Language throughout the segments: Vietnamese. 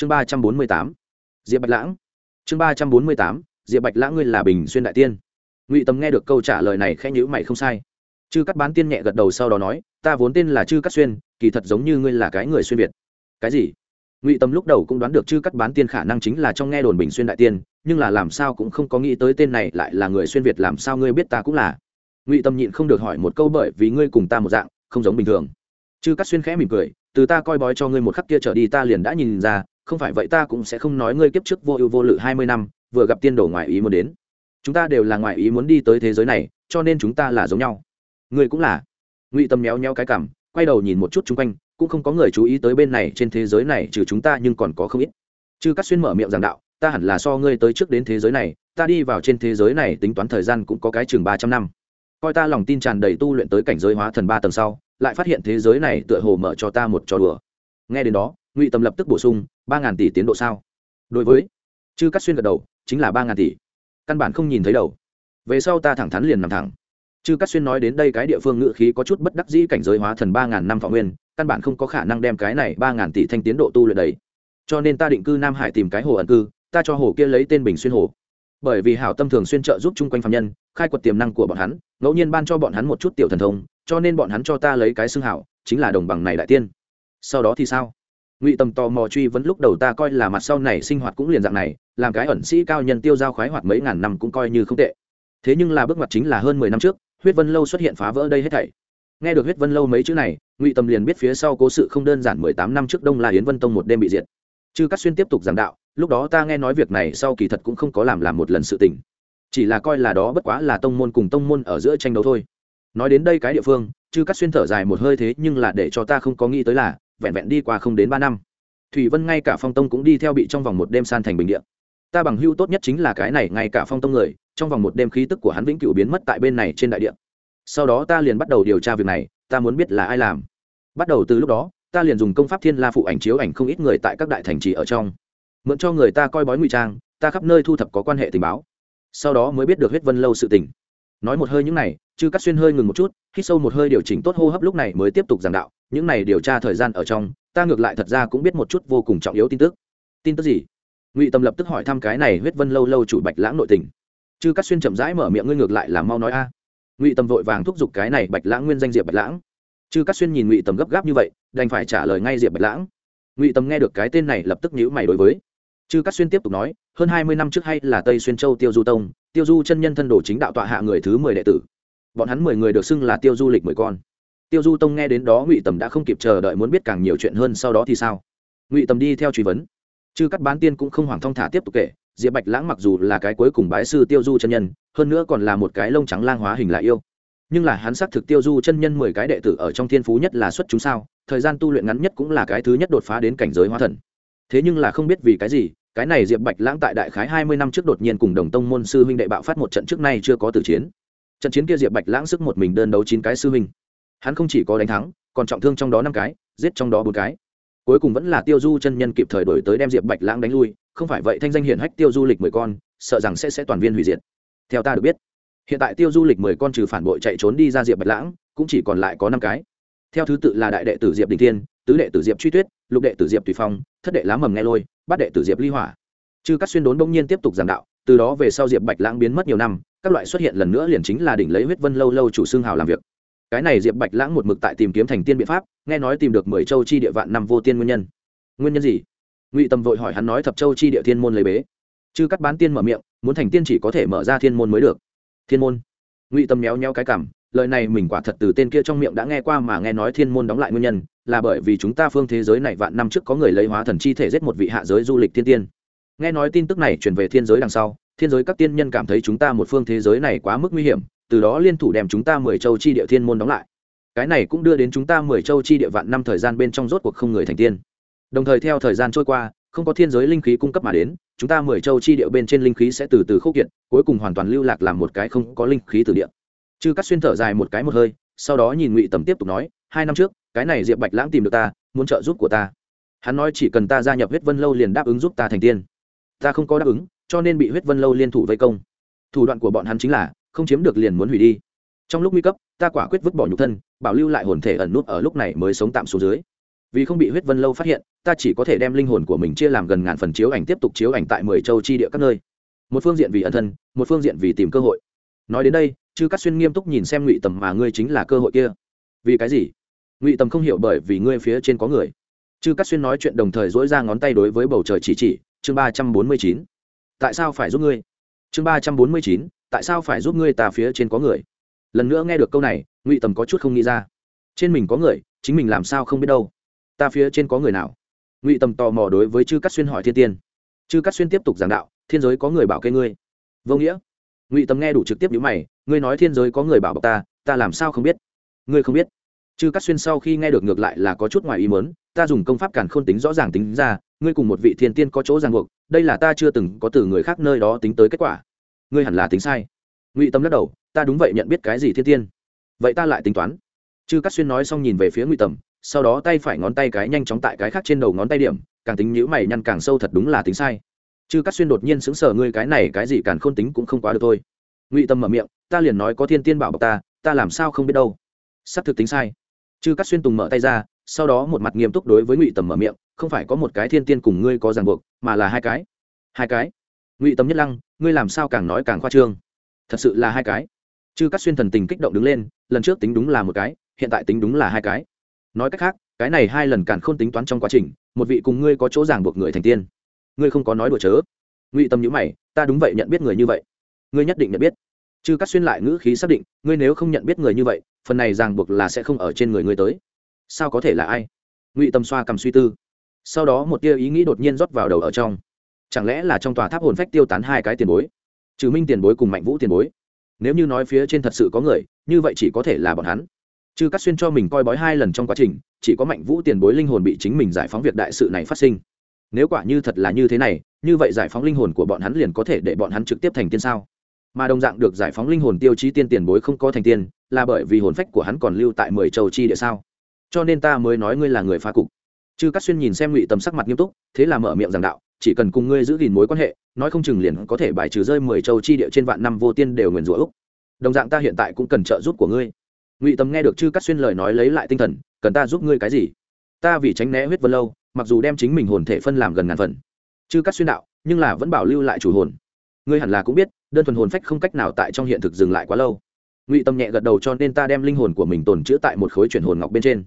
chương ba trăm bốn mươi tám, diệp bạch lãng. Chương ba trăm bốn mươi tám, diệp bạch lãng ngươi là bình xuyên đại tiên. Ngụy tâm nghe được câu trả lời này khẽ nhữ mày không sai. Chư cắt bán tiên nhẹ gật đầu sau đó nói, ta vốn tên là chư cắt xuyên, kỳ thật giống như ngươi là cái người xuyên việt. Cái gì? Ngụy tâm lúc đầu cũng đoán được chư cắt bán tiên khả năng chính là trong nghe đồn bình xuyên đại tiên, nhưng là làm sao cũng không có nghĩ tới tên này lại là người xuyên việt, làm sao ngươi biết ta cũng là? Ngụy tâm nhịn không được hỏi một câu bởi vì ngươi cùng ta một dạng, không giống bình thường. Chư cắt xuyên khẽ mỉm cười, từ ta coi bói cho ngươi một khắc kia trở đi ta liền đã nhìn ra không phải vậy ta cũng sẽ không nói ngươi kiếp trước vô ưu vô lự hai mươi năm, vừa gặp tiên đồ ngoại ý muốn đến. Chúng ta đều là ngoại ý muốn đi tới thế giới này, cho nên chúng ta là giống nhau. Ngươi cũng là. Ngụy tâm méo méo cái cảm, quay đầu nhìn một chút chung quanh, cũng không có người chú ý tới bên này trên thế giới này, trừ chúng ta nhưng còn có không ít. Chư cắt xuyên mở miệng giảng đạo, ta hẳn là so ngươi tới trước đến thế giới này, ta đi vào trên thế giới này tính toán thời gian cũng có cái chừng ba trăm năm. Coi ta lòng tin tràn đầy tu luyện tới cảnh giới hóa thần ba tầng sau, lại phát hiện thế giới này tựa hồ mở cho ta một trò đùa. Nghe đến đó, ngụy tâm lập tức bổ sung ba ngàn tỷ tiến độ sao? Đối với chư cắt xuyên gật đầu, chính là ba ngàn tỷ. Căn bản không nhìn thấy đầu. Về sau ta thẳng thắn liền nằm thẳng. Chư cắt xuyên nói đến đây cái địa phương ngự khí có chút bất đắc dĩ cảnh giới hóa thần ba ngàn năm thọ nguyên, căn bản không có khả năng đem cái này ba ngàn tỷ thanh tiến độ tu luyện đấy cho nên ta định cư nam hải tìm cái hồ ẩn cư, ta cho hồ kia lấy tên bình xuyên hồ. Bởi vì hảo tâm thường xuyên trợ giúp chung quanh phạm nhân, khai quật tiềm năng của bọn hắn, ngẫu nhiên ban cho bọn hắn một chút tiểu thần thông, cho nên bọn hắn cho ta lấy cái xưng hảo, chính là đồng bằng này đại tiên. Sau đó thì sao? Ngụy tầm tò mò truy vấn lúc đầu ta coi là mặt sau này sinh hoạt cũng liền dạng này, làm cái ẩn sĩ cao nhân tiêu giao khoái hoạt mấy ngàn năm cũng coi như không tệ. Thế nhưng là bước ngoặt chính là hơn mười năm trước, huyết vân lâu xuất hiện phá vỡ đây hết thảy. Nghe được huyết vân lâu mấy chữ này, ngụy tầm liền biết phía sau cố sự không đơn giản mười tám năm trước đông là yến vân tông một đêm bị diệt. Chư cắt xuyên tiếp tục giảng đạo, lúc đó ta nghe nói việc này sau kỳ thật cũng không có làm làm một lần sự tình. Chỉ là coi là đó bất quá là tông môn cùng tông môn ở giữa tranh đấu thôi. Nói đến đây cái địa phương, chư cắt xuyên thở dài một hơi thế nhưng là để cho ta không có nghĩ tới là vẹn vẹn đi qua không đến ba năm. Thủy vân ngay cả phong tông cũng đi theo bị trong vòng một đêm san thành bình điện ta bằng hưu tốt nhất chính là cái này, ngay cả phong tông người, trong vòng một đêm khí tức của hắn vĩnh cửu biến mất tại bên này trên đại điện sau đó ta liền bắt đầu điều tra việc này, ta muốn biết là ai làm. Bắt đầu từ lúc đó, ta liền dùng công pháp thiên la phụ ảnh chiếu ảnh không ít người tại các đại thành trì ở trong. Mượn cho người ta coi bói ngụy trang, ta khắp nơi thu thập có quan hệ tình báo. Sau đó mới biết được huyết vân lâu sự tình. Nói một hơi những này chư cắt xuyên hơi ngừng một chút, hít sâu một hơi điều chỉnh tốt hô hấp lúc này mới tiếp tục giảng đạo, những này điều tra thời gian ở trong, ta ngược lại thật ra cũng biết một chút vô cùng trọng yếu tin tức. Tin tức gì? Ngụy tâm lập tức hỏi thăm cái này huyết vân lâu lâu chủ bạch lãng nội tình. Chư cắt xuyên chậm rãi mở miệng, ngươi ngược lại là mau nói a. Ngụy tâm vội vàng thúc giục cái này bạch lãng nguyên danh diệp bạch lãng. Chư cắt xuyên nhìn ngụy tâm gấp gáp như vậy, đành phải trả lời ngay diệp bạch lãng. Ngụy tâm nghe được cái tên này lập tức nhữ mày đối với. Chư cắt xuyên tiếp tục nói, hơn hai mươi năm trước hay là tây xuyên châu tiêu du tông, tiêu du chân nhân thân đồ chính đạo tọa hạ người thứ mười đệ tử bọn hắn mười người được xưng là tiêu du lịch mười con. Tiêu du tông nghe đến đó, ngụy tầm đã không kịp chờ đợi muốn biết càng nhiều chuyện hơn sau đó thì sao? Ngụy tầm đi theo truy vấn. Chứ các bán tiên cũng không hoảng thong thả tiếp tục kể, diệp bạch lãng mặc dù là cái cuối cùng bái sư tiêu du chân nhân, hơn nữa còn là một cái lông trắng lang hóa hình lại yêu. Nhưng là hắn xác thực tiêu du chân nhân mười cái đệ tử ở trong thiên phú nhất là xuất chúng sao, thời gian tu luyện ngắn nhất cũng là cái thứ nhất đột phá đến cảnh giới hóa thần. Thế nhưng là không biết vì cái gì, cái này diệp bạch lãng tại đại khái hai mươi năm trước đột nhiên cùng đồng tông môn sư huynh đệ bạo phát một trận trước nay chưa có tử chiến trận chiến kia diệp bạch lãng sức một mình đơn đấu chín cái sư huynh. Hắn không chỉ có đánh thắng, còn trọng thương trong đó năm cái, giết trong đó bốn cái. Cuối cùng vẫn là tiêu du chân nhân kịp thời đổi tới đem diệp bạch lãng đánh lui, không phải vậy thanh danh hiển hách tiêu du lịch mười con, sợ rằng sẽ sẽ toàn viên hủy diệt. Theo ta được biết, hiện tại tiêu du lịch mười con trừ phản bội chạy trốn đi ra diệp bạch lãng, cũng chỉ còn lại có năm cái. Theo thứ tự là đại đệ tử diệp đình thiên, tứ đệ tử diệp truy tuyết, lục đệ tử diệp tùy phong, thất đệ lá mầm nghe lôi, bát đệ tử diệp ly hỏa. Chư các xuyên đốn bỗng nhiên tiếp tục giảng đạo, từ đó về sau diệp bạch lãng biến mất nhiều năm các loại xuất hiện lần nữa liền chính là đỉnh lấy huyết vân lâu lâu chủ xương hào làm việc. Cái này diệp bạch lãng một mực tại tìm kiếm thành tiên biện pháp, nghe nói tìm được mười châu chi địa vạn năm vô tiên nguyên nhân. Nguyên nhân gì? Ngụy tâm vội hỏi hắn nói thập châu chi địa thiên môn lấy bế. Chứ cắt bán tiên mở miệng, muốn thành tiên chỉ có thể mở ra thiên môn mới được. Thiên môn? Ngụy tâm méo méo cái cảm, lời này mình quả thật từ tên kia trong miệng đã nghe qua mà nghe nói thiên môn đóng lại nguyên nhân, là bởi vì chúng ta phương thế giới này vạn năm trước có người lấy hóa thần chi thể giết một vị hạ giới du lịch thiên tiên. Nghe nói tin tức này truyền về thiên giới đằng sau thiên giới các tiên nhân cảm thấy chúng ta một phương thế giới này quá mức nguy hiểm, từ đó liên thủ đem chúng ta mười châu chi địa thiên môn đóng lại. Cái này cũng đưa đến chúng ta mười châu chi địa vạn năm thời gian bên trong rốt cuộc không người thành tiên. Đồng thời theo thời gian trôi qua, không có thiên giới linh khí cung cấp mà đến, chúng ta mười châu chi địa bên trên linh khí sẽ từ từ khốc kiệt, cuối cùng hoàn toàn lưu lạc làm một cái không có linh khí từ địa. Chư cắt xuyên thở dài một cái một hơi, sau đó nhìn ngụy tầm tiếp tục nói, hai năm trước, cái này diệp bạch lãng tìm được ta, muốn trợ giúp của ta. Hắn nói chỉ cần ta gia nhập huyết vân lâu liền đáp ứng giúp ta thành tiên. Ta không có đáp ứng cho nên bị huyết vân lâu liên thủ vây công. Thủ đoạn của bọn hắn chính là, không chiếm được liền muốn hủy đi. Trong lúc nguy cấp, ta quả quyết vứt bỏ nhục thân, bảo lưu lại hồn thể ẩn nút ở lúc này mới sống tạm xuống dưới. Vì không bị huyết vân lâu phát hiện, ta chỉ có thể đem linh hồn của mình chia làm gần ngàn phần chiếu ảnh tiếp tục chiếu ảnh tại mười châu chi địa các nơi. Một phương diện vì ẩn thân, một phương diện vì tìm cơ hội. Nói đến đây, chư cắt xuyên nghiêm túc nhìn xem ngụy tầm mà ngươi chính là cơ hội kia. Vì cái gì? Ngụy tầm không hiểu bởi vì ngươi phía trên có người. Chư cắt xuyên nói chuyện đồng thời dỗi ra ngón tay đối với bầu trời chỉ chỉ, chương ba trăm bốn mươi chín tại sao phải giúp ngươi? Chương ba trăm bốn mươi chín, tại sao phải giúp ngươi ta phía trên có người? Lần nữa nghe được câu này, ngụy tầm có chút không nghĩ ra. Trên mình có người, chính mình làm sao không biết đâu. Ta phía trên có người nào? Ngụy tầm tò mò đối với chư Cát xuyên hỏi thiên tiên. Chư Cát xuyên tiếp tục giảng đạo, thiên giới có người bảo kê ngươi. Vô nghĩa. Ngụy tầm nghe đủ trực tiếp nhữ mày, ngươi nói thiên giới có người bảo bọc ta ta làm sao không biết? Ngươi không biết chư cắt xuyên sau khi nghe được ngược lại là có chút ngoài ý mớn ta dùng công pháp càn khôn tính rõ ràng tính ra, ngươi cùng một vị thiên tiên có chỗ ràng buộc, đây là ta chưa từng có từ người khác nơi đó tính tới kết quả. Ngươi hẳn là tính sai. Ngụy tâm lắc đầu, ta đúng vậy nhận biết cái gì thiên tiên? Vậy ta lại tính toán. Chư cắt xuyên nói xong nhìn về phía ngụy tầm sau đó tay phải ngón tay cái nhanh chóng tại cái khác trên đầu ngón tay điểm, càng tính nhữ mày nhăn càng sâu thật đúng là tính sai. Chư cắt xuyên đột nhiên xứng sở ngươi cái này cái gì càng khôn tính cũng không quá được thôi. Ngụy tâm mở miệng, ta liền nói có thiên tiên bảo bọc ta ta làm sao không biết đâu. Sắp thực tính sai chư cắt xuyên tùng mở tay ra, sau đó một mặt nghiêm túc đối với ngụy tầm mở miệng, không phải có một cái thiên tiên cùng ngươi có ràng buộc, mà là hai cái. Hai cái? Ngụy tầm nhất lăng, ngươi làm sao càng nói càng khoa trương? Thật sự là hai cái. Chư cắt xuyên thần tình kích động đứng lên, lần trước tính đúng là một cái, hiện tại tính đúng là hai cái. Nói cách khác, cái này hai lần càng không tính toán trong quá trình, một vị cùng ngươi có chỗ ràng buộc người thành tiên. Ngươi không có nói đùa chớ. Ngụy tâm nhữ mày, ta đúng vậy nhận biết người như vậy. Ngươi nhất định nhận biết chư cắt xuyên lại ngữ khí xác định, ngươi nếu không nhận biết người như vậy, phần này ràng buộc là sẽ không ở trên người ngươi tới. Sao có thể là ai? Ngụy tâm xoa cầm suy tư. Sau đó một tia ý nghĩ đột nhiên rót vào đầu ở trong. Chẳng lẽ là trong tòa tháp hồn phách tiêu tán hai cái tiền bối? Trừ minh tiền bối cùng mạnh vũ tiền bối. Nếu như nói phía trên thật sự có người, như vậy chỉ có thể là bọn hắn. Chư cắt xuyên cho mình coi bói hai lần trong quá trình, chỉ có mạnh vũ tiền bối linh hồn bị chính mình giải phóng việc đại sự này phát sinh. Nếu quả như thật là như thế này, như vậy giải phóng linh hồn của bọn hắn liền có thể để bọn hắn trực tiếp thành tiên sao? Mà đồng dạng được giải phóng linh hồn tiêu chí tiên tiền bối không có thành tiên, là bởi vì hồn phách của hắn còn lưu tại mười châu chi địa sao? Cho nên ta mới nói ngươi là người phá cục. Chư Cát xuyên nhìn xem ngụy tầm sắc mặt nghiêm túc, thế là mở miệng giảng đạo, chỉ cần cùng ngươi giữ gìn mối quan hệ, nói không chừng liền có thể bài trừ rơi mười châu chi địa trên vạn năm vô tiên đều nguyền rủa úc. Đồng dạng ta hiện tại cũng cần trợ giúp của ngươi. Ngụy tầm nghe được chư Cát xuyên lời nói lấy lại tinh thần, cần ta giúp ngươi cái gì? Ta vì tránh né huyết vân lâu, mặc dù đem chính mình hồn thể phân làm gần ngàn phần. Chư Cát xuyên đạo, nhưng là vẫn bảo lưu lại chủ hồn ngươi hẳn là cũng biết, đơn thuần hồn phách không cách nào tại trong hiện thực dừng lại quá lâu. Ngụy tâm nhẹ gật đầu cho nên ta đem linh hồn của mình tồn chữ tại một khối chuyển hồn ngọc bên trên.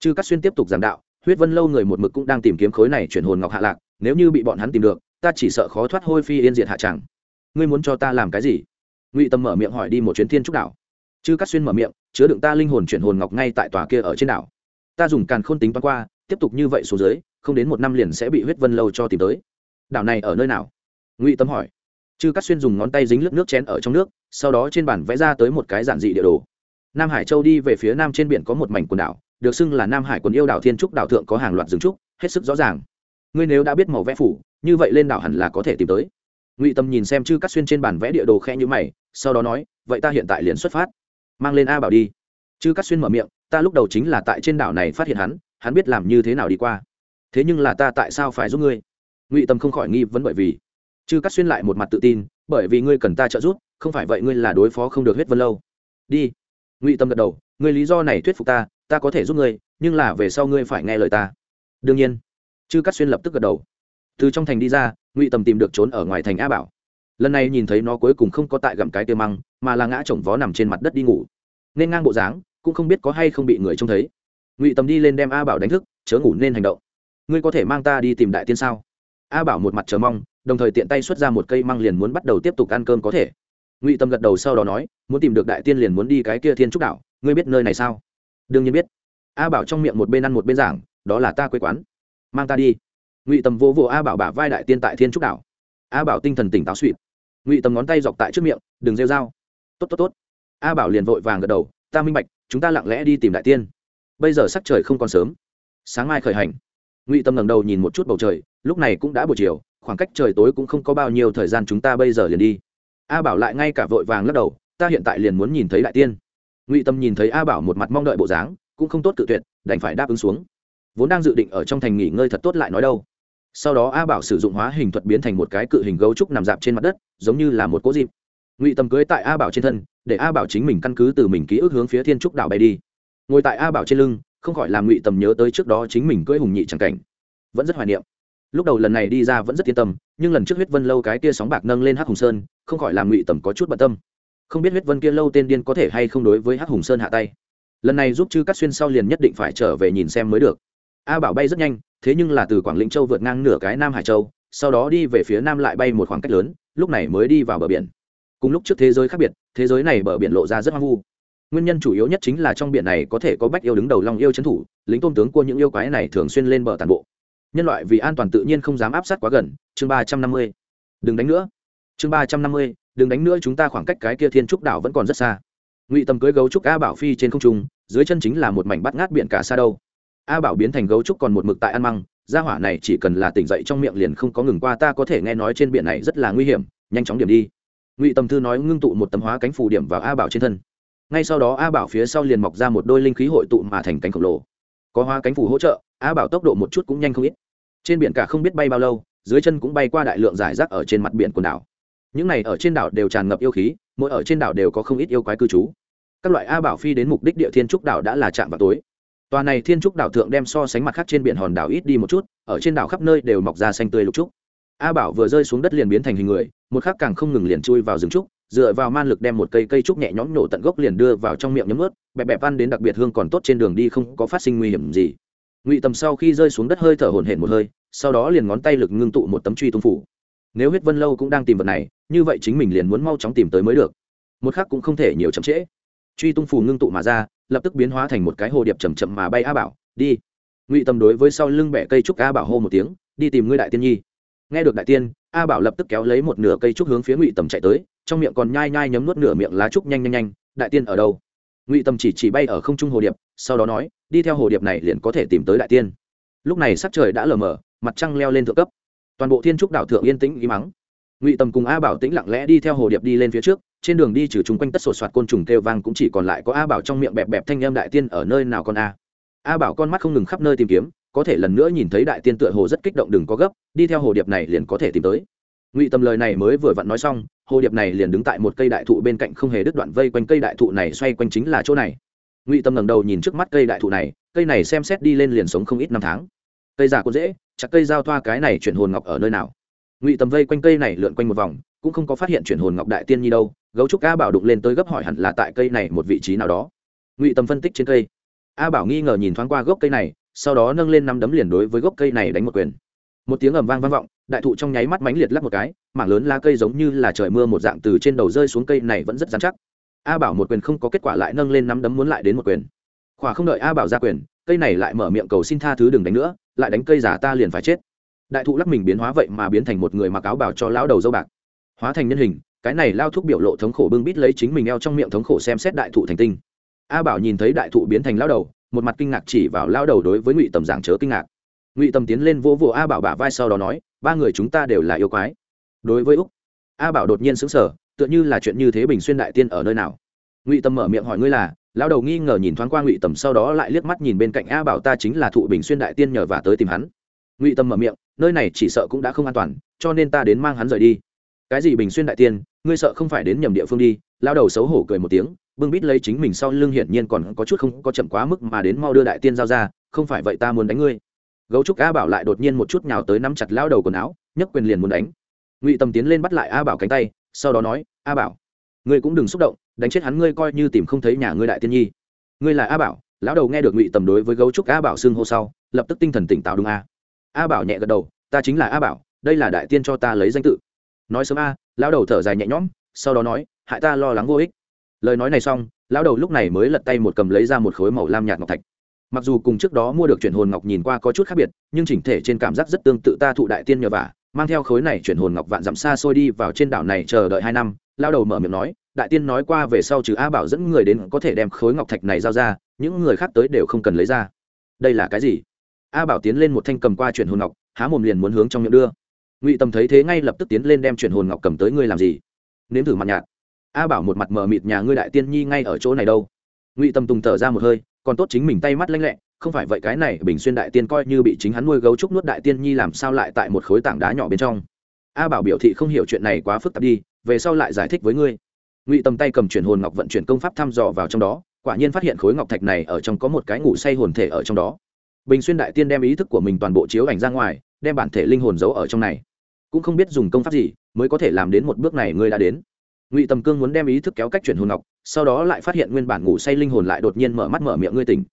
Chư cắt xuyên tiếp tục giảng đạo, huyết vân lâu người một mực cũng đang tìm kiếm khối này chuyển hồn ngọc hạ lạc, nếu như bị bọn hắn tìm được, ta chỉ sợ khó thoát hôi phi yên diệt hạ chẳng. Ngươi muốn cho ta làm cái gì? Ngụy tâm mở miệng hỏi đi một chuyến thiên trúc đảo. Chư cắt xuyên mở miệng, chứa đựng ta linh hồn chuyển hồn ngọc ngay tại tòa kia ở trên đảo. Ta dùng càn khôn tính toán qua, tiếp tục như vậy xuống dưới, không đến một năm liền sẽ bị huyết vân lâu cho tìm tới. Đảo này ở nơi nào? Ngụy tâm hỏi chư cắt xuyên dùng ngón tay dính lớp nước chén ở trong nước, sau đó trên bản vẽ ra tới một cái giản dị địa đồ. Nam hải châu đi về phía nam trên biển có một mảnh quần đảo, được xưng là nam hải quần yêu đảo thiên trúc đảo thượng có hàng loạt rừng trúc, hết sức rõ ràng. Ngươi nếu đã biết màu vẽ phủ, như vậy lên đảo hẳn là có thể tìm tới. Ngụy tâm nhìn xem chư cắt xuyên trên bản vẽ địa đồ khe như mày, sau đó nói, vậy ta hiện tại liền xuất phát, mang lên a bảo đi. Chư cắt xuyên mở miệng, ta lúc đầu chính là tại trên đảo này phát hiện hắn hắn biết làm như thế nào đi qua. Thế nhưng là ta tại sao phải giúp ngươi? Ngụy tâm không khỏi nghi vấn bởi vì chư cắt xuyên lại một mặt tự tin, bởi vì ngươi cần ta trợ giúp, không phải vậy ngươi là đối phó không được huyết vân lâu. Đi. Ngụy tâm gật đầu, ngươi lý do này thuyết phục ta ta có thể giúp ngươi, nhưng là về sau ngươi phải nghe lời ta. Đương nhiên. Chư cắt xuyên lập tức gật đầu. Từ trong thành đi ra, ngụy tâm tìm được trốn ở ngoài thành a bảo. Lần này nhìn thấy nó cuối cùng không có tại gặm cái tiêu măng, mà là ngã chồng vó nằm trên mặt đất đi ngủ. Nên ngang bộ dáng, cũng không biết có hay không bị người trông thấy. Ngụy tâm đi lên đem a bảo đánh thức, chớ ngủ nên hành động. Ngươi có thể mang ta đi tìm đại tiên sao? A bảo một mặt chờ mong, đồng thời tiện tay xuất ra một cây măng liền muốn bắt đầu tiếp tục ăn cơm có thể. Ngụy tâm gật đầu sau đó nói, muốn tìm được đại tiên liền muốn đi cái kia thiên trúc đảo, ngươi biết nơi này sao? Đương nhiên biết. A bảo trong miệng một bên ăn một bên giảng, đó là ta quê quán. Mang ta đi. Ngụy tâm vô vô a bảo bả vai đại tiên tại thiên trúc đảo. A bảo tinh thần tỉnh táo suỵt ngụy tâm ngón tay dọc tại trước miệng, đừng rêu dao tốt tốt tốt. A bảo liền vội vàng gật đầu, ta minh bạch, chúng ta lặng lẽ đi tìm đại tiên. Bây giờ sắc trời không còn sớm. Sáng mai khởi hành. Ngụy tâm ngẩng đầu nhìn một chút bầu trời lúc này cũng đã buổi chiều, khoảng cách trời tối cũng không có bao nhiêu thời gian chúng ta bây giờ liền đi. A bảo lại ngay cả vội vàng lắc đầu, ta hiện tại liền muốn nhìn thấy đại tiên. Ngụy tâm nhìn thấy a bảo một mặt mong đợi bộ dáng, cũng không tốt tự tuyệt, đành phải đáp ứng xuống. Vốn đang dự định ở trong thành nghỉ ngơi thật tốt lại nói đâu. Sau đó a bảo sử dụng hóa hình thuật biến thành một cái cự hình gấu trúc nằm dạp trên mặt đất, giống như là một cỗ dịp. Ngụy tâm cưới tại a bảo trên thân, để a bảo chính mình căn cứ từ mình ký ức hướng phía thiên trúc đảo bay đi. Ngồi tại a bảo trên lưng, không khỏi làm ngụy tầm nhớ tới trước đó chính mình cưỡi hùng nhị chẳng cảnh. Vẫn rất hoài niệm lúc đầu lần này đi ra vẫn rất yên tâm, nhưng lần trước huyết vân lâu cái kia sóng bạc nâng lên hắc hùng sơn, không khỏi làm ngụy tầm có chút bận tâm. Không biết huyết vân kia lâu tên điên có thể hay không đối với hắc hùng sơn hạ tay. Lần này giúp chư cắt xuyên sau liền nhất định phải trở về nhìn xem mới được. A bảo bay rất nhanh, thế nhưng là từ quảng lĩnh châu vượt ngang nửa cái nam hải châu, sau đó đi về phía nam lại bay một khoảng cách lớn, lúc này mới đi vào bờ biển. Cùng lúc trước thế giới khác biệt, thế giới này bờ biển lộ ra rất hoang vu. Nguyên nhân chủ yếu nhất chính là trong biển này có thể có bách yêu đứng đầu long yêu trấn thủ, lính tôn tướng của những yêu quái này thường xuyên lên bờ tàn bộ nhân loại vì an toàn tự nhiên không dám áp sát quá gần, chương ba trăm năm mươi. Đừng đánh nữa. Chương ba trăm năm mươi, đừng đánh nữa chúng ta khoảng cách cái kia thiên trúc đảo vẫn còn rất xa. Ngụy tầm cưới gấu trúc a bảo phi trên không trung, dưới chân chính là một mảnh bắt ngát biển cả xa đâu. A bảo biến thành gấu trúc còn một mực tại ăn măng, gia hỏa này chỉ cần là tỉnh dậy trong miệng liền không có ngừng qua, ta có thể nghe nói trên biển này rất là nguy hiểm, nhanh chóng điểm đi. Ngụy tầm thư nói ngưng tụ một tấm hóa cánh phù điểm vào a bảo trên thân. Ngay sau đó a bảo phía sau liền mọc ra một đôi linh khí hội tụ mà thành cánh khổng lồ có hoa cánh phủ hỗ trợ a bảo tốc độ một chút cũng nhanh không ít. Trên biển cả không biết bay bao lâu, dưới chân cũng bay qua đại lượng giải rác ở trên mặt biển quần đảo. Những này ở trên đảo đều tràn ngập yêu khí, mỗi ở trên đảo đều có không ít yêu quái cư trú. Các loại a bảo phi đến mục đích địa thiên trúc đảo đã là chạm vào tối. Tòa này thiên trúc đảo thượng đem so sánh mặt khác trên biển hòn đảo ít đi một chút, ở trên đảo khắp nơi đều mọc ra xanh tươi lục trúc. A bảo vừa rơi xuống đất liền biến thành hình người, một khắc càng không ngừng liền chui vào rừng trúc dựa vào man lực đem một cây cây trúc nhẹ nhõm nổ tận gốc liền đưa vào trong miệng nhấm ướt bẹp bẹp ăn đến đặc biệt hương còn tốt trên đường đi không có phát sinh nguy hiểm gì. Ngụy tầm sau khi rơi xuống đất hơi thở hổn hển một hơi, sau đó liền ngón tay lực ngưng tụ một tấm truy tung phủ. Nếu huyết vân lâu cũng đang tìm vật này, như vậy chính mình liền muốn mau chóng tìm tới mới được. Một khác cũng không thể nhiều chậm trễ. Truy tung phủ ngưng tụ mà ra, lập tức biến hóa thành một cái hồ điệp chầm chậm mà bay a bảo, đi. Ngụy tầm đối với sau lưng bẻ cây trúc a bảo hô một tiếng, đi tìm ngươi đại tiên nhi. Nghe được đại tiên a bảo lập tức kéo lấy một nửa cây trúc hướng phía ngụy tầm chạy tới, trong miệng còn nhai nhai nhấm nuốt nửa miệng lá trúc nhanh nhanh nhanh, đại tiên ở đâu? Ngụy tầm chỉ chỉ bay ở không trung hồ điệp, sau đó nói, đi theo hồ điệp này liền có thể tìm tới đại tiên. Lúc này sắc trời đã lờ mờ, mặt trăng leo lên thượng cấp. Toàn bộ thiên trúc đảo thượng yên tĩnh ý mắng ngụy tầm cùng a bảo tĩnh lặng lẽ đi theo hồ điệp đi lên phía trước, trên đường đi trừ chung quanh tất sổ soạt côn trùng kêu vang cũng chỉ còn lại có a bảo trong miệng bẹp bẹp thanh âm đại tiên ở nơi nào con a. A bảo con mắt không ngừng khắp nơi tìm kiếm có thể lần nữa nhìn thấy đại tiên tựa hồ rất kích động đừng có gấp, đi theo hồ điệp này liền có thể tìm tới. Ngụy tầm lời này mới vừa vặn nói xong, hồ điệp này liền đứng tại một cây đại thụ bên cạnh không hề đứt đoạn vây quanh cây đại thụ này xoay quanh chính là chỗ này. Ngụy tâm ngẩng đầu nhìn trước mắt cây đại thụ này, cây này xem xét đi lên liền sống không ít năm tháng. Cây già cũng dễ chặt cây giao thoa cái này chuyển hồn ngọc ở nơi nào? Ngụy tâm vây quanh cây này lượn quanh một vòng, cũng không có phát hiện chuyển hồn ngọc đại tiên nhi đâu, gấu trúc a bảo đụng lên tới gấp hỏi hẳn là tại cây này một vị trí nào đó. Ngụy tâm phân tích trên cây. A bảo nghi ngờ nhìn thoáng qua gốc cây này sau đó nâng lên năm đấm liền đối với gốc cây này đánh một quyền. Một tiếng ầm vang vang vọng, đại thụ trong nháy mắt mánh liệt lắc một cái, mảng lớn lá cây giống như là trời mưa một dạng từ trên đầu rơi xuống cây này vẫn rất dán chắc. A bảo một quyền không có kết quả lại nâng lên năm đấm muốn lại đến một quyền. Khỏa không đợi a bảo ra quyền, cây này lại mở miệng cầu xin tha thứ đừng đánh nữa, lại đánh cây giả ta liền phải chết. Đại thụ lắc mình biến hóa vậy mà biến thành một người mặc áo bảo cho lão đầu dâu bạc. Hóa thành nhân hình, cái này lao thúc biểu lộ thống khổ bưng bít lấy chính mình eo trong miệng thống khổ xem xét đại thụ thành tinh. A bảo nhìn thấy đại thụ biến thành lao đầu một mặt kinh ngạc chỉ vào lao đầu đối với ngụy tầm giảng chớ kinh ngạc. Ngụy tầm tiến lên vỗ vỗ a bảo bả vai sau đó nói, ba người chúng ta đều là yêu quái. Đối với úc, a bảo đột nhiên xứng sở tựa như là chuyện như thế bình xuyên đại tiên ở nơi nào. Ngụy tầm mở miệng hỏi ngươi là lao đầu nghi ngờ nhìn thoáng qua ngụy tầm sau đó lại liếc mắt nhìn bên cạnh a bảo ta chính là thụ bình xuyên đại tiên nhờ và tới tìm hắn. Ngụy tầm mở miệng, nơi này chỉ sợ cũng đã không an toàn, cho nên ta đến mang hắn rời đi. Cái gì bình xuyên đại tiên, ngươi sợ không phải đến nhầm địa phương đi lao đầu xấu hổ cười một tiếng bưng bít lấy chính mình sau lưng hiển nhiên còn có chút không có chậm quá mức mà đến mau đưa đại tiên giao ra, không phải vậy ta muốn đánh ngươi. Gấu trúc a bảo lại đột nhiên một chút nhào tới nắm chặt lao đầu quần áo, nhấc quyền liền muốn đánh. Ngụy tầm tiến lên bắt lại a bảo cánh tay, sau đó nói, a bảo, ngươi cũng đừng xúc động, đánh chết hắn ngươi coi như tìm không thấy nhà ngươi đại tiên nhi. Ngươi là a bảo? Lão đầu nghe được ngụy tầm đối với gấu trúc a bảo xưng hô sau, lập tức tinh thần tỉnh táo đúng a. A bảo nhẹ gật đầu, ta chính là a bảo, đây là đại tiên cho ta lấy danh tự. Nói sớm a, lão đầu thở dài nhẹ nhõm, sau đó nói, hại ta lo lắng vô ích lời nói này xong, lão đầu lúc này mới lật tay một cầm lấy ra một khối màu lam nhạt ngọc thạch. Mặc dù cùng trước đó mua được chuyển hồn ngọc nhìn qua có chút khác biệt, nhưng chỉnh thể trên cảm giác rất tương tự ta thụ đại tiên nhờ vả, mang theo khối này chuyển hồn ngọc vạn dặm xa xôi đi vào trên đảo này chờ đợi hai năm lao đầu mở miệng nói, đại tiên nói qua về sau trừ a bảo dẫn người đến có thể đem khối ngọc thạch này giao ra, những người khác tới đều không cần lấy ra. Đây là cái gì? A bảo tiến lên một thanh cầm qua chuyển hồn ngọc, há mồm liền muốn hướng trong miệng đưa. Ngụy tầm thấy thế ngay lập tức tiến lên đem chuyển hồn ngọc cầm tới, ngươi làm gì? Nếm thử mặt nhạt a bảo một mặt mờ mịt nhà ngươi đại tiên nhi ngay ở chỗ này đâu. Ngụy Tâm tùng thở ra một hơi, còn tốt chính mình tay mắt lanh lẹ, không phải vậy cái này bình xuyên đại tiên coi như bị chính hắn nuôi gấu trúc nuốt đại tiên nhi làm sao lại tại một khối tảng đá nhỏ bên trong. A bảo biểu thị không hiểu chuyện này quá phức tạp đi, về sau lại giải thích với ngươi. Ngụy Tâm tay cầm chuyển hồn ngọc vận chuyển công pháp thăm dò vào trong đó, quả nhiên phát hiện khối ngọc thạch này ở trong có một cái ngủ say hồn thể ở trong đó. Bình xuyên đại tiên đem ý thức của mình toàn bộ chiếu ảnh ra ngoài, đem bản thể linh hồn giấu ở trong này. Cũng không biết dùng công pháp gì mới có thể làm đến một bước này ngươi đã đến ngụy tầm cương muốn đem ý thức kéo cách chuyển hồn ngọc sau đó lại phát hiện nguyên bản ngủ say linh hồn lại đột nhiên mở mắt mở miệng ngươi tỉnh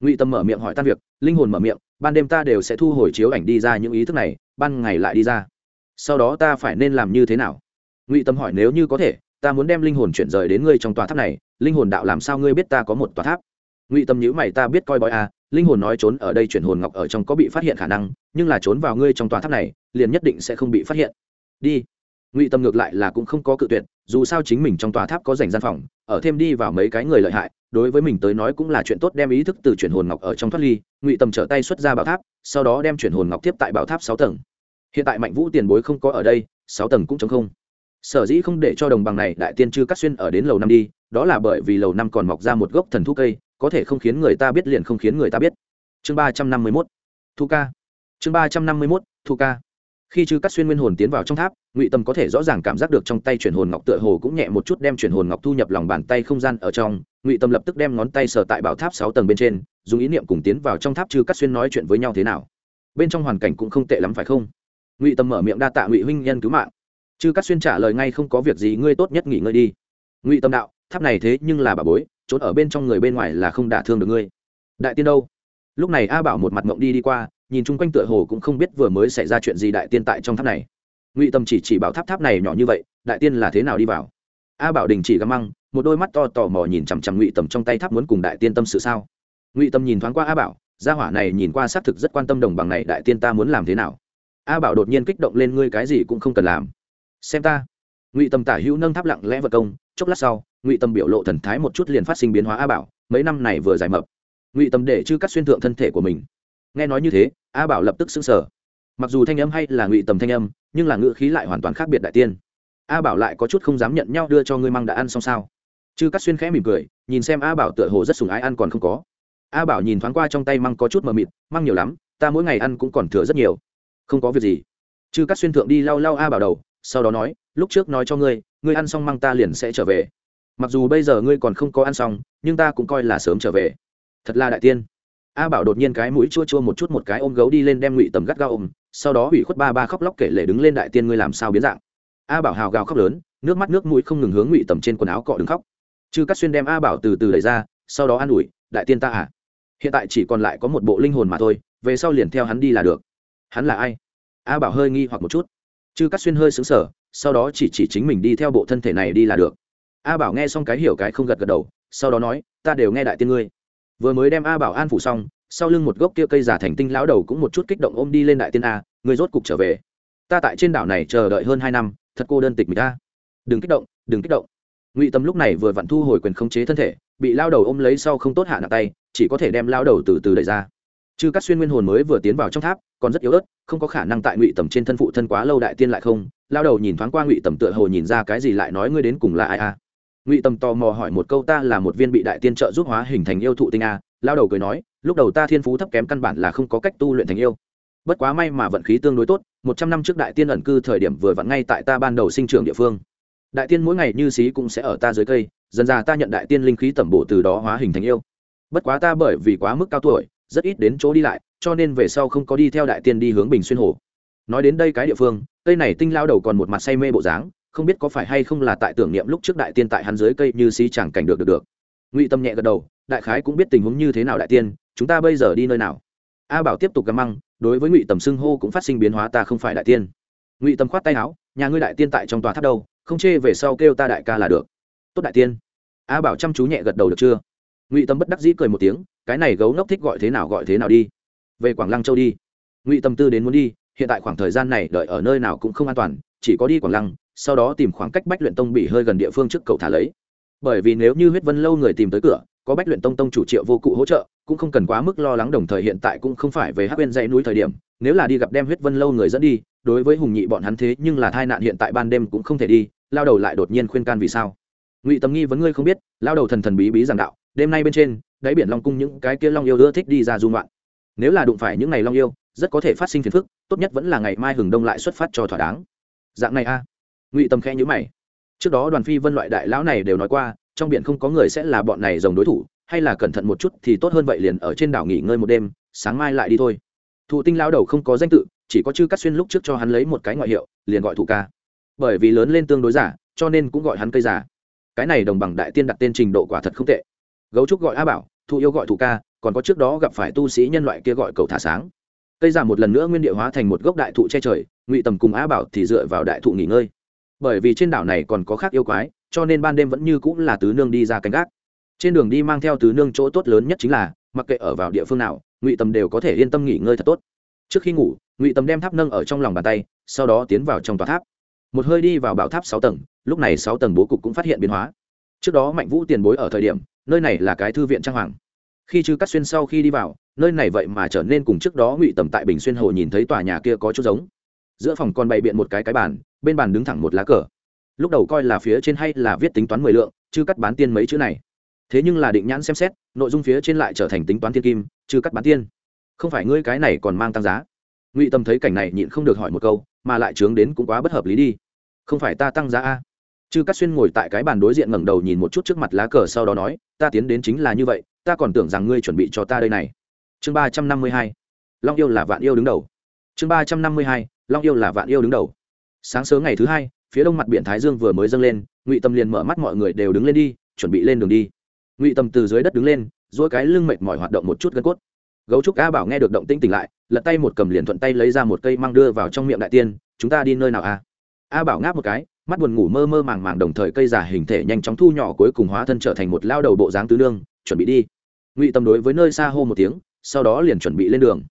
ngụy tầm mở miệng hỏi tan việc linh hồn mở miệng ban đêm ta đều sẽ thu hồi chiếu ảnh đi ra những ý thức này ban ngày lại đi ra sau đó ta phải nên làm như thế nào ngụy tâm hỏi nếu như có thể ta muốn đem linh hồn chuyển rời đến ngươi trong tòa tháp này linh hồn đạo làm sao ngươi biết ta có một tòa tháp ngụy tâm nhữ mày ta biết coi bói à linh hồn nói trốn ở đây chuyển hồn ngọc ở trong có bị phát hiện khả năng nhưng là trốn vào ngươi trong tòa tháp này liền nhất định sẽ không bị phát hiện đi ngụy tâm ngược lại là cũng không có cự tuyệt, dù sao chính mình trong tòa tháp có dành gian phòng, ở thêm đi vào mấy cái người lợi hại, đối với mình tới nói cũng là chuyện tốt đem ý thức từ chuyển hồn ngọc ở trong thoát ly, ngụy tâm trở tay xuất ra bảo tháp, sau đó đem chuyển hồn ngọc tiếp tại bảo tháp sáu tầng. Hiện tại mạnh vũ tiền bối không có ở đây, sáu tầng cũng chống không. Sở dĩ không để cho đồng bằng này đại tiên chư cắt xuyên ở đến lầu năm đi, đó là bởi vì lầu năm còn mọc ra một gốc thần thu cây, có thể không khiến người ta biết liền không khiến người ta biết. Chương ba trăm năm mươi mốt, thu ca. Chương ba trăm năm mươi mốt, thu ca. Khi chư cắt xuyên nguyên hồn tiến vào trong tháp ngụy tâm có thể rõ ràng cảm giác được trong tay chuyển hồn ngọc tựa hồ cũng nhẹ một chút đem chuyển hồn ngọc thu nhập lòng bàn tay không gian ở trong, ngụy tâm lập tức đem ngón tay sờ tại bảo tháp sáu tầng bên trên, dùng ý niệm cùng tiến vào trong tháp chư cắt xuyên nói chuyện với nhau thế nào. Bên trong hoàn cảnh cũng không tệ lắm phải không? Ngụy tâm mở miệng đa tạ ngụy huynh nhân cứu mạng. Chư cắt xuyên trả lời ngay không có việc gì, ngươi tốt nhất nghỉ ngơi đi. Ngụy tâm đạo, tháp này thế nhưng là bà bối, trốn ở bên trong người bên ngoài là không đả thương được ngươi. Đại tiên đâu? Lúc này a bảo một mặt mộng đi đi qua, nhìn chung quanh tựa hồ cũng không biết vừa mới xảy ra chuyện gì đại tiên tại trong tháp này ngụy tâm chỉ chỉ bảo tháp tháp này nhỏ như vậy đại tiên là thế nào đi vào a bảo đình chỉ găm măng một đôi mắt to tò mò nhìn chằm chằm ngụy tầm trong tay tháp muốn cùng đại tiên tâm sự sao ngụy tâm nhìn thoáng qua a bảo gia hỏa này nhìn qua xác thực rất quan tâm đồng bằng này đại tiên ta muốn làm thế nào a bảo đột nhiên kích động lên ngươi cái gì cũng không cần làm xem ta ngụy tâm tả hữu nâng tháp lặng lẽ vật công chốc lát sau ngụy tâm biểu lộ thần thái một chút liền phát sinh biến hóa a bảo mấy năm này vừa giải mập ngụy tâm để chư cắt xuyên thượng thân thể của mình nghe nói như thế a bảo lập tức xứng sở mặc dù thanh âm hay là ngụy tầm thanh âm, nhưng là ngữ khí lại hoàn toàn khác biệt đại tiên. A bảo lại có chút không dám nhận nhau đưa cho ngươi măng đã ăn xong sao? Chư cắt xuyên khẽ mỉm cười, nhìn xem a bảo tựa hồ rất sùng ái ăn còn không có. A bảo nhìn thoáng qua trong tay măng có chút mờ mịt, măng nhiều lắm, ta mỗi ngày ăn cũng còn thừa rất nhiều. Không có việc gì. Chư cắt xuyên thượng đi lau lau a bảo đầu, sau đó nói, lúc trước nói cho ngươi ngươi ăn xong măng ta liền sẽ trở về. Mặc dù bây giờ ngươi còn không có ăn xong, nhưng ta cũng coi là sớm trở về. Thật là đại tiên. A bảo đột nhiên cái mũi chua chua một chút một cái ôm gấu đi lên đem ngụy tầm gắt gao ôm sau đó ủy khuất ba ba khóc lóc kể lể đứng lên đại tiên ngươi làm sao biến dạng. A bảo hào gào khóc lớn, nước mắt nước mũi không ngừng hướng ngụy tầm trên quần áo cọ đứng khóc. Chư cắt xuyên đem a bảo từ từ đẩy ra, sau đó an ủi, đại tiên ta à hiện tại chỉ còn lại có một bộ linh hồn mà thôi, về sau liền theo hắn đi là được. Hắn là ai? A bảo hơi nghi hoặc một chút. Chư cắt xuyên hơi xứng sở sau đó chỉ chỉ chính mình đi theo bộ thân thể này đi là được. A bảo nghe xong cái hiểu cái không gật gật đầu, sau đó nói, ta đều nghe đại tiên ngươi. Vừa mới đem a bảo an phủ xong sau lưng một gốc kia cây giả thành tinh lão đầu cũng một chút kích động ôm đi lên đại tiên a, người rốt cục trở về. Ta tại trên đảo này chờ đợi hơn hai năm, thật cô đơn tịch mình ta đừng kích động, đừng kích động. Ngụy tâm lúc này vừa vặn thu hồi quyền khống chế thân thể, bị lao đầu ôm lấy sau không tốt hạ nặng tay, chỉ có thể đem lao đầu từ từ đẩy ra. Chư các xuyên nguyên hồn mới vừa tiến vào trong tháp, còn rất yếu ớt, không có khả năng tại ngụy tầm trên thân phụ thân quá lâu đại tiên lại không lao đầu nhìn thoáng qua ngụy tầm tựa hồ nhìn ra cái gì lại nói ngươi đến cùng là ai a. Ngụy tầm tò mò hỏi một câu ta là một viên bị đại tiên trợ giúp hóa hình thành yêu thụ tinh a lao đầu cười nói lúc đầu ta thiên phú thấp kém căn bản là không có cách tu luyện thành yêu. Bất quá may mà vận khí tương đối tốt, một trăm năm trước đại tiên ẩn cư thời điểm vừa vặn ngay tại ta ban đầu sinh trưởng địa phương. Đại tiên mỗi ngày như xí cũng sẽ ở ta dưới cây, dần ra ta nhận đại tiên linh khí tẩm bổ từ đó hóa hình thành yêu. Bất quá ta bởi vì quá mức cao tuổi, rất ít đến chỗ đi lại, cho nên về sau không có đi theo đại tiên đi hướng bình xuyên hồ. Nói đến đây cái địa phương, cây này tinh lao đầu còn một mặt say mê bộ dáng, không biết có phải hay không là tại tưởng niệm lúc trước đại tiên tại hắn dưới cây như xí chẳng cảnh được được được. Ngụy tâm nhẹ gật đầu, đại khái cũng biết tình huống như thế nào đại tiên chúng ta bây giờ đi nơi nào? A bảo tiếp tục găm măng, đối với ngụy tầm xưng hô cũng phát sinh biến hóa ta không phải đại tiên. Ngụy tầm khoát tay áo, nhà ngươi đại tiên tại trong tòa tháp đâu, không chê về sau kêu ta đại ca là được. Tốt đại tiên. A bảo chăm chú nhẹ gật đầu được chưa? Ngụy tâm bất đắc dĩ cười một tiếng, cái này gấu ngốc thích gọi thế nào gọi thế nào đi. Về quảng lăng châu đi. Ngụy tâm tư đến muốn đi, hiện tại khoảng thời gian này đợi ở nơi nào cũng không an toàn, chỉ có đi quảng lăng, sau đó tìm khoảng cách bách luyện tông bị hơi gần địa phương trước cầu thả lấy. Bởi vì nếu như huyết vân lâu người tìm tới cửa có bách luyện tông tông chủ triệu vô cụ hỗ trợ, cũng không cần quá mức lo lắng, đồng thời hiện tại cũng không phải về hắc bên dãy núi thời điểm, nếu là đi gặp đem huyết vân lâu người dẫn đi, đối với hùng nhị bọn hắn thế nhưng là tai nạn hiện tại ban đêm cũng không thể đi, lao đầu lại đột nhiên khuyên can vì sao? Ngụy tầm nghi vấn ngươi không biết, lao đầu thần thần bí bí giảng đạo, đêm nay bên trên, đáy biển long cung những cái kia long yêu ưa thích đi ra dung loạn nếu là đụng phải những ngày long yêu, rất có thể phát sinh phiền phức, tốt nhất vẫn là ngày mai hừng đông lại xuất phát cho thỏa đáng. Dạng này a. Ngụy tầm khe nhữ mày. Trước đó đoàn phi vân loại đại lão này đều nói qua trong biển không có người sẽ là bọn này rồng đối thủ, hay là cẩn thận một chút thì tốt hơn vậy liền ở trên đảo nghỉ ngơi một đêm, sáng mai lại đi thôi. Thụ tinh lao đầu không có danh tự, chỉ có chư cắt xuyên lúc trước cho hắn lấy một cái ngoại hiệu, liền gọi thụ ca. Bởi vì lớn lên tương đối giả, cho nên cũng gọi hắn cây giả. Cái này đồng bằng đại tiên đặt tên trình độ quả thật không tệ. Gấu trúc gọi a bảo, thụ yêu gọi thụ ca, còn có trước đó gặp phải tu sĩ nhân loại kia gọi cầu thả sáng. Cây giả một lần nữa nguyên địa hóa thành một gốc đại thụ che trời, ngụy tầm cùng a bảo thì dựa vào đại thụ nghỉ ngơi. Bởi vì trên đảo này còn có khác yêu quái cho nên ban đêm vẫn như cũng là tứ nương đi ra canh gác. Trên đường đi mang theo tứ nương chỗ tốt lớn nhất chính là, mặc kệ ở vào địa phương nào, ngụy tầm đều có thể yên tâm nghỉ ngơi thật tốt. Trước khi ngủ, ngụy tầm đem tháp nâng ở trong lòng bàn tay, sau đó tiến vào trong tòa tháp. Một hơi đi vào bảo tháp sáu tầng, lúc này sáu tầng bố cục cũng phát hiện biến hóa. Trước đó mạnh vũ tiền bối ở thời điểm, nơi này là cái thư viện trang hoàng. Khi chư cắt xuyên sau khi đi vào, nơi này vậy mà trở nên cùng trước đó ngụy tầm tại bình xuyên hồ nhìn thấy tòa nhà kia có chút giống. Giữa phòng còn bày biện một cái cái bàn, bên bàn đứng thẳng một lá cờ lúc đầu coi là phía trên hay là viết tính toán mười lượng chứ cắt bán tiên mấy chữ này. Thế nhưng là định nhãn xem xét, nội dung phía trên lại trở thành tính toán thiên kim chứ cắt bán tiên. Không phải ngươi cái này còn mang tăng giá. Ngụy tâm thấy cảnh này nhịn không được hỏi một câu, mà lại trướng đến cũng quá bất hợp lý đi. Không phải ta tăng giá a? Chư cắt xuyên ngồi tại cái bàn đối diện ngẩng đầu nhìn một chút trước mặt lá cờ sau đó nói, ta tiến đến chính là như vậy, ta còn tưởng rằng ngươi chuẩn bị cho ta đây này. Chương ba trăm năm mươi hai, long yêu là vạn yêu đứng đầu. Chương ba trăm năm mươi hai, long yêu là vạn yêu đứng đầu. Sáng sớm ngày thứ hai phía đông mặt biển thái dương vừa mới dâng lên, ngụy tâm liền mở mắt mọi người đều đứng lên đi, chuẩn bị lên đường đi. Ngụy tâm từ dưới đất đứng lên dỗi cái lưng mệt mỏi hoạt động một chút gân cốt. Gấu trúc a bảo nghe được động tĩnh tỉnh lại, lật tay một cầm liền thuận tay lấy ra một cây mang đưa vào trong miệng đại tiên, chúng ta đi nơi nào a? A bảo ngáp một cái, mắt buồn ngủ mơ mơ màng màng đồng thời cây giả hình thể nhanh chóng thu nhỏ cuối cùng hóa thân trở thành một lao đầu bộ dáng tứ nương, chuẩn bị đi. Ngụy tâm đối với nơi xa hô một tiếng, sau đó liền chuẩn bị lên đường.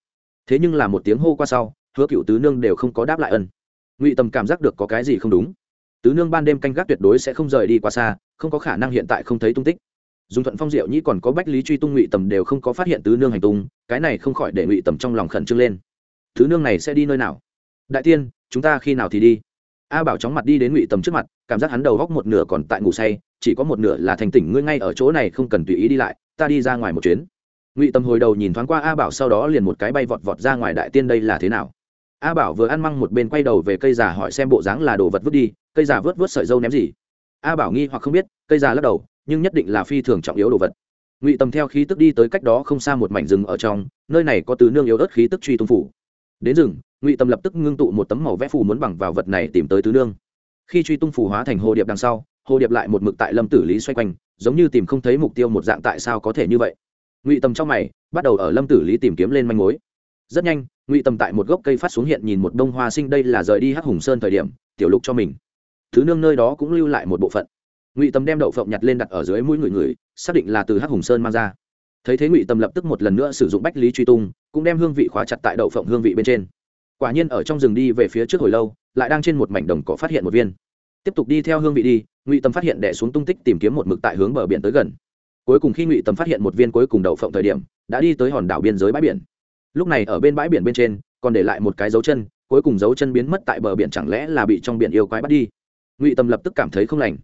Thế nhưng là một tiếng hô qua sau, hứa cựu tứ nương đều không có đáp lại ân ngụy Tầm cảm giác được có cái gì không đúng tứ nương ban đêm canh gác tuyệt đối sẽ không rời đi quá xa không có khả năng hiện tại không thấy tung tích dùng thuận phong diệu nhĩ còn có bách lý truy tung ngụy tầm đều không có phát hiện tứ nương hành tung cái này không khỏi để ngụy tầm trong lòng khẩn trương lên tứ nương này sẽ đi nơi nào đại tiên chúng ta khi nào thì đi a bảo chóng mặt đi đến ngụy tầm trước mặt cảm giác hắn đầu góc một nửa còn tại ngủ say chỉ có một nửa là thành tỉnh ngươi ngay ở chỗ này không cần tùy ý đi lại ta đi ra ngoài một chuyến ngụy tầm hồi đầu nhìn thoáng qua a bảo sau đó liền một cái bay vọt vọt ra ngoài đại tiên đây là thế nào a bảo vừa ăn măng một bên quay đầu về cây già hỏi xem bộ dáng là đồ vật vứt đi, cây già vớt vớt sợi dâu ném gì? A bảo nghi hoặc không biết, cây già lắc đầu, nhưng nhất định là phi thường trọng yếu đồ vật. Ngụy tầm theo khí tức đi tới cách đó không xa một mảnh rừng ở trong, nơi này có từ nương yếu ớt khí tức truy tung phủ. Đến rừng, ngụy tầm lập tức ngưng tụ một tấm màu vẽ phù muốn bằng vào vật này tìm tới tứ nương. Khi truy tung phù hóa thành hồ điệp đằng sau, hồ điệp lại một mực tại lâm tử lý xoay quanh, giống như tìm không thấy mục tiêu một dạng tại sao có thể như vậy. Ngụy tầm trong mày, bắt đầu ở lâm tử lý tìm kiếm lên manh mối. Rất nhanh ngụy tầm tại một gốc cây phát xuống hiện nhìn một đông hoa sinh, đây là rời đi hắc hùng sơn thời điểm, tiểu lục cho mình. Thứ nương nơi đó cũng lưu lại một bộ phận. Ngụy tầm đem đậu phộng nhặt lên đặt ở dưới mũi người người, xác định là từ hắc hùng sơn mang ra. Thấy thế ngụy tầm lập tức một lần nữa sử dụng bách lý truy tung, cũng đem hương vị khóa chặt tại đậu phộng hương vị bên trên. Quả nhiên ở trong rừng đi về phía trước hồi lâu, lại đang trên một mảnh đồng cỏ phát hiện một viên. Tiếp tục đi theo hương vị đi, ngụy tầm phát hiện đẻ xuống tung tích tìm kiếm một mực tại hướng bờ biển tới gần. Cuối cùng khi ngụy tầm phát hiện một viên cuối cùng đậu phộng thời điểm, đã đi tới hòn đảo biên giới bãi biển lúc này ở bên bãi biển bên trên, còn để lại một cái dấu chân, cuối cùng dấu chân biến mất tại bờ biển chẳng lẽ là bị trong biển yêu quái bắt đi? Ngụy tâm lập tức cảm thấy không lành.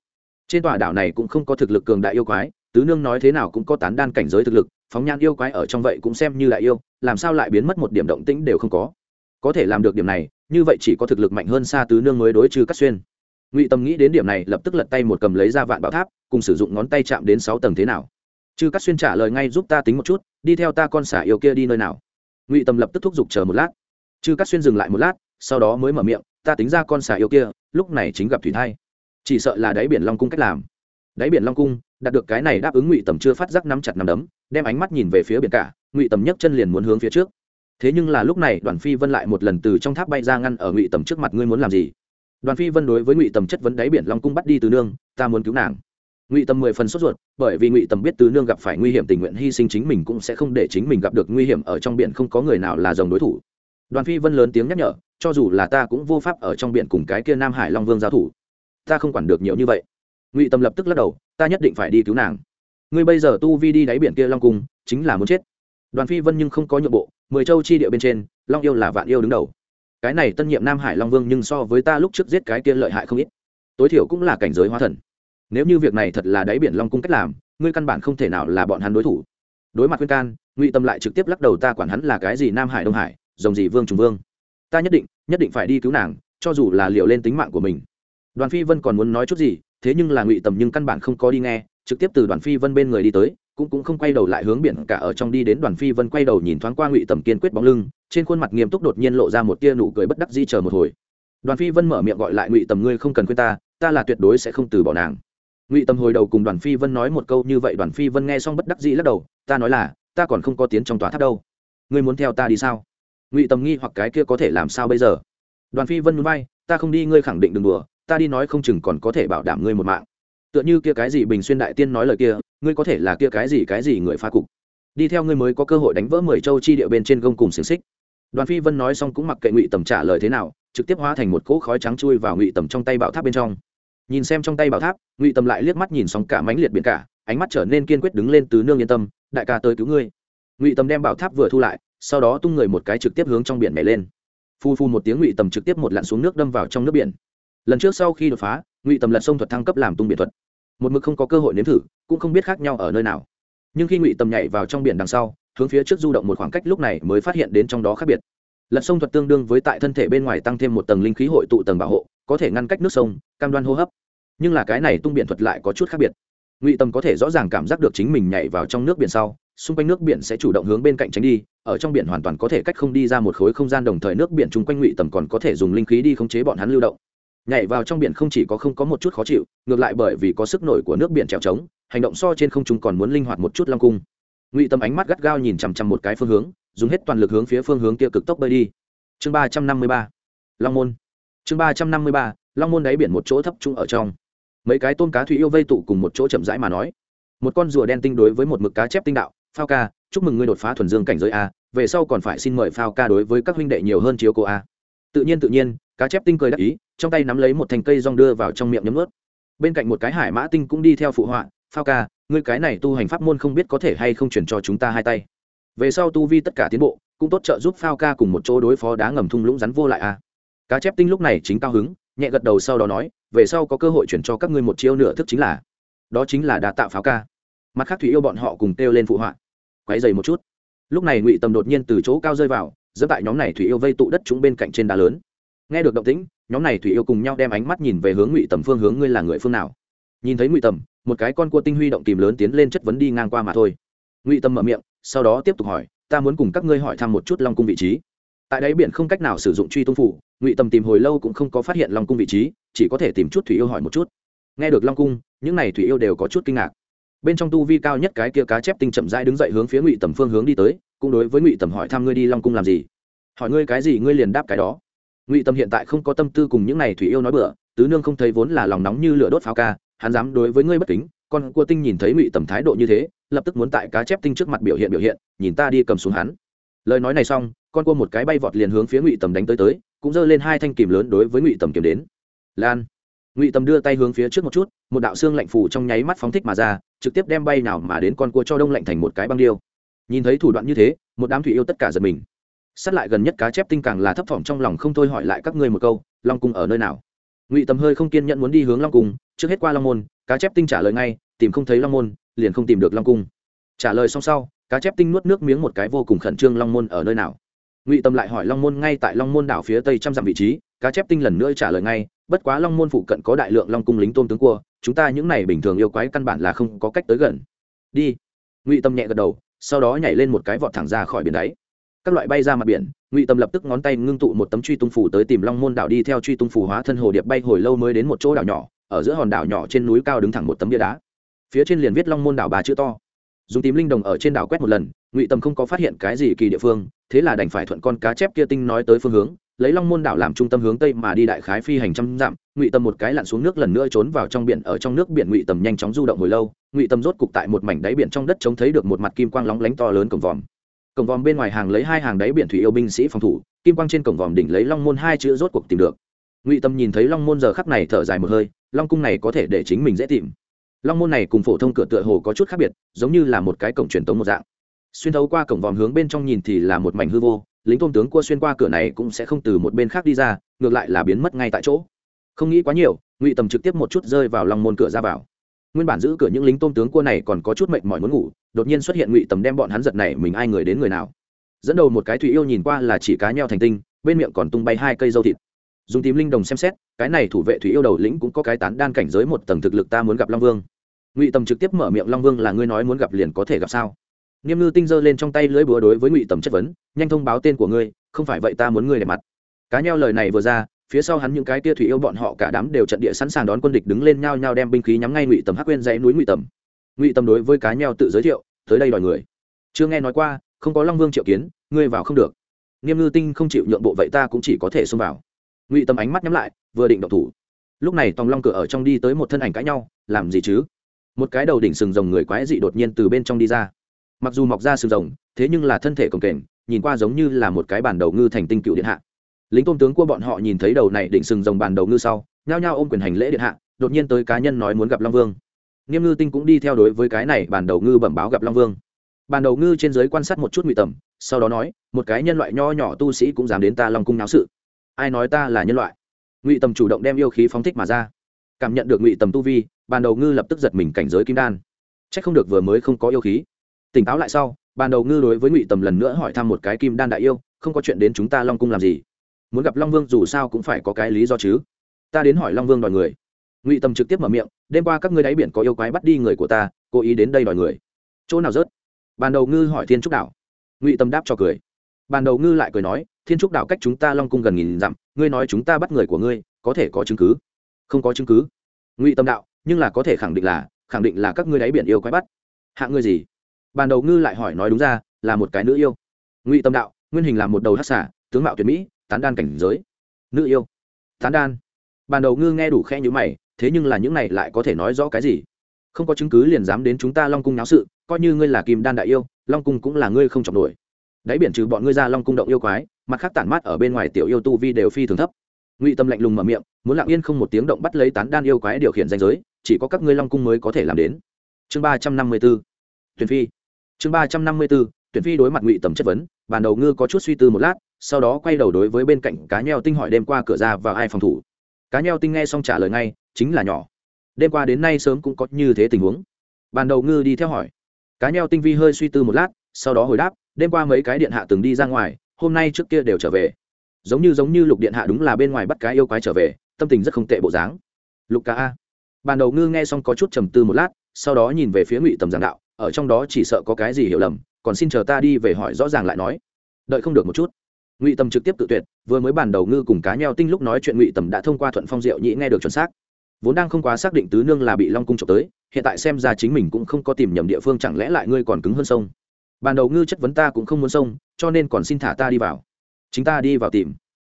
Trên tòa đảo này cũng không có thực lực cường đại yêu quái, tứ nương nói thế nào cũng có tán đan cảnh giới thực lực, phóng nhan yêu quái ở trong vậy cũng xem như đại yêu, làm sao lại biến mất một điểm động tĩnh đều không có. Có thể làm được điểm này, như vậy chỉ có thực lực mạnh hơn xa tứ nương mới đối trừ cắt xuyên. Ngụy tâm nghĩ đến điểm này, lập tức lật tay một cầm lấy ra vạn bảo tháp, cùng sử dụng ngón tay chạm đến sáu tầng thế nào. Chư cắt xuyên trả lời ngay giúp ta tính một chút, đi theo ta con xả yêu kia đi nơi nào ngụy tâm lập tức thúc giục chờ một lát. Chư cắt xuyên dừng lại một lát, sau đó mới mở miệng, ta tính ra con xà yêu kia, lúc này chính gặp thủy thai. Chỉ sợ là đáy biển long cung cách làm. Đáy biển long cung, đạt được cái này đáp ứng ngụy tầm chưa phát giác nắm chặt nắm đấm, đem ánh mắt nhìn về phía biển cả, ngụy tầm nhấc chân liền muốn hướng phía trước. Thế nhưng là lúc này đoàn phi vân lại một lần từ trong tháp bay ra ngăn ở ngụy tầm trước mặt, ngươi muốn làm gì? Đoàn phi vân đối với ngụy tầm chất vấn đáy biển long cung bắt đi từ nương, ta muốn cứu nàng ngụy tầm mười phần sốt ruột, bởi vì ngụy tầm biết tứ nương gặp phải nguy hiểm tình nguyện hy sinh chính mình cũng sẽ không để chính mình gặp được nguy hiểm ở trong biển không có người nào là dòng đối thủ. Đoàn phi vân lớn tiếng nhắc nhở, cho dù là ta cũng vô pháp ở trong biển cùng cái kia nam hải long vương giao thủ. Ta không quản được nhiều như vậy. Ngụy tầm lập tức lắc đầu, ta nhất định phải đi cứu nàng. Ngươi bây giờ tu vi đi đáy biển kia long cung, chính là muốn chết. Đoàn phi vân nhưng không có nhượng bộ, mười châu chi địa bên trên, long yêu là vạn yêu đứng đầu. Cái này tân nhiệm nam hải long vương nhưng so với ta lúc trước giết cái kia lợi hại không ít. Tối thiểu cũng là cảnh giới hóa thần nếu như việc này thật là đáy biển long cung cách làm, ngươi căn bản không thể nào là bọn hắn đối thủ. Đối mặt khuyên can, ngụy tâm lại trực tiếp lắc đầu, ta quản hắn là cái gì nam hải, đông hải dòng gì vương trùng vương? Ta nhất định nhất định phải đi cứu nàng, cho dù là liều lên tính mạng của mình. Đoàn phi vân còn muốn nói chút gì, thế nhưng là ngụy tầm nhưng căn bản không có đi nghe, trực tiếp từ đoàn phi vân bên người đi tới, cũng cũng không quay đầu lại hướng biển cả ở trong đi đến đoàn phi vân quay đầu nhìn thoáng qua ngụy tầm kiên quyết bóng lưng, trên khuôn mặt nghiêm túc đột nhiên lộ ra một tia nụ cười bất đắc dĩ chờ một hồi. Đoàn phi vân mở miệng gọi lại ngụy tầm ngươi không cần khuyên ta ta là tuyệt đối sẽ không từ bỏ nàng ngụy tầm hồi đầu cùng đoàn phi vân nói một câu như vậy đoàn phi vân nghe xong bất đắc dĩ lắc đầu ta nói là ta còn không có tiến trong tòa tháp đâu ngươi muốn theo ta đi sao ngụy tầm nghi hoặc cái kia có thể làm sao bây giờ đoàn phi vân muốn bay ta không đi ngươi khẳng định đừng đùa ta đi nói không chừng còn có thể bảo đảm ngươi một mạng tựa như kia cái gì bình xuyên đại tiên nói lời kia ngươi có thể là kia cái gì cái gì người pha cục đi theo ngươi mới có cơ hội đánh vỡ mười châu chi địa bên trên gông cùng xiềng xích đoàn phi vân nói xong cũng mặc kệ ngụy tầm trả lời thế nào trực tiếp hóa thành một cỗ khói trắng chui vào ngụy tầm trong tay bạo tháp bên trong nhìn xem trong tay bảo tháp, ngụy tầm lại liếc mắt nhìn xong cả mánh liệt biển cả, ánh mắt trở nên kiên quyết đứng lên từ nương yên tâm, đại ca tới cứu ngươi. Ngụy tầm đem bảo tháp vừa thu lại, sau đó tung người một cái trực tiếp hướng trong biển nhảy lên. Phu phu một tiếng, ngụy tầm trực tiếp một lặn xuống nước đâm vào trong nước biển. Lần trước sau khi đột phá, ngụy tầm lật sông thuật thăng cấp làm tung biển thuật. Một mực không có cơ hội nếm thử, cũng không biết khác nhau ở nơi nào. Nhưng khi ngụy tầm nhảy vào trong biển đằng sau, hướng phía trước du động một khoảng cách lúc này mới phát hiện đến trong đó khác biệt. Lật sông thuật tương đương với tại thân thể bên ngoài tăng thêm một tầng linh khí hội tụ tầng bảo hộ, có thể ngăn cách nước sông, cam đoan hô hấp nhưng là cái này tung biển thuật lại có chút khác biệt. Ngụy tầm có thể rõ ràng cảm giác được chính mình nhảy vào trong nước biển sau, xung quanh nước biển sẽ chủ động hướng bên cạnh tránh đi, ở trong biển hoàn toàn có thể cách không đi ra một khối không gian đồng thời nước biển chung quanh ngụy tầm còn có thể dùng linh khí đi khống chế bọn hắn lưu động. Nhảy vào trong biển không chỉ có không có một chút khó chịu, ngược lại bởi vì có sức nổi của nước biển trèo trống, hành động so trên không trung còn muốn linh hoạt một chút long cung. Ngụy tâm ánh mắt gắt gao nhìn chằm chằm một cái phương hướng, dùng hết toàn lực hướng phía phương hướng kia cực tốc bơi đi. Chương ba trăm năm mươi ba, long môn. Chương ba trăm năm mươi ba, long môn đáy biển một chỗ thấp trung ở trong mấy cái tôm cá thủy yêu vây tụ cùng một chỗ chậm rãi mà nói. Một con rùa đen tinh đối với một mực cá chép tinh đạo, phao ca, chúc mừng ngươi đột phá thuần dương cảnh giới a, về sau còn phải xin mời phao ca đối với các huynh đệ nhiều hơn chiếu cô a. Tự nhiên tự nhiên, cá chép tinh cười đắc ý, trong tay nắm lấy một thành cây rong đưa vào trong miệng nhấm ướt bên cạnh một cái hải mã tinh cũng đi theo phụ họa, phao ca, ngươi cái này tu hành pháp môn không biết có thể hay không chuyển cho chúng ta hai tay. Về sau tu vi tất cả tiến bộ, cũng tốt trợ giúp phao ca cùng một chỗ đối phó đá ngầm thung lũng rắn vô lại a. Cá chép tinh lúc này chính cao hứng, nhẹ gật đầu sau đó nói về sau có cơ hội chuyển cho các ngươi một chiêu nửa thức chính là, đó chính là đá tạo pháo ca. Mặt khác thủy yêu bọn họ cùng kêu lên phụ họa. Quáy dày một chút. Lúc này ngụy tầm đột nhiên từ chỗ cao rơi vào dẫn tại nhóm này thủy yêu vây tụ đất chúng bên cạnh trên đá lớn. Nghe được động tĩnh, nhóm này thủy yêu cùng nhau đem ánh mắt nhìn về hướng ngụy tầm phương hướng, ngươi là người phương nào? Nhìn thấy ngụy tầm, một cái con cua tinh huy động tìm lớn tiến lên chất vấn đi ngang qua mà thôi. Ngụy tầm mở miệng, sau đó tiếp tục hỏi, ta muốn cùng các ngươi hỏi thăm một chút long cung vị trí. Tại đáy biển không cách nào sử dụng truy tung phủ ngụy tầm tìm hồi lâu cũng không có phát hiện long cung vị trí, chỉ có thể tìm chút thủy yêu hỏi một chút. Nghe được long cung, những n à y thủy yêu đều có chút kinh ngạc. Bên trong tu vi cao nhất cái kia cá chép tinh chậm rãi đứng dậy hướng phía ngụy tầm phương hướng đi tới, cũng đối với ngụy tầm hỏi thăm ngươi đi long cung làm gì? Hỏi ngươi cái gì ngươi liền đáp cái đó. Ngụy tầm hiện tại không có tâm tư cùng những n à y thủy yêu nói bừa, tứ nương không thấy vốn là lòng nóng như lửa đốt pháo ca, hắn dám đối với ngươi bất kính, con cua tinh nhìn thấy ngụy tầm thái độ như thế, lập tức muốn tại cá chép tinh trước mặt biểu hiện biểu hiện, nhìn ta đi cầm xuống hắn. Lời nói này xong, con cua một cái bay vọt liền hướng phía ngụy tầm đánh tới tới cũng giơ lên hai thanh kìm lớn đối với ngụy tầm kiếm đến lan ngụy tầm đưa tay hướng phía trước một chút một đạo xương lạnh phủ trong nháy mắt phóng thích mà ra trực tiếp đem bay nào mà đến con cua cho đông lạnh thành một cái băng điêu nhìn thấy thủ đoạn như thế một đám thủy yêu tất cả giật mình sát lại gần nhất cá chép tinh càng là thấp thỏm trong lòng không thôi hỏi lại các ngươi một câu long cung ở nơi nào ngụy tầm hơi không kiên nhẫn muốn đi hướng long cung trước hết qua long môn cá chép tinh trả lời ngay tìm không thấy long môn liền không tìm được long cung trả lời xong sau cá chép tinh nuốt nước miếng một cái vô cùng khẩn trương long môn ở nơi nào ngụy tâm lại hỏi long môn ngay tại long môn đảo phía tây trăm dặm vị trí, cá chép tinh lần nữa trả lời ngay, bất quá long môn phụ cận có đại lượng long cung lính tôm tướng cua, chúng ta những này bình thường yêu quái căn bản là không có cách tới gần. Đi. Ngụy tâm nhẹ gật đầu, sau đó nhảy lên một cái vọt thẳng ra khỏi biển đáy. Các loại bay ra mặt biển, ngụy tâm lập tức ngón tay ngưng tụ một tấm truy tung phủ tới tìm long môn đảo đi theo truy tung phủ hóa thân hồ điệp bay hồi lâu mới đến một chỗ đảo nhỏ, ở giữa hòn đảo nhỏ trên núi cao đứng thẳng một tấm bia đá. Phía trên liền viết long môn đảo bà chữ to. Dùng tím linh đồng ở trên đảo quét một lần ngụy tâm không có phát hiện cái gì kỳ địa phương, thế là đành phải thuận con cá chép kia tinh nói tới phương hướng, lấy long môn đảo làm trung tâm hướng tây mà đi đại khái phi hành trăm dặm, ngụy tâm một cái lặn xuống nước lần nữa trốn vào trong biển, ở trong nước biển ngụy tâm nhanh chóng du động hồi lâu, ngụy tâm rốt cục tại một mảnh đáy biển trong đất trông thấy được một mặt kim quang lóng lánh to lớn cổng vòm. Cổng vòm bên ngoài hàng lấy hai hàng đáy biển thủy yêu binh sĩ phòng thủ, kim quang trên cổng vòm đỉnh lấy long môn hai chữ rốt cuộc tìm được. Ngụy tâm nhìn thấy long môn giờ khắc này thở dài một hơi, long cung này có thể để chính mình dễ tìm. Long môn này cùng phổ thông cửa tựa hồ có chút khác biệt, giống như là một cái cổng truyền tống một dạng xuyên thấu qua cổng vòm hướng bên trong nhìn thì là một mảnh hư vô, lính tôn tướng cua xuyên qua cửa này cũng sẽ không từ một bên khác đi ra, ngược lại là biến mất ngay tại chỗ. Không nghĩ quá nhiều, ngụy tầm trực tiếp một chút rơi vào lòng môn cửa ra vào. Nguyên bản giữ cửa những lính tôn tướng cua này còn có chút mệt mỏi muốn ngủ, đột nhiên xuất hiện ngụy tầm đem bọn hắn giật này mình ai người đến người nào. Dẫn đầu một cái thủy yêu nhìn qua là chỉ cá nheo thành tinh, bên miệng còn tung bay hai cây dâu thịt. Dùng tím linh đồng xem xét, cái này thủ vệ thủy yêu đầu lĩnh cũng có cái tán đan cảnh giới một tầng thực lực ta muốn gặp long vương. Ngụy tầm trực tiếp mở miệng, long vương là ngươi nói muốn gặp liền có thể gặp sao? Niêm ngư tinh giơ lên trong tay lưỡi búa đối với ngụy tầm chất vấn, nhanh thông báo tên của ngươi, không phải vậy ta muốn ngươi để mặt. Cá nheo lời này vừa ra, phía sau hắn những cái tia thủy yêu bọn họ cả đám đều trận địa sẵn sàng đón quân địch đứng lên nhao nhao đem binh khí nhắm ngay ngụy tầm hắc quên dãy núi ngụy tầm. Ngụy tầm đối với cá nheo tự giới thiệu, tới đây đòi người. Chưa nghe nói qua, không có long vương triệu kiến, ngươi vào không được. Niêm ngư tinh không chịu nhượng bộ vậy ta cũng chỉ có thể xông vào. Ngụy tầm ánh mắt nhắm lại, vừa định động thủ. Lúc này tòng long cửa ở trong đi tới một thân ảnh cãi nhau, làm gì chứ? Một cái đầu đỉnh sừng rồng người quái dị đột nhiên từ bên trong đi ra mặc dù mọc ra sừng rồng, thế nhưng là thân thể cồng kềnh, nhìn qua giống như là một cái bản đầu ngư thành tinh cựu điện hạ. Lính tôn tướng của bọn họ nhìn thấy đầu này đỉnh sừng rồng bản đầu ngư sau, nhao nhao ôm quyền hành lễ điện hạ, đột nhiên tới cá nhân nói muốn gặp long vương. Nghiêm ngư tinh cũng đi theo đối với cái này bản đầu ngư bẩm báo gặp long vương. Bản đầu ngư trên giới quan sát một chút ngụy tầm sau đó nói, một cái nhân loại nho nhỏ tu sĩ cũng dám đến ta long cung náo sự. Ai nói ta là nhân loại? Ngụy tầm chủ động đem yêu khí phóng thích mà ra. Cảm nhận được ngụy tầm tu vi, bản đầu ngư lập tức giật mình cảnh giới kim đan. C h ắ c không được vừa mới không có yêu khí tỉnh táo lại sau, ban đầu ngư đối với ngụy tầm lần nữa hỏi thăm một cái kim đan đại yêu, không có chuyện đến chúng ta long cung làm gì? Muốn gặp long vương dù sao cũng phải có cái lý do chứ. Ta đến hỏi long vương đòi người. Ngụy tầm trực tiếp mở miệng, đêm qua các ngươi đáy biển có yêu quái bắt đi người của ta, cố ý đến đây đòi người. Chỗ nào rớt? Ban đầu ngư hỏi thiên trúc đảo. Ngụy tầm đáp cho cười. Ban đầu ngư lại cười nói, thiên trúc đảo cách chúng ta long cung gần nghìn dặm, ngươi nói chúng ta bắt người của ngươi, có thể có chứng cứ? Không có chứng cứ. Ngụy tâm đạo, nhưng là có thể khẳng định là, khẳng định là các ngươi đáy biển yêu quái bắt. Hạng ngươi gì? Bàn đầu ngư lại hỏi nói đúng ra, là một cái nữ yêu. Ngụy tâm đạo, nguyên hình là một đầu hát xả tướng mạo tuyệt mỹ, tán đan cảnh giới. Nữ yêu. Tán đan. Bàn đầu ngư nghe đủ khe nhữ mày, thế nhưng là những này lại có thể nói rõ cái gì? Không có chứng cứ liền dám đến chúng ta long cung náo sự, coi như ngươi là kim đan đại yêu, long cung cũng là ngươi không chọc nổi. Đáy biển trừ bọn ngươi ra long cung động yêu quái, mặt khác tản mát ở bên ngoài tiểu yêu tu vi đều phi thường thấp. Ngụy tâm lạnh lùng mở miệng, muốn lặng yên không một tiếng động bắt lấy tán đan yêu quái điều khiển danh giới, chỉ có các ngươi long cung mới có thể làm đến. Chương ba trăm năm mươi b ố phi chương ba trăm năm mươi bốn tuyển phi đối mặt ngụy tầm chất vấn bàn đầu ngư có chút suy tư một lát, sau đó quay đầu đối với bên cạnh cá nheo tinh hỏi đêm qua cửa ra vào ai phòng thủ. Cá nheo tinh nghe xong trả lời ngay, chính là nhỏ. Đêm qua đến nay sớm cũng có như thế tình huống. Bàn đầu ngư đi theo hỏi. Cá nheo tinh vi hơi suy tư một lát, sau đó hồi đáp, đêm qua mấy cái điện hạ từng đi ra ngoài, hôm nay trước kia đều trở về. Giống như giống như lục điện hạ đúng là bên ngoài bắt cái yêu quái trở về, tâm tình rất không tệ bộ dáng. Lục cá a. Bàn đầu ngư nghe xong có chút trầm tư một lát, sau đó nhìn về phía ngụy tầm giảng đạo ở trong đó chỉ sợ có cái gì hiểu lầm, còn xin chờ ta đi về hỏi rõ ràng lại nói. Đợi không được một chút. Ngụy tầm trực tiếp tự tuyệt, vừa mới bàn đầu ngư cùng cá nheo tinh lúc nói chuyện ngụy tầm đã thông qua thuận phong diệu nhĩ nghe được chuẩn xác. Vốn đang không quá xác định tứ nương là bị long cung trộm tới, hiện tại xem ra chính mình cũng không có tìm nhầm địa phương chẳng lẽ lại ngươi còn cứng hơn sông. Bàn đầu ngư chất vấn ta cũng không muốn sông, cho nên còn xin thả ta đi vào. Chính ta đi vào tìm.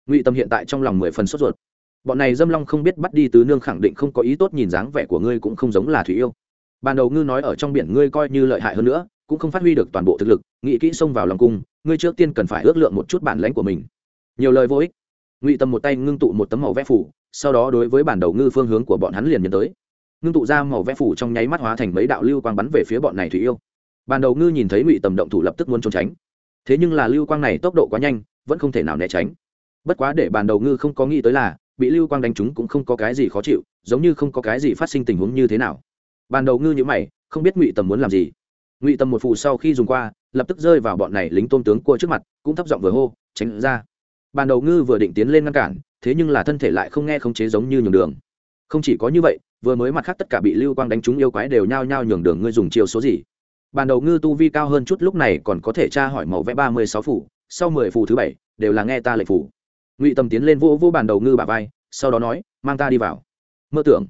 Ngụy tâm hiện tại trong lòng mười phần sốt ruột. Bọn này dâm long không biết bắt đi tứ nương khẳng định không có ý tốt, nhìn dáng vẻ của ngươi cũng không giống là thủy yêu ban đầu ngư nói ở trong biển ngươi coi như lợi hại hơn nữa, cũng không phát huy được toàn bộ thực lực, nghĩ kỹ xông vào lòng cung, ngươi trước tiên cần phải ước lượng một chút bản lãnh của mình. Nhiều lời vô ích. Ngụy tâm một tay ngưng tụ một tấm màu vẽ phủ, sau đó đối với bản đầu ngư phương hướng của bọn hắn liền nhấn tới. Ngưng tụ ra màu vẽ phủ trong nháy mắt hóa thành mấy đạo lưu quang bắn về phía bọn này thủy yêu. Ban đầu ngư nhìn thấy ngụy tầm động thủ lập tức muốn trốn tránh. Thế nhưng là lưu quang này tốc độ quá nhanh, vẫn không thể nào né tránh. Bất quá để bản đầu ngư không có nghĩ tới là, bị lưu quang đánh trúng cũng không có cái gì khó chịu, giống như không có cái gì phát sinh tình huống như thế nào bàn đầu ngư như mày, không biết ngụy tầm muốn làm gì. Ngụy tầm một phụ sau khi dùng qua, lập tức rơi vào bọn này lính tôn tướng cua trước mặt, cũng thấp giọng vừa hô, tránh ra. Bàn đầu ngư vừa định tiến lên ngăn cản, thế nhưng là thân thể lại không nghe khống chế giống như nhường đường. Không chỉ có như vậy, vừa mới mặt khác tất cả bị lưu quang đánh trúng yêu quái đều nhao nhao nhường đường ngươi dùng chiều số gì? Bàn đầu ngư tu vi cao hơn chút lúc này còn có thể tra hỏi màu vẽ ba mươi sáu phủ sau mười phủ thứ bảy, đều là nghe ta lệnh phủ ngụy tầm tiến lên vô vô bàn đầu ngư bà vai, sau đó nói, mang ta đi vào. Mơ tưởng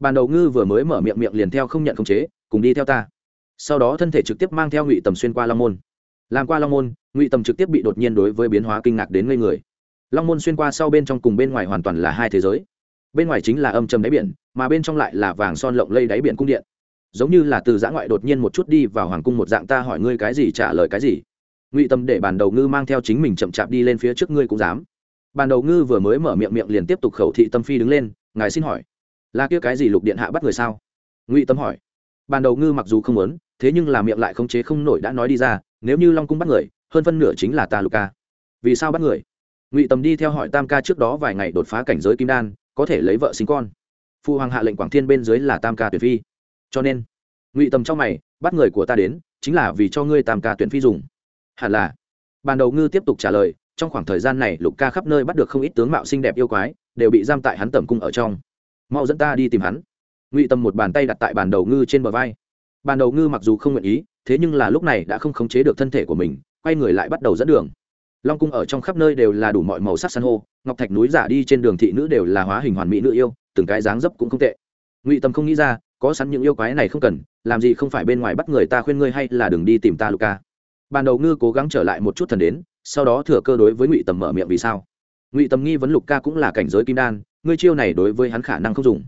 bàn đầu ngư vừa mới mở miệng miệng liền theo không nhận khống chế, cùng đi theo ta. Sau đó thân thể trực tiếp mang theo ngụy tầm xuyên qua long môn. Làm qua long môn, ngụy tầm trực tiếp bị đột nhiên đối với biến hóa kinh ngạc đến ngây người. Long môn xuyên qua sau bên trong cùng bên ngoài hoàn toàn là hai thế giới. Bên ngoài chính là âm trầm đáy biển, mà bên trong lại là vàng son lộng lây đáy biển cung điện. Giống như là từ giã ngoại đột nhiên một chút đi vào hoàng cung một dạng, ta hỏi ngươi cái gì, trả lời cái gì? Ngụy tâm để bàn đầu ngư mang theo chính mình chậm chạp đi lên phía trước, ngươi cũng dám. Bàn đầu ngư vừa mới mở miệng miệng liền tiếp tục khẩu thị tâm phi đứng lên, ngài xin hỏi là kia cái gì lục điện hạ bắt người sao? Ngụy tâm hỏi. Ban đầu ngư mặc dù không muốn, thế nhưng là miệng lại không chế không nổi đã nói đi ra, nếu như long cung bắt người, hơn phân nửa chính là ta lục ca. Vì sao bắt người? Ngụy tâm đi theo hỏi tam ca trước đó vài ngày đột phá cảnh giới kim đan, có thể lấy vợ sinh con. Phu hoàng hạ lệnh quảng thiên bên dưới là tam ca tuyển phi. Cho nên, ngụy tâm trong mày, bắt người của ta đến, chính là vì cho ngươi tam ca tuyển phi dùng. Hẳn là. Ban đầu ngư tiếp tục trả lời, trong khoảng thời gian này lục ca khắp nơi bắt được không ít tướng mạo xinh đẹp yêu quái, đều bị giam tại hắn tẩm cung ở trong mau dẫn ta đi tìm hắn. Ngụy tâm một bàn tay đặt tại bàn đầu ngư trên bờ vai. Bàn đầu ngư mặc dù không nguyện ý, thế nhưng là lúc này đã không khống chế được thân thể của mình, quay người lại bắt đầu dẫn đường. Long cung ở trong khắp nơi đều là đủ mọi màu sắc san hô, ngọc thạch núi giả đi trên đường thị nữ đều là hóa hình hoàn mỹ nữ yêu, từng cái dáng dấp cũng không tệ. Ngụy tâm không nghĩ ra, có sẵn những yêu quái này không cần, làm gì không phải bên ngoài bắt người ta khuyên ngươi hay là đừng đi tìm ta luca ban đầu ngư cố gắng trở lại một chút thần đến, sau đó thừa cơ đối với ngụy tầm mở miệng vì sao. Ngụy tầm nghi vấn lục ca cũng là cảnh giới kim đan ngươi chiêu này đối với hắn khả năng không dùng.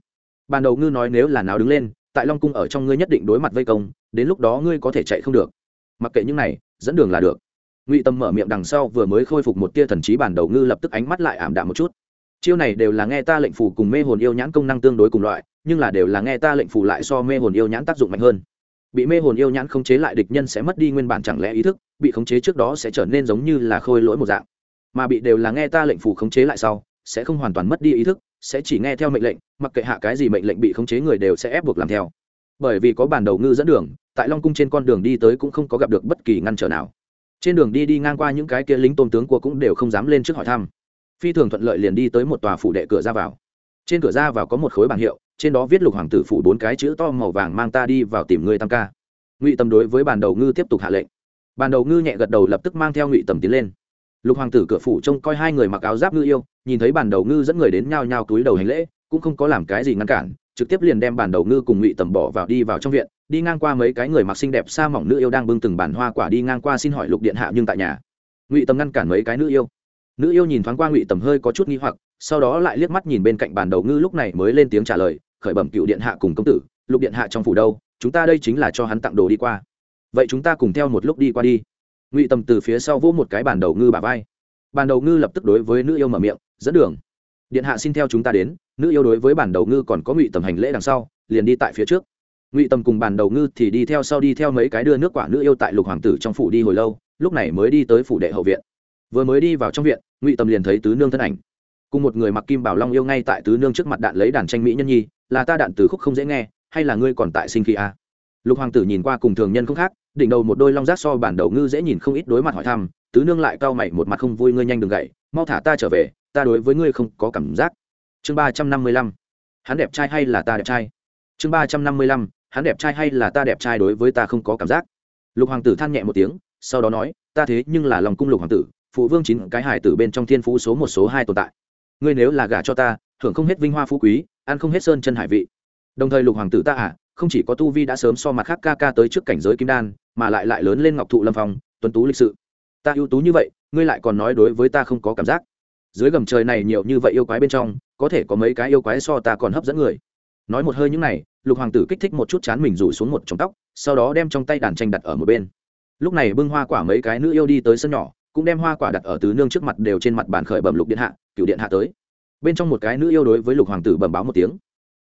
Ban đầu ngư nói nếu là nào đứng lên, tại long cung ở trong ngươi nhất định đối mặt vây công, đến lúc đó ngươi có thể chạy không được. Mặc kệ những này, dẫn đường là được. Ngụy tâm mở miệng đằng sau vừa mới khôi phục một tia thần trí bản đầu ngư lập tức ánh mắt lại ảm đạm một chút. Chiêu này đều là nghe ta lệnh phù cùng mê hồn yêu nhãn công năng tương đối cùng loại, nhưng là đều là nghe ta lệnh phù lại so mê hồn yêu nhãn tác dụng mạnh hơn. Bị mê hồn yêu nhãn khống chế lại địch nhân sẽ mất đi nguyên bản chẳng lẽ ý thức, bị khống chế trước đó sẽ trở nên giống như là khôi lỗi một dạng. Mà bị đều là nghe ta lệnh phù khống chế lại sau sẽ không hoàn toàn mất đi ý thức, sẽ chỉ nghe theo mệnh lệnh, mặc kệ hạ cái gì mệnh lệnh bị khống chế người đều sẽ ép buộc làm theo. Bởi vì có bản đầu ngư dẫn đường, tại long cung trên con đường đi tới cũng không có gặp được bất kỳ ngăn trở nào. Trên đường đi đi ngang qua những cái kia lính tôn tướng của cũng đều không dám lên trước hỏi thăm. Phi thường thuận lợi liền đi tới một tòa phủ đệ cửa ra vào. Trên cửa ra vào có một khối bảng hiệu, trên đó viết lục hoàng tử phủ bốn cái chữ to màu vàng mang ta đi vào tìm người tam ca. Ngụy tầm đối với bàn đầu ngư tiếp tục hạ lệnh. Bàn đầu ngư nhẹ gật đầu lập tức mang theo ngụy tầm tiến lên lục hoàng tử cửa phủ trông coi hai người mặc áo giáp ngư yêu, nhìn thấy bản đầu ngư dẫn người đến nhao nhao túi đầu hành lễ, cũng không có làm cái gì ngăn cản, trực tiếp liền đem bản đầu ngư cùng ngụy tầm bỏ vào đi vào trong viện, đi ngang qua mấy cái người mặc xinh đẹp xa mỏng nữ yêu đang bưng từng bản hoa quả đi ngang qua xin hỏi lục điện hạ nhưng tại nhà. Ngụy tầm ngăn cản mấy cái nữ yêu. Nữ yêu nhìn thoáng qua ngụy tầm hơi có chút nghi hoặc, sau đó lại liếc mắt nhìn bên cạnh bản đầu ngư lúc này mới lên tiếng trả lời, khởi bẩm cựu điện hạ cùng công tử, lục điện hạ trong phủ đâu, chúng ta đây chính là cho hắn tặng đồ đi qua. Vậy chúng ta cùng theo một lúc đi qua đi ngụy tầm từ phía sau vỗ một cái bàn đầu ngư bà vai bàn đầu ngư lập tức đối với nữ yêu mở miệng dẫn đường điện hạ xin theo chúng ta đến nữ yêu đối với bản đầu ngư còn có ngụy tầm hành lễ đằng sau liền đi tại phía trước ngụy tầm cùng bản đầu ngư thì đi theo sau đi theo mấy cái đưa nước quả nữ yêu tại lục hoàng tử trong phủ đi hồi lâu lúc này mới đi tới phủ đệ hậu viện vừa mới đi vào trong viện ngụy tầm liền thấy tứ nương thân ảnh cùng một người mặc kim bảo long yêu ngay tại tứ nương trước mặt đạn lấy đàn tranh mỹ nhân nhi là ta đạn từ khúc không dễ nghe hay là ngươi còn tại sinh khi a à? lục hoàng tử nhìn qua cùng thường nhân không khác đỉnh đầu một đôi long giác so bản đầu ngư dễ nhìn không ít đối mặt hỏi thăm, tứ nương lại cau mày một mặt không vui ngươi nhanh đừng gậy, mau thả ta trở về, ta đối với ngươi không có cảm giác. Chương ba trăm năm mươi lăm, hắn đẹp trai hay là ta đẹp trai? Chương ba trăm năm mươi lăm, hắn đẹp trai hay là ta đẹp trai đối với ta không có cảm giác? Lục hoàng tử than nhẹ một tiếng, sau đó nói, ta thế nhưng là lòng cung lục hoàng tử, phụ vương chín cái hải tử bên trong thiên phú số một số hai tồn tại. Ngươi nếu là gả cho ta, thưởng không hết vinh hoa phú quý, ăn không hết sơn chân hải vị. Đồng thời lục hoàng tử ta à không chỉ có tu vi đã sớm so mặt khác ca ca tới trước cảnh giới kim đan, mà lại lại lớn lên ngọc thụ lâm phong tuấn tú lịch sự. Ta ưu tú như vậy, ngươi lại còn nói đối với ta không có cảm giác. Dưới gầm trời này nhiều như vậy yêu quái bên trong, có thể có mấy cái yêu quái so ta còn hấp dẫn người. Nói một hơi những này, lục hoàng tử kích thích một chút chán mình rủ xuống một trong tóc, sau đó đem trong tay đàn tranh đặt ở một bên. Lúc này bưng hoa quả mấy cái nữ yêu đi tới sân nhỏ, cũng đem hoa quả đặt ở tứ nương trước mặt đều trên mặt bàn khởi bẩm lục điện hạ cựu điện hạ tới. Bên trong một cái nữ yêu đối với lục hoàng tử bẩm báo một tiếng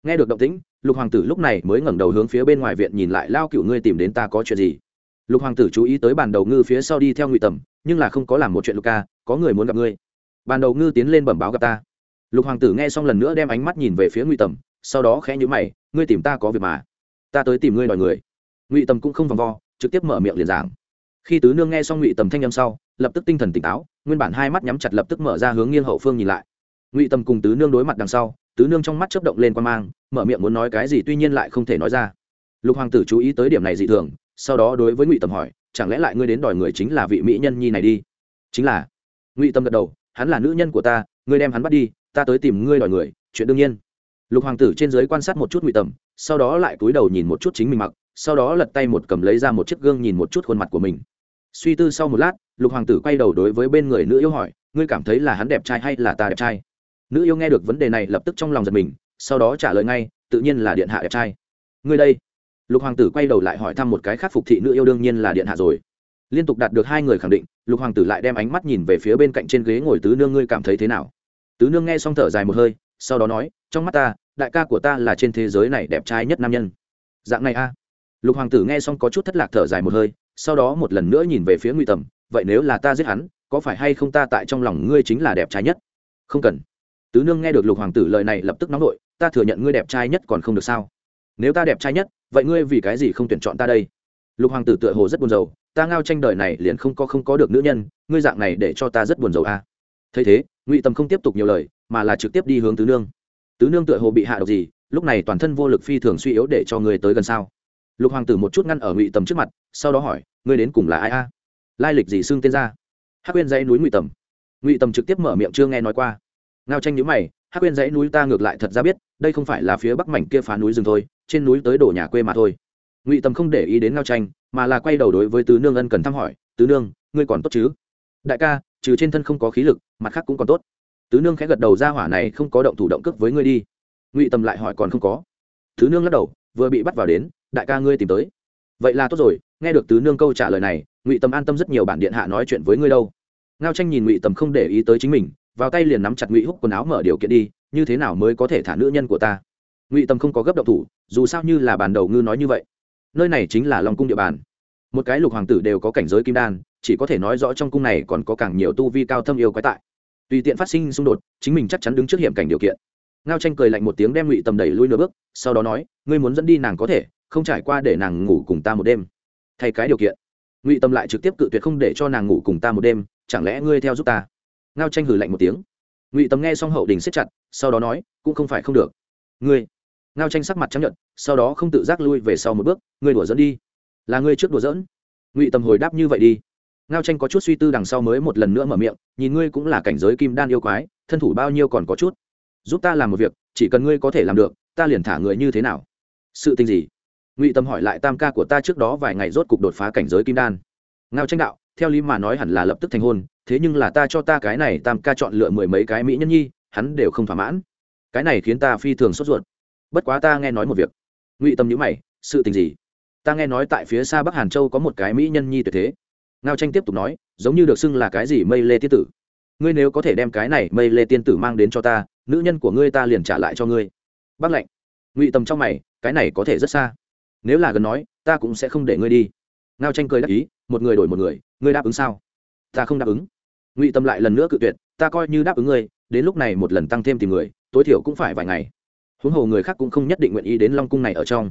nghe được động tĩnh, lục hoàng tử lúc này mới ngẩng đầu hướng phía bên ngoài viện nhìn lại, lao cựu ngươi tìm đến ta có chuyện gì? Lục hoàng tử chú ý tới bàn đầu ngư phía sau đi theo ngụy tầm, nhưng là không có làm một chuyện lục ca, có người muốn gặp ngươi. Bàn đầu ngư tiến lên bẩm báo gặp ta. Lục hoàng tử nghe xong lần nữa đem ánh mắt nhìn về phía ngụy tầm, sau đó khẽ nhữ mày, ngươi tìm ta có việc mà. Ta tới tìm ngươi đòi người. Ngụy tầm cũng không vòng vo, trực tiếp mở miệng liền giảng. Khi tứ nương nghe xong ngụy tầm thanh â m sau, lập tức tinh thần tỉnh táo, nguyên bản hai mắt nhắm chặt lập tức mở ra hướng nghiêng hậu phương nhìn lại. Ngụy tầm cùng tứ nương đối mặt đằng sau tứ nương trong mắt chớp động lên quan mang, mở miệng muốn nói cái gì tuy nhiên lại không thể nói ra. Lục hoàng tử chú ý tới điểm này dị thường, sau đó đối với ngụy tầm hỏi, chẳng lẽ lại ngươi đến đòi người chính là vị mỹ nhân nhi này đi? Chính là. Ngụy tâm gật đầu, hắn là nữ nhân của ta, ngươi đem hắn bắt đi, ta tới tìm ngươi đòi người, chuyện đương nhiên. Lục hoàng tử trên giới quan sát một chút ngụy tầm, sau đó lại cúi đầu nhìn một chút chính mình mặc, sau đó lật tay một cầm lấy ra một chiếc gương nhìn một chút khuôn mặt của mình. Suy tư sau một lát, lục hoàng tử quay đầu đối với bên người nữ yêu hỏi, ngươi cảm thấy là hắn đẹp trai hay là ta đẹp trai? Nữ yêu nghe được vấn đề này lập tức trong lòng giật mình, sau đó trả lời ngay, tự nhiên là điện hạ đẹp trai. Ngươi đây. Lục hoàng tử quay đầu lại hỏi thăm một cái khác phục thị nữ yêu đương nhiên là điện hạ rồi. Liên tục đạt được hai người khẳng định, lục hoàng tử lại đem ánh mắt nhìn về phía bên cạnh trên ghế ngồi tứ nương, ngươi cảm thấy thế nào? Tứ nương nghe xong thở dài một hơi, sau đó nói, trong mắt ta, đại ca của ta là trên thế giới này đẹp trai nhất nam nhân. Dạng này a. Lục hoàng tử nghe xong có chút thất lạc thở dài một hơi, sau đó một lần nữa nhìn về phía ngụy tầm, vậy nếu là ta giết hắn, có phải hay không ta tại trong lòng ngươi chính là đẹp trai nhất? Không cần tứ nương nghe được lục hoàng tử lời này lập tức nóng nổi ta thừa nhận ngươi đẹp trai nhất còn không được sao? Nếu ta đẹp trai nhất, vậy ngươi vì cái gì không tuyển chọn ta đây? Lục hoàng tử tựa hồ rất buồn rầu, ta ngao tranh đời này liền không có không có được nữ nhân, ngươi dạng này để cho ta rất buồn rầu a à. thấy thế, ngụy tầm không tiếp tục nhiều lời, mà là trực tiếp đi hướng tứ nương. Tứ nương tựa hồ bị hạ độc gì, lúc này toàn thân vô lực phi thường suy yếu để cho người tới gần sao? Lục hoàng tử một chút ngăn ở ngụy tầm trước mặt, sau đó hỏi, ngươi đến cùng là ai a? Lai lịch gì xưng tên ra? Hắc quên dãy núi ngụy tầm. Ngụy tầm trực tiếp mở miệng chưa nghe nói qua ngao tranh nhữ mày, hắc quên dãy núi ta ngược lại thật ra biết, đây không phải là phía bắc mảnh kia phá núi rừng thôi, trên núi tới đổ nhà quê mà thôi. Ngụy tầm không để ý đến ngao tranh mà là quay đầu đối với tứ nương ân cần thăm hỏi, tứ nương, ngươi còn tốt chứ? Đại ca, trừ trên thân không có khí lực, mặt khác cũng còn tốt. Tứ nương khẽ gật đầu ra hỏa này không có động thủ động cướp với ngươi đi. Ngụy tầm lại hỏi, còn không có? Tứ nương lắc đầu, vừa bị bắt vào đến, đại ca ngươi tìm tới. Vậy là tốt rồi, nghe được tứ nương câu trả lời này, ngụy tầm an tâm rất nhiều bản điện hạ nói chuyện với ngươi đâu. Ngao tranh nhìn ngụy tầm không để ý tới chính mình vào tay liền nắm chặt ngụy húc quần áo mở điều kiện đi như thế nào mới có thể thả nữ nhân của ta ngụy tâm không có gấp động thủ dù sao như là bản đầu ngư nói như vậy nơi này chính là lòng cung địa bàn một cái lục hoàng tử đều có cảnh giới kim đan chỉ có thể nói rõ trong cung này còn có càng nhiều tu vi cao thâm yêu quái tại tùy tiện phát sinh xung đột chính mình chắc chắn đứng trước hiểm cảnh điều kiện ngao tranh cười lạnh một tiếng đem ngụy tầm đẩy lui nửa bước sau đó nói ngươi muốn dẫn đi nàng có thể không trải qua để nàng ngủ cùng ta một đêm thay cái điều kiện ngụy tâm lại trực tiếp cự tuyệt không để cho nàng ngủ cùng ta một đêm chẳng lẽ ngươi theo giúp ta ngao tranh hử lạnh một tiếng. Ngụy Tầm nghe xong hậu đình xếp chặt, sau đó nói, cũng không phải không được. Ngươi. Ngao tranh sắc mặt chấp nhận sau đó không tự giác lui về sau một bước, ngươi đùa dẫn đi. Là ngươi trước đùa dẫn ngụy Tầm hồi đáp như vậy đi. Ngao tranh có chút suy tư đằng sau mới một lần nữa mở miệng, nhìn ngươi cũng là cảnh giới kim đan yêu quái, thân thủ bao nhiêu còn có chút. Giúp ta làm một việc, chỉ cần ngươi có thể làm được, ta liền thả người như thế nào? Sự tình gì? Ngụy tâm hỏi lại tam ca của ta trước đó vài ngày rốt cục đột phá cảnh giới kim đan. Ngao tranh đạo theo lý mà nói hẳn là lập tức thành hôn, thế nhưng là ta cho ta cái này tam ca chọn lựa mười mấy cái mỹ nhân nhi, hắn đều không thỏa mãn. Cái này khiến ta phi thường sốt ruột. Bất quá ta nghe nói một việc. Ngụy tâm nhữ mày, sự tình gì? Ta nghe nói tại phía xa bắc hàn châu có một cái mỹ nhân nhi tuyệt thế. Ngao tranh tiếp tục nói, giống như được xưng là cái gì mây lê tiên tử. Ngươi nếu có thể đem cái này mây lê tiên tử mang đến cho ta, nữ nhân của ngươi ta liền trả lại cho ngươi. Bác lệnh. Ngụy tầm trong mày, cái này có thể rất xa. Nếu là gần nói, ta cũng sẽ không để ngươi đi ngao tranh cười đáp ý, một người đổi một người, ngươi đáp ứng sao? Ta không đáp ứng. Ngụy tâm lại lần nữa cự tuyệt, ta coi như đáp ứng ngươi, đến lúc này một lần tăng thêm tìm người tối thiểu cũng phải vài ngày. Huống hồ người khác cũng không nhất định nguyện ý đến long cung này ở trong.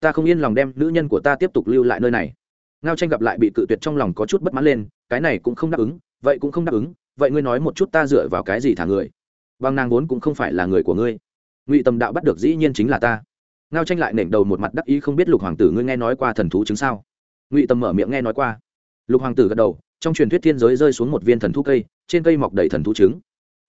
Ta không yên lòng đem nữ nhân của ta tiếp tục lưu lại nơi này. Ngao tranh gặp lại bị cự tuyệt trong lòng có chút bất mãn lên, cái này cũng không đáp ứng, vậy cũng không đáp ứng, vậy ngươi nói một chút ta dựa vào cái gì thả người? Bằng nàng vốn cũng không phải là người của ngươi. Ngụy tâm đạo bắt được dĩ nhiên chính là ta. Ngao tranh lại nểnh đầu một mặt đắc ý không biết lục hoàng tử ngươi nghe nói qua thần thú chứng sao? Ngụy tâm mở miệng nghe nói qua lục hoàng tử gật đầu trong truyền thuyết thiên giới rơi xuống một viên thần thú cây trên cây mọc đầy thần thú trứng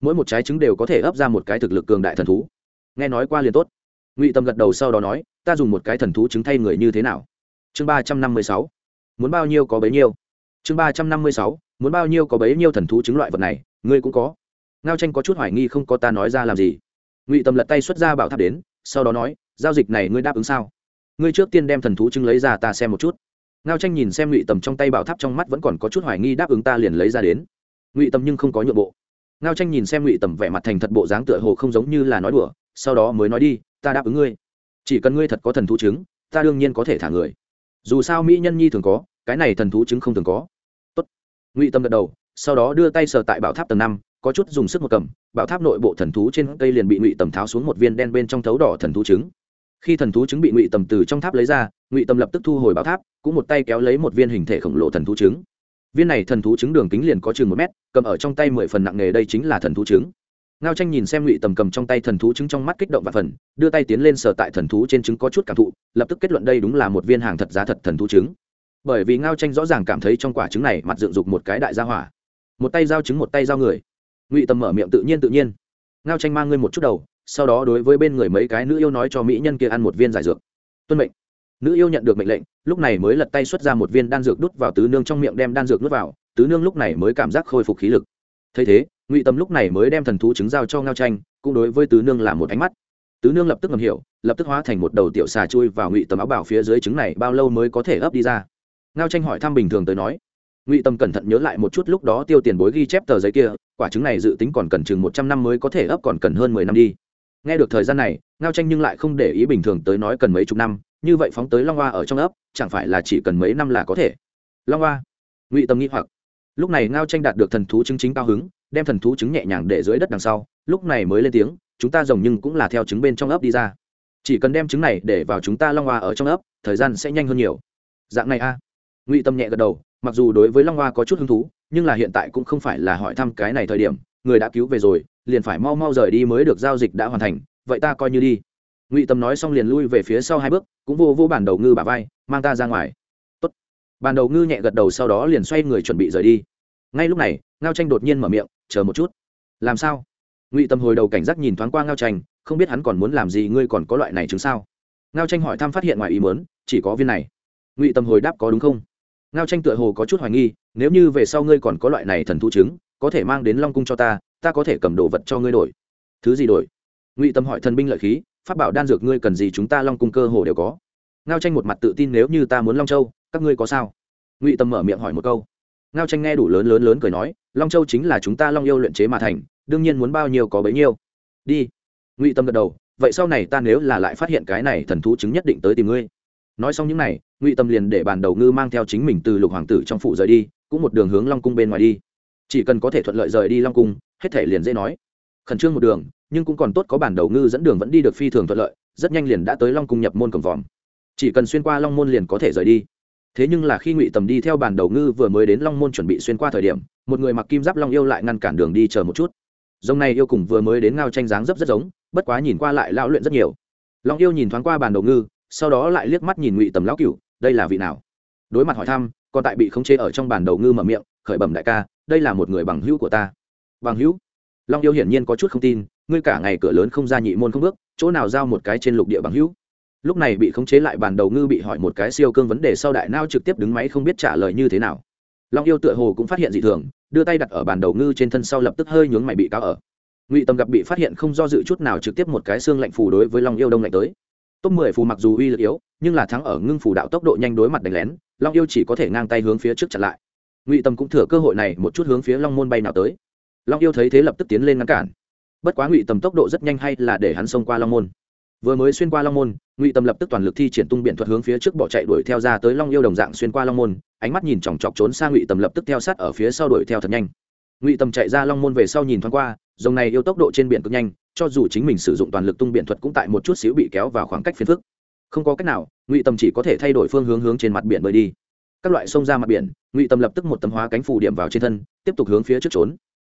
mỗi một trái trứng đều có thể ấp ra một cái thực lực cường đại thần thú nghe nói qua liền tốt ngụy tâm gật đầu sau đó nói ta dùng một cái thần thú trứng thay người như thế nào chương ba trăm năm mươi sáu muốn bao nhiêu có bấy nhiêu chương ba trăm năm mươi sáu muốn bao nhiêu có bấy nhiêu thần thú trứng loại vật này ngươi cũng có ngao tranh có chút hoài nghi không có ta nói ra làm gì ngụy tâm lật tay xuất ra bảo tháp đến sau đó nói giao dịch này ngươi đáp ứng sao ngươi trước tiên đem thần thú trứng lấy ra ta xem một chút ngao tranh nhìn xem ngụy tầm trong tay bảo tháp trong mắt vẫn còn có chút hoài nghi đáp ứng ta liền lấy ra đến ngụy tầm nhưng không có nhượng bộ ngao tranh nhìn xem ngụy tầm vẻ mặt thành thật bộ dáng tựa hồ không giống như là nói đùa sau đó mới nói đi ta đáp ứng ngươi chỉ cần ngươi thật có thần thú chứng, ta đương nhiên có thể thả người dù sao mỹ nhân nhi thường có cái này thần thú chứng không thường có Tốt. ngụy tâm gật đầu sau đó đưa tay sờ tại bảo tháp tầng năm có chút dùng sức một cầm bảo tháp nội bộ thần thú trên cây liền bị ngụy tầm tháo xuống một viên đen bên trong thấu đỏ thần thú trứng khi thần thú trứng bị ngụy tầm từ trong tháp lấy ra, ngụy tầm lập tức thu hồi bảo tháp, cũng một tay kéo lấy một viên hình thể khổng lồ thần thú trứng. Viên này thần thú trứng đường kính liền có chừng một mét, cầm ở trong tay mười phần nặng nghề đây chính là thần thú trứng. Ngao tranh nhìn xem ngụy tầm cầm trong tay thần thú trứng trong mắt kích động và phần, đưa tay tiến lên sờ tại thần thú trên trứng có chút cảm thụ, lập tức kết luận đây đúng là một viên hàng thật giá thật thần thú trứng. Bởi vì ngao tranh rõ ràng cảm thấy trong quả trứng này mặt dựng dục một cái đại gia hỏa. Một tay giao trứng, một tay giao người. Ngụy tầm mở miệng tự nhiên tự nhiên. Ngao tranh mang ngươi một chút đầu sau đó đối với bên người mấy cái nữ yêu nói cho mỹ nhân kia ăn một viên giải dược. Tuân mệnh. Nữ yêu nhận được mệnh lệnh, lúc này mới lật tay xuất ra một viên đan dược đút vào tứ nương trong miệng đem đan dược nuốt vào, tứ nương lúc này mới cảm giác khôi phục khí lực. Thấy thế, ngụy tâm lúc này mới đem thần thú trứng giao cho ngao tranh cũng đối với tứ nương là một ánh mắt. Tứ nương lập tức ngầm hiểu, lập tức hóa thành một đầu tiểu xà chui vào ngụy tâm áo bảo phía dưới trứng này bao lâu mới có thể ấp đi ra. Ngao tranh hỏi thăm bình thường tới nói. Ngụy tâm cẩn thận nhớ lại một chút lúc đó tiêu tiền bối ghi chép tờ giấy kia, quả trứng này dự tính còn cần chừng một trăm năm mới có thể ấp còn cần hơn mười năm đi nghe được thời gian này, ngao tranh nhưng lại không để ý bình thường tới nói cần mấy chục năm, như vậy phóng tới long hoa ở trong ấp, chẳng phải là chỉ cần mấy năm là có thể. Long hoa, ngụy tâm nghĩ hoặc. Lúc này ngao tranh đạt được thần thú chứng chính cao hứng, đem thần thú chứng nhẹ nhàng để dưới đất đằng sau, lúc này mới lên tiếng, chúng ta rồng nhưng cũng là theo trứng bên trong ấp đi ra. Chỉ cần đem trứng này để vào chúng ta long hoa ở trong ấp, thời gian sẽ nhanh hơn nhiều. Dạng này a. Ngụy tâm nhẹ gật đầu, mặc dù đối với long hoa có chút hứng thú, nhưng là hiện tại cũng không phải là hỏi thăm cái này thời điểm người đã cứu về rồi, liền phải mau mau rời đi mới được giao dịch đã hoàn thành, vậy ta coi như đi. Ngụy tâm nói xong liền lui về phía sau hai bước, cũng vô vô bản đầu ngư bà vai, mang ta ra ngoài. Tốt. bản đầu ngư nhẹ gật đầu sau đó liền xoay người chuẩn bị rời đi. Ngay lúc này, ngao tranh đột nhiên mở miệng, chờ một chút. Làm sao? Ngụy tâm hồi đầu cảnh giác nhìn thoáng qua ngao tranh không biết hắn còn muốn làm gì, ngươi còn có loại này chứng sao? Ngao tranh hỏi thăm phát hiện ngoài ý muốn, chỉ có viên này. Ngụy tâm hồi đáp, có đúng không? Ngao tranh tựa hồ có chút hoài nghi, nếu như về sau ngươi còn có loại này thần thu chứng có thể mang đến long cung cho ta ta có thể cầm đồ vật cho ngươi đổi. Thứ gì đổi? Ngụy tâm hỏi thần binh lợi khí phát bảo đan dược ngươi cần gì chúng ta long cung cơ hồ đều có. Ngao tranh một mặt tự tin nếu như ta muốn long châu, các ngươi có sao? Ngụy tâm mở miệng hỏi một câu. Ngao tranh nghe đủ lớn lớn lớn cười nói, long châu chính là chúng ta long yêu luyện chế mà thành, đương nhiên muốn bao nhiêu có bấy nhiêu. Đi. Ngụy tâm gật đầu, vậy sau này ta nếu là lại phát hiện cái này thần thú chứng nhất định tới tìm ngươi. Nói xong những n à y ngụy tâm liền để bàn đầu ngư mang theo chính mình từ lục hoàng tử trong phủ rời đi, cũng một đường hướng long cung bên ngoài đi chỉ cần có thể thuận lợi rời đi long cung, hết thể liền dễ nói. Khẩn trương một đường, nhưng cũng còn tốt có bản đầu ngư dẫn đường vẫn đi được phi thường thuận lợi, rất nhanh liền đã tới long cung nhập môn cầm vòm. Chỉ cần xuyên qua long môn liền có thể rời đi. Thế nhưng là khi ngụy tầm đi theo bản đầu ngư vừa mới đến long môn chuẩn bị xuyên qua thời điểm, một người mặc kim giáp long yêu lại ngăn cản đường đi chờ một chút. Dòng này yêu cùng vừa mới đến ngao tranh dáng dấp rất giống, bất quá nhìn qua lại lão luyện rất nhiều. Long yêu nhìn thoáng qua bản đầu ngư, sau đó lại liếc mắt nhìn ngụy tầm lão cửu, đây là vị nào? Đối mặt hỏi thăm, còn tại bị khống chế ở trong bản đầu ngư mở miệng khởi bẩm đại ca, đây là một người bằng hữu của ta. Bằng hữu? Long yêu hiển nhiên có chút không tin, ngươi cả ngày cửa lớn không ra nhị môn không bước, chỗ nào giao một cái trên lục địa bằng hữu? Lúc này bị khống chế lại bản đầu ngư bị hỏi một cái siêu cương vấn đề sau đại nao trực tiếp đứng máy không biết trả lời như thế nào. Long yêu tựa hồ cũng phát hiện dị thường, đưa tay đặt ở bản đầu ngư trên thân sau lập tức hơi nhướng mày bị cáo ở. Ngụy tâm gặp bị phát hiện không do dự chút nào trực tiếp một cái xương lạnh phù đối với long yêu đông lạnh tới. Top mười phù mặc dù uy lực yếu, nhưng là thắng ở ngưng phù đạo tốc độ nhanh đối mặt đánh lén, long yêu chỉ có thể ngang tay hướng phía trước chặn lại ngụy tâm cũng thừa cơ hội này một chút hướng phía long môn bay nào tới long yêu thấy thế lập tức tiến lên ngăn cản bất quá ngụy tầm tốc độ rất nhanh hay là để hắn xông qua long môn vừa mới xuyên qua long môn ngụy tầm lập tức toàn lực thi triển tung biện thuật hướng phía trước bỏ chạy đuổi theo ra tới long yêu đồng dạng xuyên qua long môn ánh mắt nhìn chòng chọc trốn sang ngụy tầm lập tức theo sát ở phía sau đuổi theo thật nhanh ngụy tầm chạy ra long môn về sau nhìn thoáng qua dòng này yêu tốc độ trên biển cực nhanh cho dù chính mình sử dụng toàn lực tung biện thuật cũng tại một chút xíu bị kéo vào khoảng cách phiền phức không có cách nào ngụy tầm chỉ có thể thay đổi phương hướng hướng trên mặt biển bơi đi các loại sông ra mặt biển, ngụy tầm lập tức một tấm hóa cánh phủ điểm vào trên thân, tiếp tục hướng phía trước trốn.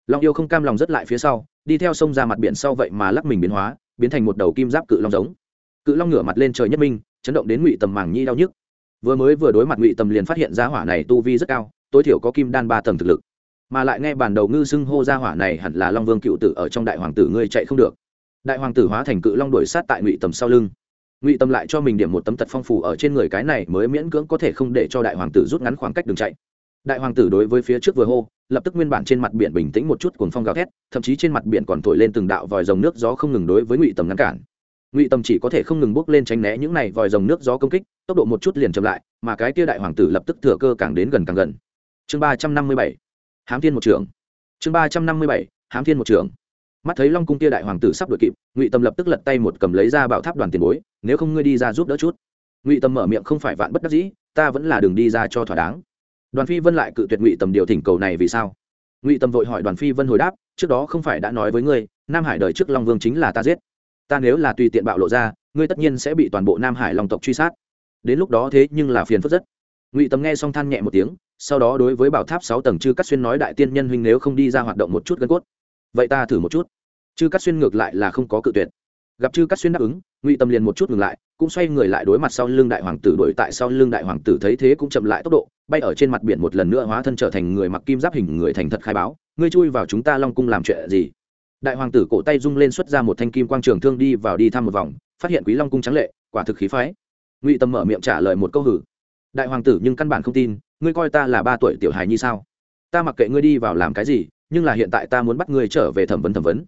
Long yêu không cam lòng rất lại phía sau, đi theo sông ra mặt biển sau vậy mà lắc mình biến hóa, biến thành một đầu kim giáp cự long giống. Cự long ngửa mặt lên trời nhất minh, chấn động đến ngụy tầm màng nhi đau nhức. Vừa mới vừa đối mặt ngụy tầm liền phát hiện ra hỏa này tu vi rất cao, tối thiểu có kim đan ba tầng thực lực. Mà lại nghe bản đầu ngư xưng hô ra hỏa này hẳn là long vương cựu tử ở trong đại hoàng tử ngươi chạy không được. Đại hoàng tử hóa thành cự long đuổi sát tại ngụy tầm sau lưng ngụy tâm lại cho mình điểm một tấm tật phong phủ ở trên người cái này mới miễn cưỡng có thể không để cho đại hoàng tử rút ngắn khoảng cách đường chạy. Đại hoàng tử đối với phía trước vừa hô, lập tức nguyên bản trên mặt biển bình tĩnh một chút cuồng phong gào thét, thậm chí trên mặt biển còn thổi lên từng đạo vòi rồng nước gió không ngừng đối với ngụy tầm ngăn cản. Ngụy tầm chỉ có thể không ngừng bước lên tránh né những này vòi rồng nước gió công kích, tốc độ một chút liền chậm lại, mà cái kia đại hoàng tử lập tức thừa cơ càng đến gần càng gần. Chương ba trăm năm mươi bảy, hám thiên một trưởng. Chương ba trăm năm mươi bảy, hám thiên một trưởng mắt thấy long cung tia đại hoàng tử sắp đuổi kịp ngụy tâm lập tức lật tay một cầm lấy ra bảo tháp đoàn tiền bối nếu không ngươi đi ra giúp đỡ chút ngụy tâm mở miệng không phải vạn bất đắc dĩ ta vẫn là đường đi ra cho thỏa đáng đoàn phi vân lại cự tuyệt ngụy tầm điều thỉnh cầu này vì sao ngụy tâm vội hỏi đoàn phi vân hồi đáp trước đó không phải đã nói với ngươi nam hải đời trước long vương chính là ta giết ta nếu là tùy tiện bạo lộ ra ngươi tất nhiên sẽ bị toàn bộ nam hải long tộc truy sát đến lúc đó thế nhưng là phiền phức rất ngụy tâm nghe xong than nhẹ một tiếng sau đó đối với bảo tháp sáu tầng chư cắt xuyên nói đại tiên nhân huynh nếu không đi ra hoạt động một chút gân cốt vậy ta thử một chút. Chư cắt xuyên ngược lại là không có cự tuyệt. Gặp chư cắt xuyên đáp ứng, ngụy tâm liền một chút ngừng lại, cũng xoay người lại đối mặt sau lưng đại hoàng tử, đuổi tại sau lưng đại hoàng tử thấy thế cũng chậm lại tốc độ, bay ở trên mặt biển một lần nữa hóa thân trở thành người mặc kim giáp hình người thành thật khai báo, ngươi chui vào chúng ta long cung làm chuyện gì? Đại hoàng tử cổ tay rung lên xuất ra một thanh kim quang trường thương đi vào đi thăm một vòng, phát hiện quý long cung trắng lệ, quả thực khí phái. Ngụy tâm mở miệng trả lời một câu hử. Đại hoàng tử, nhưng căn bản không tin, ngươi coi ta là ba tuổi tiểu hài như sao? Ta mặc kệ ngươi đi vào làm cái gì nhưng là hiện tại ta muốn bắt ngươi trở về thẩm vấn thẩm vấn.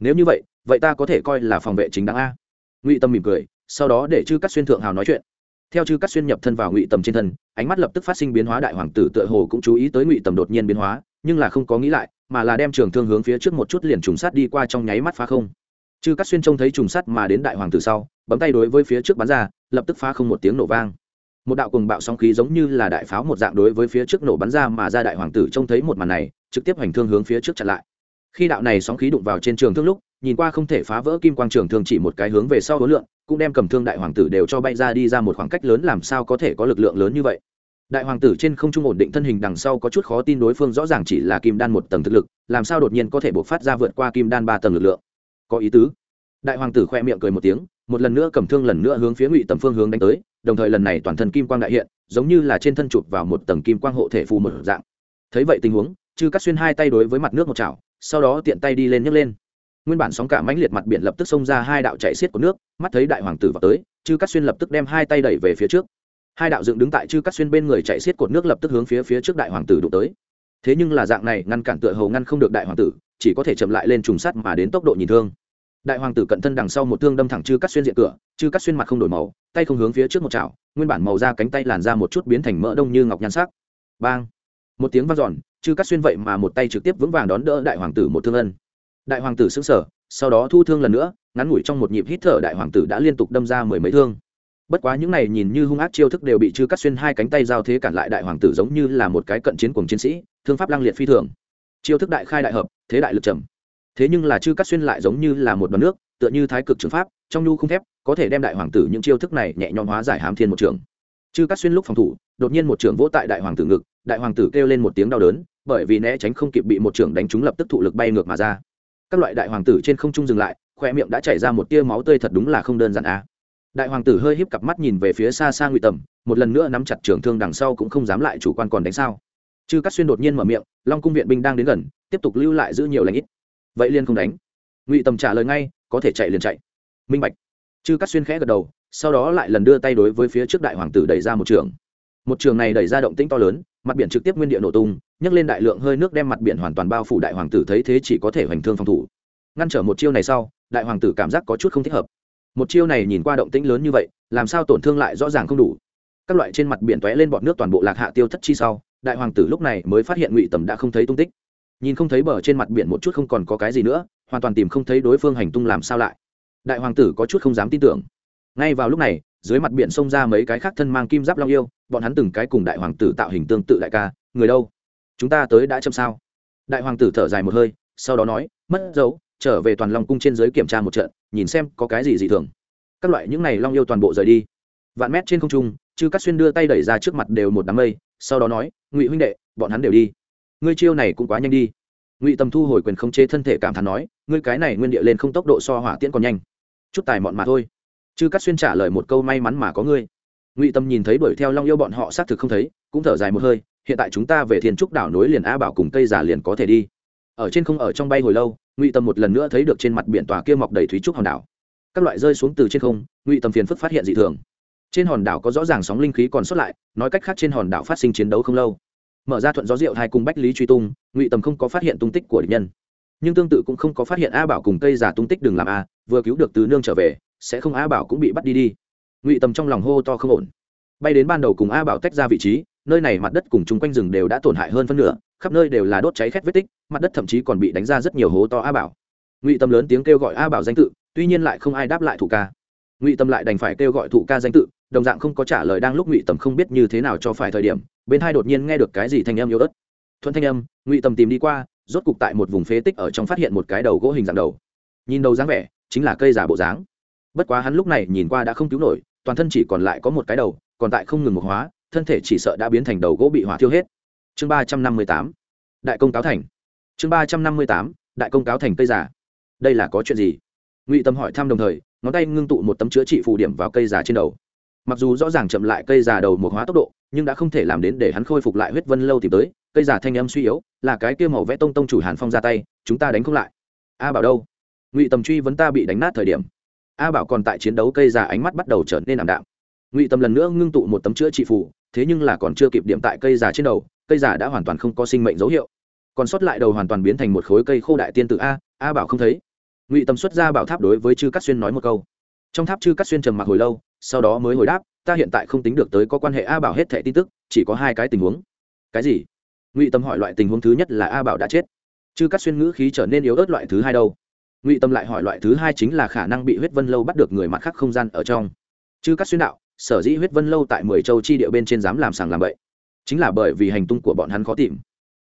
Nếu như vậy vậy ta có thể coi là phòng vệ chính đáng a. Ngụy tâm mỉm cười, sau đó để chư cắt xuyên thượng hào nói chuyện. Theo chư cắt xuyên nhập thân vào ngụy tầm trên thân, ánh mắt lập tức phát sinh biến hóa, đại hoàng tử tựa hồ cũng chú ý tới ngụy tầm đột nhiên biến hóa, nhưng là không có nghĩ lại, mà là đem trường thương hướng phía trước một chút liền trùng sát đi qua trong nháy mắt phá không. Chư cắt xuyên trông thấy trùng sát mà đến đại hoàng tử sau, bấm tay đối với phía trước bắn ra, lập tức phá không một tiếng nổ vang. Một đạo cùng bạo sóng khí giống như là đại pháo một dạng đối với phía trước nổ bắn ra mà ra đại hoàng tử trông thấy một màn này trực tiếp hành thương hướng phía trước chặn lại. Khi đạo này sóng khí đụng vào trên trường thương lúc, nhìn qua không thể phá vỡ kim quang trường thương chỉ một cái hướng về sau hối lượng cũng đem cầm thương đại hoàng tử đều cho bay ra đi ra một khoảng cách lớn làm sao có thể có lực lượng lớn như vậy. Đại hoàng tử trên không trung ổn định thân hình đằng sau có chút khó tin đối phương rõ ràng chỉ là kim đan một tầng thực lực, làm sao đột nhiên có thể bộc phát ra vượt qua kim đan ba tầng lực lượng. Có ý tứ. Đại hoàng tử khoe miệng cười một tiếng, một lần nữa cầm thương lần nữa hướng phía ngụy tầm phương hướng đánh tới, đồng thời lần này toàn thân kim quang đại hiện, giống như là trên thân chụp vào một tầng kim quang hộ thể phù một dạng. Thấy vậy tình huống chư cắt xuyên hai tay đối với mặt nước một chảo, sau đó tiện tay đi lên nhấc lên. Nguyên bản sóng cả mãnh liệt mặt biển lập tức xông ra hai đạo chạy xiết của nước, mắt thấy đại hoàng tử vào tới chư cắt xuyên lập tức đem hai tay đẩy về phía trước. Hai đạo dựng đứng tại chư cắt xuyên bên người chạy xiết cột nước lập tức hướng phía phía trước đại hoàng tử đụng tới. Thế nhưng là dạng này, ngăn cản tựa hầu ngăn không được đại hoàng tử, chỉ có thể chậm lại lên trùng sắt mà đến tốc độ nhìn thương. Đại hoàng tử cận thân đằng sau một thương đâm thẳng chư cắt xuyên diện cửa chư cắt xuyên mặt không đổi màu, tay không hướng phía trước một chảo, nguyên bản màu da cánh tay làn ra một chút biến thành mỡ đông như ngọc nhan sắc. Bang! Một tiếng vang dọn chư cắt xuyên vậy mà một tay trực tiếp vững vàng đón đỡ đại hoàng tử một thương ân. Đại hoàng tử xứng sở sau đó thu thương lần nữa, ngắn ngủi trong một nhịp hít thở đại hoàng tử đã liên tục đâm ra mười mấy thương. Bất quá những này nhìn như hung ác chiêu thức đều bị chư cắt xuyên hai cánh tay giao thế cản lại đại hoàng tử giống như là một cái cận chiến cùng chiến sĩ, thương pháp lang liệt phi thường. Chiêu thức đại khai đại hợp, thế đại lực trầm. Thế nhưng là chư cắt xuyên lại giống như là một đoàn nước, tựa như thái cực trường pháp, trong nhu không thép, có thể đem đại hoàng tử những chiêu thức này nhẹ nhõm hóa giải hám thiên một trường. Chư cắt xuyên lúc phòng thủ, đột nhiên một trường vỗ tại đại hoàng tử ngực, đại hoàng tử kêu lên một tiếng đau đớn bởi vì né tránh không kịp bị một trường đánh trúng lập tức thụ lực bay ngược mà ra. Các loại đại hoàng tử trên không trung dừng lại, khoe miệng đã chảy ra một tia máu tươi thật đúng là không đơn giản à đại hoàng tử hơi híp cặp mắt nhìn về phía xa xa ngụy tầm, một lần nữa nắm chặt trường thương đằng sau cũng không dám lại chủ quan còn đánh sao. Chư cắt xuyên đột nhiên mở miệng, long cung viện binh đang đến gần, tiếp tục lưu lại giữ nhiều lãnh ít. Vậy liên không đánh. Ngụy tầm trả lời ngay, có thể chạy liền chạy. Minh bạch. Chư cắt xuyên khẽ gật đầu, sau đó lại lần đưa tay đối với phía trước đại hoàng tử đẩy ra một trường. Một trường này đẩy ra động tĩnh to lớn, mặt biển trực tiếp nguyên địa nổ tung nhấc lên đại lượng hơi nước đem mặt biển hoàn toàn bao phủ đại hoàng tử thấy thế chỉ có thể hoành thương phòng thủ. Ngăn trở một chiêu này sau, đại hoàng tử cảm giác có chút không thích hợp. Một chiêu này nhìn qua động tĩnh lớn như vậy, làm sao tổn thương lại rõ ràng không đủ. Các loại trên mặt biển tóe lên bọn nước toàn bộ lạc hạ tiêu thất chi sau, đại hoàng tử lúc này mới phát hiện ngụy tầm đã không thấy tung tích. Nhìn không thấy bờ trên mặt biển một chút không còn có cái gì nữa, hoàn toàn tìm không thấy đối phương hành tung làm sao lại. Đại hoàng tử có chút không dám tin tưởng. Ngay vào lúc này, dưới mặt biển xông ra mấy cái khác thân mang kim giáp long yêu, bọn hắn từng cái cùng đại hoàng tử tạo hình tương tự đại ca, người đâu? Chúng ta tới đã chậm sao? Đại hoàng tử thở dài một hơi, sau đó nói, mất dấu, trở về toàn long cung trên giới kiểm tra một trận, nhìn xem có cái gì dị thường. Các loại những này long yêu toàn bộ rời đi. Vạn mét trên không trung chư cắt xuyên đưa tay đẩy ra trước mặt đều một đám mây, sau đó nói, ngụy huynh đệ, bọn hắn đều đi. Ngươi chiêu này cũng quá nhanh đi. Ngụy tầm thu hồi quyền khống chế thân thể cảm thán nói, ngươi cái này nguyên địa lên không tốc độ so hỏa tiễn còn nhanh. Chút tài mọn mà thôi. Chư cắt xuyên trả lời một câu may mắn mà có ngươi. Ngụy tâm nhìn thấy đuổi theo long yêu bọn họ xác thực không thấy, cũng thở dài một hơi hiện tại chúng ta về thiên trúc đảo nối liền a bảo cùng cây giả liền có thể đi. Ở trên không ở trong bay hồi lâu, ngụy tâm một lần nữa thấy được trên mặt biển tòa kia mọc đầy thúy trúc hòn đảo. Các loại rơi xuống từ trên không, ngụy tâm phiền phức phát hiện dị thường. Trên hòn đảo có rõ ràng sóng linh khí còn xuất lại, nói cách khác trên hòn đảo phát sinh chiến đấu không lâu. Mở ra thuận gió rượu hai cùng bách lý truy tung, ngụy tâm không có phát hiện tung tích của địch nhân. Nhưng tương tự cũng không có phát hiện a bảo cùng cây giả tung tích đừng làm a, vừa cứu được từ nương trở về, sẽ không a bảo cũng bị bắt đi đi. Ngụy tâm trong lòng hô to không ổn. Bay đến ban đầu cùng a bảo tách ra vị trí nơi này mặt đất cùng chung quanh rừng đều đã tổn hại hơn phân nửa, khắp nơi đều là đốt cháy khét vết tích, mặt đất thậm chí còn bị đánh ra rất nhiều hố to a bảo. Ngụy tâm lớn tiếng kêu gọi a bảo danh tự, tuy nhiên lại không ai đáp lại thủ ca. Ngụy tâm lại đành phải kêu gọi thủ ca danh tự, đồng dạng không có trả lời đang lúc ngụy tâm không biết như thế nào cho phải thời điểm, bên hai đột nhiên nghe được cái gì thanh âm yếu ớt. Thuận thanh âm, ngụy tâm tìm đi qua, rốt cục tại một vùng phế tích ở trong phát hiện một cái đầu gỗ hình dạng đầu. Nhìn đầu dáng vẻ, chính là cây giả bộ dáng. Bất quá hắn lúc này nhìn qua đã không cứu nổi, toàn thân chỉ còn lại có một cái đầu, còn tại không ngừng một hóa thân thể chỉ sợ đã biến thành đầu gỗ bị hỏa thiêu hết. Chương ba trăm năm mươi tám, đại công cáo thành. Chương ba trăm năm mươi tám, đại công cáo thành cây giả đây là có chuyện gì? Ngụy tâm hỏi thăm đồng thời, ngón tay ngưng tụ một tấm chữa trị phù điểm vào cây giả trên đầu. Mặc dù rõ ràng chậm lại cây giả đầu một hóa tốc độ, nhưng đã không thể làm đến để hắn khôi phục lại huyết vân lâu tìm tới. Cây giả thanh âm suy yếu, là cái kia màu vẽ tông tông chủ hàn phong ra tay, chúng ta đánh không lại. A bảo đâu? Ngụy tầm truy vấn ta bị đánh nát thời điểm. A bảo còn tại chiến đấu cây giả ánh mắt bắt đầu trở nên ảm đạm. Ngụy tầm lần nữa ngưng tụ một tấm chữa trị phù thế nhưng là còn chưa kịp điểm tại cây già trên đầu, cây già đã hoàn toàn không có sinh mệnh dấu hiệu. Còn sót lại đầu hoàn toàn biến thành một khối cây khô đại tiên tự a a bảo không thấy. Ngụy Tâm xuất ra bảo tháp đối với chư cát xuyên nói một câu. Trong tháp chư cát xuyên trầm mặc hồi lâu, sau đó mới hồi đáp, ta hiện tại không tính được tới có quan hệ a bảo hết thẻ tin tức, chỉ có hai cái tình huống. Cái gì? Ngụy tâm hỏi loại tình huống thứ nhất là a bảo đã chết. Chư cát xuyên ngữ khí trở nên yếu ớt loại thứ hai đâu. Ngụy tâm lại hỏi loại thứ hai chính là khả năng bị huyết vân lâu bắt được người mặt khác không gian ở trong. Chư cát xuyên đạo sở dĩ huyết vân lâu tại mười châu chi địa bên trên dám làm sàng làm bậy, chính là bởi vì hành tung của bọn hắn khó tìm.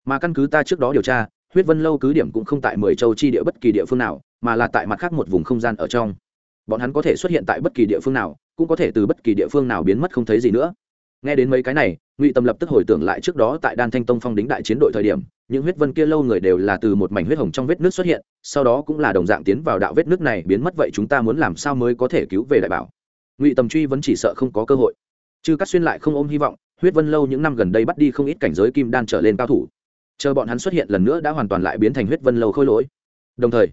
Mà căn cứ ta trước đó điều tra, huyết vân lâu cứ điểm cũng không tại mười châu chi địa bất kỳ địa phương nào, mà là tại mặt khác một vùng không gian ở trong. Bọn hắn có thể xuất hiện tại bất kỳ địa phương nào, cũng có thể từ bất kỳ địa phương nào biến mất không thấy gì nữa. Nghe đến mấy cái này, ngụy tâm lập tức hồi tưởng lại trước đó tại đan thanh tông phong đính đại chiến đội thời điểm, những huyết vân kia lâu người đều là từ một mảnh huyết hồng trong vết nước xuất hiện, sau đó cũng là đồng dạng tiến vào đạo vết nước này biến mất, vậy chúng ta muốn làm sao mới có thể cứu về đại bảo? Ngụy tầm truy vẫn chỉ sợ không có cơ hội chứ cắt xuyên lại không ôm hy vọng huyết vân lâu những năm gần đây bắt đi không ít cảnh giới kim đan trở lên cao thủ chờ bọn hắn xuất hiện lần nữa đã hoàn toàn lại biến thành huyết vân lâu khôi lỗi đồng thời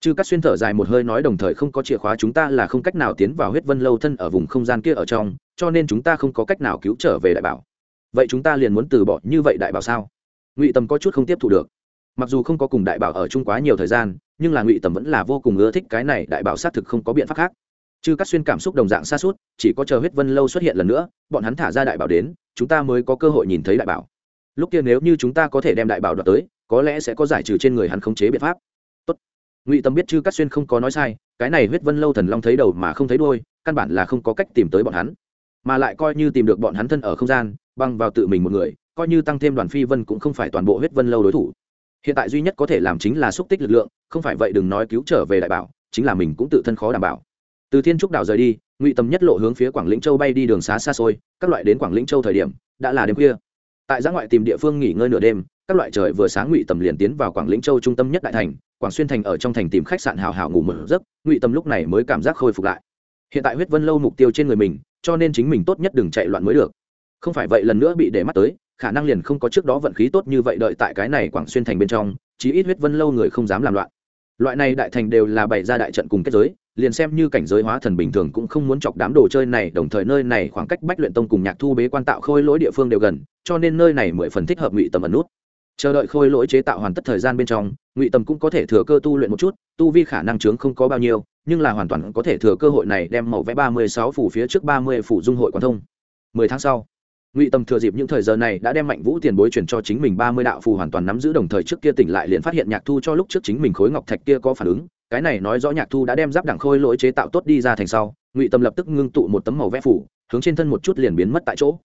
chư cắt xuyên thở dài một hơi nói đồng thời không có chìa khóa chúng ta là không cách nào tiến vào huyết vân lâu thân ở vùng không gian kia ở trong cho nên chúng ta không có cách nào cứu trở về đại bảo vậy chúng ta liền muốn từ bỏ như vậy đại bảo sao ngụy tầm có chút không tiếp thu được mặc dù không có cùng đại bảo ở chung quá nhiều thời gian nhưng là ngụy tầm vẫn là vô cùng ưa thích cái này đại bảo xác thực không có biện pháp khác chư cắt xuyên cảm xúc đồng dạng xa suốt chỉ có chờ huyết vân lâu xuất hiện lần nữa, bọn hắn thả ra đại bảo đến, chúng ta mới có cơ hội nhìn thấy đại bảo. Lúc kia nếu như chúng ta có thể đem đại bảo đoạt tới, có lẽ sẽ có giải trừ trên người hắn khống chế biện pháp. Tốt. ngụy tâm biết chư cắt xuyên không có nói sai, cái này huyết vân lâu thần long thấy đầu mà không thấy đôi căn bản là không có cách tìm tới bọn hắn. Mà lại coi như tìm được bọn hắn thân ở không gian, băng vào tự mình một người, coi như tăng thêm đoàn phi vân cũng không phải toàn bộ huyết vân lâu đối thủ. Hiện tại duy nhất có thể làm chính là xúc tích lực lượng, không phải vậy đừng nói cứu trở về đại bảo, chính là mình cũng tự thân khó đảm bảo từ thiên trúc đảo rời đi, ngụy tầm nhất lộ hướng phía quảng lĩnh châu bay đi đường xá xa xôi, các loại đến quảng lĩnh châu thời điểm, đã là đêm khuya. Tại giã ngoại tìm địa phương nghỉ ngơi nửa đêm, các loại trời vừa sáng ngụy tầm liền tiến vào quảng lĩnh châu trung tâm nhất đại thành, quảng xuyên thành ở trong thành tìm khách sạn hào hào ngủ một giấc, ngụy tầm lúc này mới cảm giác khôi phục lại. Hiện tại huyết vân lâu mục tiêu trên người mình, cho nên chính mình tốt nhất đừng chạy loạn mới được. Không phải vậy lần nữa bị để mắt tới, khả năng liền không có trước đó vận khí tốt như vậy đợi tại cái này quảng xuyên thành bên trong, chí ít huyết vân lâu người không dám làm loạn. Loại này đại thành đều là bày ra đại trận cùng kết giới liền xem như cảnh giới hóa thần bình thường cũng không muốn chọc đám đồ chơi này, đồng thời nơi này khoảng cách bách luyện tông cùng nhạc thu bế quan tạo khôi lỗi địa phương đều gần, cho nên nơi này mười phần thích hợp ngụy tầm ẩn nút. Chờ đợi khôi lỗi chế tạo hoàn tất thời gian bên trong, ngụy tầm cũng có thể thừa cơ tu luyện một chút, tu vi khả năng chướng không có bao nhiêu, nhưng là hoàn toàn có thể thừa cơ hội này đem màu vẽ ba mươi sáu phủ phía trước ba mươi phủ dung hội quan thông. Mười tháng sau ngụy Tâm thừa dịp những thời giờ này đã đem mạnh vũ tiền bối chuyển cho chính mình ba mươi đạo phù hoàn toàn nắm giữ đồng thời trước kia tỉnh lại liền phát hiện nhạc thu cho lúc trước chính mình khối ngọc thạch kia có phản ứng. Cái này nói rõ nhạc thu đã đem giáp đẳng khôi lỗi chế tạo tốt đi ra thành sau, ngụy tâm lập tức ngưng tụ một tấm màu vẽ phủ, hướng trên thân một chút liền biến mất tại chỗ.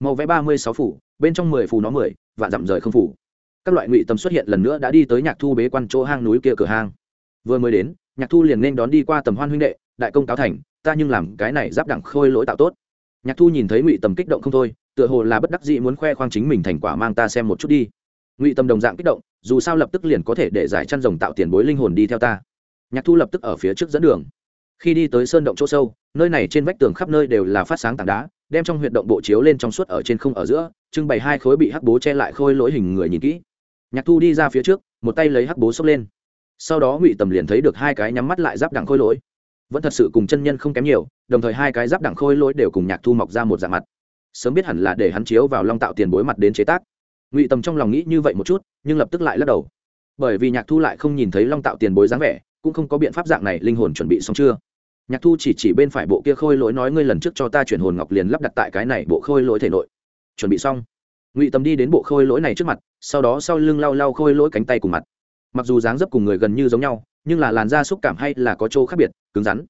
Màu vẽ ba mươi sáu phủ, bên trong mười phủ nó mười và dặm rời không phủ. Các loại ngụy tâm xuất hiện lần nữa đã đi tới nhạc thu bế quan chỗ hang núi kia cửa hang. Vừa mới đến, nhạc thu liền nên đón đi qua tầm hoan huynh đệ, đại công cáo thành, ta nhưng làm cái này giáp đẳng khôi lỗi tạo tốt. Nhạc thu nhìn thấy ngụy tầm kích động không thôi tựa hồ là bất đắc dĩ muốn khoe khoang chính mình thành quả mang ta xem một chút đi. Ngụy tâm đồng dạng kích động, dù sao lập tức liền có thể để giải chăn rồng tạo tiền bối linh hồn đi theo ta. Nhạc thu lập tức ở phía trước dẫn đường. Khi đi tới sơn động chỗ sâu, nơi này trên vách tường khắp nơi đều là phát sáng tảng đá, đem trong huyệt động bộ chiếu lên trong suốt ở trên không ở giữa, trưng bày hai khối bị hắc bố che lại khôi lỗi hình người nhìn kỹ. Nhạc thu đi ra phía trước, một tay lấy hắc bố xốc lên. Sau đó ngụy tầm liền thấy được hai cái nhắm mắt lại giáp đẳng khôi lỗi. Vẫn thật sự cùng chân nhân không kém nhiều, đồng thời hai cái giáp đẳng khôi lỗi đều cùng nhạc thu mọc ra một dạng mặt sớm biết hẳn là để hắn chiếu vào long tạo tiền bối mặt đến chế tác. Ngụy tầm trong lòng nghĩ như vậy một chút, nhưng lập tức lại lắc đầu. Bởi vì nhạc thu lại không nhìn thấy long tạo tiền bối dáng vẻ, cũng không có biện pháp dạng này linh hồn chuẩn bị xong chưa. Nhạc thu chỉ chỉ bên phải bộ kia khôi lỗi nói ngươi lần trước cho ta chuyển hồn ngọc liền lắp đặt tại cái này bộ khôi lỗi thể nội. Chuẩn bị xong. Ngụy tầm đi đến bộ khôi lỗi này trước mặt, sau đó sau lưng lau lau khôi lỗi cánh tay cùng mặt. Mặc dù dáng dấp cùng người gần như giống nhau, nhưng là làn da xúc cảm hay là có chỗ khác biệt, cứng rắn.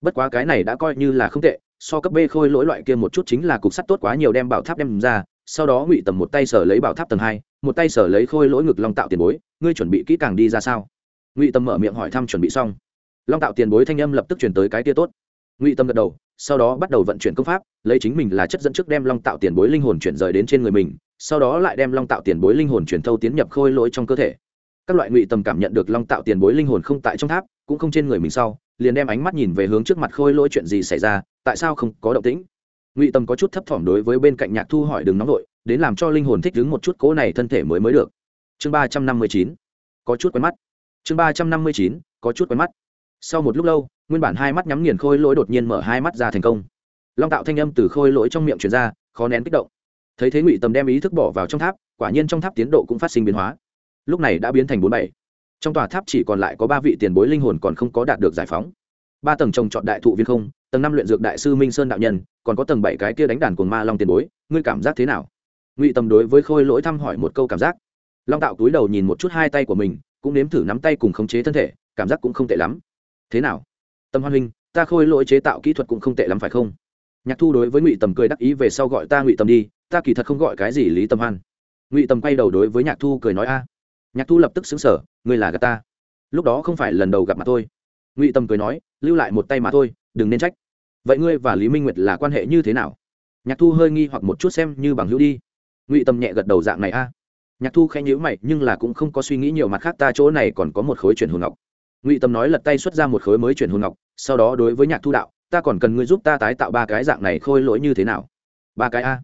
Bất quá cái này đã coi như là không tệ so cấp b khôi lỗi loại kia một chút chính là cục sắt tốt quá nhiều đem bảo tháp đem ra, sau đó ngụy tầm một tay sở lấy bảo tháp tầng hai, một tay sở lấy khôi lỗi ngực long tạo tiền bối, ngươi chuẩn bị kỹ càng đi ra sao? Ngụy tâm mở miệng hỏi thăm chuẩn bị xong. Long tạo tiền bối thanh âm lập tức chuyển tới cái tia tốt. Ngụy tâm gật đầu, sau đó bắt đầu vận chuyển công pháp, lấy chính mình là chất dẫn trước đem long tạo tiền bối linh hồn chuyển rời đến trên người mình, sau đó lại đem long tạo tiền bối linh hồn chuyển thâu tiến nhập khôi lỗi trong cơ thể. Các loại ngụy tâm cảm nhận được long tạo tiền bối linh hồn không tại trong tháp, cũng không trên người mình sau, liền đem ánh mắt nhìn về hướng trước mặt khôi lỗi chuyện gì xảy ra tại sao không có động tĩnh? Ngụy tâm có chút thấp thỏm đối với bên cạnh nhạc thu hỏi đừng nóng vội, đến làm cho linh hồn thích đứng một chút cố này thân thể mới mới được. Chương ba trăm năm mươi chín, có chút quen mắt. Chương ba trăm năm mươi chín, có chút quen mắt. Sau một lúc lâu, nguyên bản hai mắt nhắm nghiền khôi lỗi đột nhiên mở hai mắt ra thành công. Long tạo thanh âm từ khôi lỗi trong miệng truyền ra, khó nén kích động. Thấy thế ngụy tầm đem ý thức bỏ vào trong tháp, quả nhiên trong tháp tiến độ cũng phát sinh biến hóa. Lúc này đã biến thành bốn bảy. Trong tòa tháp chỉ còn lại có ba vị tiền bối linh hồn còn không có đạt được giải phóng. Ba tầng trồng trọt đại thụ viên không tầng năm luyện dược đại sư minh sơn đạo nhân, còn có tầng bảy cái kia đánh đàn cồn ma long tiền bối, ngươi cảm giác thế nào? Ngụy tầm đối với khôi lỗi thăm hỏi một câu cảm giác. Long tạo túi đầu nhìn một chút hai tay của mình, cũng nếm thử nắm tay cùng khống chế thân thể, cảm giác cũng không tệ lắm. Thế nào? Tâm hoan huynh, ta khôi lỗi chế tạo kỹ thuật cũng không tệ lắm phải không? Nhạc thu đối với ngụy tầm cười đắc ý về sau gọi ta ngụy tầm đi, ta kỳ thật không gọi cái gì lý tâm hoan. Ngụy tầm quay đầu đối với nhạc thu cười nói a. Nhạc thu lập tức xứng sở ngươi là gà ta. Lúc đó không phải lần đầu gặp mặt tôi. Ngụy tầm cười nói, lưu lại một tay mà thôi đừng nên trách. Vậy ngươi và lý minh nguyệt là quan hệ như thế nào? Nhạc thu hơi nghi hoặc một chút xem như bằng hữu đi. Ngụy Tâm nhẹ gật đầu dạng này a. Nhạc thu khẽ nhíu mày, nhưng là cũng không có suy nghĩ nhiều, mặt khác ta chỗ này còn có một khối chuyển hồn ngọc. Ngụy tâm nói lật tay xuất ra một khối mới chuyển hồn ngọc, sau đó đối với nhạc thu đạo, ta còn cần ngươi giúp ta tái tạo ba cái dạng này khôi lỗi như thế nào? Ba cái a.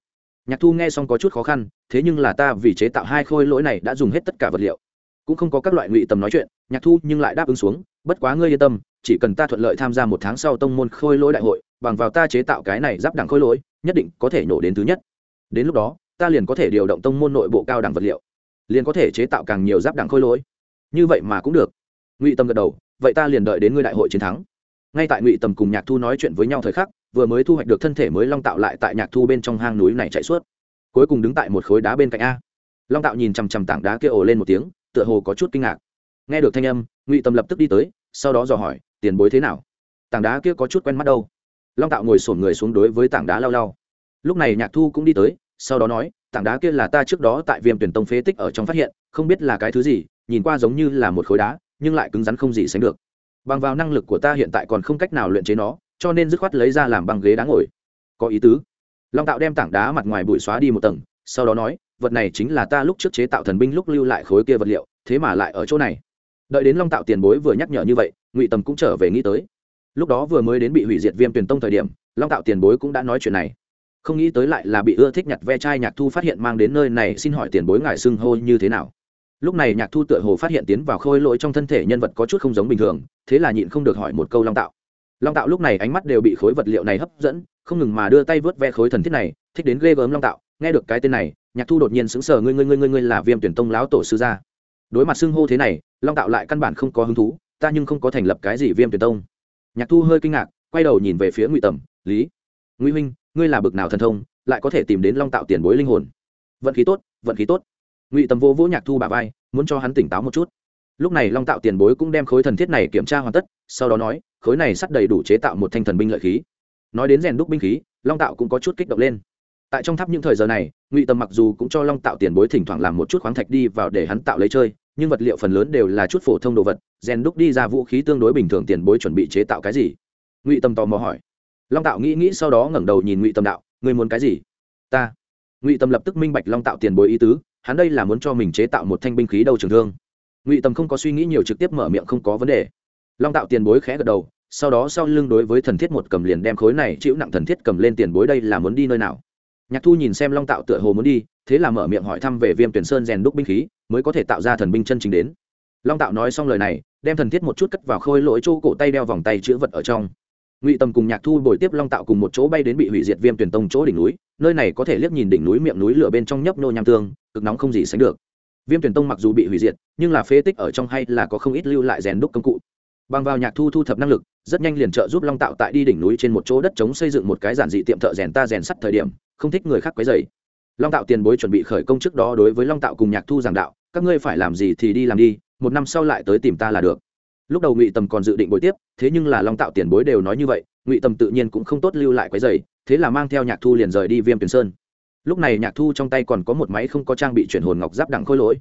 Nhạc thu nghe xong có chút khó khăn, thế nhưng là ta vì chế tạo hai khôi lỗi này đã dùng hết tất cả vật liệu. Cũng không có các loại ngụy Tâm nói chuyện, nhạc thu nhưng lại đáp ứng xuống, bất quá ngươi yên tâm chỉ cần ta thuận lợi tham gia một tháng sau tông môn khôi lỗi đại hội, bằng vào ta chế tạo cái này giáp đẳng khôi lỗi, nhất định có thể nổ đến thứ nhất. Đến lúc đó, ta liền có thể điều động tông môn nội bộ cao đẳng vật liệu, liền có thể chế tạo càng nhiều giáp đẳng khôi lỗi. Như vậy mà cũng được. Ngụy tâm gật đầu, vậy ta liền đợi đến ngươi đại hội chiến thắng. Ngay tại ngụy tầm cùng nhạc thu nói chuyện với nhau thời khắc, vừa mới thu hoạch được thân thể mới long tạo lại tại nhạc thu bên trong hang núi này chạy suốt. Cuối cùng đứng tại một khối đá bên cạnh a. Long tạo nhìn chằm chằm tảng đá kia ồ lên một tiếng, tựa hồ có chút kinh ngạc. Nghe được thanh âm, ngụy tầm lập tức đi tới sau đó dò hỏi, tiền bối thế nào? Tảng đá kia có chút quen mắt đâu. Long tạo ngồi sổn người xuống đối với tảng đá lau lau. Lúc này nhạc thu cũng đi tới, sau đó nói, tảng đá kia là ta trước đó tại viêm tuyển tông phế tích ở trong phát hiện, không biết là cái thứ gì, nhìn qua giống như là một khối đá, nhưng lại cứng rắn không gì sánh được. Bằng vào năng lực của ta hiện tại còn không cách nào luyện chế nó, cho nên dứt khoát lấy ra làm bằng ghế đá ngồi. Có ý tứ. Long tạo đem tảng đá mặt ngoài bụi xóa đi một tầng, sau đó nói, vật này chính là ta lúc trước chế tạo thần binh lúc lưu lại khối kia vật liệu, thế mà lại ở chỗ này đợi đến long tạo tiền bối vừa nhắc nhở như vậy, ngụy tầm cũng trở về nghĩ tới. Lúc đó vừa mới đến bị hủy diệt viêm tuyển tông thời điểm, long tạo tiền bối cũng đã nói chuyện này. Không nghĩ tới lại là bị ưa thích nhặt ve chai nhạc thu phát hiện mang đến nơi này, xin hỏi tiền bối ngài xưng hô như thế nào? Lúc này nhạc thu tựa hồ phát hiện tiến vào khôi lỗi trong thân thể nhân vật có chút không giống bình thường, thế là nhịn không được hỏi một câu long tạo. Long tạo lúc này ánh mắt đều bị khối vật liệu này hấp dẫn, không ngừng mà đưa tay vớt ve khối thần thiết này, thích đến ghê gớm long tạo, nghe được cái tên này, nhạc thu đột nhiên sững sờ, ngươi ngươi ngươi ngươi ngươi là viêm tuyển tông láo tổ sư gia đối mặt xưng hô thế này, long tạo lại căn bản không có hứng thú, ta nhưng không có thành lập cái gì viêm tuyển tông. Nhạc thu hơi kinh ngạc, quay đầu nhìn về phía ngụy tầm, lý, ngụy huynh, ngươi là bực nào thần thông, lại có thể tìm đến long tạo tiền bối linh hồn? Vận khí tốt, vận khí tốt. Ngụy tầm vô vỗ nhạc thu bà vai, muốn cho hắn tỉnh táo một chút. Lúc này long tạo tiền bối cũng đem khối thần thiết này kiểm tra hoàn tất, sau đó nói, khối này sắt đầy đủ chế tạo một thanh thần binh lợi khí. Nói đến rèn đúc binh khí, long tạo cũng có chút kích động lên tại trong tháp những thời giờ này, ngụy tầm mặc dù cũng cho long tạo tiền bối thỉnh thoảng làm một chút khoáng thạch đi vào để hắn tạo lấy chơi, nhưng vật liệu phần lớn đều là chút phổ thông đồ vật, rèn đúc đi ra vũ khí tương đối bình thường tiền bối chuẩn bị chế tạo cái gì? Ngụy tâm tò mò hỏi. Long tạo nghĩ nghĩ sau đó ngẩng đầu nhìn ngụy tâm đạo người muốn cái gì? Ta. Ngụy tâm lập tức minh bạch long tạo tiền bối ý tứ, hắn đây là muốn cho mình chế tạo một thanh binh khí đầu trường thương. Ngụy tâm không có suy nghĩ nhiều trực tiếp mở miệng không có vấn đề. Long tạo tiền bối khẽ gật đầu, sau đó sau lưng đối với thần thiết một cầm liền đem khối này chịu nặng thần thiết cầm lên tiền bối đây là muốn đi nơi nào? Nhạc thu nhìn xem long tạo tựa hồ muốn đi, thế là mở miệng hỏi thăm về viêm tuyển sơn rèn đúc binh khí, mới có thể tạo ra thần binh chân chính đến. Long tạo nói xong lời này, đem thần thiết một chút cất vào khôi lỗi chỗ cổ tay đeo vòng tay chữ vật ở trong. Ngụy tầm cùng nhạc thu bồi tiếp long tạo cùng một chỗ bay đến bị hủy diệt viêm tuyển tông chỗ đỉnh núi, nơi này có thể liếc nhìn đỉnh núi miệng núi lửa bên trong nhấp nô nham tương, cực nóng không gì sánh được. Viêm tuyển tông mặc dù bị hủy diệt, nhưng là phế tích ở trong hay là có không ít lưu lại rèn đúc công cụ. Bằng vào nhạc thu thu thập năng lực, rất nhanh liền trợ giúp long tạo tại đi đỉnh núi trên một chỗ đất chống xây dựng một cái giản dị tiệm thợ rèn ta rèn sắt thời điểm không thích người khác quấy dày long tạo tiền bối chuẩn bị khởi công trước đó đối với long tạo cùng nhạc thu giảng đạo, các ngươi phải làm gì thì đi làm đi, một năm sau lại tới tìm ta là được. Lúc đầu ngụy tầm còn dự định bồi tiếp, thế nhưng là long tạo tiền bối đều nói như vậy, ngụy tầm tự nhiên cũng không tốt lưu lại quấy dày thế là mang theo nhạc thu liền rời đi viêm Tuyền sơn. Lúc này nhạc thu trong tay còn có một máy không có trang bị chuyển hồn ngọc giáp đặng khôi lỗi.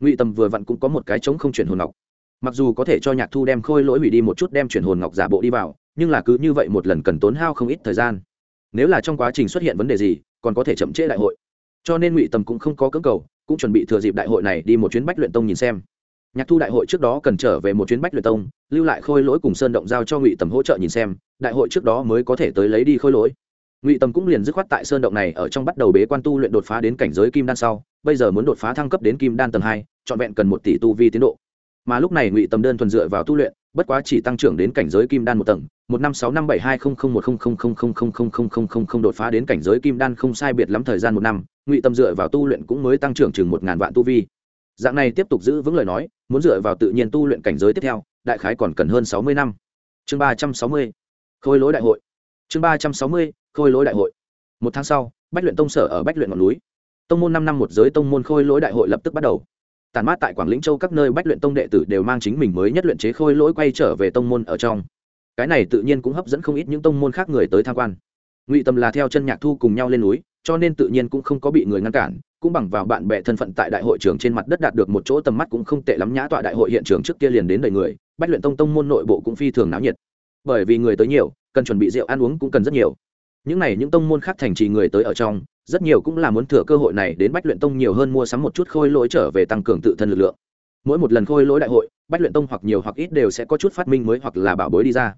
Ngụy tầm vừa vặn cũng có một cái trống không chuyển hồn ngọc. Mặc dù có thể cho nhạc thu đem khôi lỗi hủy đi một chút đem chuyển hồn ngọc giả bộ đi vào, nhưng là cứ như vậy một lần cần tốn hao không ít thời gian nếu là trong quá trình xuất hiện vấn đề gì, còn có thể chậm trễ đại hội. Cho nên ngụy tầm cũng không có cưỡng cầu, cũng chuẩn bị thừa dịp đại hội này đi một chuyến bách luyện tông nhìn xem. Nhạc thu đại hội trước đó cần trở về một chuyến bách luyện tông, lưu lại khôi lỗi cùng sơn động giao cho ngụy tầm hỗ trợ nhìn xem, đại hội trước đó mới có thể tới lấy đi khôi lỗi. Ngụy tầm cũng liền dứt khoát tại sơn động này ở trong bắt đầu bế quan tu luyện đột phá đến cảnh giới kim đan sau, bây giờ muốn đột phá thăng cấp đến kim đan tầng hai, trọn vẹn cần một tỷ tu vi tiến độ mà lúc này ngụy tầm đơn thuần dựa vào tu luyện, bất quá chỉ tăng trưởng đến cảnh giới kim đan một tầng, một năm sáu năm bảy hai không không một không không không không không không không không không không đột phá đến cảnh giới kim đan không sai biệt lắm thời gian một năm, ngụy tầm dựa vào tu luyện cũng mới tăng trưởng chừng một ngàn vạn tu vi. Dạng này tiếp tục giữ vững lời nói, muốn dựa vào tự nhiên tu luyện cảnh giới tiếp theo, đại khái còn cần hơn sáu mươi năm. Chương ba trăm sáu mươi, khôi lối đại hội. Chương ba trăm sáu mươi, khôi lối đại hội. Một tháng sau, bách luyện tông sở ở bách luyện ngọn núi. Tông môn năm năm một giới tông môn khôi lối đại hội lập tức bắt đầu tàn mát tại quảng lĩnh châu các nơi bách luyện tông đệ tử đều mang chính mình mới nhất luyện chế khôi lỗi quay trở về tông môn ở trong. Cái này tự nhiên cũng hấp dẫn không ít những tông môn khác người tới tham quan. Ngụy tâm là theo chân nhạc thu cùng nhau lên núi, cho nên tự nhiên cũng không có bị người ngăn cản, cũng bằng vào bạn bè thân phận tại đại hội trường trên mặt đất đạt được một chỗ tầm mắt cũng không tệ lắm nhã tọa đại hội hiện trường trước kia liền đến đầy người, bách luyện tông tông môn nội bộ cũng phi thường náo nhiệt. Bởi vì người tới nhiều, cần chuẩn bị rượu ăn uống cũng cần rất nhiều những này những tông môn khác thành trì người tới ở trong, rất nhiều cũng là muốn thừa cơ hội này đến bách luyện tông nhiều hơn mua sắm một chút khôi lỗi trở về tăng cường tự thân lực lượng. Mỗi một lần khôi lỗi đại hội, bách luyện tông hoặc nhiều hoặc ít đều sẽ có chút phát minh mới hoặc là bảo bối đi ra.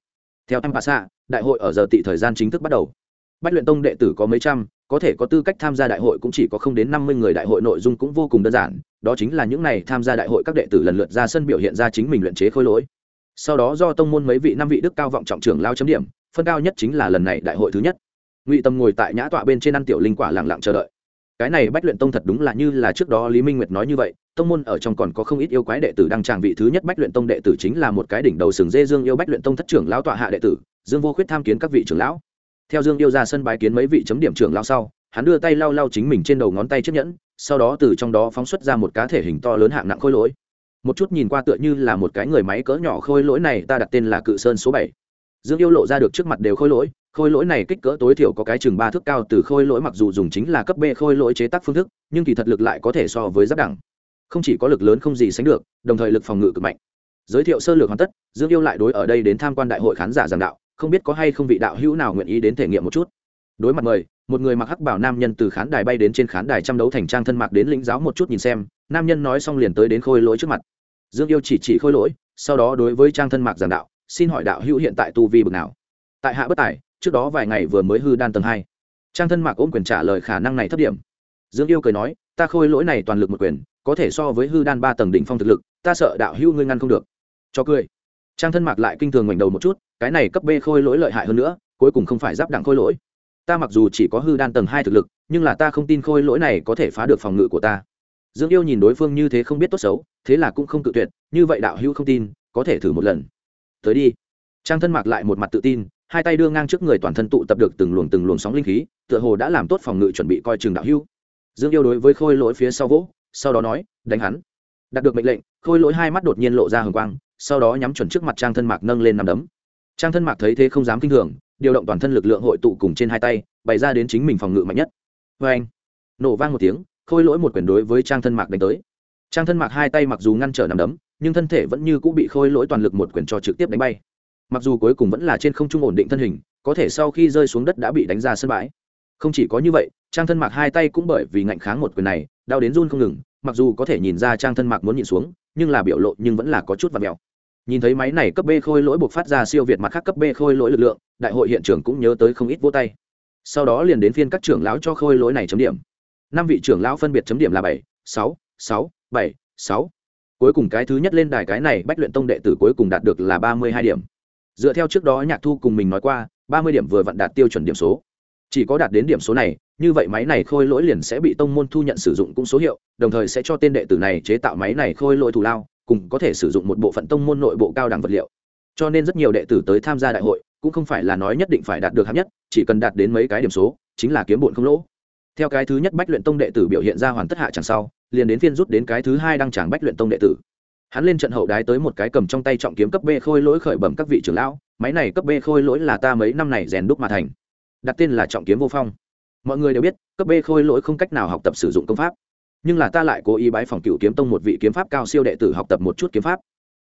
Theo em bà xạ, đại hội ở giờ tị thời gian chính thức bắt đầu. Bách luyện tông đệ tử có mấy trăm, có thể có tư cách tham gia đại hội cũng chỉ có không đến năm mươi người đại hội nội dung cũng vô cùng đơn giản, đó chính là những này tham gia đại hội các đệ tử lần lượt ra sân biểu hiện ra chính mình luyện chế khôi lỗi. Sau đó do tông môn mấy vị năm vị đức cao vọng trọng trưởng lao chấm điểm, phân cao nhất chính là lần này đại hội thứ nhất ngụy tâm ngồi tại nhã tọa bên trên ăn tiểu linh quả lẳng lặng chờ đợi. Cái này bách luyện tông thật đúng là như là trước đó lý minh nguyệt nói như vậy, tông môn ở trong còn có không ít yêu quái đệ tử đăng tràng vị thứ nhất bách luyện tông đệ tử chính là một cái đỉnh đầu sừng dê dương yêu bách luyện tông thất trưởng lão tọa hạ đệ tử, dương vô khuyết tham kiến các vị trưởng lão. Theo dương yêu ra sân bái kiến mấy vị chấm điểm trưởng lão sau, hắn đưa tay lau lau chính mình trên đầu ngón tay chiếc nhẫn, sau đó từ trong đó phóng xuất ra một cá thể hình to lớn hạng nặng khôi lỗi. Một chút nhìn qua tựa như là một cái người máy cỡ nhỏ khôi lỗi này, ta đặt tên là cự sơn số bảy. Dương yêu lộ ra được trước mặt đều khôi lỗi khôi lỗi này kích cỡ tối thiểu có cái chừng ba thước cao, từ khôi lỗi mặc dù dùng chính là cấp b khôi lỗi chế tác phương thức, nhưng kỳ thật lực lại có thể so với giáp đẳng. Không chỉ có lực lớn không gì sánh được, đồng thời lực phòng ngự cực mạnh. Giới thiệu sơ lược hoàn tất, dương yêu lại đối ở đây đến tham quan đại hội khán giả giảng đạo, không biết có hay không vị đạo hữu nào nguyện ý đến thể nghiệm một chút. Đối mặt mời, một người mặc hắc bảo nam nhân từ khán đài bay đến trên khán đài chăm đấu thành trang thân mạc đến lĩnh giáo một chút nhìn xem, nam nhân nói xong liền tới đến khôi lỗi trước mặt. Dương yêu chỉ chỉ khôi lỗi, sau đó đối với trang thân mạc giảng đạo, xin hỏi đạo hữu hiện tại tu vi bực nào? Tại hạ bất tài trước đó vài ngày vừa mới hư đan tầng hai. Trang thân mạc ôm quyền trả lời khả năng này thấp điểm. Dương yêu cười nói, ta khôi lỗi này toàn lực một quyền, có thể so với hư đan ba tầng đỉnh phong thực lực, ta sợ đạo hữu ngươi ngăn không được. Cho cười. Trang thân mạc lại kinh thường ngoảnh đầu một chút, cái này cấp b khôi lỗi lợi hại hơn nữa, cuối cùng không phải giáp đẳng khôi lỗi. Ta mặc dù chỉ có hư đan tầng hai thực lực, nhưng là ta không tin khôi lỗi này có thể phá được phòng ngự của ta. Dương yêu nhìn đối phương như thế không biết tốt xấu, thế là cũng không tự tuyệt, như vậy đạo hữu không tin, có thể thử một lần. Tới đi. Trang thân mạc lại một mặt tự tin hai tay đưa ngang trước người toàn thân tụ tập được từng luồng từng luồng sóng linh khí, tựa hồ đã làm tốt phòng ngự chuẩn bị coi trường đạo hưu dương yêu đối với khôi lỗi phía sau vỗ, sau đó nói, đánh hắn. Đạt được mệnh lệnh, khôi lỗi hai mắt đột nhiên lộ ra hừng quang, sau đó nhắm chuẩn trước mặt trang thân mạc nâng lên nằm đấm. Trang thân mạc thấy thế không dám kinh thường, điều động toàn thân lực lượng hội tụ cùng trên hai tay, bày ra đến chính mình phòng ngự mạnh nhất. Vê anh nổ vang một tiếng, khôi lỗi một quyền đối với trang thân mạc đánh tới. Trang thân mạc hai tay mặc dù ngăn trở nằm đấm, nhưng thân thể vẫn như cũng bị khôi lỗi toàn lực một quyền cho trực tiếp đánh bay mặc dù cuối cùng vẫn là trên không trung ổn định thân hình, có thể sau khi rơi xuống đất đã bị đánh ra sân bãi. Không chỉ có như vậy, trang thân mạc hai tay cũng bởi vì ngạnh kháng một quyền này, đau đến run không ngừng, mặc dù có thể nhìn ra trang thân mạc muốn nhịn xuống, nhưng là biểu lộ nhưng vẫn là có chút và mèo. Nhìn thấy máy này cấp b khôi lỗi buộc phát ra siêu việt mặt khác cấp b khôi lỗi lực lượng, đại hội hiện trường cũng nhớ tới không ít vô tay. Sau đó liền đến phiên các trưởng lão cho khôi lỗi này chấm điểm. Năm vị trưởng lão phân biệt chấm điểm là bảy, sáu sáu, bảy, sáu. Cuối cùng cái thứ nhất lên đài cái này bách luyện tông đệ tử cuối cùng đạt được là ba mươi hai điểm dựa theo trước đó nhạc thu cùng mình nói qua, ba mươi điểm vừa vặn đạt tiêu chuẩn điểm số. Chỉ có đạt đến điểm số này, như vậy máy này khôi lỗi liền sẽ bị tông môn thu nhận sử dụng cũng số hiệu, đồng thời sẽ cho tên đệ tử này chế tạo máy này khôi lỗi thù lao, cùng có thể sử dụng một bộ phận tông môn nội bộ cao đẳng vật liệu. Cho nên rất nhiều đệ tử tới tham gia đại hội, cũng không phải là nói nhất định phải đạt được hạng nhất, chỉ cần đạt đến mấy cái điểm số, chính là kiếm bụn không lỗ. Theo cái thứ nhất bách luyện tông đệ tử biểu hiện ra hoàn tất hạ chẳng sau, liền đến phiên rút đến cái thứ hai đăng tràng bách luyện tông đệ tử hắn lên trận hậu đái tới một cái cầm trong tay trọng kiếm cấp b khôi lỗi khởi bẩm các vị trưởng lão, máy này cấp b khôi lỗi là ta mấy năm này rèn đúc mà thành. Đặt tên là trọng kiếm vô phong. Mọi người đều biết, cấp b khôi lỗi không cách nào học tập sử dụng công pháp. Nhưng là ta lại cố ý bái phòng cựu kiếm tông một vị kiếm pháp cao siêu đệ tử học tập một chút kiếm pháp.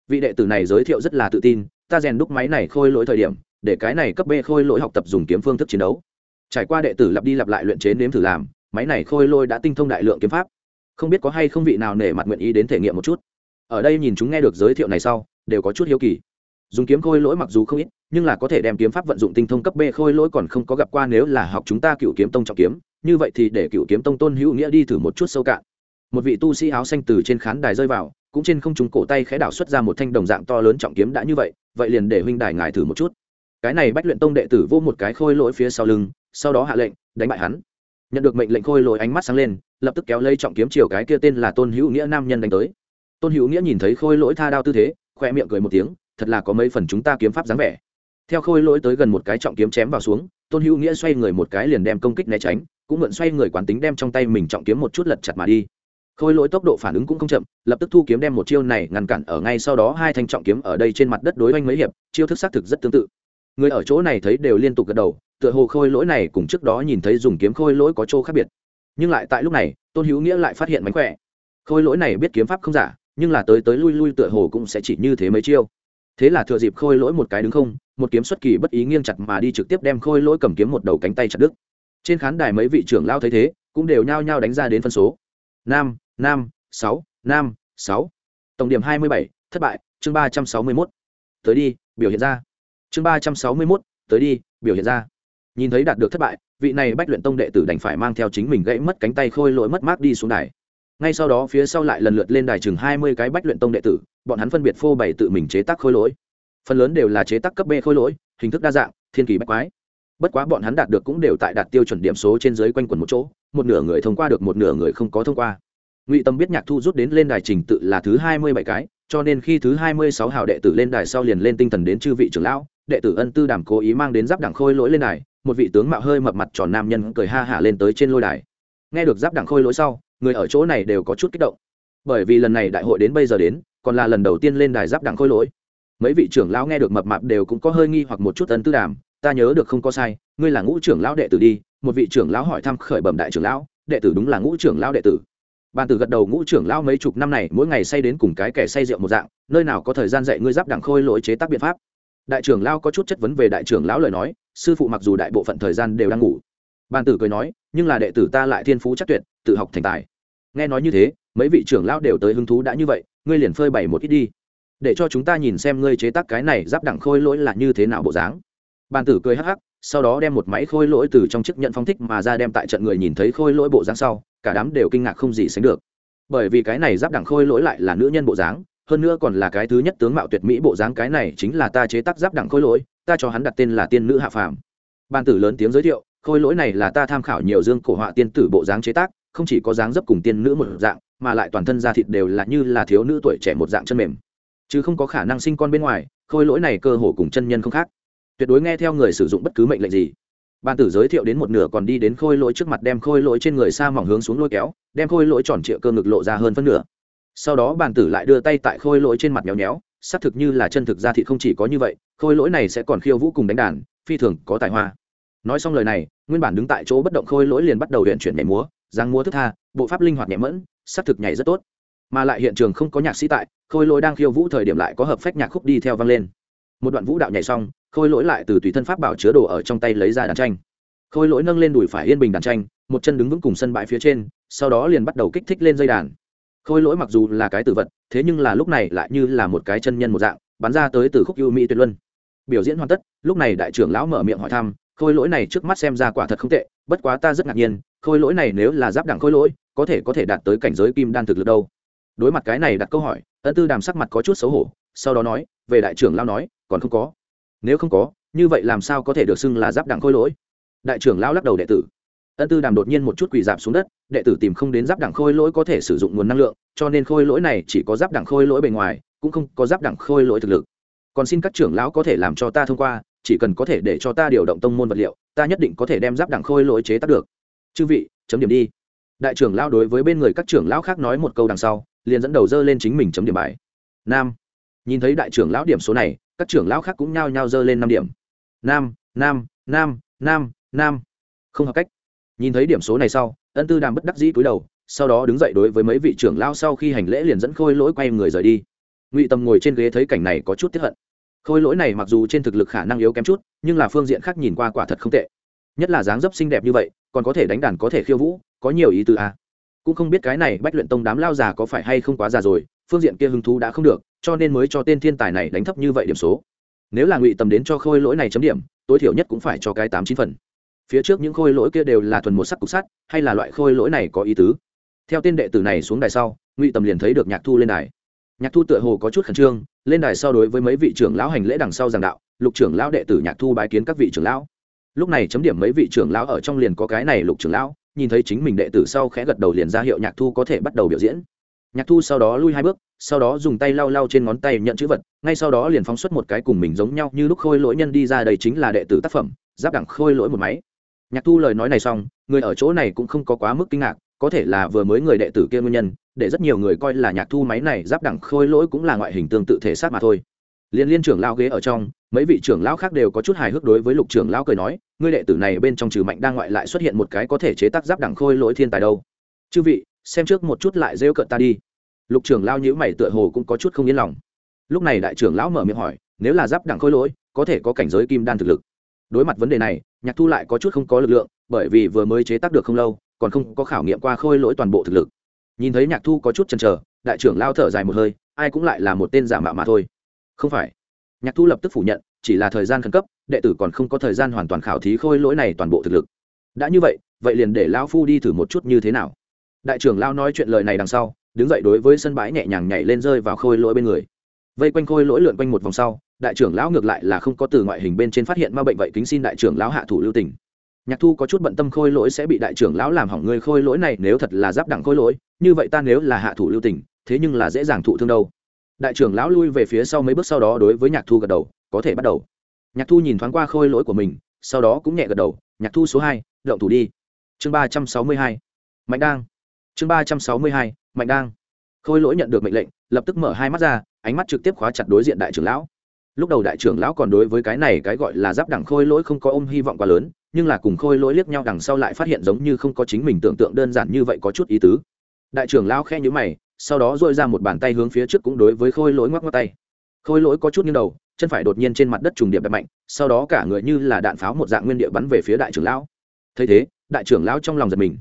Vị đệ tử này giới thiệu rất là tự tin, ta rèn đúc máy này khôi lỗi thời điểm, để cái này cấp b khôi lỗi học tập dùng kiếm phương thức chiến đấu. Trải qua đệ tử lặp đi lặp lại luyện chế nếm thử làm, máy này khôi lỗi đã tinh thông đại lượng kiếm pháp. Không biết có hay không vị nào nể mặt nguyện ý đến thể nghiệm một chút ở đây nhìn chúng nghe được giới thiệu này sau, đều có chút hiếu kỳ. Dùng kiếm khôi lỗi mặc dù không ít, nhưng là có thể đem kiếm pháp vận dụng tinh thông cấp b khôi lỗi còn không có gặp qua nếu là học chúng ta cựu kiếm tông trọng kiếm, như vậy thì để cựu kiếm tông tôn hữu nghĩa đi thử một chút sâu cạn. Một vị tu sĩ áo xanh từ trên khán đài rơi vào, cũng trên không trung cổ tay khẽ đảo xuất ra một thanh đồng dạng to lớn trọng kiếm đã như vậy vậy liền để huynh đài ngài thử một chút. Cái này bách luyện tông đệ tử vô một cái khôi lỗi phía sau lưng, sau đó hạ lệnh, đánh bại hắn. Nhận được mệnh lệnh khôi lỗi ánh mắt sáng lên, lập tức kéo lấy trọng kiếm chiều cái kia tên là tôn hữu nghĩa nam nhân đánh tới tôn hữu nghĩa nhìn thấy khôi lỗi tha đao tư thế khoe miệng cười một tiếng, thật là có mấy phần chúng ta kiếm pháp dáng vẻ. Theo khôi lỗi tới gần một cái trọng kiếm chém vào xuống, tôn hữu nghĩa xoay người một cái liền đem công kích né tránh, cũng mượn xoay người quán tính đem trong tay mình trọng kiếm một chút lật chặt mà đi. Khôi lỗi tốc độ phản ứng cũng không chậm, lập tức thu kiếm đem một chiêu này ngăn cản ở ngay sau đó hai thanh trọng kiếm ở đây trên mặt đất đối oanh mấy hiệp, chiêu thức xác thực rất tương tự. Người ở chỗ này thấy đều liên tục gật đầu, tựa hồ khôi lỗi này cùng trước đó nhìn thấy dùng kiếm khôi lỗi có chỗ khác biệt. Nhưng lại tại lúc này, tôn hữu nghĩa lại phát hiện mánh khỏe. Khôi lỗi này biết kiếm pháp không giả nhưng là tới tới lui lui tựa hồ cũng sẽ chỉ như thế mấy chiêu. Thế là thừa dịp khôi lỗi một cái đứng không, một kiếm xuất kỳ bất ý nghiêng chặt mà đi trực tiếp đem khôi lỗi cầm kiếm một đầu cánh tay chặt đứt. Trên khán đài mấy vị trưởng lao thấy thế, cũng đều nhao nhao đánh ra đến phân số. Năm năm sáu năm sáu. Tổng điểm hai mươi bảy, thất bại, chương ba trăm sáu mươi mốt. Tới đi, biểu hiện ra. Chương ba trăm sáu mươi mốt, tới đi, biểu hiện ra. Nhìn thấy đạt được thất bại, vị này bách luyện tông đệ tử đành phải mang theo chính mình gãy mất cánh tay khôi lỗi mất mát đi xuống đài ngay sau đó phía sau lại lần lượt lên đài chừng hai mươi cái bách luyện tông đệ tử, bọn hắn phân biệt phô bày tự mình chế tác khôi lỗi. Phần lớn đều là chế tác cấp b khôi lỗi, hình thức đa dạng, thiên kỳ bách quái. Bất quá bọn hắn đạt được cũng đều tại đạt tiêu chuẩn điểm số trên dưới quanh quần một chỗ, một nửa người thông qua được, một nửa người không có thông qua. Ngụy tâm biết nhạc thu rút đến lên đài trình tự là thứ hai mươi bảy cái, cho nên khi thứ hai mươi sáu hào đệ tử lên đài sau liền lên tinh thần đến chư vị trưởng lão, đệ tử ân tư đàm cố ý mang đến giáp đẳng khôi lỗi lên đài, một vị tướng mạo hơi mập mặt tròn nam nhân cười ha hả lên tới trên lôi đài. Nghe được giáp đẳng khôi lỗi sau người ở chỗ này đều có chút kích động. Bởi vì lần này đại hội đến bây giờ đến, còn là lần đầu tiên lên đài giáp đẳng khôi lỗi. Mấy vị trưởng lão nghe được mập mạp đều cũng có hơi nghi hoặc một chút ân tư đàm, ta nhớ được không có sai, ngươi là ngũ trưởng lão đệ tử đi. Một vị trưởng lão hỏi thăm khởi bẩm đại trưởng lão, đệ tử đúng là ngũ trưởng lão đệ tử. Ban tử gật đầu, ngũ trưởng lão mấy chục năm này mỗi ngày say đến cùng cái kẻ say rượu một dạng, nơi nào có thời gian dạy ngươi giáp đẳng khôi lỗi chế tác biện pháp? Đại trưởng lão có chút chất vấn về đại trưởng lão lời nói, sư phụ mặc dù đại bộ phận thời gian đều đang ngủ. Ban tử cười nói, nhưng là đệ tử ta lại thiên phú chắc tuyệt, tự học thành tài nghe nói như thế, mấy vị trưởng lão đều tới hứng thú đã như vậy, ngươi liền phơi bày một ít đi. Để cho chúng ta nhìn xem ngươi chế tác cái này giáp đẳng khôi lỗi là như thế nào bộ dáng. Bàn tử cười hắc hắc, sau đó đem một máy khôi lỗi từ trong chiếc nhận phong thích mà ra đem tại trận người nhìn thấy khôi lỗi bộ dáng sau, cả đám đều kinh ngạc không gì sánh được. Bởi vì cái này giáp đẳng khôi lỗi lại là nữ nhân bộ dáng, hơn nữa còn là cái thứ nhất tướng mạo tuyệt mỹ bộ dáng, cái này chính là ta chế tác giáp đẳng khôi lỗi, ta cho hắn đặt tên là tiên nữ hạ phàm. Bàn tử lớn tiếng giới thiệu, khôi lỗi này là ta tham khảo nhiều dương cổ họa tiên tử bộ dáng chế tác không chỉ có dáng dấp cùng tiên nữ một dạng, mà lại toàn thân da thịt đều là như là thiếu nữ tuổi trẻ một dạng chân mềm. Chứ không có khả năng sinh con bên ngoài, khôi lỗi này cơ hồ cùng chân nhân không khác. Tuyệt đối nghe theo người sử dụng bất cứ mệnh lệnh gì. Bàn tử giới thiệu đến một nửa còn đi đến khôi lỗi trước mặt đem khôi lỗi trên người xa mỏng hướng xuống lôi kéo, đem khôi lỗi tròn trịa cơ ngực lộ ra hơn phân nửa. Sau đó bàn tử lại đưa tay tại khôi lỗi trên mặt nhéo nhéo, xác thực như là chân thực ra thì không chỉ có như vậy, khôi lỗi này sẽ còn khiêu vũ cùng đánh đàn, phi thường có tài hoa. Nói xong lời này, nguyên bản đứng tại chỗ bất động khôi lỗi liền bắt đầu huyện chuyển nhảy múa giang múa thức tha, bộ pháp linh hoạt nhẹ mẫn xác thực nhảy rất tốt. Mà lại hiện trường không có nhạc sĩ tại, khôi lỗi đang khiêu vũ thời điểm lại có hợp phách nhạc khúc đi theo vang lên. Một đoạn vũ đạo nhảy xong, khôi lỗi lại từ tùy thân pháp bảo chứa đồ ở trong tay lấy ra đàn tranh. Khôi lỗi nâng lên đùi phải yên bình đàn tranh, một chân đứng vững cùng sân bãi phía trên, sau đó liền bắt đầu kích thích lên dây đàn. Khôi lỗi mặc dù là cái tử vật, thế nhưng là lúc này lại như là một cái chân nhân một dạng, bắn ra tới từ khúc ưu mỹ tuyệt luân. Biểu diễn hoàn tất, lúc này đại trưởng lão mở miệng hỏi thăm, khôi lỗi này trước mắt xem ra quả thật không tệ, bất quá ta rất ngạc nhiên khôi lỗi này nếu là giáp đẳng khôi lỗi, có thể có thể đạt tới cảnh giới kim đan thực lực đâu. Đối mặt cái này đặt câu hỏi, ân tư đàm sắc mặt có chút xấu hổ, sau đó nói, về đại trưởng lao nói, còn không có. Nếu không có, như vậy làm sao có thể được xưng là giáp đẳng khôi lỗi? Đại trưởng lao lắc đầu đệ tử. Ân tư đàm đột nhiên một chút quỳ dạp xuống đất, đệ tử tìm không đến giáp đẳng khôi lỗi có thể sử dụng nguồn năng lượng, cho nên khôi lỗi này chỉ có giáp đẳng khôi lỗi bề ngoài, cũng không có giáp đẳng khôi lỗi thực lực. Còn xin các trưởng lão có thể làm cho ta thông qua, chỉ cần có thể để cho ta điều động tông môn vật liệu, ta nhất định có thể đem giáp đẳng khôi lỗi chế tác được chư vị, chấm điểm đi. Đại trưởng lão đối với bên người các trưởng lão khác nói một câu đằng sau, liền dẫn đầu dơ lên chính mình chấm điểm bài. Nam. Nhìn thấy đại trưởng lão điểm số này, các trưởng lão khác cũng nhao nhao dơ lên năm điểm. Nam nam nam nam nam. Không hợp cách. Nhìn thấy điểm số này sau, ân tư đàm bất đắc dĩ cúi đầu, sau đó đứng dậy đối với mấy vị trưởng lão sau khi hành lễ liền dẫn khôi lỗi quay người rời đi. Ngụy Tầm ngồi trên ghế thấy cảnh này có chút tiếp hận. Khôi lỗi này mặc dù trên thực lực khả năng yếu kém chút, nhưng là phương diện khác nhìn qua quả thật không tệ. Nhất là dáng dấp xinh đẹp như vậy còn có thể đánh đàn có thể khiêu vũ, có nhiều ý tư à. Cũng không biết cái này bách luyện tông đám lao già có phải hay không quá già rồi, phương diện kia hứng thú đã không được, cho nên mới cho tên thiên tài này đánh thấp như vậy điểm số. Nếu là ngụy tầm đến cho khôi lỗi này chấm điểm, tối thiểu nhất cũng phải cho cái tám chín phần. Phía trước những khôi lỗi kia đều là thuần một sắc cục sắt, hay là loại khôi lỗi này có ý tứ? Theo tên đệ tử này xuống đài sau, ngụy tầm liền thấy được nhạc thu lên đài. Nhạc thu tựa hồ có chút khẩn trương, lên đài sau đối với mấy vị trưởng lão hành lễ đằng sau giảng đạo, lục trưởng lão đệ tử nhạc thu bái kiến các vị trưởng lão lúc này chấm điểm mấy vị trưởng lão ở trong liền có cái này lục trưởng lão, nhìn thấy chính mình đệ tử sau khẽ gật đầu liền ra hiệu nhạc thu có thể bắt đầu biểu diễn. Nhạc thu sau đó lui hai bước, sau đó dùng tay lau lau trên ngón tay nhận chữ vật, ngay sau đó liền phóng xuất một cái cùng mình giống nhau như lúc khôi lỗi nhân đi ra đây chính là đệ tử tác phẩm, giáp đẳng khôi lỗi một máy. Nhạc thu lời nói này xong, người ở chỗ này cũng không có quá mức kinh ngạc, có thể là vừa mới người đệ tử kia nguyên nhân, để rất nhiều người coi là nhạc thu máy này giáp đẳng khôi lỗi cũng là ngoại hình tương tự thể xác mà thôi liên liên trưởng lao ghế ở trong, mấy vị trưởng lão khác đều có chút hài hước đối với lục trưởng lão cười nói, ngươi đệ tử này bên trong trừ mạnh đang ngoại lại xuất hiện một cái có thể chế tác giáp đẳng khôi lỗi thiên tài đâu. Chư vị, xem trước một chút lại rêu cợt ta đi. Lục trưởng lao nhữ mày tựa hồ cũng có chút không yên lòng. Lúc này đại trưởng lão mở miệng hỏi, nếu là giáp đẳng khôi lỗi, có thể có cảnh giới kim đan thực lực? Đối mặt vấn đề này, nhạc thu lại có chút không có lực lượng, bởi vì vừa mới chế tác được không lâu, còn không có khảo nghiệm qua khôi lỗi toàn bộ thực lực. Nhìn thấy nhạc thu có chút chần chờ, đại trưởng lao thở dài một hơi, ai cũng lại là một tên giả mạo mà thôi không phải. Nhạc thu lập tức phủ nhận, chỉ là thời gian khẩn cấp, đệ tử còn không có thời gian hoàn toàn khảo thí khôi lỗi này toàn bộ thực lực. Đã như vậy vậy liền để lão phu đi thử một chút như thế nào. Đại trưởng lao nói chuyện lời này đằng sau, đứng dậy đối với sân bãi nhẹ nhàng nhảy lên rơi vào khôi lỗi bên người. Vây quanh khôi lỗi lượn quanh một vòng sau, đại trưởng lão ngược lại là không có từ ngoại hình bên trên phát hiện ma bệnh vậy kính xin đại trưởng lão hạ thủ lưu tình. Nhạc thu có chút bận tâm khôi lỗi sẽ bị đại trưởng lão làm hỏng người khôi lỗi này, nếu thật là giáp đẳng khôi lỗi, như vậy ta nếu là hạ thủ lưu tình, thế nhưng là dễ dàng thụ thương đâu đại trưởng lão lui về phía sau mấy bước sau đó đối với nhạc thu gật đầu, có thể bắt đầu. Nhạc thu nhìn thoáng qua khôi lỗi của mình, sau đó cũng nhẹ gật đầu, nhạc thu số hai, động thủ đi. Chương ba trăm sáu mươi hai, mạnh đang chương ba trăm sáu mươi hai, mạnh đang khôi lỗi nhận được mệnh lệnh, lập tức mở hai mắt ra, ánh mắt trực tiếp khóa chặt đối diện đại trưởng lão. Lúc đầu đại trưởng lão còn đối với cái này cái gọi là giáp đẳng khôi lỗi không có ôm hy vọng quá lớn, nhưng là cùng khôi lỗi liếc nhau đằng sau lại phát hiện giống như không có chính mình tưởng tượng đơn giản như vậy có chút ý tứ. Đại trưởng lão khe nhữ mày sau đó dội ra một bàn tay hướng phía trước cũng đối với khôi lỗi ngoắc ngoắc tay. Khôi lỗi có chút nghiêng đầu, chân phải đột nhiên trên mặt đất trùng điệp đập mạnh, sau đó cả người như là đạn pháo một dạng nguyên địa bắn về phía đại trưởng lão. Thấy thế, đại trưởng lão trong lòng giật mình.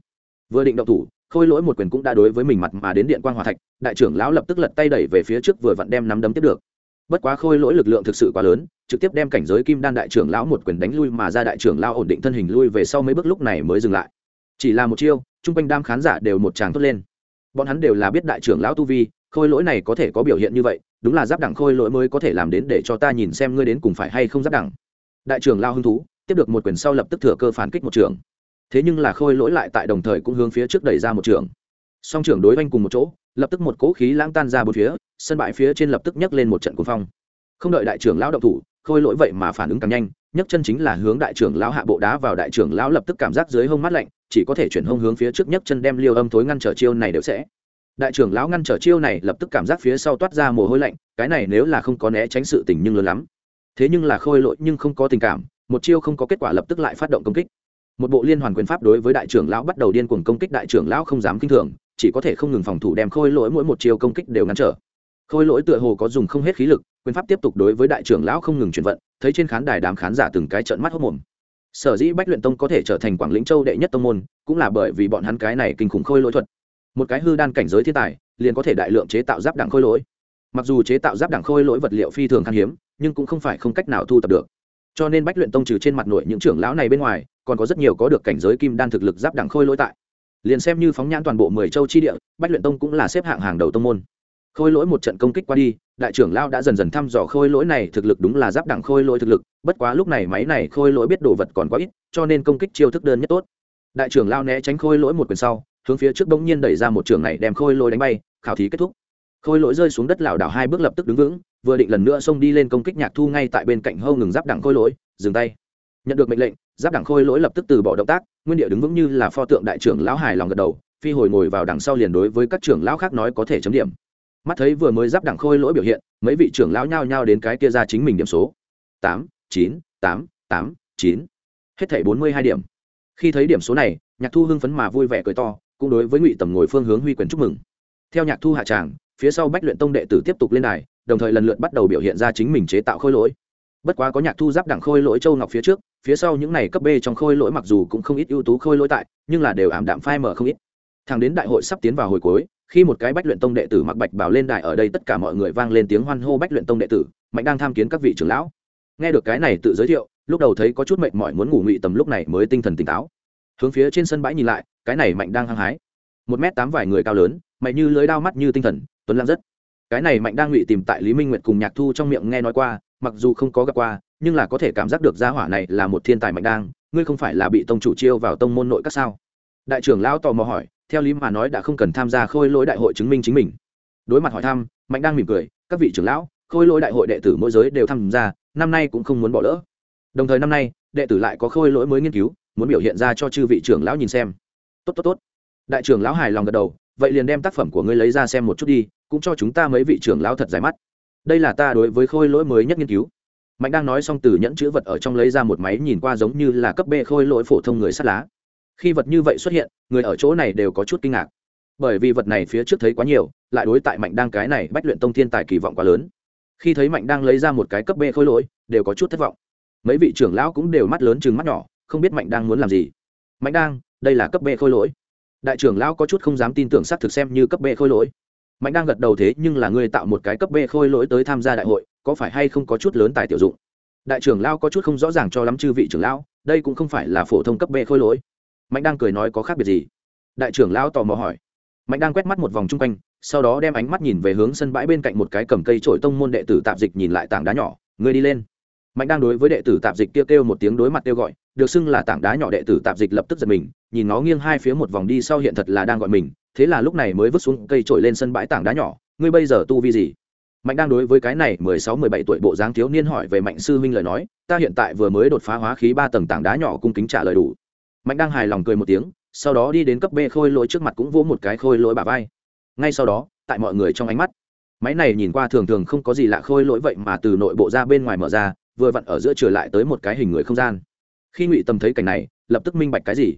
Vừa định động thủ, khôi lỗi một quyền cũng đã đối với mình mặt mà đến điện quan hòa thạch, đại trưởng lão lập tức lật tay đẩy về phía trước vừa vặn đem nắm đấm tiếp được. Bất quá khôi lỗi lực lượng thực sự quá lớn, trực tiếp đem cảnh giới kim đan đại trưởng lão một quyền đánh lui mà ra đại trưởng lão ổn định thân hình lui về sau mấy bước lúc này mới dừng lại. Chỉ là một chiêu, chung quanh đam khán giả đều một tràng thốt lên bọn hắn đều là biết đại trưởng lão tu vi, khôi lỗi này có thể có biểu hiện như vậy, đúng là giáp đẳng khôi lỗi mới có thể làm đến để cho ta nhìn xem ngươi đến cùng phải hay không giáp đẳng. Đại trưởng lao hưng thú, tiếp được một quyền sau lập tức thừa cơ phản kích một trường. Thế nhưng là khôi lỗi lại tại đồng thời cũng hướng phía trước đẩy ra một trường. Song trưởng đối oanh cùng một chỗ, lập tức một cỗ khí lãng tan ra bốn phía, sân bãi phía trên lập tức nhấc lên một trận cuồng phong. Không đợi đại trưởng lão động thủ, khôi lỗi vậy mà phản ứng càng nhanh, nhấc chân chính là hướng đại trưởng lão hạ bộ đá vào đại trưởng lão lập tức cảm giác dưới hông mát lạnh chỉ có thể chuyển hông hướng phía trước nhất chân đem liêu âm thối ngăn trở chiêu này đều sẽ. Đại trưởng lão ngăn trở chiêu này lập tức cảm giác phía sau toát ra mồ hôi lạnh, cái này nếu là không có né tránh sự tình nhưng lớn lắm. Thế nhưng là khôi lỗi nhưng không có tình cảm, một chiêu không có kết quả lập tức lại phát động công kích. Một bộ liên hoàn quyền pháp đối với đại trưởng lão bắt đầu điên cuồng công kích đại trưởng lão không dám kinh thường, chỉ có thể không ngừng phòng thủ đem khôi lỗi mỗi một chiêu công kích đều ngăn trở. Khôi lỗi tựa hồ có dùng không hết khí lực, quyền pháp tiếp tục đối với đại trưởng lão không ngừng chuyển vận, thấy trên khán đài đám khán giả từng cái trợn mắt hốc mồm sở dĩ bách luyện tông có thể trở thành quảng lĩnh châu đệ nhất tông môn, cũng là bởi vì bọn hắn cái này kinh khủng khôi lỗi thuật. Một cái hư đan cảnh giới thiên tài, liền có thể đại lượng chế tạo giáp đẳng khôi lỗi. Mặc dù chế tạo giáp đẳng khôi lỗi vật liệu phi thường khan hiếm, nhưng cũng không phải không cách nào thu tập được. Cho nên bách luyện tông trừ trên mặt nội những trưởng lão này bên ngoài, còn có rất nhiều có được cảnh giới kim đan thực lực giáp đẳng khôi lỗi tại. Liền xem như phóng nhãn toàn bộ mười châu chi địa, bách luyện tông cũng là xếp hạng hàng đầu tông môn. Khôi lỗi một trận công kích qua đi đại trưởng lao đã dần dần thăm dò khôi lỗi này, thực lực đúng là giáp đẳng khôi lỗi thực lực, bất quá lúc này máy này khôi lỗi biết đồ vật còn quá ít, cho nên công kích chiêu thức đơn nhất tốt. Đại trưởng lao né tránh khôi lỗi một quyền sau, hướng phía trước bỗng nhiên đẩy ra một trường này đem khôi lỗi đánh bay, khảo thí kết thúc. Khôi lỗi rơi xuống đất lảo đảo hai bước lập tức đứng vững, vừa định lần nữa xông đi lên công kích nhạc thu ngay tại bên cạnh hâu ngừng giáp đẳng khôi lỗi, dừng tay. Nhận được mệnh lệnh, giáp đẳng khôi lỗi lập tức từ bỏ động tác, nguyên địa đứng vững như là pho tượng đại trưởng lão hài lòng gật đầu, phi hồi ngồi vào đằng sau liền đối với các trưởng lão khác nói có thể chấm điểm mắt thấy vừa mới giáp đẳng khôi lỗi biểu hiện, mấy vị trưởng lão nhao nhao đến cái kia ra chính mình điểm số. Tám, chín, tám tám, chín. Hết thảy bốn mươi hai điểm. Khi thấy điểm số này, nhạc thu hưng phấn mà vui vẻ cười to, cũng đối với ngụy tầm ngồi phương hướng huy quyền chúc mừng. Theo nhạc thu hạ tràng, phía sau bách luyện tông đệ tử tiếp tục lên đài, đồng thời lần lượt bắt đầu biểu hiện ra chính mình chế tạo khôi lỗi. Bất quá có nhạc thu giáp đẳng khôi lỗi châu ngọc phía trước, phía sau những này cấp b trong khôi lỗi mặc dù cũng không ít ưu tú khôi lỗi tại, nhưng là đều ảm đạm phai mở không ít. Thằng đến đại hội sắp tiến vào hồi cuối khi một cái bách luyện tông đệ tử mặc bạch bảo lên đài ở đây, tất cả mọi người vang lên tiếng hoan hô bách luyện tông đệ tử, mạnh đang tham kiến các vị trưởng lão. Nghe được cái này tự giới thiệu, lúc đầu thấy có chút mệt mỏi muốn ngủ ngụy tầm lúc này mới tinh thần tỉnh táo. Hướng phía trên sân bãi nhìn lại, cái này mạnh đang hăng hái. Một m tám vài người cao lớn, mạnh như lưới đao mắt như tinh thần, tuấn lãng rất. Cái này mạnh đang ngụy tìm tại lý minh nguyệt cùng nhạc thu trong miệng nghe nói qua, mặc dù không có gặp qua, nhưng là có thể cảm giác được gia hỏa này là một thiên tài mạnh đang, ngươi không phải là bị tông chủ chiêu vào tông môn nội các sao? Đại trưởng lão tò mò hỏi theo lý mà nói đã không cần tham gia khôi lỗi đại hội chứng minh chính mình. Đối mặt hỏi thăm, mạnh đang mỉm cười, các vị trưởng lão, khôi lỗi đại hội đệ tử mỗi giới đều tham gia, năm nay cũng không muốn bỏ lỡ. Đồng thời năm nay, đệ tử lại có khôi lỗi mới nghiên cứu, muốn biểu hiện ra cho chư vị trưởng lão nhìn xem. Tốt tốt tốt. Đại trưởng lão hài lòng gật đầu, vậy liền đem tác phẩm của ngươi lấy ra xem một chút đi, cũng cho chúng ta mấy vị trưởng lão thật dài mắt. Đây là ta đối với khôi lỗi mới nhất nghiên cứu. Mạnh đang nói xong từ nhẫn chữ vật ở trong lấy ra một máy nhìn qua giống như là cấp b khôi lỗi phổ thông người sắt lá khi vật như vậy xuất hiện, người ở chỗ này đều có chút kinh ngạc. Bởi vì vật này phía trước thấy quá nhiều, lại đối tại mạnh đang cái này bách luyện tông thiên tài kỳ vọng quá lớn. Khi thấy mạnh đang lấy ra một cái cấp b khôi lỗi, đều có chút thất vọng. Mấy vị trưởng lão cũng đều mắt lớn chừng mắt nhỏ, không biết mạnh đang muốn làm gì. Mạnh đang đây là cấp b khôi lỗi. Đại trưởng lão có chút không dám tin tưởng xác thực xem như cấp b khôi lỗi. Mạnh đang gật đầu thế, nhưng là ngươi tạo một cái cấp b khôi lỗi tới tham gia đại hội, có phải hay không có chút lớn tài tiểu dụng? Đại trưởng lão có chút không rõ ràng cho lắm chư vị trưởng lão, đây cũng không phải là phổ thông cấp b khôi lỗi mạnh đang cười nói có khác biệt gì? Đại trưởng lão tò mò hỏi. Mạnh đang quét mắt một vòng chung quanh, sau đó đem ánh mắt nhìn về hướng sân bãi bên cạnh một cái cầm cây trổi tông môn đệ tử tạp dịch nhìn lại tảng đá nhỏ. Ngươi đi lên. Mạnh đang đối với đệ tử tạp dịch kêu kêu một tiếng đối mặt kêu gọi, được xưng là tảng đá nhỏ đệ tử tạp dịch lập tức giật mình, nhìn nó nghiêng hai phía một vòng đi sau hiện thật là đang gọi mình, thế là lúc này mới vứt xuống cây trổi lên sân bãi tảng đá nhỏ. Ngươi bây giờ tu vi gì? Mạnh đang đối với cái này mười sáu, mười bảy tuổi bộ dáng thiếu niên hỏi về mạnh sư huynh lời nói, ta hiện tại vừa mới đột phá hóa khí ba tầng tảng đá nhỏ cung kính trả lời đủ mạnh đang hài lòng cười một tiếng, sau đó đi đến cấp b khôi lỗi trước mặt cũng vỗ một cái khôi lỗi bà vai. Ngay sau đó, tại mọi người trong ánh mắt, máy này nhìn qua thường thường không có gì lạ khôi lỗi vậy mà từ nội bộ ra bên ngoài mở ra, vừa vặn ở giữa trở lại tới một cái hình người không gian. Khi ngụy tâm thấy cảnh này, lập tức minh bạch cái gì?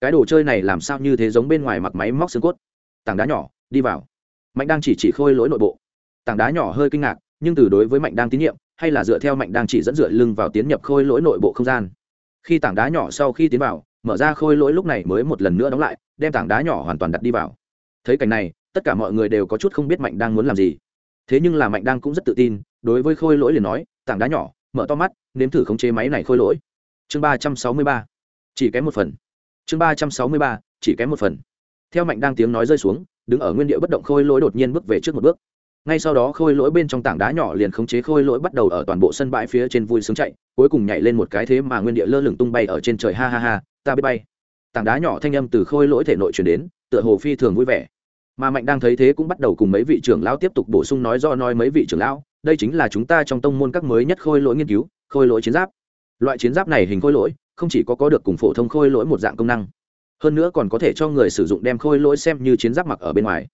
Cái đồ chơi này làm sao như thế giống bên ngoài mặt máy móc xương cốt? Tảng đá nhỏ, đi vào. Mạnh đang chỉ chỉ khôi lỗi nội bộ. Tảng đá nhỏ hơi kinh ngạc, nhưng từ đối với mạnh đang tín nhiệm, hay là dựa theo mạnh đang chỉ dẫn dựa lưng vào tiến nhập khôi lỗi nội bộ không gian. Khi tảng đá nhỏ sau khi tiến vào mở ra khôi lỗi lúc này mới một lần nữa đóng lại, đem tảng đá nhỏ hoàn toàn đặt đi vào. Thấy cảnh này, tất cả mọi người đều có chút không biết mạnh đang muốn làm gì. Thế nhưng là mạnh đang cũng rất tự tin, đối với khôi lỗi liền nói, tảng đá nhỏ, mở to mắt, nếm thử khống chế máy này khôi lỗi. Chương ba trăm sáu mươi ba, chỉ kém một phần. Chương ba trăm sáu mươi ba, chỉ kém một phần. Theo mạnh đang tiếng nói rơi xuống, đứng ở nguyên địa bất động khôi lỗi đột nhiên bước về trước một bước. Ngay sau đó khôi lỗi bên trong tảng đá nhỏ liền khống chế khôi lỗi bắt đầu ở toàn bộ sân bãi phía trên vui sướng chạy, cuối cùng nhảy lên một cái thế mà nguyên địa lơ lửng tung bay ở trên trời, ha ha ha ta biết bay. Tảng đá nhỏ thanh âm từ khôi lỗi thể nội chuyển đến, tựa hồ phi thường vui vẻ. Mà mạnh đang thấy thế cũng bắt đầu cùng mấy vị trưởng lão tiếp tục bổ sung nói do nói mấy vị trưởng lão, đây chính là chúng ta trong tông môn các mới nhất khôi lỗi nghiên cứu, khôi lỗi chiến giáp. Loại chiến giáp này hình khôi lỗi, không chỉ có có được cùng phổ thông khôi lỗi một dạng công năng, hơn nữa còn có thể cho người sử dụng đem khôi lỗi xem như chiến giáp mặc ở bên ngoài.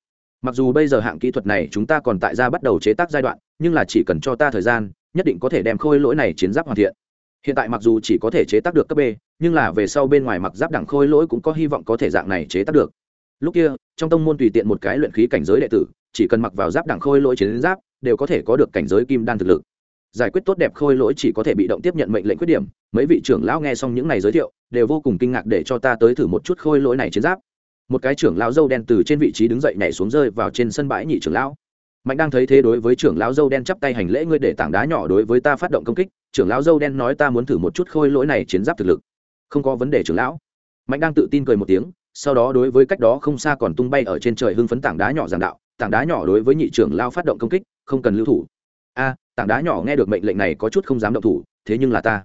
Mặc dù bây giờ hạng kỹ thuật này chúng ta còn tại ra bắt đầu chế tác giai đoạn, nhưng là chỉ cần cho ta thời gian, nhất định có thể đem khôi lỗi này chiến giáp hoàn thiện. Hiện tại mặc dù chỉ có thể chế tác được cấp b nhưng là về sau bên ngoài mặc giáp đẳng khôi lỗi cũng có hy vọng có thể dạng này chế tác được. Lúc kia, trong tông môn tùy tiện một cái luyện khí cảnh giới đệ tử, chỉ cần mặc vào giáp đẳng khôi lỗi chiến giáp, đều có thể có được cảnh giới kim đan thực lực. Giải quyết tốt đẹp khôi lỗi chỉ có thể bị động tiếp nhận mệnh lệnh khuyết điểm, mấy vị trưởng lão nghe xong những này giới thiệu, đều vô cùng kinh ngạc để cho ta tới thử một chút khôi lỗi này chiến giáp. Một cái trưởng lão dâu đen từ trên vị trí đứng dậy nhảy xuống rơi vào trên sân bãi nhị trưởng lão. Mạnh đang thấy thế đối với trưởng lão dâu đen chắp tay hành lễ ngươi để tảng đá nhỏ đối với ta phát động công kích, trưởng lão dâu đen nói ta muốn thử một chút khôi lỗi này chiến giáp thực lực không có vấn đề trưởng lão. Mạnh đang tự tin cười một tiếng, sau đó đối với cách đó không xa còn tung bay ở trên trời hưng phấn tảng đá nhỏ giảng đạo, tảng đá nhỏ đối với nhị trưởng lao phát động công kích, không cần lưu thủ. A, tảng đá nhỏ nghe được mệnh lệnh này có chút không dám động thủ, thế nhưng là ta.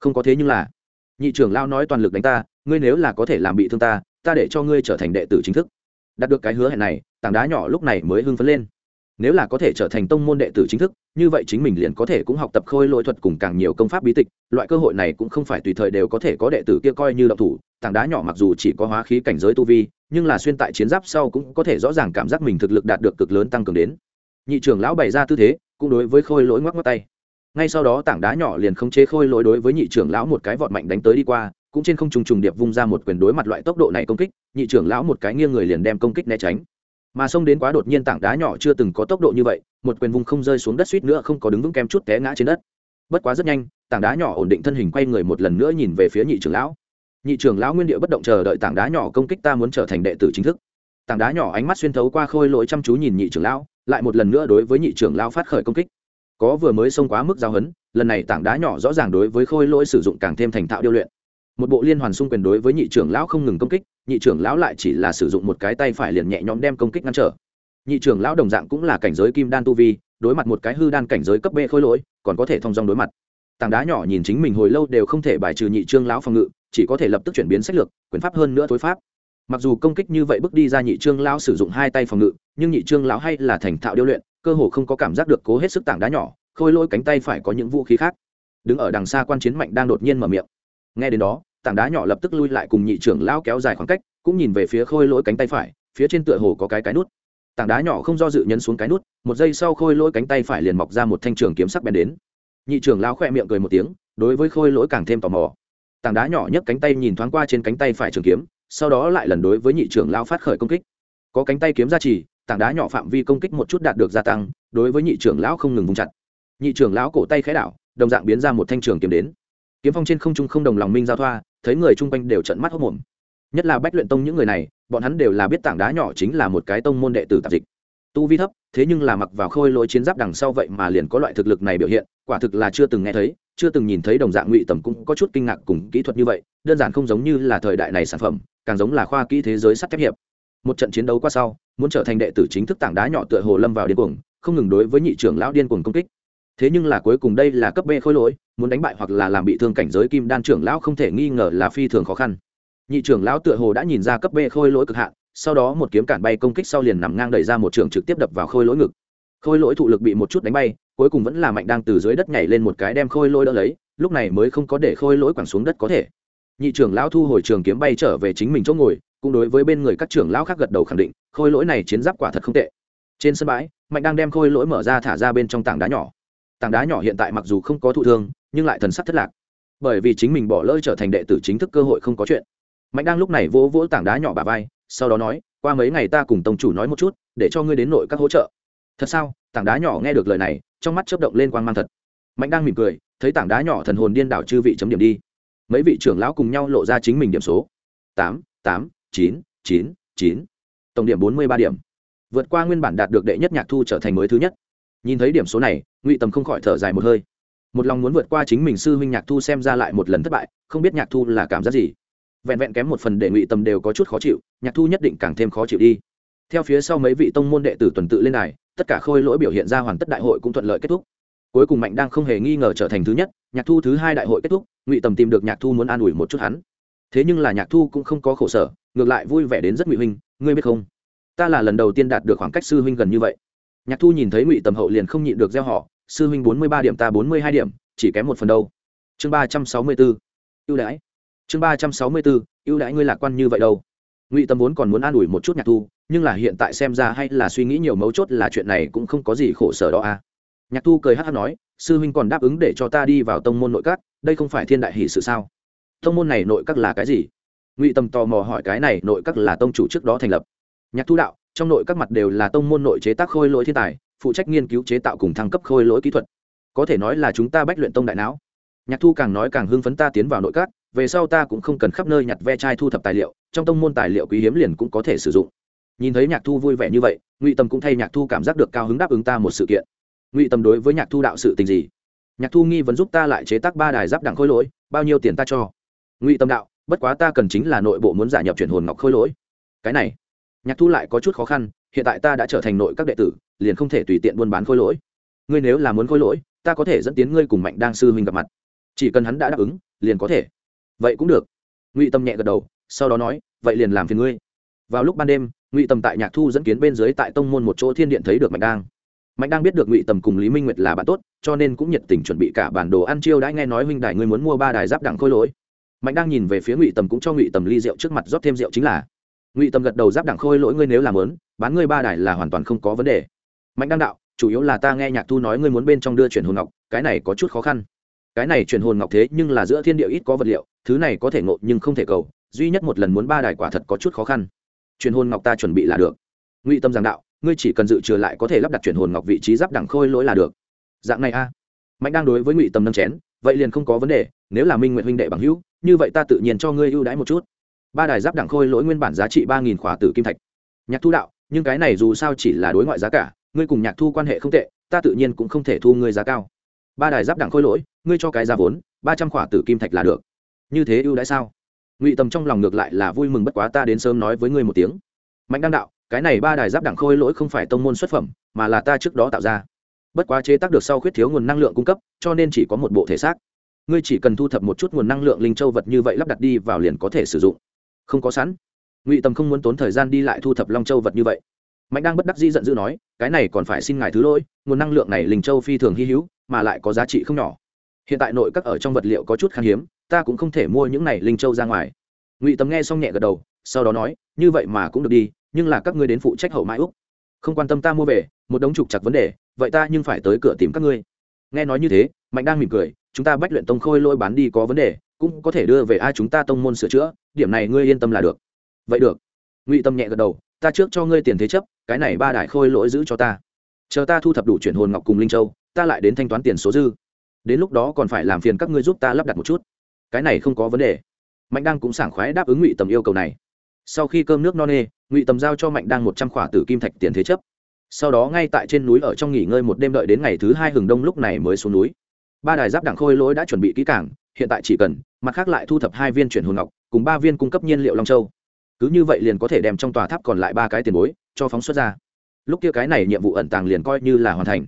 Không có thế nhưng là. Nhị trưởng lao nói toàn lực đánh ta, ngươi nếu là có thể làm bị thương ta ta để cho ngươi trở thành đệ tử chính thức. Đạt được cái hứa hẹn này, tảng đá nhỏ lúc này mới hưng phấn lên nếu là có thể trở thành tông môn đệ tử chính thức, như vậy chính mình liền có thể cũng học tập khôi lỗi thuật cùng càng nhiều công pháp bí tịch, loại cơ hội này cũng không phải tùy thời đều có thể có đệ tử kia coi như động thủ, tảng đá nhỏ mặc dù chỉ có hóa khí cảnh giới tu vi, nhưng là xuyên tại chiến giáp sau cũng có thể rõ ràng cảm giác mình thực lực đạt được cực lớn tăng cường đến. Nhị trưởng lão bày ra tư thế, cũng đối với khôi lỗi ngoắc ngoắc tay. Ngay sau đó tảng đá nhỏ liền không chế khôi lỗi đối với nhị trưởng lão một cái vọt mạnh đánh tới đi qua, cũng trên không trùng trùng điệp vung ra một quyền đối mặt loại tốc độ này công kích, nhị trưởng lão một cái nghiêng người liền đem công kích né tránh mà xông đến quá đột nhiên tảng đá nhỏ chưa từng có tốc độ như vậy, một quyền vùng không rơi xuống đất suýt nữa không có đứng vững kem chút té ngã trên đất. Bất quá rất nhanh, tảng đá nhỏ ổn định thân hình quay người một lần nữa nhìn về phía nhị trưởng lão. Nhị trưởng lão nguyên địa bất động chờ đợi tảng đá nhỏ công kích ta muốn trở thành đệ tử chính thức. Tảng đá nhỏ ánh mắt xuyên thấu qua khôi lỗi chăm chú nhìn nhị trưởng lão, lại một lần nữa đối với nhị trưởng lão phát khởi công kích. Có vừa mới xông quá mức giao hấn, lần này tảng đá nhỏ rõ ràng đối với khôi lỗi sử dụng càng thêm thành thạo điêu luyện một bộ liên hoàn xung quyền đối với nhị trưởng lão không ngừng công kích, nhị trưởng lão lại chỉ là sử dụng một cái tay phải liền nhẹ nhõm đem công kích ngăn trở. Nhị trưởng lão đồng dạng cũng là cảnh giới kim đan tu vi, đối mặt một cái hư đan cảnh giới cấp b khôi lỗi, còn có thể thông dong đối mặt. Tảng đá nhỏ nhìn chính mình hồi lâu đều không thể bài trừ nhị trương lão phòng ngự, chỉ có thể lập tức chuyển biến sách lược, quyền pháp hơn nữa thối pháp. Mặc dù công kích như vậy bước đi ra nhị trương lão sử dụng hai tay phòng ngự, nhưng nhị trương lão hay là thành thạo điêu luyện, cơ hồ không có cảm giác được cố hết sức tảng đá nhỏ, khôi lỗi cánh tay phải có những vũ khí khác. Đứng ở đằng xa quan chiến mạnh đang đột nhiên mở miệng nghe đến đó, tảng đá nhỏ lập tức lui lại cùng nhị trưởng lão kéo dài khoảng cách, cũng nhìn về phía khôi lỗi cánh tay phải, phía trên tựa hồ có cái cái nút. Tảng đá nhỏ không do dự nhấn xuống cái nút, một giây sau khôi lỗi cánh tay phải liền mọc ra một thanh trường kiếm sắc bén đến. Nhị trưởng lão khỏe miệng cười một tiếng, đối với khôi lỗi càng thêm tò mò. Tảng đá nhỏ nhấc cánh tay nhìn thoáng qua trên cánh tay phải trường kiếm, sau đó lại lần đối với nhị trưởng lão phát khởi công kích. Có cánh tay kiếm ra chỉ, tảng đá nhỏ phạm vi công kích một chút đạt được gia tăng, đối với nhị trưởng lão không ngừng vung chặt. Nhị trưởng lão cổ tay khẽ đảo, đồng dạng biến ra một thanh trường kiếm đến kiếm phong trên không trung không đồng lòng minh giao thoa, thấy người chung quanh đều trận mắt hốc mồm. Nhất là bách luyện tông những người này, bọn hắn đều là biết tảng đá nhỏ chính là một cái tông môn đệ tử tạp dịch. Tu vi thấp, thế nhưng là mặc vào khôi lỗi chiến giáp đằng sau vậy mà liền có loại thực lực này biểu hiện, quả thực là chưa từng nghe thấy, chưa từng nhìn thấy đồng dạng ngụy tầm cũng có chút kinh ngạc cùng kỹ thuật như vậy, đơn giản không giống như là thời đại này sản phẩm, càng giống là khoa kỹ thế giới sắt thép hiệp. Một trận chiến đấu qua sau, muốn trở thành đệ tử chính thức tảng đá nhỏ tựa hồ lâm vào điên cuồng, không ngừng đối với nhị trưởng lão điên cuồng công kích thế nhưng là cuối cùng đây là cấp b khôi lỗi, muốn đánh bại hoặc là làm bị thương cảnh giới kim đan trưởng lão không thể nghi ngờ là phi thường khó khăn. Nhị trưởng lão tựa hồ đã nhìn ra cấp b khôi lỗi cực hạn, sau đó một kiếm cản bay công kích sau liền nằm ngang đẩy ra một trường trực tiếp đập vào khôi lỗi ngực. Khôi lỗi thụ lực bị một chút đánh bay, cuối cùng vẫn là mạnh đang từ dưới đất nhảy lên một cái đem khôi lỗi đỡ lấy, lúc này mới không có để khôi lỗi quẳng xuống đất có thể. Nhị trưởng lão thu hồi trường kiếm bay trở về chính mình chỗ ngồi, cũng đối với bên người các trưởng lão khác gật đầu khẳng định khôi lỗi này chiến giáp quả thật không tệ. Trên sân bãi, mạnh đang đem khôi lỗi mở ra thả ra bên trong tảng đá nhỏ tảng đá nhỏ hiện tại mặc dù không có thụ thương, nhưng lại thần sắc thất lạc. Bởi vì chính mình bỏ lỡ trở thành đệ tử chính thức cơ hội không có chuyện. Mạnh đang lúc này vỗ vỗ tảng đá nhỏ bà vai, sau đó nói, qua mấy ngày ta cùng tông chủ nói một chút, để cho ngươi đến nội các hỗ trợ. Thật sao? Tảng đá nhỏ nghe được lời này, trong mắt chớp động lên quang mang thật. Mạnh đang mỉm cười, thấy tảng đá nhỏ thần hồn điên đảo chư vị chấm điểm đi. Mấy vị trưởng lão cùng nhau lộ ra chính mình điểm số. Tám tám, chín chín chín. Tổng điểm bốn mươi ba điểm. Vượt qua nguyên bản đạt được đệ nhất nhạc thu trở thành mới thứ nhất. Nhìn thấy điểm số này ngụy tầm không khỏi thở dài một hơi một lòng muốn vượt qua chính mình sư huynh nhạc thu xem ra lại một lần thất bại không biết nhạc thu là cảm giác gì vẹn vẹn kém một phần để ngụy tầm đều có chút khó chịu nhạc thu nhất định càng thêm khó chịu đi theo phía sau mấy vị tông môn đệ tử tuần tự lên này tất cả khôi lỗi biểu hiện ra hoàn tất đại hội cũng thuận lợi kết thúc cuối cùng mạnh đang không hề nghi ngờ trở thành thứ nhất nhạc thu thứ hai đại hội kết thúc ngụy tầm tìm được nhạc thu muốn an ủi một chút hắn thế nhưng là nhạc thu cũng không có khổ sở ngược lại vui vẻ đến rất ngụy huynh ngươi biết không ta là lần đầu tiên đạt được khoảng cách sư huynh gần như vậy nhạc thu nhìn thấy ngụy tầm hậu liền không nhịn được gieo họ sư huynh bốn mươi ba điểm ta bốn mươi hai điểm, chỉ kém một phần đâu. Chương ba trăm sáu mươi bốn ưu đãi. Chương ba trăm sáu mươi bốn ưu đãi ngươi lạc quan như vậy đâu. Ngụy tâm vốn còn muốn an ủi một chút nhạc thu, nhưng là hiện tại xem ra hay là suy nghĩ nhiều mấu chốt là chuyện này cũng không có gì khổ sở đó à. Nhạc thu cười hát hát nói, sư huynh còn đáp ứng để cho ta đi vào tông môn nội các, đây không phải thiên đại hỷ sự sao? Tông môn này nội các là cái gì? Ngụy tâm tò mò hỏi cái này nội các là tông chủ trước đó thành lập. Nhạc thu đạo, trong nội các mặt đều là tông môn nội chế tác khôi lỗi thiên tài phụ trách nghiên cứu chế tạo cùng thăng cấp khôi lỗi kỹ thuật. Có thể nói là chúng ta bách luyện tông đại não. Nhạc thu càng nói càng hưng phấn ta tiến vào nội các, về sau ta cũng không cần khắp nơi nhặt ve chai thu thập tài liệu, trong tông môn tài liệu quý hiếm liền cũng có thể sử dụng. Nhìn thấy nhạc thu vui vẻ như vậy, ngụy tâm cũng thay nhạc thu cảm giác được cao hứng đáp ứng ta một sự kiện. Ngụy tâm đối với nhạc thu đạo sự tình gì? Nhạc thu nghi vấn giúp ta lại chế tác ba đài giáp đẳng khôi lỗi, bao nhiêu tiền ta cho? Ngụy tâm đạo, bất quá ta cần chính là nội bộ muốn giả nhập chuyển hồn ngọc khôi lỗi. Cái này, nhạc thu lại có chút khó khăn hiện tại ta đã trở thành nội các đệ tử, liền không thể tùy tiện buôn bán khôi lỗi. Ngươi nếu là muốn khôi lỗi, ta có thể dẫn tiến ngươi cùng mạnh đang sư huynh gặp mặt. Chỉ cần hắn đã đáp ứng, liền có thể. Vậy cũng được. Ngụy tâm nhẹ gật đầu, sau đó nói, vậy liền làm phiền ngươi. Vào lúc ban đêm, ngụy tâm tại nhạc thu dẫn kiến bên dưới tại tông môn một chỗ thiên điện thấy được mạnh đang mạnh đang biết được ngụy tầm cùng lý minh nguyệt là bạn tốt, cho nên cũng nhiệt tình chuẩn bị cả bản đồ ăn chiêu đã nghe nói huynh đại ngươi muốn mua ba đài giáp đẳng khôi lỗi. Mạnh đang nhìn về phía ngụy tầm cũng cho ngụy tầm ly rượu trước mặt rót thêm rượu chính là. Ngụy tầm gật đầu, giáp đẳng khôi lỗi ngươi nếu làm lớn bán ngươi ba đài là hoàn toàn không có vấn đề. Mạnh đăng đạo, chủ yếu là ta nghe nhạc thu nói ngươi muốn bên trong đưa chuyển hồn ngọc, cái này có chút khó khăn. Cái này chuyển hồn ngọc thế nhưng là giữa thiên địa ít có vật liệu, thứ này có thể ngộ nhưng không thể cầu, duy nhất một lần muốn ba đài quả thật có chút khó khăn. Chuyển hồn ngọc ta chuẩn bị là được. Ngụy tâm giảng đạo, ngươi chỉ cần dự trừ lại có thể lắp đặt chuyển hồn ngọc vị trí giáp đẳng khôi lỗi là được. Dạng này a. Mạnh đang đối với ngụy tâm nâng chén, vậy liền không có vấn đề, nếu là minh nguyện huynh đệ bằng hữu, như vậy ta tự nhiên cho ngươi ưu đãi một chút. Ba đài giáp đẳng khôi lỗi nguyên bản giá trị ba nghìn khỏa tử kim thạch. Nhạc thu đạo nhưng cái này dù sao chỉ là đối ngoại giá cả, ngươi cùng nhạc thu quan hệ không tệ, ta tự nhiên cũng không thể thu ngươi giá cao. Ba đài giáp đẳng khôi lỗi, ngươi cho cái giá vốn, ba trăm khỏa tử kim thạch là được. Như thế ưu đãi sao? Ngụy tầm trong lòng ngược lại là vui mừng bất quá ta đến sớm nói với ngươi một tiếng. Mạnh đăng đạo, cái này ba đài giáp đẳng khôi lỗi không phải tông môn xuất phẩm, mà là ta trước đó tạo ra. Bất quá chế tác được sau khuyết thiếu nguồn năng lượng cung cấp, cho nên chỉ có một bộ thể xác. Ngươi chỉ cần thu thập một chút nguồn năng lượng linh châu vật như vậy lắp đặt đi vào liền có thể sử dụng. Không có sẵn ngụy tầm không muốn tốn thời gian đi lại thu thập long châu vật như vậy mạnh đang bất đắc dĩ giận dữ nói cái này còn phải xin ngài thứ lỗi nguồn năng lượng này linh châu phi thường hy hữu mà lại có giá trị không nhỏ hiện tại nội các ở trong vật liệu có chút khan hiếm ta cũng không thể mua những này linh châu ra ngoài ngụy tầm nghe xong nhẹ gật đầu sau đó nói như vậy mà cũng được đi nhưng là các ngươi đến phụ trách hậu mãi úc không quan tâm ta mua về một đống trục chặt vấn đề vậy ta nhưng phải tới cửa tìm các ngươi nghe nói như thế mạnh đang mỉm cười chúng ta bách luyện tông khôi lôi bán đi có vấn đề cũng có thể đưa về ai chúng ta tông môn sửa chữa điểm này ngươi yên tâm là được vậy được. Ngụy tâm nhẹ gật đầu, ta trước cho ngươi tiền thế chấp, cái này ba đại khôi lỗi giữ cho ta. Chờ ta thu thập đủ chuyển hồn ngọc cùng linh châu, ta lại đến thanh toán tiền số dư. Đến lúc đó còn phải làm phiền các ngươi giúp ta lắp đặt một chút. Cái này không có vấn đề. Mạnh đăng cũng sảng khoái đáp ứng ngụy tầm yêu cầu này. Sau khi cơm nước no nê, ngụy tầm giao cho mạnh đăng một trăm khỏa tử kim thạch tiền thế chấp. Sau đó ngay tại trên núi ở trong nghỉ ngơi một đêm đợi đến ngày thứ hai hừng đông lúc này mới xuống núi. Ba đài giáp đảng khôi lỗi đã chuẩn bị kỹ cảng hiện tại chỉ cần, mặt khác lại thu thập hai viên chuyển hồn ngọc, cùng ba viên cung cấp nhiên liệu long châu cứ như vậy liền có thể đem trong tòa tháp còn lại ba cái tiền bối cho phóng xuất ra. Lúc kia cái này nhiệm vụ ẩn tàng liền coi như là hoàn thành.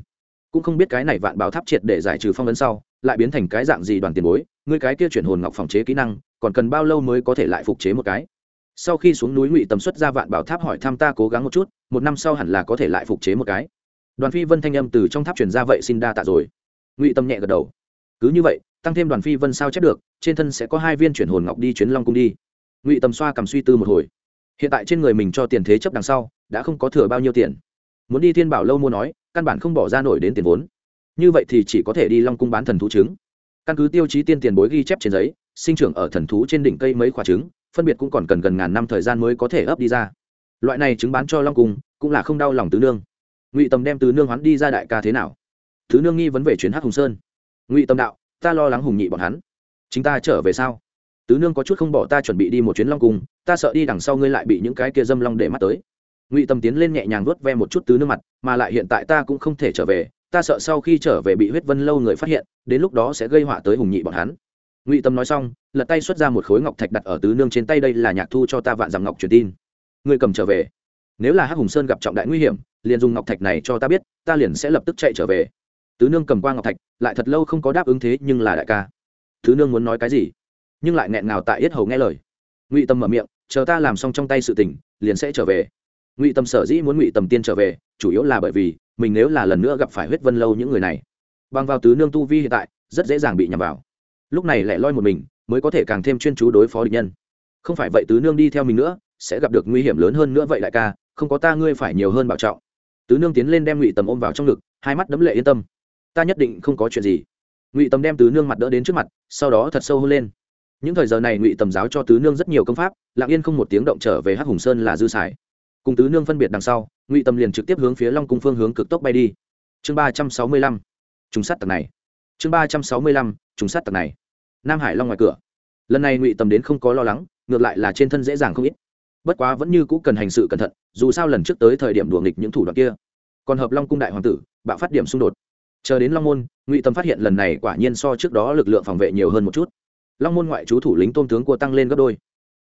Cũng không biết cái này vạn bảo tháp triệt để giải trừ phong ấn sau, lại biến thành cái dạng gì đoàn tiền bối ngươi cái kia chuyển hồn ngọc phòng chế kỹ năng, còn cần bao lâu mới có thể lại phục chế một cái? Sau khi xuống núi ngụy tầm xuất ra vạn bảo tháp hỏi thăm ta cố gắng một chút, một năm sau hẳn là có thể lại phục chế một cái. Đoàn phi vân thanh âm từ trong tháp chuyển ra vậy xin đa tạ rồi. Ngụy tâm nhẹ gật đầu. Cứ như vậy, tăng thêm đoàn phi vân sao chép được, trên thân sẽ có hai viên chuyển hồn ngọc đi chuyến long cung đi ngụy tầm xoa cầm suy tư một hồi. Hiện tại trên người mình cho tiền thế chấp đằng sau, đã không có thừa bao nhiêu tiền. Muốn đi thiên bảo lâu mua nói, căn bản không bỏ ra nổi đến tiền vốn. Như vậy thì chỉ có thể đi long cung bán thần thú trứng. Căn cứ tiêu chí tiên tiền bối ghi chép trên giấy, sinh trưởng ở thần thú trên đỉnh cây mấy quả trứng, phân biệt cũng còn cần gần ngàn năm thời gian mới có thể ấp đi ra. Loại này trứng bán cho long cung, cũng là không đau lòng tứ nương. Ngụy tầm đem tứ nương hắn đi ra đại ca thế nào? Tứ nương nghi vấn về chuyến hát hùng sơn. Ngụy tâm đạo, ta lo lắng hùng nhị bọn hắn. Chính ta trở về sao? Tứ nương có chút không bỏ ta chuẩn bị đi một chuyến long cung, ta sợ đi đằng sau ngươi lại bị những cái kia dâm long để mắt tới. Ngụy tâm tiến lên nhẹ nhàng vuốt ve một chút tứ nương mặt, mà lại hiện tại ta cũng không thể trở về, ta sợ sau khi trở về bị huyết vân lâu người phát hiện, đến lúc đó sẽ gây họa tới hùng nhị bọn hắn. Ngụy tâm nói xong, lật tay xuất ra một khối ngọc thạch đặt ở tứ nương trên tay, đây là nhạc thu cho ta vạn dằm ngọc truyền tin. Ngươi cầm trở về. Nếu là hắc hùng sơn gặp trọng đại nguy hiểm, liền dùng ngọc thạch này cho ta biết, ta liền sẽ lập tức chạy trở về. Tứ nương cầm qua ngọc thạch, lại thật lâu không có đáp ứng thế, nhưng là đại ca. Tứ nương muốn nói cái gì? Nhưng lại nghẹn ngào tại yết hầu nghe lời. Ngụy tâm mở miệng, chờ ta làm xong trong tay sự tình, liền sẽ trở về. Ngụy tâm sở dĩ muốn ngụy tâm tiên trở về, chủ yếu là bởi vì mình nếu là lần nữa gặp phải huyết vân lâu những người này, bằng vào tứ nương tu vi hiện tại, rất dễ dàng bị nhầm vào. Lúc này lại loi một mình, mới có thể càng thêm chuyên chú đối phó địch nhân. Không phải vậy tứ nương đi theo mình nữa, sẽ gặp được nguy hiểm lớn hơn nữa vậy đại ca, không có ta ngươi phải nhiều hơn bảo trọng. Tứ nương tiến lên đem ngụy tầm ôm vào trong ngực, hai mắt đấm lệ yên tâm. Ta nhất định không có chuyện gì. Ngụy tầm đem tứ nương mặt đỡ đến trước mặt, sau đó thật sâu hơn lên những thời giờ này ngụy tầm giáo cho tứ nương rất nhiều công pháp lạng yên không một tiếng động trở về hắc hùng sơn là dư sải cùng tứ nương phân biệt đằng sau, ngụy tầm liền trực tiếp hướng phía long cung phương hướng cực tốc bay đi. Chương ba trăm sáu mươi lăm, trùng sát tầng này. Chương ba trăm sáu mươi lăm, trùng sát tầng này. Nam hải long ngoài cửa. Lần này ngụy tầm đến không có lo lắng, ngược lại là trên thân dễ dàng không ít. Bất quá vẫn như cũ cần hành sự cẩn thận, dù sao lần trước tới thời điểm đùa nghịch những thủ đoạn kia. Còn hợp long cung đại hoàng tử, bạo phát điểm xung đột. Chờ đến long môn, ngụy Tầm phát hiện lần này quả nhiên so trước đó lực lượng phòng vệ nhiều hơn một chút long môn ngoại chú thủ lính tôn tướng cua tăng lên gấp đôi.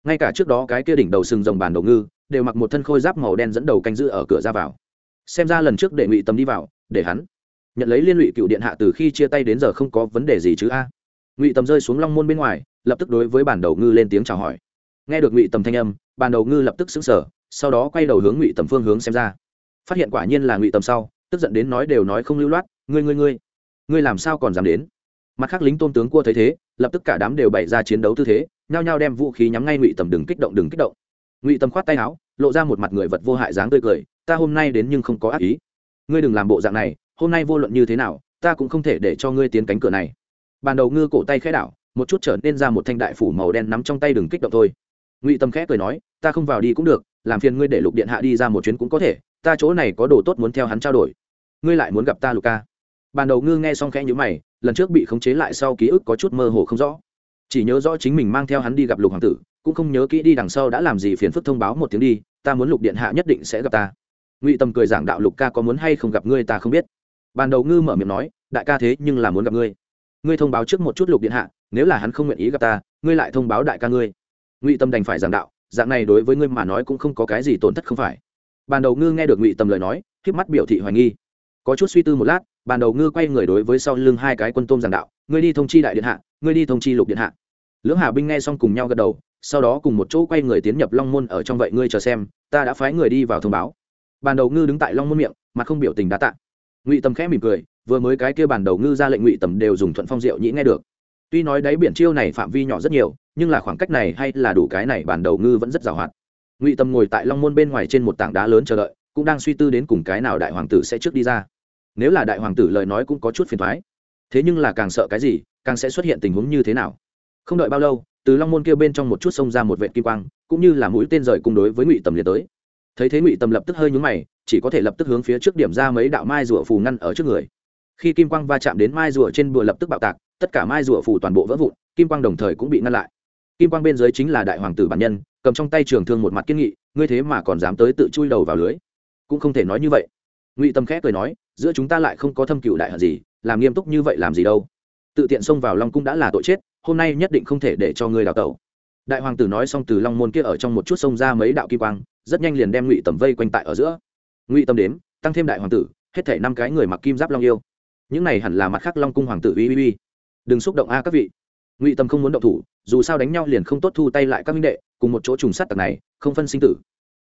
Ngay cả trước đó cái kia đỉnh đầu sừng rồng bàn đầu ngư, đều mặc một thân khôi giáp màu đen dẫn đầu canh giữ ở cửa ra vào. Xem ra lần trước để ngụy tâm đi vào, để hắn nhận lấy liên lụy cựu điện hạ từ khi chia tay đến giờ không có vấn đề gì chứ a. Ngụy Tầm rơi xuống long môn bên ngoài, lập tức đối với bản đầu ngư lên tiếng chào hỏi. Nghe được ngụy tầm thanh âm, bản đầu ngư lập tức xứng sở sau đó quay đầu hướng ngụy tầm phương hướng xem ra. Phát hiện quả nhiên là ngụy tầm sau, tức giận đến nói đều nói không lưu loát, ngươi ngươi ngươi ngươi làm sao còn dám đến? Mặt khác lính tôn tướng cua thấy thế, lập tức cả đám đều bày ra chiến đấu tư thế, nhao nhao đem vũ khí nhắm ngay ngụy tầm đừng kích động, đừng kích động. Ngụy tầm khoát tay áo, lộ ra một mặt người vật vô hại dáng tươi cười, ta hôm nay đến nhưng không có ác ý. Ngươi đừng làm bộ dạng này, hôm nay vô luận như thế nào, ta cũng không thể để cho ngươi tiến cánh cửa này. Bàn đầu ngư cổ tay khẽ đảo, một chút trở nên ra một thanh đại phủ màu đen nắm trong tay đừng kích động thôi. Ngụy tâm khẽ cười nói, ta không vào đi cũng được, làm phiền ngươi để lục điện hạ đi ra một chuyến cũng có thể, ta chỗ này có đồ tốt muốn theo hắn trao đổi. Ngươi lại muốn gặp ta, lục ca ban đầu ngư nghe xong khẽ nhữ mày, lần trước bị khống chế lại sau ký ức có chút mơ hồ không rõ. Chỉ nhớ rõ chính mình mang theo hắn đi gặp lục hoàng tử, cũng không nhớ kỹ đi đằng sau đã làm gì phiền phức thông báo một tiếng đi, ta muốn lục điện hạ nhất định sẽ gặp ta. Ngụy tâm cười giảng đạo lục ca có muốn hay không gặp ngươi ta không biết. Ban đầu ngư mở miệng nói, đại ca thế nhưng là muốn gặp ngươi. Ngươi thông báo trước một chút lục điện hạ, nếu là hắn không nguyện ý gặp ta, ngươi lại thông báo đại ca ngươi. Ngụy tâm đành phải giảng đạo, dạng này đối với ngươi mà nói cũng không có cái gì tổn thất không phải. Ban đầu ngư nghe được ngụy tâm lời nói k mắt biểu thị hoài nghi. Có chút suy tư một lát bàn đầu ngư quay người đối với sau lưng hai cái quân tôm giảng đạo, ngươi đi thông chi đại điện hạ, ngươi đi thông chi lục điện hạ. Lưỡng hà binh nghe xong cùng nhau gật đầu, sau đó cùng một chỗ quay người tiến nhập long môn ở trong vậy ngươi chờ xem, ta đã phái người đi vào thông báo. Bàn đầu ngư đứng tại long môn miệng mà không biểu tình đã tạ. Ngụy tầm khẽ mỉm cười, vừa mới cái kia bàn đầu ngư ra lệnh ngụy tầm đều dùng thuận phong diệu nhĩ nghe được. Tuy nói đáy biển chiêu này phạm vi nhỏ rất nhiều, nhưng là khoảng cách này hay là đủ cái này bàn đầu ngư vẫn rất giàu hoạt ngụy tầm ngồi tại long môn bên ngoài trên một tảng đá lớn chờ đợi, cũng đang suy tư đến cùng cái nào đại hoàng tử sẽ trước đi ra nếu là đại hoàng tử lời nói cũng có chút phiền thoái. Thế nhưng là càng sợ cái gì, càng sẽ xuất hiện tình huống như thế nào? Không đợi bao lâu, từ long môn kia bên trong một chút xông ra một vệ kim quang, cũng như là mũi tên rời cung đối với ngụy tầm liền tới. Thấy thế ngụy tầm lập tức hơi nhúng mày, chỉ có thể lập tức hướng phía trước điểm ra mấy đạo mai rùa phù ngăn ở trước người. Khi kim quang va chạm đến mai rùa trên bùa lập tức bạo tạc, tất cả mai rùa phù toàn bộ vỡ vụn, kim quang đồng thời cũng bị ngăn lại. Kim quang bên dưới chính là đại hoàng tử bản nhân, cầm trong tay trường thương một mặt kiên nghị, ngươi thế mà còn dám tới tự chui đầu vào lưới. Cũng không thể nói như vậy. Ngụy tâm khẽ cười nói giữa chúng ta lại không có thâm cựu đại hận gì, làm nghiêm túc như vậy làm gì đâu. Tự tiện xông vào long cung đã là tội chết, hôm nay nhất định không thể để cho ngươi đào tẩu. Đại hoàng tử nói xong từ long môn kia ở trong một chút sông ra mấy đạo kim quang, rất nhanh liền đem ngụy tầm vây quanh tại ở giữa. Ngụy tâm đếm, tăng thêm đại hoàng tử, hết thể năm cái người mặc kim giáp long yêu. Những này hẳn là mặt khác long cung hoàng tử uy uy uy. Đừng xúc động a các vị. Ngụy tâm không muốn động thủ, dù sao đánh nhau liền không tốt thu tay lại các minh đệ, cùng một chỗ trùng sát tặc này, không phân sinh tử.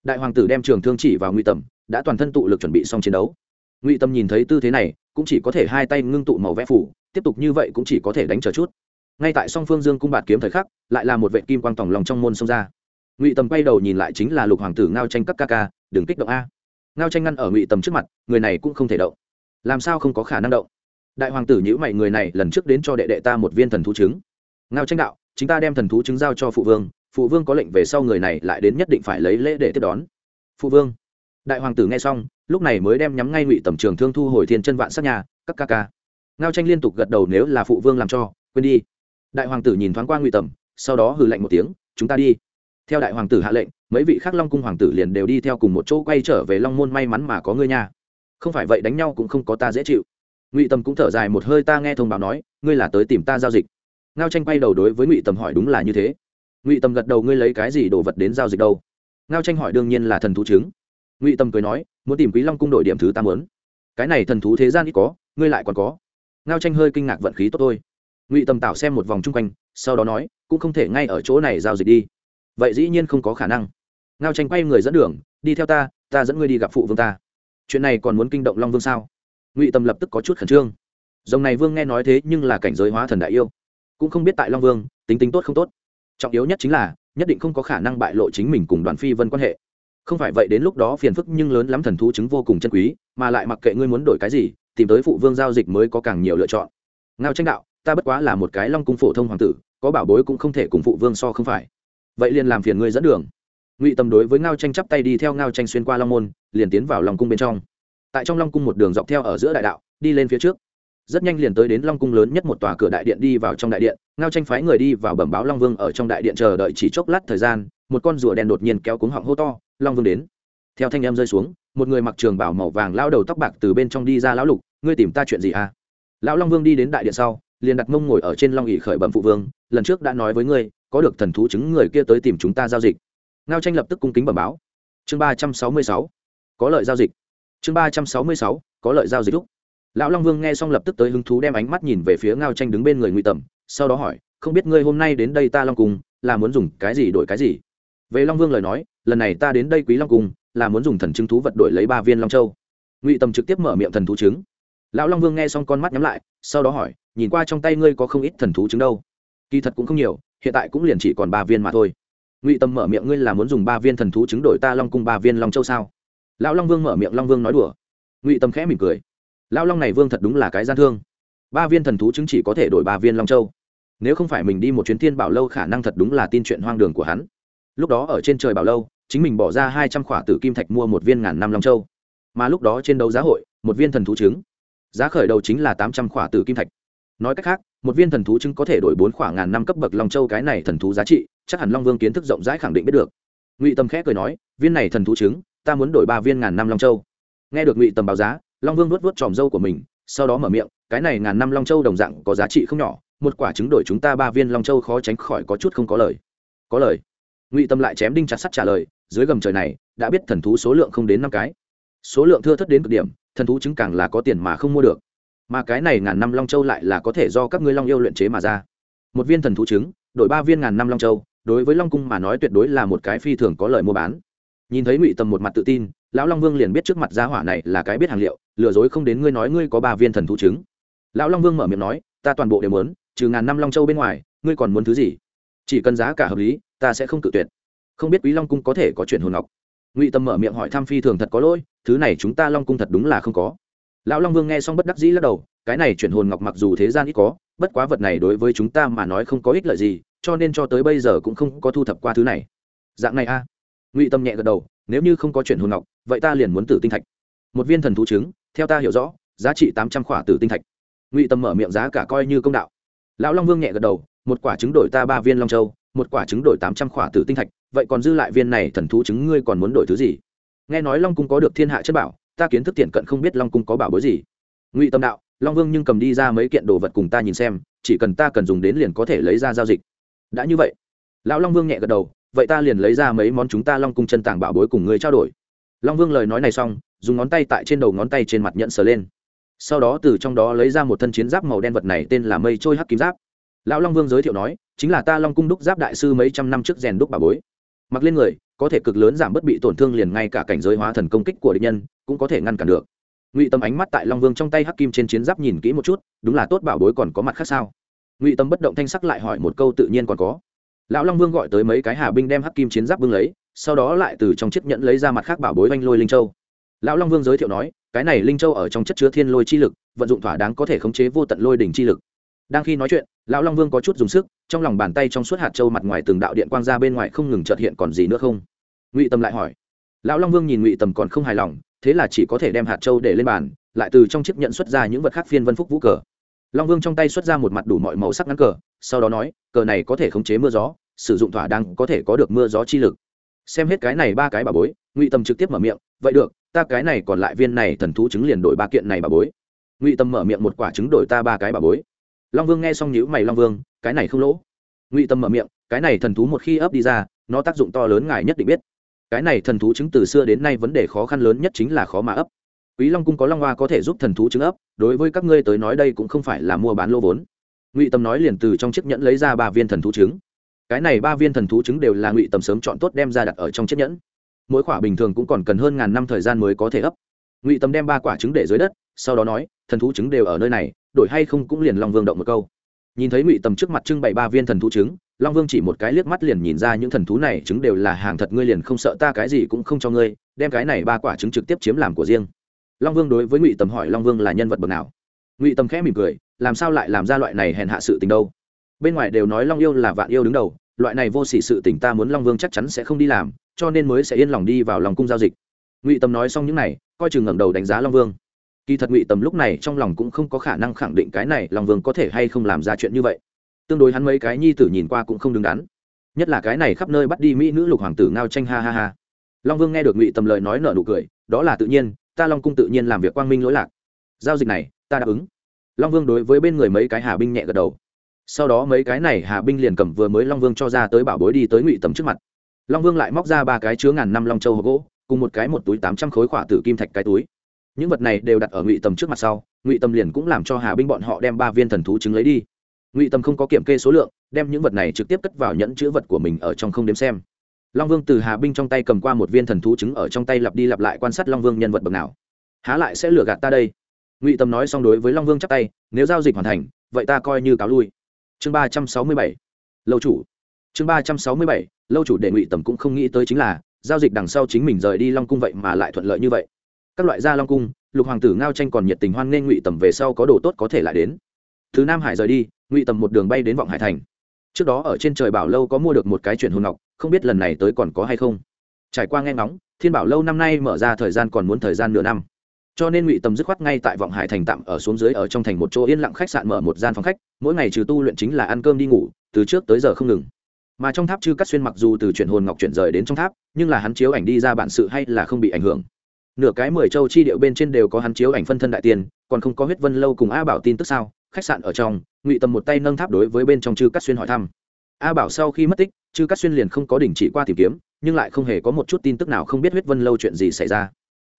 Đại hoàng tử đem trường thương chỉ vào ngụy tầm, đã toàn thân tụ lực chuẩn bị xong chiến đấu ngụy tâm nhìn thấy tư thế này cũng chỉ có thể hai tay ngưng tụ màu vẽ phủ tiếp tục như vậy cũng chỉ có thể đánh chờ chút ngay tại song phương dương cung bạt kiếm thời khắc lại là một vệ kim quang tòng lòng trong môn xông ra ngụy tầm quay đầu nhìn lại chính là lục hoàng tử ngao tranh các ca ca đừng kích động a ngao tranh ngăn ở ngụy tầm trước mặt người này cũng không thể động làm sao không có khả năng động đại hoàng tử nhữ mày người này lần trước đến cho đệ đệ ta một viên thần thú trứng ngao tranh đạo chúng ta đem thần thú trứng giao cho phụ vương phụ vương có lệnh về sau người này lại đến nhất định phải lấy lễ để tiếp đón phụ vương đại hoàng tử nghe xong, lúc này mới đem nhắm ngay ngụy tầm trường thương thu hồi thiên chân vạn sát nhà, các ca ca. Ngao tranh liên tục gật đầu nếu là phụ vương làm cho, quên đi. Đại hoàng tử nhìn thoáng qua ngụy tầm sau đó hừ lạnh một tiếng, chúng ta đi. Theo đại hoàng tử hạ lệnh, mấy vị khác long cung hoàng tử liền đều đi theo cùng một chỗ quay trở về long môn may mắn mà có ngươi nha. Không phải vậy đánh nhau cũng không có ta dễ chịu. Ngụy tầm cũng thở dài một hơi ta nghe thông báo nói, ngươi là tới tìm ta giao dịch. Ngao tranh quay đầu đối với ngụy tầm hỏi, đúng là như thế. Ngụy tầm gật đầu, ngươi lấy cái gì đồ vật đến giao dịch đâu? Ngao tranh hỏi, đương nhiên là thần thú trứng ngụy tầm cười nói, muốn tìm quý long cung đội điểm thứ ta muốn. Cái này thần thú thế gian ít có, ngươi lại còn có. Ngao tranh hơi kinh ngạc vận khí tốt thôi. Ngụy tầm tạo xem một vòng chung quanh, sau đó nói, cũng không thể ngay ở chỗ này giao dịch đi. Vậy dĩ nhiên không có khả năng. Ngao tranh quay người dẫn đường, đi theo ta ta dẫn ngươi đi gặp phụ vương ta. Chuyện này còn muốn kinh động long vương sao? Ngụy tầm lập tức có chút khẩn trương. Dòng này vương nghe nói thế, nhưng là cảnh giới hóa thần đại yêu. Cũng không biết tại long vương, tính tính tốt không tốt. Trọng yếu nhất chính là, nhất định không có khả năng bại lộ chính mình cùng đoàn phi vân quan hệ không phải vậy đến lúc đó phiền phức nhưng lớn lắm thần thú chứng vô cùng chân quý, mà lại mặc kệ ngươi muốn đổi cái gì, tìm tới phụ vương giao dịch mới có càng nhiều lựa chọn. Ngao tranh đạo, ta bất quá là một cái long cung phổ thông hoàng tử, có bảo bối cũng không thể cùng phụ vương so không phải. Vậy liền làm phiền ngươi dẫn đường. Ngụy tâm đối với ngao tranh chắp tay đi theo ngao tranh xuyên qua long môn, liền tiến vào long cung bên trong. Tại trong long cung một đường dọc theo ở giữa đại đạo, đi lên phía trước. Rất nhanh liền tới đến long cung lớn nhất một tòa cửa đại điện đi vào trong đại điện. Ngao tranh phái người đi vào bẩm báo long vương ở trong đại điện chờ đợi chỉ chốc lát thời gian một con rùa đen đột nhiên kéo cuống họng hô to, long vương đến. Theo thanh em rơi xuống, một người mặc trường bảo màu vàng lao đầu tóc bạc từ bên trong đi ra lão lục, ngươi tìm ta chuyện gì à? Lão long vương đi đến đại điện sau, liền đặt mông ngồi ở trên long ỉ khởi bẩm phụ vương, lần trước đã nói với ngươi, có được thần thú chứng người kia tới tìm chúng ta giao dịch. Ngao tranh lập tức cung kính bẩm báo. Chương ba trăm sáu mươi sáu, có lợi giao dịch. Chương ba trăm sáu mươi sáu, có lợi giao dịch lúc. Lão long vương nghe xong lập tức tới hứng thú đem ánh mắt nhìn về phía ngao tranh đứng bên người ngụy tầm, sau đó hỏi, không biết ngươi hôm nay đến đây ta long cung là muốn dùng cái gì đổi cái gì? Về long vương lời nói, lần này ta đến đây quý long cung, là muốn dùng thần chứng thú vật đổi lấy ba viên long châu. Ngụy tầm trực tiếp mở miệng thần thú trứng. Lão long vương nghe xong con mắt nhắm lại, sau đó hỏi, nhìn qua trong tay ngươi có không ít thần thú trứng đâu? Kỳ thật cũng không nhiều, hiện tại cũng liền chỉ còn ba viên mà thôi. Ngụy tâm mở miệng ngươi là muốn dùng ba viên thần thú trứng đổi ta long cung ba viên long châu sao? Lão long vương mở miệng long vương nói đùa. Ngụy tâm khẽ mỉm cười. Lão long này vương thật đúng là cái gian thương. Ba viên thần thú trứng chỉ có thể đổi ba viên long châu. Nếu không phải mình đi một chuyến thiên bảo lâu khả năng thật đúng là tin chuyện hoang đường của hắn lúc đó ở trên trời bảo lâu, chính mình bỏ ra hai trăm khỏa tử kim thạch mua một viên ngàn năm long châu. Mà lúc đó trên đấu giá hội, một viên thần thú trứng. Giá khởi đầu chính là tám trăm khỏa tử kim thạch. Nói cách khác, một viên thần thú trứng có thể đổi bốn khoảng ngàn năm cấp bậc long châu cái này thần thú giá trị, chắc hẳn long vương kiến thức rộng rãi khẳng định biết được. Ngụy tâm khẽ cười nói, viên này thần thú trứng, ta muốn đổi ba viên ngàn năm long châu. Nghe được ngụy tâm báo giá, long vương nuốt vớt tròm dâu của mình, sau đó mở miệng, cái này ngàn năm long châu đồng dạng có giá trị không nhỏ, một quả trứng đổi chúng ta ba viên long châu khó tránh khỏi có chút không có lời. Có lời? Ngụy tâm lại chém đinh chặt sắt trả lời dưới gầm trời này đã biết thần thú số lượng không đến năm cái số lượng thưa thất đến cực điểm thần thú chứng càng là có tiền mà không mua được mà cái này ngàn năm long châu lại là có thể do các ngươi long yêu luyện chế mà ra một viên thần thú chứng đổi ba viên ngàn năm long châu đối với long cung mà nói tuyệt đối là một cái phi thường có lời mua bán nhìn thấy ngụy Tâm một mặt tự tin lão long vương liền biết trước mặt giá hỏa này là cái biết hàng liệu lừa dối không đến ngươi nói ngươi có ba viên thần thú chứng. lão long vương mở miệng nói ta toàn bộ đều muốn trừ ngàn năm long châu bên ngoài ngươi còn muốn thứ gì chỉ cần giá cả hợp lý ta sẽ không cự tuyệt. Không biết quý long cung có thể có chuyện hồn ngọc. Ngụy tâm mở miệng hỏi thăm phi thường thật có lỗi, thứ này chúng ta long cung thật đúng là không có. Lão long vương nghe xong bất đắc dĩ lắc đầu, cái này chuyển hồn ngọc mặc dù thế gian ít có, bất quá vật này đối với chúng ta mà nói không có ích lợi gì, cho nên cho tới bây giờ cũng không có thu thập qua thứ này. Dạng này a. Ngụy tâm nhẹ gật đầu, nếu như không có chuyển hồn ngọc, vậy ta liền muốn tử tinh thạch. Một viên thần thú trứng, theo ta hiểu rõ, giá trị tám trăm khỏa tử tinh thạch. Ngụy tâm mở miệng giá cả coi như công đạo. Lão long vương nhẹ gật đầu, một quả trứng đổi ta ba viên long châu một quả trứng đổi tám trăm khỏa tử tinh thạch, vậy còn dư lại viên này thần thú trứng ngươi còn muốn đổi thứ gì? Nghe nói long cung có được thiên hạ chất bảo, ta kiến thức tiện cận không biết long cung có bảo bối gì. Ngụy tâm đạo, long vương nhưng cầm đi ra mấy kiện đồ vật cùng ta nhìn xem, chỉ cần ta cần dùng đến liền có thể lấy ra giao dịch. Đã như vậy, lão long vương nhẹ gật đầu, vậy ta liền lấy ra mấy món chúng ta long cung chân tàng bảo bối cùng ngươi trao đổi. Long vương lời nói này xong, dùng ngón tay tại trên đầu ngón tay trên mặt nhận sờ lên. Sau đó từ trong đó lấy ra một thân chiến giáp màu đen vật này, tên là mây trôi hắc kim giáp lão long vương giới thiệu nói, chính là ta long cung đúc giáp đại sư mấy trăm năm trước rèn đúc bảo bối. Mặc lên người, có thể cực lớn giảm bớt bị tổn thương liền ngay cả cảnh giới hóa thần công kích của địch nhân, cũng có thể ngăn cản được. Ngụy tâm ánh mắt tại long vương trong tay hắc kim trên chiến giáp nhìn kỹ một chút, đúng là tốt bảo bối còn có mặt khác sao? Ngụy tâm bất động thanh sắc lại hỏi một câu tự nhiên còn có. Lão long vương gọi tới mấy cái hà binh đem hắc kim chiến giáp bưng lấy, sau đó lại từ trong chiếc nhẫn lấy ra mặt khác bảo bối oanh lôi linh châu. Lão long vương giới thiệu nói, cái này linh châu ở trong chất chứa thiên lôi chi lực, vận dụng thỏa đáng có thể khống chế vô tận lôi đỉnh chi lực. Đang khi nói chuyện lão long vương có chút dùng sức, trong lòng bàn tay trong suốt hạt châu mặt ngoài từng đạo điện quang ra bên ngoài không ngừng trợt hiện còn gì nữa không? Ngụy tâm lại hỏi. Lão long vương nhìn ngụy tầm còn không hài lòng, thế là chỉ có thể đem hạt châu để lên bàn, lại từ trong chiếc nhận xuất ra những vật khác phiên vân phúc vũ cờ. Long vương trong tay xuất ra một mặt đủ mọi màu sắc ngắn cờ, sau đó nói, cờ này có thể khống chế mưa gió, sử dụng thỏa đáng có thể có được mưa gió chi lực. Xem hết cái này ba cái bà bối, ngụy tâm trực tiếp mở miệng, vậy được, ta cái này còn lại viên này thần thú chứng liền đổi ba kiện này bà bối. Ngụy tâm mở miệng một quả trứng đổi ta ba cái bà bối long vương nghe xong nhữ mày long vương, cái này không lỗ. Ngụy tâm mở miệng, cái này thần thú một khi ấp đi ra, nó tác dụng to lớn ngài nhất định biết. Cái này thần thú chứng từ xưa đến nay vấn đề khó khăn lớn nhất chính là khó mà ấp. Quý long cung có long hoa có thể giúp thần thú chứng ấp, đối với các ngươi tới nói đây cũng không phải là mua bán lô vốn. Ngụy tâm nói liền từ trong chiếc nhẫn lấy ra ba viên thần thú trứng. Cái này ba viên thần thú trứng đều là ngụy tâm sớm chọn tốt đem ra đặt ở trong chiếc nhẫn. Mỗi quả bình thường cũng còn cần hơn ngàn năm thời gian mới có thể ấp. Ngụy tâm đem ba quả trứng để dưới đất, sau đó nói, thần thú trứng đều ở nơi này đổi hay không cũng liền long vương động một câu. Nhìn thấy ngụy tầm trước mặt trưng bày ba viên thần thú trứng, long vương chỉ một cái liếc mắt liền nhìn ra những thần thú này trứng đều là hàng thật, ngươi liền không sợ ta cái gì cũng không cho ngươi, đem cái này ba quả trứng trực tiếp chiếm làm của riêng. Long vương đối với ngụy tầm hỏi long vương là nhân vật bậc nào? Ngụy tầm khẽ mỉm cười, làm sao lại làm ra loại này hèn hạ sự tình đâu? Bên ngoài đều nói long yêu là vạn yêu đứng đầu, loại này vô sỉ sự tình ta muốn long vương chắc chắn sẽ không đi làm, cho nên mới sẽ yên lòng đi vào lòng cung giao dịch. Ngụy tầm nói xong những này, coi chừng ngẩng đầu đánh giá long vương kỳ thật ngụy tầm lúc này trong lòng cũng không có khả năng khẳng định cái này long vương có thể hay không làm ra chuyện như vậy. Tương đối hắn mấy cái nhi tử nhìn qua cũng không đứng đắn. Nhất là cái này khắp nơi bắt đi mỹ nữ lục hoàng tử ngao tranh ha ha ha. Long vương nghe được ngụy tầm lời nói nở nụ cười, đó là tự nhiên, ta long cung tự nhiên làm việc quang minh lỗi lạc. Giao dịch này, ta đáp ứng. Long vương đối với bên người mấy cái hà binh nhẹ gật đầu. Sau đó mấy cái này hà binh liền cầm vừa mới long vương cho ra tới bảo bối đi tới ngụy tầm trước mặt. Long vương lại móc ra ba cái chứa ngàn năm long châu hộp gỗ, cùng một cái một túi tám trăm khối khỏa tử kim thạch cái túi những vật này đều đặt ở ngụy tầm trước mặt sau, ngụy tầm liền cũng làm cho hà binh bọn họ đem ba viên thần thú trứng lấy đi. Ngụy tầm không có kiểm kê số lượng, đem những vật này trực tiếp cất vào nhẫn chữ vật của mình ở trong không đếm xem. Long vương từ hà binh trong tay cầm qua một viên thần thú trứng ở trong tay lặp đi lặp lại quan sát long vương nhân vật bậc nào. Há lại sẽ lừa gạt ta đây? Ngụy tầm nói xong đối với long vương chắc tay, nếu giao dịch hoàn thành, vậy ta coi như cáo lui. Chương ba trăm sáu mươi bảy, lâu chủ. Chương ba trăm sáu mươi bảy, lâu chủ để ngụy tầm cũng không nghĩ tới chính là, giao dịch đằng sau chính mình rời đi long cung vậy mà lại thuận lợi như vậy các loại gia long cung, lục hoàng tử ngao tranh còn nhiệt tình hoan nghênh ngụy tầm về sau có đồ tốt có thể lại đến. Thứ nam hải rời đi, ngụy tầm một đường bay đến vọng hải thành. Trước đó ở trên trời bảo lâu có mua được một cái chuyển hồn ngọc, không biết lần này tới còn có hay không. Trải qua nghe ngóng, thiên bảo lâu năm nay mở ra thời gian còn muốn thời gian nửa năm. Cho nên ngụy tầm dứt khoát ngay tại vọng hải thành tạm ở xuống dưới ở trong thành một chỗ yên lặng khách sạn mở một gian phòng khách, mỗi ngày trừ tu luyện chính là ăn cơm đi ngủ, từ trước tới giờ không ngừng. Mà trong tháp chư cắt xuyên mặc dù từ chuyển hồn ngọc chuyển rời đến trong tháp, nhưng là hắn chiếu ảnh đi ra bản sự hay là không bị ảnh hưởng nửa cái mười châu chi điệu bên trên đều có hắn chiếu ảnh phân thân đại tiền, còn không có huyết vân lâu cùng a bảo tin tức sao? Khách sạn ở trong, ngụy tầm một tay nâng tháp đối với bên trong chư cát xuyên hỏi thăm. A bảo sau khi mất tích, chư cát xuyên liền không có đình chỉ qua tìm kiếm, nhưng lại không hề có một chút tin tức nào không biết huyết vân lâu chuyện gì xảy ra.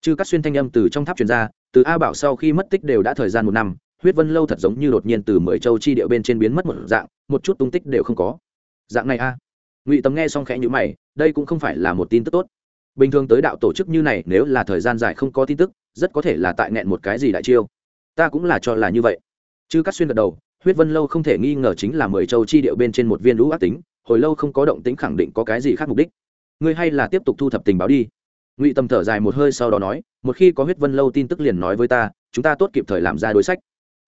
Chư cát xuyên thanh âm từ trong tháp truyền ra, từ a bảo sau khi mất tích đều đã thời gian một năm, huyết vân lâu thật giống như đột nhiên từ mười châu chi điệu bên trên biến mất một dạng, một chút tung tích đều không có. Dạng này a. Ngụy tầm nghe xong khẽ nhữ mày, đây cũng không phải là một tin tức tốt bình thường tới đạo tổ chức như này nếu là thời gian dài không có tin tức, rất có thể là tại nghẹn một cái gì đại chiêu. Ta cũng là cho là như vậy. Chứ cắt xuyên gật đầu, huyết vân lâu không thể nghi ngờ chính là mười châu chi điệu bên trên một viên lũ ác tính, hồi lâu không có động tính khẳng định có cái gì khác mục đích. Ngươi hay là tiếp tục thu thập tình báo đi. Ngụy tâm thở dài một hơi sau đó nói, một khi có huyết vân lâu tin tức liền nói với ta, chúng ta tốt kịp thời làm ra đối sách.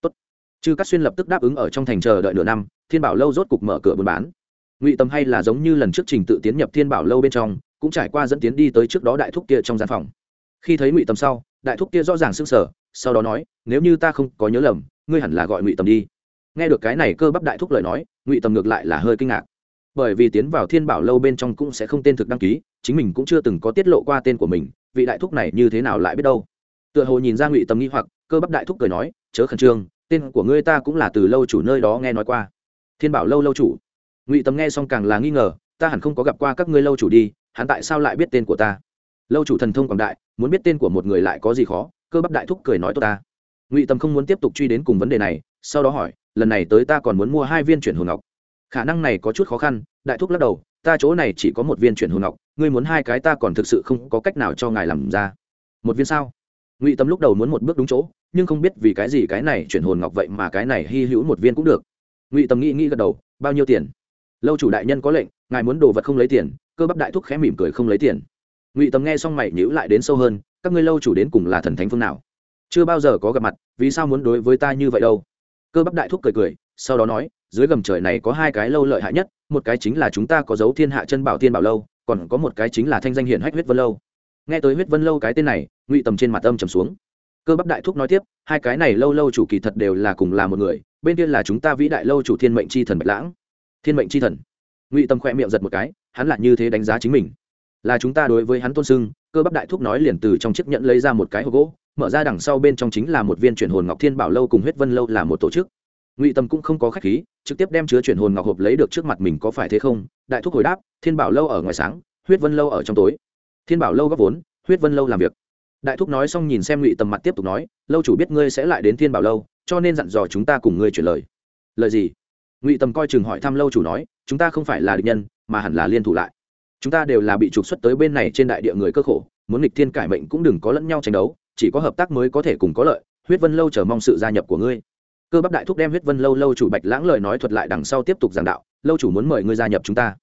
Tốt. Chư Cát xuyên lập tức đáp ứng ở trong thành chờ đợi nửa năm, thiên bảo lâu rốt cục mở cửa buôn bán. Ngụy tâm hay là giống như lần trước trình tự tiến nhập thiên bảo lâu bên trong cũng trải qua dẫn tiến đi tới trước đó đại thúc kia trong gian phòng. Khi thấy ngụy tầm sau, đại thúc kia rõ ràng s ư n g sở sau đó nói, nếu như ta không có nhớ lầm, ngươi hẳn là gọi ngụy tầm đi. Nghe được cái này cơ bắp đại thúc lời nói, ngụy tầm ngược lại là hơi kinh ngạc. Bởi vì tiến vào thiên bảo lâu bên trong cũng sẽ không tên thực đăng ký, chính mình cũng chưa từng có tiết lộ qua tên của mình, vị đại thúc này như thế nào lại biết đâu. Tựa hồ nhìn ra ngụy tầm nghi hoặc, cơ bắp đại thúc cười nói, chớ khẩn trương, tên của ngươi ta cũng là từ lâu chủ nơi đó nghe nói qua. Thiên bảo lâu lâu chủ? Ngụy tầm nghe xong càng là nghi ngờ, ta hẳn không có gặp qua các ngươi lâu chủ đi hắn tại sao lại biết tên của ta? Lâu chủ thần thông quảng đại, muốn biết tên của một người lại có gì khó, cơ bắp đại thúc cười nói tốt ta. Ngụy Tâm không muốn tiếp tục truy đến cùng vấn đề này, sau đó hỏi, lần này tới ta còn muốn mua hai viên chuyển hồn ngọc. Khả năng này có chút khó khăn, đại thúc lắc đầu, ta chỗ này chỉ có một viên chuyển hồn ngọc, ngươi muốn hai cái ta còn thực sự không có cách nào cho ngài làm ra. Một viên sao? Ngụy tâm lúc đầu muốn một bước đúng chỗ, nhưng không biết vì cái gì cái này chuyển hồn ngọc vậy mà cái này hy hữu một viên cũng được. Ngụy tâm nghĩ nghĩ gật đầu, bao nhiêu tiền? Lâu chủ đại nhân có lệnh, ngài muốn đồ vật không lấy tiền cơ bắp đại thúc khẽ mỉm cười không lấy tiền. Ngụy Tầm nghe xong mày nhữ lại đến sâu hơn, các ngươi lâu chủ đến cùng là thần thánh phương nào? Chưa bao giờ có gặp mặt, vì sao muốn đối với ta như vậy đâu? Cơ bắp đại thúc cười cười, sau đó nói, dưới gầm trời này có hai cái lâu lợi hại nhất, một cái chính là chúng ta có dấu thiên hạ chân bảo thiên bảo lâu, còn có một cái chính là thanh danh hiển hách huyết vân lâu. Nghe tới huyết vân lâu cái tên này, ngụy tầm trên mặt âm trầm xuống. Cơ bắp đại thúc nói tiếp, hai cái này lâu lâu chủ kỳ thật đều là cùng là một người, bên kia là chúng ta vĩ đại lâu chủ thiên mệnh c h i thần bạch lãng. Thiên mệnh c h i thần ngụy Tâm khoe miệng giật một cái, hắn là như thế đánh giá chính mình. Là chúng ta đối với hắn tôn sưng, cơ bắp đại thúc nói liền từ trong chiếc nhẫn lấy ra một cái hộp gỗ, mở ra đằng sau bên trong chính là một viên chuyển hồn ngọc thiên bảo lâu cùng huyết vân lâu là một tổ chức. Ngụy tâm cũng không có khách khí, trực tiếp đem chứa chuyển hồn ngọc hộp lấy được trước mặt mình có phải thế không? Đại thúc hồi đáp, thiên bảo lâu ở ngoài sáng, huyết vân lâu ở trong tối. Thiên bảo lâu góp vốn, huyết vân lâu làm việc. Đại thúc nói xong nhìn xem ngụy tầm mặt tiếp tục nói, lâu chủ biết ngươi sẽ lại đến thiên bảo lâu, cho nên dặn dò chúng ta cùng ngươi chuyển lời. Lời gì? Ngụy tầm coi chừng hỏi thăm lâu chủ nói, chúng ta không phải là địch nhân, mà hẳn là liên thủ lại. Chúng ta đều là bị trục xuất tới bên này trên đại địa người cơ khổ, muốn nghịch thiên cải mệnh cũng đừng có lẫn nhau tranh đấu, chỉ có hợp tác mới có thể cùng có lợi. Huyết vân lâu chờ mong sự gia nhập của ngươi. Cơ bắp đại thúc đem huyết vân lâu lâu chủ bạch lãng lời nói thuật lại đằng sau tiếp tục giảng đạo, lâu chủ muốn mời ngươi gia nhập chúng ta.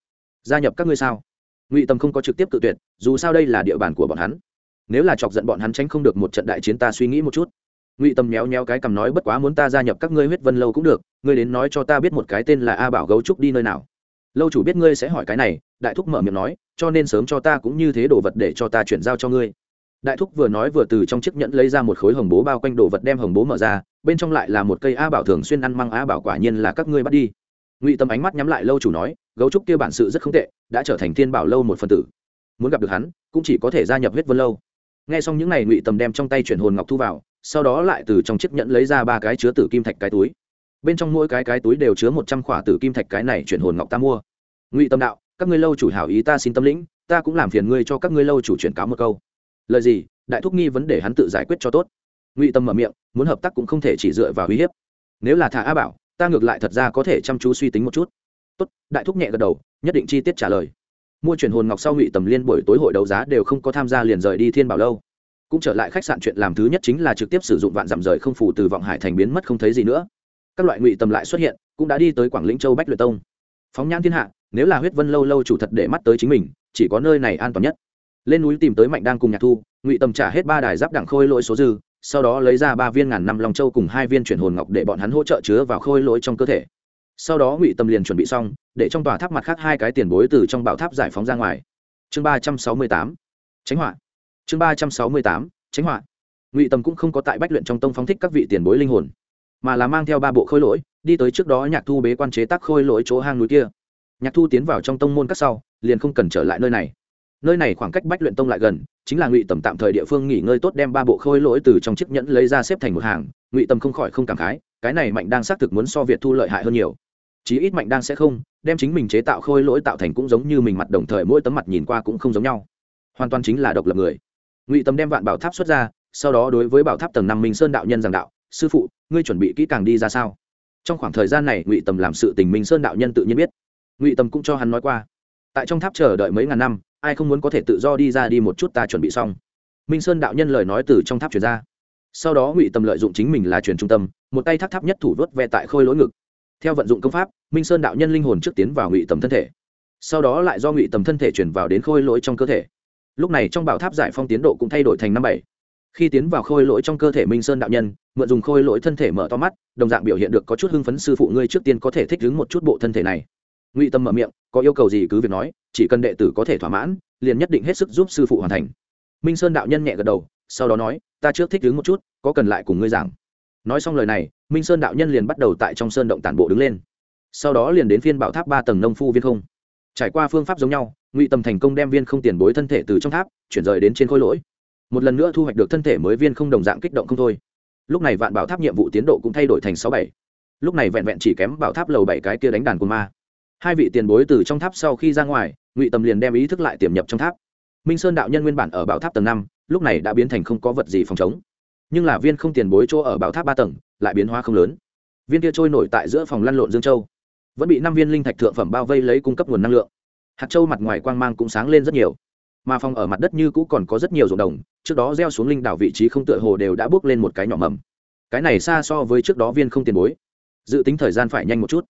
Gia nhập các ngươi sao? Ngụy tâm không có trực tiếp tự tuyệt, dù sao đây là địa bàn của bọn hắn. Nếu là chọc giận bọn hắn tránh không được một trận đại chiến ta suy nghĩ một chút. Ngụy tâm méo méo cái cằm nói, bất quá muốn ta gia nhập các ngươi huyết vân lâu cũng được ngươi đến nói cho ta biết một cái tên là a bảo gấu trúc đi nơi nào. Lâu chủ biết ngươi sẽ hỏi cái này, đại thúc mở miệng nói, cho nên sớm cho ta cũng như thế đồ vật để cho ta chuyển giao cho ngươi. Đại thúc vừa nói vừa từ trong chiếc nhẫn lấy ra một khối hồng bố bao quanh đồ vật đem hồng bố mở ra, bên trong lại là một cây a bảo thường xuyên ăn măng a bảo quả nhiên là các ngươi bắt đi. Ngụy tâm ánh mắt nhắm lại lâu chủ nói, gấu trúc kia bản sự rất không tệ, đã trở thành thiên bảo lâu một phần tử. Muốn gặp được hắn, cũng chỉ có thể gia nhập huyết vân lâu. Nghe xong những n à y ngụy tầm đem trong tay chuyển hồn ngọc thu vào, sau đó lại từ trong chiếc nhẫn lấy ra ba cái chứa tử kim thạch cái túi bên trong mỗi cái cái túi đều chứa một trăm khỏa tử kim thạch cái này chuyển hồn ngọc ta mua. Ngụy tâm đạo, các ngươi lâu chủ hảo ý ta xin tâm lĩnh, ta cũng làm phiền ngươi cho các ngươi lâu chủ chuyển cáo một câu. Lời gì? Đại thúc nghi vấn đề hắn tự giải quyết cho tốt. Ngụy tâm mở miệng, muốn hợp tác cũng không thể chỉ dựa vào uy hiếp. Nếu là thả a bảo, ta ngược lại thật ra có thể chăm chú suy tính một chút. Tốt, đại thúc nhẹ gật đầu, nhất định chi tiết trả lời. Mua chuyển hồn ngọc sau ngụy tầm liên buổi tối hội đấu giá đều không có tham gia liền rời đi thiên bảo lâu. Cũng trở lại khách sạn chuyện làm thứ nhất chính là trực tiếp sử dụng vạn dặm rời không phủ từ vọng hải thành biến mất không thấy gì nữa các loại ngụy tầm lại xuất hiện, cũng đã đi tới quảng lĩnh châu bách luyện tông. Phóng nhãn thiên hạ, nếu là huyết vân lâu lâu chủ thật để mắt tới chính mình, chỉ có nơi này an toàn nhất. Lên núi tìm tới mạnh đang cùng nhạc thu, ngụy tầm trả hết ba đài giáp đẳng khôi lỗi số dư, sau đó lấy ra ba viên ngàn năm long châu cùng hai viên chuyển hồn ngọc để bọn hắn hỗ trợ chứa vào khôi lỗi trong cơ thể. Sau đó ngụy tâm liền chuẩn bị xong, để trong tòa tháp mặt khác hai cái tiền bối từ trong bảo tháp giải phóng ra ngoài. Chương ba trăm sáu mươi tám, tránh họa. Chương ba trăm sáu mươi tám, tránh họa. Ngụy tâm cũng không có tại bách luyện trong tông phóng thích các vị tiền bối linh hồn mà là mang theo ba bộ khôi lỗi, đi tới trước đó nhạc thu bế quan chế tác khôi lỗi chỗ hang núi kia. Nhạc thu tiến vào trong tông môn các sau, liền không cần trở lại nơi này. Nơi này khoảng cách bách luyện tông lại gần, chính là ngụy tầm tạm thời địa phương nghỉ ngơi tốt đem ba bộ khôi lỗi từ trong chiếc nhẫn lấy ra xếp thành một hàng. Ngụy tầm không khỏi không cảm khái, cái này mạnh đang xác thực muốn so việt thu lợi hại hơn nhiều. Chí ít mạnh đang sẽ không, đem chính mình chế tạo khôi lỗi tạo thành cũng giống như mình mặt đồng thời mỗi tấm mặt nhìn qua cũng không giống nhau. Hoàn toàn chính là độc lập người. Ngụy tầm đem vạn bảo tháp xuất ra, sau đó đối với bảo tháp tầng năm minh sơn đạo nhân giảng đạo sư phụ, ngươi chuẩn bị kỹ càng đi ra sao? Trong khoảng thời gian này, ngụy tầm làm sự tình minh sơn đạo nhân tự nhiên biết. Ngụy tầm cũng cho hắn nói qua. Tại trong tháp chờ đợi mấy ngàn năm, ai không muốn có thể tự do đi ra đi một chút ta chuẩn bị xong. Minh sơn đạo nhân lời nói từ trong tháp chuyển ra. Sau đó ngụy Tầm lợi dụng chính mình là truyền trung tâm, một tay tháp tháp nhất thủ vớt ve tại khôi lỗi ngực. Theo vận dụng công pháp, minh sơn đạo nhân linh hồn trước tiến vào ngụy tầm thân thể. Sau đó lại do ngụy tầm thân thể chuyển vào đến khôi lỗi trong cơ thể. Lúc này trong bảo tháp giải phong tiến độ cũng thay đổi thành năm bảy khi tiến vào khôi lỗi trong cơ thể minh sơn đạo nhân, mượn dùng khôi lỗi thân thể mở to mắt, đồng dạng biểu hiện được có chút hưng phấn sư phụ ngươi trước tiên có thể thích ứng một chút bộ thân thể này. Ngụy tâm mở miệng, có yêu cầu gì cứ việc nói, chỉ cần đệ tử có thể thỏa mãn, liền nhất định hết sức giúp sư phụ hoàn thành. Minh sơn đạo nhân nhẹ gật đầu, sau đó nói, ta trước thích đứng một chút, có cần lại cùng ngươi giảng. Nói xong lời này, minh sơn đạo nhân liền bắt đầu tại trong sơn động tản bộ đứng lên. Sau đó liền đến phiên bảo tháp ba tầng nông phu viên không. Trải qua phương pháp giống nhau, ngụy tầm thành công đem viên không tiền bối thân thể từ trong tháp, chuyển rời đến trên khối lỗi một lần nữa thu hoạch được thân thể mới viên không đồng dạng kích động không thôi. Lúc này vạn bảo tháp nhiệm vụ tiến độ cũng thay đổi thành sáu bảy. Lúc này vẹn vẹn chỉ kém bảo tháp lầu bảy cái kia đánh đàn của ma. Hai vị tiền bối từ trong tháp sau khi ra ngoài, ngụy tầm liền đem ý thức lại tiềm nhập trong tháp. Minh sơn đạo nhân nguyên bản ở bảo tháp tầng năm, lúc này đã biến thành không có vật gì phòng chống. Nhưng là viên không tiền bối chỗ ở bảo tháp ba tầng, lại biến hóa không lớn. Viên kia trôi nổi tại giữa phòng lăn lộn dương châu. Vẫn bị năm viên linh thạch thượng phẩm bao vây lấy cung cấp nguồn năng lượng. Hạt châu mặt ngoài quang mang cũng sáng lên rất nhiều mà phòng ở mặt đất như cũ còn có rất nhiều ruộng đồng, trước đó gieo xuống linh đảo vị trí không tựa hồ đều đã bước lên một cái nhỏ mầm. Cái này xa so với trước đó viên không tiền bối. Dự tính thời gian phải nhanh một chút.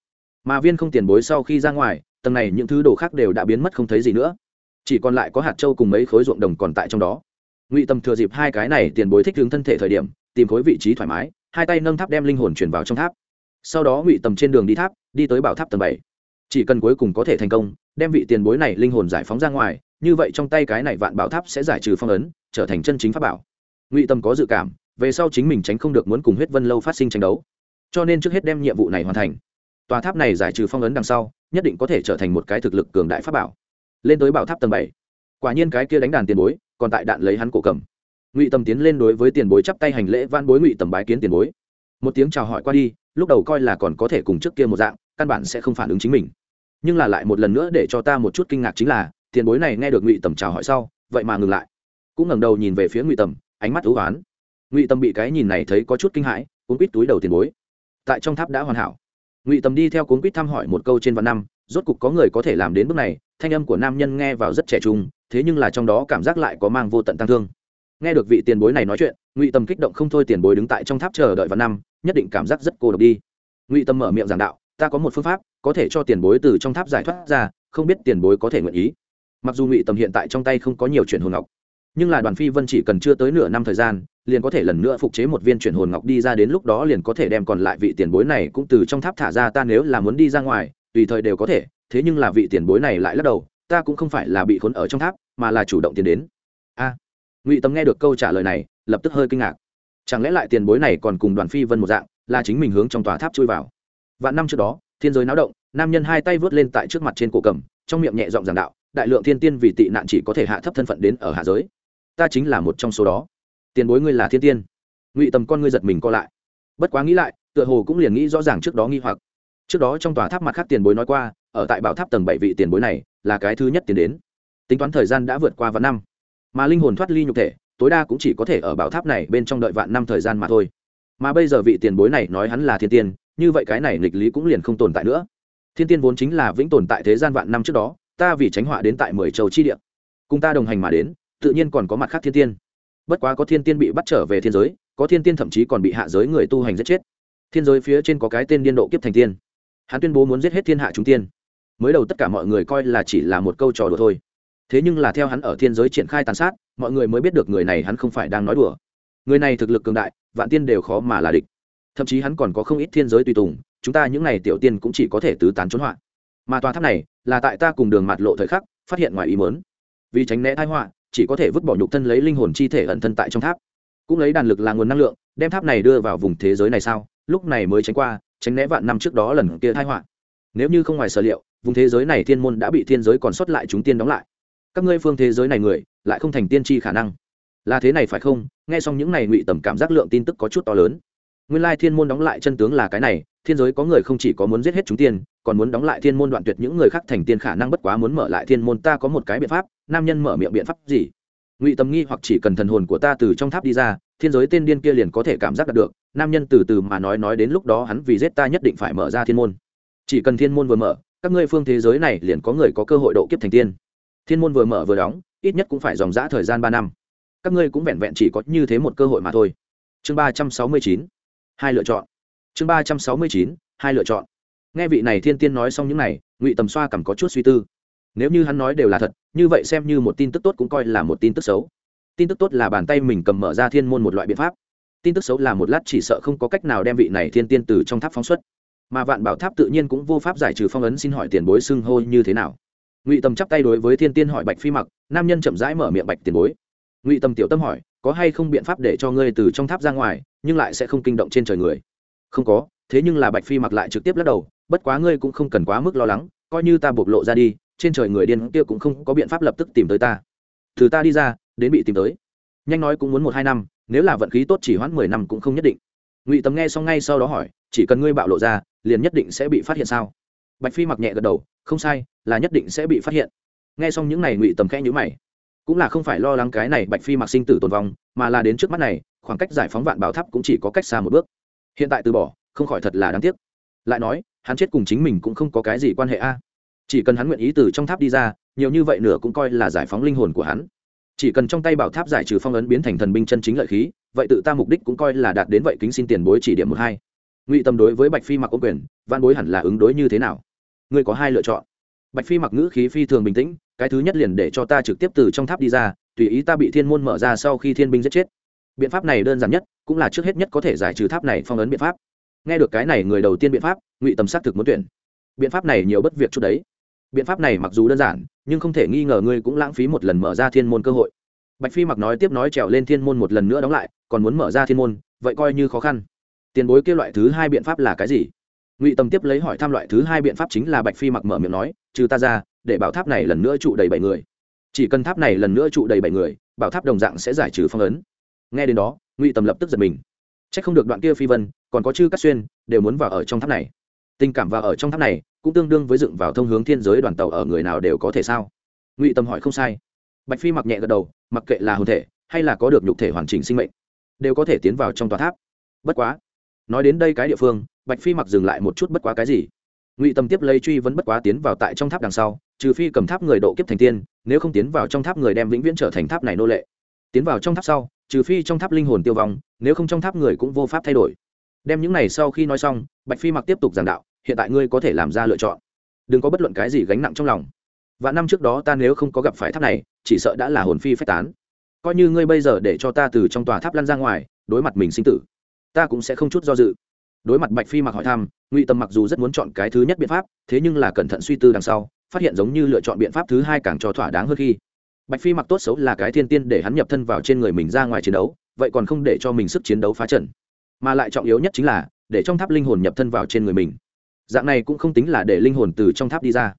Mà viên không tiền bối sau khi ra ngoài, tầng này những thứ đồ khác đều đã biến mất không thấy gì nữa. Chỉ còn lại có hạt châu cùng mấy khối ruộng đồng còn tại trong đó. Ngụy tâm thừa dịp hai cái này tiền bối thích hướng thân thể thời điểm, tìm khối vị trí thoải mái, hai tay nâng tháp đem linh hồn chuyển vào trong tháp. Sau đó ngụy tầm trên đường đi tháp, đi tới bảo tháp tầng bảy. Chỉ cần cuối cùng có thể thành công, đem vị tiền bối này linh hồn giải phóng ra ngoài như vậy trong tay cái này vạn bảo tháp sẽ giải trừ phong ấn, trở thành chân chính pháp bảo. Ngụy tâm có dự cảm, về sau chính mình tránh không được muốn cùng huyết vân lâu phát sinh tranh đấu. Cho nên trước hết đem nhiệm vụ này hoàn thành. Tòa tháp này giải trừ phong ấn đằng sau, nhất định có thể trở thành một cái thực lực cường đại pháp bảo. Lên tới bảo tháp tầng bảy. Quả nhiên cái kia đánh đàn tiền bối, còn tại đạn lấy hắn cổ cầm. Ngụy tâm tiến lên đối với tiền bối chắp tay hành lễ van bối ngụy tầm bái kiến tiền bối. Một tiếng chào hỏi qua đi, lúc đầu coi là còn có thể cùng trước kia một dạng, căn bản sẽ không phản ứng chính mình. Nhưng là lại một lần nữa để cho ta một chút kinh ngạc chính là tiền bối này nghe được ngụy tầm chào hỏi sau, vậy mà ngừng lại. Cũng ngẩng đầu nhìn về phía ngụy tầm, ánh mắt thú oán ngụy tầm bị cái nhìn này thấy có chút kinh hãi, cuốn quýt túi đầu tiền bối. Tại trong tháp đã hoàn hảo. Ngụy tầm đi theo cuốn quýt thăm hỏi một câu trên vạn năm, rốt cục có người có thể làm đến bước này, thanh âm của nam nhân nghe vào rất trẻ trung, thế nhưng là trong đó cảm giác lại có mang vô tận tăng thương. Nghe được vị tiền bối này nói chuyện, ngụy tầm kích động không thôi tiền bối đứng tại trong tháp chờ đợi vạn năm, nhất định cảm giác rất cô độc đi. Ngụy tầm mở miệng giảng đạo, ta có một phương pháp, có thể cho tiền bối từ trong tháp giải thoát ra, không biết tiền bối có thể nguyện ý mặc dù ngụy tầm hiện tại trong tay không có nhiều chuyển hồn ngọc, nhưng là đoàn phi vân chỉ cần chưa tới nửa năm thời gian, liền có thể lần nữa phục chế một viên chuyển hồn ngọc đi ra đến lúc đó liền có thể đem còn lại vị tiền bối này cũng từ trong tháp thả ra, ta nếu là muốn đi ra ngoài, tùy thời đều có thể, thế nhưng là vị tiền bối này lại lắc đầu, ta cũng không phải là bị khốn ở trong tháp, mà là chủ động tiến đến. A. À, ngụy tâm nghe được câu trả lời này, lập tức hơi kinh ngạc. Chẳng lẽ lại tiền bối này còn cùng đoàn phi vân một dạng, là chính mình hướng trong tòa tháp chui vào? Vạn năm trước đó, thiên giới náo động, nam nhân hai tay vớt lên tại trước mặt trên cổ cầm, trong miệng nhẹ giọng giảng đạo đại lượng thiên tiên vì tị nạn chỉ có thể hạ thấp thân phận đến ở hạ giới. Ta chính là một trong số đó. Tiền bối ngươi là thiên tiên. Ngụy tầm con ngươi giật mình co lại. Bất quá nghĩ lại, tựa hồ cũng liền nghĩ rõ ràng trước đó nghi hoặc. Trước đó trong tòa tháp mặt khác tiền bối nói qua, ở tại bảo tháp tầng bảy vị tiền bối này là cái thứ nhất tiền đến. Tính toán thời gian đã vượt qua vạn năm. Mà linh hồn thoát ly nhục thể, tối đa cũng chỉ có thể ở bảo tháp này bên trong đợi vạn năm thời gian mà thôi. Mà bây giờ vị tiền bối này nói hắn là thiên tiên, như vậy cái này nghịch lý cũng liền không tồn tại nữa. Thiên tiên vốn chính là vĩnh tồn tại thế gian vạn năm trước đó ta vì tránh họa đến tại mười châu chi địa, cùng ta đồng hành mà đến, tự nhiên còn có mặt khác thiên tiên. Bất quá có thiên tiên bị bắt trở về thiên giới, có thiên tiên thậm chí còn bị hạ giới người tu hành giết chết. Thiên giới phía trên có cái tên điên độ kiếp thành tiên. Hắn tuyên bố muốn giết hết thiên hạ chúng tiên. Mới đầu tất cả mọi người coi là chỉ là một câu trò đùa thôi. Thế nhưng là theo hắn ở thiên giới triển khai tàn sát, mọi người mới biết được người này hắn không phải đang nói đùa. Người này thực lực cường đại, vạn tiên đều khó mà là địch. Thậm chí hắn còn có không ít thiên giới tùy tùng, chúng ta những n à y tiểu tiên cũng chỉ có thể tứ tán trốn họa mà tòa tháp này là tại ta cùng đường mặt lộ thời khắc phát hiện ngoài ý mớn vì tránh né thái họa, chỉ có thể vứt bỏ nhục thân lấy linh hồn chi thể ẩn thân tại trong tháp. Cũng lấy đàn lực là nguồn năng lượng, đem tháp này đưa vào vùng thế giới này sao? Lúc này mới tránh qua, tránh né vạn năm trước đó lần kia thái họa. Nếu như không ngoài sở liệu, vùng thế giới này thiên môn đã bị thiên giới còn sót lại chúng tiên đóng lại. Các ngươi phương thế giới này người, lại không thành tiên tri khả năng. Là thế này phải không? Nghe xong những này ngụy tầm cảm giác lượng tin tức có chút to lớn. Nguyên lai thiên môn đóng lại chân tướng là cái này thiên giới có người không chỉ có muốn giết hết chúng tiên, còn muốn đóng lại thiên môn đoạn tuyệt những người khác thành tiên khả năng bất quá muốn mở lại thiên môn, ta có một cái biện pháp, nam nhân mở miệng biện pháp gì? Ngụy tầm nghi hoặc chỉ cần thần hồn của ta từ trong tháp đi ra, thiên giới tên điên kia liền có thể cảm giác được, nam nhân từ từ mà nói nói đến lúc đó hắn vì giết ta nhất định phải mở ra thiên môn. Chỉ cần thiên môn vừa mở, các ngươi phương thế giới này liền có người có cơ hội độ kiếp thành tiên. Thiên môn vừa mở vừa đóng, ít nhất cũng phải dòng g thời gian ba năm. Các ngươi cũng vẹn vẹn chỉ có như thế một cơ hội mà thôi. Chương ba trăm sáu mươi chín, hai lựa chọn chương ba trăm sáu mươi chín, hai lựa chọn. Nghe vị này thiên tiên nói xong những này, ngụy tầm xoa cảm có chút suy tư. Nếu như hắn nói đều là thật, như vậy xem như một tin tức tốt cũng coi là một tin tức xấu. Tin tức tốt là bàn tay mình cầm mở ra thiên môn một loại biện pháp. Tin tức xấu là một lát chỉ sợ không có cách nào đem vị này thiên tiên từ trong tháp phóng xuất. Mà vạn bảo tháp tự nhiên cũng vô pháp giải trừ phong ấn xin hỏi tiền bối xưng hô như thế nào. Ngụy tầm chắp tay đối với thiên tiên hỏi bạch phi mặc, nam nhân chậm rãi mở miệng bạch tiền bối. Ngụy tâm tiểu tâm hỏi, có hay không biện pháp để cho ngươi từ trong tháp ra ngoài, nhưng lại sẽ không kinh động trên trời người? Không có, thế nhưng là bạch phi mặc lại trực tiếp lắc đầu, bất quá ngươi cũng không cần quá mức lo lắng, coi như ta bộc lộ ra đi, trên trời người điên kia cũng không có biện pháp lập tức tìm tới ta. Từ ta đi ra, đến bị tìm tới. Nhanh nói cũng muốn một hai năm, nếu là vận khí tốt chỉ hoãn mười năm cũng không nhất định. Ngụy tầm nghe xong ngay sau đó hỏi, chỉ cần ngươi bạo lộ ra, liền nhất định sẽ bị phát hiện sao? Bạch phi mặc nhẹ gật đầu, không sai, là nhất định sẽ bị phát hiện. Nghe xong những n à y ngụy tầm khẽ nhữ mày. Cũng là không phải lo lắng cái này bạch phi mặc sinh tử tồn vong, mà là đến trước mắt này, khoảng cách giải phóng vạn bảo tháp cũng chỉ có cách xa một bước hiện tại từ bỏ, không khỏi thật là đáng tiếc. Lại nói, hắn chết cùng chính mình cũng không có cái gì quan hệ a. Chỉ cần hắn nguyện ý từ trong tháp đi ra, nhiều như vậy nửa cũng coi là giải phóng linh hồn của hắn. Chỉ cần trong tay bảo tháp giải trừ phong ấn biến thành thần binh chân chính lợi khí, vậy tự ta mục đích cũng coi là đạt đến vậy kính xin tiền bối chỉ điểm một hai. Ngụy tâm đối với bạch phi mặc ô quyền, văn bối hẳn là ứng đối như thế nào? Ngươi có hai lựa chọn. Bạch phi mặc ngữ khí phi thường bình tĩnh, cái thứ nhất liền để cho ta trực tiếp từ trong tháp đi ra, tùy ý ta bị thiên môn mở ra sau khi thiên binh giết chết biện pháp này đơn giản nhất, cũng là trước hết nhất có thể giải trừ tháp này phong ấn biện pháp. Nghe được cái này người đầu tiên biện pháp, ngụy tầm xác thực muốn tuyển. Biện pháp này nhiều bất việc chút đấy. Biện pháp này mặc dù đơn giản, nhưng không thể nghi ngờ ngươi cũng lãng phí một lần mở ra thiên môn cơ hội. Bạch phi mặc nói tiếp nói trèo lên thiên môn một lần nữa đóng lại, còn muốn mở ra thiên môn, vậy coi như khó khăn. Tiền bối kia loại thứ hai biện pháp là cái gì? Ngụy tầm tiếp lấy hỏi thăm loại thứ hai biện pháp chính là bạch phi mặc mở miệng nói, trừ ta ra, để bảo tháp này lần nữa trụ đầy bảy người. Chỉ cần tháp này lần nữa trụ đầy bảy người, bảo tháp đồng dạng sẽ giải trừ phong ấn nghe đến đó, ngụy tầm lập tức giật mình. C h ắ c không được đoạn kia phi vân, còn có chư cắt xuyên, đều muốn vào ở trong tháp này. Tình cảm vào ở trong tháp này, cũng tương đương với dựng vào thông hướng thiên giới đoàn tàu ở người nào đều có thể sao? Ngụy tầm hỏi không sai. Bạch phi mặc nhẹ gật đầu, mặc kệ là hồn thể, hay là có được nhục thể hoàn chỉnh sinh mệnh, đều có thể tiến vào trong tòa tháp. Bất quá, nói đến đây cái địa phương, bạch phi mặc dừng lại một chút bất quá cái gì. Ngụy tâm tiếp lấy truy vấn bất quá tiến vào tại trong tháp đằng sau, trừ phi cầm tháp người độ kiếp thành tiên, nếu không tiến vào trong tháp người đem vĩnh viễn trở thành tháp này nô lệ. Tiến vào trong tháp sau trừ phi trong tháp linh hồn tiêu vong, nếu không trong tháp người cũng vô pháp thay đổi. Đem những này sau khi nói xong, bạch phi mặc tiếp tục giảng đạo, hiện tại ngươi có thể làm ra lựa chọn. Đừng có bất luận cái gì gánh nặng trong lòng. Và năm trước đó ta nếu không có gặp phải tháp này, chỉ sợ đã là hồn phi phách tán. Coi như ngươi bây giờ để cho ta từ trong tòa tháp lăn ra ngoài, đối mặt mình sinh tử, ta cũng sẽ không chút do dự. Đối mặt bạch phi mặc hỏi thăm, ngụy tâm mặc dù rất muốn chọn cái thứ nhất biện pháp, thế nhưng là cẩn thận suy tư đằng sau, phát hiện giống như lựa chọn biện pháp thứ hai càng cho thỏa đáng hơn khi bạch phi mặc tốt xấu là cái thiên tiên để hắn nhập thân vào trên người mình ra ngoài chiến đấu, vậy còn không để cho mình sức chiến đấu phá trần mà lại trọng yếu nhất chính là, để trong tháp linh hồn nhập thân vào trên người mình. Dạng này cũng không tính là để linh hồn từ trong tháp đi ra.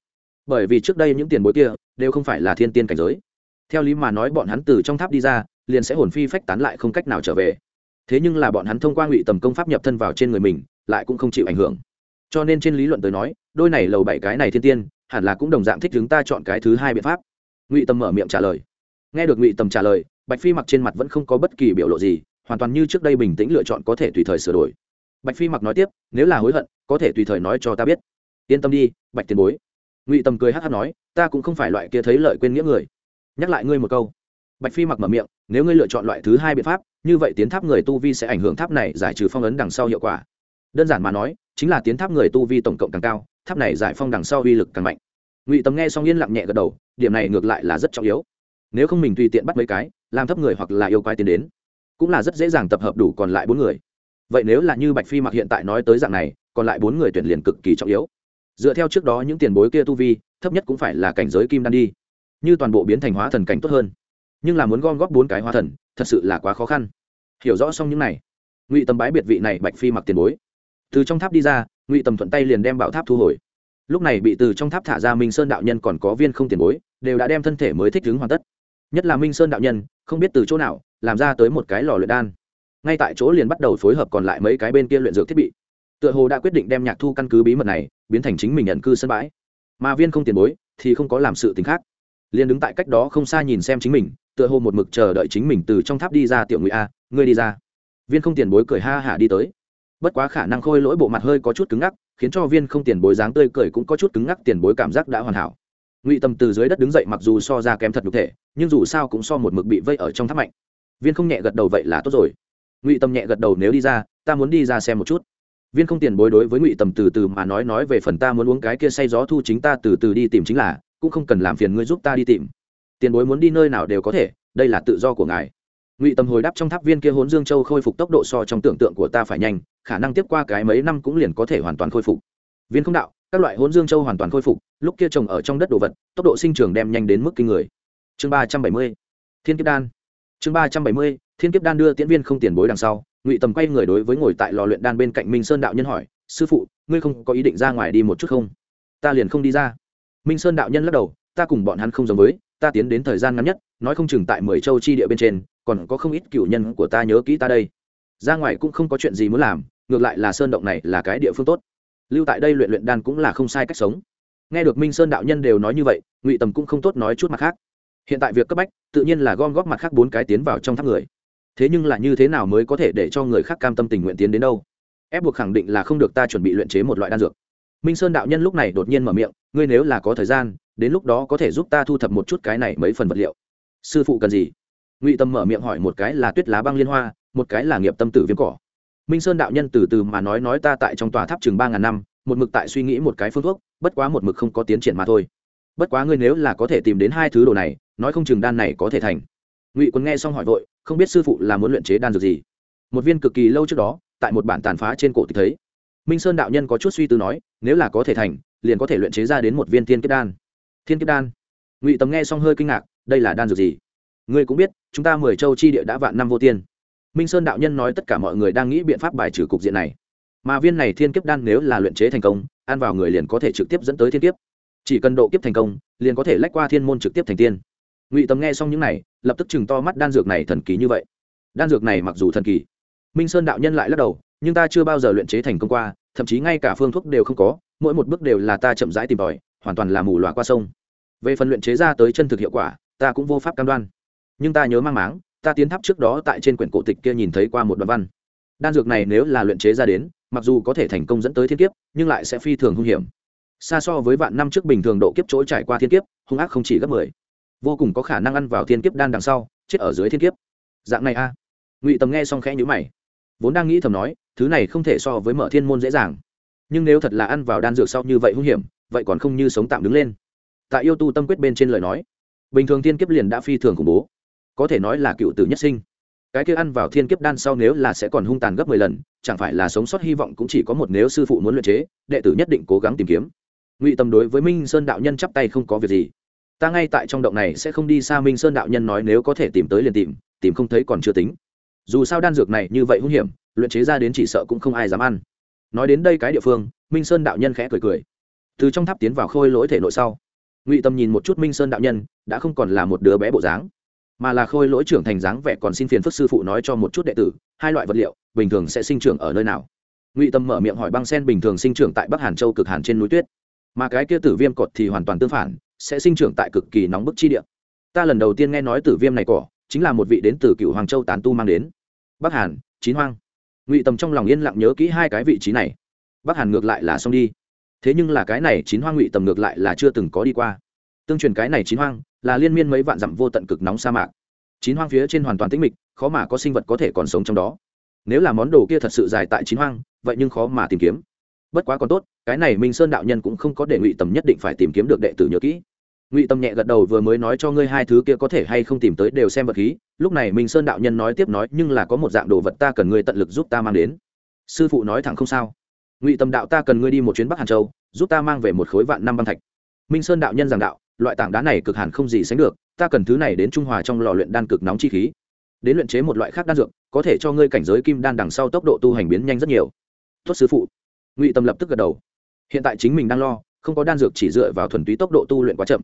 Bởi vì trước đây những tiền bối kia đều không phải là thiên tiên cảnh giới. Theo lý mà nói bọn hắn từ trong tháp đi ra, liền sẽ hồn phi phách tán lại không cách nào trở về. Thế nhưng là bọn hắn thông qua ngụy tầm công pháp nhập thân vào trên người mình, lại cũng không chịu ảnh hưởng. Cho nên trên lý luận tới nói, đôi này lầu bảy cái này thiên tiên, hẳn là cũng đồng dạng thích chúng ta chọn cái thứ hai biện pháp ngụy tầm mở miệng trả lời. Nghe được ngụy tầm trả lời, bạch phi mặc trên mặt vẫn không có bất kỳ biểu lộ gì, hoàn toàn như trước đây bình tĩnh lựa chọn có thể tùy thời sửa đổi. Bạch phi mặc nói tiếp, nếu là hối hận, có thể tùy thời nói cho ta biết. Yên tâm đi, bạch tiền bối. Ngụy tầm cười hát hát nói, ta cũng không phải loại kia thấy lợi quên nghĩa người. Nhắc lại ngươi một câu. Bạch phi mặc mở miệng, nếu ngươi lựa chọn loại thứ hai biện pháp, như vậy tiến tháp người tu vi sẽ ảnh hưởng tháp này giải trừ phong ấn đằng sau hiệu quả. Đơn giản mà nói, chính là tiến tháp người tu vi tổng cộng càng cao, tháp này giải phong đằng sau uy lực càng mạnh ngụy tầm nghe xong yên lặng nhẹ gật đầu, điểm này ngược lại là rất trọng yếu. Nếu không mình tùy tiện bắt mấy cái, làm thấp người hoặc là yêu quái tiến đến, cũng là rất dễ dàng tập hợp đủ còn lại bốn người. Vậy nếu là như bạch phi mặc hiện tại nói tới dạng này, còn lại bốn người tuyển liền cực kỳ trọng yếu. Dựa theo trước đó những tiền bối kia tu vi, thấp nhất cũng phải là cảnh giới kim đan đi. Như toàn bộ biến thành hóa thần cảnh tốt hơn. Nhưng là muốn gom góp bốn cái hóa thần, thật sự là quá khó khăn. Hiểu rõ xong những này, ngụy tầm bái biệt vị này bạch phi mặc tiền bối. Từ trong tháp đi ra, ngụy tầm thuận tay liền đem bảo tháp thu hồi lúc này bị từ trong tháp thả ra minh sơn đạo nhân còn có viên không tiền bối, đều đã đem thân thể mới thích ứng hoàn tất. Nhất là minh sơn đạo nhân, không biết từ chỗ nào, làm ra tới một cái lò luyện đan. Ngay tại chỗ liền bắt đầu phối hợp còn lại mấy cái bên kia luyện dược thiết bị. Tựa hồ đã quyết định đem nhạc thu căn cứ bí mật này, biến thành chính mình nhận cư sân bãi. Mà viên không tiền bối thì không có làm sự t khác. Liền đứng tại cách đó không xa nhìn xem chính mình, tựa hồ một mực chờ đợi chính mình từ trong tháp đi ra tiểu ngụy a, ngươi đi ra. Viên không tiền bối cười ha hả đi tới bất quá khả năng khôi lỗi bộ mặt hơi có chút cứng ngắc, khiến cho viên không tiền bối dáng tươi cười cũng có chút cứng ngắc tiền bối cảm giác đã hoàn hảo. Ngụy tâm từ dưới đất đứng dậy mặc dù so ra kém thật nhục thể, nhưng dù sao cũng so một mực bị vây ở trong tháp mạnh. Viên không nhẹ gật đầu vậy là tốt rồi. Ngụy tâm nhẹ gật đầu nếu đi ra, ta muốn đi ra xem một chút. Viên không tiền bối đối với ngụy tầm từ từ mà nói nói về phần ta muốn uống cái kia say gió thu chính ta từ từ đi tìm chính là, cũng không cần làm phiền ngươi giúp ta đi tìm. Tiền bối muốn đi nơi nào đều có thể, đây là tự do của ngài ngụy tầm hồi đáp trong tháp viên kia hốn dương châu khôi phục tốc độ so trong tưởng tượng của ta phải nhanh, khả năng tiếp qua cái mấy năm cũng liền có thể hoàn toàn khôi phục. Viên không đạo, các loại hốn dương châu hoàn toàn khôi phục, lúc kia trồng ở trong đất đồ vật, tốc độ sinh trường đem nhanh đến mức kinh người. Chương ba trăm bảy mươi, thiên kiếp đan. Chương ba trăm bảy mươi, thiên kiếp đan đưa tiễn viên không tiền bối đằng sau, ngụy tầm quay người đối với ngồi tại lò luyện đan bên cạnh minh sơn đạo nhân hỏi, sư phụ, ngươi không có ý định ra ngoài đi một chút không? Ta liền không đi ra. Minh sơn đạo nhân lắc đầu, ta cùng bọn hắn không giống với ta tiến đến thời gian ngắn nhất, nói không chừng tại mười châu chi địa bên trên, còn có không ít cựu nhân của ta nhớ kỹ ta đây. Ra ngoài cũng không có chuyện gì muốn làm, ngược lại là sơn động này là cái địa phương tốt. Lưu tại đây luyện luyện đan cũng là không sai cách sống. Nghe được minh sơn đạo nhân đều nói như vậy, ngụy tầm cũng không tốt nói chút mặt khác. Hiện tại việc cấp bách, tự nhiên là gom góp mặt khác bốn cái tiến vào trong tháp người. Thế nhưng là như thế nào mới có thể để cho người khác cam tâm tình nguyện tiến đến đâu? Ép buộc khẳng định là không được ta chuẩn bị luyện chế một loại đan dược. Minh sơn đạo nhân lúc này đột nhiên mở miệng, ngươi nếu là có thời gian đến lúc đó có thể giúp ta thu thập một chút cái này mấy phần vật liệu. Sư phụ cần gì? Ngụy tâm mở miệng hỏi một cái là tuyết lá băng liên hoa, một cái là nghiệp tâm tử viêm cỏ. Minh sơn đạo nhân từ từ mà nói nói ta tại trong tòa tháp chừng ba ngàn năm, một mực tại suy nghĩ một cái phương thuốc, bất quá một mực không có tiến triển mà thôi. Bất quá ngươi nếu là có thể tìm đến hai thứ đồ này, nói không chừng đan này có thể thành. Ngụy quân nghe xong hỏi vội, không biết sư phụ là muốn luyện chế đan dược gì. Một viên cực kỳ lâu trước đó, tại một bản tàn phá trên cổ thì thấy. Minh sơn đạo nhân có chút suy tư nói, nếu là có thể thành, liền có thể luyện chế ra đến một viên tiên kết đan thiên kiếp đan. Ngụy tầm nghe xong hơi kinh ngạc, đây là đan dược gì? Ngươi cũng biết, chúng ta mười châu chi địa đã vạn năm vô tiên. Minh sơn đạo nhân nói tất cả mọi người đang nghĩ biện pháp bài trừ cục diện này. Mà viên này thiên kiếp đan nếu là luyện chế thành công, ăn vào người liền có thể trực tiếp dẫn tới thiên kiếp. Chỉ cần độ kiếp thành công, liền có thể lách qua thiên môn trực tiếp thành tiên. Ngụy tầm nghe xong những này, lập tức chừng to mắt đan dược này thần kỳ như vậy. Đan dược này mặc dù thần kỳ, minh sơn đạo nhân lại lắc đầu, nhưng ta chưa bao giờ luyện chế thành công qua, thậm chí ngay cả phương thuốc đều không có, mỗi một bước đều là ta chậm rãi tìm tòi hoàn toàn là mù loà qua sông. Về phần luyện chế ra tới chân thực hiệu quả, ta cũng vô pháp cam đoan. Nhưng ta nhớ mang máng, ta tiến tháp trước đó tại trên quyển cổ tịch kia nhìn thấy qua một đoạn văn. Đan dược này nếu là luyện chế ra đến, mặc dù có thể thành công dẫn tới thiên kiếp, nhưng lại sẽ phi thường hung hiểm. Xa so với vạn năm trước bình thường độ kiếp chỗ trải qua thiên kiếp, hung ác không chỉ gấp mười. Vô cùng có khả năng ăn vào thiên kiếp đan đằng sau, chết ở dưới thiên kiếp. Dạng này a. Ngụy tầm nghe xong khẽ nhữ mày. Vốn đang nghĩ thầm nói, thứ này không thể so với mở thiên môn dễ dàng. Nhưng nếu thật là ăn vào đan dược sau như vậy hung hiểm vậy còn không như sống tạm đứng lên. Tại yêu tu tâm quyết bên trên lời nói. Bình thường thiên kiếp liền đã phi thường khủng bố. Có thể nói là cựu tử nhất sinh. Cái kia ăn vào thiên kiếp đan sau nếu là sẽ còn hung tàn gấp mười lần, chẳng phải là sống sót hy vọng cũng chỉ có một nếu sư phụ muốn luyện chế, đệ tử nhất định cố gắng tìm kiếm. Ngụy tâm đối với minh sơn đạo nhân chắp tay không có việc gì. Ta ngay tại trong động này sẽ không đi xa minh sơn đạo nhân nói nếu có thể tìm tới liền tìm tìm không thấy còn chưa tính. Dù sao đan dược này như vậy hung hiểm, luyện chế ra đến chỉ sợ cũng không ai dám ăn. Nói đến đây cái địa phương, minh sơn đạo nhân khẽ cười cười từ trong tháp tiến vào khôi lỗi thể nội sau, ngụy tâm nhìn một chút minh sơn đạo nhân, đã không còn là một đứa bé bộ dáng, mà là khôi lỗi trưởng thành dáng vẻ còn xin phiền phức sư phụ nói cho một chút đệ tử, hai loại vật liệu, bình thường sẽ sinh trưởng ở nơi nào. Ngụy tâm mở miệng hỏi băng sen bình thường sinh trưởng tại bắc hàn châu cực hàn trên núi tuyết. Mà cái kia tử viêm cột thì hoàn toàn tương phản, sẽ sinh trưởng tại cực kỳ nóng bức chi địa. Ta lần đầu tiên nghe nói tử viêm này cỏ, chính là một vị đến từ cựu hoàng châu tán tu mang đến. Bắc hàn, chín hoang. Ngụy tâm trong lòng yên lặng nhớ kỹ hai cái vị trí này. Bắc hàn ngược lại là xong đi thế nhưng là cái này chín hoang ngụy tầm ngược lại là chưa từng có đi qua. Tương truyền cái này chín hoang là liên miên mấy vạn dặm vô tận cực nóng sa mạc. Chín hoang phía trên hoàn toàn tĩnh mịch, khó mà có sinh vật có thể còn sống trong đó. Nếu là món đồ kia thật sự dài tại chín hoang, vậy nhưng khó mà tìm kiếm. Bất quá còn tốt, cái này minh sơn đạo nhân cũng không có để ngụy tầm nhất định phải tìm kiếm được đệ tử nhớ kỹ. Ngụy tâm nhẹ gật đầu vừa mới nói cho ngươi hai thứ kia có thể hay không tìm tới đều xem vật khí. Lúc này minh sơn đạo nhân nói tiếp nói, nhưng là có một dạng đồ vật ta cần ngươi tận lực giúp ta mang đến. Sư phụ nói thẳng không sao ngụy tâm đạo ta cần ngươi đi một chuyến bắc hàn châu giúp ta mang về một khối vạn năm băng thạch minh sơn đạo nhân giảng đạo loại tảng đá này cực hàn không gì sánh được ta cần thứ này đến trung hòa trong lò luyện đan cực nóng chi khí đến luyện chế một loại khác đan dược có thể cho ngươi cảnh giới kim đan đằng sau tốc độ tu hành biến nhanh rất nhiều tuất sư phụ ngụy tâm lập tức gật đầu hiện tại chính mình đang lo không có đan dược chỉ dựa vào thuần túy tốc độ tu luyện quá chậm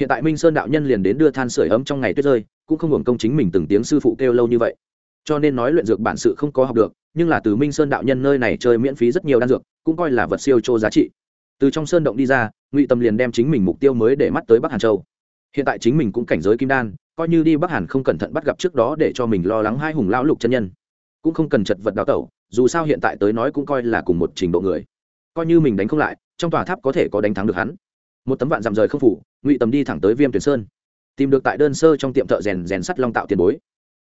hiện tại minh sơn đạo nhân liền đến đưa than sửa ấm trong ngày tuyết rơi cũng không hưởng công chính mình từng tiếng sư phụ kêu lâu như vậy cho nên nói luyện dược bản sự không có học được, nhưng là từ minh sơn đạo nhân nơi này chơi miễn phí rất nhiều đan dược, cũng coi là vật siêu chô giá trị. Từ trong sơn động đi ra, ngụy tâm liền đem chính mình mục tiêu mới để mắt tới bắc hàn châu. Hiện tại chính mình cũng cảnh giới kim đan, coi như đi bắc hàn không cẩn thận bắt gặp trước đó để cho mình lo lắng hai hùng lão lục chân nhân. Cũng không cần chật vật đào tẩu, dù sao hiện tại tới nói cũng coi là cùng một trình độ người. Coi như mình đánh không lại, trong tòa tháp có thể có đánh thắng được hắn. Một tấm vạn dặm rời không phủ, ngụy tầm đi thẳng tới viêm tuyển sơn. Tìm được tại đơn sơ trong tiệm thợ rèn rèn sắt long tạo tiền bối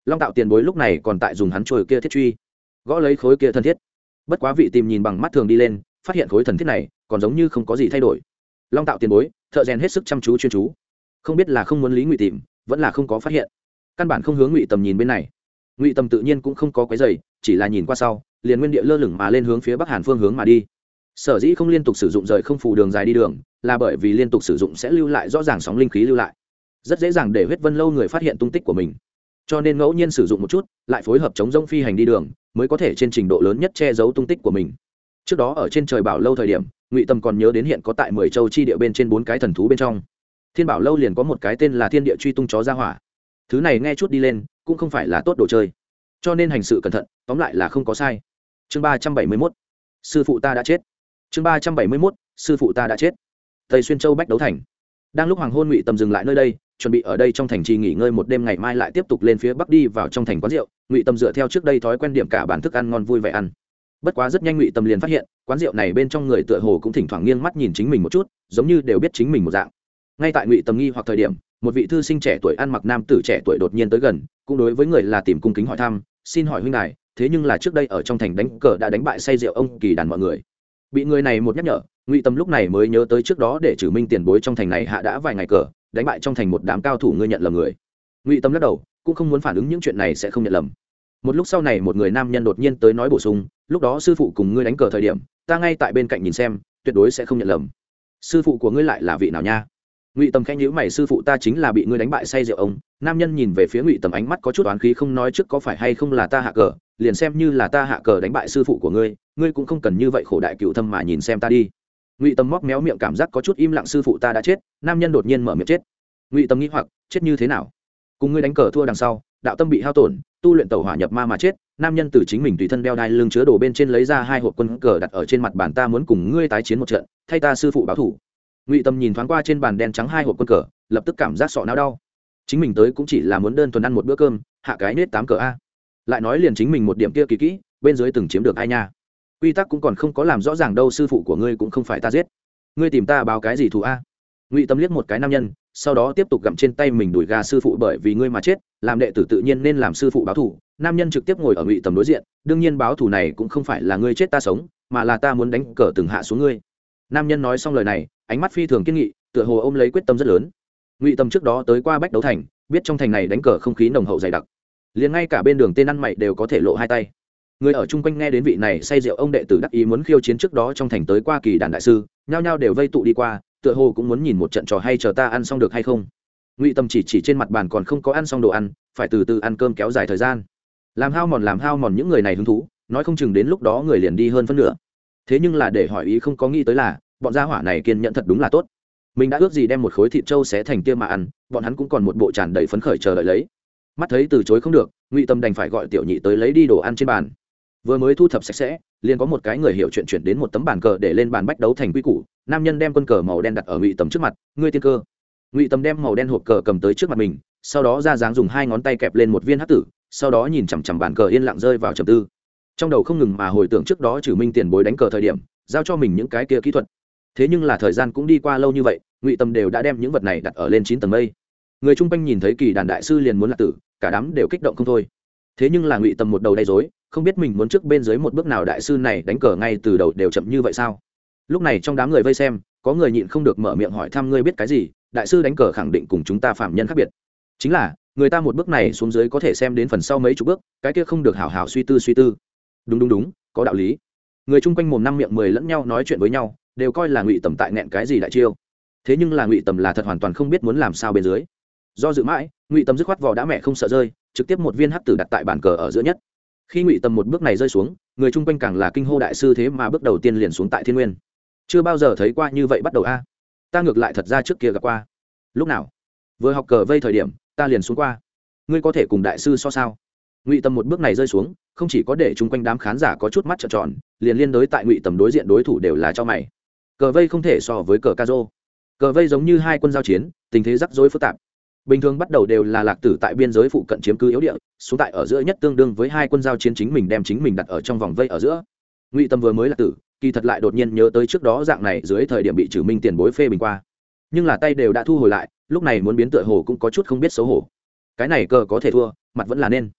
long tạo tiền bối lúc này còn tại dùng hắn trôi kia thiết truy. Gõ lấy khối kia thân thiết. Bất quá vị tìm nhìn bằng mắt thường đi lên, phát hiện khối thần thiết này còn giống như không có gì thay đổi. Long tạo tiền bối, thợ rèn hết sức chăm chú chuyên chú. Không biết là không muốn lý ngụy tìm, vẫn là không có phát hiện. Căn bản không hướng ngụy tầm nhìn bên này. Ngụy tầm tự nhiên cũng không có quấy giày chỉ là nhìn qua sau, liền nguyên địa lơ lửng mà lên hướng phía bắc hàn phương hướng mà đi. Sở dĩ không liên tục sử dụng rời không phù đường dài đi đường, là bởi vì liên tục sử dụng sẽ lưu lại rõ ràng sóng linh khí lưu lại. Rất dễ dàng để huyết vân lâu người phát hiện tung tích của mình cho nên ngẫu nhiên sử dụng một chút, lại phối hợp chống rông phi hành đi đường, mới có thể trên trình độ lớn nhất che giấu tung tích của mình. Trước đó ở trên trời bảo lâu thời điểm, ngụy tâm còn nhớ đến hiện có tại mười châu chi địa bên trên bốn cái thần thú bên trong. Thiên bảo lâu liền có một cái tên là thiên địa truy tung chó ra hỏa. Thứ này nghe chút đi lên, cũng không phải là tốt đồ chơi. Cho nên hành sự cẩn thận, tóm lại là không có sai. Chương ba trăm bảy mươi mốt. Sư phụ ta đã chết. Chương ba trăm bảy mươi mốt. Sư phụ ta đã chết. Tây xuyên châu bách đấu thành. Đang lúc hoàng hôn ngụy tầm dừng lại nơi đây chuẩn bị ở đây trong thành trì nghỉ ngơi một đêm ngày mai lại tiếp tục lên phía bắc đi vào trong thành quán rượu. Ngụy tâm dựa theo trước đây thói quen điểm cả bản thức ăn ngon vui vẻ ăn. Bất quá rất nhanh ngụy tâm liền phát hiện, quán rượu này bên trong người tựa hồ cũng thỉnh thoảng nghiêng mắt nhìn chính mình một chút, giống như đều biết chính mình một dạng. Ngay tại ngụy tâm nghi hoặc thời điểm, một vị thư sinh trẻ tuổi ăn mặc nam tử trẻ tuổi đột nhiên tới gần, cũng đối với người là tìm cung kính hỏi thăm, xin hỏi huynh đài, thế nhưng là trước đây ở trong thành đánh cờ đã đánh bại say rượu ông kỳ đàn mọi người. Bị người này một nhắc nhở, ngụy tâm lúc này mới nhớ tới trước đó để trừ minh tiền bối trong thành này hạ đã vài ngày cờ đánh bại trong thành một đám cao thủ ngươi nhận lầm người. Ngụy tâm lắc đầu, cũng không muốn phản ứng những chuyện này sẽ không nhận lầm. Một lúc sau này một người nam nhân đột nhiên tới nói bổ sung, lúc đó sư phụ cùng ngươi đánh cờ thời điểm, ta ngay tại bên cạnh nhìn xem, tuyệt đối sẽ không nhận lầm. Sư phụ của ngươi lại là vị nào nha? Ngụy tầm khẽ nhữ mày, sư phụ ta chính là bị ngươi đánh bại say rượu ông. Nam nhân nhìn về phía ngụy tầm ánh mắt có chút oán khí không nói trước có phải hay không là ta hạ cờ, liền xem như là ta hạ cờ đánh bại sư phụ của ngươi ngươi cũng không cần như vậy khổ đại cựu thâm mà nhìn xem ta đi ngụy Tâm móc méo miệng cảm giác có chút im lặng sư phụ ta đã chết nam nhân đột nhiên mở miệng chết ngụy Tâm nghĩ hoặc chết như thế nào cùng ngươi đánh cờ thua đằng sau đạo tâm bị hao tổn tu luyện tàu hỏa nhập ma mà chết nam nhân từ chính mình tùy thân đeo đai lưng chứa đồ bên trên lấy ra hai hộp quân cờ đặt ở trên mặt bàn ta muốn cùng ngươi tái chiến một trận thay ta sư phụ báo thủ ngụy tâm nhìn thoáng qua trên bàn đen trắng hai hộp quân cờ lập tức cảm giác sọ não đau chính mình tới cũng chỉ là muốn đơn thuần ăn một bữa cơm hạ cái nết tám cờ a lại nói liền chính mình một điểm kia kỳ kỹ bên dưới từng chiếm được ai nha quy tắc cũng còn không có làm rõ ràng đâu, sư phụ của ngươi cũng không phải ta giết. Ngươi tìm ta báo cái gì thù a? Ngụy tâm liếc một cái nam nhân, sau đó tiếp tục gặm trên tay mình đuổi gà sư phụ bởi vì ngươi mà chết, làm đệ tử tự nhiên nên làm sư phụ báo thù. Nam nhân trực tiếp ngồi ở ngụy tầm đối diện, đương nhiên báo thù này cũng không phải là ngươi chết ta sống, mà là ta muốn đánh cờ từng hạ xuống ngươi. Nam nhân nói xong lời này, ánh mắt phi thường kiên nghị, tựa hồ ôm lấy quyết tâm rất lớn. Ngụy tâm trước đó tới qua bách đấu thành, biết trong thành này đánh cờ không khí nồng hậu dày đặc. Liền ngay cả bên đường tên ăn mày đều có thể lộ hai tay người ở chung quanh nghe đến vị này say rượu ông đệ tử đắc ý muốn khiêu chiến trước đó trong thành tới qua kỳ đàn đại sư, nhao nhao đều vây tụ đi qua, tựa hồ cũng muốn nhìn một trận trò hay chờ ta ăn xong được hay không. Ngụy tâm chỉ chỉ trên mặt bàn còn không có ăn xong đồ ăn, phải từ từ ăn cơm kéo dài thời gian. Làm hao mòn, làm hao mòn những người này hứng thú, nói không chừng đến lúc đó người liền đi hơn phân nửa. Thế nhưng là để hỏi ý không có nghĩ tới là, bọn gia hỏa này kiên nhẫn thật đúng là tốt. Mình đã ước gì đem một khối thịt trâu xé thành kia mà ăn, bọn hắn cũng còn một bộ tràn đầy phấn khởi chờ đợi lấy. Mắt thấy từ chối không được, ngụy tâm đành phải gọi tiểu nhị tới lấy đi đồ ăn trên bàn vừa mới thu thập sạch sẽ, liền có một cái người hiểu chuyện chuyển đến một tấm bàn cờ để lên bàn bách đấu thành quy củ, nam nhân đem quân cờ màu đen đặt ở ngụy tầm trước mặt, ngươi tiên cơ. Ngụy tầm đem màu đen hộp cờ cầm tới trước mặt mình, sau đó ra dáng dùng hai ngón tay kẹp lên một viên hát tử, sau đó nhìn chằm chằm bàn cờ yên lặng rơi vào trầm tư. Trong đầu không ngừng mà hồi tưởng trước đó trừ minh tiền bối đánh cờ thời điểm, giao cho mình những cái kia kỹ thuật. Thế nhưng là thời gian cũng đi qua lâu như vậy, ngụy tâm đều đã đem những vật này đặt ở lên chín tầng mây. Người chung quanh nhìn thấy kỳ đàn đại sư liền muốn lạc tử, cả đám đều kích động không thôi. Thế nhưng là ngụy tâm một đầu đay dối không biết mình muốn trước bên dưới một bước nào đại sư này đánh cờ ngay từ đầu đều chậm như vậy sao? Lúc này trong đám người vây xem, có người nhịn không được mở miệng hỏi thăm ngươi biết cái gì, đại sư đánh cờ khẳng định cùng chúng ta phạm nhân khác biệt. Chính là, người ta một bước này xuống dưới có thể xem đến phần sau mấy chục bước, cái kia không được hảo hảo suy tư suy tư. Đúng đúng đúng, có đạo lý. Người chung quanh mồm năm miệng mười lẫn nhau nói chuyện với nhau, đều coi là ngụy tầm tại nghẹn cái gì đại chiêu. Thế nhưng là ngụy tầm là thật hoàn toàn không biết muốn làm sao bên dưới. Do dự mãi, ngụy tầm dứt khoát vỏ đã mẹ không sợ rơi, trực tiếp một viên hắc tử đặt tại bàn cờ ở giữa nhất khi ngụy tầm một bước này rơi xuống, người chung quanh càng là kinh hô đại sư thế mà bước đầu tiên liền xuống tại thiên nguyên. Chưa bao giờ thấy qua như vậy bắt đầu a. Ta ngược lại thật ra trước kia gặp qua. Lúc nào? Vừa học cờ vây thời điểm, ta liền xuống qua. Ngươi có thể cùng đại sư so sao? Ngụy tầm một bước này rơi xuống, không chỉ có để chung quanh đám khán giả có chút mắt trợn tròn, liền liên đối tại ngụy tầm đối diện đối thủ đều là cho mày. Cờ vây không thể so với cờ ca rô. Cờ vây giống như hai quân giao chiến, tình thế rắc rối phức tạp bình thường bắt đầu đều là lạc tử tại biên giới phụ cận chiếm cứ yếu địa xuống tại ở giữa nhất tương đương với hai quân giao chiến chính mình đem chính mình đặt ở trong vòng vây ở giữa. Ngụy tâm vừa mới lạc tử, kỳ thật lại đột nhiên nhớ tới trước đó dạng này dưới thời điểm bị trừ minh tiền bối phê bình qua. Nhưng là tay đều đã thu hồi lại, lúc này muốn biến tựa hồ cũng có chút không biết xấu hổ. Cái này cờ có thể thua, mặt vẫn là nên.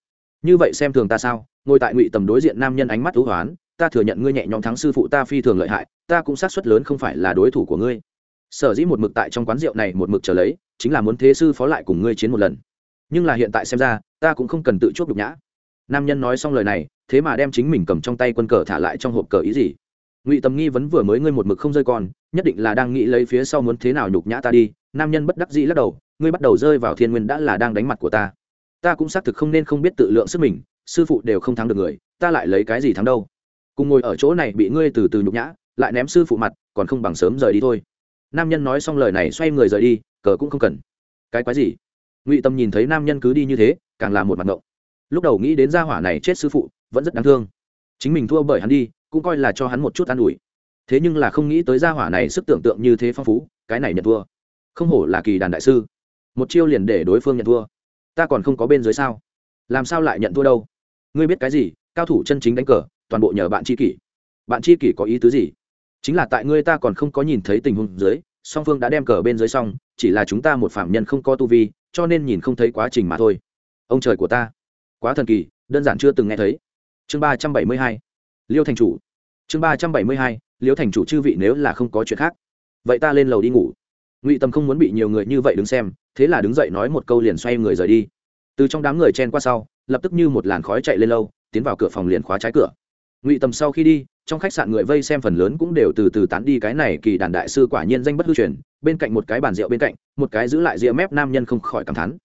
Như vậy xem thường ta sao? Ngồi tại ngụy tầm đối diện nam nhân ánh mắt thú hoán, ta thừa nhận ngươi nhẹ nhõm thắng sư phụ ta phi thường lợi hại, ta cũng sát suất lớn không phải là đối thủ của ngươi sở dĩ một mực tại trong quán rượu này một mực trở lấy, chính là muốn thế sư phó lại cùng ngươi chiến một lần. Nhưng là hiện tại xem ra, ta cũng không cần tự chuốc nhục nhã. Nam nhân nói xong lời này, thế mà đem chính mình cầm trong tay quân cờ thả lại trong hộp cờ ý gì. Ngụy tầm nghi vấn vừa mới ngươi một mực không rơi con, nhất định là đang nghĩ lấy phía sau muốn thế nào nhục nhã ta đi. Nam nhân bất đắc dĩ lắc đầu, ngươi bắt đầu rơi vào thiên nguyên đã là đang đánh mặt của ta. Ta cũng xác thực không nên không biết tự lượng sức mình, sư phụ đều không thắng được người, ta lại lấy cái gì thắng đâu. Cùng ngồi ở chỗ này bị ngươi từ từ nhục nhã, lại ném sư phụ mặt, còn không bằng sớm rời đi thôi nam nhân nói xong lời này xoay người rời đi, cờ cũng không cần. Cái quái gì? Ngụy tâm nhìn thấy nam nhân cứ đi như thế, càng là một mặt ngộng. Lúc đầu nghĩ đến gia hỏa này chết sư phụ, vẫn rất đáng thương. Chính mình thua bởi hắn đi, cũng coi là cho hắn một chút an ủi. Thế nhưng là không nghĩ tới gia hỏa này sức tưởng tượng như thế phong phú, cái này nhận thua. Không hổ là kỳ đàn đại sư. Một chiêu liền để đối phương nhận thua. Ta còn không có bên dưới sao? Làm sao lại nhận thua đâu? Ngươi biết cái gì? Cao thủ chân chính đánh cờ, toàn bộ nhờ bạn tri kỷ. Bạn tri kỷ có ý tứ gì? Chính là tại ngươi ta còn không có nhìn thấy tình huống dưới, song phương đã đem cờ bên dưới xong, chỉ là chúng ta một phạm nhân không có tu vi, cho nên nhìn không thấy quá trình mà thôi. Ông trời của ta. Quá thần kỳ, đơn giản chưa từng nghe thấy. Chương ba trăm bảy mươi hai. Liêu thành chủ. Chương ba trăm bảy mươi hai. Liêu thành chủ chư vị nếu là không có chuyện khác, vậy ta lên lầu đi ngủ. Ngụy tâm không muốn bị nhiều người như vậy đứng xem, thế là đứng dậy nói một câu liền xoay người rời đi. Từ trong đám người chen qua sau, lập tức như một làn khói chạy lên lâu, tiến vào cửa phòng liền khóa trái cửa ngụy tầm sau khi đi, trong khách sạn người vây xem phần lớn cũng đều từ từ tán đi cái này kỳ đàn đại sư quả nhiên danh bất hư truyền, bên cạnh một cái bàn rượu bên cạnh, một cái giữ lại rượu mép nam nhân không khỏi cảm thán.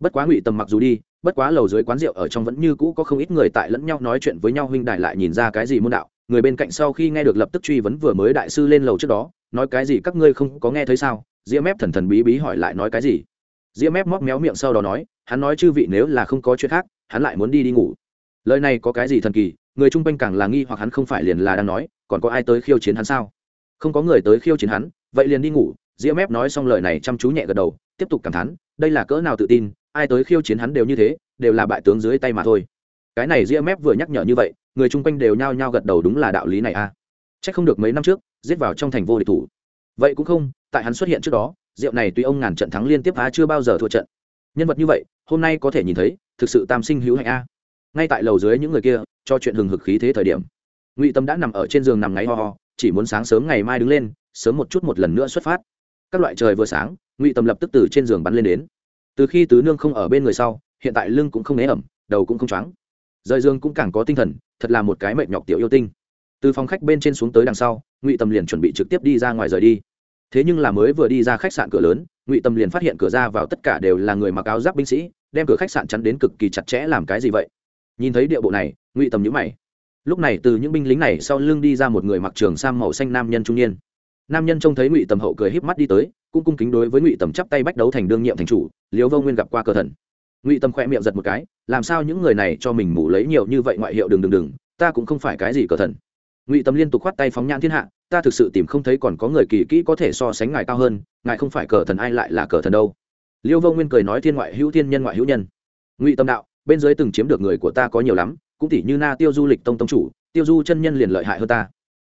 Bất quá ngụy tầm mặc dù đi, bất quá lầu dưới quán rượu ở trong vẫn như cũ có không ít người tại lẫn nhau nói chuyện với nhau, huynh đại lại nhìn ra cái gì môn đạo. Người bên cạnh sau khi nghe được lập tức truy vấn vừa mới đại sư lên lầu trước đó, nói cái gì các ngươi không có nghe thấy sao? Diễm mép thần thần bí bí hỏi lại nói cái gì? Diễm mép móc méo miệng sau đó nói, hắn nói chư vị nếu là không có chuyện khác, hắn lại muốn đi đi ngủ. Lời này có cái gì thần kỳ? Người chung quanh càng là nghi hoặc hắn không phải liền là đang nói, còn có ai tới khiêu chiến hắn sao? Không có người tới khiêu chiến hắn, vậy liền đi ngủ, diễm mép nói xong lời này chăm chú nhẹ gật đầu, tiếp tục cảm thán, đây là cỡ nào tự tin, ai tới khiêu chiến hắn đều như thế, đều là bại tướng dưới tay mà thôi. Cái này diễm mép vừa nhắc nhở như vậy, người chung quanh đều nhao nhao gật đầu đúng là đạo lý này a. À. c không được mấy năm trước, giết vào trong thành vô địch thủ. Vậy cũng không, tại hắn xuất hiện trước đó, rượu này tuy ông ngàn trận thắng liên tiếp phá chưa bao giờ thua trận. Nhân vật như vậy, hôm nay có thể nhìn thấy, thực sự tam sinh hữu hạnh a ngay tại lầu dưới những người kia, cho chuyện hừng hực khí thế thời điểm. Ngụy tâm đã nằm ở trên giường nằm ngáy ho ho, chỉ muốn sáng sớm ngày mai đứng lên, sớm một chút một lần nữa xuất phát. Các loại trời vừa sáng, ngụy tâm lập tức từ trên giường bắn lên đến. Từ khi tứ nương không ở bên người sau, hiện tại lưng cũng không né ẩm, đầu cũng không choáng. Rời giường cũng càng có tinh thần, thật là một cái mệt nhọc tiểu yêu tinh. Từ phòng khách bên trên xuống tới đằng sau, ngụy tâm liền chuẩn bị trực tiếp đi ra ngoài rời đi. Thế nhưng là mới vừa đi ra khách sạn cửa lớn, ngụy tâm liền phát hiện cửa ra vào tất cả đều là người mặc áo giáp binh sĩ, đem cửa khách sạn chắn đến cực kỳ chặt chẽ làm cái gì vậy? Nhìn thấy địa bộ này, ngụy tầm nhữ mày. Lúc này từ những binh lính này sau lưng đi ra một người mặc trường sam màu xanh nam nhân trung niên. Nam nhân trông thấy ngụy tầm hậu cười híp mắt đi tới, cũng cung kính đối với ngụy tầm chắp tay bách đấu thành đương nhiệm thành chủ liếu vô nguyên gặp qua cờ thần. Ngụy tầm khỏe miệng giật một cái, làm sao những người này cho mình mủ lấy nhiều như vậy ngoại hiệu đừng đừng đừng, ta cũng không phải cái gì cờ thần. Ngụy tầm liên tục khoát tay phóng nhãn thiên hạ, ta thực sự tìm không thấy còn có người kỳ kỹ có thể so sánh ngài cao hơn, ngài không phải cờ thần ai lại là cờ thần đâu. Liêu vô nguyên cười nói thiên ngoại hữu thiên nhân ngoại hữu nhân. Ngụy tâm đạo bên dưới từng chiếm được người của ta có nhiều lắm, cũng tỷ như na tiêu du lịch tông tông chủ, tiêu du chân nhân liền lợi hại hơn ta.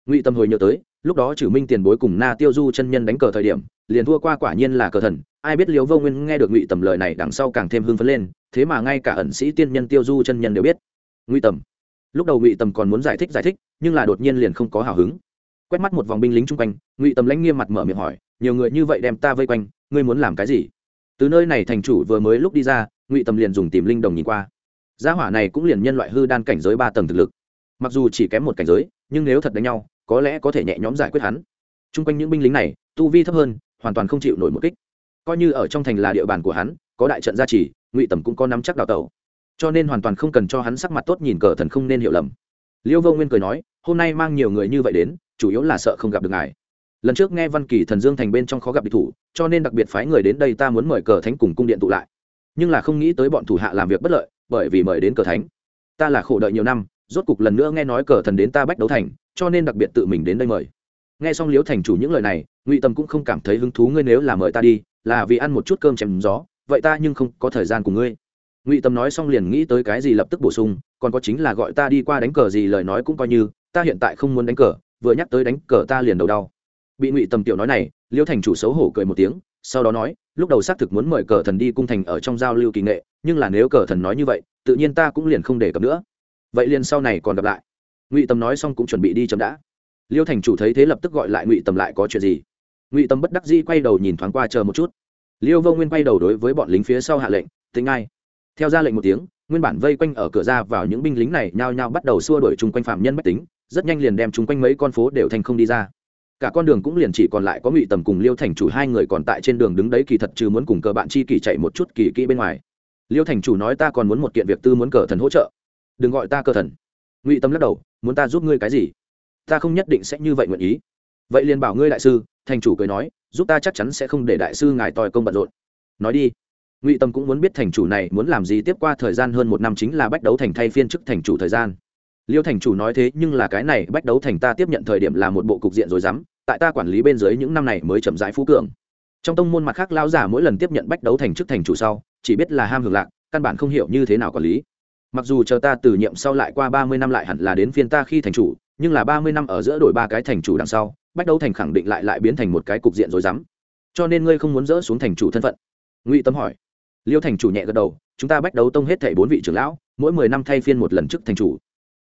Ngụy tâm hồi nhớ tới, lúc đó trừ minh tiền bối cùng na tiêu du chân nhân đánh cờ thời điểm, liền thua qua quả nhiên là cờ thần, ai biết liêu vô nguyên nghe được ngụy tầm lời này đằng sau càng thêm hưng phấn lên, thế mà ngay cả ẩn sĩ tiên nhân tiêu du chân nhân đều biết. Ngụy tầm lúc đầu ngụy tầm còn muốn giải thích giải thích, nhưng là đột nhiên liền không có hào hứng. Quét mắt một vòng binh lính chung quanh, ngụy tầm lãnh nghiêm mặt mở miệng hỏi, nhiều người như vậy đem ta vây quanh, ngươi muốn làm cái gì? Từ nơi này thành chủ vừa mới lúc đi ra, ngụy tầm liền dùng tìm linh đồng nhìn qua. Gia hỏa này cũng liền nhân loại hư đan cảnh giới ba tầng thực lực. Mặc dù chỉ kém một cảnh giới, nhưng nếu thật đánh nhau, có lẽ có thể nhẹ nhõm giải quyết hắn. T r u n g quanh những binh lính này, tu vi thấp hơn, hoàn toàn không chịu nổi một kích. Coi như ở trong thành là địa bàn của hắn, có đại trận gia trì, ngụy tầm cũng có nắm chắc đào tẩu. Cho nên hoàn toàn không cần cho hắn sắc mặt tốt nhìn cờ thần không nên hiểu lầm. Liêu vô nguyên cười nói, hôm nay mang nhiều người như vậy đến, chủ yếu là sợ không gặp được ngài lần trước nghe văn kỳ thần dương thành bên trong khó gặp địch thủ, cho nên đặc biệt phái người đến đây ta muốn mời cờ thánh cùng cung điện tụ lại. Nhưng là không nghĩ tới bọn thủ hạ làm việc bất lợi, bởi vì mời đến cờ thánh. Ta là khổ đợi nhiều năm, rốt cục lần nữa nghe nói cờ thần đến ta bách đấu thành, cho nên đặc biệt tự mình đến đây mời. Nghe xong liếu thành chủ những lời này, ngụy tâm cũng không cảm thấy hứng thú ngươi nếu là mời ta đi, là vì ăn một chút cơm chèm gió, vậy ta nhưng không có thời gian của ngươi. Ngụy tâm nói xong liền nghĩ tới cái gì lập tức bổ sung, còn có chính là gọi ta đi qua đánh cờ gì lời nói cũng coi như, ta hiện tại không muốn đánh cờ, vừa nhắc tới đánh cờ ta liền đầu đau bị ngụy tầm tiểu nói này, liêu thành chủ xấu hổ cười một tiếng, sau đó nói, lúc đầu xác thực muốn mời cờ thần đi cung thành ở trong giao lưu kỳ nghệ, nhưng là nếu cờ thần nói như vậy, tự nhiên ta cũng liền không đề cập nữa. Vậy liền sau này còn gặp lại. Ngụy tầm nói xong cũng chuẩn bị đi chấm đã. Liêu thành chủ thấy thế lập tức gọi lại ngụy tầm lại có chuyện gì? Ngụy tầm bất đắc dĩ quay đầu nhìn thoáng qua chờ một chút. Liêu vô nguyên quay đầu đối với bọn lính phía sau hạ lệnh tính ai? Theo ra lệnh một tiếng, nguyên bản vây quanh ở cửa ra vào những binh lính này nhao nhao bắt đầu xua đuổi chung quanh phạm nhân mách tính, rất nhanh liền đem chung quanh mấy con phố đều thành không đi ra cả con đường cũng liền chỉ còn lại có ngụy tầm cùng liêu thành chủ hai người còn tại trên đường đứng đấy kỳ thật chứ muốn cùng cờ bạn chi kỳ chạy một chút kỳ kỹ bên ngoài. Liêu thành chủ nói ta còn muốn một kiện việc tư muốn cờ thần hỗ trợ. Đừng gọi ta cờ thần. Ngụy tâm lắc đầu, muốn ta giúp ngươi cái gì? Ta không nhất định sẽ như vậy nguyện ý. Vậy liền bảo ngươi đại sư, thành chủ cười nói, giúp ta chắc chắn sẽ không để đại sư ngài tòi công bận rộn. Nói đi. Ngụy tâm cũng muốn biết thành chủ này muốn làm gì tiếp qua thời gian hơn một năm chính là bách đấu thành thay phiên chức thành chủ thời gian liêu thành chủ nói thế nhưng là cái này bách đấu thành ta tiếp nhận thời điểm là một bộ cục diện rồi dám tại ta quản lý bên dưới những năm này mới chậm rãi phú cường. Trong tông môn mặt khác lão giả mỗi lần tiếp nhận bách đấu thành chức thành chủ sau, chỉ biết là ham hưởng lạc, căn bản không hiểu như thế nào quản lý. Mặc dù chờ ta từ nhiệm sau lại qua ba mươi năm lại hẳn là đến phiên ta khi thành chủ, nhưng là ba mươi năm ở giữa đổi ba cái thành chủ đằng sau, bách đấu thành khẳng định lại lại biến thành một cái cục diện rồi dám cho nên ngươi không muốn dỡ xuống thành chủ thân phận. Ngụy tâm hỏi. Liêu thành chủ nhẹ gật đầu, chúng ta bách đấu tông hết thảy bốn vị trưởng lão, mỗi mười năm thay phiên một lần chức thành chủ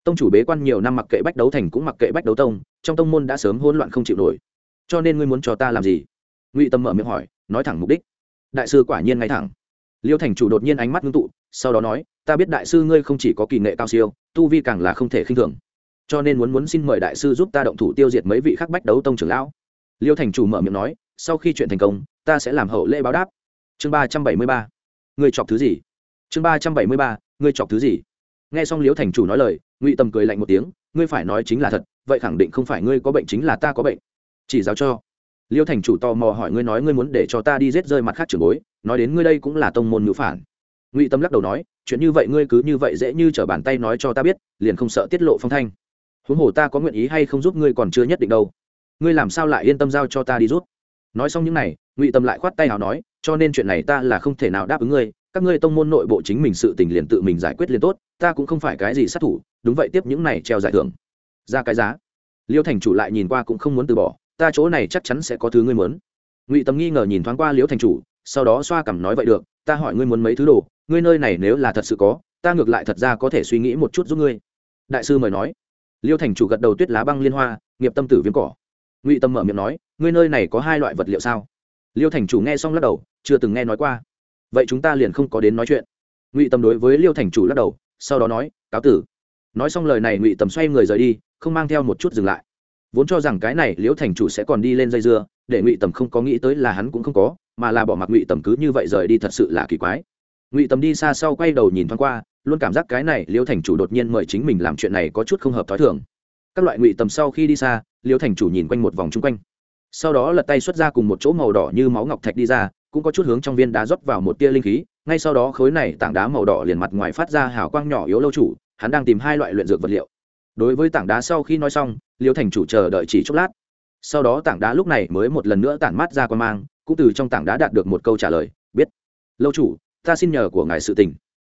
tông chủ bế quan nhiều năm mặc kệ bách đấu thành cũng mặc kệ bách đấu tông, trong tông môn đã sớm hỗn loạn không chịu nổi. Cho nên ngươi muốn cho ta làm gì? Ngụy tâm mở miệng hỏi, nói thẳng mục đích. Đại sư quả nhiên ngay thẳng. Liêu thành chủ đột nhiên ánh mắt ngưng tụ, sau đó nói, ta biết đại sư ngươi không chỉ có kỳ nghệ cao siêu, tu vi càng là không thể khinh thường. Cho nên muốn muốn xin mời đại sư giúp ta động thủ tiêu diệt mấy vị khắc bách đấu tông trưởng lão. Liêu thành chủ mở miệng nói, sau khi chuyện thành công, ta sẽ làm hậu lễ báo đáp. Chương ba trăm bảy mươi ba. Người chọc thứ gì? Chương ba trăm bảy mươi ba. Người chọc thứ gì? Nghe xong liêu thành chủ nói lời ngụy tầm cười lạnh một tiếng ngươi phải nói chính là thật vậy khẳng định không phải ngươi có bệnh chính là ta có bệnh chỉ giáo cho liêu thành chủ tò mò hỏi ngươi nói ngươi muốn để cho ta đi giết rơi mặt khác trưởng bối nói đến ngươi đây cũng là tông môn ngữ phản ngụy tâm lắc đầu nói chuyện như vậy ngươi cứ như vậy dễ như t r ở bàn tay nói cho ta biết liền không sợ tiết lộ phong thanh huống hồ ta có nguyện ý hay không giúp ngươi còn chưa nhất định đâu ngươi làm sao lại yên tâm giao cho ta đi rút nói xong những n à y ngụy tâm lại khoát tay nào nói cho nên chuyện này ta là không thể nào đáp ứng ngươi các ngươi tông môn nội bộ chính mình sự tình liền tự mình giải quyết liền tốt ta cũng không phải cái gì sát thủ đúng vậy tiếp những này treo giải thưởng. Ra cái giá. Liêu thành chủ lại nhìn qua cũng không muốn từ bỏ, ta chỗ này chắc chắn sẽ có thứ ngươi muốn. Ngụy tâm nghi ngờ nhìn thoáng qua liêu thành chủ, sau đó xoa cằm nói vậy được, ta hỏi ngươi muốn mấy thứ đồ, ngươi nơi này nếu là thật sự có, ta ngược lại thật ra có thể suy nghĩ một chút giúp ngươi. Đại sư mời nói. Liêu thành chủ gật đầu tuyết lá băng liên hoa, nghiệp tâm tử viêm cỏ. Ngụy tâm mở miệng nói, ngươi nơi này có hai loại vật liệu sao? Liêu thành chủ nghe xong lắc đầu, chưa từng nghe nói qua. Vậy chúng ta liền không có đến nói chuyện. Ngụy tâm đối với liêu thành chủ lắc đầu, sau đó nói, cáo tử nói xong lời này ngụy tầm xoay người rời đi, không mang theo một chút dừng lại. Vốn cho rằng cái này liễu thành chủ sẽ còn đi lên dây dưa, để ngụy tầm không có nghĩ tới là hắn cũng không có, mà là bỏ mặc ngụy tầm cứ như vậy rời đi thật sự là kỳ quái. Ngụy tầm đi xa sau quay đầu nhìn thoáng qua, luôn cảm giác cái này liễu thành chủ đột nhiên mời chính mình làm chuyện này có chút không hợp t h ó i thường. Các loại ngụy tầm sau khi đi xa, liễu thành chủ nhìn quanh một vòng chung quanh. Sau đó lật tay xuất ra cùng một chỗ màu đỏ như máu ngọc thạch đi ra, cũng có chút hướng trong viên đá rót vào một tia linh khí, ngay sau đó khối này tảng đá màu đỏ liền mặt ngoài phát ra hào quang nhỏ yếu lâu chủ hắn đang tìm hai loại luyện dược vật liệu. Đối với tảng đá sau khi nói xong, liêu thành chủ chờ đợi chỉ chốc lát. Sau đó tảng đá lúc này mới một lần nữa tản mát ra quan mang, cũng từ trong tảng đá đạt được một câu trả lời, biết. Lâu chủ, ta xin nhờ của ngài sự tình.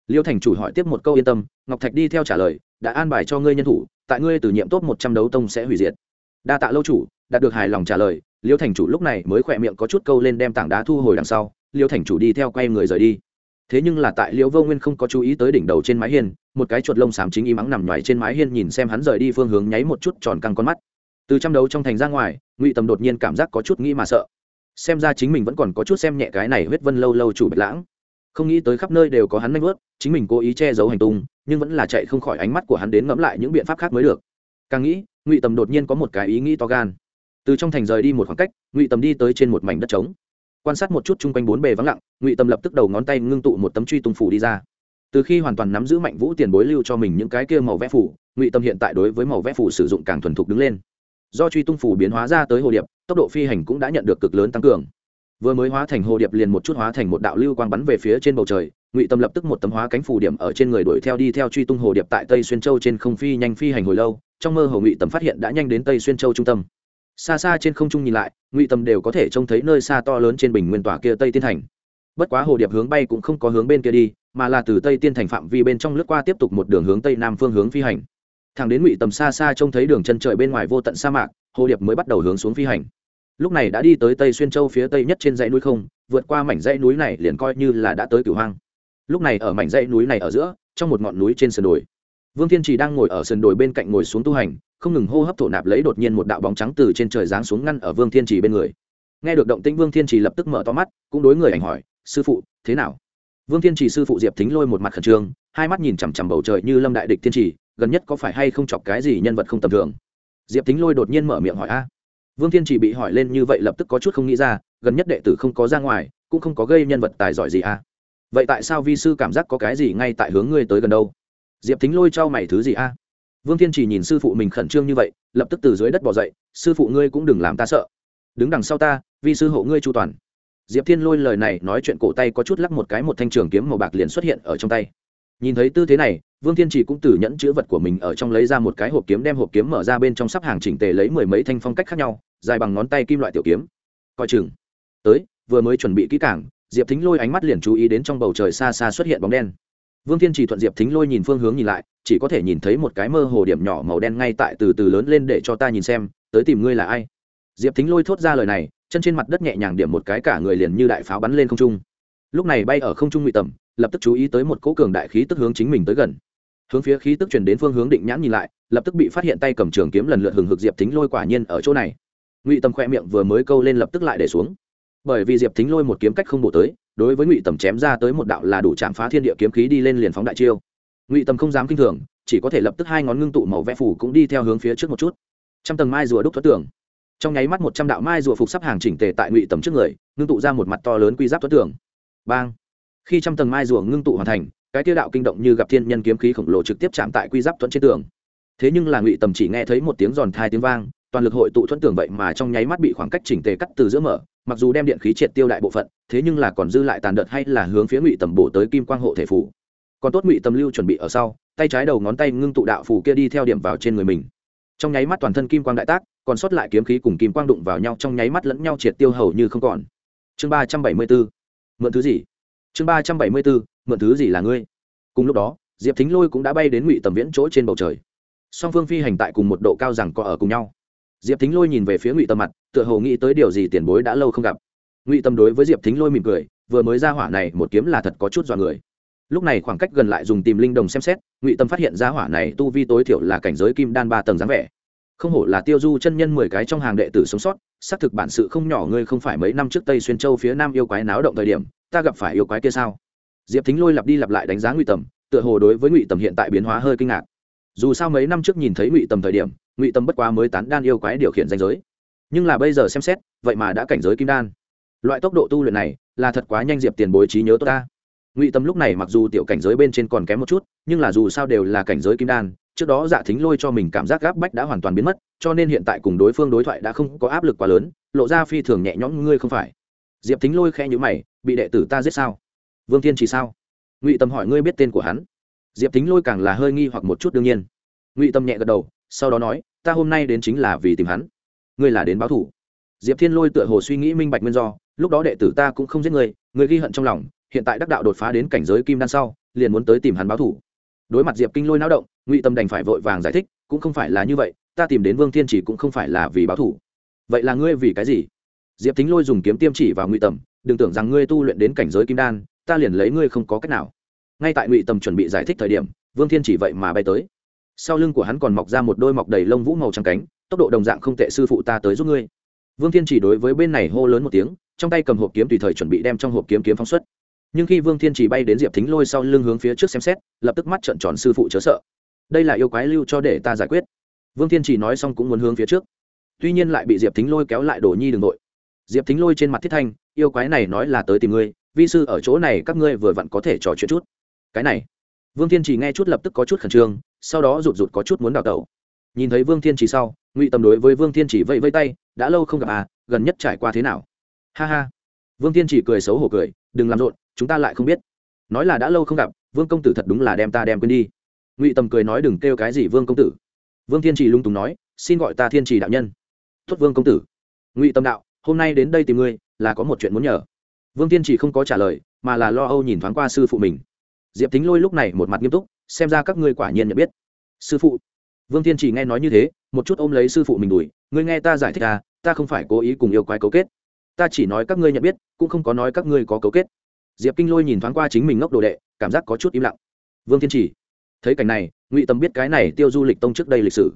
Liêu thành chủ hỏi tiếp một câu yên tâm, ngọc thạch đi theo trả lời, đã an bài cho ngươi nhân thủ, tại ngươi từ nhiệm tốt một trăm đấu tông sẽ hủy diệt. Đa tạ lâu chủ, đạt được hài lòng trả lời, liêu thành chủ lúc này mới khỏe miệng có chút câu lên đem tảng đá thu hồi đằng sau, liêu thành chủ đi theo quay người rời đi thế nhưng là tại liễu vô nguyên không có chú ý tới đỉnh đầu trên mái hiên, một cái chuột lông xám chính y mắng nằm nhoài trên mái hiên nhìn xem hắn rời đi phương hướng nháy một chút tròn căng con mắt. Từ trăm đấu trong thành ra ngoài, ngụy tầm đột nhiên cảm giác có chút nghĩ mà sợ. Xem ra chính mình vẫn còn có chút xem nhẹ cái này huyết vân lâu lâu chủ bạch lãng. Không nghĩ tới khắp nơi đều có hắn nanh vớt chính mình cố ý che giấu hành tung, nhưng vẫn là chạy không khỏi ánh mắt của hắn đến ngẫm lại những biện pháp khác mới được. Càng nghĩ, ngụy tầm đột nhiên có một cái ý nghĩ to gan. Từ trong thành rời đi một khoảng cách, ngụy tầm đi tới trên một mảnh đất trống quan sát một chút chung quanh bốn bề vắng lặng, ngụy tâm lập tức đầu ngón tay ngưng tụ một tấm truy tung phủ đi ra. Từ khi hoàn toàn nắm giữ mạnh vũ tiền bối lưu cho mình những cái kia màu vẽ phủ, ngụy tâm hiện tại đối với màu vẽ phủ sử dụng càng thuần thục đứng lên. Do truy tung phủ biến hóa ra tới hồ điệp, tốc độ phi hành cũng đã nhận được cực lớn tăng cường. Vừa mới hóa thành hồ điệp liền một chút hóa thành một đạo lưu quang bắn về phía trên bầu trời, ngụy tâm lập tức một tấm hóa cánh phủ điểm ở trên người đuổi theo đi theo truy tung hồ điệp tại tây xuyên châu trên không phi nhanh phi hành hồi lâu, trong mơ hồ ngụy tâm phát hiện đã nhanh đến tây xuyên châu trung tâm xa xa trên không trung nhìn lại, ngụy tâm đều có thể trông thấy nơi xa to lớn trên bình nguyên tòa kia tây tiên thành. Bất quá hồ điệp hướng bay cũng không có hướng bên kia đi, mà là từ tây tiên thành phạm vi bên trong lướt qua tiếp tục một đường hướng tây nam phương hướng phi hành. Thẳng đến ngụy tầm xa xa trông thấy đường chân trời bên ngoài vô tận sa mạc, hồ điệp mới bắt đầu hướng xuống phi hành. Lúc này đã đi tới tây xuyên châu phía tây nhất trên dãy núi không, vượt qua mảnh dãy núi này liền coi như là đã tới cửu hoang. Lúc này ở mảnh dãy núi này ở giữa, trong một ngọn núi trên sườn đồi. Vương thiên trì đang ngồi ở sườn đồi bên cạnh ngồi xuống tu hành không ngừng hô hấp thổ nạp lấy đột nhiên một đạo bóng trắng từ trên trời giáng xuống ngăn ở vương thiên trì bên người. Nghe được động tĩnh, vương thiên trì lập tức mở to mắt, cũng đối người ảnh hỏi, sư phụ, thế nào? Vương thiên trì sư phụ diệp thính lôi một mặt khẩn trương, hai mắt nhìn chằm chằm bầu trời như lâm đại địch thiên trì, gần nhất có phải hay không chọc cái gì nhân vật không tầm thường? Diệp thính lôi đột nhiên mở miệng hỏi, a. Vương thiên trì bị hỏi lên như vậy lập tức có chút không nghĩ ra, gần nhất đệ tử không có ra ngoài, cũng không có gây nhân vật tài giỏi gì a vậy tại sao vi sư cảm giác có cái gì ngay tại hướng ngươi tới gần đâu? Diệp thính lôi trao mày, thứ gì a? Vương thiên chỉ nhìn sư phụ mình khẩn trương như vậy, lập tức từ dưới đất bỏ dậy, sư phụ ngươi cũng đừng làm ta sợ. Đứng đằng sau ta, vì sư hộ ngươi chu toàn. Diệp thiên lôi lời này nói chuyện cổ tay có chút lắc một cái một thanh trường kiếm màu bạc liền xuất hiện ở trong tay. Nhìn thấy tư thế này, vương thiên chỉ cũng từ nhẫn chữ vật của mình ở trong lấy ra một cái hộp kiếm đem hộp kiếm mở ra bên trong sắp hàng chỉnh tề lấy mười mấy thanh phong cách khác nhau, dài bằng ngón tay kim loại tiểu kiếm. Coi chừng. Tới, vừa mới chuẩn bị kỹ cảng diệp thính lôi ánh mắt liền chú ý đến trong bầu trời xa xa xuất hiện bóng đen vương thiên chỉ thuận diệp thính lôi nhìn phương hướng nhìn lại, chỉ có thể nhìn thấy một cái mơ hồ điểm nhỏ màu đen ngay tại từ từ lớn lên để cho ta nhìn xem, tới tìm ngươi là ai. Diệp thính lôi thốt ra lời này, chân trên mặt đất nhẹ nhàng điểm một cái cả người liền như đại pháo bắn lên không trung. Lúc này bay ở không trung ngụy tầm, lập tức chú ý tới một cỗ cường đại khí tức hướng chính mình tới gần. Hướng phía khí tức chuyển đến phương hướng định nhãn nhìn lại, lập tức bị phát hiện tay cầm trường kiếm lần lượt hừng hực diệp thính lôi quả nhiên ở chỗ này. Ngụy tầm khoe miệng vừa mới câu lên lập tức lại để xuống. Bởi vì diệp thính lôi một kiếm cách không bổ tới đối với ngụy tầm chém ra tới một đạo là đủ chạm phá thiên địa kiếm khí đi lên liền phóng đại chiêu. Ngụy tầm không dám kinh thường chỉ có thể lập tức hai ngón ngưng tụ màu vẽ phủ cũng đi theo hướng phía trước một chút. Trăm tầng mai rùa đúc thoát tường, trong nháy mắt một trăm đạo mai rùa phục sắp hàng chỉnh tề tại ngụy tầm trước người ngưng tụ ra một mặt to lớn quy giáp thoát tường. bang! Khi trăm tầng mai rùa ngưng tụ hoàn thành cái tiêu đạo kinh động như gặp thiên nhân kiếm khí khổng lồ trực tiếp chạm tại quy giáp thuẫn trên tường. Thế nhưng là ngụy tầm chỉ nghe thấy một tiếng giòn thai tiếng vang toàn lực hội tụ thuẫn tường vậy mà trong nháy mắt bị khoảng cách chỉnh tề cắt từ giữa mở, mặc dù đem điện khí triệt tiêu đại bộ phận, thế nhưng là còn dư lại tàn đợt hay là hướng phía ngụy tầm bổ tới kim quang hộ thể phủ. Còn tốt ngụy tầm lưu chuẩn bị ở sau, tay trái đầu ngón tay ngưng tụ đạo phủ kia đi theo điểm vào trên người mình. Trong nháy mắt toàn thân kim quang đại tác, còn sót lại kiếm khí cùng kim quang đụng vào nhau, trong nháy mắt lẫn nhau triệt tiêu hầu như không còn. Chương ba trăm bảy mươi bốn, mượn thứ gì? Chương ba trăm bảy mươi bốn, mượn thứ gì là ngươi? Cùng lúc đó, diệp thính lôi cũng đã bay đến ngụy tầm viễn chỗ trên bầu trời. Song phương phi hành tại cùng một độ cao rằng có ở cùng nhau diệp thính lôi nhìn về phía ngụy Tâm mặt, tựa hồ nghĩ tới điều gì tiền bối đã lâu không gặp. Ngụy Tâm đối với diệp thính lôi mỉm cười, vừa mới ra hỏa này một kiếm là thật có chút dọa người. Lúc này khoảng cách gần lại dùng tìm linh đồng xem xét, ngụy tâm phát hiện ra hỏa này tu vi tối thiểu là cảnh giới kim đan ba tầng dáng vẻ. Không hổ là tiêu du chân nhân mười cái trong hàng đệ tử sống sót, xác thực bản sự không nhỏ ngươi không phải mấy năm trước tây xuyên châu phía nam yêu quái náo động thời điểm, ta gặp phải yêu quái kia sao? Diệp thính lôi lặp đi lặp lại đánh giá ngụy tầm tựa hồ đối với ngụy tầm hiện tại biến hóa hơi kinh ngạc. Dù sao mấy năm trước nhìn thấy ngụy tầm thời điểm ngụy Tâm bất quá mới tán đan yêu quái điều khiển danh giới. Nhưng là bây giờ xem xét, vậy mà đã cảnh giới kim đan. Loại tốc độ tu luyện này, là thật quá nhanh diệp tiền bối trí nhớ tốt ta. Ngụy tâm lúc này mặc dù tiểu cảnh giới bên trên còn kém một chút, nhưng là dù sao đều là cảnh giới kim đan, trước đó dạ thính lôi cho mình cảm giác gáp bách đã hoàn toàn biến mất, cho nên hiện tại cùng đối phương đối thoại đã không có áp lực quá lớn, lộ ra phi thường nhẹ nhõm, ngươi không phải. Diệp thính lôi khẽ nhữ mày, bị đệ tử ta giết sao? Vương thiên chỉ sao? Ngụy tâm hỏi, ngươi biết tên của hắn? Diệp thính lôi càng là hơi nghi hoặc một chút đương nhiên. Ngụy tâm nhẹ gật đầu sau đó nói, ta hôm nay đến chính là vì tìm hắn. Ngươi là đến báo thủ. Diệp thiên lôi tựa hồ suy nghĩ minh bạch nguyên do, lúc đó đệ tử ta cũng không giết ngươi ngươi ghi hận trong lòng, hiện tại đắc đạo đột phá đến cảnh giới kim đan sau, liền muốn tới tìm hắn báo thủ. Đối mặt diệp kinh lôi náo động, ngụy tâm đành phải vội vàng giải thích, cũng không phải là như vậy, ta tìm đến vương thiên chỉ cũng không phải là vì báo thủ. Vậy là ngươi vì cái gì? Diệp thính lôi dùng kiếm tiêm chỉ vào ngụy tầm đừng tưởng rằng ngươi tu luyện đến cảnh giới kim đan, ta liền lấy ngươi không có cách nào. Ngay tại ngụy tầm chuẩn bị giải thích thời điểm, vương thiên chỉ vậy mà bay tới sau lưng của hắn còn mọc ra một đôi mọc đầy lông vũ màu trắng cánh, tốc độ đồng dạng không tệ, sư phụ ta tới giúp ngươi. Vương thiên chỉ đối với bên này hô lớn một tiếng, trong tay cầm hộp kiếm tùy thời chuẩn bị đem trong hộp kiếm kiếm phóng xuất. Nhưng khi vương thiên chỉ bay đến diệp thính lôi sau lưng hướng phía trước xem xét, lập tức mắt trợn tròn sư phụ chớ sợ. Đây là yêu quái lưu cho để ta giải quyết. Vương thiên chỉ nói xong cũng muốn hướng phía trước. Tuy nhiên lại bị diệp thính lôi kéo lại đổ nhi đường nội. Diệp thính lôi trên mặt thiết thanh, yêu quái này nói là tới tìm ngươi, vi sư ở chỗ này các ngươi vừa vặn có thể trò chuyện chút. Cái này. Vương thiên chỉ nghe chút lập tức có chút khẩn trương sau đó rụt rụt có chút muốn đào tẩu. Nhìn thấy vương thiên chỉ sau, ngụy tầm đối với vương thiên chỉ vẫy vây tay, đã lâu không gặp à gần nhất trải qua thế nào? Ha ha. Vương thiên chỉ cười xấu hổ cười, đừng làm rộn, chúng ta lại không biết. Nói là đã lâu không gặp, vương công tử thật đúng là đem ta đem quên đi. Ngụy tầm cười nói, đừng kêu cái gì vương công tử. Vương thiên trì lung tùng nói, xin gọi ta thiên trì đạo nhân. Tuất vương công tử. Ngụy tâm đạo, hôm nay đến đây tìm ngươi, là có một chuyện muốn nhờ. Vương thiên trì không có trả lời, mà là lo âu nhìn thoáng qua sư phụ mình. Diệp tính lôi lúc này một mặt nghiêm túc xem ra các ngươi quả nhiên nhận biết. Sư phụ. Vương thiên chỉ nghe nói như thế, một chút ôm lấy sư phụ mình đùi ngươi nghe ta giải thích à ta không phải cố ý cùng yêu quái cấu kết. Ta chỉ nói các ngươi nhận biết, cũng không có nói các ngươi có cấu kết. Diệp kinh lôi nhìn thoáng qua chính mình ngốc đồ đệ, cảm giác có chút im lặng. Vương thiên chỉ. Thấy cảnh này, ngụy tâm biết cái này tiêu du lịch tông trước đây lịch sử.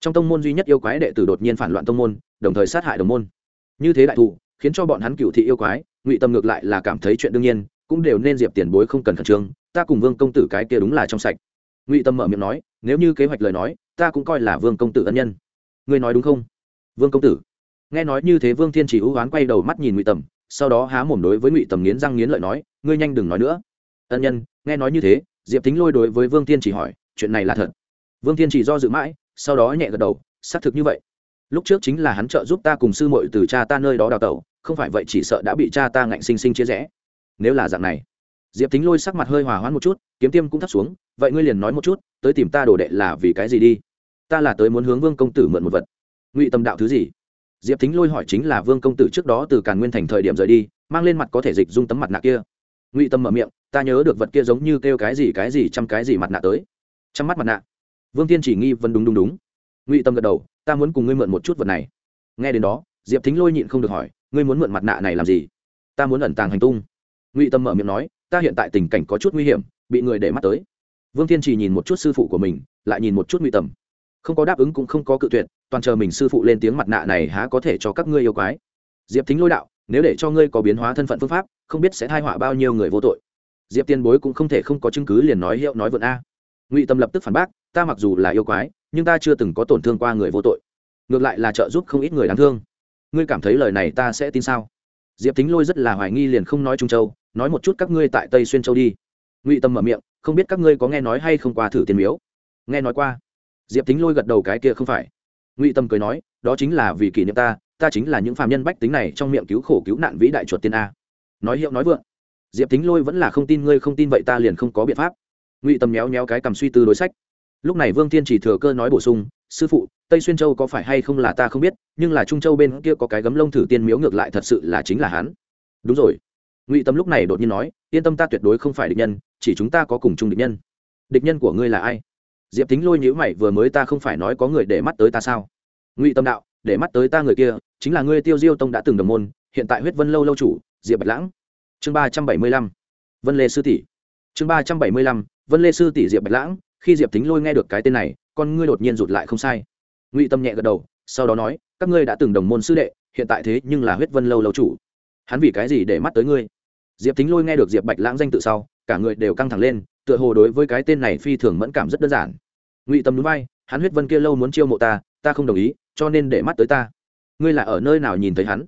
Trong tông môn duy nhất yêu quái đệ tử đột nhiên phản loạn tông môn, đồng thời sát hại đồng môn. Như thế đại thù, khiến cho bọn hắn cựu thị yêu quái, ngụy tâm ngược lại là cảm thấy chuyện đương nhiên, cũng đều nên diệp tiền bối không cần khẩn trương ta cùng vương công tử cái kia đúng là trong sạch. Ngụy tâm mở miệng nói, nếu như kế hoạch lời nói, ta cũng coi là vương công tử ân nhân. Ngươi nói đúng không? Vương công tử. Nghe nói như thế vương thiên chỉ hữu oán quay đầu mắt nhìn ngụy tầm sau đó há mồm đối với ngụy tầm nghiến răng nghiến lợi nói, ngươi nhanh đừng nói nữa. Ân nhân, nghe nói như thế, diệp thính lôi đối với vương thiên chỉ hỏi, chuyện này là thật? Vương thiên chỉ do dự mãi, sau đó nhẹ gật đầu, xác thực như vậy. Lúc trước chính là hắn trợ giúp ta cùng sư muội từ cha ta nơi đó đào tẩu, không phải vậy chỉ sợ đã bị cha ta ngạnh sinh sinh chia rẽ. Nếu là dạng này diệp thính lôi sắc mặt hơi hòa hoãn một chút, kiếm tiêm cũng thấp xuống, vậy ngươi liền nói một chút, tới tìm ta đồ đệ là vì cái gì đi? Ta là tới muốn hướng vương công tử mượn một vật. Ngụy tâm đạo thứ gì? Diệp thính lôi hỏi chính là vương công tử trước đó từ càn nguyên thành thời điểm rời đi, mang lên mặt có thể dịch dung tấm mặt nạ kia. Ngụy tâm mở miệng, ta nhớ được vật kia giống như kêu cái gì cái gì chăm cái gì mặt nạ tới. Chăm mắt mặt nạ? Vương tiên chỉ nghi vân đúng đúng đúng. Ngụy tâm gật đầu, ta muốn cùng ngươi mượn một chút vật này. Nghe đến đó, diệp thính lôi nhịn không được hỏi, ngươi muốn mượn mặt nạ này làm gì? Ta muốn ẩn tàng hành tung. Ngụy tâm mở miệng nói ta hiện tại tình cảnh có chút nguy hiểm, bị người để mắt tới. Vương thiên chỉ nhìn một chút sư phụ của mình, lại nhìn một chút ngụy tầm. Không có đáp ứng cũng không có cự tuyệt, toàn chờ mình sư phụ lên tiếng mặt nạ này há có thể cho các ngươi yêu quái. Diệp thính lôi đạo, nếu để cho ngươi có biến hóa thân phận phương pháp, không biết sẽ thai họa bao nhiêu người vô tội. Diệp tiên bối cũng không thể không có chứng cứ liền nói hiệu nói vượn a. Ngụy tâm lập tức phản bác, ta mặc dù là yêu quái, nhưng ta chưa từng có tổn thương qua người vô tội. Ngược lại là trợ giúp không ít người đáng thương. Ngươi cảm thấy lời này ta sẽ tin sao? Diệp thính lôi rất là hoài nghi liền không nói trung châu, nói một chút các ngươi tại tây xuyên châu đi. Ngụy tâm mở miệng, không biết các ngươi có nghe nói hay không qua thử tiền miếu? Nghe nói qua. Diệp thính lôi gật đầu cái kia không phải. Ngụy tâm cười nói, đó chính là vì kỷ niệm ta ta chính là những phạm nhân bách tính này trong miệng cứu khổ cứu nạn vĩ đại chuột tiên a. Nói hiệu nói vượng. Diệp thính lôi vẫn là không tin ngươi không tin vậy ta liền không có biện pháp. Ngụy tâm méo méo cái cầm suy tư đối sách. Lúc này vương tiên chỉ thừa cơ nói bổ sung sư phụ, tây xuyên châu có phải hay không là ta không biết, nhưng là trung châu bên kia có cái gấm lông thử tiên miếu ngược lại thật sự là chính là hắn. Đúng rồi. Ngụy tâm lúc này đột nhiên nói, yên tâm ta tuyệt đối không phải địch nhân, chỉ chúng ta có cùng chung địch nhân. Địch nhân của ngươi là ai? Diệp tính lôi nhữ mày, vừa mới ta không phải nói có người để mắt tới ta sao? Ngụy tâm đạo, để mắt tới ta người kia, chính là ngươi tiêu diêu tông đã từng đồng môn, hiện tại huyết vân lâu lâu chủ, diệp bạch lãng. Chương ba trăm bảy mươi lăm. Vân lê sư tỷ. Chương ba trăm bảy mươi lăm, vân lê sư tỷ diệp bạch lãng, khi diệp tính lôi nghe được cái tên này con ngươi đột nhiên rụt lại không sai. Ngụy tâm nhẹ gật đầu, sau đó nói, các ngươi đã từng đồng môn sư đệ, hiện tại thế nhưng là huyết vân lâu lâu chủ. Hắn vì cái gì để mắt tới ngươi? Diệp Thính lôi nghe được diệp bạch lãng danh tự sau, cả người đều căng thẳng lên, tựa hồ đối với cái tên này phi thường mẫn cảm rất đơn giản. Ngụy tâm núi bay hắn huyết vân kia lâu muốn chiêu mộ ta ta không đồng ý, cho nên để mắt tới ta. Ngươi là ở nơi nào nhìn thấy hắn?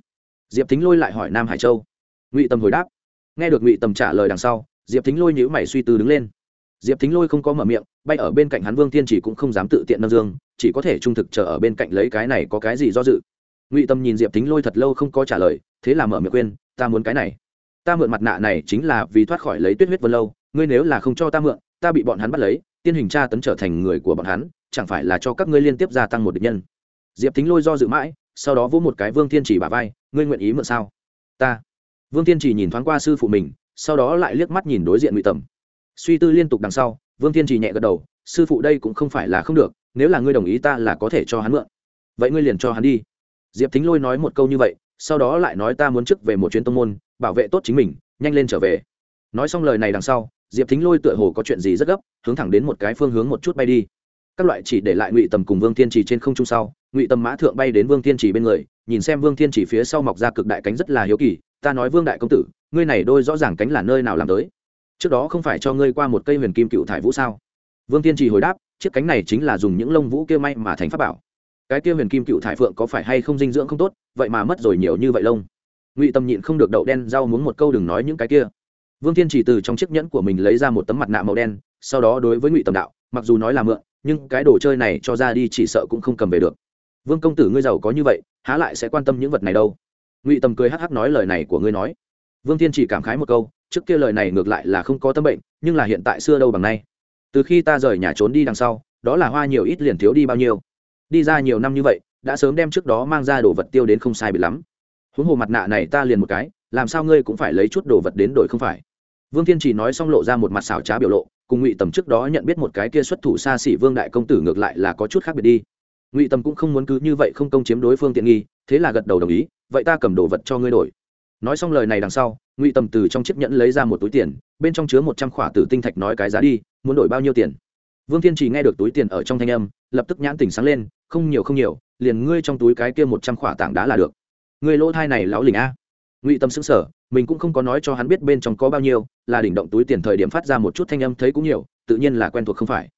Diệp Thính lôi lại hỏi nam hải châu. Ngụy tâm hồi đáp. Nghe được ngụy tâm trả lời đằng sau, diệp Thính lôi nhữ mày suy tư đứng lên diệp thính lôi không có mở miệng, bay ở bên cạnh hắn vương Thiên chỉ cũng không dám tự tiện nâng dương, chỉ có thể trung thực chờ ở bên cạnh lấy cái này có cái gì do dự. Ngụy tâm nhìn diệp thính lôi thật lâu không có trả lời, thế là mở miệng khuyên, ta muốn cái này. Ta mượn mặt nạ này chính là vì thoát khỏi lấy tuyết huyết vân lâu, ngươi nếu là không cho ta mượn, ta bị bọn hắn bắt lấy, tiên hình tra tấn trở thành người của bọn hắn, chẳng phải là cho các ngươi liên tiếp gia tăng một địch nhân? Diệp thính lôi do dự mãi, sau đó vỗ một cái vương Thiên chỉ bà vai, ngươi nguyện ý mượn sao? Ta. Vương Thiên chỉ nhìn thoáng qua sư phụ mình, sau đó lại liếc mắt nhìn đối diện ngụy tầm suy tư liên tục đằng sau, vương thiên trì nhẹ gật đầu, sư phụ đây cũng không phải là không được, nếu là ngươi đồng ý ta là có thể cho hắn mượn. Vậy ngươi liền cho hắn đi. Diệp thính lôi nói một câu như vậy, sau đó lại nói ta muốn trước về một chuyến tông môn, bảo vệ tốt chính mình, nhanh lên trở về. Nói xong lời này đằng sau, diệp thính lôi tựa hồ có chuyện gì rất gấp, hướng thẳng đến một cái phương hướng một chút bay đi. Các loại chỉ để lại ngụy tầm cùng vương thiên trì trên không trung sau, ngụy tầm mã thượng bay đến vương thiên trì bên người, nhìn xem vương thiên trì phía sau mọc ra cực đại cánh rất là hiếu kỳ, ta nói vương đại công tử, ngươi này đôi rõ ràng cánh là nơi nào làm tới? Trước đó không phải cho ngươi qua một cây huyền kim cựu thải vũ sao? Vương tiên trì hồi đáp, chiếc cánh này chính là dùng những lông vũ kia may mà thành pháp bảo. Cái kia huyền kim cựu thải phượng có phải hay không dinh dưỡng không tốt, vậy mà mất rồi nhiều như vậy lông. Ngụy tâm nhịn không được đậu đen rau muốn một câu đừng nói những cái kia. Vương tiên chỉ từ trong chiếc nhẫn của mình lấy ra một tấm mặt nạ màu đen, sau đó đối với ngụy tâm đạo, mặc dù nói là mượn, nhưng cái đồ chơi này cho ra đi chỉ sợ cũng không cầm về được. Vương công tử ngươi giàu có như vậy, há lại sẽ quan tâm những vật này đâu? Ngụy tâm cười hắc hắc nói lời này của ngươi nói. Vương tiên chỉ cảm khái một câu trước kia lời này ngược lại là không có tâm bệnh, nhưng là hiện tại xưa đâu bằng nay. Từ khi ta rời nhà trốn đi đằng sau, đó là hoa nhiều ít liền thiếu đi bao nhiêu. Đi ra nhiều năm như vậy, đã sớm đem trước đó mang ra đồ vật tiêu đến không sai bị lắm. Huống hồ mặt nạ này ta liền một cái, làm sao ngươi cũng phải lấy chút đồ vật đến đổi không phải? Vương thiên chỉ nói xong lộ ra một mặt xảo trá biểu lộ, cùng ngụy tầm trước đó nhận biết một cái kia xuất thủ xa xỉ vương đại công tử ngược lại là có chút khác biệt đi. Ngụy tầm cũng không muốn cứ như vậy không công chiếm đối phương tiện nghi, thế là gật đầu đồng ý, vậy ta cầm đồ vật cho ngươi đổi nói xong lời này đằng sau, ngụy tầm từ trong chiếc nhẫn lấy ra một túi tiền, bên trong chứa một trăm khỏa tử tinh thạch nói cái giá đi, muốn đổi bao nhiêu tiền? Vương thiên chỉ nghe được túi tiền ở trong thanh âm, lập tức nhãn tỉnh sáng lên, không nhiều không nhiều, liền ngươi trong túi cái kia một trăm khỏa tảng đá là được. Ngươi lỗ thai này lão lình a. Ngụy tâm xứng sở mình cũng không có nói cho hắn biết bên trong có bao nhiêu, là đỉnh động túi tiền thời điểm phát ra một chút thanh âm thấy cũng nhiều, tự nhiên là quen thuộc không phải.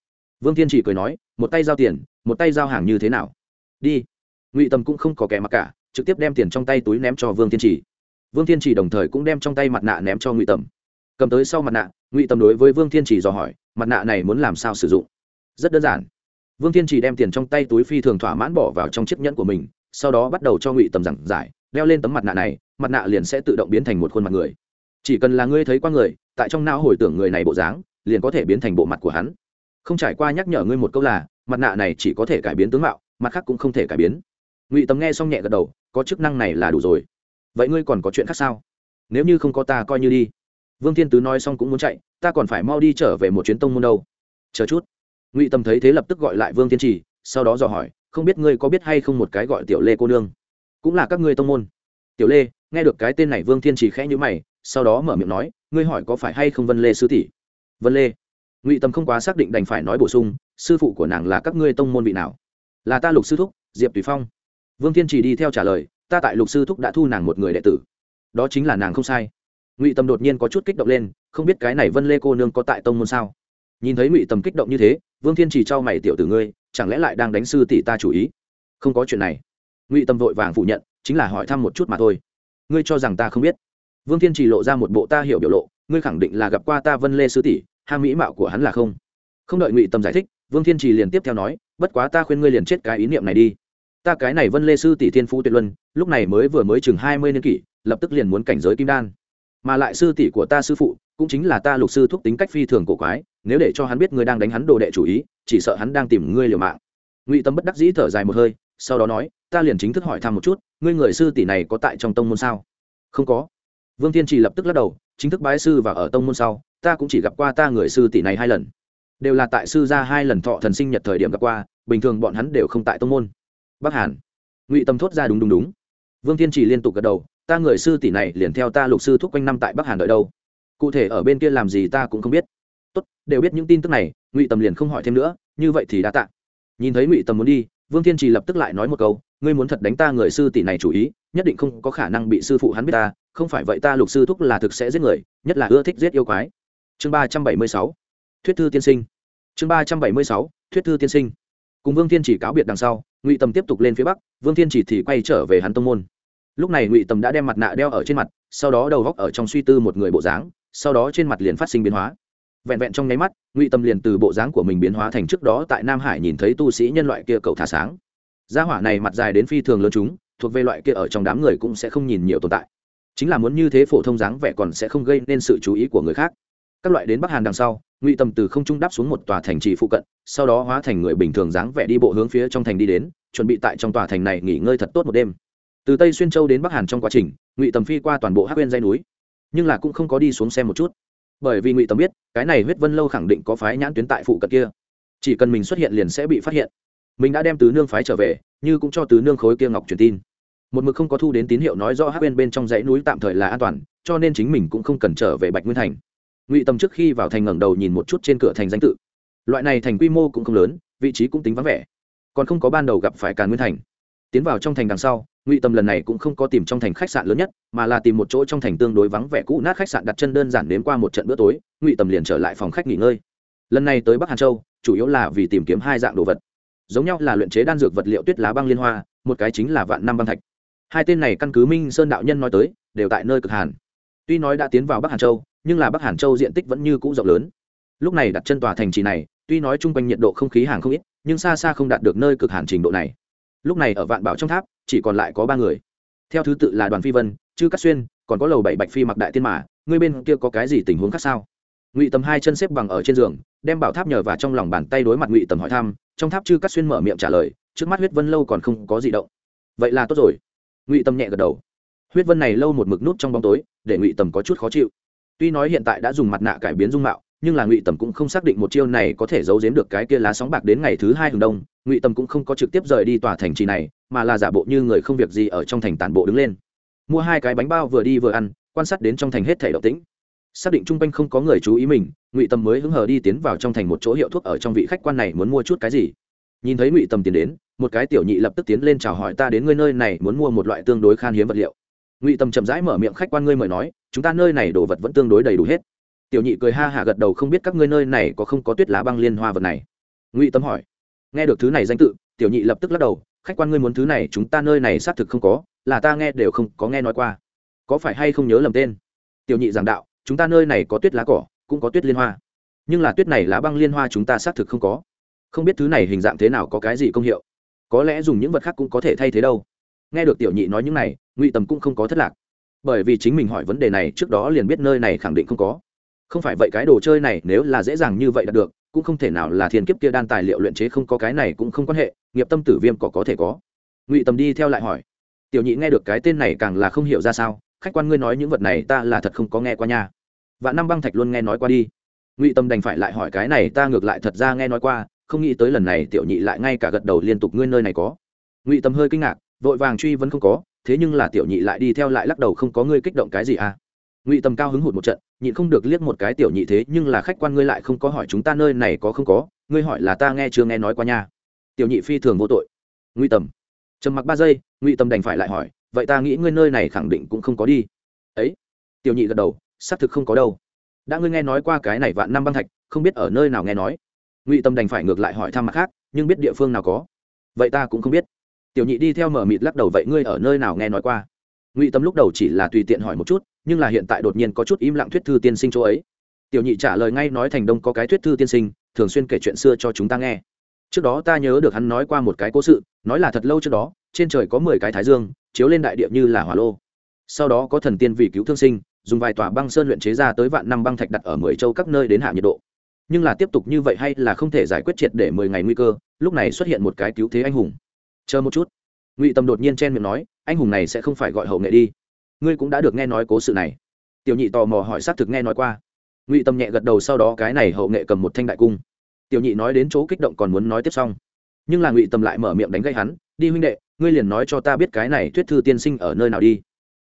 Vương thiên chỉ cười nói, một tay giao tiền, một tay giao hàng như thế nào? Đi. Ngụy tâm cũng không có kẻ mặc cả, trực tiếp đem tiền trong tay túi ném cho vương thiên chỉ vương thiên chỉ đồng thời cũng đem trong tay mặt nạ ném cho ngụy tầm. Cầm tới sau mặt nạ, ngụy Tầm đối với vương thiên chỉ dò hỏi, mặt nạ này muốn làm sao sử dụng? Rất đơn giản. Vương thiên chỉ đem tiền trong tay túi phi thường thỏa mãn bỏ vào trong chiếc nhẫn của mình, sau đó bắt đầu cho ngụy tầm giảng giải, đeo lên tấm mặt nạ này, mặt nạ liền sẽ tự động biến thành một khuôn mặt người. Chỉ cần là ngươi thấy qua người, tại trong não hồi tưởng người này bộ dáng, liền có thể biến thành bộ mặt của hắn. Không trải qua nhắc nhở ngươi một câu là, mặt nạ này chỉ có thể cải biến tướng mạo, mặt khác cũng không thể cải biến. Ngụy tầm nghe xong nhẹ gật đầu, có chức năng này là đủ rồi vậy ngươi còn có chuyện khác sao? Nếu như không có ta coi như đi. Vương thiên tứ nói xong cũng muốn chạy, ta còn phải mau đi trở về một chuyến tông môn đâu. Chờ chút. Ngụy tâm thấy thế lập tức gọi lại vương thiên trì, sau đó dò hỏi, không biết ngươi có biết hay không một cái gọi tiểu lê cô nương? Cũng là các ngươi tông môn. Tiểu lê, nghe được cái tên này vương thiên trì khẽ nhữ mày, sau đó mở miệng nói, ngươi hỏi có phải hay không vân lê sư tỷ? Vân lê. Ngụy tâm không quá xác định đành phải nói bổ sung, sư phụ của nàng là các ngươi tông môn vị nào? Là ta lục sư thúc, diệp tùy phong. Vương thiên trì đi theo trả lời ta tại lục sư thúc đã thu nàng một người đệ tử. Đó chính là nàng không sai. Ngụy tâm đột nhiên có chút kích động lên, không biết cái này vân lê cô nương có tại tông môn sao? Nhìn thấy ngụy tâm kích động như thế, vương thiên trì trao mày tiểu tử ngươi, chẳng lẽ lại đang đánh sư tỷ ta chủ ý? Không có chuyện này. Ngụy tâm vội vàng phủ nhận, chính là hỏi thăm một chút mà thôi. Ngươi cho rằng ta không biết? Vương thiên trì lộ ra một bộ ta hiểu biểu lộ, ngươi khẳng định là gặp qua ta vân lê sư tỷ, ham mỹ mạo của hắn là không? Không đợi ngụy tâm giải thích, vương thiên trì liền tiếp theo nói, bất quá ta khuyên ngươi liền chết cái ý niệm này đi ta cái này vân lê sư tỷ thiên phú tuyệt luân, lúc này mới vừa mới chừng hai mươi niên kỷ, lập tức liền muốn cảnh giới kim đan. Mà lại sư tỷ của ta sư phụ, cũng chính là ta lục sư thúc tính cách phi thường cổ quái, nếu để cho hắn biết ngươi đang đánh hắn đồ đệ chủ ý, chỉ sợ hắn đang tìm ngươi liều mạng. Ngụy tâm bất đắc dĩ thở dài một hơi, sau đó nói, ta liền chính thức hỏi thăm một chút, ngươi người sư tỷ này có tại trong tông môn sao? Không có. Vương thiên trì lập tức lắc đầu, chính thức bái sư và ở tông môn sau, ta cũng chỉ gặp qua ta người sư tỷ này hai lần. Đều là tại sư ra hai lần thọ thần sinh nhật thời điểm gặp qua, bình thường bọn hắn đều không tại tông môn bắc hàn. Ngụy tâm thốt ra đúng đúng đúng. Vương thiên trì liên tục gật đầu, ta người sư tỷ này liền theo ta lục sư thúc quanh năm tại bắc hàn đợi đâu. Cụ thể ở bên kia làm gì ta cũng không biết. Tốt, đều biết những tin tức này. Ngụy tâm liền không hỏi thêm nữa, như vậy thì đã tạ. Nhìn thấy ngụy tâm muốn đi, vương thiên trì lập tức lại nói một câu, ngươi muốn thật đánh ta người sư tỷ này chủ ý, nhất định không có khả năng bị sư phụ hắn biết ta, không phải vậy ta lục sư thúc là thực sẽ giết người, nhất là ưa thích giết yêu quái. Chương ba trăm bảy mươi sáu. Thuyết thư tiên sinh. Chương ba trăm bảy mươi sáu. Thuyết thư tiên sinh cùng vương thiên chỉ cáo biệt đằng sau, ngụy Tầm tiếp tục lên phía bắc, vương thiên chỉ thì quay trở về hắn tông môn. Lúc này ngụy Tầm đã đem mặt nạ đeo ở trên mặt, sau đó đầu góc ở trong suy tư một người bộ dáng, sau đó trên mặt liền phát sinh biến hóa. Vẹn vẹn trong nháy mắt, ngụy Tầm liền từ bộ dáng của mình biến hóa thành trước đó tại nam hải nhìn thấy tu sĩ nhân loại kia cậu thả sáng. Gia hỏa này mặt dài đến phi thường lớn chúng, thuộc về loại kia ở trong đám người cũng sẽ không nhìn nhiều tồn tại. Chính là muốn như thế phổ thông dáng vẻ còn sẽ không gây nên sự chú ý của người khác các loại đến bắc hàn đằng sau, ngụy tâm từ không trung đáp xuống một tòa thành trì phụ cận, sau đó hóa thành người bình thường dáng vẻ đi bộ hướng phía trong thành đi đến, chuẩn bị tại trong tòa thành này nghỉ ngơi thật tốt một đêm. Từ tây xuyên châu đến bắc hàn trong quá trình, ngụy tầm phi qua toàn bộ hắc quên dây núi, nhưng là cũng không có đi xuống xem một chút. Bởi vì ngụy tầm biết, cái này huyết vân lâu khẳng định có phái nhãn tuyến tại phụ cận kia. Chỉ cần mình xuất hiện liền sẽ bị phát hiện. Mình đã đem tứ nương phái trở về, như cũng cho tứ nương khối kia ngọc truyền tin. Một mực không có thu đến tín hiệu nói rõ hắc bên bên trong dãy núi tạm thời là an toàn, cho nên chính mình cũng không cần trở về bạch nguyên thành ngụy tâm trước khi vào thành ngẩng đầu nhìn một chút trên cửa thành danh tự loại này thành quy mô cũng không lớn vị trí cũng tính vắng vẻ còn không có ban đầu gặp phải càn nguyên thành tiến vào trong thành đằng sau ngụy tâm lần này cũng không có tìm trong thành khách sạn lớn nhất mà là tìm một chỗ trong thành tương đối vắng vẻ cũ nát khách sạn đặt chân đơn giản đến qua một trận bữa tối ngụy tâm liền trở lại phòng khách nghỉ ngơi lần này tới bắc hàn châu chủ yếu là vì tìm kiếm hai dạng đồ vật giống nhau là luyện chế đan dược vật liệu tuyết lá băng liên hoa một cái chính là vạn năm băng thạch hai tên này căn cứ minh sơn đạo nhân nói tới đều tại nơi cực hàn tuy nói đã tiến vào bắc hàn châu nhưng là bắc hàn châu diện tích vẫn như cũ rộng lớn. Lúc này đặt chân tòa thành trì này, tuy nói chung quanh nhiệt độ không khí hàng không ít, nhưng xa xa không đạt được nơi cực hàn trình độ này. Lúc này ở vạn bảo trong tháp, chỉ còn lại có ba người. Theo thứ tự là đoàn phi vân, chư cát xuyên, còn có lầu bảy bạch phi mặc đại tiên mà người bên kia có cái gì tình huống khác sao? Ngụy tầm hai chân xếp bằng ở trên giường, đem bảo tháp nhờ vào trong lòng bàn tay đối mặt ngụy tầm hỏi thăm, trong tháp chư cát xuyên mở miệng trả lời, trước mắt huyết vân lâu còn không có gì động. Vậy là tốt rồi. Ngụy tầm nhẹ gật đầu. Huyết vân này lâu một mực nút trong bóng tối, để ngụy tầm có chút khó chịu tuy nói hiện tại đã dùng mặt nạ cải biến dung mạo, nhưng là ngụy tầm cũng không xác định một chiêu này có thể giấu giếm được cái kia lá sóng bạc đến ngày thứ hai hừng đông, ngụy tầm cũng không có trực tiếp rời đi tòa thành trì này, mà là giả bộ như người không việc gì ở trong thành tản bộ đứng lên. Mua hai cái bánh bao vừa đi vừa ăn, quan sát đến trong thành hết thể độc tĩnh. Xác định chung quanh không có người chú ý mình, ngụy tầm mới hứng hờ đi tiến vào trong thành một chỗ hiệu thuốc ở trong vị khách quan này muốn mua chút cái gì. Nhìn thấy ngụy tầm tiến đến, một cái tiểu nhị lập tức tiến lên chào hỏi ta đến ngươi nơi này, muốn mua một loại tương đối khan hiếm vật liệu ngụy tầm chậm rãi mở miệng khách quan ngươi mời nói, chúng ta nơi này đồ vật vẫn tương đối đầy đủ hết. Tiểu nhị cười ha hả gật đầu không biết các ngươi nơi này có không có tuyết lá băng liên hoa vật này. Ngụy tâm hỏi. Nghe được thứ này danh tự, tiểu nhị lập tức lắc đầu, khách quan ngươi muốn thứ này, chúng ta nơi này xác thực không có, là ta nghe đều không có nghe nói qua. Có phải hay không nhớ lầm tên? Tiểu nhị giảng đạo, chúng ta nơi này có tuyết lá cỏ, cũng có tuyết liên hoa. Nhưng là tuyết này lá băng liên hoa chúng ta xác thực không có. Không biết thứ này hình dạng thế nào có cái gì công hiệu? Có lẽ dùng những vật khác cũng có thể thay thế đâu nghe được tiểu nhị nói những này, ngụy tầm cũng không có thất lạc. Bởi vì chính mình hỏi vấn đề này trước đó liền biết nơi này khẳng định không có. Không phải vậy cái đồ chơi này nếu là dễ dàng như vậy đạt được, cũng không thể nào là thiên kiếp kia đan tài liệu luyện chế không có cái này cũng không quan hệ, nghiệp tâm tử viêm có có thể có. Ngụy tầm đi theo lại hỏi. Tiểu nhị nghe được cái tên này càng là không hiểu ra sao, khách quan ngươi nói những vật này ta là thật không có nghe qua nha. Và năm băng thạch luôn nghe nói qua đi. Ngụy tâm đành phải lại hỏi cái này ta ngược lại thật ra nghe nói qua, không nghĩ tới lần này tiểu nhị lại ngay cả gật đầu liên tục ngươi nơi này có. Ngụy tâm hơi kinh ngạc vội vàng truy vẫn không có, thế nhưng là tiểu nhị lại đi theo lại lắc đầu không có ngươi kích động cái gì à? Ngụy Tầm cao hứng hụt một trận, nhịn không được liếc một cái tiểu nhị thế, nhưng là khách quan ngươi lại không có hỏi chúng ta nơi này có không có, ngươi hỏi là ta nghe chưa nghe nói qua nha. Tiểu nhị phi thường vô tội. Ngụy Tầm. trầm mặc ba giây, ngụy Tầm đành phải lại hỏi, vậy ta nghĩ ngươi nơi này khẳng định cũng không có đi. Ấy, tiểu nhị gật đầu, xác thực không có đâu. Đã ngươi nghe nói qua cái này vạn năm băng thạch, không biết ở nơi nào nghe nói. Ngụy tâm đành phải ngược lại hỏi thăm mặt khác, nhưng biết địa phương nào có. Vậy ta cũng không biết tiểu nhị đi theo mở mịt lắc đầu, vậy ngươi ở nơi nào nghe nói qua? Ngụy tâm lúc đầu chỉ là tùy tiện hỏi một chút, nhưng là hiện tại đột nhiên có chút im lặng thuyết thư tiên sinh chỗ ấy. Tiểu nhị trả lời ngay nói thành đông có cái thuyết thư tiên sinh, thường xuyên kể chuyện xưa cho chúng ta nghe. Trước đó ta nhớ được hắn nói qua một cái cố sự, nói là thật lâu trước đó, trên trời có mười cái thái dương, chiếu lên đại địa như là hỏa lô. Sau đó có thần tiên vì cứu thương sinh, dùng vài tòa băng sơn luyện chế ra tới vạn năm băng thạch đặt ở mười châu các nơi đến hạ nhiệt độ. Nhưng là tiếp tục như vậy hay là không thể giải quyết triệt để mười ngày nguy cơ, lúc này xuất hiện một cái cứu thế anh hùng chờ một chút. Ngụy tâm đột nhiên chen miệng nói, anh hùng này sẽ không phải gọi hậu nghệ đi. Ngươi cũng đã được nghe nói cố sự này. Tiểu nhị tò mò hỏi xác thực nghe nói qua. Ngụy tâm nhẹ gật đầu sau đó cái này hậu nghệ cầm một thanh đại cung. Tiểu nhị nói đến chỗ kích động còn muốn nói tiếp xong. Nhưng là ngụy tâm lại mở miệng đánh gây hắn, đi huynh đệ, ngươi liền nói cho ta biết cái này thuyết thư tiên sinh ở nơi nào đi.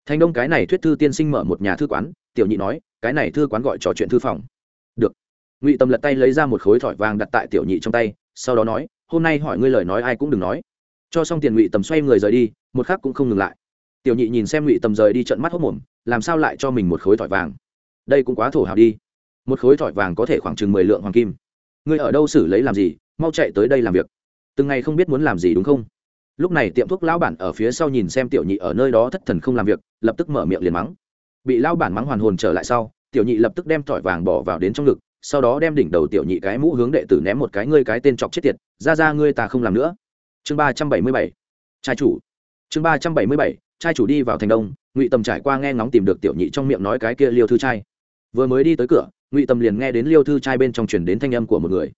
Thành đông cái này thuyết thư tiên sinh mở một nhà thư quán, tiểu nhị nói, cái này thư quán gọi trò chuyện thư phòng. Được. Ngụy tâm lật tay lấy ra một khối thỏi vàng đặt tại tiểu nhị trong tay, sau đó nói, hôm nay hỏi ngươi lời nói ai cũng đừng nói cho xong tiền ngụy tầm xoay người rời đi, một khác cũng không ngừng lại. Tiểu nhị nhìn xem ngụy tầm rời đi trận mắt hốc mồm, làm sao lại cho mình một khối thỏi vàng? Đây cũng quá thổ hào đi. Một khối thỏi vàng có thể khoảng chừng mười lượng hoàng kim. Ngươi ở đâu xử lấy làm gì? Mau chạy tới đây làm việc. Từng ngày không biết muốn làm gì đúng không? Lúc này tiệm thuốc lão bản ở phía sau nhìn xem tiểu nhị ở nơi đó thất thần không làm việc, lập tức mở miệng liền mắng. Bị lão bản mắng hoàn hồn trở lại sau, tiểu nhị lập tức đem thỏi vàng bỏ vào đến trong ngực, sau đó đem đỉnh đầu tiểu nhị cái mũ hướng đệ tử ném một cái, ngươi cái tên chọc chết tiệt, ra ra ngươi ta không làm nữa chương ba trăm bảy mươi bảy, trai chủ. Chương ba trăm bảy mươi bảy, trai chủ đi vào thành đông, ngụy tầm trải qua nghe ngóng tìm được tiểu nhị trong miệng nói cái kia liêu thư trai. Vừa mới đi tới cửa, ngụy tầm liền nghe đến liêu thư trai bên trong chuyển đến thanh âm của một người.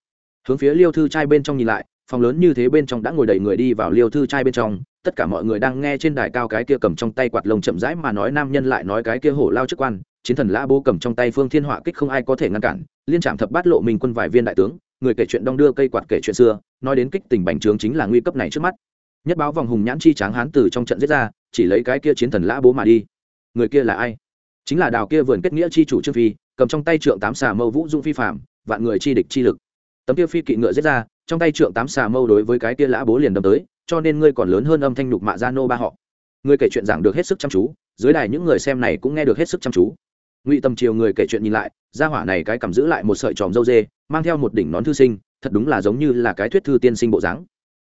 Hướng phía liêu thư trai bên trong nhìn lại, phòng lớn như thế bên trong đã ngồi đầy người đi vào liêu thư trai bên trong, tất cả mọi người đang nghe trên đài cao cái kia cầm trong tay quạt lồng chậm rãi mà nói nam nhân lại nói cái kia hổ lao chức quan, chiến thần lã bố cầm trong tay phương thiên họa kích không ai có thể ngăn cản, liên trạm thập bát lộ mình quân vài viên đại tướng, người kể chuyện đong đưa cây quạt kể chuyện xưa nói đến kích tình bành trướng chính là nguy cấp này trước mắt. Nhất báo vòng hùng nhãn chi tráng hán từ trong trận giết ra, chỉ lấy cái kia chiến thần lã bố mà đi. Người kia là ai? Chính là đào kia vườn kết nghĩa chi chủ trương phi, cầm trong tay trượng tám xà mâu vũ dung phi phạm vạn người chi địch chi lực. Tấm kia phi kỵ ngựa giết ra, trong tay trượng tám xà mâu đối với cái kia lã bố liền đâm tới, cho nên ngươi còn lớn hơn âm thanh nhục mạ gia nô ba họ. Ngươi kể chuyện giảng được hết sức chăm chú, dưới đài những người xem này cũng nghe được hết sức chăm chú. Ngụy tầm chiều người kể chuyện nhìn lại, gia hỏa này cái cầm giữ lại một sợi tròm dâu dê, mang theo một đỉnh nón thư sinh thật đúng là giống như là cái thuyết thư tiên sinh bộ dáng.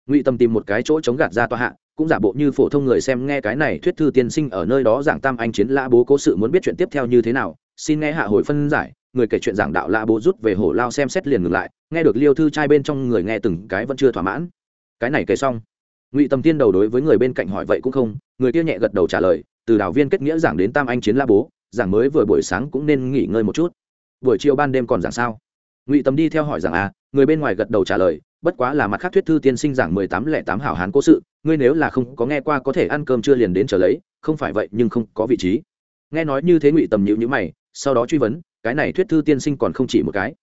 Ngụy tâm tìm một cái chỗ chống gạt ra tòa hạ, cũng giả bộ như phổ thông người xem nghe cái này thuyết thư tiên sinh ở nơi đó giảng tam anh chiến lã bố cố sự muốn biết chuyện tiếp theo như thế nào, xin nghe hạ hồi phân giải, người kể chuyện giảng đạo lã bố rút về hổ lao xem xét liền ngừng lại, nghe được liêu thư trai bên trong người nghe từng cái vẫn chưa thỏa mãn. Cái này kể xong, ngụy tâm tiên đầu đối với người bên cạnh hỏi vậy cũng không, người kia nhẹ gật đầu trả lời, từ đảo viên kết nghĩa giảng đến tam anh chiến lã bố, giảng mới vừa buổi sáng cũng nên nghỉ ngơi một chút. Buổi chiều ban đêm còn giảng sao? Ngụy tầm đi theo hỏi rằng a à, người bên ngoài gật đầu trả lời bất quá là mặt khác thuyết thư tiên sinh giảng mười tám lẻ tám hảo hán cố sự ngươi nếu là không có nghe qua có thể ăn cơm chưa liền đến trở lấy không phải vậy nhưng không có vị trí. Nghe nói như thế ngụy tầm nhịu nhữ mày sau đó truy vấn cái này thuyết thư tiên sinh còn không chỉ một cái.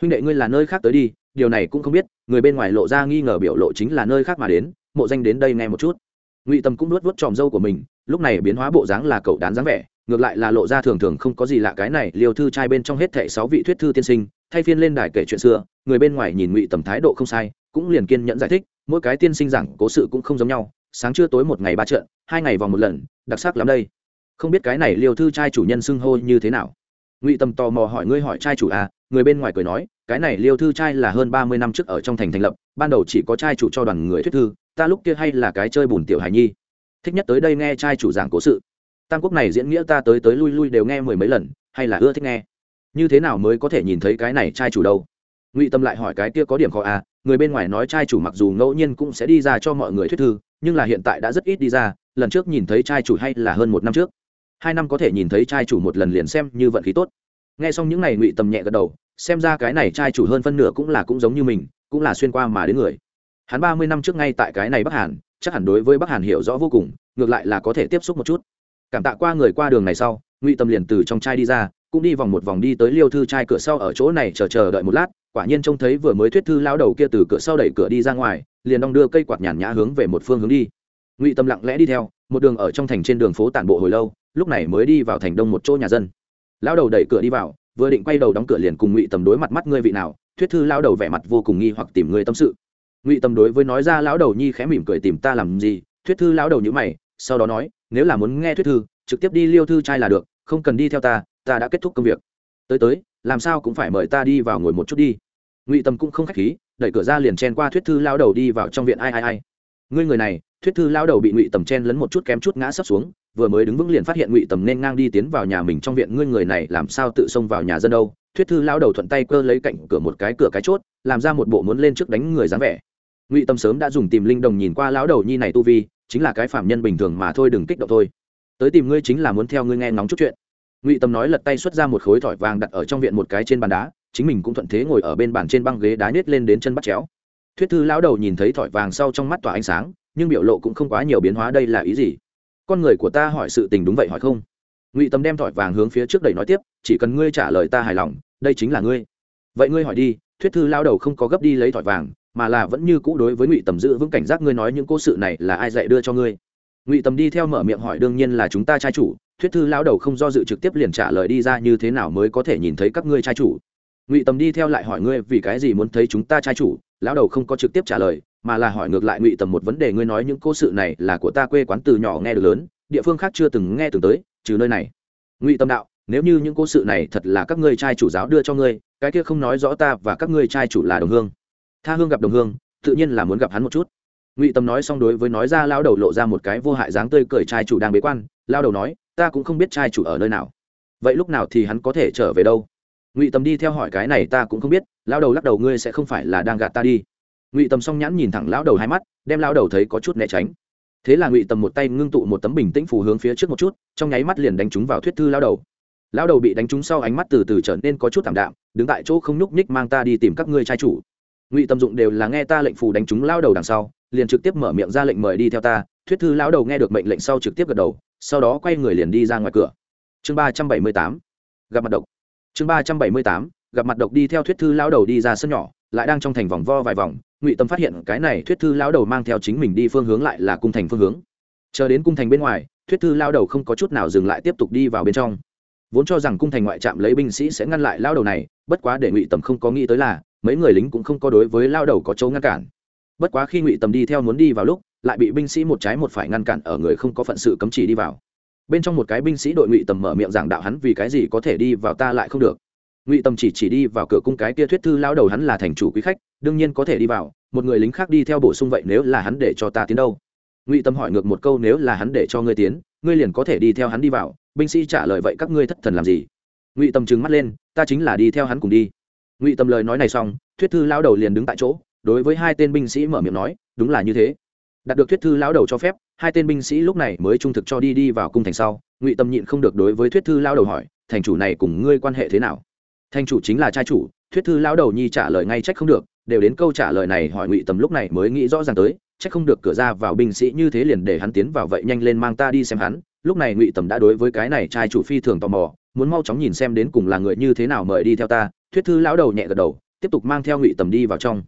Huynh đệ ngươi là nơi khác tới đi điều này cũng không biết người bên ngoài lộ ra nghi ngờ biểu lộ chính là nơi khác mà đến mộ danh đến đây nghe một chút. Ngụy tầm cũng nuốt vớt tròm dâu của mình lúc này biến hóa bộ dáng là cậu đán dáng vẻ ngược lại là lộ ra thường thường không có gì lạ cái này liều thư trai bên trong hết thệ sáu vị thuyết thư tiên sinh thay phiên lên đài kể chuyện xưa, người bên ngoài nhìn ngụy tầm thái độ không sai, cũng liền kiên nhẫn giải thích, mỗi cái tiên sinh giảng cố sự cũng không giống nhau, sáng trưa tối một ngày ba trận, hai ngày vòng một lần, đặc sắc lắm đây. Không biết cái này liều thư trai chủ nhân xưng hô như thế nào. Ngụy tầm tò mò hỏi, ngươi hỏi trai chủ à? Người bên ngoài cười nói, cái này liêu thư trai là hơn ba mươi năm trước ở trong thành thành lập, ban đầu chỉ có trai chủ cho đoàn người thuyết thư, ta lúc kia hay là cái chơi bùn tiểu hải nhi. Thích nhất tới đây nghe trai chủ giảng cố sự. Tam quốc này diễn nghĩa ta tới tới lui lui đều nghe mười mấy lần, hay là ưa thích nghe? Như thế nào mới có thể nhìn thấy cái này trai chủ đâu? Ngụy tâm lại hỏi cái kia có điểm khó à người bên ngoài nói trai chủ mặc dù ngẫu nhiên cũng sẽ đi ra cho mọi người thuyết thư, nhưng là hiện tại đã rất ít đi ra, lần trước nhìn thấy trai chủ hay là hơn một năm trước. Hai năm có thể nhìn thấy trai chủ một lần liền xem như vận khí tốt. Nghe xong những n à y ngụy tầm nhẹ gật đầu, xem ra cái này trai chủ hơn phân nửa cũng là cũng giống như mình, cũng là xuyên qua mà đến người. Hắn ba mươi năm trước ngay tại cái này bắc hàn, chắc hẳn đối với bắc hàn hiểu rõ vô cùng, ngược lại là có thể tiếp xúc một chút. Cảm tạ qua người qua đường này sau, ngụy tâm liền từ trong trai đi ra cũng đi vòng một vòng đi tới liêu thư trai cửa sau ở chỗ này chờ chờ đợi một lát, quả nhiên trông thấy vừa mới thuyết thư lao đầu kia từ cửa sau đẩy cửa đi ra ngoài, liền đong đưa cây quạt nhàn nhã hướng về một phương hướng đi. Ngụy tâm lặng lẽ đi theo, một đường ở trong thành trên đường phố tản bộ hồi lâu, lúc này mới đi vào thành đông một chỗ nhà dân. Lao đầu đẩy cửa đi vào, vừa định quay đầu đóng cửa liền cùng ngụy tầm đối mặt mắt ngươi vị nào, thuyết thư lao đầu vẻ mặt vô cùng nghi hoặc tìm người tâm sự. Ngụy tầm đối với nói ra lão đầu nhi khẽ mỉm cười tìm ta làm gì, thuyết thư lão đầu nhữ mày, sau đó nói, nếu là muốn nghe thuyết thư, trực tiếp đi liêu thư trai là được, không cần đi theo ta ta đã kết thúc công việc. Tới tới, làm sao cũng phải mời ta đi vào ngồi một chút đi. Ngụy tầm cũng không k h á c h khí, đẩy cửa ra liền chen qua thuyết thư lao đầu đi vào trong viện ai ai ai. Ngươi người này, thuyết thư lao đầu bị ngụy tầm chen lấn một chút kém chút ngã sấp xuống, vừa mới đứng vững liền phát hiện ngụy tầm nên ngang đi tiến vào nhà mình trong viện, ngươi người này làm sao tự xông vào nhà dân đâu? Thuyết thư lao đầu thuận tay cơ lấy cạnh cửa một cái cửa cái chốt, làm ra một bộ muốn lên trước đánh người dáng vẻ. Ngụy tâm sớm đã dùng tìm linh đồng nhìn qua lão đầu nhi này tu vi, chính là cái phạm nhân bình thường mà thôi, đừng kích động thôi. Tới tìm ngươi chính là muốn theo ngươi nghe ngóng chút chuyện ngụy tâm nói lật tay xuất ra một khối thỏi vàng đặt ở trong viện một cái trên bàn đá chính mình cũng thuận thế ngồi ở bên bàn trên băng ghế đá nhét lên đến chân bắt chéo thuyết thư lão đầu nhìn thấy thỏi vàng sau trong mắt tỏa ánh sáng nhưng biểu lộ cũng không quá nhiều biến hóa đây là ý gì con người của ta hỏi sự tình đúng vậy hỏi không ngụy tâm đem thỏi vàng hướng phía trước đẩy nói tiếp chỉ cần ngươi trả lời ta hài lòng đây chính là ngươi vậy ngươi hỏi đi thuyết thư lao đầu không có gấp đi lấy thỏi vàng mà là vẫn như cũ đối với ngụy tầm giữ vững cảnh giác ngươi nói những cố sự này là ai dạy đưa cho ngươi ngụy tầm đi theo mở miệng hỏi đương nhiên là chúng ta trai chủ thuyết thư lão đầu không do dự trực tiếp liền trả lời đi ra như thế nào mới có thể nhìn thấy các ngươi trai chủ. Ngụy tầm đi theo lại hỏi ngươi vì cái gì muốn thấy chúng ta trai chủ, lão đầu không có trực tiếp trả lời, mà là hỏi ngược lại ngụy tầm một vấn đề, ngươi nói những cố sự này là của ta quê quán từ nhỏ nghe được lớn, địa phương khác chưa từng nghe từng tới, trừ nơi này. Ngụy tâm đạo, nếu như những cố sự này thật là các ngươi trai chủ giáo đưa cho ngươi, cái kia không nói rõ ta và các ngươi trai chủ là đồng hương. Tha hương gặp đồng hương, tự nhiên là muốn gặp hắn một chút. Ngụy tâm nói xong đối với nói ra, lão đầu lộ ra một cái vô hại dáng tươi cười trai chủ đang bế quan lao đầu nói, ta cũng không biết trai chủ ở nơi nào. Vậy lúc nào thì hắn có thể trở về đâu? Ngụy Tầm đi theo hỏi, cái này ta cũng không biết, lao đầu lắc đầu, ngươi sẽ không phải là đang gạt ta đi. Ngụy tâm song nhãn nhìn thẳng lão đầu hai mắt, đem lao đầu thấy có chút né tránh. Thế là ngụy Tầm một tay ngưng tụ một tấm bình tĩnh phù hướng phía trước một chút, trong nháy mắt liền đánh trúng vào thuyết thư lao đầu. Lao đầu bị đánh trúng sau ánh mắt từ từ trở nên có chút thảm đạm, đứng tại chỗ không nhúc nhích mang ta đi tìm các ngươi trai chủ. Ngụy Tầm dụng đều là nghe ta lệnh phù đánh trúng lao đầu đằng sau, liền trực tiếp mở miệng ra lệnh mời đi theo ta. Thuyết thư lao đầu nghe được mệnh lệnh sau trực tiếp gật đầu sau đó quay người liền đi ra ngoài cửa. Chương ba trăm bảy mươi tám, gặp mặt độc. Chương ba trăm bảy mươi tám, gặp mặt độc đi theo thuyết thư lao đầu đi ra sân nhỏ, lại đang trong thành vòng vo vài vòng, ngụy tâm phát hiện cái này thuyết thư lao đầu mang theo chính mình đi phương hướng lại là cung thành phương hướng. Chờ đến cung thành bên ngoài, thuyết thư lao đầu không có chút nào dừng lại tiếp tục đi vào bên trong. Vốn cho rằng cung thành ngoại trạm lấy binh sĩ sẽ ngăn lại lao đầu này, bất quá để ngụy tầm không có nghĩ tới là, mấy người lính cũng không có đối với lao đầu có chỗ ngăn cản. Bất quá khi ngụy tầm đi theo muốn đi vào lúc lại bị binh sĩ một trái một phải ngăn cản ở người không có phận sự cấm chỉ đi vào. Bên trong một cái binh sĩ đội ngụy tầm mở miệng giảng đạo hắn vì cái gì có thể đi vào ta lại không được. Ngụy tầm chỉ chỉ đi vào cửa cung cái kia thuyết thư lao đầu hắn là thành chủ quý khách, đương nhiên có thể đi vào, một người lính khác đi theo bổ sung vậy nếu là hắn để cho ta tiến đâu? Ngụy tâm hỏi ngược một câu nếu là hắn để cho ngươi tiến, ngươi liền có thể đi theo hắn đi vào, binh sĩ trả lời vậy các ngươi thất thần làm gì? Ngụy tâm trừng mắt lên, ta chính là đi theo hắn cùng đi. Ngụy tâm lời nói này xong, thuyết thư lao đầu liền đứng tại chỗ, đối với hai tên binh sĩ mở miệng nói, đúng là như thế đạt được thuyết thư lão đầu cho phép, hai tên binh sĩ lúc này mới trung thực cho đi đi vào cung thành sau, ngụy tâm nhịn không được đối với thuyết thư lão đầu hỏi, thành chủ này cùng ngươi quan hệ thế nào? Thành chủ chính là trai chủ. Thuyết thư lão đầu nhi trả lời ngay trách không được, đều đến câu trả lời này hỏi ngụy tâm lúc này mới nghĩ rõ ràng tới, trách không được cửa ra vào binh sĩ như thế liền để hắn tiến vào vậy nhanh lên mang ta đi xem hắn. Lúc này ngụy tầm đã đối với cái này trai chủ phi thường tò mò, muốn mau chóng nhìn xem đến cùng là người như thế nào mời đi theo ta. Thuyết thư lão đầu nhẹ gật đầu, tiếp tục mang theo ngụy tầm đi vào trong.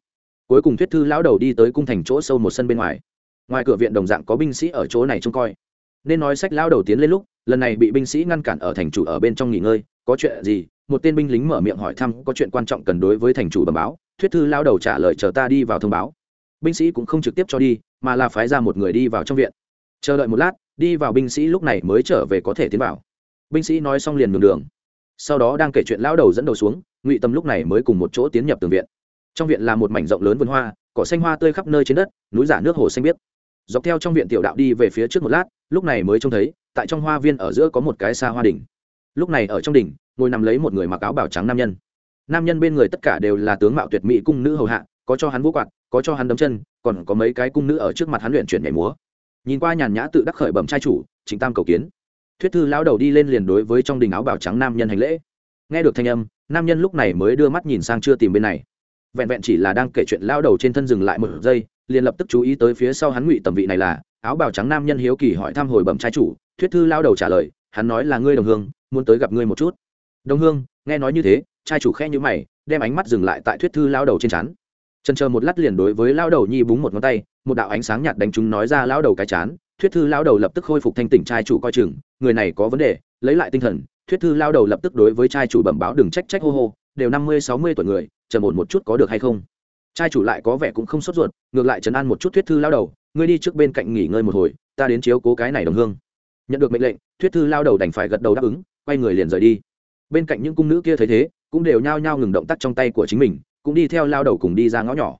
Cuối cùng thuyết thư lão đầu đi tới cung thành chỗ sâu một sân bên ngoài ngoài cửa viện đồng dạng có binh sĩ ở chỗ này trông coi. Nên nói sách lão đầu tiến lên lúc, lần này bị binh sĩ ngăn cản ở thành chủ ở bên trong nghỉ ngơi, có chuyện gì? Một tên binh lính mở miệng hỏi thăm, có chuyện quan trọng cần đối với thành chủ bẩm báo, thuyết thư lão đầu trả lời chờ ta đi vào thông báo. Binh sĩ cũng không trực tiếp cho đi, mà là phái ra một người đi vào trong viện. Chờ đợi một lát, đi vào binh sĩ lúc này mới trở về có thể tiến vào. Binh sĩ nói xong liền ngừng đường. Sau đó đang kể chuyện lão đầu dẫn đầu xuống, ngụy tâm lúc này mới cùng một chỗ tiến nhập tường viện. Trong viện là một mảnh rộng lớn vườn hoa, cỏ xanh hoa tươi khắp nơi trên đất, núi giả nước hồ xanh biếc dọc theo trong viện tiểu đạo đi về phía trước một lát, lúc này mới trông thấy, tại trong hoa viên ở giữa có một cái xa hoa đỉnh. Lúc này ở trong đỉnh, ngồi nằm lấy một người mặc áo bào trắng nam nhân. Nam nhân bên người tất cả đều là tướng mạo tuyệt mỹ cung nữ hầu hạ, có cho hắn vũ quạt, có cho hắn đấm chân, còn có mấy cái cung nữ ở trước mặt hắn luyện chuyển nhảy múa. Nhìn qua nhàn nhã tự đắc khởi bẩm trai chủ chính tam cầu kiến. Thuyết thư lão đầu đi lên liền đối với trong đình áo bào trắng nam nhân hành lễ. Nghe được thanh âm, nam nhân lúc này mới đưa mắt nhìn sang chưa tìm bên này. Vẹn vẹn chỉ là đang kể chuyện lao đầu trên thân dừng lại một giây liền lập tức chú ý tới phía sau hắn ngụy tầm vị này là, áo bào trắng nam nhân hiếu kỳ hỏi thăm hồi bẩm trai chủ, thuyết thư lao đầu trả lời, hắn nói là ngươi đồng hương, muốn tới gặp ngươi một chút. Đồng hương, nghe nói như thế, trai chủ khe nhữ mày, đem ánh mắt dừng lại tại thuyết thư lao đầu trên chán trần chờ một lát liền đối với lao đầu nhi búng một ngón tay, một đạo ánh sáng nhạt đánh chúng nói ra lao đầu cái chán, thuyết thư lao đầu lập tức khôi phục thanh tỉnh trai chủ coi chừng, người này có vấn đề, lấy lại tinh thần, thuyết thư lao đầu lập tức đối với trai chủ bẩm báo đừng trách trách hô hô, đều năm mươi, sáu mươi tuổi người chờ một một chút có được hay không? Trai chủ lại có vẻ cũng không sốt ruột, ngược lại trấn an một chút thuyết thư lao đầu, ngươi đi trước bên cạnh nghỉ ngơi một hồi, ta đến chiếu cố cái này đồng hương. Nhận được mệnh lệnh, thuyết thư lao đầu đành phải gật đầu đáp ứng, quay người liền rời đi. Bên cạnh những cung nữ kia thấy thế, cũng đều nhao nhao ngừng động tác trong tay của chính mình, cũng đi theo lao đầu cùng đi ra ngõ nhỏ.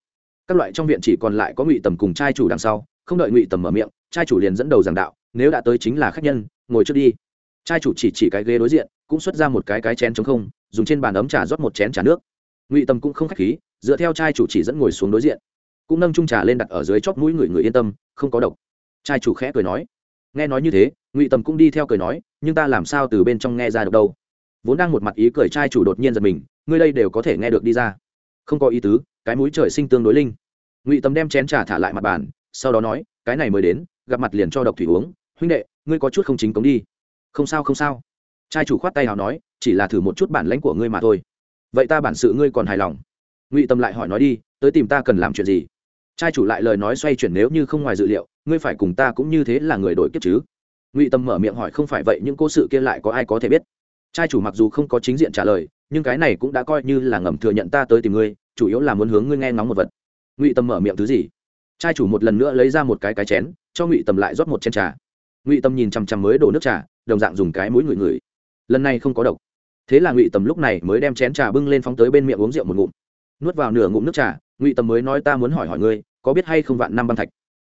Các loại trong viện chỉ còn lại có ngụy tầm cùng trai chủ đằng sau, không đợi ngụy tầm mở miệng, trai chủ liền dẫn đầu giảng đạo, nếu đã tới chính là khách nhân, ngồi trước đi. Trai chủ chỉ chỉ cái ghế đối diện, cũng xuất ra một cái cái chén chống không, dùng trên bàn ấm trà rót một chén trà nước. Ngụy tầm cũng không k h á c h khí dựa theo trai chủ chỉ dẫn ngồi xuống đối diện. Cũng nâng trung trà lên đặt ở dưới chóp mũi người người yên tâm, không có độc. Trai chủ khẽ cười nói. Nghe nói như thế, ngụy tầm cũng đi theo cười nói, nhưng ta làm sao từ bên trong nghe ra được đâu? Vốn đang một mặt ý cười trai chủ đột nhiên giật mình, ngươi đây đều có thể nghe được đi ra. Không có ý tứ, cái mũi trời sinh tương đối linh. Ngụy tầm đem chén trà thả lại mặt bàn, sau đó nói, cái này mới đến, gặp mặt liền cho độc thủy uống. Huynh đệ, ngươi có chút không chính cống đi. Không sao không sao. Trai chủ khoát tay hào nói, chỉ là thử một chút bản lãnh của ngươi mà thôi. Vậy ta bản sự ngươi còn hài lòng ngụy tâm lại hỏi nói đi, tới tìm ta cần làm chuyện gì? Trai chủ lại lời nói xoay chuyển nếu như không ngoài dự liệu, ngươi phải cùng ta cũng như thế là người đổi kiếp chứ? Ngụy tâm mở miệng hỏi không phải vậy, những cố sự kia lại có ai có thể biết? Trai chủ mặc dù không có chính diện trả lời, nhưng cái này cũng đã coi như là ngầm thừa nhận ta tới tìm ngươi, chủ yếu là muốn hướng ngươi nghe ngóng một vật. Ngụy tâm mở miệng thứ gì? Trai chủ một lần nữa lấy ra một cái cái chén, cho ngụy tâm lại rót một chén trà. Ngụy tâm nhìn chằm chằm mới đổ nước trà, đồng dạng dùng cái mũi ngửi ngửi. Lần này không có độc. Thế là ngụy tâm lúc này mới đem chén trà bưng lên phóng tới bên miệng uống rượu một ngụm nuốt vào nửa ngụm nước trà, ngụy Tầm mới nói ta muốn hỏi hỏi ngươi, có biết hay không vạn năm băng thạch?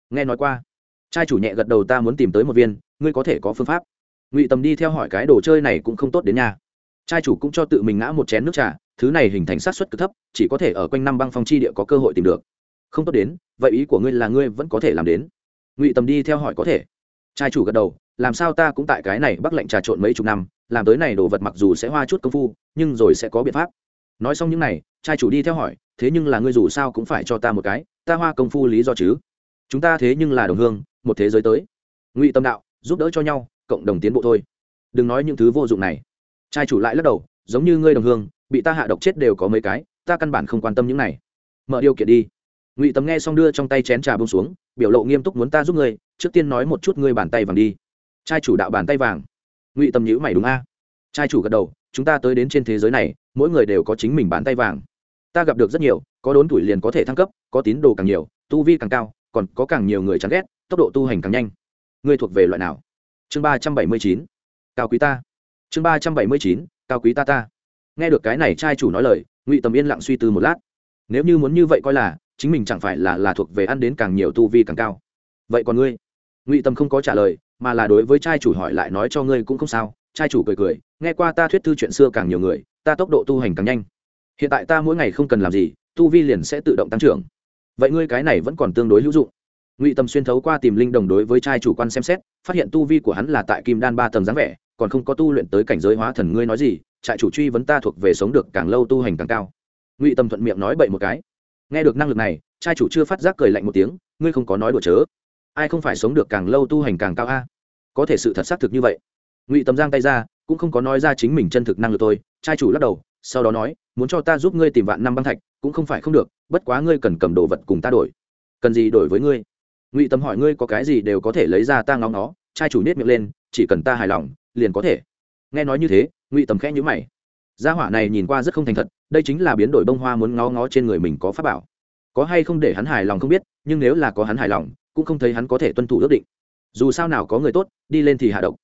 Nghe nói qua. Trai chủ nhẹ gật đầu ta muốn tìm tới một viên, ngươi có thể có phương pháp. Ngụy Tầm đi theo hỏi cái đồ chơi này cũng không tốt đến nhà. Trai chủ cũng cho tự mình ngã một chén nước trà, thứ này hình thành sát xuất cực thấp, chỉ có thể ở quanh năm băng phong chi địa có cơ hội tìm được. Không tốt đến, vậy ý của ngươi là ngươi vẫn có thể làm đến. Ngụy tầm đi theo hỏi có thể. Trai chủ gật đầu, làm sao ta cũng tại cái này bắc lệnh trà trộn mấy chục năm, làm tới này đồ vật mặc dù sẽ hoa chút công phu, nhưng rồi sẽ có biện pháp. Nói xong những này trai chủ đi theo hỏi, thế nhưng là ngươi dù sao cũng phải cho ta một cái, ta hoa công phu lý do chứ? Chúng ta thế nhưng là đồng hương, một thế giới tới. Ngụy tâm đạo, giúp đỡ cho nhau, cộng đồng tiến bộ thôi. Đừng nói những thứ vô dụng này. Trai chủ lại lắc đầu, giống như ngươi đồng hương, bị ta hạ độc chết đều có mấy cái, ta căn bản không quan tâm những này. Mở điều kiện đi. Ngụy tầm nghe xong đưa trong tay chén trà bông xuống, biểu lộ nghiêm túc muốn ta giúp ngươi, trước tiên nói một chút ngươi bàn tay vàng đi. Trai chủ đạo bàn tay vàng. Ngụy tầm nhữ mày đúng a. Trai chủ gật đầu, chúng ta tới đến trên thế giới này, mỗi người đều có chính mình bàn tay vàng ta gặp được rất nhiều, có đốn tuổi liền có thể thăng cấp, có tín đồ càng nhiều, tu vi càng cao, còn có càng nhiều người chán ghét, tốc độ tu hành càng nhanh. Ngươi thuộc về loại nào? Chương ba trăm bảy mươi chín. Cao quý ta. Chương ba trăm bảy mươi chín, cao quý ta ta. Nghe được cái này trai chủ nói lời, ngụy tầm yên lặng suy tư một lát. Nếu như muốn như vậy coi là, chính mình chẳng phải là là thuộc về ăn đến càng nhiều tu vi càng cao. Vậy còn ngươi? Ngụy tâm không có trả lời, mà là đối với trai chủ hỏi lại nói cho ngươi cũng không sao. Trai chủ cười cười, nghe qua ta thuyết thư chuyện xưa càng nhiều người, ta tốc độ tu hành càng nhanh hiện tại ta mỗi ngày không cần làm gì, tu vi liền sẽ tự động tăng trưởng. Vậy ngươi cái này vẫn còn tương đối hữu dụng. Ngụy tâm xuyên thấu qua tìm linh đồng đối với trai chủ quan xem xét, phát hiện tu vi của hắn là tại kim đan ba tầng dáng vẻ, còn không có tu luyện tới cảnh giới hóa thần ngươi nói gì, trại chủ truy vấn ta thuộc về sống được càng lâu tu hành càng cao. Ngụy tâm thuận miệng nói bậy một cái. Nghe được năng lực này, trai chủ chưa phát giác cười lạnh một tiếng, ngươi không có nói đùa chớ. Ai không phải sống được càng lâu tu hành càng cao a? Có thể sự thật xác thực như vậy. Ngụy tâm giang tay ra, cũng không có nói ra chính mình chân thực năng lực tôi trai chủ lắc đầu sau đó nói, muốn cho ta giúp ngươi tìm vạn năm băng thạch, cũng không phải không được, bất quá ngươi cần cầm đồ vật cùng ta đổi. Cần gì đổi với ngươi? Ngụy tâm hỏi, ngươi có cái gì đều có thể lấy ra ta ngóng nó, trai chủ nết miệng lên, chỉ cần ta hài lòng, liền có thể. Nghe nói như thế, ngụy tâm khẽ nhữ mày. Gia hỏa này nhìn qua rất không thành thật, đây chính là biến đổi bông hoa muốn ngó ngó trên người mình có pháp bảo. Có hay không để hắn hài lòng không biết, nhưng nếu là có hắn hài lòng, cũng không thấy hắn có thể tuân thủ ước định. Dù sao nào có người tốt, đi lên thì hạ độc.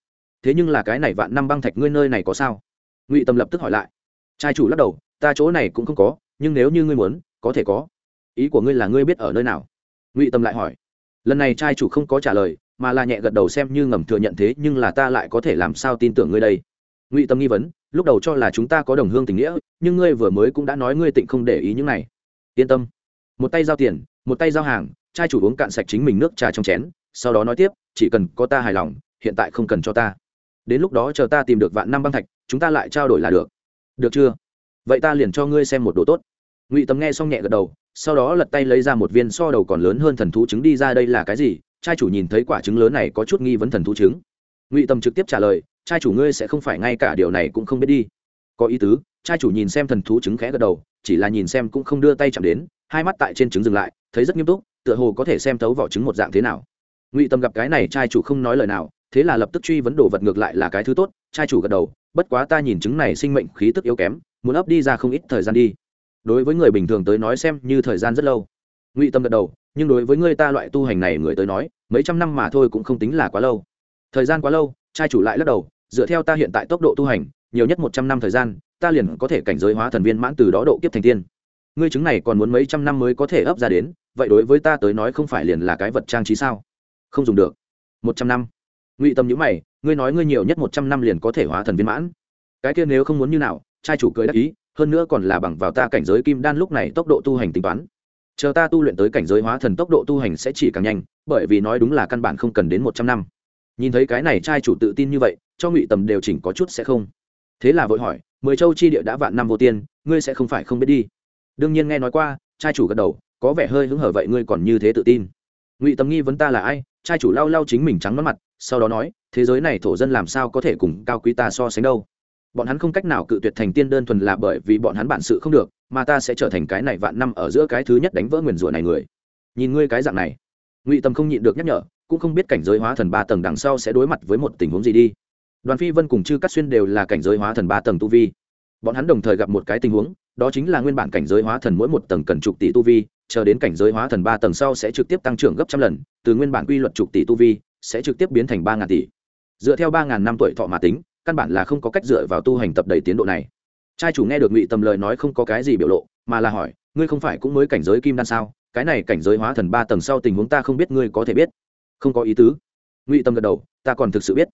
Thế nhưng là cái này vạn năm băng thạch ngươi nơi này có sao? Ngụy tâm lập tức hỏi lại trai chủ lắc đầu, ta chỗ này cũng không có, nhưng nếu như ngươi muốn, có thể có. Ý của ngươi là ngươi biết ở nơi nào? Ngụy tâm lại hỏi. Lần này trai chủ không có trả lời, mà là nhẹ gật đầu xem như ngầm thừa nhận thế, nhưng là ta lại có thể làm sao tin tưởng ngươi đây? Ngụy tâm nghi vấn, lúc đầu cho là chúng ta có đồng hương tình nghĩa, nhưng ngươi vừa mới cũng đã nói ngươi tịnh không để ý những này. Yên tâm. Một tay giao tiền, một tay giao hàng, trai chủ uống cạn sạch chính mình nước trà trong chén, sau đó nói tiếp, chỉ cần có ta hài lòng, hiện tại không cần cho ta. Đến lúc đó chờ ta tìm được vạn năm băng thạch, chúng ta lại trao đổi là được được chưa? Vậy ta liền cho ngươi xem một đồ tốt. Ngụy tâm nghe xong nhẹ gật đầu, sau đó lật tay lấy ra một viên so đầu còn lớn hơn thần thú trứng đi ra đây là cái gì? Trai chủ nhìn thấy quả trứng lớn này có chút nghi vấn thần thú trứng. Ngụy tâm trực tiếp trả lời, trai chủ ngươi sẽ không phải ngay cả điều này cũng không biết đi. Có ý tứ. Trai chủ nhìn xem thần thú trứng khẽ gật đầu, chỉ là nhìn xem cũng không đưa tay chạm đến, hai mắt tại trên trứng dừng lại, thấy rất nghiêm túc, tựa hồ có thể xem thấu vỏ trứng một dạng thế nào. Ngụy tâm gặp cái này trai chủ không nói lời nào, thế là lập tức truy vấn đồ vật ngược lại là cái thứ tốt. Trai chủ gật đầu bất quá ta nhìn chứng này sinh mệnh khí tức yếu kém, muốn ấp đi ra không ít thời gian đi. Đối với người bình thường tới nói xem như thời gian rất lâu. Ngụy tâm gật đầu, nhưng đối với người ta loại tu hành này người tới nói, mấy trăm năm mà thôi cũng không tính là quá lâu. Thời gian quá lâu, trai chủ lại lắc đầu, dựa theo ta hiện tại tốc độ tu hành, nhiều nhất một trăm năm thời gian, ta liền có thể cảnh giới hóa thần viên mãn từ đó độ kiếp thành tiên. Ngươi chứng này còn muốn mấy trăm năm mới có thể ấp ra đến, vậy đối với ta tới nói không phải liền là cái vật trang trí sao? Không dùng được. Một trăm năm. Ngụy tâm nhữ mày ngươi nói ngươi nhiều nhất một trăm năm liền có thể hóa thần viên mãn. Cái kia nếu không muốn như nào, trai chủ cười đắc ý, hơn nữa còn là bằng vào ta cảnh giới kim đan lúc này tốc độ tu hành tính toán. Chờ ta tu luyện tới cảnh giới hóa thần tốc độ tu hành sẽ chỉ càng nhanh, bởi vì nói đúng là căn bản không cần đến một trăm năm. Nhìn thấy cái này trai chủ tự tin như vậy, cho ngụy tầm đều chỉnh có chút sẽ không. Thế là vội hỏi, mười châu chi địa đã vạn năm vô tiên, ngươi sẽ không phải không biết đi. Đương nhiên nghe nói qua, trai chủ gật đầu, có vẻ hơi hứng hở vậy ngươi còn như thế tự tin. Ngụy tầm nghi vấn ta là ai, trai chủ lau lau chính mình trắng mất mặt, sau đó nói thế giới này thổ dân làm sao có thể cùng cao quý ta so sánh đâu? Bọn hắn không cách nào cự tuyệt thành tiên đơn thuần là bởi vì bọn hắn bản sự không được, mà ta sẽ trở thành cái này vạn năm ở giữa cái thứ nhất đánh vỡ nguyền rủa này người. Nhìn ngươi cái dạng này, ngụy tâm không nhịn được nhắc nhở, cũng không biết cảnh giới hóa thần ba tầng đằng sau sẽ đối mặt với một tình huống gì đi. Đoàn phi vân cùng chư cắt xuyên đều là cảnh giới hóa thần ba tầng tu vi. Bọn hắn đồng thời gặp một cái tình huống, đó chính là nguyên bản cảnh giới hóa thần mỗi một tầng cần chục tỷ tu vi, chờ đến cảnh giới hóa thần ba tầng sau sẽ trực tiếp tăng trưởng gấp trăm lần, từ nguyên bản quy luật chục tỷ tu vi, sẽ trực tiếp biến thành ba ngàn tỷ dựa theo ba ngàn năm tuổi thọ mà tính, căn bản là không có cách dựa vào tu hành tập đầy tiến độ này. Trai chủ nghe được ngụy tầm lời nói không có cái gì biểu lộ, mà là hỏi, ngươi không phải cũng mới cảnh giới kim đan sao? Cái này cảnh giới hóa thần ba tầng sau tình huống ta không biết ngươi có thể biết. Không có ý tứ. Ngụy tâm gật đầu, ta còn thực sự biết.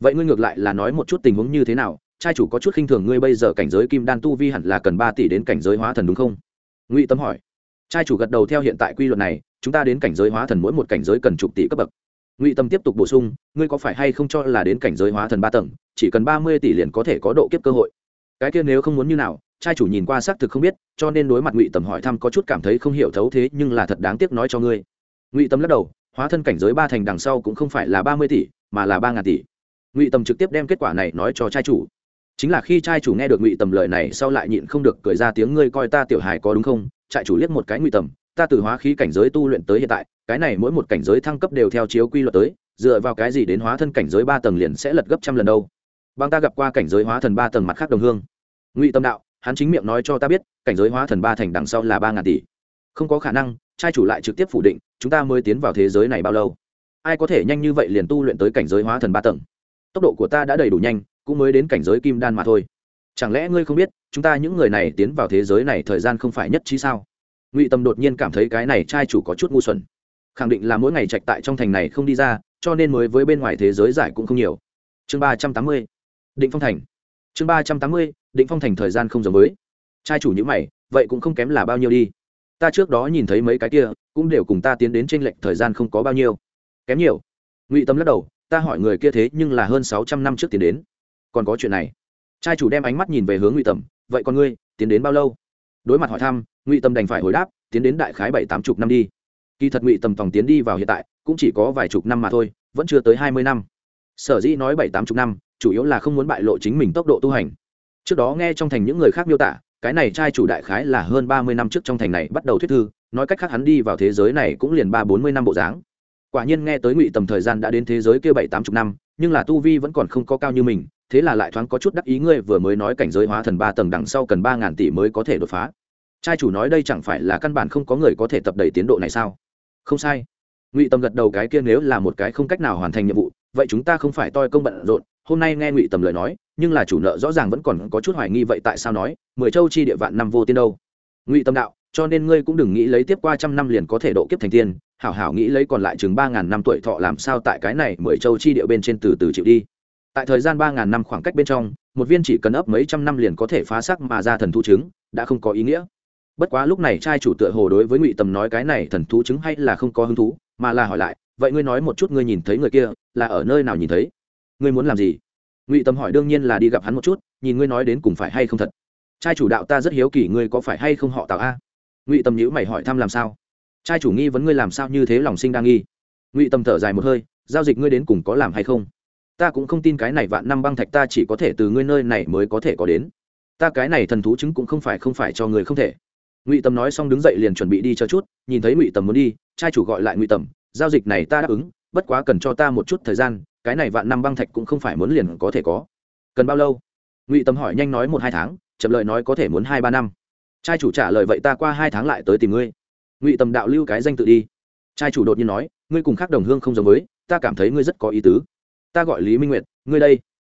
Vậy ngươi ngược lại là nói một chút tình huống như thế nào? Trai chủ có chút khinh thường ngươi bây giờ cảnh giới kim đan tu vi hẳn là cần ba tỷ đến cảnh giới hóa thần đúng không? Ngụy tâm hỏi. Trai chủ gật đầu theo hiện tại quy luật này, chúng ta đến cảnh giới hóa thần mỗi một cảnh giới cần chục tỷ cấp bậc ngụy tâm tiếp tục bổ sung, ngươi có phải hay không cho là đến cảnh giới hóa thần ba tầng, chỉ cần ba mươi tỷ liền có thể có độ kiếp cơ hội? Cái kia nếu không muốn như nào, trai chủ nhìn qua xác thực không biết, cho nên đối mặt ngụy tầm hỏi thăm có chút cảm thấy không hiểu thấu thế, nhưng là thật đáng tiếc nói cho ngươi. Ngụy tâm lắc đầu, hóa thân cảnh giới ba thành đằng sau cũng không phải là ba mươi tỷ, mà là ba ngàn tỷ. Ngụy tầm trực tiếp đem kết quả này nói cho trai chủ. Chính là khi trai chủ nghe được ngụy tầm lời này sau lại nhịn không được cười ra tiếng, ngươi coi ta tiểu hài có đúng không? Trại chủ liếc một cái ngụy tầm ta từ hóa khí cảnh giới tu luyện tới hiện tại, cái này mỗi một cảnh giới thăng cấp đều theo chiếu quy luật tới, dựa vào cái gì đến hóa thân cảnh giới ba tầng liền sẽ lật gấp trăm lần đâu? Bằng ta gặp qua cảnh giới hóa thần ba tầng mặt khác đồng hương. Ngụy tâm đạo, hắn chính miệng nói cho ta biết, cảnh giới hóa thần ba thành đằng sau là ba ngàn tỷ. Không có khả năng, trai chủ lại trực tiếp phủ định, chúng ta mới tiến vào thế giới này bao lâu? Ai có thể nhanh như vậy liền tu luyện tới cảnh giới hóa thần ba tầng? Tốc độ của ta đã đầy đủ nhanh, cũng mới đến cảnh giới kim đan mà thôi. Chẳng lẽ ngươi không biết, chúng ta những người này tiến vào thế giới này thời gian không phải nhất trí sao? Ngụy tâm đột nhiên cảm thấy cái này trai chủ có chút ngu xuẩn. Khẳng định là mỗi ngày trạch tại trong thành này không đi ra, cho nên mới với bên ngoài thế giới giải cũng không nhiều. Chương ba trăm tám mươi, định phong thành. Chương ba trăm tám mươi, định phong thành thời gian không giống với. Trai chủ nhữ mày, vậy cũng không kém là bao nhiêu đi. Ta trước đó nhìn thấy mấy cái kia, cũng đều cùng ta tiến đến t r ê n lệch thời gian không có bao nhiêu. Kém nhiều. Ngụy tâm lắc đầu, ta hỏi người kia thế nhưng là hơn sáu trăm năm trước tiến đến. Còn có chuyện này. Trai chủ đem ánh mắt nhìn về hướng ngụy tầm vậy còn ngươi, tiến đến bao lâu? Đối mặt hỏi thăm, ngụy tâm đành phải hồi đáp, tiến đến đại khái bảy tám chục năm đi. Kỳ thật ngụy tầm tòng tiến đi vào hiện tại, cũng chỉ có vài chục năm mà thôi, vẫn chưa tới hai mươi năm. Sở dĩ nói bảy tám chục năm, chủ yếu là không muốn bại lộ chính mình tốc độ tu hành. Trước đó nghe trong thành những người khác miêu tả, cái này trai chủ đại khái là hơn ba mươi năm trước trong thành này bắt đầu thuyết thư, nói cách khác hắn đi vào thế giới này cũng liền ba bốn mươi năm bộ dáng. Quả nhiên nghe tới ngụy tầm thời gian đã đến thế giới kia bảy tám chục năm, nhưng là tu vi vẫn còn không có cao như mình thế là lại thoáng có chút đắc ý ngươi vừa mới nói cảnh giới hóa thần ba tầng đằng sau cần ba ngàn tỷ mới có thể đột phá. Trai chủ nói đây chẳng phải là căn bản không có người có thể tập đầy tiến độ này sao? Không sai. Ngụy Tầm gật đầu cái kia nếu là một cái không cách nào hoàn thành nhiệm vụ, vậy chúng ta không phải toi công bận rộn, hôm nay nghe ngụy tầm lời nói, nhưng là chủ nợ rõ ràng vẫn còn có chút hoài nghi vậy tại sao nói, mười châu chi địa vạn năm vô tiên đâu? Ngụy tâm đạo, cho nên ngươi cũng đừng nghĩ lấy tiếp qua trăm năm liền có thể độ kiếp thành tiên, hảo hảo nghĩ lấy còn lại chừng ba ngàn năm tuổi thọ làm sao tại cái này mười châu chi địa bên trên từ từ chịu đi tại thời gian ba ngàn năm khoảng cách bên trong, một viên chỉ cần ấp mấy trăm năm liền có thể phá sắc mà ra thần thu trứng, đã không có ý nghĩa. Bất quá lúc này trai chủ tựa hồ đối với ngụy tầm nói cái này thần thú chứng hay là không có hứng thú, mà là hỏi lại, vậy ngươi nói một chút ngươi nhìn thấy người kia, là ở nơi nào nhìn thấy? Ngươi muốn làm gì? Ngụy tầm hỏi, đương nhiên là đi gặp hắn một chút, nhìn ngươi nói đến cùng phải hay không thật? Trai chủ đạo ta rất hiếu kỳ ngươi có phải hay không họ tạo a? Ngụy tầm nhữ mày hỏi thăm làm sao? Trai chủ nghi vấn ngươi làm sao như thế lòng sinh đang nghi? Ngụy tầm thở dài một hơi, giao dịch ngươi đến cùng có làm hay không? Ta cũng không tin cái này vạn năm băng thạch ta chỉ có thể từ ngươi nơi này mới có thể có đến. Ta cái này thần thú chứng cũng không phải không phải cho người không thể. Ngụy tầm nói xong đứng dậy liền chuẩn bị đi cho chút, nhìn thấy ngụy tầm muốn đi, trai chủ gọi lại ngụy tầm, giao dịch này ta đáp ứng, bất quá cần cho ta một chút thời gian, cái này vạn năm băng thạch cũng không phải muốn liền có thể có. Cần bao lâu? Ngụy tầm hỏi nhanh nói một hai tháng, chậm lợi nói có thể muốn hai ba năm. Trai chủ trả lời vậy ta qua hai tháng lại tới tìm ngươi. Ngụy tầm đạo lưu cái danh tự đi. Trai chủ đột nhiên nói, ngươi cùng khác đồng hương không giống với, ta cảm thấy ngươi rất có ý tứ ta gọi lý minh nguyệt, ngươi đây.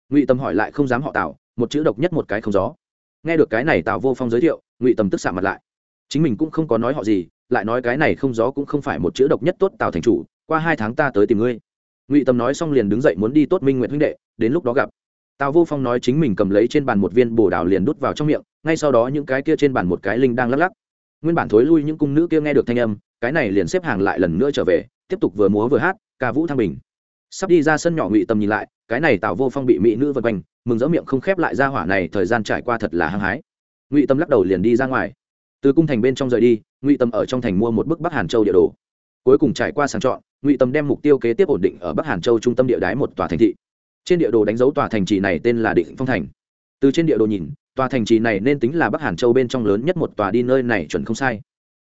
Ngụy tầm hỏi lại không dám họ tạo một chữ độc nhất một cái không gió. Nghe được cái này Tào vô phong giới thiệu, ngụy tầm tức xạ mặt lại. Chính mình cũng không có nói họ gì, lại nói cái này không gió cũng không phải một chữ độc nhất tốt tào thành chủ, qua hai tháng ta tới tìm ngươi. Ngụy tầm nói xong liền đứng dậy muốn đi tốt minh nguyện huynh đệ, đến lúc đó gặp. Tào vô phong nói chính mình cầm lấy trên bàn một viên bồ đào liền đút vào trong miệng, ngay sau đó những cái kia trên bàn một cái linh đang lắc lắc. Nguyên bản thối lui những cung nữ kia nghe được thanh âm, cái này liền xếp hàng lại lần nữa trở về, tiếp tục vừa múa vừa hát, ca vũ thăng bình sắp đi ra sân nhỏ ngụy Tâm nhìn lại, cái này tào vô phong bị mỹ nữ vật quanh, mừng rỡ miệng không khép lại ra hỏa này, thời gian trải qua thật là hăng hái. Ngụy tâm lắc đầu liền đi ra ngoài. Từ cung thành bên trong rời đi, ngụy tâm ở trong thành mua một bức bắc hàn châu địa đồ. Cuối cùng trải qua sàng chọn, ngụy tâm đem mục tiêu kế tiếp ổn định ở bắc hàn châu trung tâm địa đái một tòa thành thị. Trên địa đồ đánh dấu tòa thành trì này tên là định phong thành. Từ trên địa đồ nhìn, tòa thành trì này nên tính là bắc hàn châu bên trong lớn nhất một tòa đi nơi này chuẩn không sai.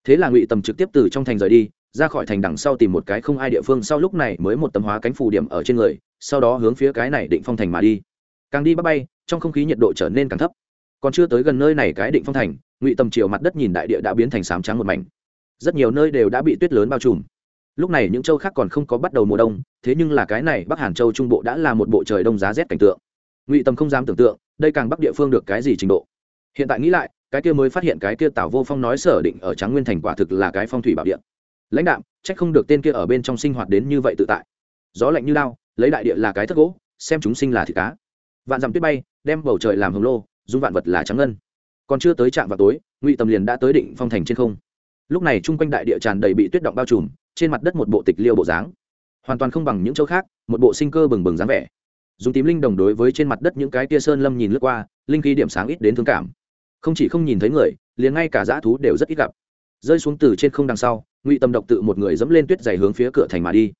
Thế là ngụy tâm trực tiếp từ trong thành rời đi ra khỏi thành đằng sau tìm một cái không ai địa phương sau lúc này mới một tấm hóa cánh phù điểm ở trên người, sau đó hướng phía cái này định phong thành mà đi. Càng đi bắt bay, trong không khí nhiệt độ trở nên càng thấp. Còn chưa tới gần nơi này cái định phong thành, ngụy tầm chiều mặt đất nhìn đại địa đã biến thành sám trắng một mảnh. Rất nhiều nơi đều đã bị tuyết lớn bao trùm. Lúc này những châu khác còn không có bắt đầu mùa đông, thế nhưng là cái này bắc hàn châu trung bộ đã là một bộ trời đông giá rét cảnh tượng. Ngụy tầm không dám tưởng tượng, đây càng bắc địa phương được cái gì trình độ. Hiện tại nghĩ lại, cái kia mới phát hiện cái kia tảo vô phong nói sở định ở trắng nguyên thành quả thực là cái phong thủy bảo địa lãnh đạm, trách không được tên kia ở bên trong sinh hoạt đến như vậy tự tại. Gió lạnh như lao, lấy đại địa là cái thất gỗ, xem chúng sinh là thịt cá. Vạn dặm tuyết bay, đem bầu trời làm hồng lô, dung vạn vật là trắng ngân. Còn chưa tới trạm vào tối, ngụy tầm liền đã tới định phong thành trên không. Lúc này chung quanh đại địa tràn đầy bị tuyết động bao trùm, trên mặt đất một bộ tịch liêu bộ dáng. Hoàn toàn không bằng những châu khác, một bộ sinh cơ bừng bừng dáng vẻ. Dùng tím linh đồng đối với trên mặt đất những cái tia sơn lâm nhìn lướt qua, linh khí điểm sáng ít đến thương cảm. Không chỉ không nhìn thấy người, liền ngay cả dã thú đều rất ít gặp rơi xuống từ trên không đằng sau, ngụy tâm độc tự một người dẫm lên tuyết dày hướng phía cửa thành mà đi.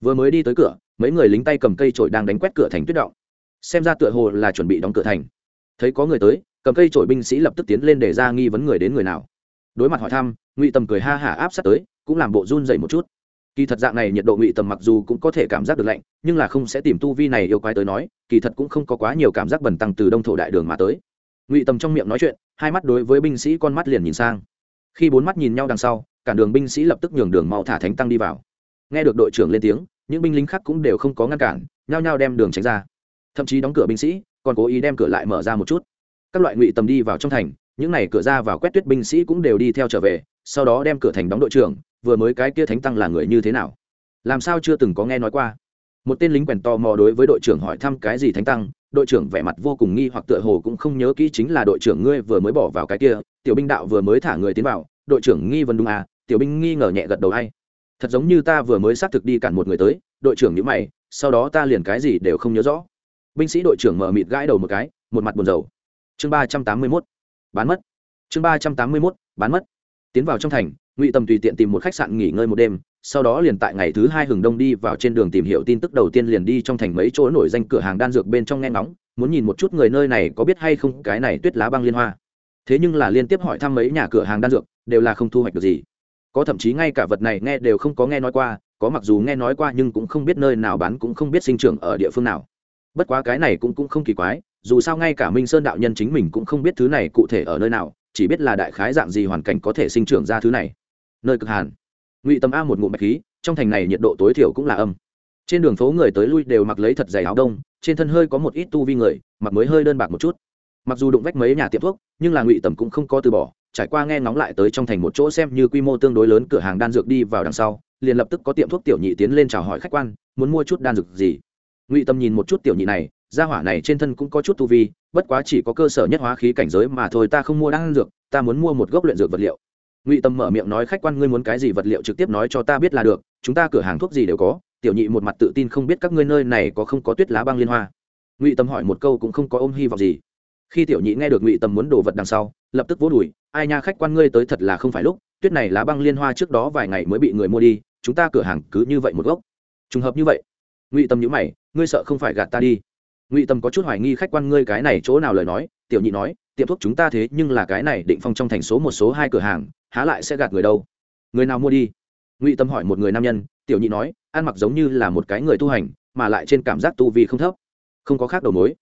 Vừa mới đi tới cửa, mấy người lính tay cầm cây trổi đang đánh quét cửa thành tuyết động. Xem ra tựa hồ là chuẩn bị đóng cửa thành. Thấy có người tới, cầm cây trổi binh sĩ lập tức tiến lên để ra nghi vấn người đến người nào. Đối mặt hỏi thăm, ngụy tầm cười ha hả áp sát tới, cũng làm bộ run dậy một chút. Kỳ thật dạng này nhiệt độ ngụy tầm mặc dù cũng có thể cảm giác được lạnh, nhưng là không sẽ tìm tu vi này yêu quái tới nói, kỳ thật cũng không có quá nhiều cảm giác bẩn tăng từ đông thổ đại đường mà tới. Ngụy tầm trong miệng nói chuyện, hai mắt đối với binh sĩ con mắt liền nhìn sang khi bốn mắt nhìn nhau đằng sau cản đường binh sĩ lập tức nhường đường mau thả thánh tăng đi vào. Nghe được đội trưởng lên tiếng, những binh lính khác cũng đều không có ngăn cản, nhao nhao đem đường tránh ra. Thậm chí đóng cửa binh sĩ, còn cố ý đem cửa lại mở ra một chút. Các loại ngụy tầm đi vào trong thành, những n à y cửa ra vào quét tuyết binh sĩ cũng đều đi theo trở về, sau đó đem cửa thành đóng đội trưởng, vừa mới cái kia thánh tăng là người như thế nào? Làm sao chưa từng có nghe nói qua? Một tên lính quèn tò mò đối với đội trưởng hỏi thăm cái gì thánh tăng đội trưởng vẻ mặt vô cùng nghi hoặc tựa hồ cũng không nhớ kỹ chính là đội trưởng ngươi vừa mới bỏ vào cái kia, tiểu binh đạo vừa mới thả người tiến vào, đội trưởng nghi vấn đúng à tiểu binh nghi ngờ nhẹ gật đầu hay thật giống như ta vừa mới xác thực đi cản một người tới, đội trưởng nhữ mày, sau đó ta liền cái gì đều không nhớ rõ. Binh sĩ đội trưởng mở mịt gãi đầu một cái, một mặt buồn rầu. Chương ba trăm tám mươi mốt, bán mất. Chương ba trăm tám mươi mốt, bán mất. Tiến vào trong thành, ngụy tầm tùy tiện tìm một khách sạn nghỉ ngơi một đêm sau đó liền tại ngày thứ hai hừng đông đi vào trên đường tìm hiểu tin tức đầu tiên liền đi trong thành mấy chỗ nổi danh cửa hàng đan dược bên trong nghe ngóng, muốn nhìn một chút người nơi này có biết hay không cái này tuyết lá băng liên hoa. Thế nhưng là liên tiếp hỏi thăm mấy nhà cửa hàng đan dược, đều là không thu hoạch được gì. Có thậm chí ngay cả vật này nghe đều không có nghe nói qua, có mặc dù nghe nói qua nhưng cũng không biết nơi nào bán, cũng không biết sinh trưởng ở địa phương nào. Bất quá cái này cũng cũng không kỳ quái, dù sao ngay cả minh sơn đạo nhân chính mình cũng không biết thứ này cụ thể ở nơi nào, chỉ biết là đại khái dạng gì hoàn cảnh có thể sinh trưởng ra thứ này. Nơi cực hàn ngụy tâm a một ngụm bạch khí, trong thành này nhiệt độ tối thiểu cũng là âm. Trên đường phố người tới lui đều mặc lấy thật dày áo đông, trên thân hơi có một ít tu vi người, mặc mới hơi đơn bạc một chút. Mặc dù đụng vách mấy nhà tiệm thuốc, nhưng là ngụy tầm cũng không có từ bỏ, trải qua nghe ngóng lại tới trong thành một chỗ xem như quy mô tương đối lớn cửa hàng đan dược đi vào đằng sau, liền lập tức có tiệm thuốc tiểu nhị tiến lên chào hỏi khách quan, muốn mua chút đan dược gì? Ngụy tâm nhìn một chút tiểu nhị này, gia hỏa này trên thân cũng có chút tu vi, bất quá chỉ có cơ sở nhất hóa khí cảnh giới mà thôi, ta không mua đan dược, ta muốn mua một gốc luyện dược vật liệu ngụy tâm mở miệng nói khách quan ngươi muốn cái gì vật liệu trực tiếp nói cho ta biết là được chúng ta cửa hàng thuốc gì đều có tiểu nhị một mặt tự tin không biết các ngươi nơi này có không có tuyết lá băng liên hoa ngụy tâm hỏi một câu cũng không có ôm hy vọng gì khi tiểu nhị nghe được ngụy tâm muốn đồ vật đằng sau lập tức vỗ đùi ai nha khách quan ngươi tới thật là không phải lúc tuyết này lá băng liên hoa trước đó vài ngày mới bị người mua đi chúng ta cửa hàng cứ như vậy một gốc trùng hợp như vậy ngụy tâm nhữ mày ngươi sợ không phải gạt ta đi ngụy tâm có chút hoài nghi khách quan ngươi cái này chỗ nào lời nói tiểu nhị nói tiệm thuốc chúng ta thế nhưng là cái này định phong trong thành số một số hai cửa hàng há lại sẽ gạt người đâu. Người nào mua đi? Ngụy tâm hỏi một người nam nhân, tiểu nhị nói, ăn mặc giống như là một cái người tu hành, mà lại trên cảm giác tu vi không thấp. Không có khác đầu mối.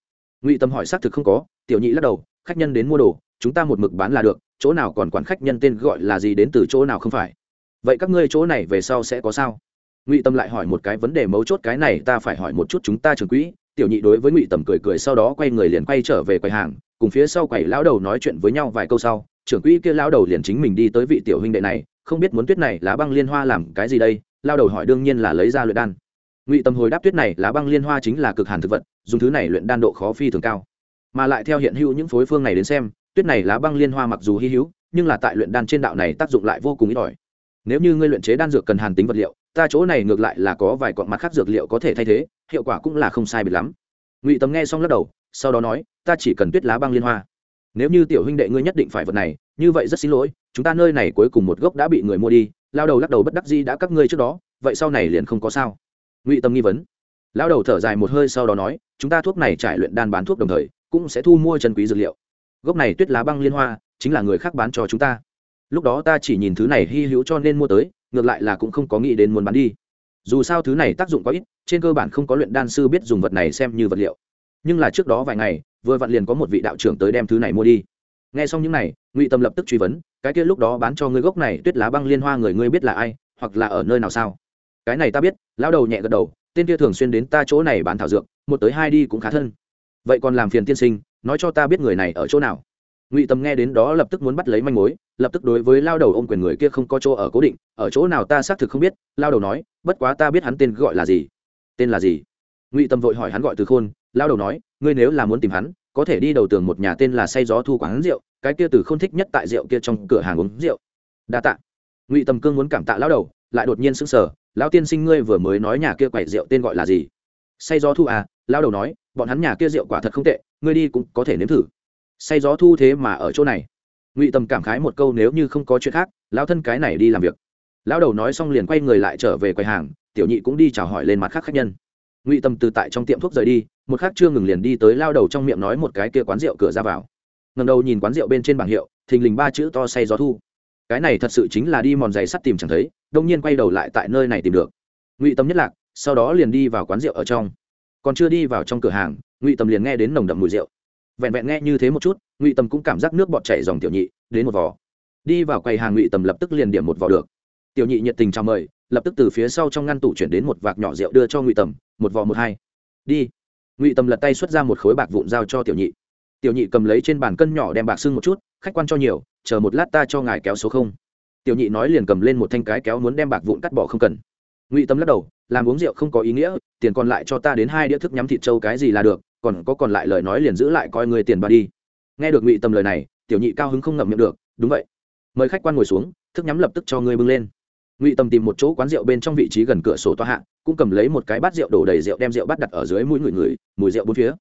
Ngụy tâm hỏi xác thực không có, tiểu nhị lắc đầu, khách nhân đến mua đồ, chúng ta một mực bán là được, chỗ nào còn quản khách nhân tên gọi là gì đến từ chỗ nào không phải. Vậy các ngươi chỗ này về sau sẽ có sao? Ngụy tâm lại hỏi một cái vấn đề mấu chốt, cái này ta phải hỏi một chút chúng ta trường quỹ. Tiểu nhị đối với ngụy tầm cười cười, sau đó quay người liền quay trở về quầy hàng cùng phía sau quầy lão đầu nói chuyện với nhau vài câu sau, trưởng quỹ kia lão đầu liền chính mình đi tới vị tiểu huynh đệ này, không biết muốn tuyết này lá băng liên hoa làm cái gì đây lao đầu hỏi đương nhiên là lấy ra luyện đan. Ngụy tâm hồi đáp tuyết này lá băng liên hoa chính là cực hàn thực vật, dùng thứ này luyện đan độ khó phi thường cao. Mà lại theo hiện hữu những phối phương này đến xem, tuyết này lá băng liên hoa mặc dù hy hữu, nhưng là tại luyện đan trên đạo này tác dụng lại vô cùng ít ỏi. Nếu như ngươi luyện chế đan dược cần hàn tính vật liệu, ta chỗ này ngược lại là có vài quặng mặt khác dược liệu có thể thay thế, hiệu quả cũng là không sai biệt lắm. Ngụy tâm nghe xong lắc đầu sau đó nói, ta chỉ cần tuyết lá băng liên hoa. Nếu như tiểu huynh đệ ngươi nhất định phải vật này, như vậy rất xin lỗi, chúng ta nơi này cuối cùng một gốc đã bị người mua đi, lao đầu lắc đầu bất đắc di đã các ngươi trước đó, vậy sau này liền không có sao. Ngụy tâm nghi vấn. Lao đầu thở dài một hơi sau đó nói, chúng ta thuốc này trải luyện đan bán thuốc đồng thời, cũng sẽ thu mua chân quý dược liệu. Gốc này tuyết lá băng liên hoa, chính là người khác bán cho chúng ta. Lúc đó ta chỉ nhìn thứ này hy hữu cho nên mua tới, ngược lại là cũng không có nghĩ đến muốn bán đi. Dù sao thứ này tác dụng có ít, trên cơ bản không có luyện đan sư biết dùng vật này xem như vật liệu nhưng là trước đó vài ngày, vừa vặn liền có một vị đạo trưởng tới đem thứ này mua đi. Nghe xong những này, ngụy tâm lập tức truy vấn, cái kia lúc đó bán cho ngươi gốc này tuyết lá băng liên hoa người ngươi biết là ai, hoặc là ở nơi nào sao? Cái này ta biết, lão đầu nhẹ gật đầu, tên kia thường xuyên đến ta chỗ này bán thảo dược, một tới hai đi cũng khá thân. Vậy còn làm phiền tiên sinh, nói cho ta biết người này ở chỗ nào. Ngụy tâm nghe đến đó lập tức muốn bắt lấy manh mối, lập tức đối với lao đầu ô m quyền người kia không có chỗ ở cố định, ở chỗ nào ta xác thực không biết lao đầu nói, bất quá ta biết hắn tên gọi là gì. Tên là gì? Ngụy tâm vội hỏi hắn gọi từ khôn lao đầu nói, ngươi nếu là muốn tìm hắn, có thể đi đầu tường một nhà tên là say gió thu quán rượu, cái kia từ không thích nhất tại rượu kia trong cửa hàng uống rượu. Đa tạ. Ngụy tâm cương muốn cảm tạ lao đầu, lại đột nhiên sững sờ, lão tiên sinh ngươi vừa mới nói nhà kia quậy rượu tên gọi là gì? Say gió thu à? Lao đầu nói, bọn hắn nhà kia rượu quả thật không tệ, ngươi đi cũng có thể nếm thử. Say gió thu thế mà ở chỗ này? Ngụy tầm cảm khái một câu, nếu như không có chuyện khác lao thân cái này đi làm việc. Lão đầu nói xong liền quay người lại trở về quầy hàng, tiểu nhị cũng đi chào hỏi lên mặt khác khách nhân. Ngụy tầm từ tại trong tiệm thuốc rời đi một khác chưa ngừng liền đi tới lao đầu trong miệng nói một cái kia quán rượu cửa ra vào. Ngầm đầu nhìn quán rượu bên trên bảng hiệu, thình lình ba chữ to say gió thu. Cái này thật sự chính là đi mòn giày sắt tìm chẳng thấy, đông nhiên quay đầu lại tại nơi này tìm được. Ngụy tâm nhất lạc, sau đó liền đi vào quán rượu ở trong. Còn chưa đi vào trong cửa hàng, ngụy tâm liền nghe đến nồng đậm mùi rượu. Vẹn vẹn nghe như thế một chút, ngụy tầm cũng cảm giác nước bọt chảy dòng tiểu nhị, đến một vò. Đi vào quầy hàng, ngụy tầm lập tức liền điểm một vò được. Tiểu nhị nhiệt tình chào mời, lập tức từ phía sau trong ngăn tủ chuyển đến một vạc nhỏ rượu đưa cho ngụy tầm một vò một hai. Đi ngụy tầm lật tay xuất ra một khối bạc vụn giao cho tiểu nhị tiểu nhị cầm lấy trên bàn cân nhỏ đem bạc xưng một chút khách quan cho nhiều chờ một lát ta cho ngài kéo số không tiểu nhị nói liền cầm lên một thanh cái kéo muốn đem bạc vụn cắt bỏ không cần ngụy tâm lắc đầu làm uống rượu không có ý nghĩa tiền còn lại cho ta đến hai đĩa thức nhắm thịt trâu cái gì là được còn có còn lại lời nói liền giữ lại coi người tiền bà đi nghe được ngụy tâm lời này tiểu nhị cao hứng không ngậm miệng được đúng vậy mời khách quan ngồi xuống thức nhắm lập tức cho ngươi bưng lên ngụy tâm tìm một chỗ quán rượu bên trong vị trí gần cửa sổ toa hạ, cũng cầm lấy một cái bát rượu đổ đầy rượu đem rượu bắt đặt ở dưới mũi người người, mùi rượu bốn phía.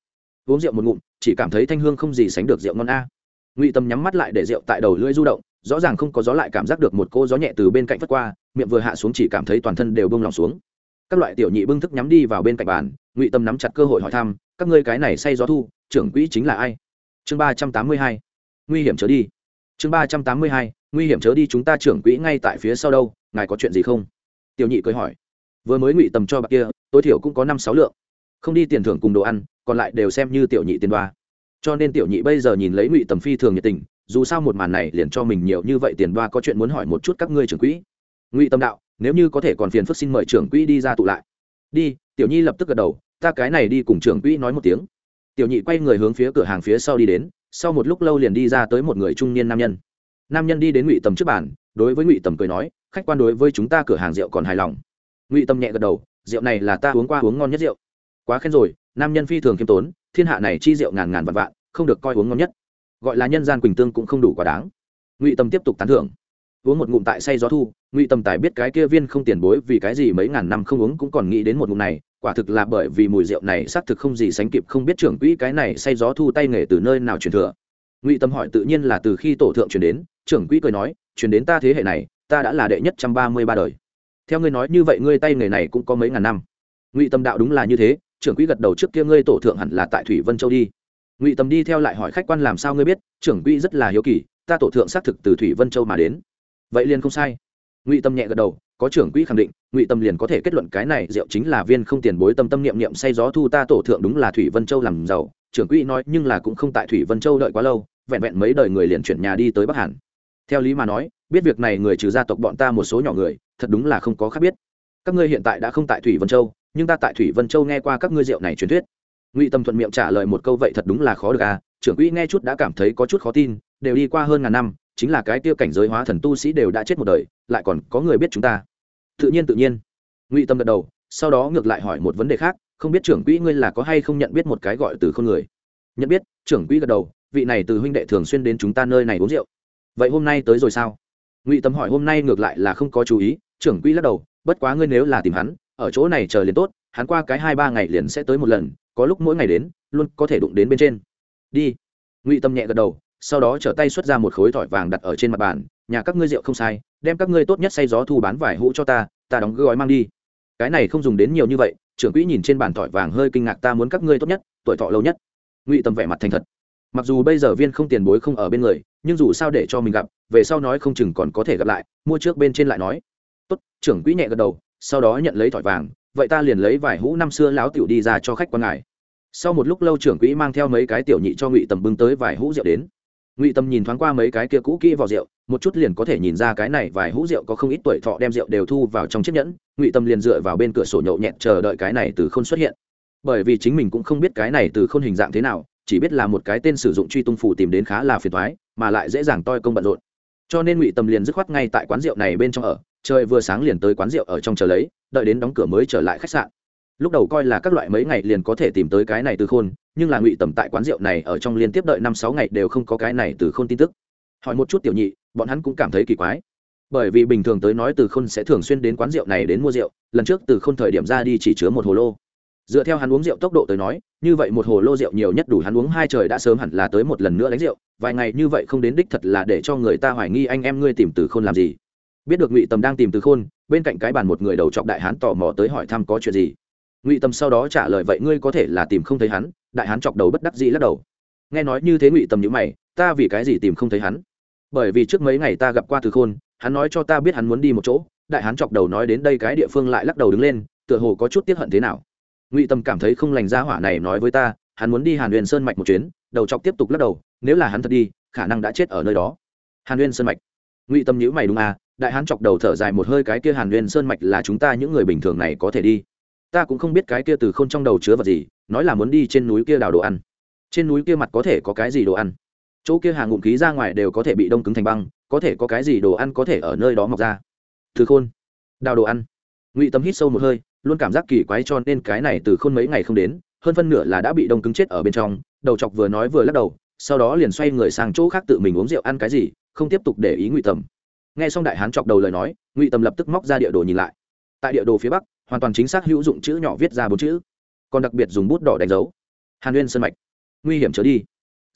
Uống rượu một ngụm, chỉ cảm thấy thanh hương không gì sánh được rượu ngon a. Ngụy tâm nhắm mắt lại để rượu tại đầu lưỡi du động, rõ ràng không có gió lại cảm giác được một cô gió nhẹ từ bên cạnh vất qua, miệng vừa hạ xuống chỉ cảm thấy toàn thân đều bông lòng xuống. Các loại tiểu nhị bưng thức nhắm đi vào bên cạnh bàn, ngụy tâm nắm chặt cơ hội hỏi thăm, các ngươi cái này say gió thu, trưởng quỹ chính là ai? Chương ba trăm tám mươi hai, nguy hiểm chớ đi. Chương ba trăm tám mươi hai, nguy hiểm chớ đi, chúng ta trưởng quỹ ngay tại phía sau đâu ngài có chuyện gì không? Tiểu nhị cười hỏi. Vừa mới ngụy tầm cho bạc kia, tối thiểu cũng có năm sáu lượng. Không đi tiền thưởng cùng đồ ăn, còn lại đều xem như tiểu nhị tiền đoa. Cho nên tiểu nhị bây giờ nhìn lấy ngụy tầm phi thường nhiệt tình, dù sao một màn này liền cho mình nhiều như vậy tiền đoa có chuyện muốn hỏi một chút các ngươi trưởng quỹ. Ngụy tâm đạo, nếu như có thể còn phiền phức xin mời trưởng quỹ đi ra tụ lại. Đi, tiểu nhi lập tức gật đầu, ta cái này đi cùng trưởng quỹ nói một tiếng. Tiểu nhị quay người hướng phía cửa hàng phía sau đi đến, sau một lúc lâu liền đi ra tới một người trung niên nam nhân. Nam nhân đi đến ngụy tầm trước bàn đối với ngụy tầm cười nói, khách quan đối với chúng ta cửa hàng rượu còn hài lòng. Ngụy Tâm nhẹ gật đầu, rượu này là ta uống qua uống ngon nhất rượu. Quá khen rồi, nam nhân phi thường khiêm tốn, thiên hạ này chi rượu ngàn ngàn vạn vạn, không được coi uống ngon nhất. Gọi là nhân gian quỳnh tương cũng không đủ quá đáng. Ngụy tâm tiếp tục tán thưởng. Uống một ngụm tại say gió thu, ngụy tâm tài biết cái kia viên không tiền bối vì cái gì mấy ngàn năm không uống cũng còn nghĩ đến một ngụm này, quả thực là bởi vì mùi rượu này xác thực không gì sánh kịp không biết trưởng quỹ cái này say gió thu tay nghề từ nơi nào truyền thừa. Ngụy tâm hỏi tự nhiên là từ khi tổ thượng truyền đến trưởng quỹ cười nói truyền đến ta thế hệ này, ta đã là đệ nhất trăm ba mươi ba đời. Theo ngươi nói như vậy, ngươi tay nghề này cũng có mấy ngàn năm. Ngụy tâm đạo đúng là như thế, trưởng quỹ gật đầu trước kia ngươi tổ thượng hẳn là tại thủy vân châu đi. Ngụy tâm đi theo lại hỏi khách quan làm sao ngươi biết, trưởng quỹ rất là hiếu kỳ, ta tổ thượng xác thực từ thủy vân châu mà đến. Vậy liền không sai. Ngụy tâm nhẹ gật đầu, có trưởng quỹ khẳng định, ngụy tâm liền có thể kết luận cái này rượu chính là viên không tiền bối tâm tâm niệm niệm say gió thu ta tổ thượng đúng là thủy vân châu làm giàu. Trưởng quỹ nói nhưng là cũng không tại thủy vân châu đợi quá lâu, vẹn vẹn mấy đời người liền chuyển nhà đi tới bắc hàn theo lý mà nói, biết việc này người trừ gia tộc bọn ta một số nhỏ người, thật đúng là không có khác biết. Các ngươi hiện tại đã không tại thủy vân châu, nhưng ta tại thủy vân châu nghe qua các ngươi rượu này truyền thuyết. Ngụy tâm thuận miệng trả lời một câu vậy thật đúng là khó được à trưởng quỹ nghe chút đã cảm thấy có chút khó tin, đều đi qua hơn ngàn năm, chính là cái tiêu cảnh giới hóa thần tu sĩ đều đã chết một đời, lại còn có người biết chúng ta. Tự nhiên tự nhiên. Ngụy tâm gật đầu, sau đó ngược lại hỏi một vấn đề khác, không biết trưởng quỹ ngươi là có hay không nhận biết một cái gọi từ không người? Nhận biết, trưởng quỹ gật đầu, vị này từ huynh đệ thường xuyên đến chúng ta nơi này uống rượu vậy hôm nay tới rồi sao? Ngụy tâm hỏi hôm nay ngược lại là không có chú ý, trưởng quỹ lắc đầu, bất quá ngươi nếu là tìm hắn, ở chỗ này chờ liền tốt, hắn qua cái hai ba ngày liền sẽ tới một lần, có lúc mỗi ngày đến, luôn có thể đụng đến bên trên. Đi. Ngụy tâm nhẹ gật đầu, sau đó trở tay xuất ra một khối thỏi vàng đặt ở trên mặt bàn, nhà các ngươi rượu không sai, đem các ngươi tốt nhất say gió thu bán vải hũ cho ta ta đóng gói mang đi. Cái này không dùng đến nhiều như vậy, trưởng quỹ nhìn trên bàn thỏi vàng hơi kinh ngạc ta muốn các ngươi tốt nhất, tuổi thọ lâu nhất. Ngụy tâm vẻ mặt thành thật. Mặc dù bây giờ viên không tiền bối không ở bên người nhưng dù sao để cho mình gặp, về sau nói không chừng còn có thể gặp lại, mua trước bên trên lại nói. Tốt, trưởng quỹ nhẹ gật đầu, sau đó nhận lấy thỏi vàng, vậy ta liền lấy vài hũ năm xưa láo tiểu đi ra cho khách quan ngài. Sau một lúc lâu trưởng quỹ mang theo mấy cái tiểu nhị cho ngụy tầm bưng tới vài hũ rượu đến. Ngụy tầm nhìn thoáng qua mấy cái kia cũ kỹ vào rượu, một chút liền có thể nhìn ra cái này vài hũ rượu có không ít tuổi thọ đem rượu đều thu vào trong chiếc nhẫn, ngụy tầm liền dựa vào bên cửa sổ nhậu nhẹt chờ đợi cái này từ không xuất hiện. Bởi vì chính mình cũng không biết cái này từ không hình dạng thế nào chỉ biết là một cái tên sử dụng truy tung phủ tìm đến khá là phiền thoái, mà lại dễ dàng toi công bận rộn. Cho nên ngụy tâm liền dứt khoát ngay tại quán rượu này bên trong ở, trời vừa sáng liền tới quán rượu ở trong chờ lấy, đợi đến đóng cửa mới trở lại khách sạn. Lúc đầu coi là các loại mấy ngày liền có thể tìm tới cái này từ khôn, nhưng là ngụy tầm tại quán rượu này ở trong liên tiếp đợi năm sáu ngày đều không có cái này từ khôn tin tức. Hỏi một chút tiểu nhị, bọn hắn cũng cảm thấy kỳ quái. Bởi vì bình thường tới nói từ khôn sẽ thường xuyên đến quán rượu này đến mua rượu, lần trước từ khôn thời điểm ra đi chỉ chứa một hồ lô dựa theo hắn uống rượu tốc độ tới nói, như vậy một hồ lô rượu nhiều nhất đủ hắn uống hai trời đã sớm hẳn là tới một lần nữa đánh rượu, vài ngày như vậy không đến đích thật là để cho người ta hoài nghi anh em ngươi tìm từ khôn làm gì. Biết được ngụy tầm đang tìm từ khôn, bên cạnh cái bàn một người đầu chọc đại hán tò mò tới hỏi thăm có chuyện gì. Ngụy tầm sau đó trả lời, vậy ngươi có thể là tìm không thấy hắn? Đại hán chọc đầu bất đắc dĩ lắc đầu. Nghe nói như thế ngụy tầm nhữ mày, ta vì cái gì tìm không thấy hắn? Bởi vì trước mấy ngày ta gặp qua từ khôn, hắn nói cho ta biết hắn muốn đi một chỗ. Đại hán chọc đầu nói đến đây cái địa phương lại lắc đầu đứng lên, tựa hồ có chút tiếp hận thế nào ngụy tâm cảm thấy không lành ra hỏa này nói với ta, hắn muốn đi hàn huyền sơn mạch một chuyến, đầu chọc tiếp tục lắc đầu, nếu là hắn thật đi, khả năng đã chết ở nơi đó. Hàn huyền sơn mạch. Ngụy tâm nhữ mày đúng à đại hán chọc đầu thở dài một hơi cái kia hàn huyền sơn mạch là chúng ta những người bình thường này có thể đi. Ta cũng không biết cái kia từ k h ô n trong đầu chứa vật gì, nói là muốn đi trên núi kia đào đồ ăn. Trên núi kia mặt có thể có cái gì đồ ăn? Chỗ kia hàng ngụm khí ra ngoài đều có thể bị đông cứng thành băng, có thể có cái gì đồ ăn có thể ở nơi đó mọc ra? Từ khôn. Đào đồ ăn. Ngụy tâm hít sâu một hơi luôn cảm giác kỳ quái cho nên cái này từ khôn mấy ngày không đến, hơn phân nửa là đã bị đông cứng chết ở bên trong, đầu chọc vừa nói vừa lắc đầu, sau đó liền xoay người sang chỗ khác tự mình uống rượu ăn cái gì, không tiếp tục để ý ngụy Tầm. nghe xong đại hán chọc đầu lời nói, ngụy Tầm lập tức móc ra địa đồ nhìn lại. Tại địa đồ phía bắc, hoàn toàn chính xác hữu dụng chữ nhỏ viết ra bốn chữ, còn đặc biệt dùng bút đỏ đánh dấu. Hàn nguyên sơn mạch. Nguy hiểm trở đi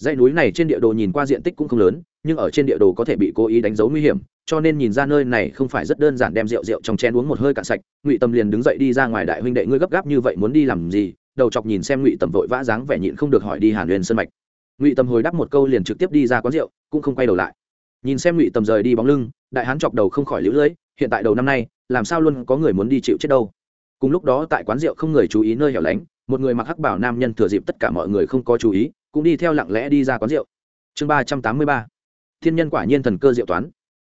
dãy núi này trên địa đồ nhìn qua diện tích cũng không lớn, nhưng ở trên địa đồ có thể bị cố ý đánh dấu nguy hiểm, cho nên nhìn ra nơi này không phải rất đơn giản đem rượu rượu trong chén uống một hơi cạn sạch. Ngụy tâm liền đứng dậy đi ra ngoài đại huynh đệ, ngươi gấp gáp như vậy muốn đi làm gì? Đầu chọc nhìn xem ngụy tâm vội vã dáng vẻ nhịn không được hỏi đi hàn huyền sân mạch. Ngụy tâm hồi đáp một câu liền trực tiếp đi ra quán rượu, cũng không quay đầu lại. Nhìn xem ngụy tâm rời đi bóng lưng, đại hán chọc đầu không khỏi lũ lưỡi hiện tại đầu năm nay, làm sao luôn có người muốn đi chịu chết đâu? Cùng lúc đó tại quán rượu không người chú ý nơi hẻo lánh, một người mặc hắc bảo nam nhân thừa dịp tất cả mọi người không có chú ý cũng đi theo lặng lẽ đi ra quán rượu. Chương ba trăm tám mươi ba. Thiên nhân quả nhiên thần cơ diệu toán.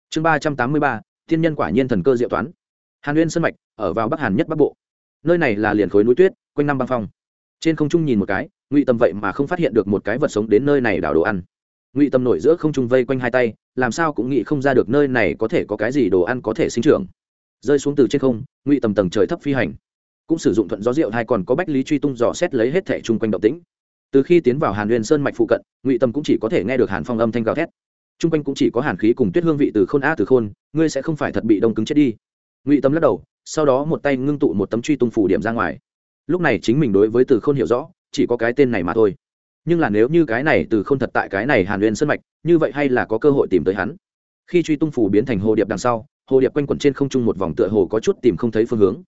Chương ba trăm tám mươi ba. Thiên nhân quả nhiên thần cơ diệu toán. Hàn uyên sân mạch, ở vào bắc hàn nhất bắc bộ. Nơi này là liền khối núi tuyết, quanh năm băng phong. Trên không trung nhìn một cái, ngụy tâm vậy mà không phát hiện được một cái vật sống đến nơi này đảo đồ ăn. Ngụy tâm nổi giữa không trung vây quanh hai tay, làm sao cũng nghĩ không ra được nơi này có thể có cái gì đồ ăn có thể sinh trưởng. Rơi xuống từ trên không, ngụy tầm tầng trời thấp phi hành. Cũng sử dụng thuận gió rượu hay còn có bách lý truy tung dò xét lấy hết thẻ chung quanh động tĩnh từ khi tiến vào hàn nguyên sơn mạch phụ cận, ngụy tâm cũng chỉ có thể nghe được hàn phong âm thanh gào thét. Chung quanh cũng chỉ có hàn khí cùng tuyết hương vị từ khôn a từ khôn, ngươi sẽ không phải thật bị đông cứng chết đi. Ngụy tâm lắc đầu, sau đó một tay ngưng tụ một tấm truy tung phủ điểm ra ngoài. Lúc này chính mình đối với từ khôn hiểu rõ, chỉ có cái tên này mà thôi. Nhưng là nếu như cái này từ khôn thật tại cái này hàn nguyên sơn mạch, như vậy hay là có cơ hội tìm tới hắn? Khi truy tung phủ biến thành hồ điệp đằng sau, hồ điệp quanh quẩn trên không trung một vòng tựa hồ có chút tìm không thấy phương hướng.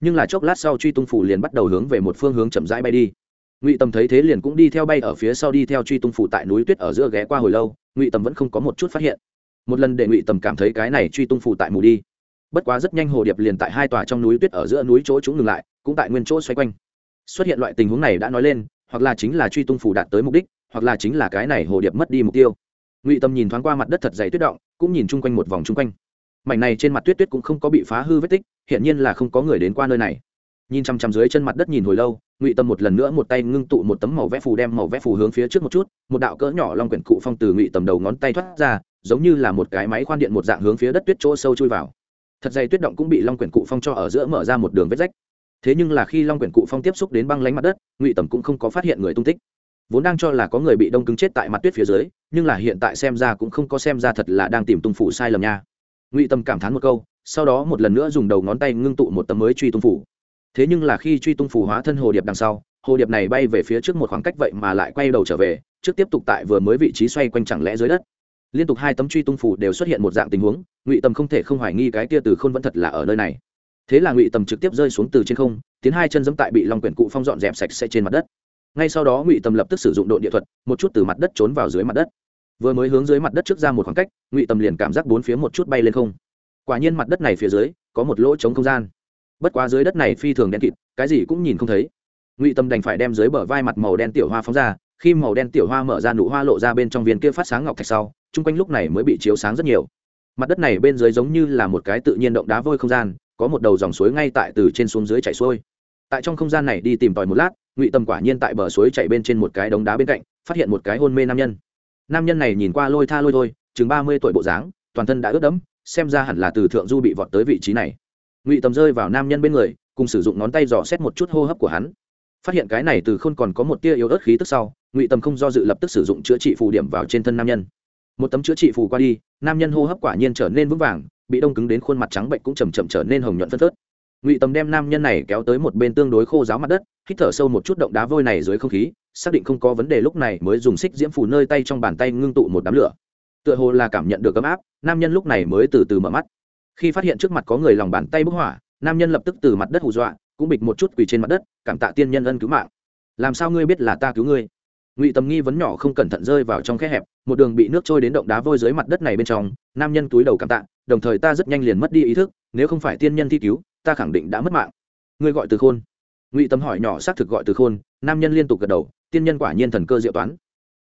Nhưng là chốc lát sau truy tung phủ liền bắt đầu hướng về một phương hướng chậm rãi bay đi ngụy tầm thấy thế liền cũng đi theo bay ở phía sau đi theo truy tung phủ tại núi tuyết ở giữa ghé qua hồi lâu ngụy tầm vẫn không có một chút phát hiện một lần để ngụy tầm cảm thấy cái này truy tung phủ tại mù đi bất quá rất nhanh hồ điệp liền tại hai tòa trong núi tuyết ở giữa núi chỗ chúng ngừng lại cũng tại nguyên chỗ xoay quanh xuất hiện loại tình huống này đã nói lên hoặc là chính là truy tung phủ đạt tới mục đích hoặc là chính là cái này hồ điệp mất đi mục tiêu ngụy tâm nhìn thoáng qua mặt đất thật dày tuyết động cũng nhìn chung quanh một vòng chung quanh mảnh này trên mặt tuyết tuyết cũng không có bị phá hư vết tích hiện nhiên là không có người đến qua nơi này nhìn chằm chằm dưới chân mặt đất nhìn hồi lâu, ngụy tâm một lần nữa một tay ngưng tụ một tấm màu vẽ phù đem màu vẽ phù hướng phía trước một chút, một đạo cỡ nhỏ long quyển cụ phong từ ngụy tầm đầu ngón tay thoát ra, giống như là một cái máy khoan điện một dạng hướng phía đất tuyết chỗ sâu chui vào. Thật dày tuyết động cũng bị long quyển cụ phong cho ở giữa mở ra một đường vết rách. Thế nhưng là khi long quyển cụ phong tiếp xúc đến băng lánh mặt đất, ngụy tầm cũng không có phát hiện người tung tích. Vốn đang cho là có người bị đông cứng chết tại mặt tuyết phía dưới, nhưng là hiện tại xem ra cũng không có xem ra thật là đang tìm tung phủ sai lầm nha. Ngụy tâm cảm thán một câu, sau đó một lần nữa dùng đầu ngón tay ngưng tụ một tấm mới truy tung phủ thế nhưng là khi truy tung phù hóa thân hồ điệp đằng sau, hồ điệp này bay về phía trước một khoảng cách vậy mà lại quay đầu trở về, trước tiếp tục tại vừa mới vị trí xoay quanh chẳng lẽ dưới đất. Liên tục hai tấm truy tung phủ đều xuất hiện một dạng tình huống, ngụy tầm không thể không hoài nghi cái kia từ khôn vẫn thật là ở nơi này. Thế là ngụy tầm trực tiếp rơi xuống từ trên không, tiến hai chân dẫm tại bị long quyển cụ phong dọn dẹp sạch sẽ trên mặt đất. Ngay sau đó ngụy tầm lập tức sử dụng đội địa thuật, một chút từ mặt đất trốn vào dưới mặt đất. Vừa mới hướng dưới mặt đất trước ra một khoảng cách, ngụy tầm liền cảm giác bốn phía một chút bay lên không. Quả nhiên mặt đất này phía dưới, có một lỗ trống không gian bất quá dưới đất này phi thường đen kịt, cái gì cũng nhìn không thấy. Ngụy tâm đành phải đem dưới bờ vai mặt màu đen tiểu hoa phóng ra, khi màu đen tiểu hoa mở ra nụ hoa lộ ra bên trong viên kia phát sáng ngọc thạch sau, chung quanh lúc này mới bị chiếu sáng rất nhiều. Mặt đất này bên dưới giống như là một cái tự nhiên động đá vôi không gian, có một đầu dòng suối ngay tại từ trên xuống dưới chảy xuôi. Tại trong không gian này đi tìm tòi một lát, ngụy tâm quả nhiên tại bờ suối chảy bên trên một cái đống đá bên cạnh, phát hiện một cái hôn mê nam nhân. Nam nhân này nhìn qua lôi tha lôi thôi, chừng ba mươi tuổi bộ dáng, toàn thân đã ướt đẫm, xem ra hẳn là từ thượng du bị vọt tới vị trí này ngụy tầm rơi vào nam nhân bên người, cùng sử dụng ngón tay dò xét một chút hô hấp của hắn. Phát hiện cái này từ không còn có một tia yếu ớt khí tức sau, ngụy tầm không do dự lập tức sử dụng chữa trị phù điểm vào trên thân nam nhân. Một tấm chữa trị phù qua đi, nam nhân hô hấp quả nhiên trở nên vững vàng, bị đông cứng đến khuôn mặt trắng bệnh cũng chầm chậm trở nên hồng nhuận phân phớt. Ngụy tầm đem nam nhân này kéo tới một bên tương đối khô giáo mặt đất, hít thở sâu một chút động đá vôi này dưới không khí, xác định không có vấn đề lúc này mới dùng xích diễm phù nơi tay trong bàn tay ngưng tụ một đám lửa. Tựa hồ là cảm nhận được ấm áp, nam nhân lúc này mới từ từ mở mắt khi phát hiện trước mặt có người lòng bàn tay bức hỏa nam nhân lập tức từ mặt đất hù dọa, cũng bịch một chút quỳ trên mặt đất, cảm tạ tiên nhân ân cứu mạng. Làm sao ngươi biết là ta cứu ngươi? Ngụy tầm nghi vấn nhỏ không cẩn thận rơi vào trong khe hẹp, một đường bị nước trôi đến động đá vôi dưới mặt đất này bên trong, nam nhân túi đầu cảm tạ, đồng thời ta rất nhanh liền mất đi ý thức, nếu không phải tiên nhân thi cứu, ta khẳng định đã mất mạng. Ngươi gọi từ khôn. Ngụy tầm hỏi nhỏ xác thực gọi từ khôn, nam nhân liên tục gật đầu, tiên nhân quả nhiên thần cơ diệu toán.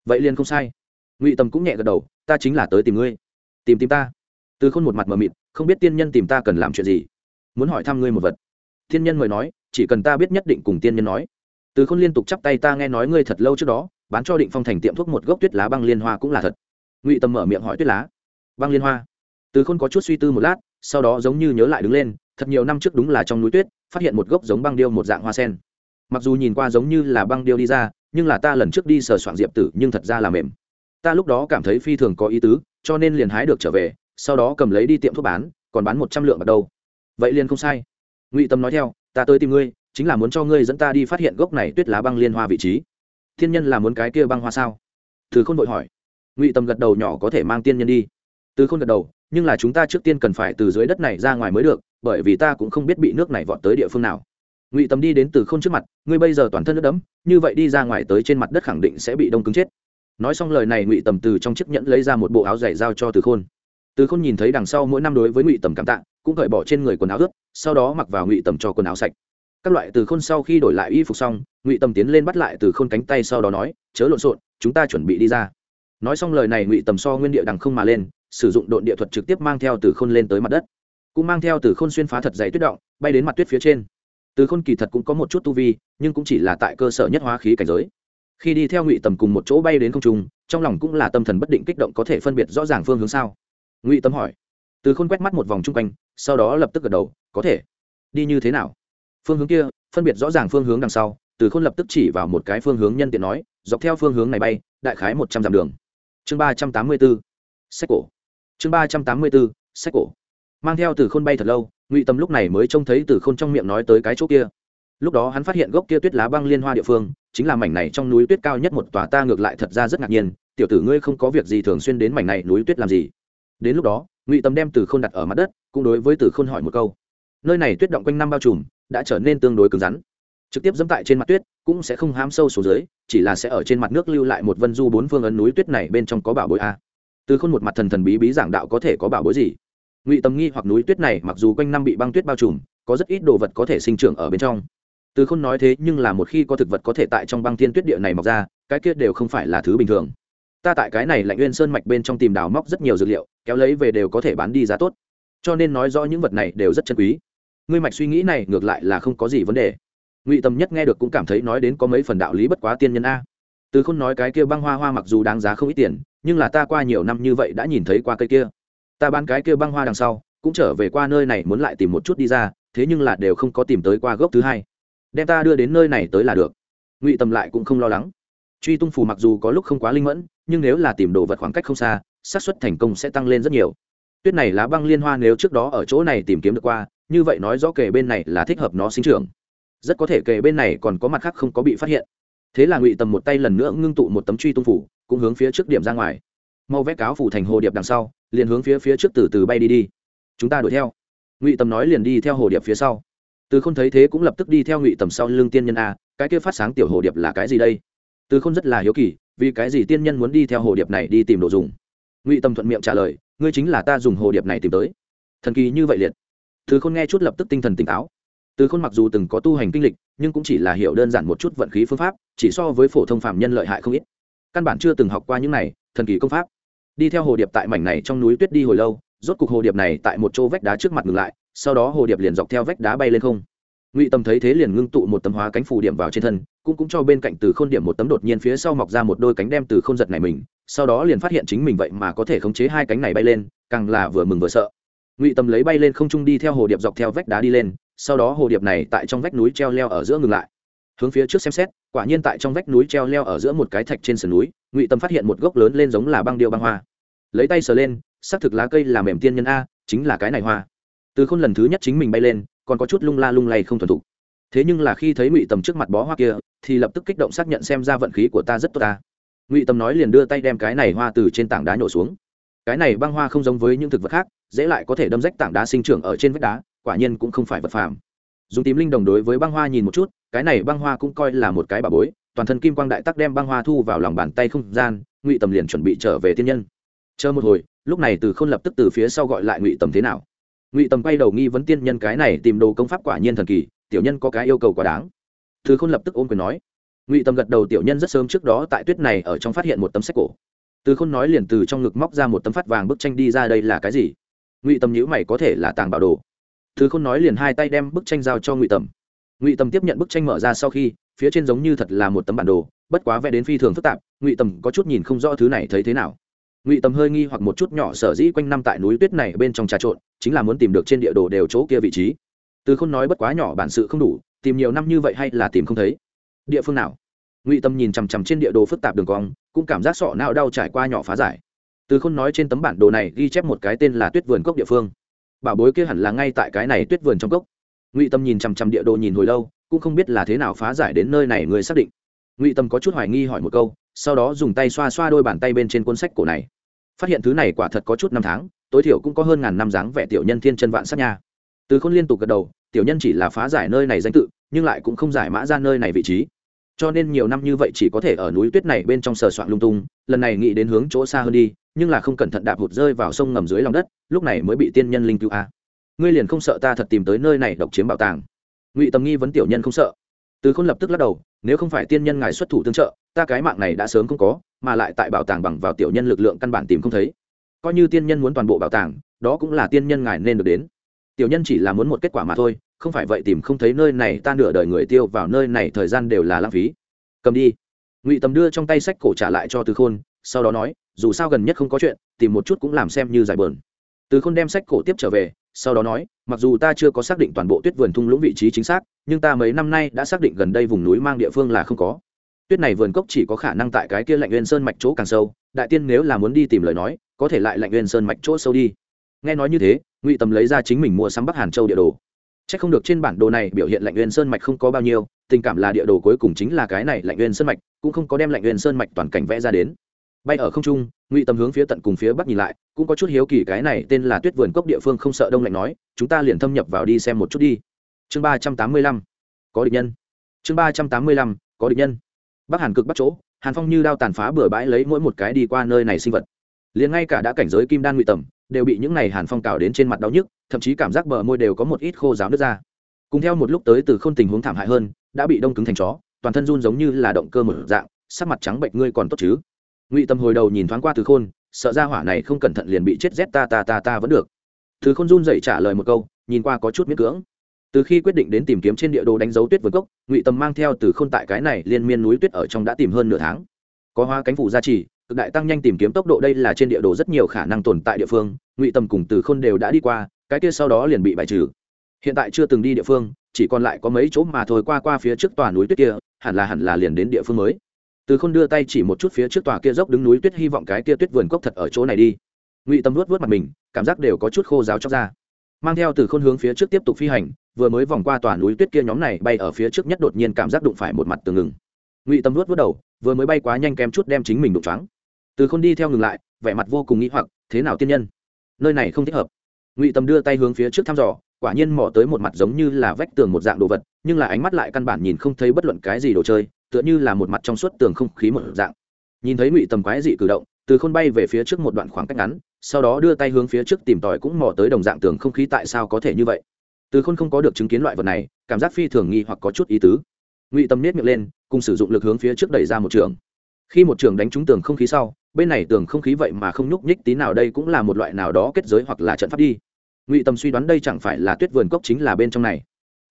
Vậy liền không sai. Ngụy tầm cũng nhẹ gật đầu, ta chính là tới tìm ngươi. Tìm tìm ta từ khôn một mặt mờ mịt, không biết tiên nhân tìm ta cần làm chuyện gì. Muốn hỏi thăm ngươi một vật. Tiên nhân mời nói, chỉ cần ta biết nhất định cùng tiên nhân nói. Từ khôn liên tục chắp tay ta nghe nói ngươi thật lâu trước đó, bán cho định phong thành tiệm thuốc một gốc tuyết lá băng liên hoa cũng là thật. Ngụy tâm mở miệng hỏi tuyết lá. Băng liên hoa. Từ khôn có chút suy tư một lát, sau đó giống như nhớ lại đứng lên, thật nhiều năm trước đúng là trong núi tuyết, phát hiện một gốc giống băng điêu một dạng hoa sen. Mặc dù nhìn qua giống như là băng điêu đi ra, nhưng là ta lần trước đi sờ soạn diệp tử, nhưng thật ra là mềm. Ta lúc đó cảm thấy phi thường có ý tứ, cho nên liền hái được trở về sau đó cầm lấy đi tiệm thuốc bán, còn bán một trăm lượng bạc đâu. Vậy liền không sai. Ngụy tâm nói theo, ta tới tìm ngươi, chính là muốn cho ngươi dẫn ta đi phát hiện gốc này tuyết lá băng liên hoa vị trí. Thiên nhân là muốn cái kia băng hoa sao? Từ khôn vội hỏi. Ngụy tâm gật đầu nhỏ có thể mang tiên nhân đi. Từ khôn gật đầu, nhưng là chúng ta trước tiên cần phải từ dưới đất này ra ngoài mới được, bởi vì ta cũng không biết bị nước này vọt tới địa phương nào. Ngụy tâm đi đến từ k h ô n trước mặt, ngươi bây giờ toàn thân nước đẫm, như vậy đi ra ngoài tới trên mặt đất khẳng định sẽ bị đông cứng chết. Nói xong lời này, ngụy tầm từ trong chiếc nhẫn lấy ra một bộ áo dày giao cho từ khôn từ khôn nhìn thấy đằng sau mỗi năm đối với ngụy tầm cảm tạ, cũng cởi bỏ trên người quần áo ướt, sau đó mặc vào ngụy tầm cho quần áo sạch. Các loại từ khôn sau khi đổi lại y phục xong, ngụy tầm tiến lên bắt lại từ khôn cánh tay sau đó nói, chớ lộn xộn, chúng ta chuẩn bị đi ra. Nói xong lời này, ngụy tầm so nguyên địa đằng không mà lên, sử dụng độn địa thuật trực tiếp mang theo từ khôn lên tới mặt đất. Cũng mang theo từ khôn xuyên phá thật dày tuyết động, bay đến mặt tuyết phía trên. Từ khôn kỳ thật cũng có một chút tu vi, nhưng cũng chỉ là tại cơ sở nhất hóa khí cảnh giới. Khi đi theo ngụy tầm cùng một chỗ bay đến không trung, trong lòng cũng là tâm thần bất định kích động có thể phân biệt rõ ràng phương hướng sao ngụy tâm hỏi. Từ khôn quét mắt một vòng chung quanh, sau đó lập tức gật đầu, có thể. Đi như thế nào? Phương hướng kia, phân biệt rõ ràng phương hướng đằng sau, từ khôn lập tức chỉ vào một cái phương hướng nhân tiện nói, dọc theo phương hướng này bay, đại khái một trăm dặm đường. Chương ba trăm tám mươi bốn, sách cổ. Chương ba trăm tám mươi bốn, sách cổ. Mang theo từ khôn bay thật lâu, ngụy tâm lúc này mới trông thấy từ khôn trong miệng nói tới cái chỗ kia. Lúc đó hắn phát hiện gốc kia tuyết lá băng liên hoa địa phương, chính là mảnh này trong núi tuyết cao nhất một tòa ta ngược lại thật ra rất ngạc nhiên, tiểu tử ngươi không có việc gì thường xuyên đến mảnh này núi tuyết làm gì? Đến lúc đó, ngụy tâm đem từ k h ô n đặt ở mặt đất, cũng đối với từ khôn hỏi một câu. Nơi này tuyết động quanh năm bao trùm, đã trở nên tương đối cứng rắn. Trực tiếp dẫm tại trên mặt tuyết, cũng sẽ không hám sâu xuống dưới, chỉ là sẽ ở trên mặt nước lưu lại một vân du bốn phương ấn núi tuyết này bên trong có bảo bối a. Từ khôn một mặt thần thần bí bí giảng đạo có thể có bảo bối gì. Ngụy tâm nghi hoặc núi tuyết này mặc dù quanh năm bị băng tuyết bao trùm, có rất ít đồ vật có thể sinh trưởng ở bên trong. Từ khôn nói thế nhưng là một khi có thực vật có thể tại trong băng thiên tuyết địa này mọc ra, cái kia đều không phải là thứ bình thường ta tại cái này lạnh nguyên sơn mạch bên trong tìm đào móc rất nhiều dược liệu, kéo lấy về đều có thể bán đi giá tốt. Cho nên nói rõ những vật này đều rất chân quý. Ngươi mạch suy nghĩ này ngược lại là không có gì vấn đề. Ngụy tâm nhất nghe được cũng cảm thấy nói đến có mấy phần đạo lý bất quá tiên nhân a. Từ khôn nói cái kia băng hoa hoa mặc dù đáng giá không ít tiền, nhưng là ta qua nhiều năm như vậy đã nhìn thấy qua cây kia. Ta bán cái kia băng hoa đằng sau, cũng trở về qua nơi này muốn lại tìm một chút đi ra, thế nhưng là đều không có tìm tới qua gốc thứ hai. Đem ta đưa đến nơi này tới là được. Ngụy tâm lại cũng không lo lắng. Truy tung phù mặc dù có lúc không quá linh mẫn nhưng nếu là tìm đồ vật khoảng cách không xa, xác suất thành công sẽ tăng lên rất nhiều. Tuyết này lá băng liên hoa nếu trước đó ở chỗ này tìm kiếm được qua, như vậy nói rõ kề bên này là thích hợp nó sinh trưởng. Rất có thể kề bên này còn có mặt khác không có bị phát hiện. Thế là ngụy tầm một tay lần nữa ngưng tụ một tấm truy tung phủ, cũng hướng phía trước điểm ra ngoài. Mau vét cáo phủ thành hồ điệp đằng sau, liền hướng phía phía trước từ từ bay đi đi. Chúng ta đuổi theo. Ngụy tầm nói liền đi theo hồ điệp phía sau. Từ không thấy thế cũng lập tức đi theo ngụy tầm sau lưng tiên nhân a, cái kia phát sáng tiểu hồ điệp là cái gì đây? Từ không rất là hiếu kỳ vì cái gì tiên nhân muốn đi theo hồ điệp này đi tìm đồ dùng? Ngụy tâm thuận miệng trả lời, ngươi chính là ta dùng hồ điệp này tìm tới. Thần kỳ như vậy liệt. Thứ khôn nghe chút lập tức tinh thần tỉnh táo. Từ khôn mặc dù từng có tu hành kinh lịch, nhưng cũng chỉ là hiểu đơn giản một chút vận khí phương pháp, chỉ so với phổ thông phạm nhân lợi hại không ít. Căn bản chưa từng học qua những này, thần kỳ công pháp. Đi theo hồ điệp tại mảnh này trong núi tuyết đi hồi lâu, rốt cục hồ điệp này tại một chỗ vách đá trước mặt ngừng lại, sau đó hồ điệp liền dọc theo vách đá bay lên không. Ngụy tâm thấy thế liền ngưng tụ một tấm hóa cánh phủ điểm vào trên thân cũng cũng cho bên cạnh từ khôn điểm một tấm đột nhiên phía sau mọc ra một đôi cánh đem từ khôn giật này mình, sau đó liền phát hiện chính mình vậy mà có thể khống chế hai cánh này bay lên, càng là vừa mừng vừa sợ. Ngụy tâm lấy bay lên không trung đi theo hồ điệp dọc theo vách đá đi lên, sau đó hồ điệp này tại trong vách núi treo leo ở giữa ngừng lại. Hướng phía trước xem xét, quả nhiên tại trong vách núi treo leo ở giữa một cái thạch trên sườn núi, ngụy tâm phát hiện một gốc lớn lên giống là băng điêu băng hoa. Lấy tay sờ lên, xác thực lá cây làm mềm tiên nhân a, chính là cái này hoa. Từ khôn lần thứ nhất chính mình bay lên, còn có chút lung la lung lay không thuần thục. Thế nhưng là khi thấy ngụy tầm trước mặt bó hoa kia thì lập tức kích động xác nhận xem ra vận khí của ta rất tốt ta. Ngụy tầm nói liền đưa tay đem cái này hoa từ trên tảng đá nhổ xuống. Cái này băng hoa không giống với những thực vật khác, dễ lại có thể đâm rách tảng đá sinh trưởng ở trên vách đá, quả nhiên cũng không phải vật phàm. Dùng tím linh đồng đối với băng hoa nhìn một chút, cái này băng hoa cũng coi là một cái bà bối, toàn thân kim quang đại tắc đem băng hoa thu vào lòng bàn tay không gian, ngụy tầm liền chuẩn bị trở về thiên nhân. Chờ một hồi, lúc này từ k h ô n lập tức từ phía sau gọi lại ngụy tầm thế nào. Ngụy tầm quay đầu nghi vấn tiên nhân cái này tìm đồ công pháp quả nhiên thần kỳ, tiểu nhân có cái yêu cầu quá đáng thư khôn lập tức ôm quyền nói. Ngụy tầm gật đầu tiểu nhân rất sớm trước đó tại tuyết này ở trong phát hiện một tấm sách cổ. Từ khôn nói liền từ trong ngực móc ra một tấm phát vàng bức tranh đi ra đây là cái gì? Ngụy tầm nhữ mày có thể là tàng bảo đồ. Từ khôn nói liền hai tay đem bức tranh giao cho ngụy tầm ngụy tầm tiếp nhận bức tranh mở ra sau khi, phía trên giống như thật là một tấm bản đồ, bất quá vẽ đến phi thường phức tạp, ngụy tầm có chút nhìn không rõ thứ này thấy thế nào. Ngụy tầm hơi nghi hoặc một chút nhỏ sở dĩ quanh năm tại núi tuyết này bên trong trà trộn, chính là muốn tìm được trên địa đồ đều chỗ kia vị trí từ khôn nói bất quá nhỏ bản sự không đủ, tìm nhiều năm như vậy hay là tìm không thấy. Địa phương nào? Ngụy tâm nhìn chằm chằm trên địa đồ phức tạp đường cong, cũng cảm giác sọ não đau trải qua nhỏ phá giải. Từ khôn nói trên tấm bản đồ này ghi chép một cái tên là tuyết vườn cốc địa phương. Bảo bối kia hẳn là ngay tại cái này tuyết vườn trong cốc. Ngụy tâm nhìn chằm chằm địa đồ nhìn hồi lâu, cũng không biết là thế nào phá giải đến nơi này người xác định. Ngụy tâm có chút hoài nghi hỏi một câu, sau đó dùng tay xoa xoa đôi bàn tay bên trên cuốn sách cổ này. Phát hiện thứ này quả thật có chút năm tháng, tối thiểu cũng có hơn ngàn năm dáng vẻ tiểu nhân thiên chân vạn sát nha từ khôn liên tục gật đầu, tiểu nhân chỉ là phá giải nơi này danh tự, nhưng lại cũng không giải mã ra nơi này vị trí. Cho nên nhiều năm như vậy chỉ có thể ở núi tuyết này bên trong sờ soạn lung tung, lần này nghĩ đến hướng chỗ xa hơn đi, nhưng là không cẩn thận đạp hụt rơi vào sông ngầm dưới lòng đất, lúc này mới bị tiên nhân linh cứu a. Ngươi liền không sợ ta thật tìm tới nơi này độc chiếm bảo tàng? Ngụy tầm nghi vấn tiểu nhân không sợ. Từ khôn lập tức lắc đầu, nếu không phải tiên nhân ngài xuất thủ tương trợ, ta cái mạng này đã sớm không có, mà lại tại bảo tàng bằng vào tiểu nhân lực lượng căn bản tìm không thấy. Coi như tiên nhân muốn toàn bộ bảo tàng, đó cũng là tiên nhân ngài nên được đến tiểu nhân chỉ là muốn một kết quả mà thôi, không phải vậy tìm không thấy nơi này, ta nửa đời người tiêu vào nơi này thời gian đều là lãng phí. Cầm đi. Ngụy tầm đưa trong tay sách cổ trả lại cho từ khôn, sau đó nói, dù sao gần nhất không có chuyện, tìm một chút cũng làm xem như giải bờn. Từ khôn đem sách cổ tiếp trở về, sau đó nói, mặc dù ta chưa có xác định toàn bộ tuyết vườn thung lũng vị trí chính xác, nhưng ta mấy năm nay đã xác định gần đây vùng núi mang địa phương là không có. Tuyết này vườn cốc chỉ có khả năng tại cái kia lạnh nguyên sơn mạch chỗ càng sâu, đại tiên nếu là muốn đi tìm lời nói, có thể lại lạnh nguyên sơn mạch chỗ sâu đi nghe nói như thế, ngụy tầm lấy ra chính mình mua sắm bắc hàn châu địa đồ. C h ắ c không được trên bản đồ này biểu hiện lạnh Uyên sơn mạch không có bao nhiêu, tình cảm là địa đồ cuối cùng chính là cái này lạnh Uyên sơn mạch, cũng không có đem lạnh Uyên sơn mạch toàn cảnh vẽ ra đến. Bay ở không trung, ngụy tầm hướng phía tận cùng phía bắc nhìn lại, cũng có chút hiếu kỳ cái này tên là tuyết vườn cốc địa phương không sợ đông lạnh nói, chúng ta liền thâm nhập vào đi xem một chút đi. Chương ba trăm tám mươi lăm, có địch nhân. Chương ba trăm tám mươi lăm, có địch nhân. Bắc hàn cực bắt chỗ, hàn phong như đao tàn phá bừa bãi lấy mỗi một cái đi qua nơi này sinh vật. Liền ngay cả đã cảnh giới kim đan ngụy tầm đều bị những này hàn phong cào đến trên mặt đau nhức, thậm chí cảm giác bờ môi đều có một ít khô ráo nước ra. Cùng theo một lúc tới từ k h ô n tình huống thảm hại hơn, đã bị đông cứng thành chó, toàn thân run giống như là động cơ một dạng, sắc mặt trắng bệnh ngươi còn tốt chứ? Ngụy tâm hồi đầu nhìn thoáng qua từ khôn, sợ ra hỏa này không cẩn thận liền bị chết rét ta ta ta ta vẫn được. Từ khôn run dậy trả lời một câu, nhìn qua có chút miễn cưỡng. Từ khi quyết định đến tìm kiếm trên địa đồ đánh dấu tuyết vườn cốc, ngụy tâm mang theo từ k h ô n tại cái này liên miên núi tuyết ở trong đã tìm hơn nửa tháng. Có hoa cánh phủ gia trì cực đại tăng nhanh tìm kiếm tốc độ đây là trên địa đồ rất nhiều khả năng tồn tại địa phương, ngụy tâm cùng từ khôn đều đã đi qua, cái kia sau đó liền bị bài trừ. Hiện tại chưa từng đi địa phương, chỉ còn lại có mấy chỗ mà thôi qua qua phía trước tòa núi tuyết kia, hẳn là hẳn là liền đến địa phương mới. Từ khôn đưa tay chỉ một chút phía trước tòa kia dốc đứng núi tuyết, hy vọng cái kia tuyết vườn cốc thật ở chỗ này đi. Ngụy tâm luốt vớt mặt mình, cảm giác đều có chút khô giáo chóc ra. Mang theo từ khôn hướng phía trước tiếp tục phi hành, vừa mới vòng qua tòa núi tuyết kia nhóm này bay ở phía trước nhất đột nhiên cảm giác đụng phải một mặt tường ngừng. Ngụy tâm luốt vớt đầu, vừa mới bay quá nhanh kém chút đem chính mình đụng choáng từ khôn đi theo ngừng lại, vẻ mặt vô cùng nghĩ hoặc, thế nào tiên nhân? Nơi này không thích hợp. Ngụy tâm đưa tay hướng phía trước thăm dò, quả nhiên mò tới một mặt giống như là vách tường một dạng đồ vật, nhưng là ánh mắt lại căn bản nhìn không thấy bất luận cái gì đồ chơi, tựa như là một mặt trong suốt tường không khí một dạng. Nhìn thấy ngụy tầm quái dị cử động, từ khôn bay về phía trước một đoạn khoảng cách ngắn, sau đó đưa tay hướng phía trước tìm tòi cũng mò tới đồng dạng tường không khí tại sao có thể như vậy. Từ khôn không có được chứng kiến loại vật này, cảm giác phi thường nghi hoặc có chút ý tứ. Ngụy tâm nết miệng lên, cùng sử dụng lực hướng phía trước đẩy ra một trường. Khi một trường đánh trúng tường không khí sau bên này tường không khí vậy mà không nhúc nhích tí nào, đây cũng là một loại nào đó kết giới hoặc là trận pháp đi. Ngụy tâm suy đoán đây chẳng phải là tuyết vườn cốc chính là bên trong này.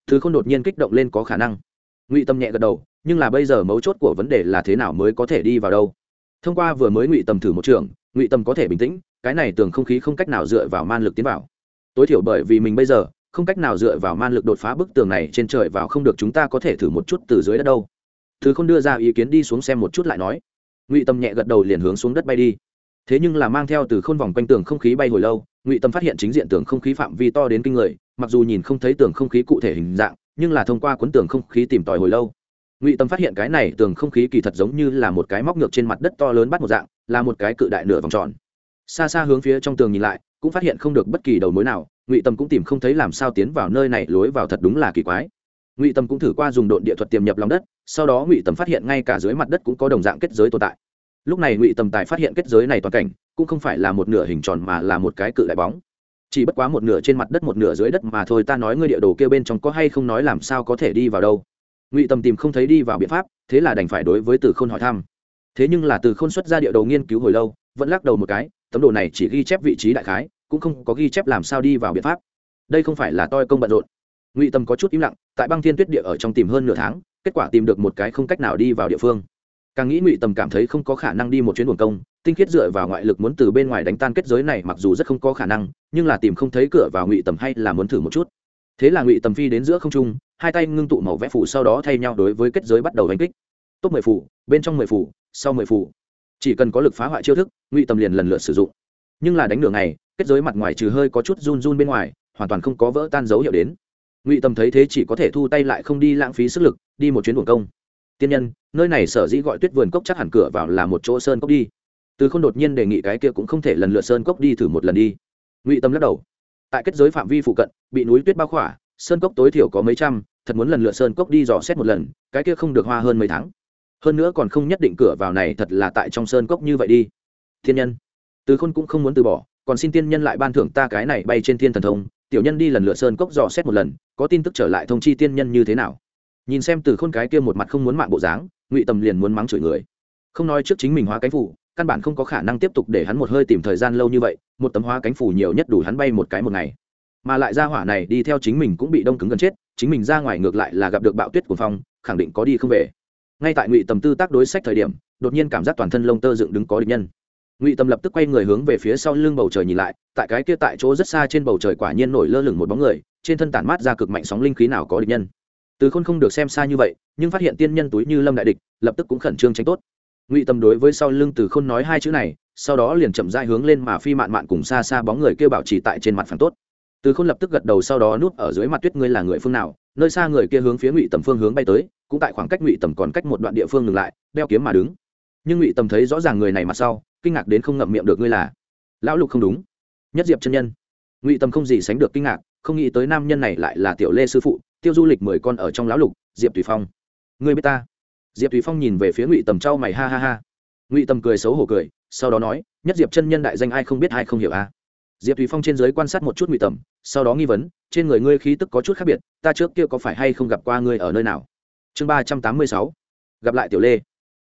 Thứ không đột nhiên kích động lên có khả năng. Ngụy tâm nhẹ gật đầu, nhưng là bây giờ mấu chốt của vấn đề là thế nào mới có thể đi vào đâu? Thông qua vừa mới ngụy tâm thử một trường, ngụy tâm có thể bình tĩnh, cái này tường không khí không cách nào dựa vào man lực tiến vào. Tối thiểu bởi vì mình bây giờ, không cách nào dựa vào man lực đột phá bức tường này trên trời vào không được, chúng ta có thể thử một chút từ dưới đất đâu. Thứ không đưa ra ý kiến đi xuống xem một chút lại nói ngụy tâm nhẹ gật đầu liền hướng xuống đất bay đi thế nhưng là mang theo từ khôn vòng quanh tường không khí bay hồi lâu ngụy tâm phát hiện chính diện tường không khí phạm vi to đến kinh người mặc dù nhìn không thấy tường không khí cụ thể hình dạng nhưng là thông qua cuốn tường không khí tìm tòi hồi lâu ngụy tâm phát hiện cái này tường không khí kỳ thật giống như là một cái móc ngược trên mặt đất to lớn bắt một dạng là một cái cự đại nửa vòng tròn xa xa hướng phía trong tường nhìn lại cũng phát hiện không được bất kỳ đầu mối nào ngụy tâm cũng tìm không thấy làm sao tiến vào nơi này lối vào thật đúng là kỳ quái ngụy tâm cũng thử qua dùng độn địa thuật tiềm nhập lòng đất sau đó ngụy tâm phát hiện ngay cả dưới mặt đất cũng có đồng dạng kết giới tồn tại lúc này ngụy tâm tài phát hiện kết giới này toàn cảnh cũng không phải là một nửa hình tròn mà là một cái cự đại bóng chỉ bất quá một nửa trên mặt đất một nửa dưới đất mà thôi ta nói ngươi địa đồ kia bên trong có hay không nói làm sao có thể đi vào đâu ngụy tâm tìm không thấy đi vào biện pháp thế là đành phải đối với từ Khôn hỏi thăm thế nhưng là từ Khôn xuất ra địa đồ nghiên cứu hồi lâu vẫn lắc đầu một cái tấm đồ này chỉ ghi chép vị trí đại khái cũng không có ghi chép làm sao đi vào biện pháp đây không phải là toi công bận rộn ngụy tâm có chút im lặng, tại băng thiên tuyết địa ở trong tìm hơn nửa tháng, kết quả tìm được một cái không cách nào đi vào địa phương. Càng nghĩ ngụy tâm cảm thấy không có khả năng đi một chuyến buồn công, tinh khiết dựa vào ngoại lực muốn từ bên ngoài đánh tan kết giới này mặc dù rất không có khả năng, nhưng là tìm không thấy cửa vào ngụy tầm hay là muốn thử một chút. Thế là ngụy tầm phi đến giữa không trung, hai tay ngưng tụ màu vẽ phủ sau đó thay nhau đối với kết giới bắt đầu đánh kích. Top mười phủ, bên trong mười phủ, sau mười phủ. Chỉ cần có lực phá hoại chiêu thức, ngụy tầm liền lần lượt sử dụng. Nhưng là đánh đường này kết giới mặt ngoài trừ hơi có chút run run bên ngoài, hoàn toàn không có vỡ tan dấu hiệu đến ngụy tầm thấy thế chỉ có thể thu tay lại không đi lãng phí sức lực, đi một chuyến buồn công. Tiên nhân, nơi này sở dĩ gọi tuyết vườn cốc chắc hẳn cửa vào là một chỗ sơn cốc đi. Từ không đột nhiên đề nghị cái kia cũng không thể lần lượt sơn cốc đi thử một lần đi. Ngụy tâm lắc đầu. Tại kết giới phạm vi phụ cận, bị núi tuyết bao khỏa, sơn cốc tối thiểu có mấy trăm, thật muốn lần lượt sơn cốc đi dò xét một lần, cái kia không được hoa hơn mấy tháng. Hơn nữa còn không nhất định cửa vào này thật là tại trong sơn cốc như vậy đi. Thiên nhân, từ khôn cũng không muốn từ bỏ, còn xin tiên nhân lại ban thưởng ta cái này bay trên thiên thần thông tiểu nhân đi lần lượt sơn cốc dò xét một lần, có tin tức trở lại thông chi tiên nhân như thế nào. Nhìn xem từ khôn cái kia một mặt không muốn mạng bộ dáng, ngụy tầm liền muốn mắng chửi người. Không nói trước chính mình hóa cánh phủ, căn bản không có khả năng tiếp tục để hắn một hơi tìm thời gian lâu như vậy, một tấm hóa cánh phủ nhiều nhất đủ hắn bay một cái một ngày. Mà lại ra hỏa này đi theo chính mình cũng bị đông cứng gần chết, chính mình ra ngoài ngược lại là gặp được bạo tuyết của phong, khẳng định có đi không về. Ngay tại ngụy tầm tư tác đối sách thời điểm, đột nhiên cảm giác toàn thân lông tơ dựng đứng có địch nhân ngụy tâm lập tức quay người hướng về phía sau lưng bầu trời nhìn lại tại cái kia tại chỗ rất xa trên bầu trời quả nhiên nổi lơ lửng một bóng người trên thân tản mát ra cực mạnh sóng linh khí nào có địch nhân từ khôn không được xem xa như vậy nhưng phát hiện tiên nhân túi như lâm đại địch lập tức cũng khẩn trương tránh tốt ngụy tâm đối với sau lưng từ khôn nói hai chữ này sau đó liền chậm dai hướng lên mà phi mạn mạn cùng xa xa bóng người kêu bảo trì tại trên mặt phản tốt từ khôn lập tức gật đầu sau đó núp ở dưới mặt tuyết ngươi là người phương nào nơi xa người kia hướng phía ngụy tầm phương hướng bay tới cũng tại khoảng cách ngụy tầm còn cách một đoạn địa phương ngừng lại đeo kiếm mà đứng nhưng ngụy tầm thấy rõ ràng người này mặt sau kinh ngạc đến không ngậm miệng được ngươi là. Lão lục không đúng. Nhất diệp chân nhân. Ngụy tâm không gì sánh được kinh ngạc, không nghĩ tới nam nhân này lại là tiểu lê sư phụ, tiêu du lịch mười con ở trong lão lục, diệp tùy phong. Ngươi biết ta? Diệp tùy phong nhìn về phía ngụy tầm trao mày ha ha ha. Ngụy tầm cười xấu hổ cười, sau đó nói, nhất diệp chân nhân đại danh ai không biết ai không hiểu a? À? diệp tùy phong trên giới quan sát một chút ngụy tầm, sau đó nghi vấn, trên người ngươi khí tức có chút khác biệt, ta trước kia có phải hay không gặp qua ngươi ở nơi nào? Chương ba trăm tám mươi sáu, gặp lại tiểu lê.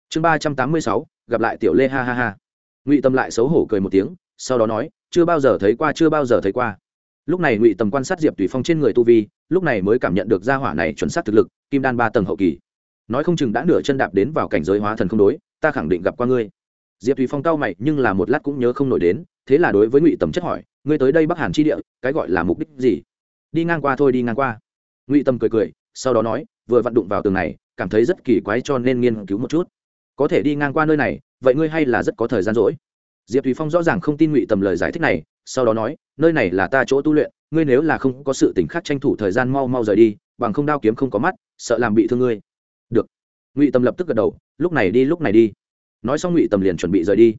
Chương ba trăm tám mươi sáu, gặp lại tiểu lê, ha ha ha ngụy tâm lại xấu hổ cười một tiếng, sau đó nói, chưa bao giờ thấy qua, chưa bao giờ thấy qua. Lúc này ngụy tầm quan sát diệp tùy phong trên người tu vi, lúc này mới cảm nhận được gia hỏa này chuẩn xác thực lực, kim đan ba tầng hậu kỳ. Nói không chừng đã nửa chân đạp đến vào cảnh giới hóa thần không đối, ta khẳng định gặp qua ngươi. Diệp tùy phong cao mày, nhưng là một lát cũng nhớ không nổi đến, thế là đối với ngụy tầm chất hỏi, ngươi tới đây bắc hàn chi địa, cái gọi là mục đích gì? Đi ngang qua thôi, đi ngang qua. Ngụy tâm cười cười, sau đó nói, vừa vặn đụng vào tường này, cảm thấy rất kỳ quái cho nên nghiên cứu một chút. Có thể đi ngang qua nơi này vậy ngươi hay là rất có thời gian rỗi? Diệp thùy phong rõ ràng không tin ngụy tầm lời giải thích này, sau đó nói, nơi này là ta chỗ tu luyện, ngươi nếu là không có sự tỉnh khác tranh thủ thời gian mau mau rời đi, bằng không đao kiếm không có mắt, sợ làm bị thương ngươi. Được. Ngụy tầm lập tức gật đầu, lúc này đi, lúc này đi. Nói xong ngụy tầm liền chuẩn bị rời đi.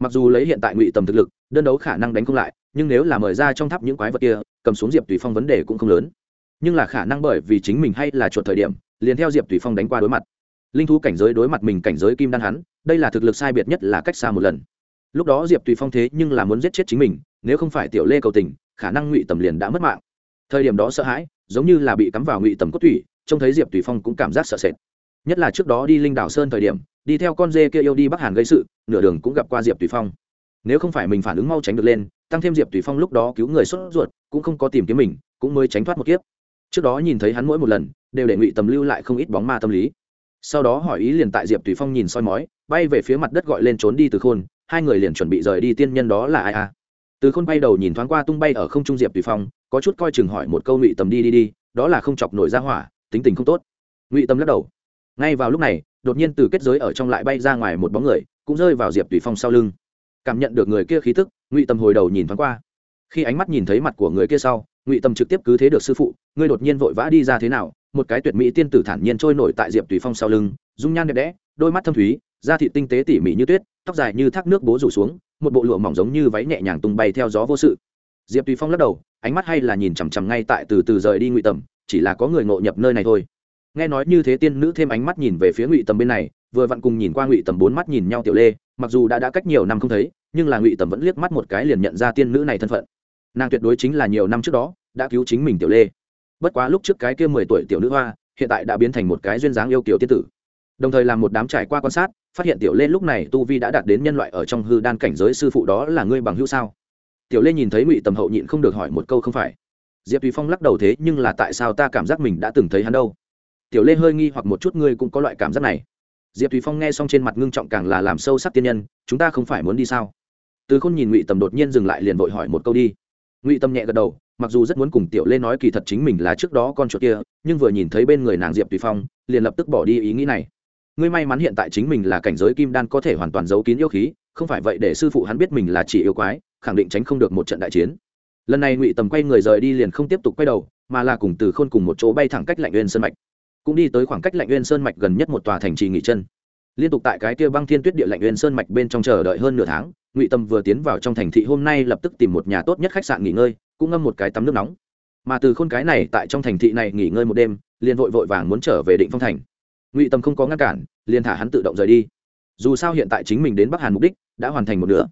Mặc dù lấy hiện tại ngụy tầm thực lực, đơn đấu khả năng đánh không lại, nhưng nếu là mời ra trong tháp những quái vật kia, cầm xuống diệp tùy phong vấn đề cũng không lớn. Nhưng là khả năng bởi vì chính mình hay là chuột thời điểm, liền theo diệp tùy phong đánh qua đối mặt. Linh thú cảnh giới đối mặt mình cảnh giới kim đan hắn đây là thực lực sai biệt nhất là cách xa một lần. Lúc đó diệp tùy phong thế nhưng là muốn giết chết chính mình, nếu không phải tiểu lê cầu tình, khả năng ngụy tầm liền đã mất mạng. Thời điểm đó sợ hãi, giống như là bị cắm vào ngụy tầm cốt thủy trông thấy diệp tùy phong cũng cảm giác sợ sệt. Nhất là trước đó đi linh đảo sơn thời điểm, đi theo con dê kia yêu đi bắc hàn gây sự, nửa đường cũng gặp qua diệp tùy phong. Nếu không phải mình phản ứng mau tránh được lên, tăng thêm diệp tùy phong lúc đó cứu người sốt ruột, cũng không có tìm kiếm mình, cũng mới tránh thoát một kiếp. Trước đó nhìn thấy hắn mỗi một lần, đều để ngụy tầm lưu lại không ít bóng ma tâm lý sau đó hỏi ý liền tại diệp tùy phong nhìn soi mói, bay về phía mặt đất gọi lên trốn đi từ khôn, hai người liền chuẩn bị rời đi, tiên nhân đó là ai à? Từ khôn bay đầu nhìn thoáng qua tung bay ở không trung diệp tùy phong, có chút coi chừng hỏi một câu ngụy tầm đi đi đi, đó là không chọc nổi ra hỏa, tính tình không tốt. Ngụy Tầm lắc đầu. Ngay vào lúc này, đột nhiên từ kết giới ở trong lại bay ra ngoài một bóng người, cũng rơi vào diệp tùy phong sau lưng. Cảm nhận được người kia khí tức, ngụy Tầm hồi đầu nhìn thoáng qua. Khi ánh mắt nhìn thấy mặt của người kia sau, ngụy Tầm trực tiếp cứ thế được sư phụ ngươi đột nhiên vội vã đi ra thế nào một cái tuyệt mỹ tiên tử thản nhiên trôi nổi tại diệp tùy phong sau lưng, dung nhan đẹp đẽ, đôi mắt thâm thúy, da thị tinh tế tỉ mỉ như tuyết, tóc dài như thác nước bố rủ xuống, một bộ lụa mỏng giống như váy nhẹ nhàng tung bay theo gió vô sự. Diệp tùy phong lắc đầu, ánh mắt hay là nhìn chằm chằm ngay tại từ từ rời đi ngụy tầm, chỉ là có người ngộ nhập nơi này thôi. Nghe nói như thế tiên nữ thêm ánh mắt nhìn về phía ngụy tầm bên này, vừa vặn cùng nhìn qua ngụy tầm bốn mắt nhìn nhau tiểu lê, mặc dù đã đã cách nhiều năm không thấy, nhưng là ngụy tầm vẫn liếc mắt một cái liền nhận ra tiên nữ này thân phận. Nàng tuyệt đối chính là nhiều năm trước đó, đã cứu chính mình tiểu lê bất quá lúc trước cái kia mười tuổi tiểu nữ hoa, hiện tại đã biến thành một cái duyên dáng yêu kiểu tiên tử. Đồng thời làm một đám trải qua quan sát, phát hiện tiểu lê lúc này tu vi đã đạt đến nhân loại ở trong hư đan cảnh giới sư phụ đó là ngươi bằng hữu sao? Tiểu lê nhìn thấy ngụy tầm hậu nhịn không được hỏi một câu không phải. Diệp tùy phong lắc đầu thế, nhưng là tại sao ta cảm giác mình đã từng thấy hắn đâu? Tiểu lê hơi nghi hoặc một chút, ngươi cũng có loại cảm giác này. Diệp tùy phong nghe xong trên mặt ngưng trọng càng là làm sâu sắc tiên nhân, chúng ta không phải muốn đi sao? Từ khôn nhìn ngụy tầm đột nhiên dừng lại liền vội hỏi một câu đi ngụy tâm nhẹ gật đầu, mặc dù rất muốn cùng tiểu lê nói kỳ thật chính mình là trước đó con chuột kia, nhưng vừa nhìn thấy bên người nàng diệp tùy phong, liền lập tức bỏ đi ý nghĩ này. Ngươi may mắn hiện tại chính mình là cảnh giới kim đan có thể hoàn toàn giấu kín yêu khí, không phải vậy để sư phụ hắn biết mình là chỉ yêu quái, khẳng định tránh không được một trận đại chiến. Lần này ngụy tầm quay người rời đi liền không tiếp tục quay đầu, mà là cùng từ khôn cùng một chỗ bay thẳng cách lạnh uyên sơn mạch. Cũng đi tới khoảng cách lạnh uyên sơn mạch gần nhất một tòa thành trì nghỉ chân liên tục tại cái kia băng thiên tuyết địa lạnh uyên sơn mạch bên trong chờ đợi hơn nửa tháng, ngụy tâm vừa tiến vào trong thành thị hôm nay lập tức tìm một nhà tốt nhất khách sạn nghỉ ngơi, cũng ngâm một cái tắm nước nóng. Mà từ khôn cái này tại trong thành thị này nghỉ ngơi một đêm, liền vội vội vàng muốn trở về định phong thành. Ngụy tâm không có ngăn cản, liền thả hắn tự động rời đi. Dù sao hiện tại chính mình đến bắc hàn mục đích đã hoàn thành một nửa.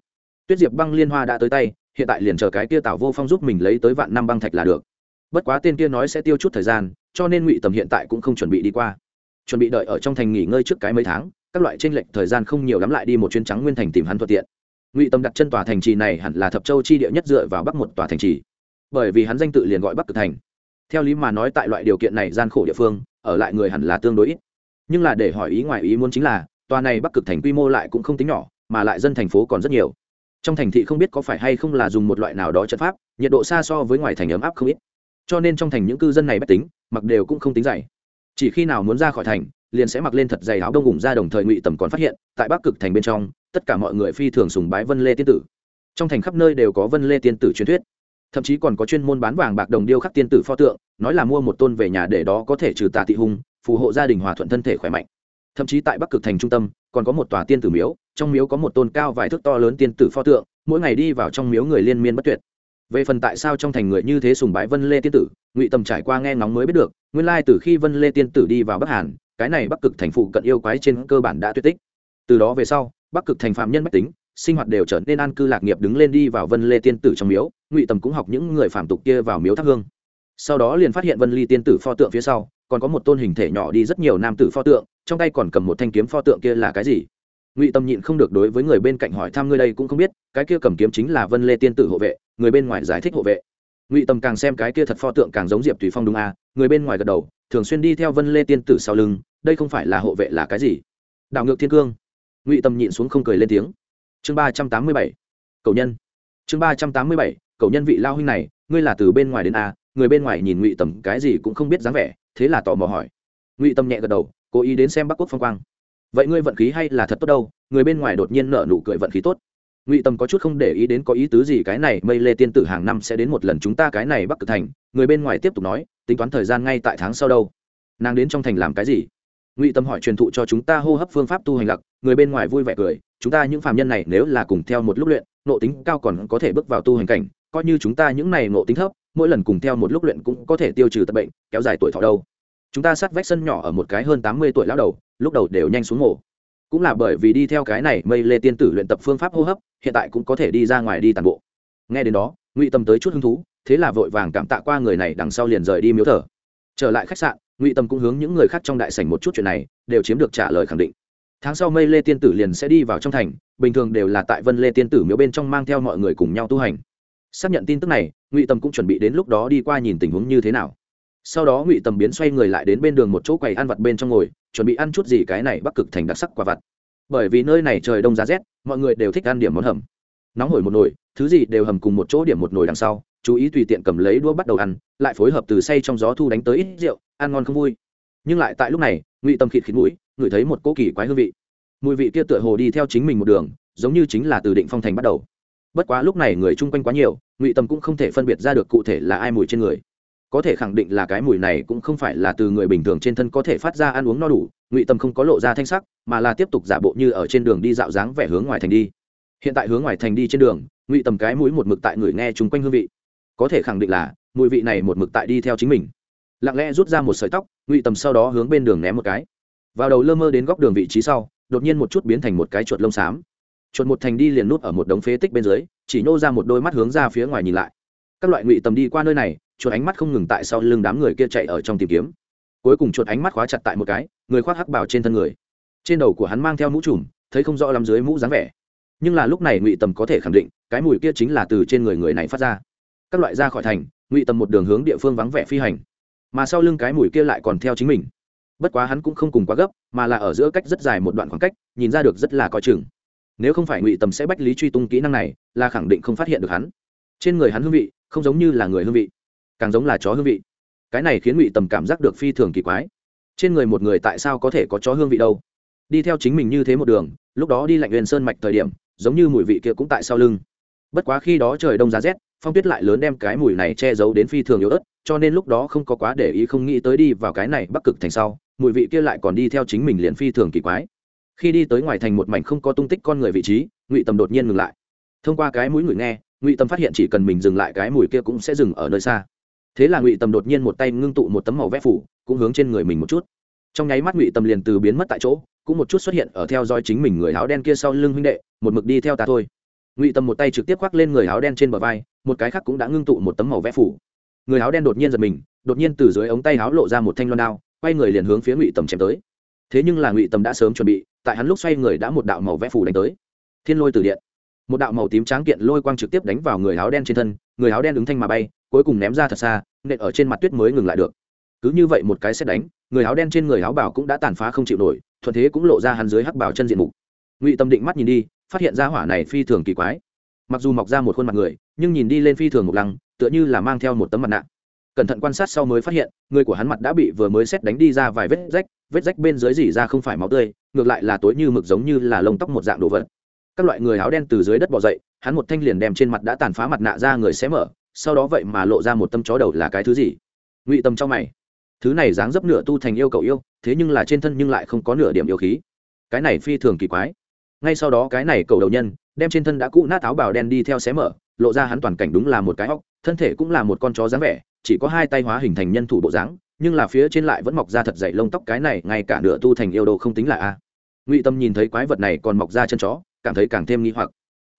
Tuyết diệp băng liên hoa đã tới tay, hiện tại liền chờ cái kia tảo vô phong giúp mình lấy tới vạn năm băng thạch là được. Bất quá tên kia nói sẽ tiêu chút thời gian, cho nên ngụy tầm hiện tại cũng không chuẩn bị đi qua. Chuẩn bị đợi ở trong thành nghỉ ngơi trước cái mấy tháng các loại tranh lệch thời gian không nhiều lắm lại đi một chuyến trắng nguyên thành tìm hắn thuận tiện. Ngụy tâm đặt chân tòa thành trì này hẳn là thập châu chi địa nhất dựa vào bắc một tòa thành trì. Bởi vì hắn danh tự liền gọi bắc cực thành. Theo lý mà nói tại loại điều kiện này gian khổ địa phương, ở lại người hẳn là tương đối ít. Nhưng là để hỏi ý ngoài ý muốn chính là, tòa này bắc cực thành quy mô lại cũng không tính nhỏ, mà lại dân thành phố còn rất nhiều. Trong thành thị không biết có phải hay không là dùng một loại nào đó chất pháp, nhiệt độ xa so với ngoài thành ấm áp không ít. Cho nên trong thành những cư dân này bất tính, mặc đều cũng không tính dày. Chỉ khi nào muốn ra khỏi thành liền sẽ mặc lên thật dày áo đông ủng ra đồng thời ngụy tầm còn phát hiện, tại bắc cực thành bên trong, tất cả mọi người phi thường sùng bái vân lê tiên tử. Trong thành khắp nơi đều có vân lê tiên tử truyền thuyết. Thậm chí còn có chuyên môn bán vàng bạc đồng điêu khắc tiên tử pho tượng, nói là mua một tôn về nhà để đó có thể trừ tà tị hung, phù hộ gia đình hòa thuận thân thể khỏe mạnh. Thậm chí tại bắc cực thành trung tâm, còn có một tòa tiên tử miếu, trong miếu có một tôn cao vài thước to lớn tiên tử pho tượng, mỗi ngày đi vào trong miếu người liên miên bất tuyệt. Về phần tại sao trong thành người như thế sùng bái vân lê tiên tử, ngụy tầm trải qua nghe ngóng mới biết được, nguyên lai từ khi vân lê tiên tử đi vào bắc hàn cái này bắc cực thành phụ cận yêu quái trên cơ bản đã tuyệt tích. Từ đó về sau, bắc cực thành phạm nhân mách tính, sinh hoạt đều trở nên an cư lạc nghiệp đứng lên đi vào vân lê tiên tử trong miếu, ngụy tầm cũng học những người phạm tục kia vào miếu thắp hương. Sau đó liền phát hiện vân ly tiên tử pho tượng phía sau, còn có một tôn hình thể nhỏ đi rất nhiều nam tử pho tượng, trong tay còn cầm một thanh kiếm pho tượng kia là cái gì? Ngụy tâm nhịn không được đối với người bên cạnh hỏi thăm ngươi đây cũng không biết, cái kia cầm kiếm chính là vân lê tiên tử hộ vệ, người bên ngoài giải thích hộ vệ. Ngụy tâm càng xem cái kia thật pho tượng càng giống diệp tùy phong đúng à người bên ngoài gật đầu thường xuyên đi theo vân lê tiên tử sau lưng, đây không phải là hộ vệ là cái gì? Đảo ngược thiên cương. Ngụy tâm nhịn xuống không cười lên tiếng. Chương ba trăm tám mươi bảy, cầu nhân. Chương ba trăm tám mươi bảy, cầu nhân vị lao huynh này, ngươi là từ bên ngoài đến a, người bên ngoài nhìn ngụy tầm cái gì cũng không biết dáng vẻ, thế là tò mò hỏi. Ngụy tâm nhẹ gật đầu, cố ý đến xem bắc quốc phong quang. Vậy ngươi vận khí hay là thật tốt đâu? Người bên ngoài đột nhiên nở nụ cười vận khí tốt. Ngụy tâm có chút không để ý đến có ý tứ gì cái này, mây lê tiên tử hàng năm sẽ đến một lần chúng ta cái này bắc cực thành. Người bên ngoài tiếp tục nói tính toán thời gian ngay tại tháng sau đâu. Nàng đến trong thành làm cái gì? Ngụy tâm hỏi truyền thụ cho chúng ta hô hấp phương pháp tu hành lặc người bên ngoài vui vẻ cười, chúng ta những phạm nhân này nếu là cùng theo một lúc luyện, nộ tính cao còn có thể bước vào tu hành cảnh, coi như chúng ta những này nộ tính thấp, mỗi lần cùng theo một lúc luyện cũng có thể tiêu trừ tật bệnh, kéo dài tuổi thọ đâu. Chúng ta sát vách sân nhỏ ở một cái hơn tám mươi tuổi lão đầu, lúc đầu đều nhanh xuống mổ. Cũng là bởi vì đi theo cái này mây lê tiên tử luyện tập phương pháp hô hấp, hiện tại cũng có thể đi ra ngoài đi tàn bộ. Nghe đến đó, ngụy tâm tới chút hứng thú thế là vội vàng cảm tạ qua người này đằng sau liền rời đi miếu thờ. Trở lại khách sạn, ngụy tâm cũng hướng những người khác trong đại sảnh một chút chuyện này, đều chiếm được trả lời khẳng định. Tháng sau mây lê tiên tử liền sẽ đi vào trong thành, bình thường đều là tại vân lê tiên tử miếu bên trong mang theo mọi người cùng nhau tu hành. Xác nhận tin tức này, ngụy tâm cũng chuẩn bị đến lúc đó đi qua nhìn tình huống như thế nào. Sau đó ngụy Tâm biến xoay người lại đến bên đường một chỗ quầy ăn vặt bên trong ngồi, chuẩn bị ăn chút gì cái này bắc cực thành đặc sắc quả vặt. Bởi vì nơi này trời đông giá rét, mọi người đều thích ăn điểm món hầm. Nóng hổi một nồi, thứ gì đều hầm cùng một chỗ điểm một nồi đằng sau chú ý tùy tiện cầm lấy đũa bắt đầu ăn, lại phối hợp từ say trong gió thu đánh tới ít rượu, ăn ngon không vui. Nhưng lại tại lúc này, ngụy tâm khịt khịt mũi, ngửi thấy một cỗ kỳ quái hương vị. Mùi vị kia tựa hồ đi theo chính mình một đường, giống như chính là từ định phong thành bắt đầu. Bất quá lúc này người chung quanh quá nhiều, ngụy tâm cũng không thể phân biệt ra được cụ thể là ai mùi trên người. Có thể khẳng định là cái mùi này cũng không phải là từ người bình thường trên thân có thể phát ra ăn uống no đủ, ngụy tâm không có lộ ra thanh sắc, mà là tiếp tục giả bộ như ở trên đường đi dạo dáng vẻ hướng ngoài thành đi. Hiện tại hướng ngoài thành đi trên đường, ngụy tầm cái mũi một mực tại người nghe chung quanh hương vị có thể khẳng định là, mùi vị này một mực tại đi theo chính mình. Lặng lẽ rút ra một sợi tóc, ngụy tầm sau đó hướng bên đường ném một cái. Vào đầu lơ mơ đến góc đường vị trí sau, đột nhiên một chút biến thành một cái chuột lông xám. Chuột một thành đi liền nút ở một đống phế tích bên dưới, chỉ nhô ra một đôi mắt hướng ra phía ngoài nhìn lại. Các loại ngụy tầm đi qua nơi này, chuột ánh mắt không ngừng tại sau lưng đám người kia chạy ở trong tìm kiếm. Cuối cùng chuột ánh mắt khóa chặt tại một cái, người khoác hắc bảo trên thân người. Trên đầu của hắn mang theo mũ trùm, thấy không rõ lắm dưới mũ dáng vẻ. Nhưng là lúc này ngụy tầm có thể khẳng định, cái mùi kia chính là từ trên người người này phát ra các loại ra khỏi thành, ngụy tầm một đường hướng địa phương vắng vẻ phi hành. Mà sau lưng cái mùi kia lại còn theo chính mình. Bất quá hắn cũng không cùng quá gấp, mà là ở giữa cách rất dài một đoạn khoảng cách, nhìn ra được rất là coi chừng. Nếu không phải ngụy tầm sẽ bách lý truy tung kỹ năng này, là khẳng định không phát hiện được hắn. Trên người hắn hương vị, không giống như là người hương vị, càng giống là chó hương vị. Cái này khiến ngụy tầm cảm giác được phi thường kỳ quái. Trên người một người tại sao có thể có chó hương vị đâu? Đi theo chính mình như thế một đường, lúc đó đi lạnh huyền sơn mạch thời điểm, giống như mùi vị kia cũng tại sau lưng. Bất quá khi đó trời đông giá rét phong tuyết lại lớn đem cái mùi này che giấu đến phi thường yếu ớt, cho nên lúc đó không có quá để ý, không nghĩ tới đi vào cái này bắc cực thành sau, mùi vị kia lại còn đi theo chính mình liền phi thường kỳ quái. Khi đi tới ngoài thành một mảnh không có tung tích con người vị trí, ngụy tầm đột nhiên ngừng lại. Thông qua cái mũi người nghe, ngụy tầm phát hiện chỉ cần mình dừng lại cái mùi kia cũng sẽ dừng ở nơi xa. Thế là ngụy tầm đột nhiên một tay ngưng tụ một tấm màu vẽ phủ, cũng hướng trên người mình một chút. Trong nháy mắt ngụy tầm liền từ biến mất tại chỗ, cũng một chút xuất hiện ở theo dõi chính mình người áo đen kia sau lưng huynh đệ, một mực đi theo ta thôi ngụy tầm một tay trực tiếp khoác lên người áo đen trên bờ vai một cái khác cũng đã ngưng tụ một tấm màu vẽ phủ người áo đen đột nhiên giật mình đột nhiên từ dưới ống tay áo lộ ra một thanh loan đao quay người liền hướng phía ngụy tầm chém tới thế nhưng là ngụy tầm đã sớm chuẩn bị tại hắn lúc xoay người đã một đạo màu vẽ phủ đánh tới thiên lôi từ điện một đạo màu tím tráng kiện lôi quang trực tiếp đánh vào người áo đen trên thân người áo đen ứng thanh mà bay cuối cùng ném ra thật xa nện ở trên mặt tuyết mới ngừng lại được cứ như vậy một cái xét đánh người áo đen trên người áo bảo cũng đã tàn phá không chịu nổi thuận thế cũng lộ ra hắn dưới hắc bảo chân diện mục ngụy tâm định mắt nhìn đi phát hiện ra hỏa này phi thường kỳ quái. Mặc dù mọc ra một khuôn mặt người, nhưng nhìn đi lên phi thường một lăng, tựa như là mang theo một tấm mặt nạ. Cẩn thận quan sát sau mới phát hiện, người của hắn mặt đã bị vừa mới xét đánh đi ra vài vết rách vết rách bên dưới dỉ ra không phải máu tươi, ngược lại là tối như mực giống như là lông tóc một dạng đồ vật. Các loại người áo đen từ dưới đất bỏ dậy, hắn một thanh liền đem trên mặt đã tàn phá mặt nạ ra người xé mở, sau đó vậy mà lộ ra một tâm chó đầu là cái thứ gì? Ngụy tâm trong mày. Thứ này dáng dấp nửa tu thành yêu cầu yêu, thế nhưng là trên thân nhưng lại không có nửa điểm yêu khí. Cái này phi thường kỳ quái ngay sau đó cái này cầu đầu nhân, đem trên thân đã cũ nát áo bào đen đi theo xé mở, lộ ra hắn toàn cảnh đúng là một cái óc, thân thể cũng là một con chó dáng vẻ, chỉ có hai tay hóa hình thành nhân thủ bộ dáng, nhưng là phía trên lại vẫn mọc ra thật dày lông tóc cái này, ngay cả nửa tu thành yêu đồ không tính là a. Ngụy tâm nhìn thấy quái vật này còn mọc ra chân chó, cảm thấy càng thêm nghi hoặc.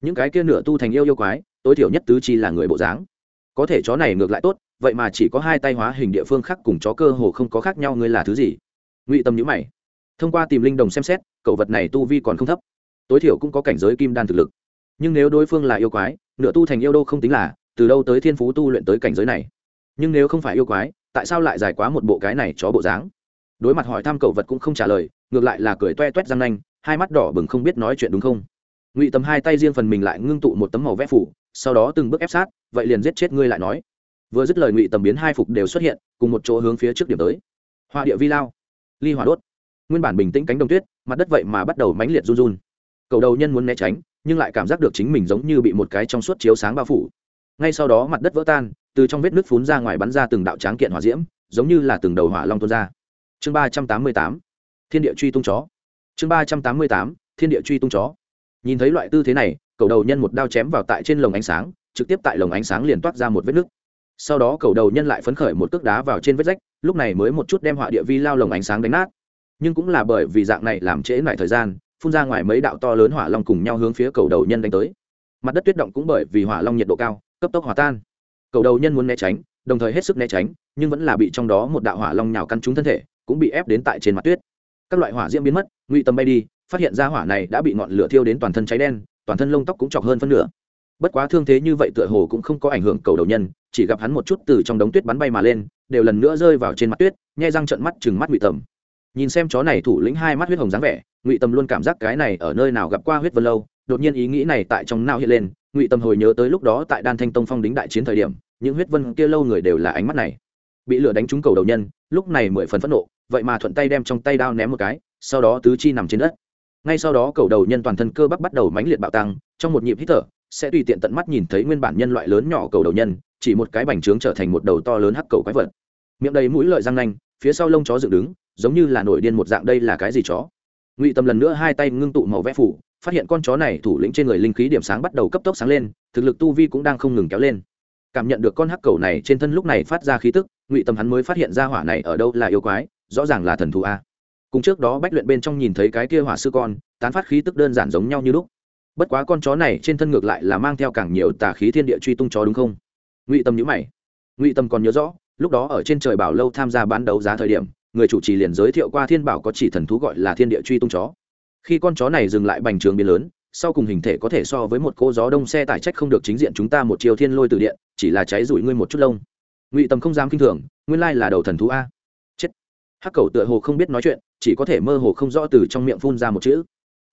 Những cái kia nửa tu thành yêu yêu quái, tối thiểu nhất tứ chi là người bộ dáng. Có thể chó này ngược lại tốt, vậy mà chỉ có hai tay hóa hình địa phương khác cùng chó cơ hồ không có khác nhau ngươi là thứ gì? Ngụy tâm nhữ mày. Thông qua tìm linh đồng xem xét, cậu vật này tu vi còn không thấp tối thiểu cũng có cảnh giới kim đan thực lực. Nhưng nếu đối phương là yêu quái, nửa tu thành yêu đô không tính là, từ đâu tới thiên phú tu luyện tới cảnh giới này? Nhưng nếu không phải yêu quái, tại sao lại giải quá một bộ cái này chó bộ dáng? Đối mặt hỏi thăm cậu vật cũng không trả lời, ngược lại là cười toe toét răng nanh, hai mắt đỏ bừng không biết nói chuyện đúng không? Ngụy tầm hai tay riêng phần mình lại ngưng tụ một tấm màu vẽ phủ, sau đó từng bước ép sát, vậy liền giết chết ngươi lại nói. Vừa dứt lời ngụy tầm biến hai phục đều xuất hiện, cùng một chỗ hướng phía trước điểm tới. Hoa địa vi lao, ly hỏa đốt. Nguyên bản bình tĩnh cánh đồng tuyết, mặt đất vậy mà bắt đầu mãnh liệt run run cầu đầu nhân muốn né tránh, nhưng lại cảm giác được chính mình giống như bị một cái trong suốt chiếu sáng bao phủ. Ngay sau đó mặt đất vỡ tan, từ trong vết nước phun ra ngoài bắn ra từng đạo tráng kiện hỏa diễm, giống như là từng đầu hỏa long tuôn ra. Chương ba trăm tám mươi tám, thiên địa truy tung chó. Chương ba trăm tám mươi tám, thiên địa truy tung chó. Nhìn thấy loại tư thế này, cầu đầu nhân một đao chém vào tại trên lồng ánh sáng, trực tiếp tại lồng ánh sáng liền toát ra một vết nứt. Sau đó cầu đầu nhân lại phấn khởi một cước đá vào trên vết rách, lúc này mới một chút đem họa địa vi lao lồng ánh sáng đánh nát. Nhưng cũng là bởi vì dạng này làm trễ lại thời gian phun ra ngoài mấy đạo to lớn hỏa long cùng nhau hướng phía cầu đầu nhân đánh tới. Mặt đất tuyết động cũng bởi vì hỏa long nhiệt độ cao, cấp tốc hòa tan. Cầu đầu nhân muốn né tránh, đồng thời hết sức né tránh, nhưng vẫn là bị trong đó một đạo hỏa long nhào căn trúng thân thể, cũng bị ép đến tại trên mặt tuyết. Các loại hỏa diễm biến mất, ngụy tâm bay đi, phát hiện ra hỏa này đã bị ngọn lửa thiêu đến toàn thân cháy đen, toàn thân lông tóc cũng chọc hơn phân nửa. Bất quá thương thế như vậy tựa hồ cũng không có ảnh hưởng cầu đầu nhân, chỉ gặp hắn một chút từ trong đống tuyết bắn bay mà lên, đều lần nữa rơi vào trên mặt tuyết, nhai răng trận mắt chừng mắt ngụy tầm nhìn xem chó này thủ lĩnh hai mắt huyết hồng dáng vẻ, ngụy Tâm luôn cảm giác cái này ở nơi nào gặp qua huyết vân lâu. Đột nhiên ý nghĩ này tại trong não hiện lên, ngụy Tâm hồi nhớ tới lúc đó tại đan thanh tông phong đính đại chiến thời điểm, những huyết vân kia lâu người đều là ánh mắt này. Bị lửa đánh trúng cầu đầu nhân, lúc này mười phần phẫn nộ, vậy mà thuận tay đem trong tay đao ném một cái, sau đó tứ chi nằm trên đất. Ngay sau đó cầu đầu nhân toàn thân cơ bắp bắt đầu mãnh liệt bạo tăng, trong một nhịp hít thở, sẽ tùy tiện tận mắt nhìn thấy nguyên bản nhân loại lớn nhỏ cầu đầu nhân, chỉ một cái bành trướng trở thành một đầu to lớn hắc cầu quái vật. Miệng đầy mũi lợi răng nanh, phía sau lông chó dựng đứng giống như là nổi điên một dạng đây là cái gì chó? Ngụy tâm lần nữa hai tay ngưng tụ màu vẽ phủ, phát hiện con chó này thủ lĩnh trên người linh khí điểm sáng bắt đầu cấp tốc sáng lên, thực lực tu vi cũng đang không ngừng kéo lên. Cảm nhận được con hắc cầu này trên thân lúc này phát ra khí tức, ngụy tâm hắn mới phát hiện ra hỏa này ở đâu là yêu quái, rõ ràng là thần thú a. Cùng trước đó bách luyện bên trong nhìn thấy cái kia hỏa sư con, tán phát khí tức đơn giản giống nhau như lúc. Bất quá con chó này trên thân ngược lại là mang theo càng nhiều tà khí thiên địa truy tung chó đúng không? Ngụy tâm nhữ mày. Ngụy tâm còn nhớ rõ, lúc đó ở trên trời bảo lâu tham gia bán đấu giá thời điểm người chủ trì liền giới thiệu qua thiên bảo có chỉ thần thú gọi là thiên địa truy tung chó. Khi con chó này dừng lại bành trường biến lớn, sau cùng hình thể có thể so với một cô gió đông xe tải trách không được chính diện chúng ta một chiều thiên lôi từ điện, chỉ là cháy rủi ngươi một chút lông. Ngụy Tầm không dám kinh thường, nguyên lai là đầu thần thú a. Chết. Hắc cầu tựa hồ không biết nói chuyện, chỉ có thể mơ hồ không rõ từ trong miệng phun ra một chữ.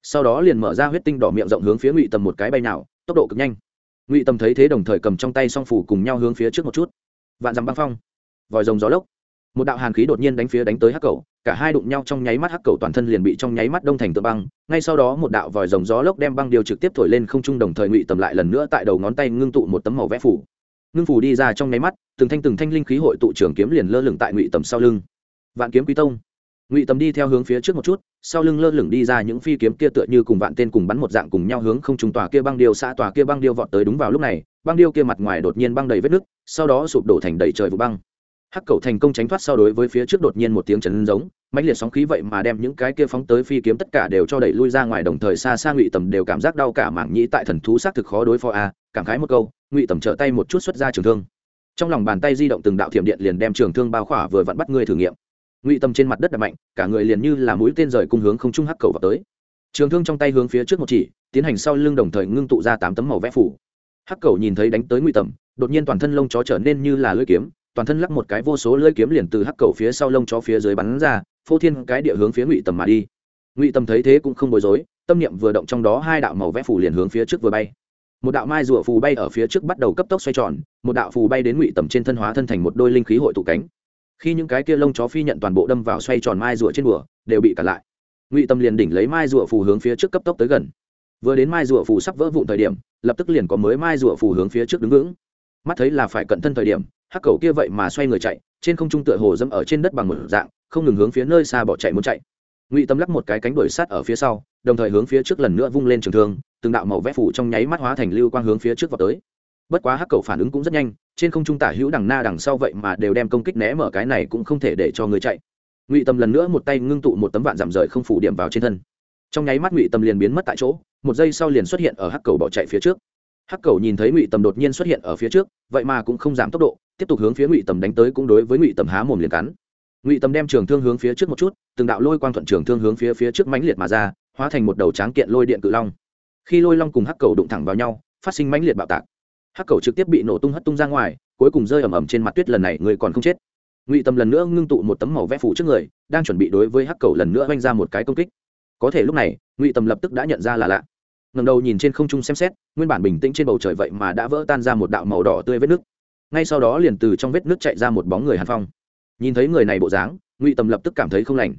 Sau đó liền mở ra huyết tinh đỏ miệng rộng hướng phía ngụy tầm một cái bay nào tốc độ cực nhanh. Ngụy tầm thấy thế đồng thời cầm trong tay song phủ cùng nhau hướng phía trước một chút. Vạn dằm băng phong. Vòi rồng gió lốc một đạo hàn khí đột nhiên đánh phía đánh tới hắc cầu, cả hai đụng nhau trong nháy mắt hắc cầu toàn thân liền bị trong nháy mắt đông thành tựa băng, ngay sau đó một đạo vòi rồng gió lốc đem băng điều trực tiếp thổi lên không trung đồng thời ngụy tầm lại lần nữa tại đầu ngón tay ngưng tụ một tấm màu vẽ phủ. Ngưng phủ đi ra trong nháy mắt, từng thanh từng thanh linh khí hội tụ trưởng kiếm liền lơ lửng tại ngụy tầm sau lưng. Vạn kiếm quý tông. Ngụy tầm đi theo hướng phía trước một chút, sau lưng lơ lửng đi ra những phi kiếm kia tựa như cùng vạn tên cùng bắn một dạng cùng nhau hướng không trung tòa kia băng điêu xã tòa kia băng điêu vọt tới đúng vào lúc này, băng điêu kia mặt ngoài đột nhiên băng đầy vết nứt, sau đó sụp đổ thành đầy trời vụ băng hắc cầu thành công tránh thoát sau đối với phía trước đột nhiên một tiếng chấn giống, mãnh liệt sóng khí vậy mà đem những cái kia phóng tới phi kiếm tất cả đều cho đẩy lui ra ngoài đồng thời xa xa ngụy tầm đều cảm giác đau cả mảng nhĩ tại thần thú xác thực khó đối phó a, cảm khái một câu, ngụy tầm trở tay một chút xuất ra trường thương. Trong lòng bàn tay di động từng đạo thiểm điện liền đem trường thương bao khỏa vừa vặn bắt ngươi thử nghiệm. Ngụy Tầm trên mặt đất đập mạnh, cả người liền như là mũi tên rời cung hướng không trung hắc cầu vào tới. Trường thương trong tay hướng phía trước một chỉ, tiến hành sau lưng đồng thời ngưng tụ ra tám tấm màu vẽ phủ. Hắc cầu nhìn thấy đánh tới ngụy tầm, đột nhiên toàn thân lông chó trở nên như là lưỡi kiếm toàn thân lắc một cái vô số lưỡi kiếm liền từ hắc cầu phía sau lông chó phía dưới bắn ra, phô thiên cái địa hướng phía ngụy tầm mà đi. Ngụy tầm thấy thế cũng không bối rối, tâm niệm vừa động trong đó hai đạo màu vẽ phủ liền hướng phía trước vừa bay. Một đạo mai rùa phù bay ở phía trước bắt đầu cấp tốc xoay tròn, một đạo phù bay đến ngụy tầm trên thân hóa thân thành một đôi linh khí hội tụ cánh. Khi những cái kia lông chó phi nhận toàn bộ đâm vào xoay tròn mai rùa trên bùa, đều bị cản lại. Ngụy tầm liền đỉnh lấy mai rùa phù hướng phía trước cấp tốc tới gần. Vừa đến mai rùa phù sắp vỡ vụn thời điểm, lập tức liền có mới mai rùa phù hướng phía trước đứng vững. Mắt thấy là phải cận thân thời điểm hắc cầu kia vậy mà xoay người chạy, trên không trung tựa hồ dẫm ở trên đất bằng một dạng, không ngừng hướng phía nơi xa bỏ chạy muốn chạy. Ngụy tâm lắc một cái cánh đuổi sát ở phía sau, đồng thời hướng phía trước lần nữa vung lên trường thương, từng đạo màu vẽ phủ trong nháy mắt hóa thành lưu quang hướng phía trước vào tới. Bất quá hắc cầu phản ứng cũng rất nhanh, trên không trung tả hữu đằng na đằng sau vậy mà đều đem công kích né mở cái này cũng không thể để cho người chạy. Ngụy tâm lần nữa một tay ngưng tụ một tấm vạn giảm rời không phủ điểm vào trên thân. Trong nháy mắt ngụy tâm liền biến mất tại chỗ, một giây sau liền xuất hiện ở hắc cầu bỏ chạy phía trước hắc cầu nhìn thấy ngụy tầm đột nhiên xuất hiện ở phía trước, vậy mà cũng không giảm tốc độ, tiếp tục hướng phía ngụy tầm đánh tới cũng đối với ngụy tầm há mồm liền cắn. Ngụy tầm đem trường thương hướng phía trước một chút, từng đạo lôi quang thuận trường thương hướng phía phía trước mãnh liệt mà ra, hóa thành một đầu tráng kiện lôi điện cự long. Khi lôi long cùng hắc cầu đụng thẳng vào nhau, phát sinh mãnh liệt bạo tạc. Hắc cầu trực tiếp bị nổ tung hất tung ra ngoài, cuối cùng rơi ầm ầm trên mặt tuyết lần này người còn không chết. Ngụy tầm lần nữa ngưng tụ một tấm màu vẽ phủ trước người, đang chuẩn bị đối với hắc cầu lần nữa oanh ra một cái công kích. Có thể lúc này, ngụy tầm lập tức đã nhận ra là lạ ngầm đầu nhìn trên không trung xem xét, nguyên bản bình tĩnh trên bầu trời vậy mà đã vỡ tan ra một đạo màu đỏ tươi vết nước. Ngay sau đó liền từ trong vết nước chạy ra một bóng người hàn phong. Nhìn thấy người này bộ dáng, ngụy tầm lập tức cảm thấy không lành.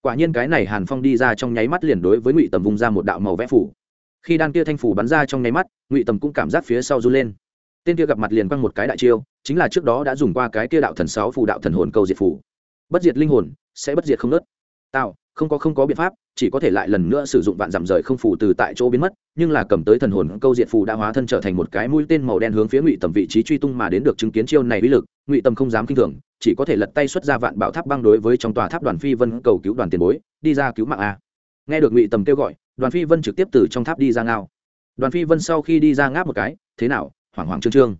Quả nhiên cái này hàn phong đi ra trong nháy mắt liền đối với ngụy tầm vung ra một đạo màu vẽ phủ. Khi đan kia thanh phủ bắn ra trong nháy mắt, ngụy tầm cũng cảm giác phía sau run lên. Tên kia gặp mặt liền quăng một cái đại chiêu, chính là trước đó đã dùng qua cái kia đạo thần sáu phù đạo thần hồn câu diệt phủ. Bất diệt linh hồn, sẽ bất diệt không nớt. Tạo không có không có biện pháp, chỉ có thể lại lần nữa sử dụng vạn giảm rời không phù từ tại chỗ biến mất, nhưng là cầm tới thần hồn câu diện phù đã hóa thân trở thành một cái mũi tên màu đen hướng phía ngụy tầm vị trí truy tung mà đến được chứng kiến chiêu này uy lực, ngụy tầm không dám kinh thường, chỉ có thể lật tay xuất ra vạn bảo tháp băng đối với trong tòa tháp đoàn phi vân cầu cứu đoàn tiền bối, đi ra cứu mạng a. Nghe được ngụy tầm kêu gọi, đoàn phi vân trực tiếp từ trong tháp đi ra ngao. Đoàn phi vân sau khi đi ra ngáp một cái, thế nào, hoảng hoảng trương trương?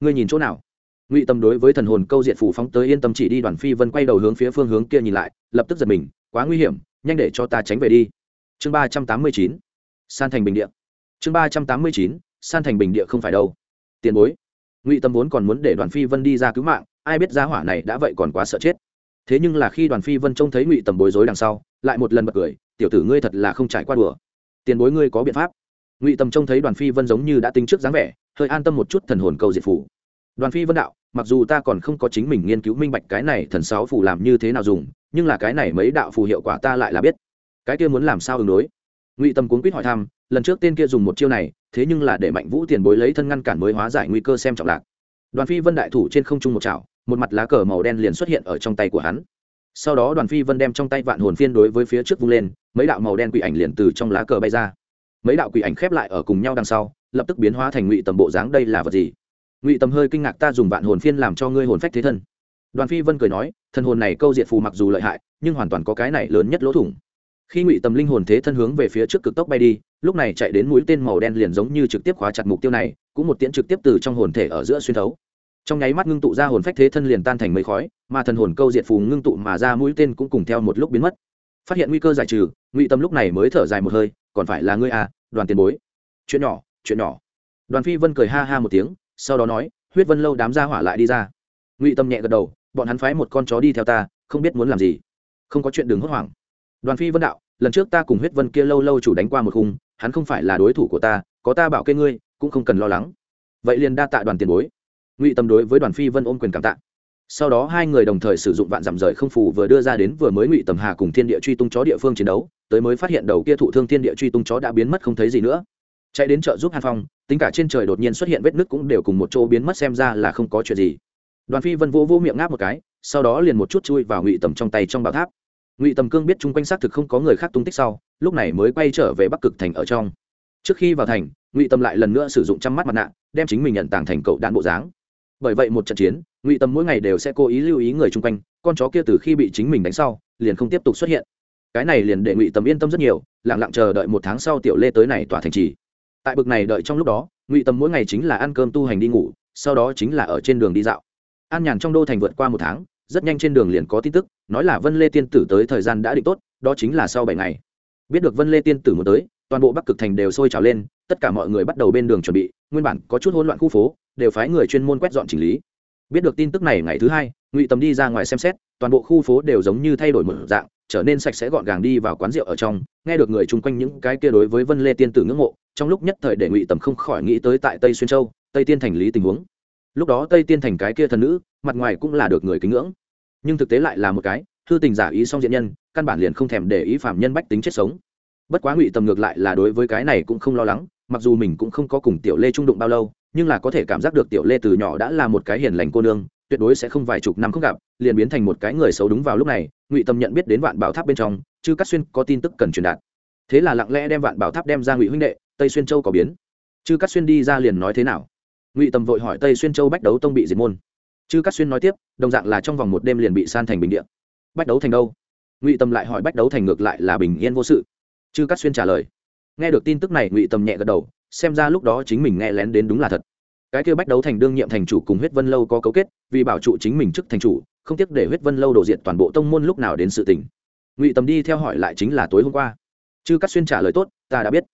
Ngươi nhìn chỗ nào? Ngụy Tâm đối với thần hồn câu diệt phủ phóng tới yên tâm chỉ đi, đoàn phi vân quay đầu hướng phía phương hướng kia nhìn lại, lập tức giật mình, quá nguy hiểm, nhanh để cho ta tránh về đi. Chương ba trăm tám mươi chín, san thành bình địa. Chương ba trăm tám mươi chín, san thành bình địa không phải đâu. Tiền bối. Ngụy tâm vốn còn muốn để đoàn phi vân đi ra cứu mạng, ai biết ra hỏa này đã vậy còn quá sợ chết. Thế nhưng là khi đoàn phi vân trông thấy ngụy tầm bối rối đằng sau, lại một lần bật cười, tiểu tử ngươi thật là không trải qua đùa. Tiền bối ngươi có biện pháp. Ngụy tầm trông thấy đoàn phi vân giống như đã tính trước dáng vẻ, hơi an tâm một chút thần hồn Câu diệt phủ đoàn phi vân đạo, mặc dù ta còn không có chính mình nghiên cứu minh bạch cái này thần sáu phủ làm như thế nào dùng, nhưng là cái này mấy đạo phù hiệu quả ta lại là biết. Cái kia muốn làm sao ứng đối? Ngụy tâm cuốn quýt hỏi thăm, lần trước tên kia dùng một chiêu này, thế nhưng là để mạnh vũ tiền bối lấy thân ngăn cản mới hóa giải nguy cơ xem trọng lạc. Đoàn phi vân đại thủ trên không trung một chảo, một mặt lá cờ màu đen liền xuất hiện ở trong tay của hắn. Sau đó đoàn phi vân đem trong tay vạn hồn phiên đối với phía trước vung lên, mấy đạo màu đen quỷ ảnh liền từ trong lá cờ bay ra. Mấy đạo quỷ ảnh khép lại ở cùng nhau đằng sau, lập tức biến hóa thành ngụy tầm bộ dáng đây là vật gì? Ngụy tầm hơi kinh ngạc ta dùng vạn hồn phiên làm cho ngươi hồn phách thế thân. Đoàn phi vân cười nói thần hồn này câu diệt phù mặc dù lợi hại, nhưng hoàn toàn có cái này lớn nhất lỗ thủng. Khi ngụy tầm linh hồn thế thân hướng về phía trước cực tốc bay đi, lúc này chạy đến mũi tên màu đen liền giống như trực tiếp khóa chặt mục tiêu này, cũng một tiễn trực tiếp từ trong hồn thể ở giữa xuyên thấu. Trong nháy mắt ngưng tụ ra hồn phách thế thân liền tan thành mấy khói, mà thần hồn câu diệt phù ngưng tụ mà ra mũi tên cũng cùng theo một lúc biến mất. Phát hiện nguy cơ giải trừ, ngụy tâm lúc này mới thở dài một hơi, còn phải là ngươi à đoàn tiền bối. Chuyện nhỏ chuyện nhỏ. Đoàn phi vân cười ha ha một tiếng sau đó nói, huyết vân lâu đám gia hỏa lại đi ra. Ngụy tâm nhẹ gật đầu, bọn hắn phái một con chó đi theo ta, không biết muốn làm gì. Không có chuyện đừng hốt hoảng. Đoàn phi vân đạo, lần trước ta cùng huyết vân kia lâu lâu chủ đánh qua một khung, hắn không phải là đối thủ của ta, có ta bảo kê ngươi, cũng không cần lo lắng. Vậy liền đa tạ đoàn tiền bối. Ngụy tâm đối với đoàn phi vân ôm quyền cảm tạ. Sau đó hai người đồng thời sử dụng vạn giảm rời không phù vừa đưa ra đến vừa mới ngụy tầm hà cùng thiên địa truy tung chó địa phương chiến đấu, tới mới phát hiện đầu kia thụ thương thiên địa truy tung chó đã biến mất không thấy gì nữa. Chạy đến chợ giúp hàn phong tính cả trên trời đột nhiên xuất hiện vết nứt cũng đều cùng một chỗ biến mất xem ra là không có chuyện gì. Đoàn phi vân vô vô miệng ngáp một cái, sau đó liền một chút chui vào ngụy tầm trong tay trong bảo tháp. Ngụy tầm cương biết chung quanh xác thực không có người khác tung tích sau, lúc này mới quay trở về bắc cực thành ở trong. Trước khi vào thành, ngụy tầm lại lần nữa sử dụng trăm mắt mặt nạ, đem chính mình nhận tàng thành cậu đạn bộ dáng. Bởi vậy một trận chiến, ngụy tầm mỗi ngày đều sẽ cố ý lưu ý người chung quanh, con chó kia từ khi bị chính mình đánh sau, liền không tiếp tục xuất hiện. Cái này liền để ngụy tầm yên tâm rất nhiều, lặng lặng chờ đợi một tháng sau tiểu lê tới này tỏa thành trì tại bực này đợi trong lúc đó, ngụy tâm mỗi ngày chính là ăn cơm tu hành đi ngủ, sau đó chính là ở trên đường đi dạo. An nhàn trong đô thành vượt qua một tháng, rất nhanh trên đường liền có tin tức, nói là vân lê tiên tử tới thời gian đã định tốt, đó chính là sau bảy ngày. Biết được vân lê tiên tử muốn tới, toàn bộ bắc cực thành đều sôi trào lên, tất cả mọi người bắt đầu bên đường chuẩn bị, nguyên bản có chút hỗn loạn khu phố, đều phái người chuyên môn quét dọn chỉnh lý. Biết được tin tức này ngày thứ hai, ngụy tầm đi ra ngoài xem xét, toàn bộ khu phố đều giống như thay đổi một dạng trở nên sạch sẽ gọn gàng đi vào quán rượu ở trong, nghe được người chung quanh những cái kia đối với vân lê tiên tử ngưỡng mộ, trong lúc nhất thời để ngụy tầm không khỏi nghĩ tới tại tây xuyên châu, tây tiên thành lý tình huống. Lúc đó tây tiên thành cái kia thần nữ, mặt ngoài cũng là được người kính ngưỡng, nhưng thực tế lại là một cái, thư tình giả ý song diện nhân, căn bản liền không thèm để ý phạm nhân bách tính chết sống. Bất quá ngụy tầm ngược lại là đối với cái này cũng không lo lắng, mặc dù mình cũng không có cùng tiểu lê trung đụng bao lâu, nhưng là có thể cảm giác được tiểu lê từ nhỏ đã là một cái hiền lành cô nương, tuyệt đối sẽ không vài chục năm không gặp liền biến thành một cái người xấu đúng vào lúc này ngụy tâm nhận biết đến vạn bảo tháp bên trong chứ cắt xuyên có tin tức cần truyền đạt. Thế là lặng lẽ đem vạn bảo tháp đem ra ngụy huynh đệ tây xuyên châu có biến. Chứ cắt xuyên đi ra liền nói thế nào? Ngụy Tâm vội hỏi tây xuyên châu bách đấu tông bị diệt môn. Chứ cắt xuyên nói tiếp đồng dạng là trong vòng một đêm liền bị san thành bình địa, bách đấu thành đâu? Ngụy Tâm lại hỏi bách đấu thành ngược lại là bình yên vô sự. Chứ cắt xuyên trả lời. Nghe được tin tức này ngụy Tâm nhẹ gật đầu xem ra lúc đó chính mình nghe lén đến đúng là thật. Cái kêu bách đấu thành đương nhiệm thành chủ cùng huyết vân lâu có cấu kết vì bảo trụ chính mình trước thành chủ không tiếc để huyết vân lâu đổ diện toàn bộ tông môn lúc nào đến sự tình. Ngụy tầm đi theo hỏi lại chính là tối hôm qua. Chư cắt xuyên trả lời tốt, ta đã biết.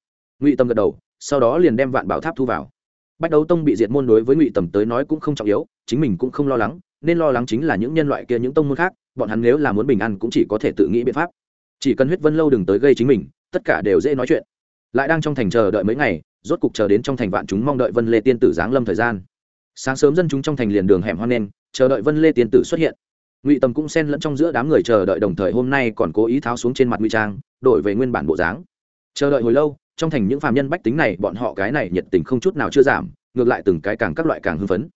Ngụy tầm gật đầu, sau đó liền đem vạn bảo tháp thu vào. Bách đấu tông bị diệt môn đối với ngụy tầm tới nói cũng không trọng yếu, chính mình cũng không lo lắng, nên lo lắng chính là những nhân loại kia, những tông môn khác, bọn hắn nếu là muốn bình an cũng chỉ có thể tự nghĩ biện pháp. Chỉ cần huyết vân lâu đừng tới gây chính mình, tất cả đều dễ nói chuyện. Lại đang trong thành chờ đợi mấy ngày, rốt cục chờ đến trong thành vạn chúng mong đợi vân lê tiên tử giáng lâm thời gian. Sáng sớm dân chúng trong thành liền đường hẻm hoang nen chờ đợi vân lê tiên tử xuất hiện ngụy tầm cũng xen lẫn trong giữa đám người chờ đợi đồng thời hôm nay còn cố ý tháo xuống trên mặt ngụy trang, đổi về nguyên bản bộ dáng. Chờ đợi hồi lâu, trong thành những phàm nhân bách tính này, bọn họ cái này nhiệt tình không chút nào chưa giảm, ngược lại từng cái càng các loại càng hưng phấn.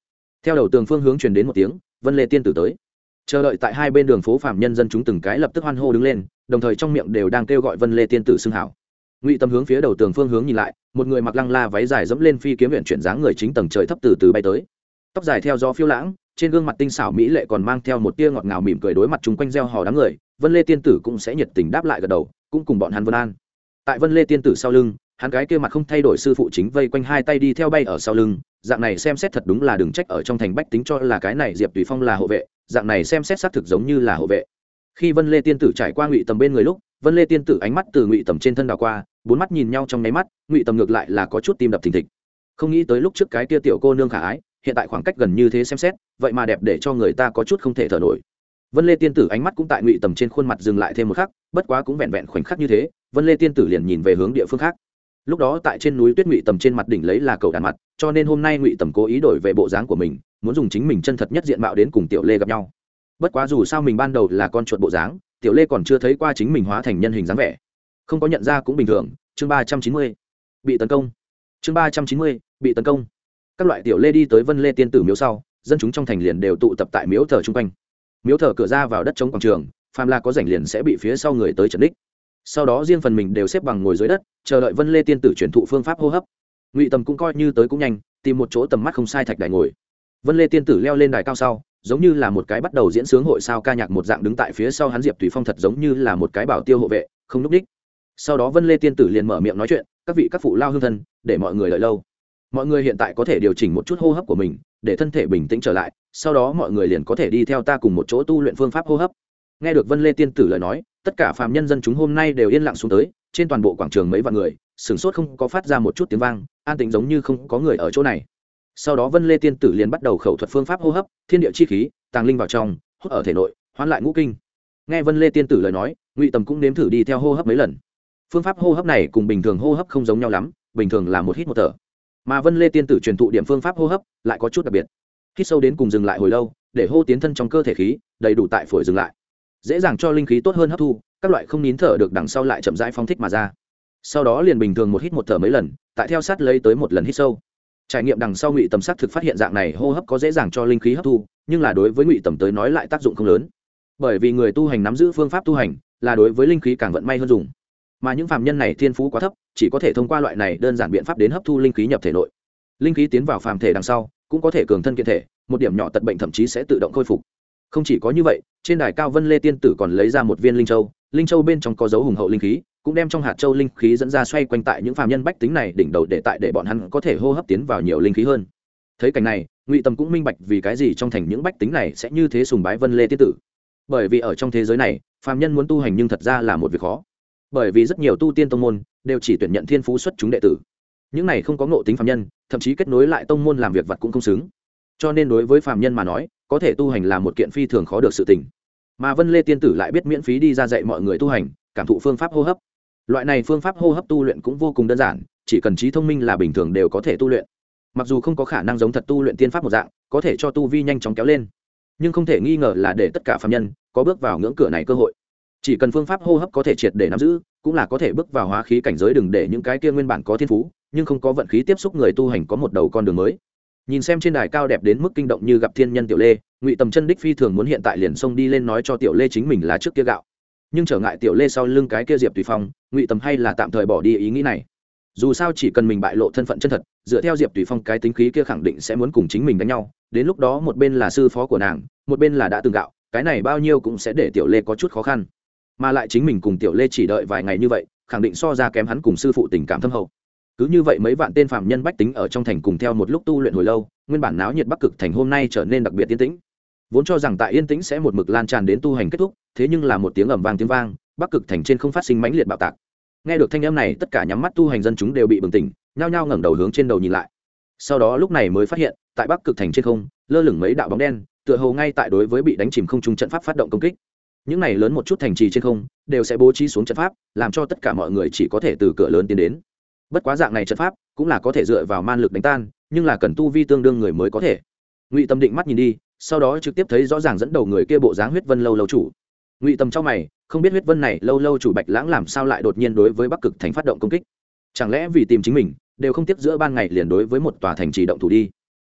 Theo đầu tường phương hướng truyền đến một tiếng, vân lê tiên tử tới. Chờ đợi tại hai bên đường phố phàm nhân dân chúng từng cái lập tức hoan hô đứng lên, đồng thời trong miệng đều đang kêu gọi vân lê tiên tử xưng hảo. Ngụy tâm hướng phía đầu tường phương hướng nhìn lại, một người mặc lăng la váy dài dẫm lên phi kiếm viện chuyển dáng người chính tầng trời thấp từ từ bay tới. Tóc dài theo gió phiêu lãng trên gương mặt tinh xảo mỹ lệ còn mang theo một tia ngọt ngào mỉm cười đối mặt chung quanh gieo hò đám người, vân lê tiên tử cũng sẽ nhiệt tình đáp lại gật đầu, cũng cùng bọn hắn vân an. Tại vân lê tiên tử sau lưng, hắn cái kia mặt không thay đổi sư phụ chính vây quanh hai tay đi theo bay ở sau lưng, dạng này xem xét thật đúng là đừng trách ở trong thành bách tính cho là cái này diệp tùy phong là hộ vệ, dạng này xem xét xác thực giống như là hộ vệ. Khi vân lê tiên tử trải qua ngụy tầm bên người lúc, vân lê tiên tử ánh mắt từ ngụy tầm trên thân đào qua, bốn mắt nhìn nhau trong nháy mắt, ngụy tầm ngược lại là có chút tim đập thình thịch. Không nghĩ tới lúc trước cái kia tiểu cô nương khả ái hiện tại khoảng cách gần như thế xem xét, vậy mà đẹp để cho người ta có chút không thể thở nổi. Vân lê tiên tử ánh mắt cũng tại ngụy tầm trên khuôn mặt dừng lại thêm một khắc, bất quá cũng vẹn vẹn khoảnh khắc như thế, vân lê tiên tử liền nhìn về hướng địa phương khác. Lúc đó tại trên núi tuyết ngụy tầm trên mặt đỉnh lấy là cầu đàn mặt, cho nên hôm nay ngụy tầm cố ý đổi về bộ dáng của mình, muốn dùng chính mình chân thật nhất diện mạo đến cùng tiểu lê gặp nhau. Bất quá dù sao mình ban đầu là con chuột bộ dáng, tiểu lê còn chưa thấy qua chính mình hóa thành nhân hình dáng vẻ. Không có nhận ra cũng bình thường, chương ba trăm chín mươi, bị tấn công. Chương ba trăm chín mươi, bị tấn công các loại tiểu lê đi tới vân lê tiên tử miếu sau, dân chúng trong thành liền đều tụ tập tại miếu thờ chung quanh. Miếu thờ cửa ra vào đất chống quảng trường, phàm la có rảnh liền sẽ bị phía sau người tới trần đích. Sau đó riêng phần mình đều xếp bằng ngồi dưới đất, chờ đợi vân lê tiên tử truyền thụ phương pháp hô hấp. Ngụy tầm cũng coi như tới cũng nhanh, tìm một chỗ tầm mắt không sai thạch đài ngồi. Vân lê tiên tử leo lên đài cao sau, giống như là một cái bắt đầu diễn sướng hội sao ca nhạc một dạng đứng tại phía sau hắn diệp tùy phong thật giống như là một cái bảo tiêu hộ vệ, không núp đích. Sau đó vân lê tiên tử liền mở miệng nói chuyện, các vị các phụ lao hương thân, để mọi người lợi lâu mọi người hiện tại có thể điều chỉnh một chút hô hấp của mình, để thân thể bình tĩnh trở lại, sau đó mọi người liền có thể đi theo ta cùng một chỗ tu luyện phương pháp hô hấp. Nghe được vân lê tiên tử lời nói, tất cả phạm nhân dân chúng hôm nay đều yên lặng xuống tới, trên toàn bộ quảng trường mấy vạn người, sửng sốt không có phát ra một chút tiếng vang, an tĩnh giống như không có người ở chỗ này. Sau đó vân lê tiên tử liền bắt đầu khẩu thuật phương pháp hô hấp, thiên địa chi khí, tàng linh vào trong, hút ở thể nội, hoán lại ngũ kinh. Nghe vân lê tiên tử lời nói, ngụy tầm cũng nếm thử đi theo hô hấp mấy lần. Phương pháp hô hấp này cùng bình thường hô hấp không giống nhau lắm, bình thường là một hít một thở mà vân lê tiên tử truyền thụ điểm phương pháp hô hấp lại có chút đặc biệt hít sâu đến cùng dừng lại hồi lâu để hô tiến thân trong cơ thể khí đầy đủ tại phổi dừng lại dễ dàng cho linh khí tốt hơn hấp thu các loại không nín thở được đằng sau lại chậm rãi phong thích mà ra sau đó liền bình thường một hít một thở mấy lần tại theo sát lấy tới một lần hít sâu trải nghiệm đằng sau ngụy tầm xác thực phát hiện dạng này hô hấp có dễ dàng cho linh khí hấp thu nhưng là đối với ngụy tầm tới nói lại tác dụng không lớn bởi vì người tu hành nắm giữ phương pháp tu hành là đối với linh khí càng vận may hơn dùng mà những phàm nhân này thiên phú quá thấp, chỉ có thể thông qua loại này đơn giản biện pháp đến hấp thu linh khí nhập thể nội. Linh khí tiến vào phàm thể đằng sau, cũng có thể cường thân kiện thể, một điểm nhỏ tật bệnh thậm chí sẽ tự động khôi phục. Không chỉ có như vậy, trên đài cao vân lê tiên tử còn lấy ra một viên linh châu linh châu bên trong có dấu hùng hậu linh khí, cũng đem trong hạt châu linh khí dẫn ra xoay quanh tại những phàm nhân bách tính này đỉnh đầu để tại để bọn hắn có thể hô hấp tiến vào nhiều linh khí hơn. Thấy cảnh này, ngụy tâm cũng minh bạch vì cái gì trong thành những bách tính này sẽ như thế sùng bái vân lê tiên tử. Bởi vì ở trong thế giới này, phàm nhân muốn tu hành nhưng thật ra là một việc khó bởi vì rất nhiều tu tiên tông môn đều chỉ tuyển nhận thiên phú xuất chúng đệ tử. Những này không có ngộ tính phàm nhân, thậm chí kết nối lại tông môn làm việc vật cũng không xứng. Cho nên đối với phàm nhân mà nói, có thể tu hành là một kiện phi thường khó được sự tình. Mà vân lê tiên tử lại biết miễn phí đi ra dạy mọi người tu hành, cảm thụ phương pháp hô hấp. Loại này phương pháp hô hấp tu luyện cũng vô cùng đơn giản, chỉ cần trí thông minh là bình thường đều có thể tu luyện. Mặc dù không có khả năng giống thật tu luyện tiên pháp một dạng, có thể cho tu vi nhanh chóng kéo lên, nhưng không thể nghi ngờ là để tất cả phạm nhân có bước vào ngưỡng cửa này cơ hội chỉ cần phương pháp hô hấp có thể triệt để nắm giữ, cũng là có thể bước vào hóa khí cảnh giới đừng để những cái kia nguyên bản có thiên phú, nhưng không có vận khí tiếp xúc người tu hành có một đầu con đường mới. Nhìn xem trên đài cao đẹp đến mức kinh động như gặp thiên nhân tiểu lê, ngụy tầm chân đích phi thường muốn hiện tại liền xông đi lên nói cho tiểu lê chính mình là trước kia gạo. Nhưng trở ngại tiểu lê sau lưng cái kia diệp tùy phong, ngụy tầm hay là tạm thời bỏ đi ý nghĩ này. Dù sao chỉ cần mình bại lộ thân phận chân thật, dựa theo diệp tùy phong cái tính khí kia khẳng định sẽ muốn cùng chính mình đánh nhau. Đến lúc đó một bên là sư phó của nàng, một bên là đã từng gạo, cái này bao nhiêu cũng sẽ để tiểu lê có chút khó khăn mà lại chính mình cùng tiểu lê chỉ đợi vài ngày như vậy, khẳng định so ra kém hắn cùng sư phụ tình cảm thâm hậu. Cứ như vậy mấy vạn tên phạm nhân bách tính ở trong thành cùng theo một lúc tu luyện hồi lâu, nguyên bản náo nhiệt bắc cực thành hôm nay trở nên đặc biệt yên tĩnh. Vốn cho rằng tại yên tĩnh sẽ một mực lan tràn đến tu hành kết thúc, thế nhưng là một tiếng ẩm vang tiếng vang, bắc cực thành trên không phát sinh mãnh liệt bạo tạc. Nghe được thanh âm này, tất cả nhắm mắt tu hành dân chúng đều bị bừng tỉnh, nhao nhao ngẩng đầu hướng trên đầu nhìn lại. Sau đó lúc này mới phát hiện, tại bắc cực thành trên không, lơ lửng mấy đạo bóng đen, tựa hồ ngay tại đối với bị đánh chìm không trung trận pháp phát động công kích những này lớn một chút thành trì trên không, đều sẽ bố trí xuống trận pháp, làm cho tất cả mọi người chỉ có thể từ cửa lớn tiến đến. Bất quá dạng này trận pháp cũng là có thể dựa vào man lực đánh tan, nhưng là cần tu vi tương đương người mới có thể. Ngụy tâm định mắt nhìn đi, sau đó trực tiếp thấy rõ ràng dẫn đầu người kia bộ dáng huyết vân lâu lâu chủ. Ngụy tâm trong mày, không biết huyết vân này lâu lâu chủ bạch lãng làm sao lại đột nhiên đối với bắc cực thành phát động công kích? Chẳng lẽ vì tìm chính mình, đều không tiếp giữa ban ngày liền đối với một tòa thành trì động thủ đi?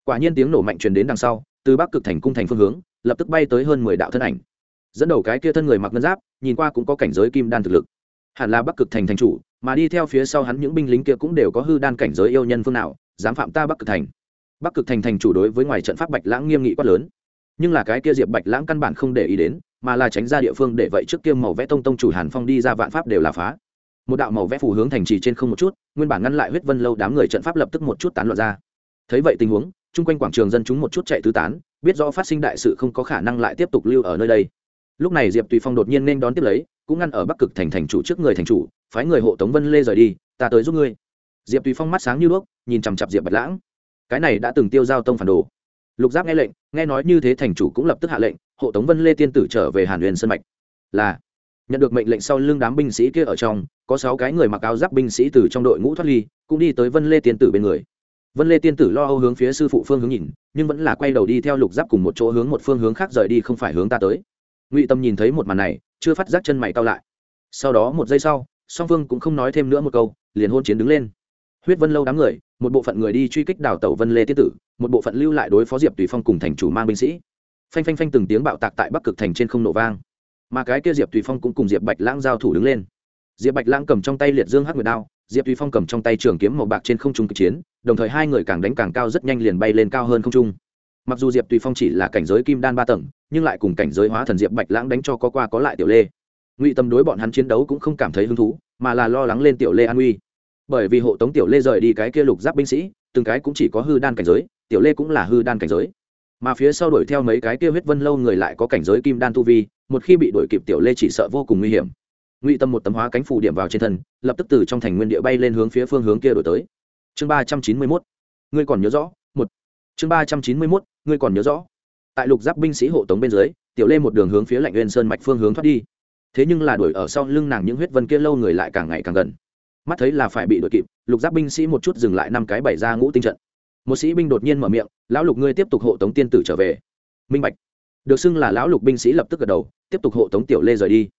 Quả nhiên tiếng nổ mạnh truyền đến đằng sau, từ bắc cực thành cung thành phương hướng, lập tức bay tới hơn mười đạo thân ảnh dẫn đầu cái kia thân người mặc ngân giáp, nhìn qua cũng có cảnh giới kim đan thực lực. Hẳn là bắc cực thành thành chủ, mà đi theo phía sau hắn những binh lính kia cũng đều có hư đan cảnh giới yêu nhân phương nào, dám phạm ta bắc cực thành. Bắc cực thành thành chủ đối với ngoài trận pháp bạch lãng nghiêm nghị quát lớn. Nhưng là cái kia diệp bạch lãng căn bản không để ý đến, mà là tránh ra địa phương để vậy trước kia màu vẽ tông tông chủ hàn phong đi ra vạn pháp đều là phá. Một đạo màu vẽ phù hướng thành trì trên không một chút, nguyên bản ngăn lại huyết vân lâu đám người trận pháp lập tức một chút tán loạn ra. Thấy vậy tình huống, chung quanh quảng trường dân chúng một chút chạy tứ tán, biết rõ phát sinh đại sự không có khả năng lại tiếp tục lưu ở nơi đây lúc này diệp tùy phong đột nhiên nên đón tiếp lấy, cũng ngăn ở bắc cực thành thành chủ trước người thành chủ, phái người hộ tống vân lê rời đi, ta tới giúp ngươi. Diệp tùy phong mắt sáng như đuốc, nhìn chằm chặp diệp bạch lãng. Cái này đã từng tiêu giao tông phản đồ. Lục giáp nghe lệnh, nghe nói như thế thành chủ cũng lập tức hạ lệnh, hộ tống vân lê tiên tử trở về hàn huyền sân mạch. Là, nhận được mệnh lệnh sau lưng đám binh sĩ kia ở trong, có sáu cái người mặc áo giáp binh sĩ từ trong đội ngũ thoát ly, cũng đi tới vân lê tiên tử bên người. Vân lê tiên tử lo âu hướng phía sư phụ phương hướng nhìn, nhưng vẫn là quay đầu đi theo lục giáp cùng một chỗ hướng một phương hướng khác rời đi, không phải hướng ta tới ngụy tâm nhìn thấy một màn này chưa phát giác chân mày cao lại sau đó một giây sau song phương cũng không nói thêm nữa một câu liền hôn chiến đứng lên huyết vân lâu đám người một bộ phận người đi truy kích đào tẩu vân lê tiết tử một bộ phận lưu lại đối phó diệp tùy phong cùng thành chủ mang binh sĩ phanh phanh phanh từng tiếng bạo tạc tại bắc cực thành trên không nổ vang mà cái kia diệp tùy phong cũng cùng diệp bạch lãng giao thủ đứng lên diệp bạch lãng cầm trong tay liệt dương hắc nguyệt đao diệp tùy phong cầm trong tay trường kiếm màu bạc trên không trung cực chiến đồng thời hai người càng đánh càng cao rất nhanh liền bay lên cao hơn không trung mặc dù diệp tùy phong chỉ là cảnh giới kim đan ba tầng nhưng lại cùng cảnh giới hóa thần diệp bạch lãng đánh cho có qua có lại tiểu lê. Ngụy tâm đối bọn hắn chiến đấu cũng không cảm thấy hứng thú, mà là lo lắng lên tiểu lê an uy bởi vì hộ tống tiểu lê rời đi cái kia lục giáp binh sĩ, từng cái cũng chỉ có hư đan cảnh giới, tiểu lê cũng là hư đan cảnh giới. Mà phía sau đuổi theo mấy cái kia huyết vân lâu người lại có cảnh giới kim đan tu vi, một khi bị đuổi kịp tiểu lê chỉ sợ vô cùng nguy hiểm. Ngụy tâm một tấm hóa cánh phủ điểm vào trên thân, lập tức từ trong thành nguyên địa bay lên hướng phía phương hướng kia đổi tới. Chương ba trăm chín mươi mốt. Ngươi còn nhớ rõ? Một. Chương ba trăm chín mươi mốt. Ngươi còn nhớ rõ? Tại lục giáp binh sĩ hộ tống bên dưới, tiểu lê một đường hướng phía lạnh uyên sơn mạch phương hướng thoát đi. Thế nhưng là đuổi ở sau lưng nàng những huyết vân kia lâu người lại càng ngày càng gần. Mắt thấy là phải bị đuổi kịp, lục giáp binh sĩ một chút dừng lại năm cái bảy ra ngũ tinh trận. Một sĩ binh đột nhiên mở miệng, lão lục ngươi tiếp tục hộ tống tiên tử trở về. Minh bạch. Được xưng là lão lục binh sĩ lập tức gật đầu, tiếp tục hộ tống tiểu lê rời đi.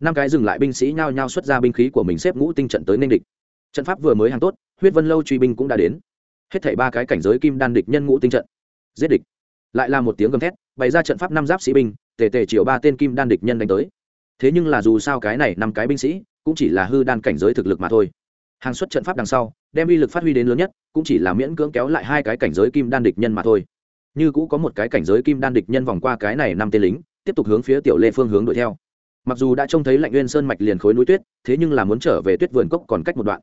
Năm cái dừng lại binh sĩ nhao nhao xuất ra binh khí của mình xếp ngũ tinh trận tới nên địch. Trận pháp vừa mới hàng tốt, huyết vân lâu truy binh cũng đã đến. Hết thảy ba cái cảnh giới kim đan địch nhân ngũ tinh trận. Giết địch lại là một tiếng gầm thét, bày ra trận pháp năm giáp sĩ binh, tề tề chiều ba tên kim đan địch nhân đánh tới. Thế nhưng là dù sao cái này năm cái binh sĩ, cũng chỉ là hư đan cảnh giới thực lực mà thôi. Hàng xuất trận pháp đằng sau, đem uy lực phát huy đến lớn nhất, cũng chỉ là miễn cưỡng kéo lại hai cái cảnh giới kim đan địch nhân mà thôi. Như cũ có một cái cảnh giới kim đan địch nhân vòng qua cái này năm tên lính, tiếp tục hướng phía tiểu lê phương hướng đuổi theo. Mặc dù đã trông thấy lạnh nguyên sơn mạch liền khối núi tuyết, thế nhưng là muốn trở về tuyết vườn cốc còn cách một đoạn.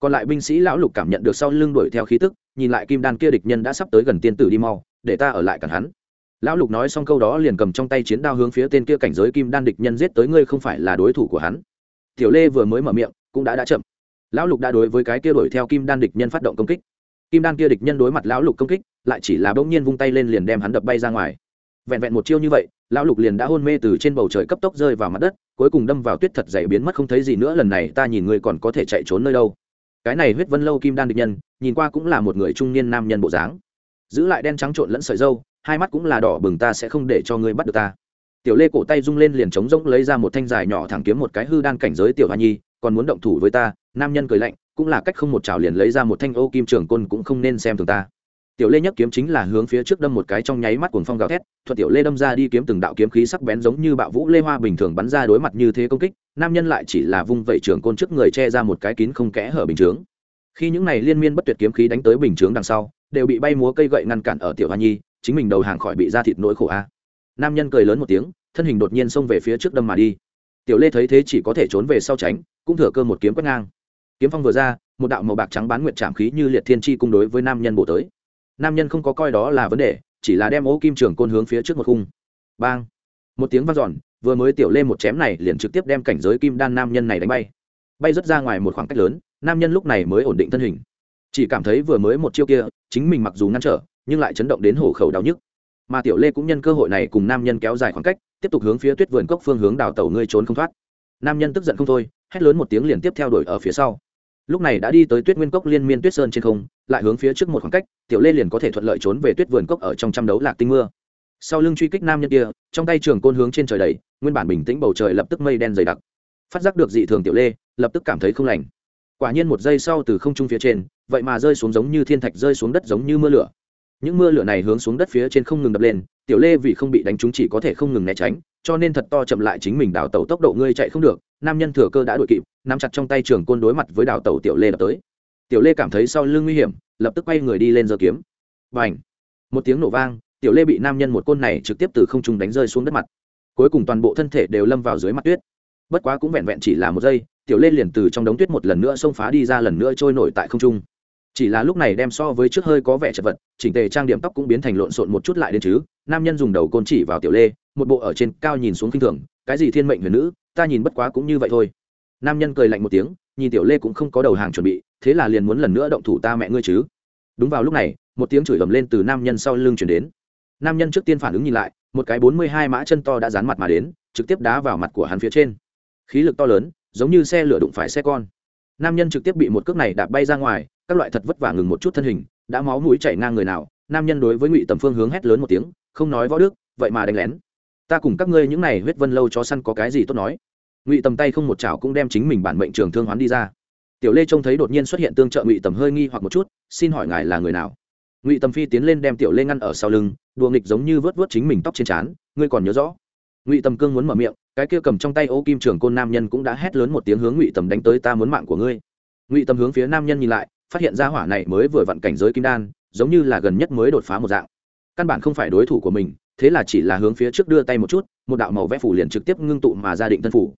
Còn lại binh sĩ lão lục cảm nhận được sau lưng đuổi theo khí tức, nhìn lại kim đan kia địch nhân đã sắp tới gần tiên tử đi mau để ta ở lại cản hắn. Lão lục nói xong câu đó liền cầm trong tay chiến đao hướng phía tên kia cảnh giới kim đan địch nhân giết tới ngươi không phải là đối thủ của hắn. Tiểu lê vừa mới mở miệng, cũng đã đã chậm. Lão lục đã đối với cái kia đuổi theo kim đan địch nhân phát động công kích. Kim đan kia địch nhân đối mặt lão lục công kích, lại chỉ là bỗng nhiên vung tay lên liền đem hắn đập bay ra ngoài. Vẹn vẹn một chiêu như vậy, lão lục liền đã hôn mê từ trên bầu trời cấp tốc rơi vào mặt đất, cuối cùng đâm vào tuyết thật dày biến mất không thấy gì nữa, lần này ta nhìn ngươi còn có thể chạy trốn nơi đâu. Cái này huyết vân lâu kim đan địch nhân, nhìn qua cũng là một người trung niên nam nhân bộ dáng giữ lại đen trắng trộn lẫn sợi dâu, hai mắt cũng là đỏ bừng, ta sẽ không để cho ngươi bắt được ta. Tiểu lê cổ tay rung lên liền trống rỗng lấy ra một thanh dài nhỏ thẳng kiếm một cái hư đan cảnh giới tiểu hoa nhi, còn muốn động thủ với ta, nam nhân cười lạnh, cũng là cách không một chảo liền lấy ra một thanh ô kim trường côn cũng không nên xem thường ta. Tiểu lê nhấc kiếm chính là hướng phía trước đâm một cái trong nháy mắt cuồng phong gào thét thuật tiểu lê đâm ra đi kiếm từng đạo kiếm khí sắc bén giống như bạo vũ lê hoa bình thường bắn ra đối mặt như thế công kích, nam nhân lại chỉ là vung vẩy trường côn trước người che ra một cái kín không kẽ hở bình chướng. Khi những này liên miên bất tuyệt kiếm khí đánh tới bình chướng đằng sau đều bị bay múa cây gậy ngăn cản ở tiểu hoa nhi, chính mình đầu hàng khỏi bị ra thịt nỗi khổ a. Nam nhân cười lớn một tiếng, thân hình đột nhiên xông về phía trước đâm mà đi. Tiểu lê thấy thế chỉ có thể trốn về sau tránh, cũng thừa cơ một kiếm quét ngang. Kiếm phong vừa ra, một đạo màu bạc trắng bán nguyệt trảm khí như liệt thiên chi cung đối với nam nhân bổ tới. Nam nhân không có coi đó là vấn đề, chỉ là đem ô kim trường côn hướng phía trước một khung. Bang! Một tiếng vang dọn, vừa mới tiểu lê một chém này liền trực tiếp đem cảnh giới kim đan nam nhân này đánh bay. Bay rất ra ngoài một khoảng cách lớn, nam nhân lúc này mới ổn định thân hình chỉ cảm thấy vừa mới một chiêu kia, chính mình mặc dù ngăn trở, nhưng lại chấn động đến hổ khẩu đau nhức. Mà tiểu lê cũng nhân cơ hội này cùng nam nhân kéo dài khoảng cách, tiếp tục hướng phía tuyết vườn cốc phương hướng đào tẩu ngươi trốn không thoát. Nam nhân tức giận không thôi, hét lớn một tiếng liền tiếp theo đuổi ở phía sau. Lúc này đã đi tới tuyết nguyên cốc liên miên tuyết sơn trên không, lại hướng phía trước một khoảng cách, tiểu lê liền có thể thuận lợi trốn về tuyết vườn cốc ở trong trăm đấu lạc tinh mưa. Sau lưng truy kích nam nhân kia, trong tay trường côn hướng trên trời đầy nguyên bản bình tĩnh bầu trời lập tức mây đen dày đặc. Phát giác được dị thường tiểu lê, lập tức cảm thấy không lành. Quả nhiên một giây sau từ không trung phía trên vậy mà rơi xuống giống như thiên thạch rơi xuống đất giống như mưa lửa. Những mưa lửa này hướng xuống đất phía trên không ngừng đập lên, tiểu lê vì không bị đánh trúng chỉ có thể không ngừng né tránh, cho nên thật to chậm lại chính mình đào tẩu tốc độ ngươi chạy không được, nam nhân thừa cơ đã đuổi kịp, nắm chặt trong tay trường côn đối mặt với đào tẩu tiểu lê đập tới. Tiểu lê cảm thấy sau lưng nguy hiểm, lập tức quay người đi lên giơ kiếm. Và ảnh một tiếng nổ vang, tiểu lê bị nam nhân một côn này trực tiếp từ không trung đánh rơi xuống đất mặt. Cuối cùng toàn bộ thân thể đều lâm vào dưới mặt tuyết. Bất quá cũng vẹn vẹn chỉ là một giây, tiểu lê liền từ trong đống tuyết một lần nữa xông phá đi ra lần nữa trôi nổi tại không trung chỉ là lúc này đem so với trước hơi có vẻ chật vật, chỉnh tề trang điểm tóc cũng biến thành lộn xộn một chút lại đến chứ. Nam nhân dùng đầu côn chỉ vào tiểu lê, một bộ ở trên cao nhìn xuống k i n h thường, cái gì thiên mệnh huyền nữ, ta nhìn bất quá cũng như vậy thôi. Nam nhân cười lạnh một tiếng, nhìn tiểu lê cũng không có đầu hàng chuẩn bị, thế là liền muốn lần nữa động thủ ta mẹ ngươi chứ. Đúng vào lúc này, một tiếng chửi ầm lên từ nam nhân sau lưng chuyển đến. Nam nhân trước tiên phản ứng nhìn lại, một cái bốn mươi hai mã chân to đã dán mặt mà đến, trực tiếp đá vào mặt của hắn phía trên. Khí lực to lớn, giống như xe lửa đụng phải xe con nam nhân trực tiếp bị một cước này đạp bay ra ngoài, các loại thật vất vả ngừng một chút thân hình, đã máu mũi chảy ngang người nào. Nam nhân đối với ngụy tầm phương hướng hét lớn một tiếng, không nói võ đức, vậy mà đánh lén. Ta cùng các ngươi những này huyết vân lâu chó săn có cái gì tốt nói? Ngụy tầm tay không một chảo cũng đem chính mình bản mệnh trường thương hoán đi ra. Tiểu lê trông thấy đột nhiên xuất hiện tương trợ ngụy tầm hơi nghi hoặc một chút, xin hỏi ngài là người nào? Ngụy tầm phi tiến lên đem tiểu lê ngăn ở sau lưng, đùa nghịch giống như vớt vớt chính mình tóc trên trán, ngươi còn nhớ rõ? Ngụy tầm cương muốn mở miệng, cái kia cầm trong tay ô kim trường côn nam nhân cũng đã hét lớn một tiếng hướng ngụy tầm đánh tới ta muốn mạng của ngươi. Ngụy tầm hướng phía nam nhân nhìn lại, phát hiện ra hỏa này mới vừa vặn cảnh giới kim đan, giống như là gần nhất mới đột phá một dạng. Căn bản không phải đối thủ của mình, thế là chỉ là hướng phía trước đưa tay một chút, một đạo màu vẽ phủ liền trực tiếp ngưng tụ mà ra định thân phủ.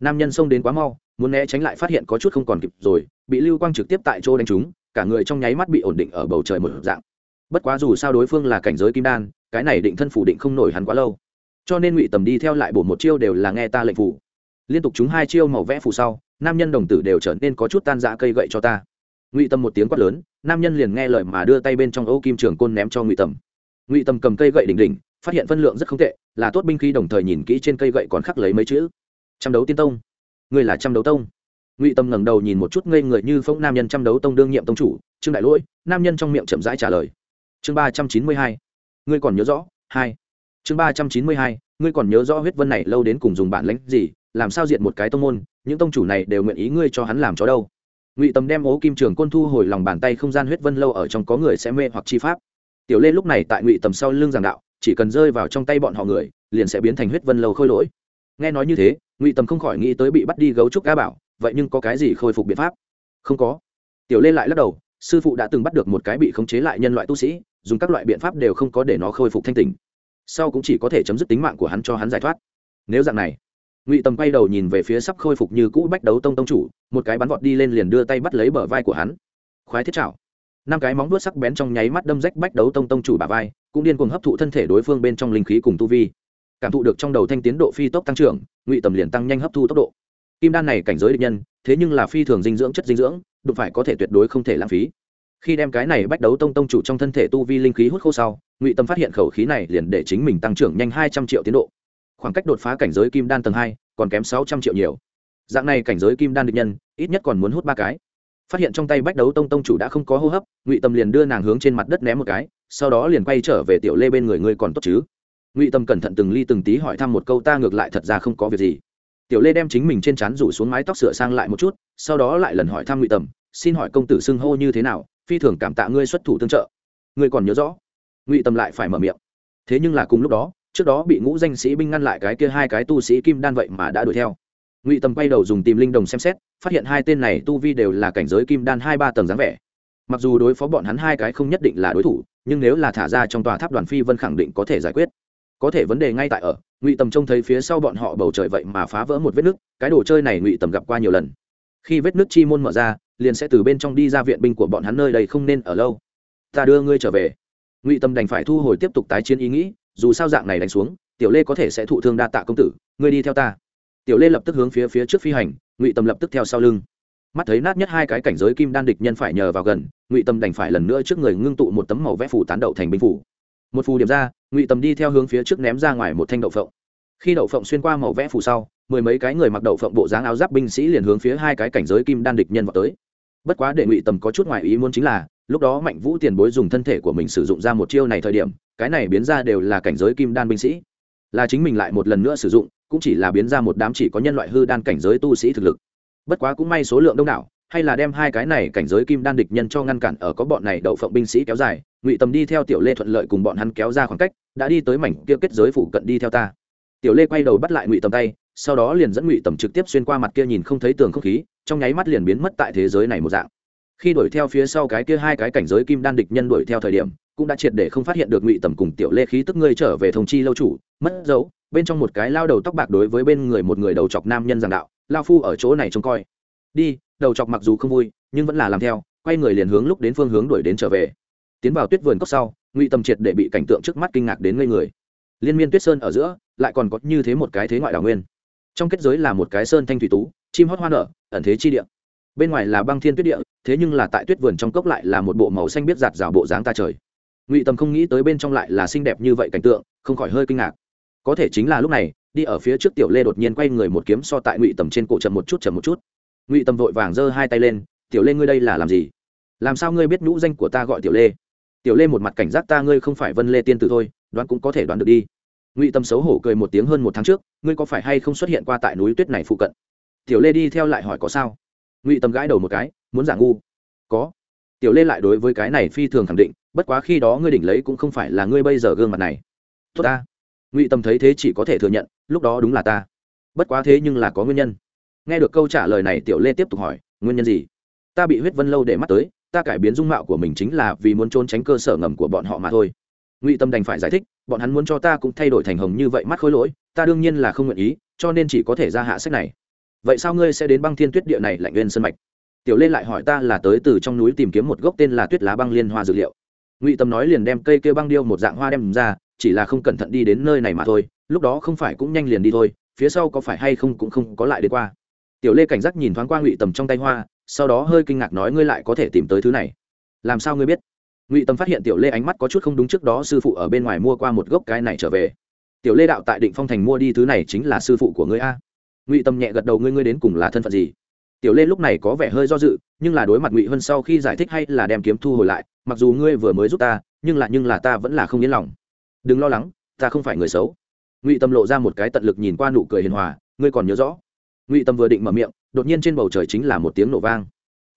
Nam nhân xông đến quá mau, muốn né tránh lại phát hiện có chút không còn kịp rồi, bị lưu quang trực tiếp tại chỗ đánh trúng, cả người trong nháy mắt bị ổn định ở bầu trời một dạng. Bất quá dù sao đối phương là cảnh giới kim đan, cái này định thân phủ định không nổi hắn quá lâu cho nên ngụy tầm đi theo lại bổ một chiêu đều là nghe ta lệnh phủ liên tục chúng hai chiêu màu vẽ phủ sau, nam nhân đồng tử đều trở nên có chút tan dã cây gậy cho ta. Ngụy tầm một tiếng quát lớn, nam nhân liền nghe lời mà đưa tay bên trong âu kim trường côn ném cho ngụy tầm. Ngụy tầm cầm cây gậy đỉnh đỉnh, phát hiện phân lượng rất không tệ, là tốt binh khí đồng thời nhìn kỹ trên cây gậy còn khắc lấy mấy chữ. Trăm đấu tiên tông. Người là trăm đấu tông. Ngụy tầm ngẩng đầu nhìn một chút ngây người như phong nam nhân trăm đấu tông đương nhiệm tông chủ, trương đại lỗi, nam nhân trong miệng chậm rãi trả lời. Chương ba trăm chín mươi hai. Ngươi còn nhớ rõ, hai chương ba trăm chín mươi hai, ngươi còn nhớ rõ huyết vân này lâu đến cùng dùng bản lãnh gì, làm sao diện một cái tông môn, những tông chủ này đều nguyện ý ngươi cho hắn làm cho đâu. Ngụy tầm đem ố kim trường côn thu hồi lòng bàn tay không gian huyết vân lâu ở trong có người sẽ mê hoặc chi pháp. Tiểu lê lúc này tại ngụy tầm sau lưng giảng đạo, chỉ cần rơi vào trong tay bọn họ người, liền sẽ biến thành huyết vân lâu khôi lỗi. Nghe nói như thế, ngụy tầm không khỏi nghĩ tới bị bắt đi gấu trúc cá bảo, vậy nhưng có cái gì khôi phục biện pháp? Không có. Tiểu lê lại lắc đầu, sư phụ đã từng bắt được một cái bị khống chế lại nhân loại tu sĩ, dùng các loại biện pháp đều không có để nó khôi phục thanh tình sau cũng chỉ có thể chấm dứt tính mạng của hắn cho hắn giải thoát. Nếu dạng này, ngụy tầm quay đầu nhìn về phía sắp khôi phục như cũ bách đấu tông tông chủ, một cái bắn vọt đi lên liền đưa tay bắt lấy bờ vai của hắn. Khoái thiết chảo. Năm cái móng vuốt sắc bén trong nháy mắt đâm rách bách đấu tông tông chủ bà vai, cũng điên cuồng hấp thụ thân thể đối phương bên trong linh khí cùng tu vi. Cảm thụ được trong đầu thanh tiến độ phi tốc tăng trưởng, ngụy tầm liền tăng nhanh hấp thu tốc độ. Kim đan này cảnh giới địch nhân, thế nhưng là phi thường dinh dưỡng chất dinh dưỡng, đụng phải có thể tuyệt đối không thể lãng phí khi đem cái này bách đấu tông tông chủ trong thân thể tu vi linh khí hút khô sau, ngụy tâm phát hiện khẩu khí này liền để chính mình tăng trưởng nhanh hai trăm triệu tiến độ. Khoảng cách đột phá cảnh giới kim đan tầng hai, còn kém sáu trăm triệu nhiều. Dạng này cảnh giới kim đan được nhân, ít nhất còn muốn hút ba cái. Phát hiện trong tay bách đấu tông tông chủ đã không có hô hấp, ngụy tâm liền đưa nàng hướng trên mặt đất ném một cái, sau đó liền quay trở về tiểu lê bên người ngươi còn tốt chứ? Ngụy tâm cẩn thận từng ly từng tí hỏi thăm một câu ta ngược lại thật ra không có việc gì. Tiểu lê đem chính mình trên trán rủ xuống mái tóc sửa sang lại một chút, sau đó lại lần hỏi thăm ngụy tầm xin hỏi công tử xưng hô như thế nào phi thường cảm tạ ngươi xuất thủ tương trợ. Ngươi còn nhớ rõ. Ngụy tầm lại phải mở miệng. Thế nhưng là cùng lúc đó, trước đó bị ngũ danh sĩ binh ngăn lại cái kia hai cái tu sĩ kim đan vậy mà đã đuổi theo. Ngụy tầm quay đầu dùng tìm linh đồng xem xét, phát hiện hai tên này tu vi đều là cảnh giới kim đan hai ba tầng dáng vẻ. Mặc dù đối phó bọn hắn hai cái không nhất định là đối thủ, nhưng nếu là thả ra trong tòa tháp đoàn phi vân khẳng định có thể giải quyết. Có thể vấn đề ngay tại ở, ngụy tầm trông thấy phía sau bọn họ bầu trời vậy mà phá vỡ một vết nứt, cái đồ chơi này ngụy tầm gặp qua nhiều lần khi vết nước chi môn mở ra, liền sẽ từ bên trong đi ra viện binh của bọn hắn nơi đây không nên ở lâu. Ta đưa ngươi trở về. Ngụy Tâm đành phải thu hồi tiếp tục tái chiến ý nghĩ, dù sao dạng này đánh xuống, tiểu lê có thể sẽ thụ thương đa tạ công tử, ngươi đi theo ta. Tiểu lê lập tức hướng phía phía trước phi hành, ngụy Tâm lập tức theo sau lưng. Mắt thấy nát nhất hai cái cảnh giới kim đan địch nhân phải nhờ vào gần, ngụy tâm đành phải lần nữa trước người ngưng tụ một tấm màu vẽ phủ tán đậu thành binh phủ. Một phù điểm ra, ngụy Tâm đi theo hướng phía trước ném ra ngoài một thanh đậu phộng. Khi đậu phộng xuyên qua màu vẽ phủ sau mười mấy cái người mặc đậu phộng bộ dáng áo giáp binh sĩ liền hướng phía hai cái cảnh giới kim đan địch nhân vào tới. Bất quá để ngụy tầm có chút ngoài ý muốn chính là, lúc đó mạnh vũ tiền bối dùng thân thể của mình sử dụng ra một chiêu này thời điểm, cái này biến ra đều là cảnh giới kim đan binh sĩ. Là chính mình lại một lần nữa sử dụng, cũng chỉ là biến ra một đám chỉ có nhân loại hư đan cảnh giới tu sĩ thực lực. Bất quá cũng may số lượng đông đảo, hay là đem hai cái này cảnh giới kim đan địch nhân cho ngăn cản ở có bọn này đậu phộng binh sĩ kéo dài, ngụy tầm đi theo tiểu lê thuận lợi cùng bọn hắn kéo ra khoảng cách, đã đi tới mảnh kia kết giới phủ cận đi theo ta. Tiểu lê quay đầu bắt lại ngụy tầm tay sau đó liền dẫn ngụy tầm trực tiếp xuyên qua mặt kia nhìn không thấy tường không khí, trong nháy mắt liền biến mất tại thế giới này một dạng. Khi đuổi theo phía sau cái kia hai cái cảnh giới kim đan địch nhân đuổi theo thời điểm, cũng đã triệt để không phát hiện được ngụy tầm cùng tiểu lê khí tức ngươi trở về thông chi lâu chủ, mất dấu, bên trong một cái lao đầu tóc bạc đối với bên người một người đầu chọc nam nhân giảng đạo, lao phu ở chỗ này trông coi. Đi, đầu chọc mặc dù không vui, nhưng vẫn là làm theo, quay người liền hướng lúc đến phương hướng đuổi đến trở về. Tiến vào tuyết vườn cốc sau, ngụy tầm triệt để bị cảnh tượng trước mắt kinh ngạc đến ngây người. Liên miên tuyết sơn ở giữa, lại còn có như thế một cái thế ngoại đảo nguyên trong kết giới là một cái sơn thanh thủy tú, chim hót hoa nở, ẩn thế chi địa. Bên ngoài là băng thiên tuyết địa, thế nhưng là tại tuyết vườn trong cốc lại là một bộ màu xanh biết giạt rào bộ dáng ta trời. Ngụy tầm không nghĩ tới bên trong lại là xinh đẹp như vậy cảnh tượng, không khỏi hơi kinh ngạc. Có thể chính là lúc này, đi ở phía trước tiểu lê đột nhiên quay người một kiếm so tại ngụy tầm trên cổ chậm một chút, chậm một chút. Ngụy tầm vội vàng giơ hai tay lên, tiểu lê ngươi đây là làm gì? Làm sao ngươi biết nhũ danh của ta gọi tiểu lê? Tiểu lê một mặt cảnh giác ta ngươi không phải vân lê tiên tử thôi, đoán cũng có thể đoán được đi ngụy tâm xấu hổ cười một tiếng hơn một tháng trước, ngươi có phải hay không xuất hiện qua tại núi tuyết này phụ cận? Tiểu lê đi theo lại hỏi có sao? Ngụy tâm gãi đầu một cái, muốn giả ngu. Có. Tiểu lê lại đối với cái này phi thường khẳng định, bất quá khi đó ngươi đỉnh lấy cũng không phải là ngươi bây giờ gương mặt này. Tốt ta. Ngụy tâm thấy thế chỉ có thể thừa nhận, lúc đó đúng là ta. Bất quá thế nhưng là có nguyên nhân. Nghe được câu trả lời này, tiểu lê tiếp tục hỏi, nguyên nhân gì? Ta bị huyết vân lâu để mắt tới, ta cải biến dung mạo của mình chính là vì muốn trốn tránh cơ sở ngầm của bọn họ mà thôi. Ngụy tâm đành phải giải thích bọn hắn muốn cho ta cũng thay đổi thành hồng như vậy mắt khối lỗi, ta đương nhiên là không nguyện ý, cho nên chỉ có thể ra hạ sách này. Vậy sao ngươi sẽ đến băng thiên tuyết địa này lạnh nguyên sân mạch? Tiểu lên lại hỏi ta là tới từ trong núi tìm kiếm một gốc tên là tuyết lá băng liên hoa dược liệu. Ngụy tâm nói liền đem cây kêu băng điêu một dạng hoa đem ra, chỉ là không cẩn thận đi đến nơi này mà thôi, lúc đó không phải cũng nhanh liền đi thôi, phía sau có phải hay không cũng không có lại đi qua. Tiểu lê cảnh giác nhìn thoáng qua ngụy tầm trong tay hoa, sau đó hơi kinh ngạc nói ngươi lại có thể tìm tới thứ này. Làm sao ngươi biết? Ngụy Tâm phát hiện tiểu lê ánh mắt có chút không đúng trước đó sư phụ ở bên ngoài mua qua một gốc cái này trở về tiểu lê đạo tại định phong thành mua đi thứ này chính là sư phụ của ngươi a ngụy Tâm nhẹ gật đầu ngươi ngươi đến cùng là thân phận gì tiểu lê lúc này có vẻ hơi do dự nhưng là đối mặt ngụy hơn sau khi giải thích hay là đem kiếm thu hồi lại mặc dù ngươi vừa mới giúp ta nhưng là nhưng là ta vẫn là không yên lòng đừng lo lắng ta không phải người xấu ngụy tâm lộ ra một cái tận lực nhìn qua nụ cười hiền hòa ngươi còn nhớ rõ ngụy tâm vừa định mở miệng đột nhiên trên bầu trời chính là một tiếng nổ vang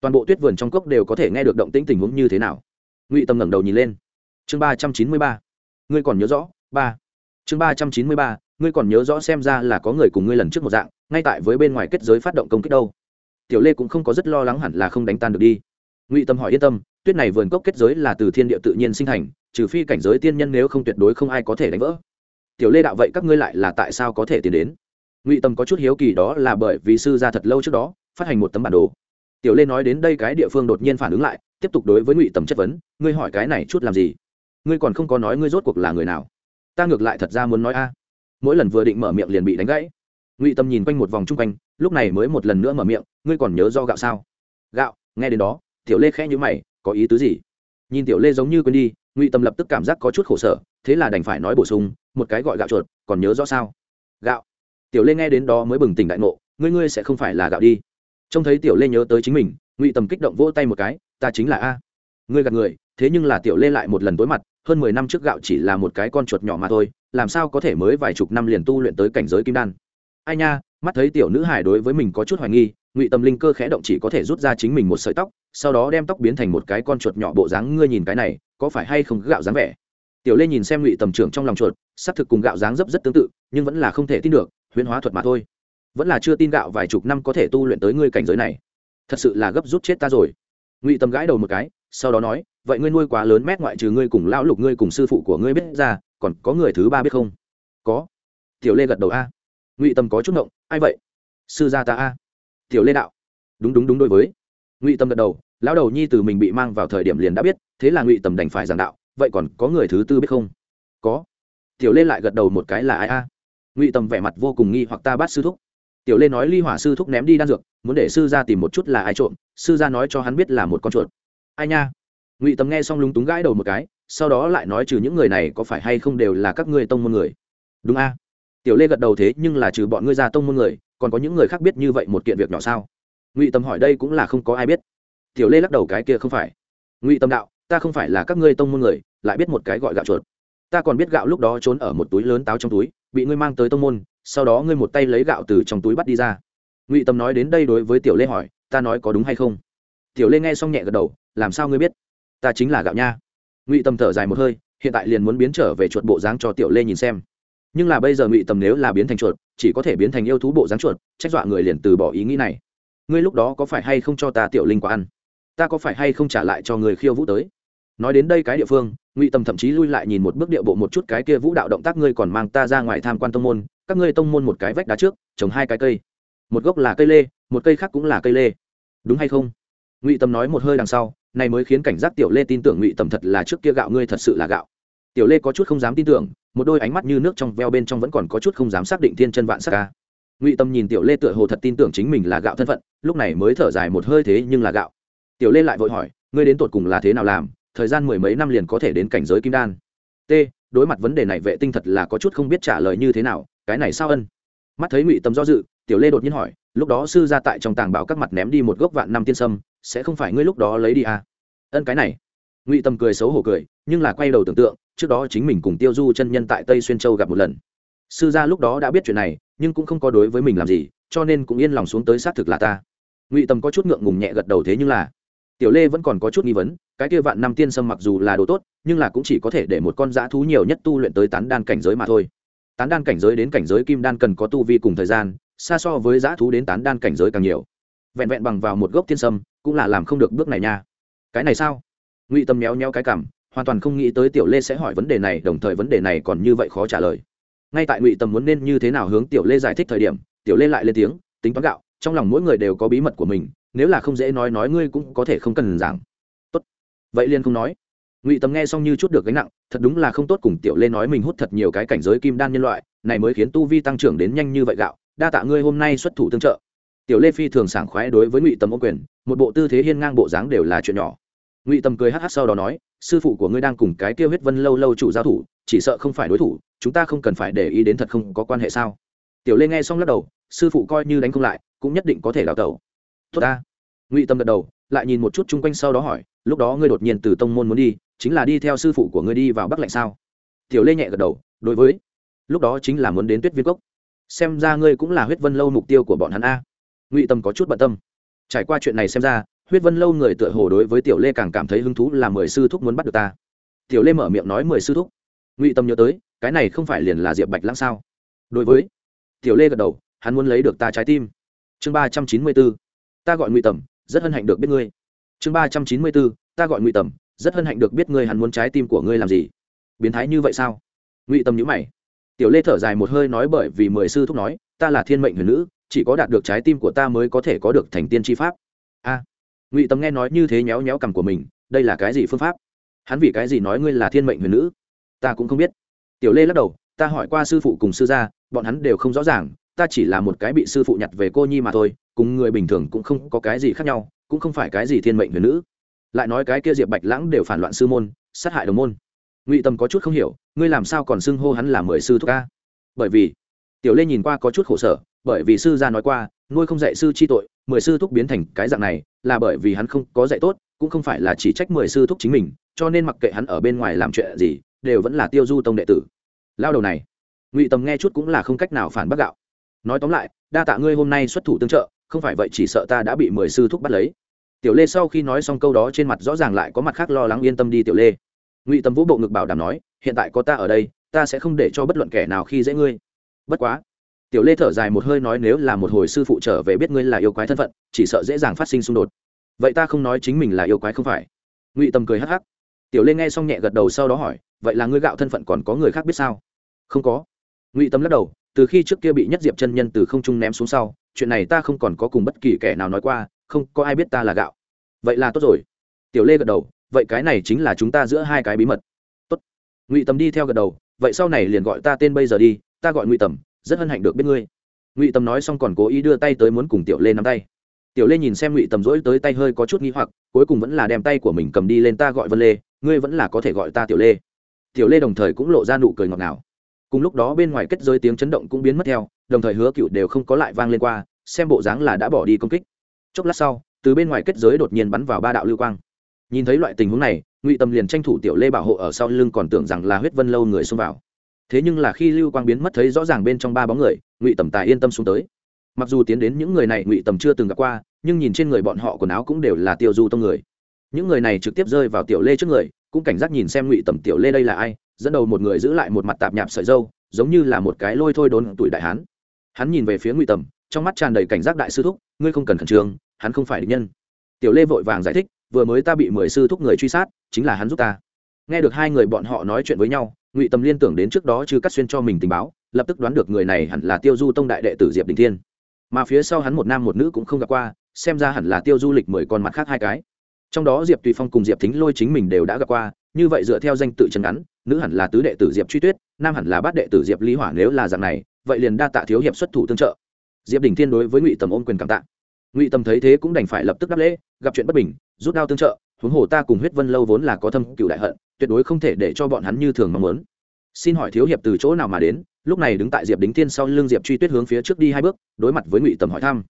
toàn bộ tuyết vườn trong cốc đều có thể nghe được động tĩnh tình huống như thế nào ngụy tâm ngẩng đầu nhìn lên chương ba trăm chín mươi ba ngươi còn nhớ rõ ba chương ba trăm chín mươi ba ngươi còn nhớ rõ xem ra là có người cùng ngươi lần trước một dạng ngay tại với bên ngoài kết giới phát động công kích đâu tiểu lê cũng không có rất lo lắng hẳn là không đánh tan được đi ngụy tâm hỏi yên tâm tuyết này vườn cốc kết giới là từ thiên địa tự nhiên sinh thành trừ phi cảnh giới tiên nhân nếu không tuyệt đối không ai có thể đánh vỡ tiểu lê đạo vậy các ngươi lại là tại sao có thể tiến đến ngụy tâm có chút hiếu kỳ đó là bởi vì sư ra thật lâu trước đó phát hành một tấm bản đồ tiểu lê nói đến đây cái địa phương đột nhiên phản ứng lại, tiếp tục đối với ngụy tầm chất vấn, ngươi hỏi cái này chút làm gì? Ngươi còn không có nói ngươi rốt cuộc là người nào? Ta ngược lại thật ra muốn nói a. Mỗi lần vừa định mở miệng liền bị đánh gãy. Ngụy tâm nhìn quanh một vòng chung quanh, lúc này mới một lần nữa mở miệng, ngươi còn nhớ do gạo sao? Gạo, nghe đến đó. Tiểu lê khẽ nhữ mày, có ý tứ gì? Nhìn tiểu lê giống như quên đi, ngụy tâm lập tức cảm giác có chút khổ sở, thế là đành phải nói bổ sung, một cái gọi gạo chuột, còn nhớ rõ sao? Gạo. Tiểu lê nghe đến đó mới bừng tỉnh đại ngộ, ngươi ngươi sẽ không phải là gạo đi trông thấy tiểu lê nhớ tới chính mình, ngụy tầm kích động vỗ tay một cái, ta chính là a. Ngươi gạt người, thế nhưng là tiểu lê lại một lần tối mặt, hơn mười năm trước gạo chỉ là một cái con chuột nhỏ mà thôi, làm sao có thể mới vài chục năm liền tu luyện tới cảnh giới kim đan? Ai nha, mắt thấy tiểu nữ hải đối với mình có chút hoài nghi, ngụy tâm linh cơ khẽ động chỉ có thể rút ra chính mình một sợi tóc, sau đó đem tóc biến thành một cái con chuột nhỏ bộ dáng, ngươi nhìn cái này, có phải hay không gạo dáng vẻ? Tiểu lê nhìn xem ngụy tầm trưởng trong lòng chuột xác thực cùng gạo dáng dấp rất tương tự, nhưng vẫn là không thể tin được, huyễn hóa thuật mà thôi vẫn là chưa tin gạo vài chục năm có thể tu luyện tới ngươi cảnh giới này. Thật sự là gấp rút chết ta rồi. Ngụy tâm gãi đầu một cái, sau đó nói, vậy ngươi nuôi quá lớn mét ngoại trừ ngươi cùng lão lục ngươi cùng sư phụ của ngươi biết ra, còn có người thứ ba biết không? Có. Tiểu lê gật đầu a. Ngụy tâm có chút ngộng, ai vậy? Sư gia ta a. Tiểu lê đạo. Đúng đúng đúng đối với. Ngụy tâm gật đầu, lão đầu nhi từ mình bị mang vào thời điểm liền đã biết, thế là ngụy tâm đành phải giảng đạo, vậy còn có người thứ tư biết không? Có. Tiểu lê lại gật đầu một cái là ai a? Ngụy tâm vẻ mặt vô cùng nghi hoặc ta bắt sư thúc tiểu lê nói ly hỏa sư thúc ném đi đan dược, muốn để sư gia tìm một chút là ai trộm, sư gia nói cho hắn biết là một con chuột. Ai nha? Ngụy Tầm nghe xong lúng túng gãi đầu một cái, sau đó lại nói trừ những người này có phải hay không đều là các ngươi tông môn người. Đúng a. Tiểu lê gật đầu thế nhưng là trừ bọn ngươi ra tông môn người, còn có những người khác biết như vậy một kiện việc nhỏ sao? Ngụy tâm hỏi đây cũng là không có ai biết. Tiểu lê lắc đầu cái kia không phải. Ngụy tâm đạo, ta không phải là các ngươi tông môn người, lại biết một cái gọi gạo chuột ta còn biết gạo lúc đó trốn ở một túi lớn táo trong túi, bị ngươi mang tới tông môn, sau đó ngươi một tay lấy gạo từ trong túi bắt đi ra. Ngụy tâm nói đến đây đối với tiểu lê hỏi, ta nói có đúng hay không? Tiểu lê nghe xong nhẹ gật đầu, làm sao ngươi biết? Ta chính là gạo nha. Ngụy tâm thở dài một hơi, hiện tại liền muốn biến trở về chuột bộ dáng cho tiểu lê nhìn xem. Nhưng là bây giờ ngụy tâm nếu là biến thành chuột, chỉ có thể biến thành yêu thú bộ dáng chuột, trách dọa người liền từ bỏ ý nghĩ này. Ngươi lúc đó có phải hay không cho ta tiểu linh quả ăn? Ta có phải hay không trả lại cho người khiêu vũ tới? Nói đến đây cái địa phương, ngụy tâm thậm chí lui lại nhìn một bước điệu bộ một chút cái kia vũ đạo động tác, ngươi còn mang ta ra ngoài tham quan tông môn, các ngươi tông môn một cái vách đá trước, trồng hai cái cây. Một gốc là cây lê, một cây khác cũng là cây lê. Đúng hay không? Ngụy tâm nói một hơi đằng sau, này mới khiến cảnh giác tiểu lê tin tưởng ngụy tầm thật là trước kia gạo, ngươi thật sự là gạo. Tiểu lê có chút không dám tin tưởng, một đôi ánh mắt như nước trong veo bên trong vẫn còn có chút không dám xác định thiên chân vạn sắc ca ngụy tâm nhìn tiểu lê tựa hồ thật tin tưởng chính mình là gạo thân phận, lúc này mới thở dài một hơi thế nhưng là gạo. Tiểu lê lại vội hỏi, ngươi đến tột cùng là thế nào làm? Thời gian mười mấy năm liền có thể đến cảnh giới kim đan. T, đối mặt vấn đề này vệ tinh thật là có chút không biết trả lời như thế nào, cái này sao ân? Mắt thấy ngụy tâm do dự, tiểu lê đột nhiên hỏi, lúc đó sư ra tại trong tàng bảo các mặt ném đi một gốc vạn năm tiên sâm, sẽ không phải ngươi lúc đó lấy đi à? ân cái này. Ngụy tâm cười xấu hổ cười, nhưng là quay đầu tưởng tượng, trước đó chính mình cùng tiêu du chân nhân tại tây xuyên châu gặp một lần. Sư gia lúc đó đã biết chuyện này, nhưng cũng không có đối với mình làm gì, cho nên cũng yên lòng xuống tới xác thực là ta. Ngụy tâm có chút ngượng ngùng nhẹ gật đầu thế nhưng là tiểu lê vẫn còn có chút nghi vấn, cái kia vạn năm tiên sâm mặc dù là đồ tốt, nhưng là cũng chỉ có thể để một con dã thú nhiều nhất tu luyện tới tán đan cảnh giới mà thôi. Tán đan cảnh giới đến cảnh giới kim đan cần có tu vi cùng thời gian, xa so với dã thú đến tán đan cảnh giới càng nhiều. Vẹn vẹn bằng vào một gốc tiên sâm, cũng là làm không được bước này nha. Cái này sao? Ngụy tâm méo méo cái cảm, hoàn toàn không nghĩ tới tiểu lê sẽ hỏi vấn đề này, đồng thời vấn đề này còn như vậy khó trả lời. Ngay tại ngụy tâm muốn nên như thế nào hướng tiểu lê giải thích thời điểm, tiểu lê lại lên tiếng, tính toán gạo, trong lòng mỗi người đều có bí mật của mình nếu là không dễ nói nói ngươi cũng có thể không cần giảng. Tốt. Vậy liên không nói. Ngụy tâm nghe xong như chút được gánh nặng, thật đúng là không tốt cùng tiểu lê nói mình hút thật nhiều cái cảnh giới kim đan nhân loại, này mới khiến tu vi tăng trưởng đến nhanh như vậy gạo, đa tạ ngươi hôm nay xuất thủ tương trợ. Tiểu lê phi thường sảng khoái đối với ngụy tâm ô quyền, một bộ tư thế hiên ngang bộ dáng đều là chuyện nhỏ. Ngụy tâm cười hh sau đó nói, sư phụ của ngươi đang cùng cái tiêu huyết vân lâu lâu chủ giao thủ, chỉ sợ không phải đối thủ, chúng ta không cần phải để ý đến thật không có quan hệ sao? Tiểu lê nghe xong lắc đầu, sư phụ coi như đánh không lại, cũng nhất định có thể đào tẩu tốt ta. Ngụy tâm gật đầu, lại nhìn một chút chung quanh sau đó hỏi, lúc đó ngươi đột nhiên từ tông môn muốn đi, chính là đi theo sư phụ của ngươi đi vào bắc lạnh sao? Tiểu lê nhẹ gật đầu, đối với, lúc đó chính là muốn đến tuyết viên cốc. Xem ra ngươi cũng là huyết vân lâu mục tiêu của bọn hắn a. Ngụy tâm có chút bận tâm. Trải qua chuyện này xem ra, huyết vân lâu người tựa hồ đối với tiểu lê càng cảm thấy hứng thú là mười sư thúc muốn bắt được ta. Tiểu lê mở miệng nói mười sư thúc. Ngụy tâm nhớ tới, cái này không phải liền là diệp bạch lãng sao? Đối với, tiểu lê gật đầu, hắn muốn lấy được ta trái tim. Chương ba trăm chín mươi bốn ta gọi ngụy tầm, rất hân hạnh được biết ngươi. Chương ba trăm chín mươi bốn, ta gọi ngụy tầm, rất hân hạnh được biết ngươi hắn muốn trái tim của ngươi làm gì? Biến thái như vậy sao? Ngụy tâm nhữ mày. Tiểu lê thở dài một hơi nói bởi vì mười sư thúc nói, ta là thiên mệnh huyền nữ, chỉ có đạt được trái tim của ta mới có thể có được thành tiên tri pháp. A. À, ngụy tâm nghe nói như thế nhéo nhéo cằm của mình, đây là cái gì phương pháp? Hắn vì cái gì nói ngươi là thiên mệnh huyền nữ? Ta cũng không biết. Tiểu lê lắc đầu, ta hỏi qua sư phụ cùng sư gia, bọn hắn đều không rõ ràng ta chỉ là một cái bị sư phụ nhặt về cô nhi mà thôi, cùng người bình thường cũng không có cái gì khác nhau, cũng không phải cái gì thiên mệnh huyền nữ. Lại nói cái kia diệp bạch lãng đều phản loạn sư môn, sát hại đồng môn. Ngụy tâm có chút không hiểu, ngươi làm sao còn xưng hô hắn là mười sư thúc ca? Bởi vì, tiểu lê nhìn qua có chút khổ sở, bởi vì sư gia nói qua, nuôi không dạy sư chi tội, mười sư thúc biến thành cái dạng này, là bởi vì hắn không có dạy tốt, cũng không phải là chỉ trách mười sư thúc chính mình, cho nên mặc kệ hắn ở bên ngoài làm chuyện gì, đều vẫn là tiêu du tông đệ tử. Lao đầu này, ngụy tầm nghe chút cũng là không cách nào phản bác gạo nói tóm lại, đa tạ ngươi hôm nay xuất thủ tương trợ, không phải vậy chỉ sợ ta đã bị mười sư thúc bắt lấy. Tiểu lê sau khi nói xong câu đó trên mặt rõ ràng lại có mặt khác lo lắng yên tâm đi tiểu lê. Ngụy tầm vũ bộ ngực bảo đảm nói, hiện tại có ta ở đây, ta sẽ không để cho bất luận kẻ nào khi dễ ngươi. Bất quá. Tiểu lê thở dài một hơi nói nếu là một hồi sư phụ trở về biết ngươi là yêu quái thân phận, chỉ sợ dễ dàng phát sinh xung đột. Vậy ta không nói chính mình là yêu quái không phải. Ngụy tầm cười hắc hắc. Tiểu lê nghe xong nhẹ gật đầu sau đó hỏi, vậy là ngươi gạo thân phận còn có người khác biết sao? Không có. Ngụy tâm lắc đầu từ khi trước kia bị nhất diệp chân nhân từ không trung ném xuống sau, chuyện này ta không còn có cùng bất kỳ kẻ nào nói qua, không có ai biết ta là gạo. Vậy là tốt rồi. Tiểu lê gật đầu, vậy cái này chính là chúng ta giữa hai cái bí mật. Tốt. Ngụy tầm đi theo gật đầu, vậy sau này liền gọi ta tên bây giờ đi, ta gọi ngụy tầm, rất hân hạnh được biết ngươi. Ngụy tầm nói xong còn cố ý đưa tay tới muốn cùng tiểu lê nắm tay. Tiểu lê nhìn xem ngụy tầm rỗi tới tay hơi có chút n g h i hoặc, cuối cùng vẫn là đem tay của mình cầm đi lên ta gọi vân lê, ngươi vẫn là có thể gọi ta tiểu lê. Tiểu lê đồng thời cũng lộ ra nụ cười ngọt ngào cùng lúc đó bên ngoài kết giới tiếng chấn động cũng biến mất theo, đồng thời hứa cựu đều không có lại vang lên qua, xem bộ dáng là đã bỏ đi công kích. Chốc lát sau, từ bên ngoài kết giới đột nhiên bắn vào ba đạo lưu quang. Nhìn thấy loại tình huống này, ngụy tâm liền tranh thủ tiểu lê bảo hộ ở sau lưng còn tưởng rằng là huyết vân lâu người xông vào. Thế nhưng là khi lưu quang biến mất thấy rõ ràng bên trong ba bóng người, ngụy tầm tài yên tâm xuống tới. Mặc dù tiến đến những người này ngụy tầm chưa từng gặp qua, nhưng nhìn trên người bọn họ quần áo cũng đều là tiêu du tông người. Những người này trực tiếp rơi vào tiểu lê trước người, cũng cảnh giác nhìn xem ngụy tầm tiểu lê đây là ai dẫn đầu một người giữ lại một mặt tạp nhạp sợi dâu, giống như là một cái lôi thôi đốn tuổi đại hán. Hắn nhìn về phía ngụy tầm, trong mắt tràn đầy cảnh giác đại sư thúc, ngươi không cần khẩn trương, hắn không phải định nhân. Tiểu lê vội vàng giải thích, vừa mới ta bị mười sư thúc người truy sát, chính là hắn giúp ta. Nghe được hai người bọn họ nói chuyện với nhau, ngụy tầm liên tưởng đến trước đó chứ cắt xuyên cho mình tình báo, lập tức đoán được người này hẳn là tiêu du tông đại đệ tử diệp đình thiên. Mà phía sau hắn một nam một nữ cũng không gặp qua, xem ra hẳn là tiêu du lịch mười con mặt khác hai cái. Trong đó diệp tùy phong cùng diệp thính lôi chính mình đều đã gặp qua như vậy dựa theo danh tự chân ngắn, nữ hẳn là tứ đệ tử diệp truy tuyết, nam hẳn là bát đệ tử diệp lý hỏa nếu là dạng này, vậy liền đa tạ thiếu hiệp xuất thủ tương trợ. Diệp đình thiên đối với ngụy tầm ôm quyền cảm tạ. Ngụy tầm thấy thế cũng đành phải lập tức đáp lễ, gặp chuyện bất bình, rút đao tương trợ, huống hồ ta cùng huyết vân lâu vốn là có thâm cựu đại hận, tuyệt đối không thể để cho bọn hắn như thường mong muốn. Xin hỏi thiếu hiệp từ chỗ nào mà đến, lúc này đứng tại diệp đính thiên sau lưng diệp truy tuyết hướng phía trước đi hai bước, đối mặt với ngụy tầm hỏi thăm.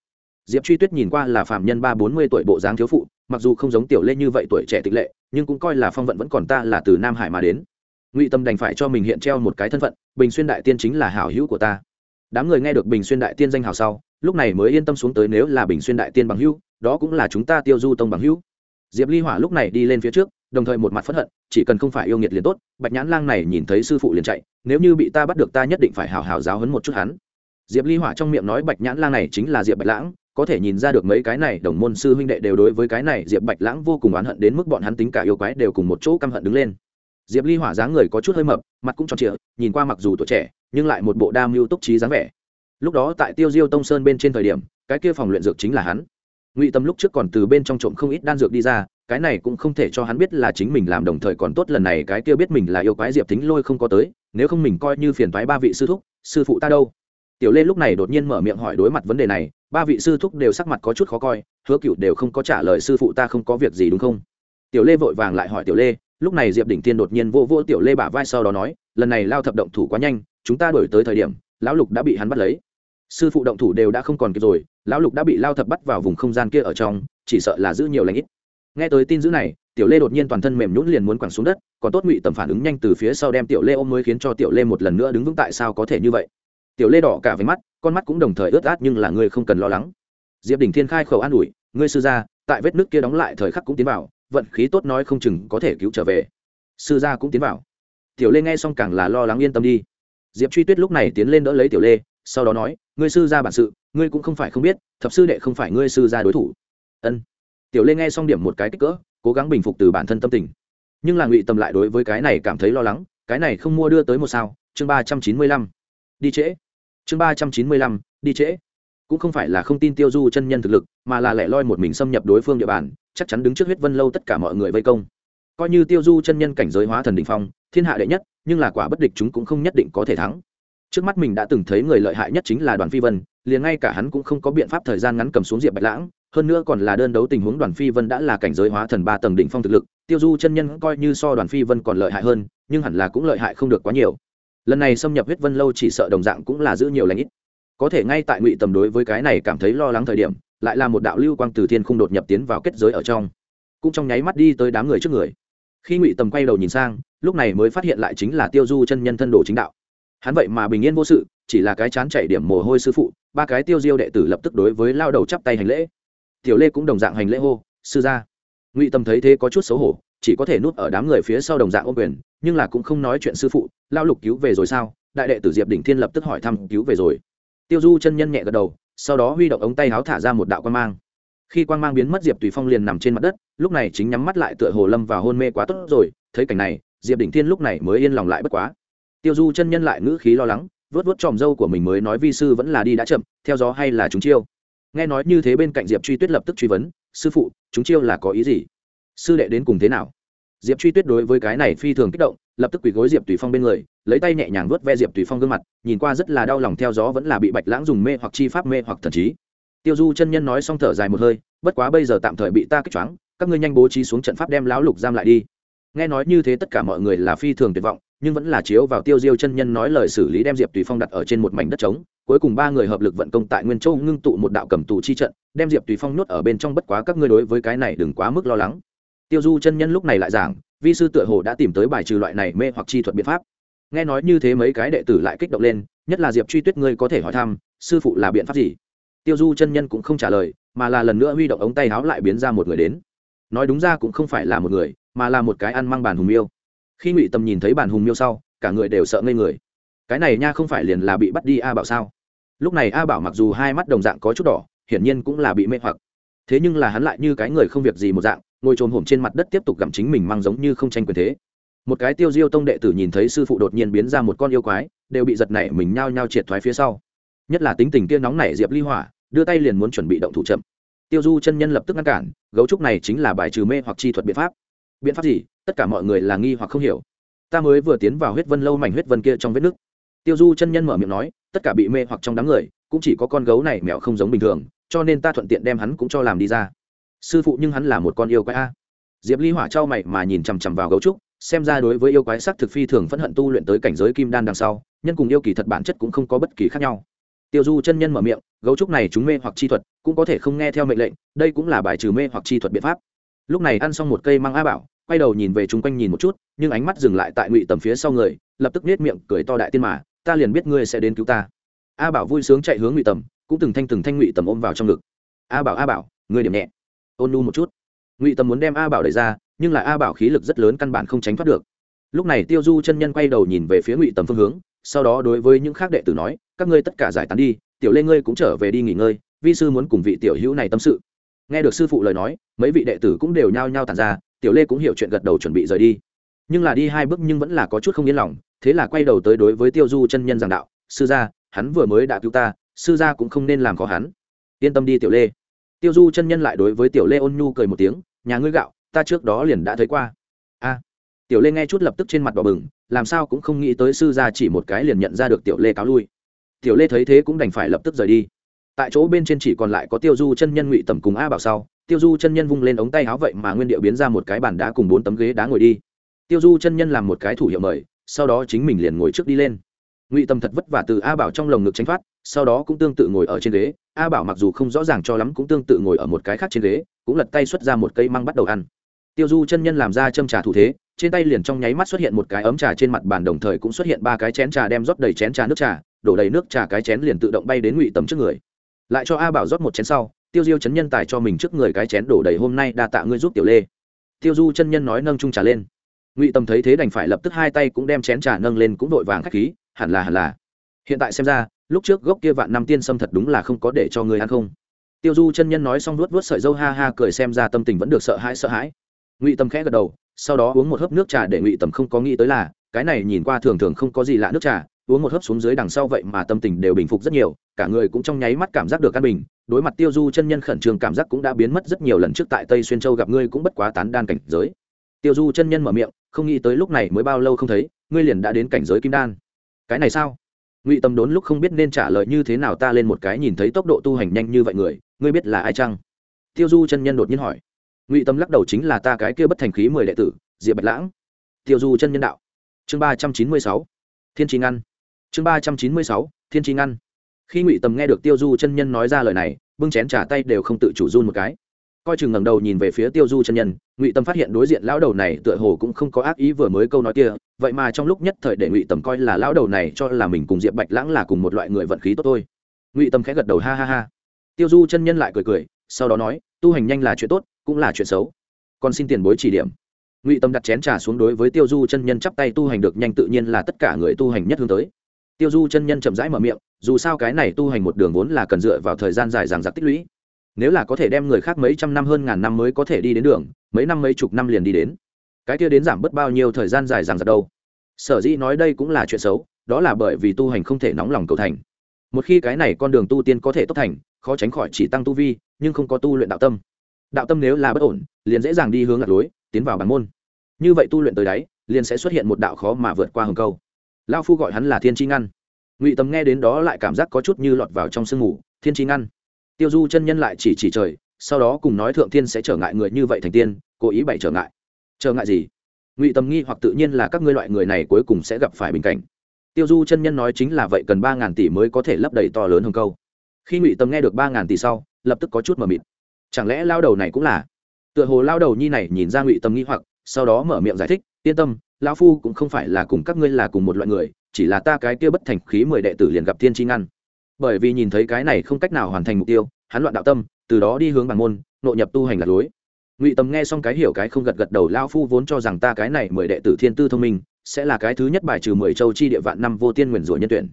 Diệp truy tuyết nhìn qua là phạm nhân ba bốn mươi tuổi bộ dáng thiếu phụ, mặc dù không giống tiểu lê như vậy tuổi trẻ tịch lệ nhưng cũng coi là phong vận vẫn còn ta là từ nam hải mà đến. Ngụy tâm đành phải cho mình hiện treo một cái thân phận, bình xuyên đại tiên chính là hảo hữu của ta. Đám người nghe được bình xuyên đại tiên danh hào sau, lúc này mới yên tâm xuống tới nếu là bình xuyên đại tiên bằng hữu, đó cũng là chúng ta tiêu du tông bằng hữu. Diệp ly hỏa lúc này đi lên phía trước, đồng thời một mặt phẫn hận, chỉ cần không phải yêu nghiệt liền tốt, bạch nhãn lang này nhìn thấy sư phụ liền chạy, nếu như bị ta bắt được ta nhất định phải hào hào giáo hấn một chút hắn. Diệp ly hỏa trong miệng nói bạch nhãn lang này chính là diệp bạch lãng có thể nhìn ra được mấy cái này đồng môn sư huynh đệ đều đối với cái này diệp bạch lãng vô cùng oán hận đến mức bọn hắn tính cả yêu quái đều cùng một chỗ căm hận đứng lên. Diệp ly hỏa dáng người có chút hơi mập, mặt cũng tròn trịa, nhìn qua mặc dù tuổi trẻ, nhưng lại một bộ đa mưu túc trí dáng vẻ. Lúc đó tại tiêu diêu tông sơn bên trên thời điểm, cái kia phòng luyện dược chính là hắn. Ngụy tâm lúc trước còn từ bên trong trộm không ít đan dược đi ra, cái này cũng không thể cho hắn biết là chính mình làm đồng thời còn tốt lần này cái kia biết mình là yêu quái diệp thính lôi không có tới, nếu không mình coi như phiền thoái ba vị sư thúc, sư phụ ta đâu. Tiểu lê lúc này đột nhiên mở miệng hỏi đối mặt vấn đề này ba vị sư thúc đều sắc mặt có chút khó coi, hứa cựu đều không có trả lời sư phụ ta không có việc gì đúng không? Tiểu lê vội vàng lại hỏi tiểu lê, lúc này diệp đỉnh tiên đột nhiên vô vô tiểu lê bả vai sau đó nói, lần này lao thập động thủ quá nhanh, chúng ta đổi tới thời điểm, lão lục đã bị hắn bắt lấy. Sư phụ động thủ đều đã không còn kịp rồi, lão lục đã bị lao thập bắt vào vùng không gian kia ở trong, chỉ sợ là giữ nhiều lãnh ít. Nghe tới tin dữ này, tiểu lê đột nhiên toàn thân mềm nhũn liền muốn quẳng xuống đất, còn tốt ngụy tầm phản ứng nhanh từ phía sau đem tiểu lê ôm mới khiến cho tiểu lê một lần nữa đứng vững tại sao có thể như vậy. Tiểu lê đỏ cả với mắt con mắt cũng đồng thời ướt át nhưng là ngươi không cần lo lắng. Diệp đình thiên khai khẩu an ủi, ngươi sư gia, tại vết nước kia đóng lại thời khắc cũng tiến vào, vận khí tốt nói không chừng có thể cứu trở về. Sư gia cũng tiến vào. Tiểu lê nghe xong càng là lo lắng yên tâm đi. Diệp truy tuyết lúc này tiến lên đỡ lấy tiểu lê, sau đó nói, ngươi sư gia bản sự, ngươi cũng không phải không biết, thập sư đệ không phải ngươi sư gia đối thủ. Ân. Tiểu lê nghe xong điểm một cái kích cỡ, cố gắng bình phục từ bản thân tâm tình. Nhưng là ngụy tâm lại đối với cái này cảm thấy lo lắng, cái này không mua đưa tới một sao, chương ba trăm chín mươi lăm. Đi trễ chương ba trăm chín mươi lăm, đi trễ. Cũng không phải là không tin tiêu du chân nhân thực lực, mà là lẻ loi một mình xâm nhập đối phương địa bàn, chắc chắn đứng trước huyết vân lâu tất cả mọi người vây công. Coi như tiêu du chân nhân cảnh giới hóa thần đình phong, thiên hạ đệ nhất, nhưng là quả bất địch chúng cũng không nhất định có thể thắng. Trước mắt mình đã từng thấy người lợi hại nhất chính là đoàn phi vân, liền ngay cả hắn cũng không có biện pháp thời gian ngắn cầm xuống diệp bạch lãng, hơn nữa còn là đơn đấu tình huống đoàn phi vân đã là cảnh giới hóa thần ba tầng đỉnh phong thực lực, tiêu du chân nhân coi như so đoàn phi vân còn lợi hại hơn, nhưng hẳn là cũng lợi hại không được quá nhiều lần này xâm nhập huyết vân lâu chỉ sợ đồng dạng cũng là giữ nhiều lãnh ít. Có thể ngay tại ngụy tầm đối với cái này cảm thấy lo lắng thời điểm, lại là một đạo lưu quang từ thiên không đột nhập tiến vào kết giới ở trong. Cũng trong nháy mắt đi tới đám người trước người. Khi ngụy tầm quay đầu nhìn sang, lúc này mới phát hiện lại chính là tiêu du chân nhân thân đồ chính đạo. Hắn vậy mà bình yên vô sự, chỉ là cái chán chạy điểm mồ hôi sư phụ, ba cái tiêu diêu đệ tử lập tức đối với lao đầu chắp tay hành lễ. Tiểu lê cũng đồng dạng hành lễ hô, sư gia. Ngụy tầm thấy thế có chút xấu hổ chỉ có thể núp ở đám người phía sau đồng dạng ôm quyền, nhưng là cũng không nói chuyện sư phụ lao lục cứu về rồi sao? Đại đệ tử diệp đỉnh thiên lập tức hỏi thăm, cứu về rồi? Tiêu du chân nhân nhẹ gật đầu, sau đó huy động ống tay háo thả ra một đạo quan mang. Khi quan mang biến mất, diệp tùy phong liền nằm trên mặt đất, lúc này chính nhắm mắt lại tựa hồ lâm và hôn mê quá tốt rồi, thấy cảnh này, diệp đỉnh thiên lúc này mới yên lòng lại bất quá. Tiêu du chân nhân lại ngữ khí lo lắng vớt vớt tròm dâu của mình mới nói, vi sư vẫn là đi đã chậm, theo gió hay là chúng chiêu? Nghe nói như thế bên cạnh diệp truy tuyết lập tức truy vấn, sư phụ, chúng chiêu là có ý gì? Sư đệ đến cùng thế nào? Diệp truy tuyết đối với cái này phi thường kích động, lập tức quỳ gối diệp tùy phong bên người, lấy tay nhẹ nhàng vớt ve diệp tùy phong gương mặt, nhìn qua rất là đau lòng theo gió vẫn là bị bạch lãng dùng mê hoặc chi pháp mê hoặc thần trí. Tiêu du chân nhân nói xong thở dài một hơi, bất quá bây giờ tạm thời bị ta kích choáng, các ngươi nhanh bố trí xuống trận pháp đem lão lục giam lại đi. Nghe nói như thế tất cả mọi người là phi thường tuyệt vọng, nhưng vẫn là chiếu vào tiêu diêu chân nhân nói lời xử lý đem diệp tùy phong đặt ở trên một mảnh đất trống, cuối cùng ba người hợp lực vận công tại nguyên châu ngưng tụ một đạo cầm tù chi trận, đem diệp tùy phong nuốt ở bên trong, bất quá các ngươi đối với cái này đừng quá mức lo lắng tiêu du chân nhân lúc này lại giảng, vi sư tựa hồ đã tìm tới bài trừ loại này mê hoặc chi thuật biện pháp. Nghe nói như thế mấy cái đệ tử lại kích động lên, nhất là diệp truy tuyết ngươi có thể hỏi thăm, sư phụ là biện pháp gì? Tiêu du chân nhân cũng không trả lời, mà là lần nữa huy động ống tay háo lại biến ra một người đến. Nói đúng ra cũng không phải là một người, mà là một cái ăn mang bàn hùng miêu. Khi ngụy tầm nhìn thấy bàn hùng miêu sau, cả người đều sợ ngây người. Cái này nha không phải liền là bị bắt đi a bảo sao? Lúc này a bảo mặc dù hai mắt đồng dạng có chút đỏ, hiển nhiên cũng là bị mê hoặc. Thế nhưng là hắn lại như cái người không việc gì một dạng ngồi trồm hổm trên mặt đất tiếp tục gặm chính mình mang giống như không tranh quyền thế. Một cái tiêu diêu tông đệ tử nhìn thấy sư phụ đột nhiên biến ra một con yêu quái, đều bị giật nảy mình nhao nhao triệt thoái phía sau. Nhất là tính tình kia nóng nảy diệp ly hỏa, đưa tay liền muốn chuẩn bị động thủ chậm. Tiêu du chân nhân lập tức ngăn cản, gấu trúc này chính là bài trừ mê hoặc chi thuật biện pháp. Biện pháp gì? Tất cả mọi người là nghi hoặc không hiểu. Ta mới vừa tiến vào huyết vân lâu mảnh huyết vân kia trong vết nước tiêu du chân nhân mở miệng nói, tất cả bị mê hoặc trong đám người, cũng chỉ có con gấu này mèo không giống bình thường, cho nên ta thuận tiện đem hắn cũng cho làm đi ra sư phụ nhưng hắn là một con yêu quái a. Diệp ly hỏa trao mày mà nhìn chằm chằm vào gấu trúc, xem ra đối với yêu quái sắc thực phi thường phẫn hận tu luyện tới cảnh giới kim đan đằng sau, nhân cùng yêu kỳ thật bản chất cũng không có bất kỳ khác nhau. Tiêu du chân nhân mở miệng, gấu trúc này chúng mê hoặc chi thuật, cũng có thể không nghe theo mệnh lệnh, đây cũng là bài trừ mê hoặc chi thuật biện pháp. Lúc này ăn xong một cây măng a bảo, quay đầu nhìn về chung quanh nhìn một chút, nhưng ánh mắt dừng lại tại ngụy tầm phía sau người, lập tức nết miệng cười to đại tiên mà, ta liền biết ngươi sẽ đến cứu ta. A bảo vui sướng chạy hướng ngụy tầm, cũng từng thanh từng thanh ngụy tầm ôm vào trong ngực. A bảo a bảo, ngươi điểm nhẹ ôn nu một chút. Ngụy tâm muốn đem a bảo đẩy ra, nhưng là a bảo khí lực rất lớn căn bản không tránh thoát được. Lúc này tiêu du chân nhân quay đầu nhìn về phía ngụy tầm phương hướng, sau đó đối với những khác đệ tử nói, các ngươi tất cả giải tán đi, tiểu lê ngươi cũng trở về đi nghỉ ngơi, vi sư muốn cùng vị tiểu hữu này tâm sự. Nghe được sư phụ lời nói, mấy vị đệ tử cũng đều nhao nhao tàn ra, tiểu lê cũng hiểu chuyện gật đầu chuẩn bị rời đi. Nhưng là đi hai bước nhưng vẫn là có chút không yên lòng, thế là quay đầu tới đối với tiêu du chân nhân giảng đạo, sư gia, hắn vừa mới đã cứu ta, sư gia cũng không nên làm khó hắn. Yên tâm đi tiểu lê tiêu du chân nhân lại đối với tiểu lê ôn nhu cười một tiếng, nhà ngươi gạo, ta trước đó liền đã thấy qua. A. Tiểu lê nghe chút lập tức trên mặt đỏ bừng, làm sao cũng không nghĩ tới sư gia chỉ một cái liền nhận ra được tiểu lê cáo lui. Tiểu lê thấy thế cũng đành phải lập tức rời đi. Tại chỗ bên trên chỉ còn lại có tiêu du chân nhân ngụy tầm cùng a bảo sau, tiêu du chân nhân vung lên ống tay áo vậy mà nguyên điệu biến ra một cái bàn đá cùng bốn tấm ghế đá ngồi đi. Tiêu du chân nhân làm một cái thủ hiệu mời, sau đó chính mình liền ngồi trước đi lên. Ngụy tâm thật vất vả từ a bảo trong lồng ngực tránh thoát, sau đó cũng tương tự ngồi ở trên ghế a bảo mặc dù không rõ ràng cho lắm cũng tương tự ngồi ở một cái khác trên ghế, cũng lật tay xuất ra một cây măng bắt đầu ăn. Tiêu du chân nhân làm ra châm trà thủ thế, trên tay liền trong nháy mắt xuất hiện một cái ấm trà trên mặt bàn đồng thời cũng xuất hiện ba cái chén trà đem rót đầy chén trà nước trà, đổ đầy nước trà cái chén liền tự động bay đến ngụy tầm trước người. Lại cho a bảo rót một chén sau, tiêu diêu chấn nhân tài cho mình trước người cái chén đổ đầy hôm nay đa tạ ngươi giúp tiểu lê. Tiêu du chân nhân nói nâng trung trà lên. Ngụy tâm thấy thế đành phải lập tức hai tay cũng đem chén trà nâng lên cũng vội vàng k h á c h khí, hẳn là hẳn là hiện tại xem ra, lúc trước gốc kia vạn năm tiên sâm thật đúng là không có để cho người ăn không. Tiêu du chân nhân nói xong nuốt vớt sợi dâu ha ha cười xem ra tâm tình vẫn được sợ hãi sợ hãi. Ngụy tâm khẽ gật đầu, sau đó uống một hớp nước trà để ngụy tâm không có nghĩ tới là, cái này nhìn qua thường thường không có gì lạ nước trà, uống một hớp xuống dưới đằng sau vậy mà tâm tình đều bình phục rất nhiều, cả người cũng trong nháy mắt cảm giác được an bình, đối mặt tiêu du chân nhân khẩn trương cảm giác cũng đã biến mất rất nhiều lần trước tại tây xuyên châu gặp ngươi cũng bất quá tán đan cảnh giới. Tiêu du chân nhân mở miệng, không nghĩ tới lúc này mới bao lâu không thấy, ngươi liền đã đến cảnh giới kim đan. Cái này sao? Ngụy tâm đốn lúc không biết nên trả lời như thế nào ta lên một cái nhìn thấy tốc độ tu hành nhanh như vậy người, ngươi biết là ai chăng? Tiêu du chân nhân đột nhiên hỏi. Ngụy tâm lắc đầu chính là ta cái kia bất thành khí mười đệ tử, diệp bạch lãng. Tiêu du chân nhân đạo. Chương ba trăm chín mươi sáu. Thiên trí ngăn. Chương ba trăm chín mươi sáu. Thiên trí ngăn. Khi ngụy Tâm nghe được tiêu du chân nhân nói ra lời này, bưng chén trả tay đều không tự chủ run một cái coi chừng ngẩng đầu nhìn về phía tiêu du chân nhân, ngụy tâm phát hiện đối diện lão đầu này tựa hồ cũng không có ác ý vừa mới câu nói kia, vậy mà trong lúc nhất thời để ngụy Tâm coi là lão đầu này cho là mình cùng diệp bạch lãng là cùng một loại người vận khí tốt thôi. Ngụy tâm khẽ gật đầu ha ha ha. Tiêu du chân nhân lại cười cười, sau đó nói, tu hành nhanh là chuyện tốt, cũng là chuyện xấu. Còn xin tiền bối chỉ điểm. Ngụy tâm đặt chén trà xuống đối với tiêu du chân nhân chắp tay tu hành được nhanh tự nhiên là tất cả người tu hành nhất hướng tới. Tiêu du chân nhân chậm rãi mở miệng, dù sao cái này tu hành một đường vốn là cần dựa vào thời gian dài dằng dặc tích lũy nếu là có thể đem người khác mấy trăm năm hơn ngàn năm mới có thể đi đến đường, mấy năm mấy chục năm liền đi đến. Cái kia đến giảm bớt bao nhiêu thời gian dài dằng dặc đâu? Sở dĩ nói đây cũng là chuyện xấu, đó là bởi vì tu hành không thể nóng lòng cầu thành. Một khi cái này con đường tu tiên có thể tốt thành, khó tránh khỏi chỉ tăng tu vi, nhưng không có tu luyện đạo tâm. Đạo tâm nếu là bất ổn, liền dễ dàng đi hướng lạc lối, tiến vào bản môn. Như vậy tu luyện tới đáy, liền sẽ xuất hiện một đạo khó mà vượt qua hồng câu lao phu gọi hắn là thiên tri ngăn. Ngụy tâm nghe đến đó lại cảm giác có chút như lọt vào trong sương mù, thiên tri ngăn tiêu du chân nhân lại chỉ chỉ trời, sau đó cùng nói thượng tiên sẽ trở ngại người như vậy thành tiên, cố ý bày trở ngại. Trở ngại gì? Ngụy tâm nghi hoặc tự nhiên là các ngươi loại người này cuối cùng sẽ gặp phải bình cảnh. Tiêu du chân nhân nói chính là vậy cần ba ngàn tỷ mới có thể lấp đầy to lớn hơn câu. Khi ngụy tâm nghe được ba ngàn tỷ sau, lập tức có chút mờ mịt. Chẳng lẽ lao đầu này cũng là? Tựa hồ lao đầu nhi này nhìn ra ngụy tâm nghi hoặc, sau đó mở miệng giải thích, yên tâm, lão phu cũng không phải là cùng các ngươi là cùng một loại người, chỉ là ta cái kia bất thành khí mười đệ tử liền gặp thiên chi ngăn bởi vì nhìn thấy cái này không cách nào hoàn thành mục tiêu, hắn loạn đạo tâm, từ đó đi hướng bằng môn, nội nhập tu hành lạc lối. Ngụy Tầm nghe xong cái hiểu cái không gật gật đầu lao phu vốn cho rằng ta cái này mười đệ tử thiên tư thông minh, sẽ là cái thứ nhất bài trừ mười châu chi địa vạn năm vô tiên nguyền rủa nhân tuyển.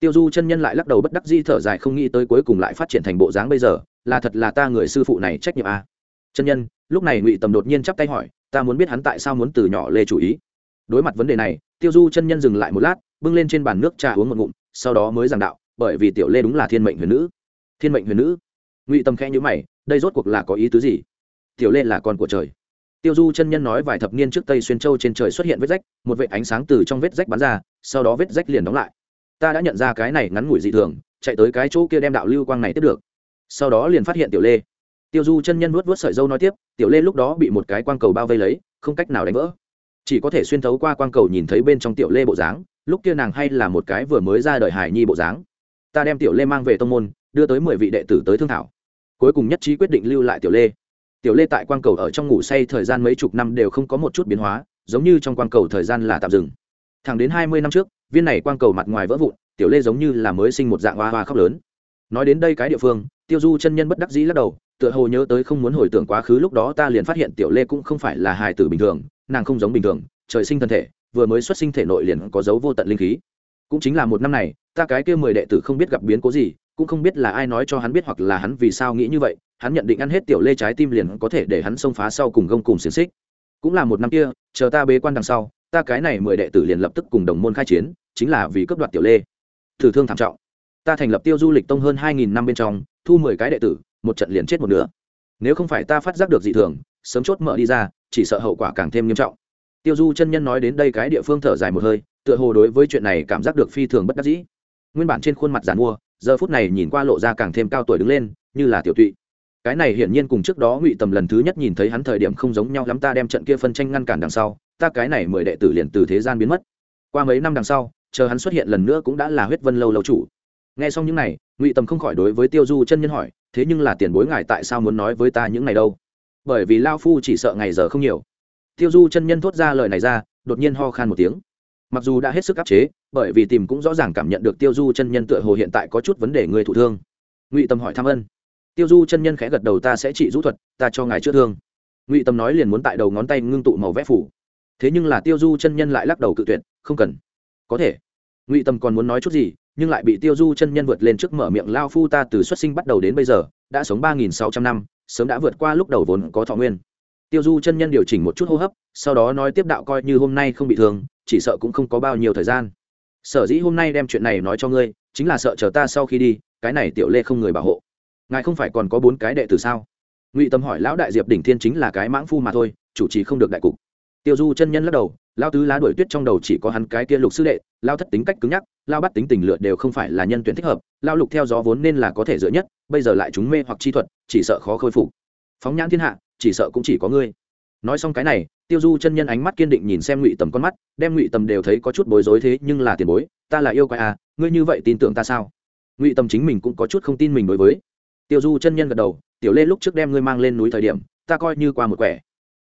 Tiêu du chân nhân lại lắc đầu bất đắc di thở dài, không nghĩ tới cuối cùng lại phát triển thành bộ dáng bây giờ, là thật là ta người sư phụ này trách nhiệm a. À? chân nhân, lúc này ngụy tầm đột nhiên chắp tay hỏi, ta muốn biết hắn tại sao muốn từ nhỏ lê chủ ý. Đối mặt vấn đề này, tiêu du chân nhân dừng lại một lát, bưng lên trên bàn nước trà uống một ngụm, sau đó mới giảng đạo bởi vì tiểu lê đúng là thiên mệnh huyền nữ. Thiên mệnh huyền nữ. Ngụy tâm khẽ nhữ mày, đây rốt cuộc là có ý tứ gì? Tiểu lê là con của trời. Tiêu du chân nhân nói vài thập niên trước tây xuyên châu trên trời xuất hiện vết rách, một vệ ánh sáng từ trong vết rách bắn ra, sau đó vết rách liền đóng lại. Ta đã nhận ra cái này ngắn ngủi dị thường, chạy tới cái chỗ kia đem đạo lưu quang này tiếp được. Sau đó liền phát hiện tiểu lê. Tiêu du chân nhân vuốt vuốt sợi dâu nói tiếp, tiểu lê lúc đó bị một cái quang cầu bao vây lấy, không cách nào đánh vỡ. Chỉ có thể xuyên thấu qua quang cầu nhìn thấy bên trong tiểu lê bộ dáng, lúc kia nàng hay là một cái vừa mới ra đời hải nhi bộ dáng ta đem tiểu lê mang về tông môn, đưa tới mười vị đệ tử tới thương thảo. Cuối cùng nhất trí quyết định lưu lại tiểu lê. Tiểu lê tại quang cầu ở trong ngủ say thời gian mấy chục năm đều không có một chút biến hóa, giống như trong quang cầu thời gian là tạm dừng. Thẳng đến hai mươi năm trước, viên này quang cầu mặt ngoài vỡ vụn, tiểu lê giống như là mới sinh một dạng hoa hoa khóc lớn. Nói đến đây cái địa phương, tiêu du chân nhân bất đắc dĩ lắc đầu, tựa hồ nhớ tới không muốn hồi tưởng quá khứ lúc đó ta liền phát hiện tiểu lê cũng không phải là hài tử bình thường, nàng không giống bình thường, trời sinh thân thể, vừa mới xuất sinh thể nội liền có dấu vô tận linh khí cũng chính là một năm này, ta cái kia mười đệ tử không biết gặp biến cố gì, cũng không biết là ai nói cho hắn biết hoặc là hắn vì sao nghĩ như vậy, hắn nhận định ăn hết tiểu lê trái tim liền có thể để hắn xông phá sau cùng gông cùng xiềng xích. Cũng là một năm kia, chờ ta bế quan đằng sau, ta cái này mười đệ tử liền lập tức cùng đồng môn khai chiến, chính là vì cướp đoạt tiểu lê. Thử thương thảm trọng. Ta thành lập tiêu du lịch tông hơn hai nghìn năm bên trong, thu mười cái đệ tử, một trận liền chết một nửa. Nếu không phải ta phát giác được dị thường, sớm chốt mở đi ra, chỉ sợ hậu quả càng thêm nghiêm trọng. Tiêu du chân nhân nói đến đây cái địa phương thở dài một hơi tựa hồ đối với chuyện này cảm giác được phi thường bất đắc dĩ. Nguyên bản trên khuôn mặt giàn mua, giờ phút này nhìn qua lộ ra càng thêm cao tuổi đứng lên, như là tiểu tụy. Cái này hiển nhiên cùng trước đó ngụy tầm lần thứ nhất nhìn thấy hắn thời điểm không giống nhau lắm, ta đem trận kia phân tranh ngăn cản đằng sau, ta cái này mười đệ tử liền từ thế gian biến mất. Qua mấy năm đằng sau, chờ hắn xuất hiện lần nữa cũng đã là huyết vân lâu lâu chủ. Nghe xong những này, ngụy tầm không khỏi đối với tiêu du chân nhân hỏi, thế nhưng là tiền bối ngài tại sao muốn nói với ta những này đâu? Bởi vì lao phu chỉ sợ ngày giờ không nhiều. Tiêu du chân nhân thốt ra lời này ra, đột nhiên ho khan một tiếng mặc dù đã hết sức áp chế, bởi vì tìm cũng rõ ràng cảm nhận được tiêu du chân nhân tựa hồ hiện tại có chút vấn đề người thụ thương. Ngụy tâm hỏi thăm ân. Tiêu du chân nhân khẽ gật đầu, ta sẽ trị rũ thuật, ta cho ngài chữa thương. Ngụy tâm nói liền muốn tại đầu ngón tay ngưng tụ màu vẽ phủ. Thế nhưng là tiêu du chân nhân lại lắc đầu cự tuyệt, không cần. Có thể. Ngụy tâm còn muốn nói chút gì, nhưng lại bị tiêu du chân nhân vượt lên trước mở miệng, lao phu ta từ xuất sinh bắt đầu đến bây giờ, đã sống ba nghìn sáu trăm năm, sớm đã vượt qua lúc đầu vốn có thọ nguyên. Tiêu du chân nhân điều chỉnh một chút hô hấp, sau đó nói tiếp, đạo coi như hôm nay không bị thương chỉ sợ cũng không có bao nhiêu thời gian. Sở dĩ hôm nay đem chuyện này nói cho ngươi, chính là sợ chờ ta sau khi đi, cái này tiểu lê không người bảo hộ. Ngài không phải còn có bốn cái đệ tử sao? Ngụy tâm hỏi lão đại diệp đỉnh thiên chính là cái mãng phu mà thôi, chủ trì không được đại cục. Tiêu du chân nhân lắc đầu lao tứ lá đuổi tuyết trong đầu chỉ có hắn cái kia lục sư đệ lao thất tính cách cứng nhắc lao bắt tính tình lựa đều không phải là nhân tuyển thích hợp lao lục theo gió vốn nên là có thể dựa nhất, bây giờ lại chúng mê hoặc chi thuật, chỉ sợ khó khôi phục. Phóng nhãn thiên hạ, chỉ sợ cũng chỉ có ngươi. Nói xong cái này tiêu du chân nhân ánh mắt kiên định nhìn xem ngụy tầm con mắt, đem ngụy tầm đều thấy có chút bối rối thế, nhưng là tiền bối, ta là yêu quái à ngươi như vậy tin tưởng ta sao? Ngụy tầm chính mình cũng có chút không tin mình đối với. Tiêu du chân nhân gật đầu, tiểu lê lúc trước đem ngươi mang lên núi thời điểm, ta coi như qua một quẻ.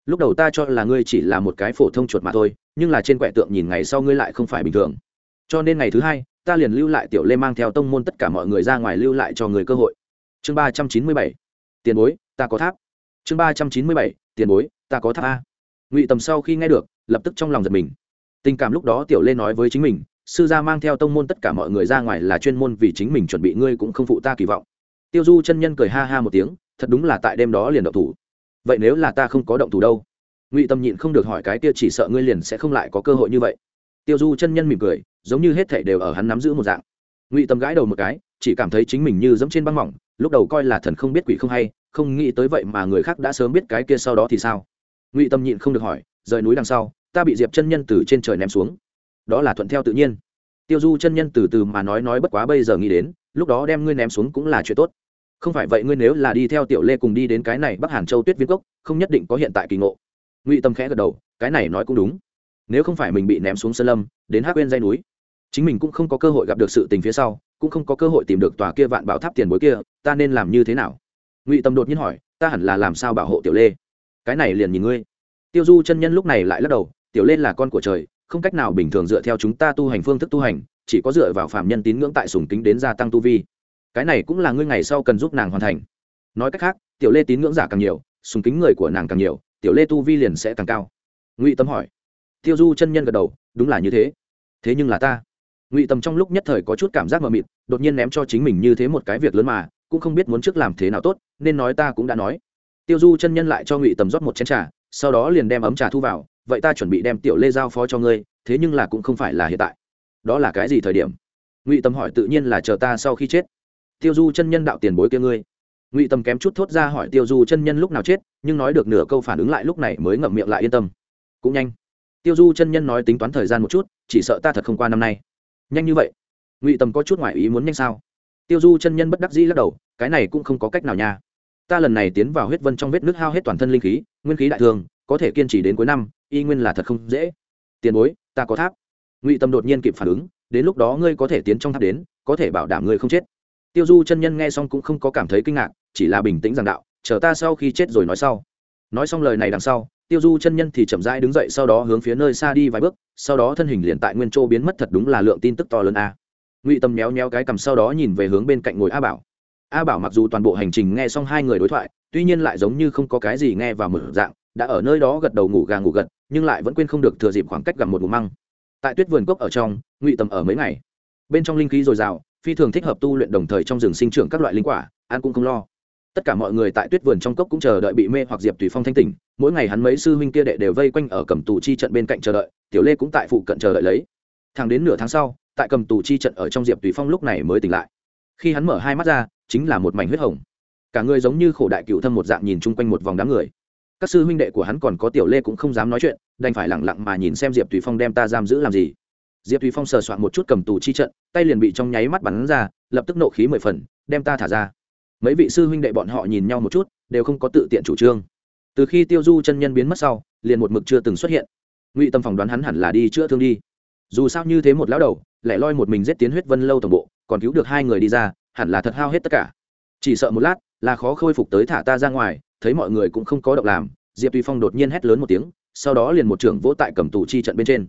Lúc đầu ta cho là ngươi chỉ là một cái phổ thông chuột mà thôi, nhưng là trên quẻ tượng nhìn ngày sau ngươi lại không phải bình thường. Cho nên ngày thứ hai, ta liền lưu lại tiểu lê mang theo tông môn tất cả mọi người ra ngoài lưu lại cho người cơ hội. Chương ba trăm chín mươi bảy. Tiền bối, ta có tháp. Chương ba trăm chín mươi bảy. Tiền bối, ta có tháp a ngụy tầm sau khi nghe được, lập tức trong lòng giật mình. Tình cảm lúc đó tiểu lê nói với chính mình, sư gia mang theo tông môn tất cả mọi người ra ngoài là chuyên môn vì chính mình chuẩn bị, ngươi cũng không phụ ta kỳ vọng. Tiêu du chân nhân cười ha ha một tiếng, thật đúng là tại đêm đó liền động thủ. Vậy nếu là ta không có động thủ đâu? Ngụy tâm nhịn không được hỏi cái kia chỉ sợ ngươi liền sẽ không lại có cơ hội như vậy. Tiêu du chân nhân mỉm cười, giống như hết thể đều ở hắn nắm giữ một dạng. Ngụy tâm gãi đầu một cái, chỉ cảm thấy chính mình như dẫm trên băng mỏng, lúc đầu coi là thần không biết quỷ không hay, không nghĩ tới vậy mà người khác đã sớm biết cái kia sau đó thì sao? Ngụy tâm nhịn không được hỏi rời núi đằng sau ta bị diệp chân nhân từ trên trời ném xuống đó là thuận theo tự nhiên tiêu du chân nhân từ từ mà nói nói bất quá bây giờ nghĩ đến lúc đó đem ngươi ném xuống cũng là chuyện tốt không phải vậy ngươi nếu là đi theo tiểu lê cùng đi đến cái này bắc hàn châu tuyết viên cốc không nhất định có hiện tại kỳ ngộ ngụy tâm khẽ gật đầu cái này nói cũng đúng nếu không phải mình bị ném xuống sơn lâm đến hát bên dây núi chính mình cũng không có cơ hội gặp được sự tình phía sau cũng không có cơ hội tìm được tòa kia vạn bảo tháp tiền bối kia ta nên làm như thế nào ngụy tâm đột nhiên hỏi ta hẳn là làm sao bảo hộ tiểu lê cái này liền nhìn ngươi. Tiêu du chân nhân lúc này lại lắc đầu, tiểu lê là con của trời, không cách nào bình thường dựa theo chúng ta tu hành phương thức tu hành, chỉ có dựa vào phạm nhân tín ngưỡng tại sùng kính đến gia tăng tu vi. Cái này cũng là ngươi ngày sau cần giúp nàng hoàn thành. Nói cách khác, tiểu lê tín ngưỡng giả càng nhiều, sùng kính người của nàng càng nhiều, tiểu lê tu vi liền sẽ càng cao. Ngụy tâm hỏi. Tiêu du chân nhân gật đầu, đúng là như thế. Thế nhưng là ta. Ngụy tâm trong lúc nhất thời có chút cảm giác mờ mịt, đột nhiên ném cho chính mình như thế một cái việc lớn mà, cũng không biết muốn trước làm thế nào tốt, nên nói ta cũng đã nói tiêu du chân nhân lại cho ngụy tầm rót một chén trà, sau đó liền đem ấm trà thu vào, vậy ta chuẩn bị đem tiểu lê giao phó cho ngươi, thế nhưng là cũng không phải là hiện tại. Đó là cái gì thời điểm? Ngụy Tầm hỏi tự nhiên là chờ ta sau khi chết. Tiêu du chân nhân đạo tiền bối kia ngươi. Ngụy Tầm kém chút thốt ra hỏi tiêu du chân nhân lúc nào chết, nhưng nói được nửa câu phản ứng lại lúc này mới ngậm miệng lại yên tâm. Cũng nhanh. Tiêu du chân nhân nói tính toán thời gian một chút, chỉ sợ ta thật không qua năm nay. Nhanh như vậy? Ngụy Tầm có chút ngoại ý muốn nhanh sao? Tiêu du chân nhân bất đắc dĩ lắc đầu, cái này cũng không có cách nào nha ta lần này tiến vào huyết vân trong vết nước hao hết toàn thân linh khí, nguyên khí đại thường, có thể kiên trì đến cuối năm, y nguyên là thật không dễ. Tiền bối, ta có tháp. Ngụy tâm đột nhiên kịp phản ứng, đến lúc đó ngươi có thể tiến trong tháp đến, có thể bảo đảm ngươi không chết. Tiêu du chân nhân nghe xong cũng không có cảm thấy kinh ngạc, chỉ là bình tĩnh giảng đạo, chờ ta sau khi chết rồi nói sau. Nói xong lời này đằng sau, tiêu du chân nhân thì chậm rãi đứng dậy sau đó hướng phía nơi xa đi vài bước, sau đó thân hình liền tại nguyên châu biến mất thật đúng là lượng tin tức to lớn a. Ngụy tâm méo méo cái cầm sau đó nhìn về hướng bên cạnh ngồi a bảo a bảo mặc dù toàn bộ hành trình nghe xong hai người đối thoại, tuy nhiên lại giống như không có cái gì nghe vào mở dạng, đã ở nơi đó gật đầu ngủ gà ngủ gật, nhưng lại vẫn quên không được thừa dịp khoảng cách gần một ngủ măng. Tại tuyết vườn cốc ở trong, ngụy tầm ở mấy ngày. Bên trong linh khí dồi dào, phi thường thích hợp tu luyện đồng thời trong rừng sinh trưởng các loại linh quả, ăn cũng không lo. Tất cả mọi người tại tuyết vườn trong cốc cũng chờ đợi bị mê hoặc diệp tùy phong thanh tỉnh, mỗi ngày hắn mấy sư huynh kia đệ đều vây quanh ở cầm tù chi trận bên cạnh chờ đợi, tiểu lê cũng tại phụ cận chờ đợi lấy. Thẳng đến nửa tháng sau, tại cầm tù chi trận ở trong diệp tùy phong lúc này mới tỉnh lại khi hắn mở hai mắt ra, chính là một mảnh huyết hồng. Cả người giống như khổ đại cựu thâm một dạng nhìn chung quanh một vòng đám người. Các sư huynh đệ của hắn còn có tiểu lê cũng không dám nói chuyện, đành phải lẳng lặng mà nhìn xem diệp tùy phong đem ta giam giữ làm gì. Diệp tùy phong sờ soạn một chút cầm tù chi trận, tay liền bị trong nháy mắt bắn ra, lập tức nộ khí mười phần, đem ta thả ra. Mấy vị sư huynh đệ bọn họ nhìn nhau một chút, đều không có tự tiện chủ trương. Từ khi tiêu du chân nhân biến mất sau, liền một mực chưa từng xuất hiện. Ngụy tâm phỏng đoán hắn hẳn là đi chữa thương đi. Dù sao như thế một lão đầu lại loi một mình giết tiến huyết vân lâu tổng bộ còn cứu được hai người đi ra, hẳn là thật hao hết tất cả. Chỉ sợ một lát, là khó khôi phục tới thả ta ra ngoài, thấy mọi người cũng không có động làm, diệp tùy phong đột nhiên hét lớn một tiếng, sau đó liền một trưởng vỗ tại cầm tù chi trận bên trên.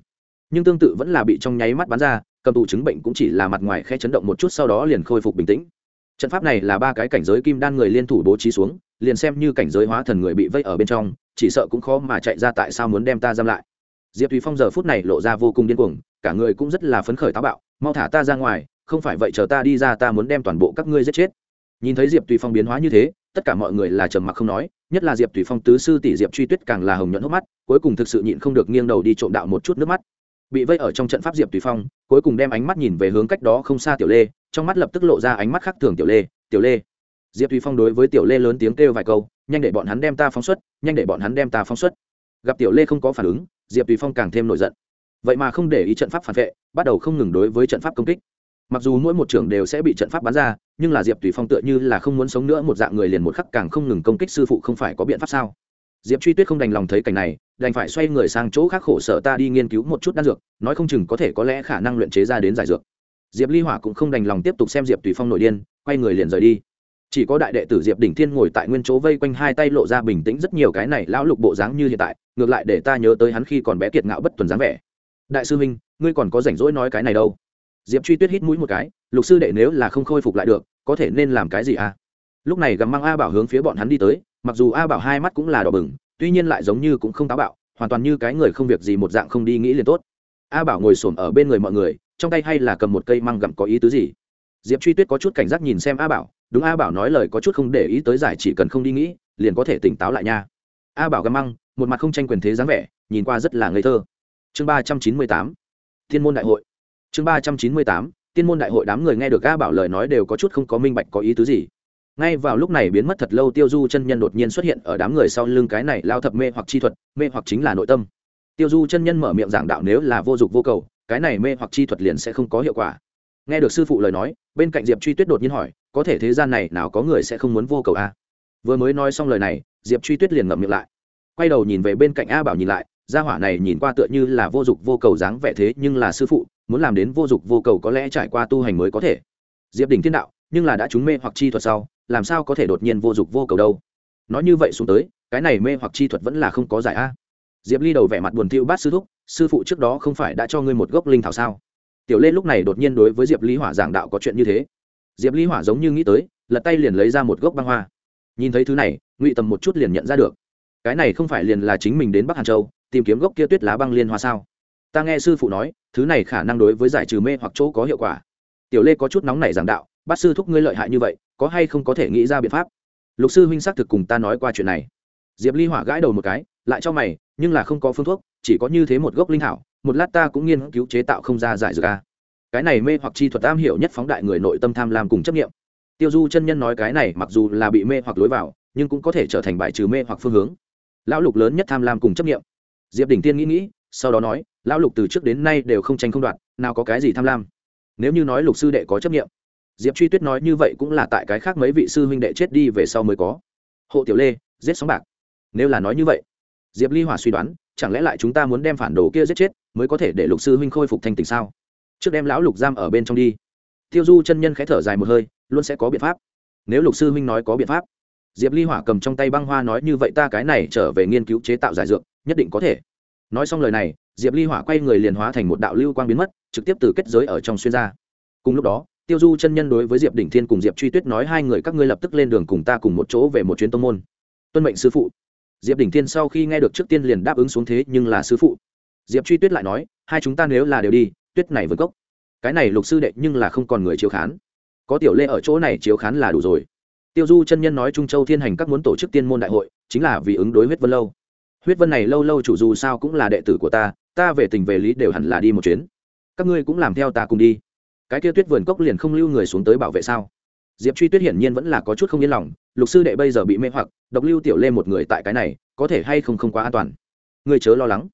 Nhưng tương tự vẫn là bị trong nháy mắt bắn ra, cầm tù chứng bệnh cũng chỉ là mặt ngoài khe chấn động một chút sau đó liền khôi phục bình tĩnh. Trận pháp này là ba cái cảnh giới kim đan người liên thủ bố trí xuống, liền xem như cảnh giới hóa thần người bị vây ở bên trong, chỉ sợ cũng khó mà chạy ra tại sao muốn đem ta giam lại. Diệp tùy phong giờ phút này lộ ra vô cùng điên cuồng, cả người cũng rất là phấn khởi táo bạo, mau thả ta ra ngoài không phải vậy chờ ta đi ra ta muốn đem toàn bộ các ngươi giết chết. Nhìn thấy diệp tùy phong biến hóa như thế, tất cả mọi người là trầm mặc không nói, nhất là diệp tùy phong tứ sư tỷ diệp truy tuyết càng là hồng nhuận hốc mắt, cuối cùng thực sự nhịn không được nghiêng đầu đi trộm đạo một chút nước mắt. Bị vây ở trong trận pháp diệp tùy phong, cuối cùng đem ánh mắt nhìn về hướng cách đó không xa tiểu lê, trong mắt lập tức lộ ra ánh mắt khác thường tiểu lê tiểu lê. Diệp tùy phong đối với tiểu lê lớn tiếng kêu vài câu, nhanh để bọn hắn đem ta phóng xuất, nhanh để bọn hắn đem ta phóng xuất. Gặp tiểu lê không có phản ứng, diệp tùy phong càng thêm nổi giận. Vậy mà không để ý trận pháp phản vệ, bắt đầu không ngừng đối với trận pháp công kích mặc dù mỗi một trưởng đều sẽ bị trận pháp bắn ra, nhưng là diệp tùy phong tựa như là không muốn sống nữa, một dạng người liền một khắc càng không ngừng công kích sư phụ không phải có biện pháp sao? Diệp truy tuyết không đành lòng thấy cảnh này, đành phải xoay người sang chỗ khác khổ sở ta đi nghiên cứu một chút đan dược, nói không chừng có thể có lẽ khả năng luyện chế ra đến giải dược. Diệp ly hỏa cũng không đành lòng tiếp tục xem diệp tùy phong nội điên, quay người liền rời đi. Chỉ có đại đệ tử diệp đỉnh thiên ngồi tại nguyên chỗ vây quanh hai tay lộ ra bình tĩnh rất nhiều cái này lão lục bộ dáng như hiện tại, ngược lại để ta nhớ tới hắn khi còn bé kiệt ngạo bất tuần dáng vẻ. Đại sư minh, ngươi còn có rảnh rỗi nói cái này đâu? Diệp truy tuyết hít mũi một cái, lục sư đệ nếu là không khôi phục lại được, có thể nên làm cái gì à? Lúc này gầm mang a bảo hướng phía bọn hắn đi tới, mặc dù a bảo hai mắt cũng là đỏ bừng, tuy nhiên lại giống như cũng không táo bạo, hoàn toàn như cái người không việc gì một dạng không đi nghĩ liền tốt. A bảo ngồi s ổ m ở bên người mọi người, trong tay hay là cầm một cây măng gặm có ý tứ gì? Diệp truy tuyết có chút cảnh giác nhìn xem a bảo, đúng a bảo nói lời có chút không để ý tới giải chỉ cần không đi nghĩ, liền có thể tỉnh táo lại nha. A bảo găm măng, một mặt không tranh quyền thế dáng vẻ, nhìn qua rất là ngây thơ. Chương ba trăm chín mươi tám, thiên môn đại hội chương ba trăm chín mươi tám, tiên môn đại hội đám người nghe được a bảo lời nói đều có chút không có minh bạch có ý tứ gì. Ngay vào lúc này biến mất thật lâu tiêu du chân nhân đột nhiên xuất hiện ở đám người sau lưng cái này lao thập mê hoặc chi thuật, mê hoặc chính là nội tâm. Tiêu du chân nhân mở miệng giảng đạo nếu là vô dụng vô cầu, cái này mê hoặc chi thuật liền sẽ không có hiệu quả. Nghe được sư phụ lời nói, bên cạnh diệp truy tuyết đột nhiên hỏi, có thể thế gian này nào có người sẽ không muốn vô cầu a vừa mới nói xong lời này, diệp truy tuyết liền ngậm miệng lại. Quay đầu nhìn về bên cạnh a bảo nhìn lại, gia hỏa này nhìn qua tựa như là vô dụng vô cầu dáng vẻ thế nhưng là sư phụ muốn làm đến vô dục vô cầu có lẽ trải qua tu hành mới có thể. Diệp đỉnh thiên đạo, nhưng là đã trúng mê hoặc chi thuật sau, làm sao có thể đột nhiên vô dục vô cầu đâu? Nói như vậy xuống tới, cái này mê hoặc chi thuật vẫn là không có giải a. Diệp ly đầu vẻ mặt buồn thiu bát sư thúc, sư phụ trước đó không phải đã cho ngươi một gốc linh thảo sao? Tiểu lê lúc này đột nhiên đối với diệp ly hỏa giảng đạo có chuyện như thế. Diệp ly hỏa giống như nghĩ tới, lật tay liền lấy ra một gốc băng hoa. Nhìn thấy thứ này, ngụy tầm một chút liền nhận ra được. Cái này không phải liền là chính mình đến bắc hàn châu, tìm kiếm gốc kia tuyết lá băng liên hoa sao? Ta nghe sư phụ nói, thứ này khả năng đối với giải trừ mê hoặc chỗ có hiệu quả. Tiểu lê có chút nóng nảy giảng đạo, bát sư thúc ngươi lợi hại như vậy, có hay không có thể nghĩ ra biện pháp? Lục sư huynh xác thực cùng ta nói qua chuyện này. Diệp ly hỏa gãi đầu một cái, lại cho mày, nhưng là không có phương thuốc, chỉ có như thế một gốc linh hảo một lát ta cũng nghiên cứu chế tạo không ra giải dược a. Cái này mê hoặc chi thuật am hiểu nhất phóng đại người nội tâm tham lam cùng chấp nghiệm tiêu du chân nhân nói cái này mặc dù là bị mê hoặc lối vào, nhưng cũng có thể trở thành bài trừ mê hoặc phương hướng. Lão lục lớn nhất tham lam cùng chấp nghiệm diệp đỉnh tiên nghĩ nghĩ sau đó nói, lão lục từ trước đến nay đều không tranh không đoạt, nào có cái gì tham lam. Nếu như nói lục sư đệ có chấp nghiệm diệp truy tuyết nói như vậy cũng là tại cái khác mấy vị sư huynh đệ chết đi về sau mới có. Hộ tiểu lê, giết sóng bạc. Nếu là nói như vậy, diệp ly hỏa suy đoán, chẳng lẽ lại chúng ta muốn đem phản đồ kia giết chết, mới có thể để lục sư huynh khôi phục thanh tình sao? Trước đem lão lục giam ở bên trong đi. Tiêu du chân nhân khẽ thở dài một hơi, luôn sẽ có biện pháp. Nếu lục sư huynh nói có biện pháp, diệp ly hỏa cầm trong tay băng hoa nói như vậy ta cái này trở về nghiên cứu chế tạo giải dược, nhất định có thể nói xong lời này, diệp ly hỏa quay người liền hóa thành một đạo lưu quang biến mất, trực tiếp từ kết giới ở trong xuyên ra. Cùng lúc đó, tiêu du chân nhân đối với diệp đỉnh thiên cùng diệp truy tuyết nói hai người các ngươi lập tức lên đường cùng ta cùng một chỗ về một chuyến tông môn. Tuân mệnh sư phụ. Diệp đỉnh thiên sau khi nghe được trước tiên liền đáp ứng xuống thế nhưng là sư phụ. Diệp truy tuyết lại nói, hai chúng ta nếu là đều đi, tuyết này vượt gốc. Cái này lục sư đệ nhưng là không còn người chiếu khán. Có tiểu lê ở chỗ này chiếu khán là đủ rồi. Tiêu du chân nhân nói trung châu thiên hành các muốn tổ chức tiên môn đại hội, chính là vì ứng đối huyết vân lâu huyết vân này lâu lâu chủ dù sao cũng là đệ tử của ta ta về tình về lý đều hẳn là đi một chuyến. Các ngươi cũng làm theo ta cùng đi. Cái kia tuyết vườn cốc liền không lưu người xuống tới bảo vệ sao? Diệp truy tuyết hiển nhiên vẫn là có chút không yên lòng, lục sư đệ bây giờ bị mê hoặc, độc lưu tiểu lê một người tại cái này, có thể hay không không quá an toàn. Ngươi chớ lo lắng.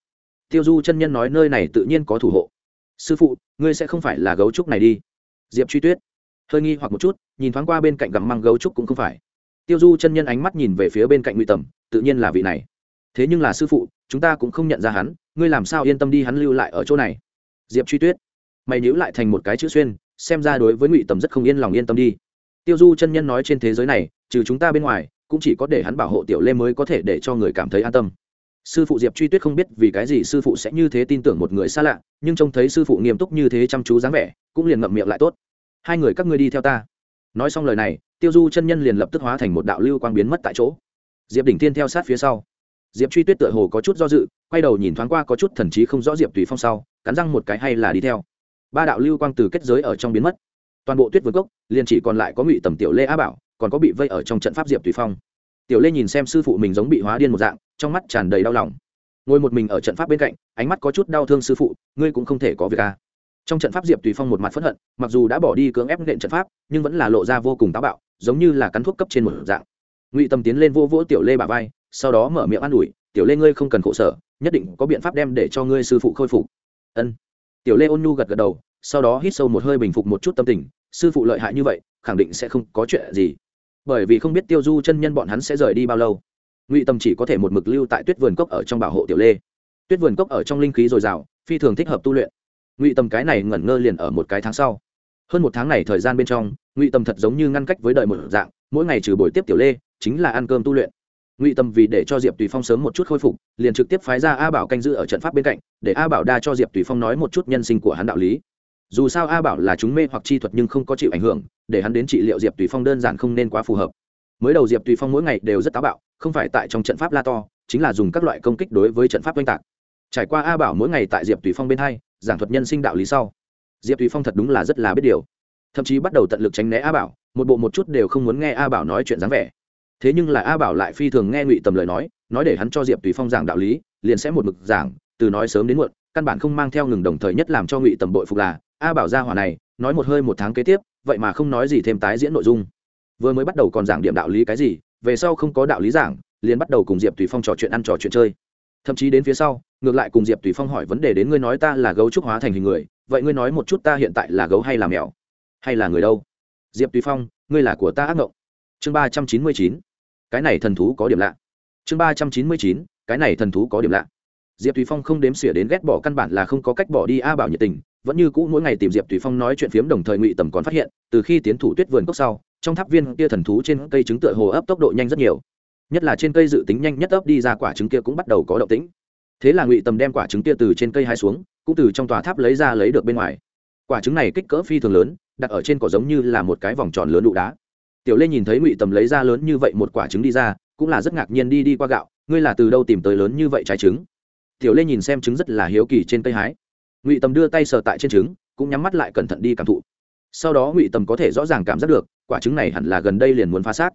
Tiêu du chân nhân nói nơi này tự nhiên có thủ hộ. Sư phụ, ngươi sẽ không phải là gấu trúc này đi. Diệp truy tuyết hơi nghi hoặc một chút, nhìn thoáng qua bên cạnh gặm măng gấu trúc cũng không phải. Tiêu du chân nhân ánh mắt nhìn về phía bên cạnh nguy tầm, tự nhiên là vị này thế nhưng là sư phụ, chúng ta cũng không nhận ra hắn, ngươi làm sao yên tâm đi hắn lưu lại ở chỗ này? Diệp truy tuyết, mày nhữ lại thành một cái chữ xuyên, xem ra đối với ngụy tầm rất không yên lòng yên tâm đi. Tiêu du chân nhân nói trên thế giới này, trừ chúng ta bên ngoài, cũng chỉ có để hắn bảo hộ tiểu lê mới có thể để cho người cảm thấy an tâm. Sư phụ diệp truy tuyết không biết vì cái gì sư phụ sẽ như thế tin tưởng một người xa lạ, nhưng trông thấy sư phụ nghiêm túc như thế chăm chú dáng vẻ, cũng liền ngậm miệng lại tốt. Hai người các ngươi đi theo ta. Nói xong lời này, tiêu du chân nhân liền lập tức hóa thành một đạo lưu quang biến mất tại chỗ. Diệp đỉnh tiên theo sát phía sau diệp truy tuyết tựa hồ có chút do dự, quay đầu nhìn thoáng qua có chút thần trí không rõ diệp tùy phong sau, cắn răng một cái hay là đi theo. Ba đạo lưu quang từ kết giới ở trong biến mất. Toàn bộ tuyết Vương cốc, liền chỉ còn lại có ngụy tầm tiểu lê á bảo, còn có bị vây ở trong trận pháp diệp tùy phong. Tiểu lê nhìn xem sư phụ mình giống bị hóa điên một dạng, trong mắt tràn đầy đau lòng. Ngồi một mình ở trận pháp bên cạnh, ánh mắt có chút đau thương sư phụ, ngươi cũng không thể có việc à. trong trận pháp diệp tùy phong một mặt p hận, mặc dù đã bỏ đi cưỡng ép nện trận pháp, nhưng vẫn là lộ ra vô cùng táo bạo, giống như là cắn thuốc cấp trên một dạng. Ngụy tâm tiến lên vô vỗ tiểu lê bà vai sau đó mở miệng an ủi, tiểu lê ngươi không cần khổ sở, nhất định có biện pháp đem để cho ngươi sư phụ khôi phục. Ân. Tiểu lê ôn nhu gật gật đầu, sau đó hít sâu một hơi bình phục một chút tâm tình, sư phụ lợi hại như vậy, khẳng định sẽ không có chuyện gì. Bởi vì không biết tiêu du chân nhân bọn hắn sẽ rời đi bao lâu. Ngụy tâm chỉ có thể một mực lưu tại tuyết vườn cốc ở trong bảo hộ tiểu lê. Tuyết vườn cốc ở trong linh khí dồi dào, phi thường thích hợp tu luyện. Ngụy tâm cái này ngẩn ngơ liền ở một cái tháng sau. Hơn một tháng này thời gian bên trong, ngụy tâm thật giống như ngăn cách với đợi một dạng, mỗi ngày trừ buổi tiếp tiểu lê, chính là ăn cơm tu luyện ngụy tâm vì để cho diệp tùy phong sớm một chút khôi phục, liền trực tiếp phái ra a bảo canh giữ ở trận pháp bên cạnh, để a bảo đa cho diệp tùy phong nói một chút nhân sinh của hắn đạo lý. Dù sao a bảo là chúng mê hoặc chi thuật nhưng không có chịu ảnh hưởng, để hắn đến trị liệu diệp tùy phong đơn giản không nên quá phù hợp. Mới đầu diệp tùy phong mỗi ngày đều rất táo bạo, không phải tại trong trận pháp la to, chính là dùng các loại công kích đối với trận pháp oanh tạc. Trải qua a bảo mỗi ngày tại diệp tùy phong bên hai, giảng thuật nhân sinh đạo lý sau, diệp tùy phong thật đúng là rất là biết điều. Thậm chí bắt đầu tận lực tránh né a bảo, một bộ một chút đều không muốn nghe a bảo nói chuyện dáng vẻ thế nhưng là a bảo lại phi thường nghe ngụy tầm lời nói nói để hắn cho diệp tùy phong giảng đạo lý, liền sẽ một mực giảng, từ nói sớm đến muộn, căn bản không mang theo ngừng đồng thời nhất làm cho ngụy tầm bội phục là, a bảo ra hỏa này, nói một hơi một tháng kế tiếp, vậy mà không nói gì thêm tái diễn nội dung. Vừa mới bắt đầu còn giảng điểm đạo lý cái gì, về sau không có đạo lý giảng, liền bắt đầu cùng diệp tùy phong trò chuyện ăn trò chuyện chơi. Thậm chí đến phía sau, ngược lại cùng diệp tùy phong hỏi vấn đề đến ngươi nói ta là gấu trúc hóa thành hình người, vậy ngươi nói một chút ta hiện tại là gấu hay là mèo? Hay là người đâu? Diệp tùy phong, ngươi là của ta ác mộng chương ba trăm chín mươi chín, cái này thần thú có điểm lạ. Chương ba trăm chín mươi chín, cái này thần thú có điểm lạ. Diệp tùy phong không đếm xỉa đến ghét bỏ căn bản là không có cách bỏ đi a bảo nhiệt tình, vẫn như cũ mỗi ngày tìm diệp tùy phong nói chuyện phiếm đồng thời ngụy tầm còn phát hiện, từ khi tiến thủ tuyết vườn cốc sau, trong tháp viên kia thần thú trên cây trứng tựa hồ ấp tốc độ nhanh rất nhiều. Nhất là trên cây dự tính nhanh nhất ấp đi ra quả trứng kia cũng bắt đầu có động tĩnh. Thế là ngụy tầm đem quả trứng kia từ trên cây hai xuống, cũng từ trong tòa tháp lấy ra lấy được bên ngoài. Quả trứng này kích cỡ phi thường lớn, đặt ở trên cỏ giống như là một cái vòng tròn lớn đụ đá tiểu lê nhìn thấy ngụy tầm lấy ra lớn như vậy một quả trứng đi ra, cũng là rất ngạc nhiên đi đi qua gạo, ngươi là từ đâu tìm tới lớn như vậy trái trứng? Tiểu lê nhìn xem trứng rất là hiếu kỳ trên cây hái. Ngụy tầm đưa tay sờ tại trên trứng, cũng nhắm mắt lại cẩn thận đi cảm thụ. Sau đó ngụy tầm có thể rõ ràng cảm giác được, quả trứng này hẳn là gần đây liền muốn phá xác.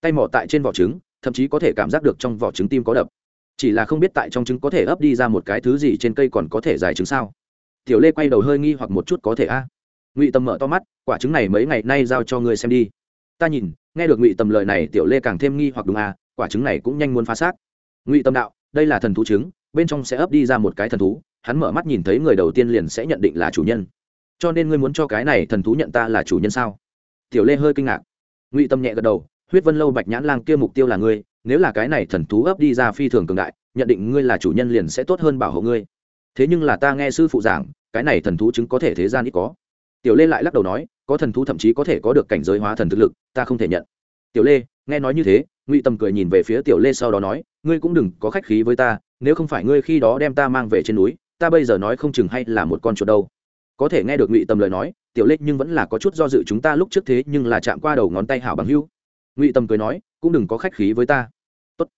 Tay mỏ tại trên vỏ trứng, thậm chí có thể cảm giác được trong vỏ trứng tim có đập. Chỉ là không biết tại trong trứng có thể ấp đi ra một cái thứ gì trên cây còn có thể dài trứng sao. Tiểu lê quay đầu hơi nghi hoặc một chút có thể a. Ngụy tầm mở to mắt, quả trứng này mấy ngày nay giao cho ngươi xem đi ta nhìn, nghe được ngụy tầm lời này, tiểu lê càng thêm nghi hoặc đúng à? quả trứng này cũng nhanh muốn phá xác. Ngụy tâm đạo, đây là thần thú trứng, bên trong sẽ ấp đi ra một cái thần thú, hắn mở mắt nhìn thấy người đầu tiên liền sẽ nhận định là chủ nhân. Cho nên ngươi muốn cho cái này thần thú nhận ta là chủ nhân sao? Tiểu lê hơi kinh ngạc. Ngụy tâm nhẹ gật đầu, huyết vân lâu bạch nhãn lang kia mục tiêu là ngươi, nếu là cái này thần thú ấp đi ra phi thường cường đại, nhận định ngươi là chủ nhân liền sẽ tốt hơn bảo hộ ngươi. Thế nhưng là ta nghe sư phụ giảng, cái này thần thú chứng có thể thế gian ít có tiểu lê lại lắc đầu nói, có thần thú thậm chí có thể có được cảnh giới hóa thần thực lực, ta không thể nhận. Tiểu lê, nghe nói như thế, ngụy tâm cười nhìn về phía tiểu lê sau đó nói, ngươi cũng đừng có khách khí với ta, nếu không phải ngươi khi đó đem ta mang về trên núi, ta bây giờ nói không chừng hay là một con chuột đâu. Có thể nghe được ngụy tâm lời nói, tiểu lê nhưng vẫn là có chút do dự chúng ta lúc trước thế nhưng là chạm qua đầu ngón tay hảo bằng hưu ngụy tâm cười nói, cũng đừng có khách khí với ta. Tốt.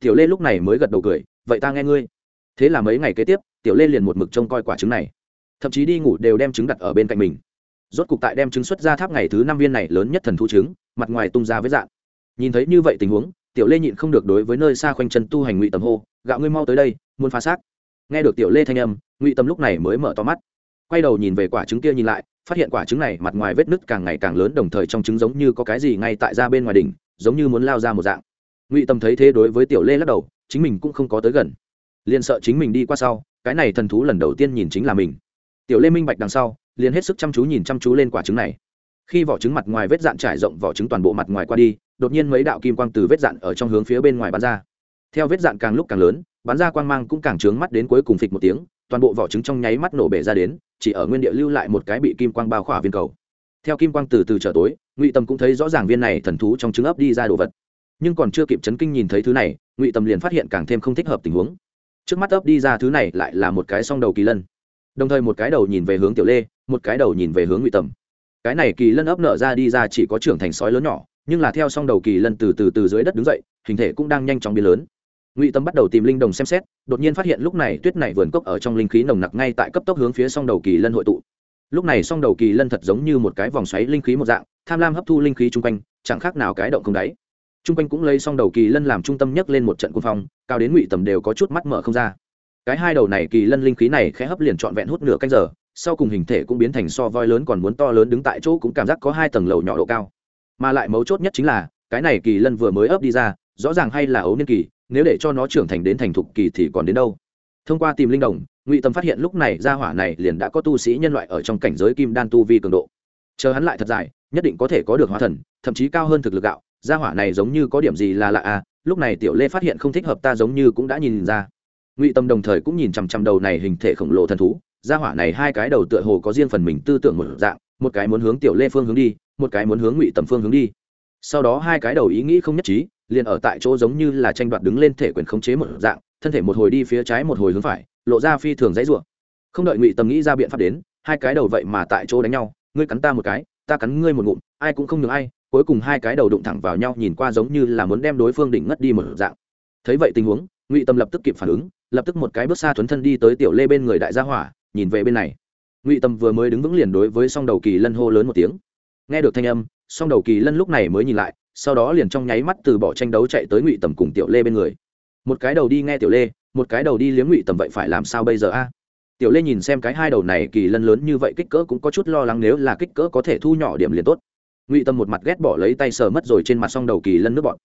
tiểu lê lúc này mới gật đầu cười, vậy ta nghe ngươi. Thế là mấy ngày kế tiếp, tiểu lê liền một mực trông coi quả trứng này. Thậm chí đi ngủ đều đem trứng đặt ở bên cạnh mình rốt cục tại đem trứng xuất ra tháp ngày thứ năm viên này lớn nhất thần thu trứng, mặt ngoài tung ra với dạng. Nhìn thấy như vậy tình huống, tiểu lê nhịn không được đối với nơi xa khoanh chân tu hành ngụy tầm hô, gạo ngươi mau tới đây, muốn phá xác. Nghe được tiểu lê thanh âm, ngụy Tầm lúc này mới mở to mắt. Quay đầu nhìn về quả trứng kia nhìn lại, phát hiện quả trứng này mặt ngoài vết nứt càng ngày càng lớn đồng thời trong trứng giống như có cái gì ngay tại ra bên ngoài đỉnh, giống như muốn lao ra một dạng. Ngụy Tầm thấy thế đối với tiểu lê lắc đầu, chính mình cũng không có tới gần. Liền sợ chính mình đi qua sau, cái này thần thú lần đầu tiên nhìn chính là mình. Tiểu lê minh bạch đằng sau liền hết sức chăm chú nhìn chăm chú lên quả trứng này. Khi vỏ trứng mặt ngoài vết dạn trải rộng vỏ trứng toàn bộ mặt ngoài qua đi, đột nhiên mấy đạo kim quang từ vết dạn ở trong hướng phía bên ngoài bắn ra. Theo vết dạn càng lúc càng lớn, bắn ra quang mang cũng càng trướng mắt đến cuối cùng phịch một tiếng, toàn bộ vỏ trứng trong nháy mắt nổ bể ra đến, chỉ ở nguyên địa lưu lại một cái bị kim quang bao khỏa viên cầu. Theo kim quang từ từ trở tối, ngụy tâm cũng thấy rõ ràng viên này thần thú trong trứng ấp đi ra đồ vật. Nhưng còn chưa kịp chấn kinh nhìn thấy thứ này, ngụy tâm liền phát hiện càng thêm không thích hợp tình huống. Trước mắt ấp đi ra thứ này lại là một cái song đầu kỳ lân. Đồng thời một cái đầu nhìn về hướng tiểu lê một cái đầu nhìn về hướng ngụy tầm. Cái này kỳ lân ấp nợ ra đi ra chỉ có trưởng thành sói lớn nhỏ, nhưng là theo song đầu kỳ lân từ từ từ dưới đất đứng dậy, hình thể cũng đang nhanh chóng biến lớn. Ngụy tâm bắt đầu tìm linh đồng xem xét, đột nhiên phát hiện lúc này tuyết này vườn cốc ở trong linh khí nồng nặc ngay tại cấp tốc hướng phía song đầu kỳ lân hội tụ. Lúc này song đầu kỳ lân thật giống như một cái vòng xoáy linh khí một dạng, tham lam hấp thu linh khí chung quanh, chẳng khác nào cái động không đáy. Chung quanh cũng lấy song đầu kỳ lân làm trung tâm nhất lên một trận quân phong, cao đến ngụy tầm đều có chút mắt mở không ra. Cái hai đầu này kỳ lân linh khí này khẽ hấp liền trọn vẹn hút nửa canh giờ sau cùng hình thể cũng biến thành so voi lớn còn muốn to lớn đứng tại chỗ cũng cảm giác có hai tầng lầu nhỏ độ cao. Mà lại mấu chốt nhất chính là, cái này kỳ lân vừa mới ấp đi ra, rõ ràng hay là ấu niên kỳ, nếu để cho nó trưởng thành đến thành thục kỳ thì còn đến đâu? Thông qua tìm linh đồng, ngụy tâm phát hiện lúc này gia hỏa này liền đã có tu sĩ nhân loại ở trong cảnh giới kim đan tu vi cường độ. Chờ hắn lại thật dài, nhất định có thể có được hóa thần, thậm chí cao hơn thực lực gạo, gia hỏa này giống như có điểm gì là lạ à lúc này tiểu lê phát hiện không thích hợp ta giống như cũng đã nhìn ra. Ngụy tâm đồng thời cũng nhìn chằm chằm đầu này hình thể khổng lồ thần thú gia hỏa này hai cái đầu tựa hồ có riêng phần mình tư tưởng một dạng, một cái muốn hướng tiểu lê phương hướng đi, một cái muốn hướng ngụy tầm phương hướng đi. Sau đó hai cái đầu ý nghĩ không nhất trí, liền ở tại chỗ giống như là tranh đoạt đứng lên thể quyền khống chế một dạng, thân thể một hồi đi phía trái một hồi hướng phải, lộ ra phi thường dãy ruộng không đợi ngụy tầm nghĩ ra biện pháp đến, hai cái đầu vậy mà tại chỗ đánh nhau, ngươi cắn ta một cái, ta cắn ngươi một ngụm, ai cũng không nhường ai, cuối cùng hai cái đầu đụng thẳng vào nhau nhìn qua giống như là muốn đem đối phương đỉnh ngất đi một dạng. Thấy vậy tình huống, ngụy tâm lập tức kịp phản ứng, lập tức một cái bước xa thuấn thân đi tới tiểu lê bên người đại gia hỏa nhìn về bên này. Ngụy tâm vừa mới đứng vững liền đối với song đầu kỳ lân hô lớn một tiếng. Nghe được thanh âm, song đầu kỳ lân lúc này mới nhìn lại, sau đó liền trong nháy mắt từ bỏ tranh đấu chạy tới ngụy tầm cùng tiểu lê bên người. Một cái đầu đi nghe tiểu lê, một cái đầu đi liếm ngụy tầm vậy phải làm sao bây giờ a? Tiểu lê nhìn xem cái hai đầu này kỳ lân lớn như vậy kích cỡ cũng có chút lo lắng nếu là kích cỡ có thể thu nhỏ điểm liền tốt. Ngụy tâm một mặt ghét bỏ lấy tay sờ mất rồi trên mặt song đầu kỳ lân nước bọn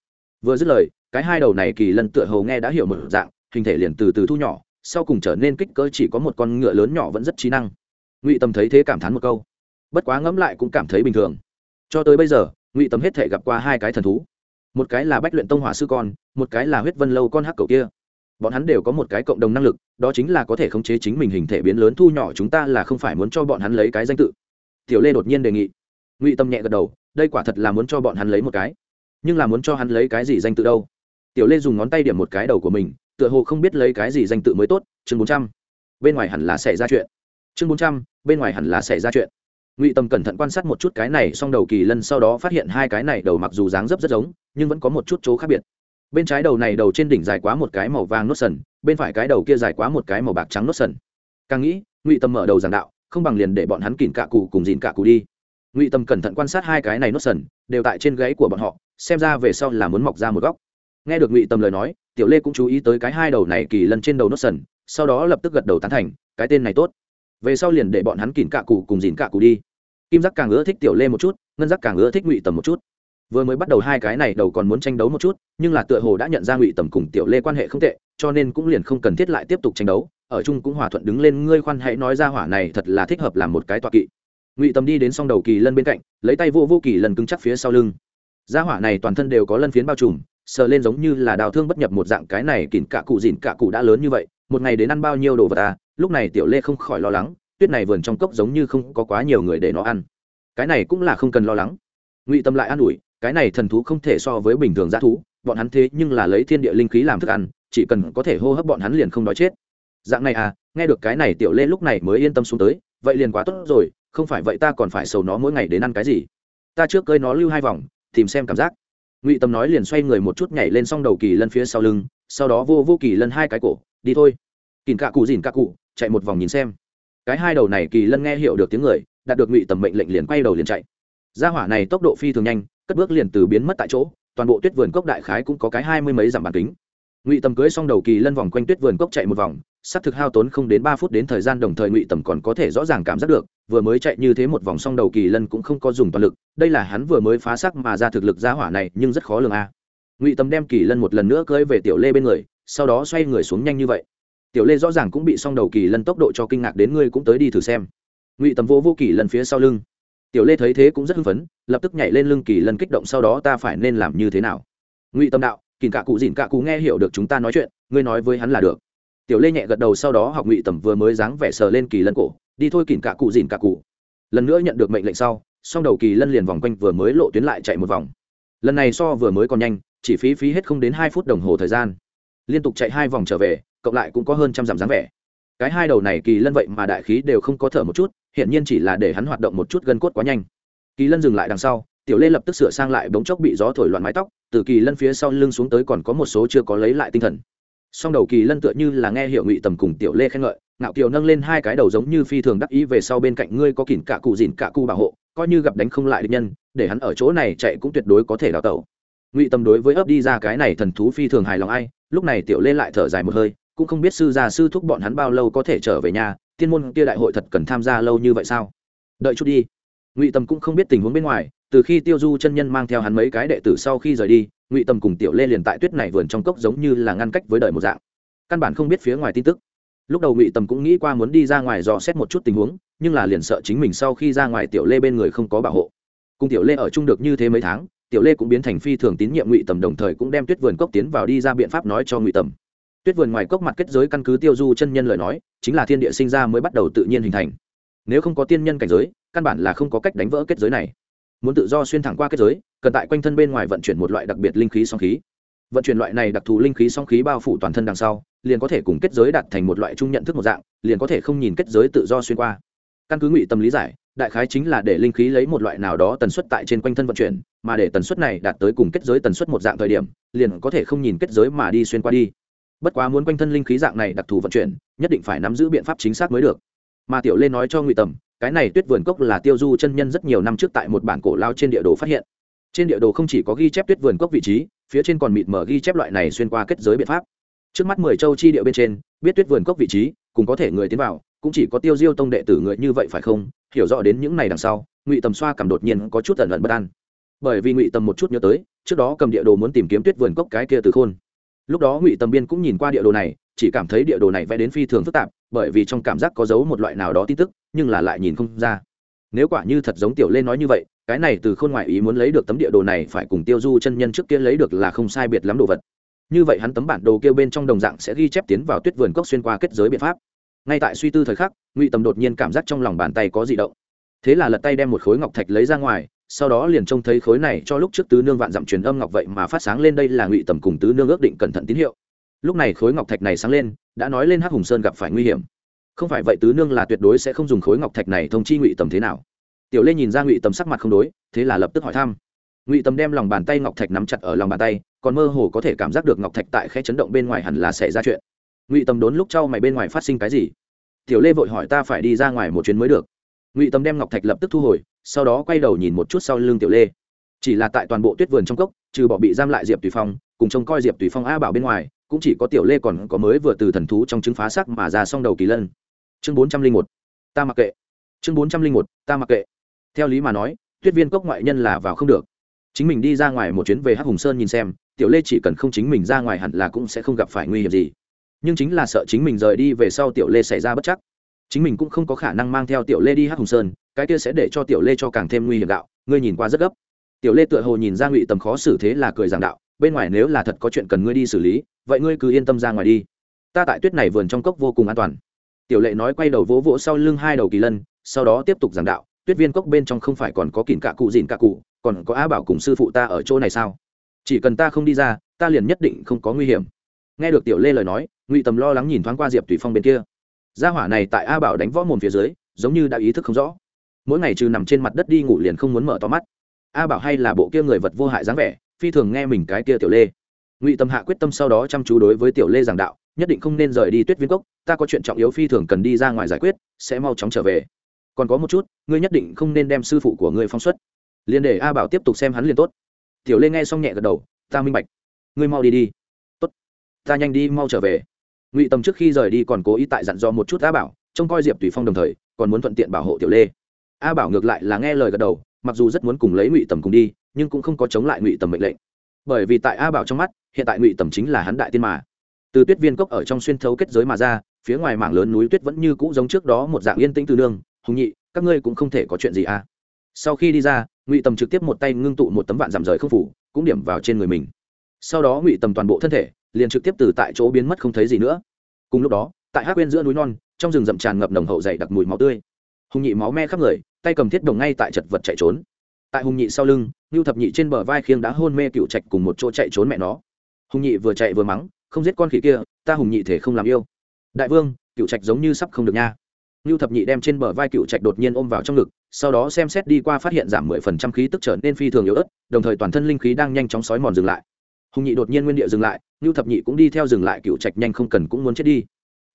vừa dứt lời, cái hai đầu này kỳ lân tựa hầu nghe đã hiểu một dạng, hình thể liền từ từ thu nhỏ sau cùng trở nên kích cỡ chỉ có một con ngựa lớn nhỏ vẫn rất trí năng. Ngụy tâm thấy thế cảm thán một câu. Bất quá ngẫm lại cũng cảm thấy bình thường. Cho tới bây giờ, ngụy tâm hết thể gặp qua hai cái thần thú. Một cái là bách luyện tông hỏa sư con, một cái là huyết vân lâu con hắc cầu kia. Bọn hắn đều có một cái cộng đồng năng lực, đó chính là có thể khống chế chính mình hình thể biến lớn thu nhỏ chúng ta là không phải muốn cho bọn hắn lấy cái danh tự. Tiểu lê đột nhiên đề nghị. Ngụy tâm nhẹ gật đầu, đây quả thật là muốn cho bọn hắn lấy một cái. Nhưng là muốn cho hắn lấy cái gì danh tự đâu? Tiểu lê dùng ngón tay điểm một cái đầu của mình tựa hồ không biết lấy cái gì danh tự mới tốt, chương bốn trăm. Bên ngoài hẳn là xảy ra chuyện. Chương bốn trăm, bên ngoài hẳn là xảy ra chuyện. Ngụy tâm cẩn thận quan sát một chút cái này, xong đầu kỳ lân sau đó phát hiện hai cái này đầu mặc dù dáng dấp rất giống, nhưng vẫn có một chút chỗ khác biệt. Bên trái đầu này đầu trên đỉnh dài quá một cái màu vàng nốt sần, bên phải cái đầu kia dài quá một cái màu bạc trắng nốt sần. Càng nghĩ, ngụy tâm mở đầu giảng đạo, không bằng liền để bọn hắn kìm cạ cụ cùng dìn cạ cụ đi. Ngụy tâm cẩn thận quan sát hai cái này nốt sần, đều tại trên gáy của bọn họ, xem ra về sau là muốn mọc ra một góc nghe được ngụy tâm lời nói, tiểu lê cũng chú ý tới cái hai đầu này kỳ lân trên đầu nốt sần, sau đó lập tức gật đầu tán thành, cái tên này tốt. Về sau liền để bọn hắn kìm cạ cụ cùng dìn cạ cụ đi. Kim giác càng ưa thích tiểu lê một chút, ngân giác càng ưa thích ngụy tầm một chút. Vừa mới bắt đầu hai cái này đầu còn muốn tranh đấu một chút, nhưng là tựa hồ đã nhận ra ngụy tầm cùng tiểu lê quan hệ không tệ, cho nên cũng liền không cần thiết lại tiếp tục tranh đấu. Ở chung cũng hòa thuận đứng lên, ngươi khoan hãy nói ra hỏa này thật là thích hợp làm một cái tọa kỵ. Ngụy tầm đi đến s o n g đầu kỳ lân bên cạnh, lấy tay vô vô kỳ lần cứng chắc phía sau lưng. Gia hỏa này toàn thân đều có lân phiến bao trùm sờ lên giống như là đào thương bất nhập một dạng cái này kín cả cụ dìn cả cụ đã lớn như vậy, một ngày đến ăn bao nhiêu đồ vật à? Lúc này tiểu lê không khỏi lo lắng, tuyết này vườn trong cốc giống như không có quá nhiều người để nó ăn. Cái này cũng là không cần lo lắng. Ngụy tâm lại an ủi, cái này thần thú không thể so với bình thường g thú, bọn hắn thế nhưng là lấy thiên địa linh khí làm thức ăn, chỉ cần có thể hô hấp bọn hắn liền không đói chết. Dạng này à nghe được cái này tiểu lê lúc này mới yên tâm xuống tới, vậy liền quá tốt rồi, không phải vậy ta còn phải sầu nó mỗi ngày đến ăn cái gì. Ta trước cơi nó lưu hai vòng, tìm xem cảm giác ngụy tâm nói liền xoay người một chút nhảy lên s o n g đầu kỳ lân phía sau lưng sau đó vô vô kỳ lân hai cái cổ đi thôi kìm cạ cụ dìn cạ cụ chạy một vòng nhìn xem cái hai đầu này kỳ lân nghe hiểu được tiếng người đạt được ngụy tầm mệnh lệnh liền quay đầu liền chạy Ra hỏa này tốc độ phi thường nhanh cất bước liền từ biến mất tại chỗ toàn bộ tuyết vườn cốc đại khái cũng có cái hai mươi mấy dặm bản kính ngụy tầm cưới xong đầu kỳ lân vòng quanh tuyết vườn cốc chạy một vòng sắp thực hao tốn không đến ba phút đến thời gian đồng thời ngụy tầm còn có thể rõ ràng cảm giác được, vừa mới chạy như thế một vòng xong đầu kỳ lân cũng không có dùng toàn lực, đây là hắn vừa mới phá sắc mà ra thực lực gia hỏa này, nhưng rất khó lường a. Ngụy tầm đem kỳ lân một lần nữa cưỡi về tiểu lê bên người, sau đó xoay người xuống nhanh như vậy. Tiểu lê rõ ràng cũng bị xong đầu kỳ lân tốc độ cho kinh ngạc đến ngươi cũng tới đi thử xem. Ngụy tầm vô vô kỳ lân phía sau lưng. Tiểu lê thấy thế cũng rất hưng phấn, lập tức nhảy lên lưng kỳ lân kích động sau đó ta phải nên làm như thế nào? Ngụy tâm đạo kìm cạ cụ dìn cạ cụ nghe hiểu được chúng ta nói chuyện, ngươi nói với hắn là được tiểu lê nhẹ gật đầu sau đó học ngụy tầm vừa mới dáng vẻ sờ lên kỳ lân cổ, đi thôi kìm cả cụ dìn cả cụ. Lần nữa nhận được mệnh lệnh sau, song đầu kỳ lân liền vòng quanh vừa mới lộ tuyến lại chạy một vòng. Lần này so vừa mới còn nhanh, chỉ phí phí hết không đến hai phút đồng hồ thời gian. Liên tục chạy hai vòng trở về, cộng lại cũng có hơn trăm dặm dáng vẻ. Cái hai đầu này kỳ lân vậy mà đại khí đều không có thở một chút hiện nhiên chỉ là để hắn hoạt động một chút gân cốt quá nhanh. Kỳ lân dừng lại đằng sau, tiểu lê lập tức sửa sang lại bóng chốc bị gió thổi loạn mái tóc, từ kỳ lân phía sau lưng xuống tới còn có một số chưa có lấy lại tinh thần song đầu kỳ lân tựa như là nghe hiệu ngụy tầm cùng tiểu lê khen ngợi, ngạo kiều nâng lên hai cái đầu giống như phi thường đắc ý về sau bên cạnh ngươi có kỉn cả cụ dìn cả cụ bảo hộ, coi như gặp đánh không lại địch nhân, để hắn ở chỗ này chạy cũng tuyệt đối có thể đào tẩu. Ngụy tầm đối với ấp đi ra cái này thần thú phi thường hài lòng ai, lúc này tiểu lê lại thở dài một hơi, cũng không biết sư già sư thúc bọn hắn bao lâu có thể trở về nhà, tiên môn kia đại hội thật cần tham gia lâu như vậy sao? Đợi chút đi. Ngụy tầm cũng không biết tình huống bên ngoài, từ khi tiêu du chân nhân mang theo hắn mấy cái đệ tử sau khi rời đi ngụy tầm cùng tiểu lê liền tại tuyết này vườn trong cốc giống như là ngăn cách với đời một dạng. Căn bản không biết phía ngoài tin tức. Lúc đầu ngụy tầm cũng nghĩ qua muốn đi ra ngoài dò xét một chút tình huống, nhưng là liền sợ chính mình sau khi ra ngoài tiểu lê bên người không có bảo hộ. Cùng tiểu lê ở chung được như thế mấy tháng, tiểu lê cũng biến thành phi thường tín nhiệm ngụy tầm đồng thời cũng đem tuyết vườn cốc tiến vào đi ra biện pháp nói cho ngụy tầm. Tuyết vườn ngoài cốc mặt kết giới căn cứ tiêu du chân nhân lời nói, chính là thiên địa sinh ra mới bắt đầu tự nhiên hình thành. Nếu không có tiên nhân cảnh giới, căn bản là không có cách đánh vỡ kết giới này muốn tự do xuyên thẳng qua kết giới, cần tại quanh thân bên ngoài vận chuyển một loại đặc biệt linh khí song khí. Vận chuyển loại này đặc thù linh khí song khí bao phủ toàn thân đằng sau, liền có thể cùng kết giới đạt thành một loại chung nhận thức một dạng, liền có thể không nhìn kết giới tự do xuyên qua. Căn cứ ngụy tâm lý giải, đại khái chính là để linh khí lấy một loại nào đó tần suất tại trên quanh thân vận chuyển, mà để tần suất này đạt tới cùng kết giới tần suất một dạng thời điểm, liền có thể không nhìn kết giới mà đi xuyên qua đi. Bất quá muốn quanh thân linh khí dạng này đặc thù vận chuyển, nhất định phải nắm giữ biện pháp chính xác mới được. Mà tiểu lê nói cho ngụy tầm cái này tuyết vườn cốc là tiêu du chân nhân rất nhiều năm trước tại một bản cổ lao trên địa đồ phát hiện. Trên địa đồ không chỉ có ghi chép tuyết vườn cốc vị trí, phía trên còn mịt mở ghi chép loại này xuyên qua kết giới biện pháp. Trước mắt mười châu chi địa bên trên, biết tuyết vườn cốc vị trí, cùng có thể người tiến vào, cũng chỉ có tiêu diêu tông đệ tử người như vậy phải không? Hiểu rõ đến những này đằng sau, ngụy tầm xoa cảm đột nhiên có chút ẩn ẩn bất an. Bởi vì ngụy tầm một chút nhớ tới, trước đó cầm địa đồ muốn tìm kiếm tuyết vườn cốc cái kia từ khôn. Lúc đó ngụy tầm biên cũng nhìn qua địa đồ này, chỉ cảm thấy địa đồ này vẽ đến phi thường phức tạp bởi vì trong cảm giác có dấu một loại nào đó tin tức, nhưng là lại nhìn không ra. Nếu quả như thật giống tiểu lê nói như vậy, cái này từ khôn ngoại ý muốn lấy được tấm địa đồ này phải cùng tiêu du chân nhân trước kia lấy được là không sai biệt lắm đồ vật. Như vậy hắn tấm bản đồ kêu bên trong đồng dạng sẽ ghi chép tiến vào tuyết vườn cốc xuyên qua kết giới biện pháp. Ngay tại suy tư thời khắc, ngụy tầm đột nhiên cảm giác trong lòng bàn tay có di động. Thế là lật tay đem một khối ngọc thạch lấy ra ngoài, sau đó liền trông thấy khối này cho lúc trước tứ nương vạn dặm truyền âm ngọc vậy mà phát sáng lên đây là ngụy tầm cùng tứ nương ước định cẩn thận tín hiệu lúc này khối ngọc thạch này sáng lên, đã nói lên hắc hùng sơn gặp phải nguy hiểm. Không phải vậy tứ nương là tuyệt đối sẽ không dùng khối ngọc thạch này thông chi ngụy tầm thế nào. Tiểu lê nhìn ra ngụy tầm sắc mặt không đối, thế là lập tức hỏi thăm. Ngụy tầm đem lòng bàn tay ngọc thạch nắm chặt ở lòng bàn tay, còn mơ hồ có thể cảm giác được ngọc thạch tại khe chấn động bên ngoài hẳn là xảy ra chuyện. Ngụy tầm đốn lúc trao mày bên ngoài phát sinh cái gì? Tiểu lê vội hỏi ta phải đi ra ngoài một chuyến mới được. Ngụy tầm đem ngọc thạch lập tức thu hồi, sau đó quay đầu nhìn một chút sau lưng tiểu lê. Chỉ là tại toàn bộ tuyết vườn trong cốc, trừ bỏ bị giam lại diệp tùy phong, cùng trông coi diệp tùy phong a bảo bên ngoài cũng chỉ có tiểu lê còn có mới vừa từ thần thú trong trứng phá sắc mà ra xong đầu kỳ lân. Chương bốn trăm linh một, ta mặc kệ. Chương bốn trăm linh một, ta mặc kệ. Theo lý mà nói, tuyết viên cốc ngoại nhân là vào không được. Chính mình đi ra ngoài một chuyến về hắc hùng sơn nhìn xem, tiểu lê chỉ cần không chính mình ra ngoài hẳn là cũng sẽ không gặp phải nguy hiểm gì. Nhưng chính là sợ chính mình rời đi về sau tiểu lê xảy ra bất chắc. Chính mình cũng không có khả năng mang theo tiểu lê đi hắc hùng sơn, cái kia sẽ để cho tiểu lê cho càng thêm nguy hiểm đạo. Ngươi nhìn qua rất gấp. Tiểu lê tựa hồ nhìn ra ngụy tầm khó xử thế là cười giảng đạo bên ngoài nếu là thật có chuyện cần ngươi đi xử lý, vậy ngươi cứ yên tâm ra ngoài đi. Ta tại tuyết này vườn trong cốc vô cùng an toàn. Tiểu lệ nói quay đầu vỗ vỗ sau lưng hai đầu kỳ lân, sau đó tiếp tục giảng đạo, tuyết viên cốc bên trong không phải còn có kìn cạ cụ dìn cạ cụ, còn có á bảo cùng sư phụ ta ở chỗ này sao? Chỉ cần ta không đi ra, ta liền nhất định không có nguy hiểm. Nghe được tiểu lê lời nói, ngụy tầm lo lắng nhìn thoáng qua diệp tùy phong bên kia. Gia hỏa này tại a bảo đánh võ mồm phía dưới, giống như đã ý thức không rõ. Mỗi ngày trừ nằm trên mặt đất đi ngủ liền không muốn mở to mắt. A bảo hay là bộ kia người vật vô hại dáng vẻ phi thường nghe mình cái kia tiểu lê. Ngụy tâm hạ quyết tâm sau đó chăm chú đối với tiểu lê giảng đạo, nhất định không nên rời đi tuyết viên cốc, ta có chuyện trọng yếu phi thường cần đi ra ngoài giải quyết, sẽ mau chóng trở về. Còn có một chút, ngươi nhất định không nên đem sư phụ của ngươi phong xuất. Liền để a bảo tiếp tục xem hắn liền tốt. Tiểu lê nghe xong nhẹ gật đầu, ta minh bạch. Ngươi mau đi đi. Tốt. Ta nhanh đi mau trở về. Ngụy tâm trước khi rời đi còn cố ý tại dặn dò một chút a bảo, trông coi diệp tùy phong đồng thời, còn muốn thuận tiện bảo hộ tiểu lê. A bảo ngược lại là nghe lời gật đầu, mặc dù rất muốn cùng lấy ngụy tầm cùng đi nhưng cũng không có chống lại ngụy tầm mệnh lệnh. Bởi vì tại a bảo trong mắt, hiện tại ngụy tầm chính là hắn đại tiên mà. Từ tuyết viên cốc ở trong xuyên thấu kết giới mà ra, phía ngoài mảng lớn núi tuyết vẫn như cũ giống trước đó một dạng yên tĩnh từ nương hùng nhị, các ngươi cũng không thể có chuyện gì à? Sau khi đi ra, ngụy tầm trực tiếp một tay ngưng tụ một tấm vạn giảm rời không phủ, cũng điểm vào trên người mình. Sau đó ngụy tầm toàn bộ thân thể, liền trực tiếp từ tại chỗ biến mất không thấy gì nữa. Cùng lúc đó, tại hát quên giữa núi non, trong rừng rậm tràn ngập nồng hậu dày đặc mùi máu tươi. Hùng nhị máu me khắp người, tay cầm thiết đồng ngay tại chật vật chạy trốn. Tại hùng nhị sau lưng ngưu thập nhị trên bờ vai khiêng đã hôn mê cựu trạch cùng một chỗ chạy trốn mẹ nó. Hùng nhị vừa chạy vừa mắng, không giết con khỉ kia, ta hùng nhị thể không làm yêu. Đại vương cựu trạch giống như sắp không được nha. Ngưu thập nhị đem trên bờ vai cựu trạch đột nhiên ôm vào trong ngực, sau đó xem xét đi qua phát hiện giảm mười phần trăm khí tức trở nên phi thường yếu ớt, đồng thời toàn thân linh khí đang nhanh chóng sói mòn dừng lại. Hùng nhị đột nhiên nguyên địa dừng lại, ngưu thập nhị cũng đi theo dừng lại cựu trạch nhanh không cần cũng muốn chết đi.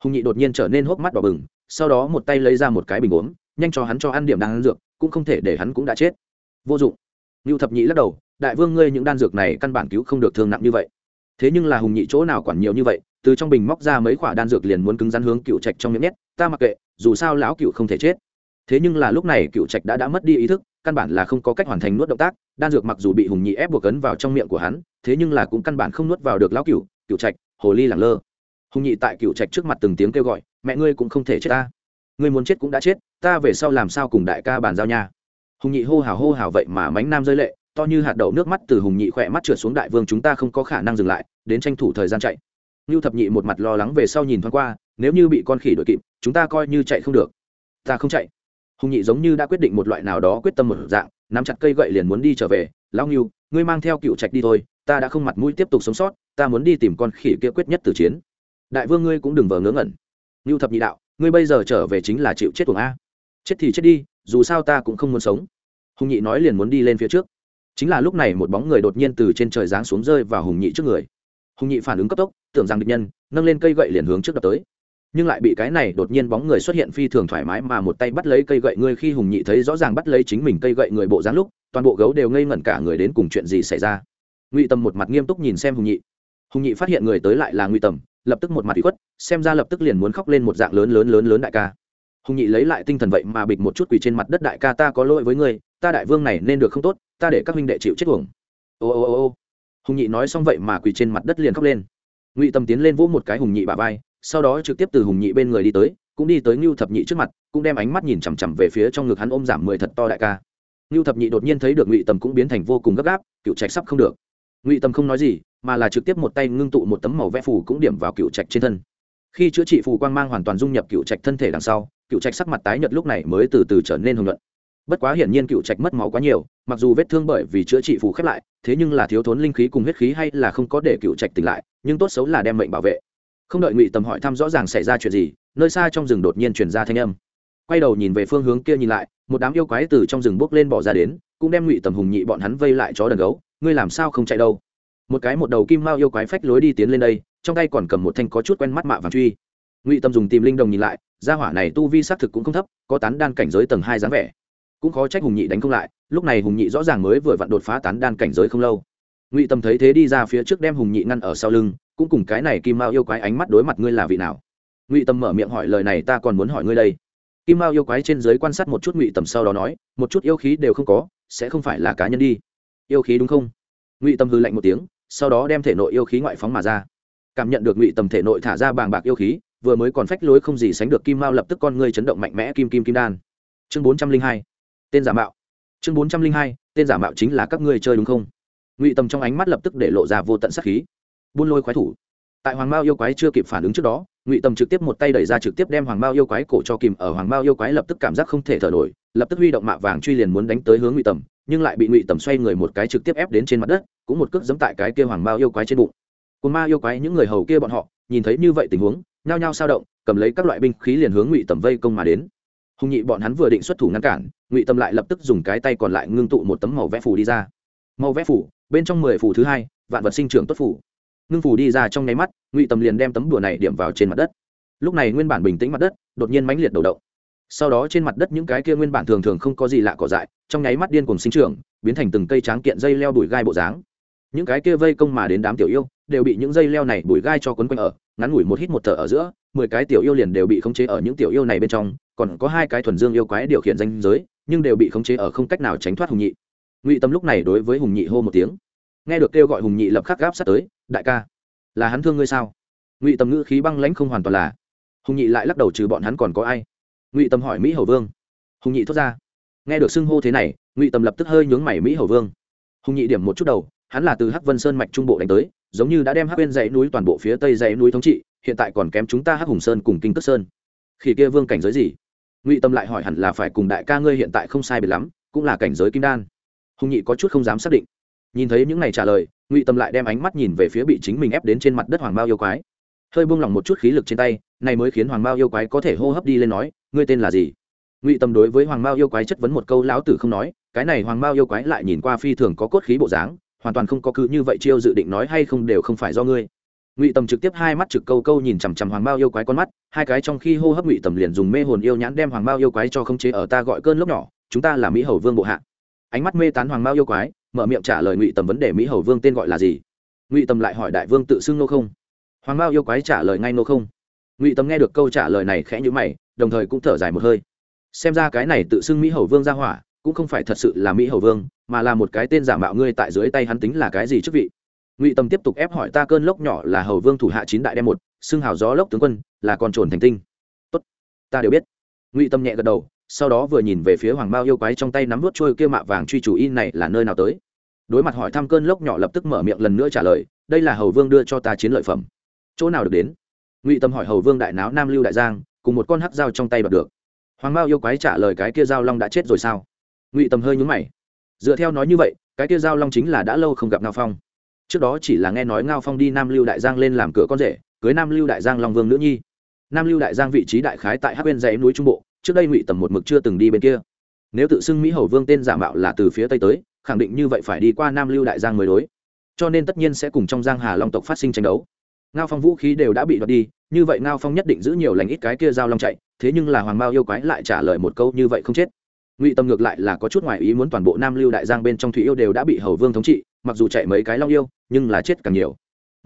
Hùng nhị đột nhiên trở nên hốc mắt đỏ bừng, sau đó một tay lấy ra một cái bình uống, nhanh cho hắn cho ăn điểm đang ăn dược, cũng không thể để hắn cũng đã chết. Vô dụng ngưu thập nhị lắc đầu, đại vương ngươi những đan dược này căn bản cứu không được thương nặng như vậy. Thế nhưng là hùng nhị chỗ nào quản nhiều như vậy, từ trong bình móc ra mấy khoả đan dược liền muốn cứng rắn hướng cựu trạch trong miệng nhét, ta mặc kệ, dù sao lão cựu không thể chết. Thế nhưng là lúc này cựu trạch đã đã mất đi ý thức, căn bản là không có cách hoàn thành nuốt động tác, đan dược mặc dù bị hùng nhị ép buộc cấn vào trong miệng của hắn, thế nhưng là cũng căn bản không nuốt vào được lão cựu cựu trạch, hồ ly lẳng lơ. Hùng nhị tại cựu trạch trước mặt từng tiếng kêu gọi, mẹ ngươi cũng không thể chết ta. Ngươi muốn chết cũng đã chết, ta về sau làm sao cùng đại ca bàn giao nha? Hùng nhị hô hào hô hào vậy mà mánh nam rơi lệ, to như hạt đậu nước mắt từ hùng nhị khỏe mắt trượt xuống đại vương chúng ta không có khả năng dừng lại, đến tranh thủ thời gian chạy. Ngưu thập nhị một mặt lo lắng về sau nhìn thoáng qua, nếu như bị con khỉ đuổi kịp, chúng ta coi như chạy không được. Ta không chạy. Hùng nhị giống như đã quyết định một loại nào đó quyết tâm một dạng, nắm chặt cây gậy liền muốn đi trở về. Lão ngưu, ngươi mang theo cựu trạch đi thôi, ta đã không mặt mũi tiếp tục sống sót, ta muốn đi tìm con khỉ kia quyết nhất từ chiến. Đại vương ngươi cũng đừng vờ ngớ ngẩn. Ngưu thập nhị đạo, ngươi bây giờ trở về chính là chịu chết tuồng a. Chết thì chết đi, dù sao ta cũng không muốn sống hùng nhị nói liền muốn đi lên phía trước. Chính là lúc này một bóng người đột nhiên từ trên trời giáng xuống rơi vào hùng nhị trước người. Hùng nhị phản ứng cấp tốc, tưởng rằng địch nhân, nâng lên cây gậy liền hướng trước đập tới. Nhưng lại bị cái này đột nhiên bóng người xuất hiện phi thường thoải mái mà một tay bắt lấy cây gậy ngươi khi hùng nhị thấy rõ ràng bắt lấy chính mình cây gậy người bộ dáng lúc, toàn bộ gấu đều ngây ngẩn cả người đến cùng chuyện gì xảy ra. Ngụy tầm một mặt nghiêm túc nhìn xem hùng nhị. Hùng nhị phát hiện người tới lại là ngụy tầm, lập tức một mặt bị khuất, xem ra lập tức liền muốn khóc lên một dạng lớn lớn lớn lớn đại ca. Hùng nhị lấy lại tinh thần vậy mà bịch một chút quỳ trên mặt đất đại ca ta có lỗi với ngươi ta đại vương này nên được không tốt, ta để các huynh đệ chịu chết tuồng ô ô ô ô. Hùng nhị nói xong vậy mà quỳ trên mặt đất liền khóc lên. Ngụy tâm tiến lên vỗ một cái hùng nhị bà vai, sau đó trực tiếp từ hùng nhị bên người đi tới, cũng đi tới ngưu thập nhị trước mặt, cũng đem ánh mắt nhìn chằm chằm về phía trong ngực hắn ôm giảm mười thật to đại ca. Ngưu thập nhị đột nhiên thấy được ngụy tầm cũng biến thành vô cùng gấp gáp, cựu trạch sắp không được. Ngụy tầm không nói gì, mà là trực tiếp một tay ngưng tụ một tấm màu vẽ phù cũng điểm vào cựu trạch trên thân. Khi chữa trị phù quang mang hoàn toàn dung nhập cựu trạch thân thể đằng sau, cựu trạch sắc mặt tái nhợt lúc này mới từ từ trở nên hồng luận bất quá hiển nhiên cựu trạch mất máu quá nhiều, mặc dù vết thương bởi vì chữa trị phù khép lại, thế nhưng là thiếu thốn linh khí cùng huyết khí hay là không có để cựu trạch tỉnh lại, nhưng tốt xấu là đem mệnh bảo vệ. Không đợi ngụy tầm hỏi thăm rõ ràng xảy ra chuyện gì, nơi xa trong rừng đột nhiên truyền ra thanh âm. Quay đầu nhìn về phương hướng kia nhìn lại, một đám yêu quái từ trong rừng bốc lên bỏ ra đến, cũng đem ngụy tầm hùng nhị bọn hắn vây lại chó đần gấu, ngươi làm sao không chạy đâu? Một cái một đầu kim mao yêu quái phách lối đi tiến lên đây, trong tay còn cầm một thanh có chút quen mắt mạ vàng truy. Ngụy tầm dùng tìm linh đồng nhìn lại, gia hỏa này tu vi xác thực cũng không thấp, có tán đan cảnh giới tầng hai dáng vẻ cũng khó trách hùng nhị đánh không lại, lúc này hùng nhị rõ ràng mới vừa vặn đột phá tán đan cảnh giới không lâu. Ngụy tầm thấy thế đi ra phía trước đem hùng nhị ngăn ở sau lưng, cũng cùng cái này kim mao yêu quái ánh mắt đối mặt ngươi là vị nào. Ngụy tầm mở miệng hỏi lời này ta còn muốn hỏi ngươi đây. Kim mao yêu quái trên giới quan sát một chút ngụy tầm sau đó nói, một chút yêu khí đều không có, sẽ không phải là cá nhân đi. Yêu khí đúng không? Ngụy tầm hư lạnh một tiếng, sau đó đem thể nội yêu khí ngoại phóng mà ra. Cảm nhận được ngụy tầm thể nội thả ra bàng bạc yêu khí, vừa mới còn phách lối không gì sánh được kim mao lập tức con ngươi chấn động mạnh mẽ kim kim kim đan. Chương bốn trăm linh hai tên giả mạo. Chương bốn trăm linh hai, tên giả mạo chính là các ngươi chơi đúng không? Ngụy tầm trong ánh mắt lập tức để lộ ra vô tận sắc khí. Buôn lôi khoái thủ. Tại hoàng mao yêu quái chưa kịp phản ứng trước đó, ngụy tầm trực tiếp một tay đẩy ra trực tiếp đem hoàng mao yêu quái cổ cho kìm ở hoàng mao yêu quái lập tức cảm giác không thể thở nổi, lập tức huy động mạ vàng truy liền muốn đánh tới hướng ngụy tầm, nhưng lại bị ngụy tầm xoay người một cái trực tiếp ép đến trên mặt đất, cũng một cước giẫm tại cái kia hoàng mao yêu quái trên bụng. Cồn ma yêu quái những người hầu kia bọn họ, nhìn thấy như vậy tình huống, nhao nhao sao động, cầm lấy các loại binh khí liền hướng ngụy tầm vây công mà đến. Hùng nhị bọn hắn vừa định xuất thủ ngăn cản ngụy Tâm lại lập tức dùng cái tay còn lại ngưng tụ một tấm màu vẽ phủ đi ra màu vẽ phủ bên trong mười phủ thứ hai vạn vật sinh trưởng tốt phủ ngưng phủ đi ra trong nháy mắt ngụy Tâm liền đem tấm đùa này điểm vào trên mặt đất lúc này nguyên bản bình tĩnh mặt đất đột nhiên mãnh liệt đầu động sau đó trên mặt đất những cái kia nguyên bản thường thường không có gì lạ cỏ dại trong nháy mắt điên cùng sinh trưởng biến thành từng cây tráng kiện dây leo đùi gai bộ dáng những cái kia vây công mà đến đám tiểu yêu đều bị những dây leo này bùi gai cho quấn quanh ở ngắn ngủi một hít một thở ở giữa mười cái tiểu yêu liền đều bị khống chế ở những tiểu yêu này bên trong còn có hai cái thuần dương yêu quái điều khiển danh giới nhưng đều bị khống chế ở không cách nào tránh thoát hùng nhị. Ngụy tâm lúc này đối với hùng nhị hô một tiếng. Nghe được kêu gọi hùng nhị lập khắc gáp sát tới, đại ca, là hắn thương ngươi sao? Ngụy tâm ngữ khí băng lãnh không hoàn toàn là. Hùng nhị lại lắc đầu trừ bọn hắn còn có ai? Ngụy tâm hỏi mỹ hầu vương. Hùng nhị thốt ra. Nghe được xưng hô thế này, ngụy tâm lập tức hơi nhướng mày mỹ hầu vương. Hùng nhị điểm một chút đầu, hắn là từ hắc vân sơn mạch trung bộ đánh tới, giống như đã đem hắc bên dãy núi toàn bộ phía tây dãy núi thống trị, hiện tại còn kém chúng ta hắc hùng sơn cùng kinh cất sơn. Khi kia vương cảnh giới gì? Ngụy tâm lại hỏi hẳn là phải cùng đại ca ngươi hiện tại không sai biệt lắm, cũng là cảnh giới kim đan. Hùng nhị có chút không dám xác định. Nhìn thấy những này trả lời, ngụy tâm lại đem ánh mắt nhìn về phía bị chính mình ép đến trên mặt đất hoàng bao yêu quái. Hơi buông lỏng một chút khí lực trên tay, này mới khiến hoàng bao yêu quái có thể hô hấp đi lên nói, ngươi tên là gì? Ngụy tâm đối với hoàng bao yêu quái chất vấn một câu lão tử không nói, cái này hoàng bao yêu quái lại nhìn qua phi thường có cốt khí bộ dáng, hoàn toàn không có cứ như vậy chiêu dự định nói hay không đều không phải do ngươi ngụy tầm trực tiếp hai mắt trực câu câu nhìn chằm chằm hoàng bao yêu quái con mắt, hai cái trong khi hô hấp ngụy tầm liền dùng mê hồn yêu nhãn đem hoàng bao yêu quái cho không chế ở ta gọi cơn lốc nhỏ, chúng ta là mỹ hầu vương bộ hạ. Ánh mắt mê tán hoàng bao yêu quái, mở miệng trả lời ngụy tầm vấn đề mỹ hầu vương tên gọi là gì? Ngụy tầm lại hỏi đại vương tự xưng nô không? Hoàng bao yêu quái trả lời ngay nô không. Ngụy tầm nghe được câu trả lời này khẽ nhữ mày, đồng thời cũng thở dài một hơi. Xem ra cái này tự xưng mỹ hầu vương ra hỏa, cũng không phải thật sự là mỹ hầu vương, mà là một cái tên giả mạo ngươi tại dưới tay hắn tính là cái gì chức vị? Ngụy tâm tiếp tục ép hỏi ta cơn lốc nhỏ là hầu vương thủ hạ chín đại đem một xưng hào gió lốc tướng quân là con trồn thành tinh. Tốt, ta đều biết. Ngụy tâm nhẹ gật đầu sau đó vừa nhìn về phía hoàng mao yêu quái trong tay nắm vút trôi kia mạ vàng truy chủ in này là nơi nào tới. Đối mặt hỏi thăm cơn lốc nhỏ lập tức mở miệng lần nữa trả lời đây là hầu vương đưa cho ta chiến lợi phẩm. Chỗ nào được đến? Ngụy tâm hỏi hầu vương đại náo nam lưu đại giang cùng một con hắc dao trong tay bật được. Hoàng mao yêu quái trả lời cái kia dao long đã chết rồi sao? Ngụy tâm hơi nhúng mày. Dựa theo nói như vậy cái kia dao long chính là đã lâu không gặp ngao phong trước đó chỉ là nghe nói ngao phong đi nam lưu đại giang lên làm cửa con rể, cưới nam lưu đại giang long vương nữ nhi. Nam lưu đại giang vị trí đại khái tại hắc bên dãy núi trung bộ, trước đây ngụy tầm một mực chưa từng đi bên kia. Nếu tự xưng mỹ hầu vương tên giả mạo là từ phía tây tới, khẳng định như vậy phải đi qua nam lưu đại giang mới đối. Cho nên tất nhiên sẽ cùng trong giang hà long tộc phát sinh tranh đấu. Ngao phong vũ khí đều đã bị đoạt đi, như vậy ngao phong nhất định giữ nhiều lành ít cái kia giao long chạy, thế nhưng là hoàng mao yêu quái lại trả lời một câu như vậy không chết. Ngụy tâm ngược lại là có chút ngoài ý muốn toàn bộ nam lưu đại giang bên trong thủy yêu đều đã bị hầu vương thống trị mặc dù chạy mấy cái long yêu, nhưng là chết càng nhiều.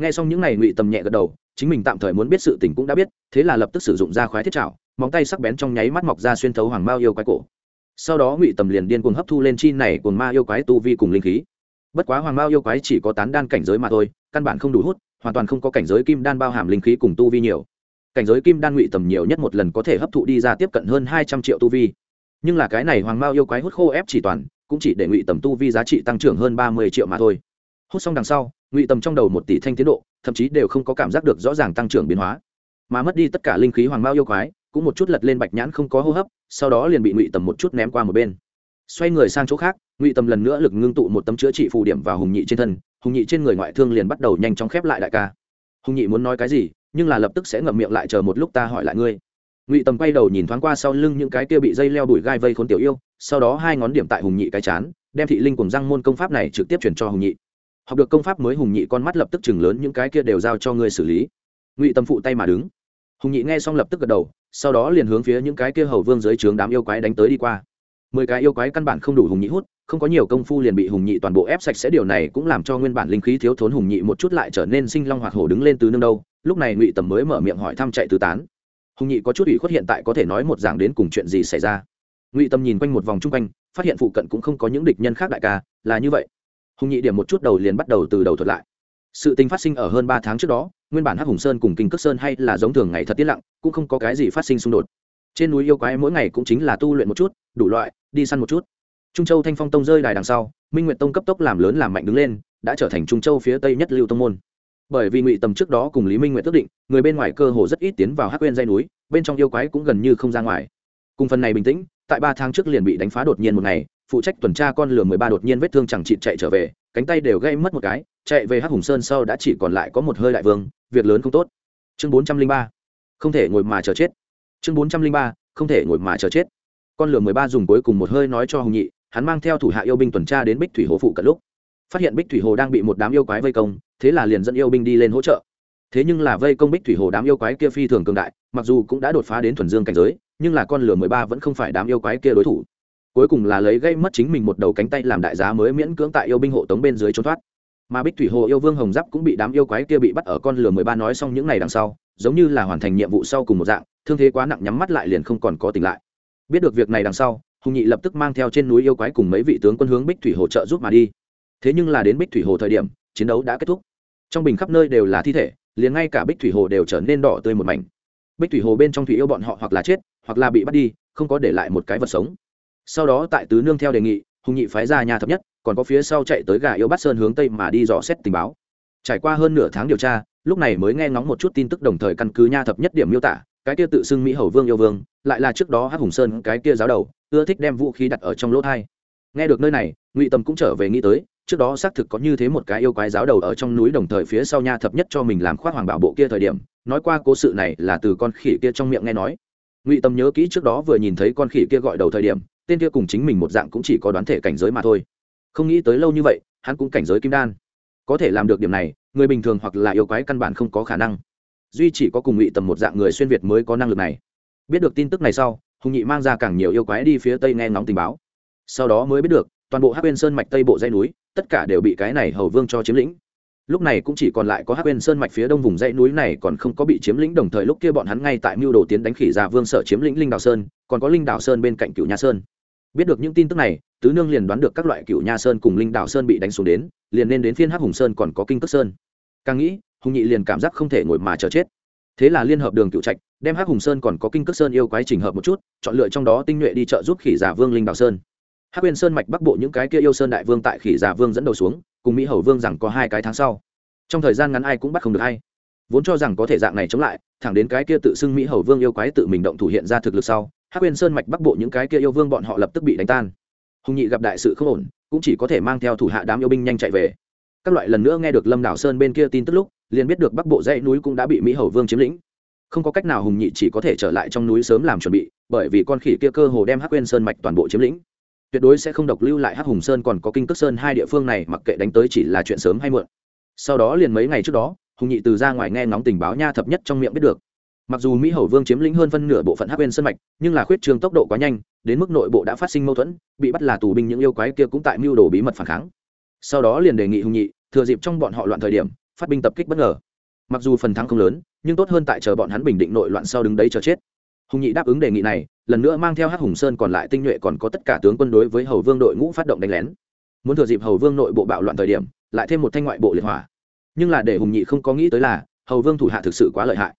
Nghe xong những n à y ngụy tầm nhẹ gật đầu, chính mình tạm thời muốn biết sự tình cũng đã biết, thế là lập tức sử dụng ra khoái thiết trạo móng tay sắc bén trong nháy mắt mọc ra xuyên thấu hoàng mao yêu quái cổ. Sau đó ngụy tầm liền điên cuồng hấp thu lên chi này cuồng ma yêu quái tu vi cùng linh khí. Bất quá hoàng mao yêu quái chỉ có tán đan cảnh giới mà thôi, căn bản không đủ hút, hoàn toàn không có cảnh giới kim đan bao hàm linh khí cùng tu vi nhiều. Cảnh giới kim đan ngụy tầm nhiều nhất một lần có thể hấp thụ đi ra tiếp cận hơn hai trăm triệu tu vi. Nhưng là cái này hoàng mao yêu quái hút khô ép chỉ toàn cũng chỉ để ngụy tầm tu vi giá trị tăng trưởng hơn ba mươi triệu mà thôi. Hút xong đằng sau, ngụy tầm trong đầu một tỷ thanh tiến độ, thậm chí đều không có cảm giác được rõ ràng tăng trưởng biến hóa. Mà mất đi tất cả linh khí hoàng mao yêu quái, cũng một chút lật lên bạch nhãn không có hô hấp, sau đó liền bị ngụy tầm một chút ném qua một bên. Xoay người sang chỗ khác, ngụy tầm lần nữa lực ngưng tụ một tấm chữa trị phù điểm vào hùng nhị trên thân, hùng nhị trên người ngoại thương liền bắt đầu nhanh chóng khép lại đại ca. Hùng nhị muốn nói cái gì, nhưng là lập tức sẽ ngậm miệng lại chờ một lúc ta hỏi lại ngươi ngụy tầm quay đầu nhìn thoáng qua sau lưng những cái kia bị dây leo đuổi gai vây khốn tiểu yêu sau đó hai ngón điểm tại hùng nhị cái chán đem thị linh cùng răng môn công pháp này trực tiếp chuyển cho hùng nhị học được công pháp mới hùng nhị con mắt lập tức chừng lớn những cái kia đều giao cho người xử lý ngụy Tầm phụ tay mà đứng hùng nhị nghe xong lập tức gật đầu sau đó liền hướng phía những cái kia hầu vương dưới trướng đám yêu quái đánh tới đi qua mười cái yêu quái căn bản không đủ hùng nhị hút không có nhiều công phu liền bị hùng nhị toàn bộ ép sạch sẽ điều này cũng làm cho nguyên bản linh khí thiếu thốn hùng nhị một chút lại trở nên sinh long hoạt hổ đứng lên từ nương đâu lúc này ngụy tầm mới mở miệng hỏi thăm chạy tứ tán hùng nhị có chút ủy khuất hiện tại có thể nói một giảng đến cùng chuyện gì xảy ra. Ngụy tâm nhìn quanh một vòng chung quanh, phát hiện phụ cận cũng không có những địch nhân khác đại ca, là như vậy. Hùng nhị điểm một chút đầu liền bắt đầu từ đầu thuật lại. Sự tình phát sinh ở hơn ba tháng trước đó, nguyên bản hắc hùng sơn cùng kinh cước sơn hay là giống thường ngày thật tiết lặng, cũng không có cái gì phát sinh xung đột. Trên núi yêu quái mỗi ngày cũng chính là tu luyện một chút, đủ loại, đi săn một chút. Trung châu thanh phong tông rơi đài đằng sau, minh nguyện tông cấp tốc làm lớn làm mạnh đứng lên, đã trở thành trung châu phía tây nhất lưu tông môn bởi vì ngụy tầm trước đó cùng lý minh nguyện ước định, người bên ngoài cơ hồ rất ít tiến vào hắc quên dây núi, bên trong yêu quái cũng gần như không ra ngoài. Cùng phần này bình tĩnh, tại ba tháng trước liền bị đánh phá đột nhiên một ngày, phụ trách tuần tra con lừa mười ba đột nhiên vết thương chẳng chịt chạy trở về, cánh tay đều gây mất một cái, chạy về hắc hùng sơn sau đã chỉ còn lại có một hơi đại vương, việc lớn không tốt. Chương bốn trăm linh ba, không thể ngồi mà chờ chết. Chương bốn trăm linh ba, không thể ngồi mà chờ chết. Con lừa mười ba dùng cuối cùng một hơi nói cho hùng nhị, hắn mang theo thủ hạ yêu binh tuần tra đến bích thủy hồ phụ cận lúc phát hiện bích thủy hồ đang bị một đám yêu quái vây công, thế là liền dẫn yêu binh đi lên hỗ trợ. Thế nhưng là vây công bích thủy hồ đám yêu quái kia phi thường cường đại, mặc dù cũng đã đột phá đến thuần dương cảnh giới, nhưng là con lửa mười ba vẫn không phải đám yêu quái kia đối thủ. Cuối cùng là lấy gây mất chính mình một đầu cánh tay làm đại giá mới miễn cưỡng tại yêu binh hộ tống bên dưới trốn thoát. Mà bích thủy hồ yêu vương hồng giáp cũng bị đám yêu quái kia bị bắt ở con lửa mười ba nói xong những ngày đằng sau, giống như là hoàn thành nhiệm vụ sau cùng một dạng, thương thế quá nặng nhắm mắt lại liền không còn có tỉnh lại. Biết được việc này đằng sau, hùng nhị lập tức mang theo trên núi yêu quái cùng mấy vị tướng quân hướng bích thủy hồ trợ giúp mà đi thế nhưng là đến bích thủy hồ thời điểm, chiến đấu đã kết thúc. Trong bình khắp nơi đều là thi thể, liền ngay cả bích thủy hồ đều trở nên đỏ tươi một mảnh. Bích thủy hồ bên trong thủy yêu bọn họ hoặc là chết, hoặc là bị bắt đi, không có để lại một cái vật sống. Sau đó tại tứ nương theo đề nghị, hùng nhị phái ra nhà thập nhất, còn có phía sau chạy tới gà yêu bắt sơn hướng tây mà đi dò xét tình báo. Trải qua hơn nửa tháng điều tra, lúc này mới nghe ngóng một chút tin tức đồng thời căn cứ nha thập nhất điểm miêu tả, cái kia tự xưng mỹ hầu vương yêu vương, lại là trước đó hắc hùng sơn cái kia giáo đầu, ưa thích đem vũ khí đặt ở trong lỗ thai. Nghe được nơi này, ngụy tâm cũng trở về nghĩ tới trước đó xác thực có như thế một cái yêu quái giáo đầu ở trong núi đồng thời phía sau nha thập nhất cho mình làm khoác hoàng bảo bộ kia thời điểm, nói qua cố sự này là từ con khỉ kia trong miệng nghe nói. Ngụy tâm nhớ kỹ trước đó vừa nhìn thấy con khỉ kia gọi đầu thời điểm, tên kia cùng chính mình một dạng cũng chỉ có đoán thể cảnh giới mà thôi. Không nghĩ tới lâu như vậy, hắn cũng cảnh giới kim đan. Có thể làm được điểm này, người bình thường hoặc là yêu quái căn bản không có khả năng. Duy chỉ có cùng ngụy tầm một dạng người xuyên việt mới có năng lực này. Biết được tin tức này sau, hùng nhị mang ra càng nhiều yêu quái đi phía tây nghe ngóng tình báo. Sau đó mới biết được, toàn bộ hát bên sơn mạch tây bộ dây núi tất cả đều bị cái này hầu vương cho chiếm lĩnh. Lúc này cũng chỉ còn lại có hắc quên sơn mạch phía đông vùng dãy núi này còn không có bị chiếm lĩnh, đồng thời lúc kia bọn hắn ngay tại mưu đồ tiến đánh khỉ già vương sở chiếm lĩnh linh đào sơn, còn có linh đào sơn bên cạnh cựu nha sơn. Biết được những tin tức này, tứ nương liền đoán được các loại cựu nha sơn cùng linh đào sơn bị đánh xuống đến, liền nên đến phiên hắc hùng sơn còn có kinh cước sơn. Càng nghĩ, hùng nhị liền cảm giác không thể ngồi mà chờ chết. Thế là liên hợp đường cựu trạch, đem hắc hùng sơn còn có kinh cước sơn yêu quái trình hợp một chút, chọn lựa trong đó tinh nhuệ đi trợ giúp khỉ giả vương linh đào sơn hắc huyền sơn mạch bắc bộ những cái kia yêu sơn đại vương tại khỉ giả vương dẫn đầu xuống, cùng mỹ hầu vương rằng có hai cái tháng sau. Trong thời gian ngắn ai cũng bắt không được hay vốn cho rằng có thể dạng này chống lại, thẳng đến cái kia tự xưng mỹ hầu vương yêu quái tự mình động thủ hiện ra thực lực sau, hắc huyền sơn mạch bắc bộ những cái kia yêu vương bọn họ lập tức bị đánh tan. Hùng nhị gặp đại sự không ổn, cũng chỉ có thể mang theo thủ hạ đám yêu binh nhanh chạy về. Các loại lần nữa nghe được lâm đảo sơn bên kia tin tức lúc, liền biết được bắc bộ dãy núi cũng đã bị mỹ hầu vương chiếm lĩnh. Không có cách nào hùng nhị chỉ có thể trở lại trong núi sớm làm chuẩn bị, bởi vì con khỉ kia cơ hồ đem hắc quên sơn mạch toàn bộ chiếm lĩnh tuyệt đối sẽ không độc lưu lại hắc hùng sơn còn có kinh cước sơn hai địa phương này, mặc kệ đánh tới chỉ là chuyện sớm hay muộn. Sau đó liền mấy ngày trước đó, hùng nhị từ ra ngoài nghe ngóng tình báo nha thập nhất trong miệng biết được. Mặc dù mỹ hầu vương chiếm lĩnh hơn phân nửa bộ phận hắc bên sơn mạch, nhưng là khuyết trương tốc độ quá nhanh, đến mức nội bộ đã phát sinh mâu thuẫn, bị bắt là tù binh những yêu quái kia cũng tại mưu đồ bí mật phản kháng. Sau đó liền đề nghị hùng nhị, thừa dịp trong bọn họ loạn thời điểm, phát binh tập kích bất ngờ. Mặc dù phần thắng không lớn, nhưng tốt hơn tại chờ bọn hắn bình định nội loạn sau đứng đấy chờ chết hùng nhị đáp ứng đề nghị này, lần nữa mang theo hắc hùng sơn còn lại tinh nhuệ còn có tất cả tướng quân đối với hầu vương đội ngũ phát động đánh lén. Muốn thừa dịp hầu vương nội bộ bạo loạn thời điểm, lại thêm một thanh ngoại bộ liệt hỏa. Nhưng là để hùng nhị không có nghĩ tới là, hầu vương thủ hạ thực sự quá lợi hại.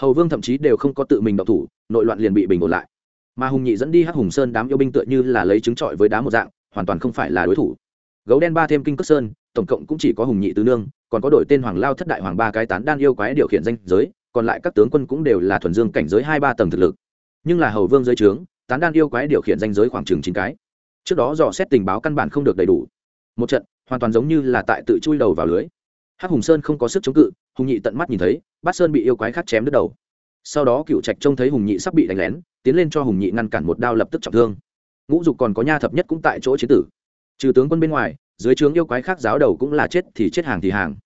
Hầu vương thậm chí đều không có tự mình độc thủ, nội loạn liền bị bình ổn lại. Mà hùng nhị dẫn đi hắc hùng sơn đám yêu binh tựa như là lấy trứng trọi với đá một dạng, hoàn toàn không phải là đối thủ. Gấu đen ba thêm kinh cước sơn, tổng cộng cũng chỉ có hùng nhị tứ nương, còn có đội tên hoàng lao thất đại hoàng ba cái tán đan yêu quái điều khiển danh giới còn lại các tướng quân cũng đều là thuần dương cảnh giới hai ba tầng thực lực. Nhưng là hầu vương dưới trướng, tán đan yêu quái điều khiển danh giới khoảng chừng chín cái. Trước đó dò xét tình báo căn bản không được đầy đủ. Một trận, hoàn toàn giống như là tại tự chui đầu vào lưới. Hắc hùng sơn không có sức chống cự, hùng nhị tận mắt nhìn thấy, bát sơn bị yêu quái khác chém đứt đầu. Sau đó cựu trạch trông thấy hùng nhị sắp bị đánh lén, tiến lên cho hùng nhị ngăn cản một đao lập tức trọng thương. Ngũ dục còn có nha thập nhất cũng tại chỗ chế tử. Trừ tướng quân bên ngoài, dưới trướng yêu quái khác giáo đầu cũng là chết thì chết hàng thì hàng.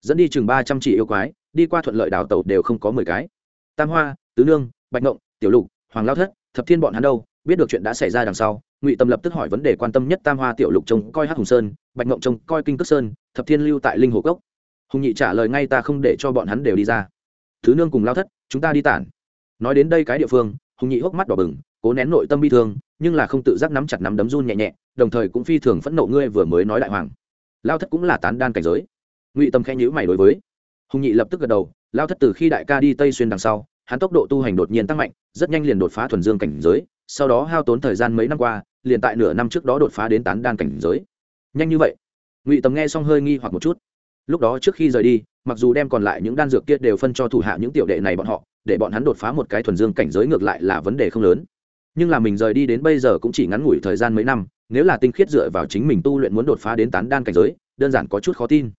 Dẫn đi chừng ba trăm chỉ yêu quái đi qua thuận lợi đào tẩu đều không có mười cái. Tam hoa, tứ nương, bạch ngộng, tiểu lục, hoàng lao thất, thập thiên bọn hắn đâu, biết được chuyện đã xảy ra đằng sau, ngụy tâm lập tức hỏi vấn đề quan tâm nhất tam hoa, tiểu lục trông coi hát hùng sơn, bạch ngộng trông coi kinh cước sơn, thập thiên lưu tại linh hồ cốc. Hùng nhị trả lời ngay ta không để cho bọn hắn đều đi ra. Thứ nương cùng lao thất, chúng ta đi tản. Nói đến đây cái địa phương, hùng nhị hốc mắt đỏ bừng, cố nén nội tâm bi thương, nhưng là không tự giác nắm chặt nắm đấm run nhẹ nhẹ, đồng thời cũng phi thường phẫn nộ ngươi vừa mới nói đại hoàng. Lao thất cũng là tán đan cảnh giới. Ngụy tâm khen nhữ mày đối với hùng nhị lập tức gật đầu, lao thất từ khi đại ca đi tây xuyên đằng sau, hắn tốc độ tu hành đột nhiên tăng mạnh, rất nhanh liền đột phá thuần dương cảnh giới, sau đó hao tốn thời gian mấy năm qua, liền tại nửa năm trước đó đột phá đến tán đan cảnh giới. Nhanh như vậy? Ngụy Tầm nghe xong hơi nghi hoặc một chút. Lúc đó trước khi rời đi, mặc dù đem còn lại những đan dược kia đều phân cho thủ hạ những tiểu đệ này bọn họ, để bọn hắn đột phá một cái thuần dương cảnh giới ngược lại là vấn đề không lớn. Nhưng là mình rời đi đến bây giờ cũng chỉ ngắn ngủi thời gian mấy năm, nếu là tinh khiết dựa vào chính mình tu luyện muốn đột phá đến tán đan cảnh giới, đơn giản có chút khó tin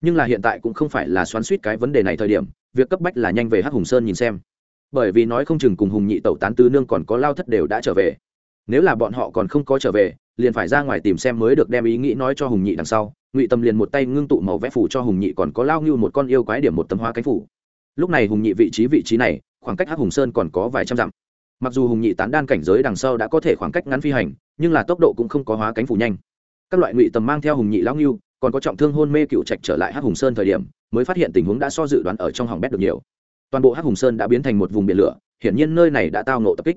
nhưng là hiện tại cũng không phải là xoắn suýt cái vấn đề này thời điểm, việc cấp bách là nhanh về hắc hùng sơn nhìn xem. Bởi vì nói không chừng cùng hùng nhị tẩu tán tứ nương còn có lao thất đều đã trở về. Nếu là bọn họ còn không có trở về, liền phải ra ngoài tìm xem mới được đem ý nghĩ nói cho hùng nhị đằng sau. Ngụy tâm liền một tay ngưng tụ màu vẽ phủ cho hùng nhị còn có lao ngưu một con yêu quái điểm một tấm hoa cánh phủ. Lúc này hùng nhị vị trí vị trí này, khoảng cách hắc hùng sơn còn có vài trăm dặm. Mặc dù hùng nhị tán đan cảnh giới đằng sau đã có thể khoảng cách ngắn phi hành, nhưng là tốc độ cũng không có hóa cánh phủ nhanh. Các loại ngụy tầm mang theo hùng nhị lão ngưu còn có trọng thương hôn mê cựu trạch trở lại hắc hùng sơn thời điểm, mới phát hiện tình huống đã so dự đoán ở trong hỏng bét được nhiều. Toàn bộ hắc hùng sơn đã biến thành một vùng biển lửa, hiển nhiên nơi này đã tao nộ tập kích.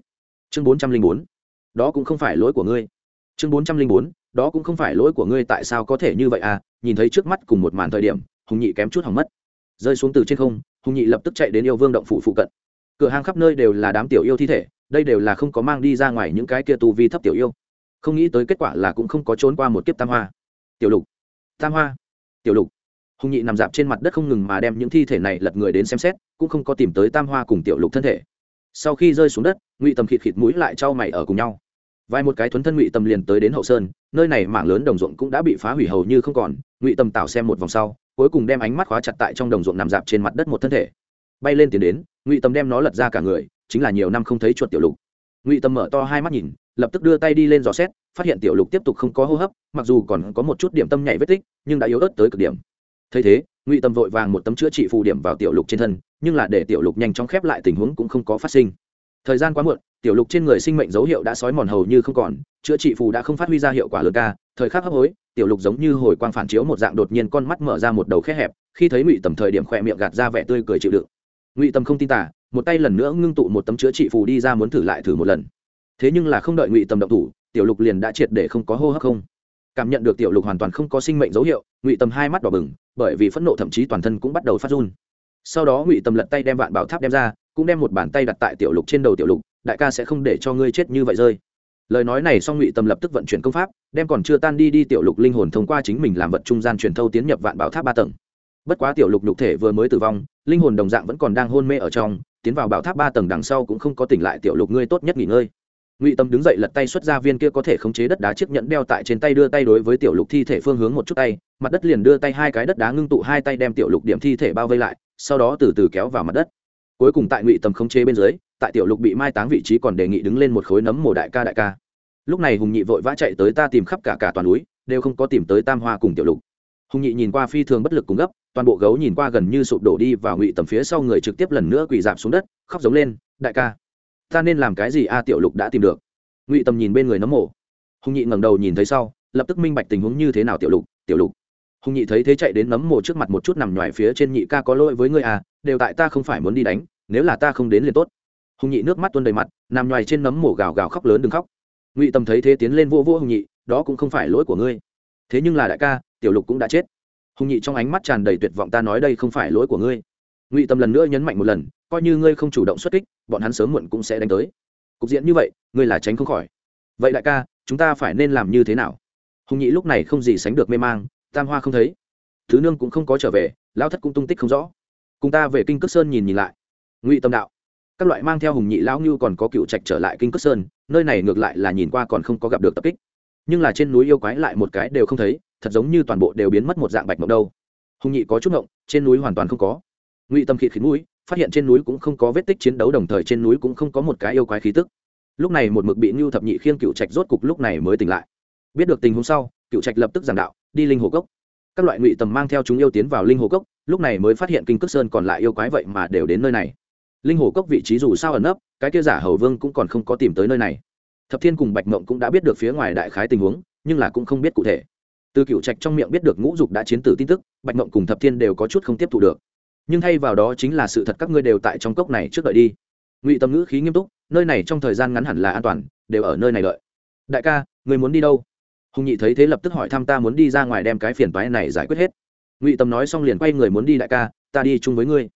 Chương bốn trăm linh bốn, đó cũng không phải lỗi của ngươi. Chương bốn trăm linh bốn, đó cũng không phải lỗi của ngươi tại sao có thể như vậy à? Nhìn thấy trước mắt cùng một màn thời điểm, hùng nhị kém chút hỏng mất. Rơi xuống từ trên không, hùng nhị lập tức chạy đến yêu vương động phủ phụ cận. Cửa hàng khắp nơi đều là đám tiểu yêu thi thể, đây đều là không có mang đi ra ngoài những cái kia tu vi thấp tiểu yêu. Không nghĩ tới kết quả là cũng không có trốn qua một kiếp tam hoa. Tiểu lục tam hoa, tiểu lục. Hùng nhị nằm dạp trên mặt đất không ngừng mà đem những thi thể này lật người đến xem xét, cũng không có tìm tới tam hoa cùng tiểu lục thân thể. Sau khi rơi xuống đất, ngụy tầm khịt khịt mũi lại trao mày ở cùng nhau. Vài một cái thuấn thân ngụy tầm liền tới đến hậu sơn, nơi này mảng lớn đồng ruộng cũng đã bị phá hủy hầu như không còn. Ngụy tầm tạo xem một vòng sau, cuối cùng đem ánh mắt khóa chặt tại trong đồng ruộng nằm dạp trên mặt đất một thân thể. Bay lên tiến đến, ngụy tầm đem nó lật ra cả người, chính là nhiều năm không thấy chuột tiểu lục. Ngụy tầm mở to hai mắt nhìn lập tức đưa tay đi lên dò xét, phát hiện tiểu lục tiếp tục không có hô hấp, mặc dù còn có một chút điểm tâm nhảy vết tích, nhưng đã yếu ớt tới cực điểm. Thấy thế, ngụy tâm vội vàng một tấm chữa trị phù điểm vào tiểu lục trên thân, nhưng là để tiểu lục nhanh chóng khép lại tình huống cũng không có phát sinh. Thời gian quá muộn, tiểu lục trên người sinh mệnh dấu hiệu đã sói mòn hầu như không còn, chữa trị phù đã không phát huy ra hiệu quả lớn ca, thời khắc hấp hối, tiểu lục giống như hồi quang phản chiếu một dạng đột nhiên con mắt mở ra một đầu khe hẹp, khi thấy ngụy tầm thời điểm khỏe miệng gạt ra vẻ tươi cười chịu đựng. Ngụy tâm không tin tả, một tay lần nữa ngưng tụ một tấm chữa trị phù đi ra muốn thử lại thử một lần thế nhưng là không đợi ngụy tâm động thủ, tiểu lục liền đã triệt để không có hô hấp không. Cảm nhận được tiểu lục hoàn toàn không có sinh mệnh dấu hiệu, ngụy tâm hai mắt đỏ bừng, bởi vì phẫn nộ thậm chí toàn thân cũng bắt đầu phát run. Sau đó ngụy tầm lật tay đem vạn bảo tháp đem ra, cũng đem một bàn tay đặt tại tiểu lục trên đầu tiểu lục, đại ca sẽ không để cho ngươi chết như vậy rơi. Lời nói này xong ngụy tầm lập tức vận chuyển công pháp, đem còn chưa tan đi đi tiểu lục linh hồn thông qua chính mình làm vật trung gian truyền thâu tiến nhập vạn bảo tháp ba tầng. Bất quá tiểu lục nhục thể vừa mới tử vong, linh hồn đồng dạng vẫn còn đang hôn mê ở trong, tiến vào bảo tháp ba tầng đằng sau cũng không có tỉnh lại tiểu lục, ngươi tốt nhất nghỉ ngơi ngụy tâm đứng dậy lật tay xuất ra viên kia có thể khống chế đất đá chiếc nhẫn đeo tại trên tay đưa tay đối với tiểu lục thi thể phương hướng một chút tay, mặt đất liền đưa tay hai cái đất đá ngưng tụ hai tay đem tiểu lục điểm thi thể bao vây lại, sau đó từ từ kéo vào mặt đất. Cuối cùng tại ngụy tâm khống chế bên dưới, tại tiểu lục bị mai táng vị trí còn đề nghị đứng lên một khối nấm mồ đại ca đại ca. Lúc này hùng nhị vội vã chạy tới ta tìm khắp cả cả toàn núi, đều không có tìm tới tam hoa cùng tiểu lục. Hùng nhị nhìn qua phi thường bất lực cùng gấp, toàn bộ gấu nhìn qua gần như sụp đổ đi và ngụy tầm phía sau người trực tiếp lần nữa quỳ dạp xuống đất, khóc giống lên, đại ca ta nên làm cái gì a tiểu lục đã tìm được. Ngụy tầm nhìn bên người nấm mổ hùng nhị ngẩng đầu nhìn thấy sau, lập tức minh bạch tình huống như thế nào tiểu lục tiểu lục. Hùng nhị thấy thế chạy đến nấm mổ trước mặt một chút nằm ngoài phía trên nhị ca có lỗi với ngươi à đều tại ta không phải muốn đi đánh, nếu là ta không đến liền tốt. Hùng nhị nước mắt tuôn đầy mặt, nằm ngoài trên nấm mổ gào gào khóc lớn đừng khóc. Ngụy tầm thấy thế tiến lên vô vô hùng nhị, đó cũng không phải lỗi của ngươi. Thế nhưng là đại ca, tiểu lục cũng đã chết. Hùng nhị trong ánh mắt tràn đầy tuyệt vọng, ta nói đây không phải lỗi của ngươi. Ngụy tâm lần nữa nhấn mạnh một lần, coi như ngươi không chủ động xuất kích bọn hắn sớm muộn cũng sẽ đánh tới. Cục diện như vậy, ngươi là tránh không khỏi. Vậy đại ca, chúng ta phải nên làm như thế nào? Hùng nhị lúc này không gì sánh được mê mang, tam hoa không thấy. Thứ nương cũng không có trở về lao thất cũng tung tích không rõ. Cùng ta về kinh cước sơn nhìn nhìn lại. Ngụy tâm đạo. Các loại mang theo hùng nhị lão như còn có cựu trạch trở lại kinh cước sơn, nơi này ngược lại là nhìn qua còn không có gặp được tập kích. Nhưng là trên núi yêu quái lại một cái đều không thấy, thật giống như toàn bộ đều biến mất một dạng bạch mộng đâu. Hùng nhị có chút mộng trên núi hoàn toàn không có. Ngụy tâm khịt khít núi phát hiện trên núi cũng không có vết tích chiến đấu, đồng thời trên núi cũng không có một cái yêu quái khí tức. Lúc này một mực bị ngưu thập nhị khiêng cựu trạch rốt cục lúc này mới tỉnh lại. Biết được tình huống sau cựu trạch lập tức giảng đạo, đi linh hồ cốc. Các loại ngụy tầm mang theo chúng yêu tiến vào linh hồ cốc, lúc này mới phát hiện kinh cước sơn còn lại yêu quái vậy mà đều đến nơi này. Linh hồ cốc vị trí dù sao ẩn nấp, cái kia giả hầu vương cũng còn không có tìm tới nơi này. Thập thiên cùng bạch mộng cũng đã biết được phía ngoài đại khái tình huống, nhưng là cũng không biết cụ thể. Từ cựu trạch trong miệng biết được ngũ dục đã chiến tử tin tức, bạch mộng cùng thập thiên đều có chút không tiếp thu được nhưng thay vào đó chính là sự thật các ngươi đều tại trong cốc này trước đợi đi. Ngụy tâm ngữ khí nghiêm túc, nơi này trong thời gian ngắn hẳn là an toàn, đều ở nơi này đợi. Đại ca người muốn đi đâu? Hùng nhị thấy thế lập tức hỏi thăm ta muốn đi ra ngoài đem cái phiền toái này giải quyết hết. Ngụy tâm nói xong liền quay người muốn đi, đại ca, ta đi chung với ngươi.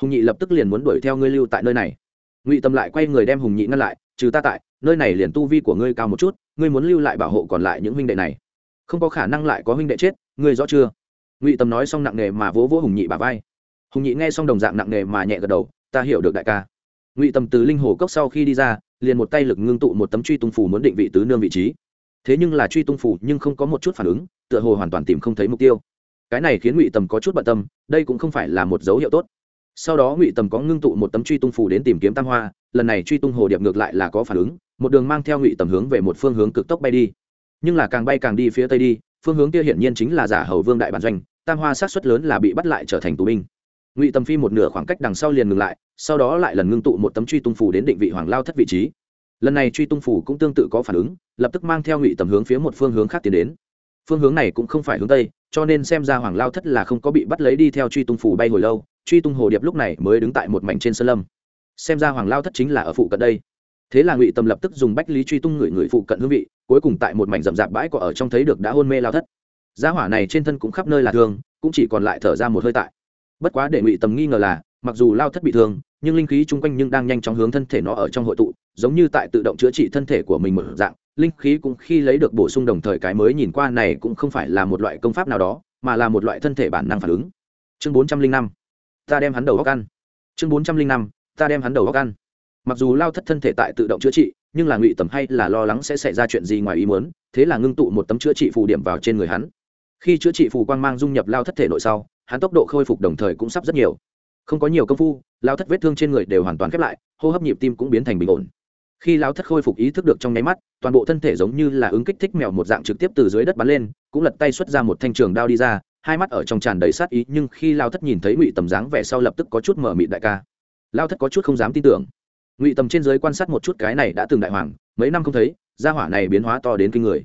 Hùng nhị lập tức liền muốn đuổi theo ngươi lưu tại nơi này. Ngụy tâm lại quay người đem hùng nhị ngăn lại, trừ ta tại, nơi này liền tu vi của ngươi cao một chút, ngươi muốn lưu lại bảo hộ còn lại những huynh đệ này. Không có khả năng lại có huynh đệ chết, ngươi rõ chưa? Ngụy tâm nói xong nặng nề mà vỗ vỗ hùng nhị bà vai hùng nhị nghe xong đồng dạng nặng nề mà nhẹ gật đầu, ta hiểu được đại ca. Ngụy Tầm từ linh hồ cốc sau khi đi ra, liền một tay lực ngưng tụ một tấm truy tung phủ muốn định vị tứ nương vị trí. Thế nhưng là truy tung phủ nhưng không có một chút phản ứng, tựa hồ hoàn toàn tìm không thấy mục tiêu. Cái này khiến ngụy Tầm có chút bận tâm, đây cũng không phải là một dấu hiệu tốt. Sau đó ngụy Tầm có ngưng tụ một tấm truy tung phủ đến tìm kiếm tam hoa, lần này truy tung hồ điệp ngược lại là có phản ứng, một đường mang theo ngụy tầm hướng về một phương hướng cực tốc bay đi. Nhưng là càng bay càng đi phía tây đi, phương hướng kia hiển nhiên chính là giả hầu vương đại bản doanh, tam hoa sát xuất lớn là bị bắt lại trở thành tù binh ngụy tầm phi một nửa khoảng cách đằng sau liền ngừng lại sau đó lại lần ngưng tụ một tấm truy tung phủ đến định vị hoàng lao thất vị trí lần này truy tung phủ cũng tương tự có phản ứng lập tức mang theo ngụy tầm hướng phía một phương hướng khác tiến đến phương hướng này cũng không phải hướng tây cho nên xem ra hoàng lao thất là không có bị bắt lấy đi theo truy tung phủ bay hồi lâu truy tung hồ điệp lúc này mới đứng tại một mảnh trên sơn lâm xem ra hoàng lao thất chính là ở phụ cận đây thế là ngụy Tầm lập tức dùng bách lý truy tung người người phụ cận hương vị cuối cùng tại một mảnh rậm rạp bãi cỏ ở trong thấy được đã hôn mê lao thất gia hỏa này trên thân cũng khắp nơi là thương cũng chỉ còn lại thở ra một hơi tại bất quá để ngụy tầm nghi ngờ là, mặc dù lao thất bị thương, nhưng linh khí chung quanh nhưng đang nhanh chóng hướng thân thể nó ở trong hội tụ, giống như tại tự động chữa trị thân thể của mình một dạng, linh khí cũng khi lấy được bổ sung đồng thời cái mới nhìn qua này cũng không phải là một loại công pháp nào đó, mà là một loại thân thể bản năng phản ứng. Chương bốn trăm linh năm, ta đem hắn đầu góc ăn. Chương bốn trăm linh năm, ta đem hắn đầu góc ăn. Mặc dù lao thất thân thể tại tự động chữa trị, nhưng là ngụy tầm hay là lo lắng sẽ xảy ra chuyện gì ngoài ý muốn, thế là ngưng tụ một tấm chữa trị phù điểm vào trên người hắn. Khi chữa trị phù quang mang dung nhập lao thất thể nội sau hắn tốc độ khôi phục đồng thời cũng sắp rất nhiều. Không có nhiều công phu lao thất vết thương trên người đều hoàn toàn khép lại, hô hấp nhịp tim cũng biến thành bình ổn. Khi lao thất khôi phục ý thức được trong nháy mắt, toàn bộ thân thể giống như là ứng kích thích mèo một dạng trực tiếp từ dưới đất bắn lên, cũng lật tay xuất ra một thanh trường đao đi ra, hai mắt ở trong tràn đầy sát ý, nhưng khi lao thất nhìn thấy ngụy tầm dáng vẻ sau lập tức có chút mở mịt đại ca. Lao thất có chút không dám tin tưởng. Ngụy tầm trên giới quan sát một chút cái này đã từng đại hoàng, mấy năm không thấy, gia hỏa này biến hóa to đến kinh người.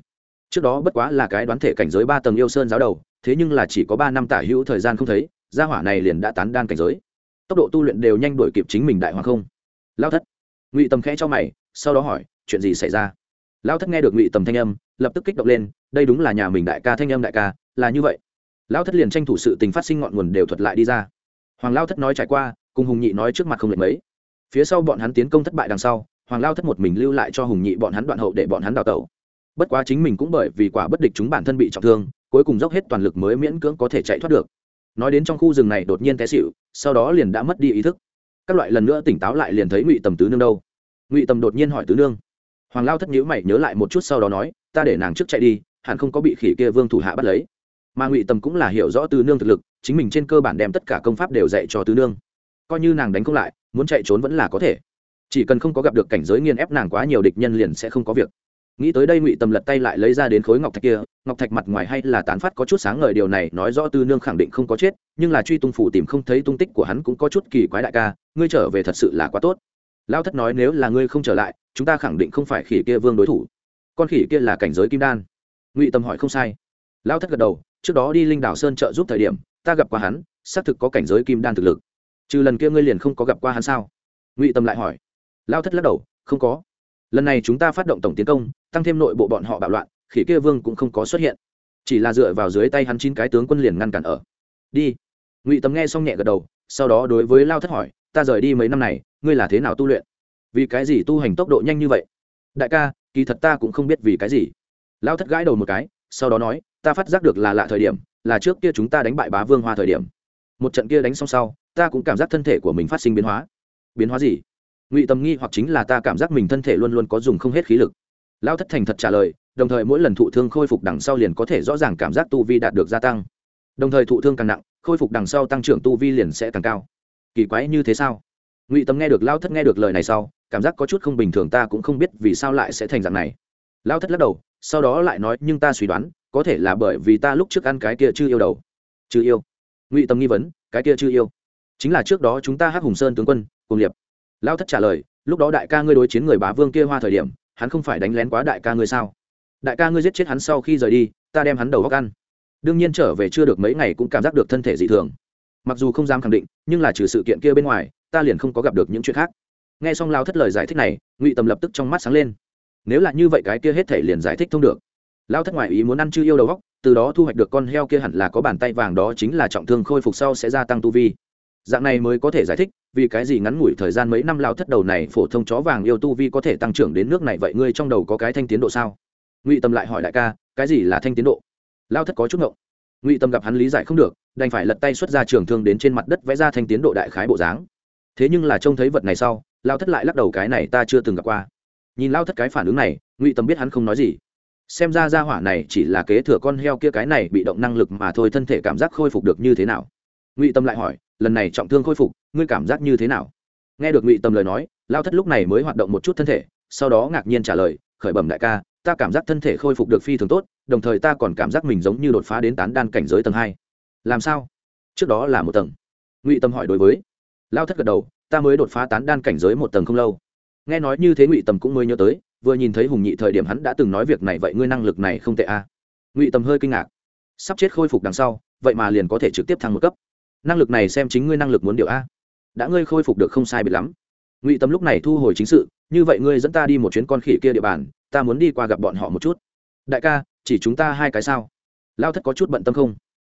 Trước đó bất quá là cái đoán thể cảnh giới ba tầng yêu sơn giáo đầu thế nhưng là chỉ có ba năm tả hữu thời gian không thấy, gia hỏa này liền đã tán đan cảnh giới. Tốc độ tu luyện đều nhanh đuổi kịp chính mình đại hoàng không? Lao thất. Ngụy tầm khẽ cho mày, sau đó hỏi, chuyện gì xảy ra? Lao thất nghe được ngụy tầm thanh âm, lập tức kích động lên, đây đúng là nhà mình đại ca thanh âm đại ca, là như vậy. Lao thất liền tranh thủ sự tình phát sinh ngọn nguồn đều thuật lại đi ra. Hoàng lao thất nói trải qua, cùng hùng nhị nói trước mặt không lệch mấy. Phía sau bọn hắn tiến công thất bại đằng sau, hoàng lao thất một mình lưu lại cho hùng nhị bọn hắn đoạn hậu để bọn hắn đào tẩu. Bất quá chính mình cũng bởi vì quả bất địch chúng bản thân bị trọng thương cuối cùng dốc hết toàn lực mới miễn cưỡng có thể chạy thoát được. Nói đến trong khu rừng này đột nhiên té xịu sau đó liền đã mất đi ý thức. Các loại lần nữa tỉnh táo lại liền thấy ngụy tầm tứ nương đâu. Ngụy tầm đột nhiên hỏi tứ nương. Hoàng lao thất nhữ mày nhớ lại một chút sau đó nói, ta để nàng trước chạy đi, hẳn không có bị khỉ kia vương thủ hạ bắt lấy. Mà ngụy tầm cũng là hiểu rõ tứ nương thực lực, chính mình trên cơ bản đem tất cả công pháp đều dạy cho tứ nương. Coi như nàng đánh không lại, muốn chạy trốn vẫn là có thể. Chỉ cần không có gặp được cảnh giới nghiên ép nàng quá nhiều địch nhân liền sẽ không có việc nghĩ tới đây ngụy tâm lật tay lại lấy ra đến khối ngọc thạch kia, ngọc thạch mặt ngoài hay là tán phát có chút sáng ngời, điều này nói rõ tư nương khẳng định không có chết, nhưng là truy tung phủ tìm không thấy tung tích của hắn cũng có chút kỳ quái đại ca, ngươi trở về thật sự là quá tốt. Lao thất nói nếu là ngươi không trở lại, chúng ta khẳng định không phải khỉ kia vương đối thủ. Con khỉ kia là cảnh giới kim đan. Ngụy tâm hỏi không sai. Lao thất gật đầu, trước đó đi linh đảo sơn trợ giúp thời điểm, ta gặp qua hắn, xác thực có cảnh giới kim đan thực lực. Trừ lần kia ngươi liền không có gặp qua hắn sao? Ngụy tâm lại hỏi. Lao thất lắc đầu, không có lần này chúng ta phát động tổng tiến công, tăng thêm nội bộ bọn họ bạo loạn, khỉ kia vương cũng không có xuất hiện. Chỉ là dựa vào dưới tay hắn chín cái tướng quân liền ngăn cản ở. Đi. Ngụy tâm nghe xong nhẹ gật đầu, sau đó đối với lao thất hỏi, ta rời đi mấy năm này, ngươi là thế nào tu luyện? Vì cái gì tu hành tốc độ nhanh như vậy? Đại ca, kỳ thật ta cũng không biết vì cái gì. Lao thất gãi đầu một cái, sau đó nói, ta phát giác được là lạ thời điểm, là trước kia chúng ta đánh bại bá vương hoa thời điểm. Một trận kia đánh xong sau, ta cũng cảm giác thân thể của mình phát sinh biến hóa. Biến hóa gì? Ngụy tâm nghi hoặc chính là ta cảm giác mình thân thể luôn luôn có dùng không hết khí lực. Lao thất thành thật trả lời, đồng thời mỗi lần thụ thương khôi phục đằng sau liền có thể rõ ràng cảm giác tu vi đạt được gia tăng. Đồng thời thụ thương càng nặng, khôi phục đằng sau tăng trưởng tu vi liền sẽ càng cao. Kỳ quái như thế sao? Ngụy tâm nghe được lao thất nghe được lời này sau, cảm giác có chút không bình thường ta cũng không biết vì sao lại sẽ thành dạng này. Lao thất lắc đầu, sau đó lại nói, nhưng ta suy đoán, có thể là bởi vì ta lúc trước ăn cái kia chưa yêu đầu. Chưa yêu? Ngụy tâm nghi vấn, cái kia chưa yêu? Chính là trước đó chúng ta hát hùng sơn tướng quân, cùng liệp lao thất trả lời, lúc đó đại ca ngươi đối chiến người bá vương kia hoa thời điểm, hắn không phải đánh lén quá đại ca ngươi sao? Đại ca ngươi giết chết hắn sau khi rời đi, ta đem hắn đầu góc ăn. Đương nhiên trở về chưa được mấy ngày cũng cảm giác được thân thể dị thường. Mặc dù không dám khẳng định, nhưng là trừ sự kiện kia bên ngoài, ta liền không có gặp được những chuyện khác. Nghe xong lao thất lời giải thích này, ngụy tầm lập tức trong mắt sáng lên. Nếu là như vậy cái kia hết thể liền giải thích thông được. Lao thất ngoại ý muốn ăn chư yêu đầu góc, từ đó thu hoạch được con heo kia hẳn là có bàn tay vàng đó chính là trọng thương khôi phục sau sẽ gia tăng tu vi dạng này mới có thể giải thích, vì cái gì ngắn ngủi thời gian mấy năm lao thất đầu này phổ thông chó vàng yêu tu vi có thể tăng trưởng đến nước này vậy ngươi trong đầu có cái thanh tiến độ sao? Ngụy tâm lại hỏi đại ca, cái gì là thanh tiến độ? Lao thất có chút ngộng. Ngụy tâm gặp hắn lý giải không được, đành phải lật tay xuất ra trường thương đến trên mặt đất vẽ ra thanh tiến độ đại khái bộ dáng. Thế nhưng là trông thấy vật này sau, lao thất lại lắc đầu cái này ta chưa từng gặp qua. Nhìn lao thất cái phản ứng này, ngụy tâm biết hắn không nói gì. Xem ra ra hỏa này chỉ là kế thừa con heo kia cái này bị động năng lực mà thôi, thân thể cảm giác khôi phục được như thế nào? Ngụy tâm lại hỏi lần này trọng thương khôi phục, ngươi cảm giác như thế nào? Nghe được ngụy tâm lời nói, lao thất lúc này mới hoạt động một chút thân thể, sau đó ngạc nhiên trả lời, khởi bẩm đại ca, ta cảm giác thân thể khôi phục được phi thường tốt, đồng thời ta còn cảm giác mình giống như đột phá đến tán đan cảnh giới tầng hai. Làm sao? Trước đó là một tầng. Ngụy tâm hỏi đối với. Lao thất gật đầu, ta mới đột phá tán đan cảnh giới một tầng không lâu. Nghe nói như thế ngụy tâm cũng mới nhớ tới, vừa nhìn thấy hùng nhị thời điểm hắn đã từng nói việc này, vậy ngươi năng lực này không tệ a à. ngụy tâm hơi kinh ngạc. Sắp chết khôi phục đằng sau, vậy mà liền có thể trực tiếp thăng một cấp năng lực này xem chính ngươi năng lực muốn điều a. Đã ngươi khôi phục được không sai biệt lắm. Ngụy tâm lúc này thu hồi chính sự, như vậy ngươi dẫn ta đi một chuyến con khỉ kia địa bàn, ta muốn đi qua gặp bọn họ một chút. Đại ca, chỉ chúng ta hai cái sao? Lao thất có chút bận tâm không?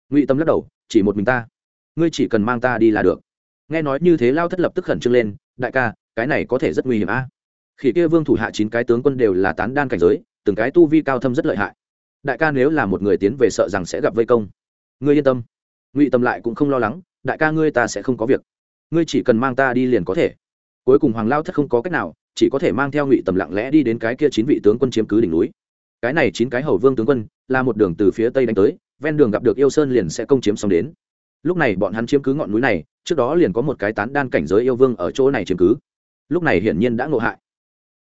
Ngụy tâm lắc đầu, chỉ một mình ta. Ngươi chỉ cần mang ta đi là được. Nghe nói như thế lao thất lập tức khẩn trương lên, đại ca, cái này có thể rất nguy hiểm a. Khỉ kia vương thủ hạ chín cái tướng quân đều là tán đan cảnh giới, từng cái tu vi cao thâm rất lợi hại. Đại ca nếu là một người tiến về sợ rằng sẽ gặp vây công. Ngươi yên tâm ngụy tâm lại cũng không lo lắng, đại ca ngươi ta sẽ không có việc. Ngươi chỉ cần mang ta đi liền có thể. Cuối cùng hoàng lao thất không có cách nào, chỉ có thể mang theo ngụy tầm lặng lẽ đi đến cái kia chín vị tướng quân chiếm cứ đỉnh núi. Cái này chín cái hầu vương tướng quân, là một đường từ phía tây đánh tới, ven đường gặp được yêu sơn liền sẽ công chiếm xong đến. Lúc này bọn hắn chiếm cứ ngọn núi này, trước đó liền có một cái tán đan cảnh giới yêu vương ở chỗ này chiếm cứ. Lúc này hiển nhiên đã ngộ hại.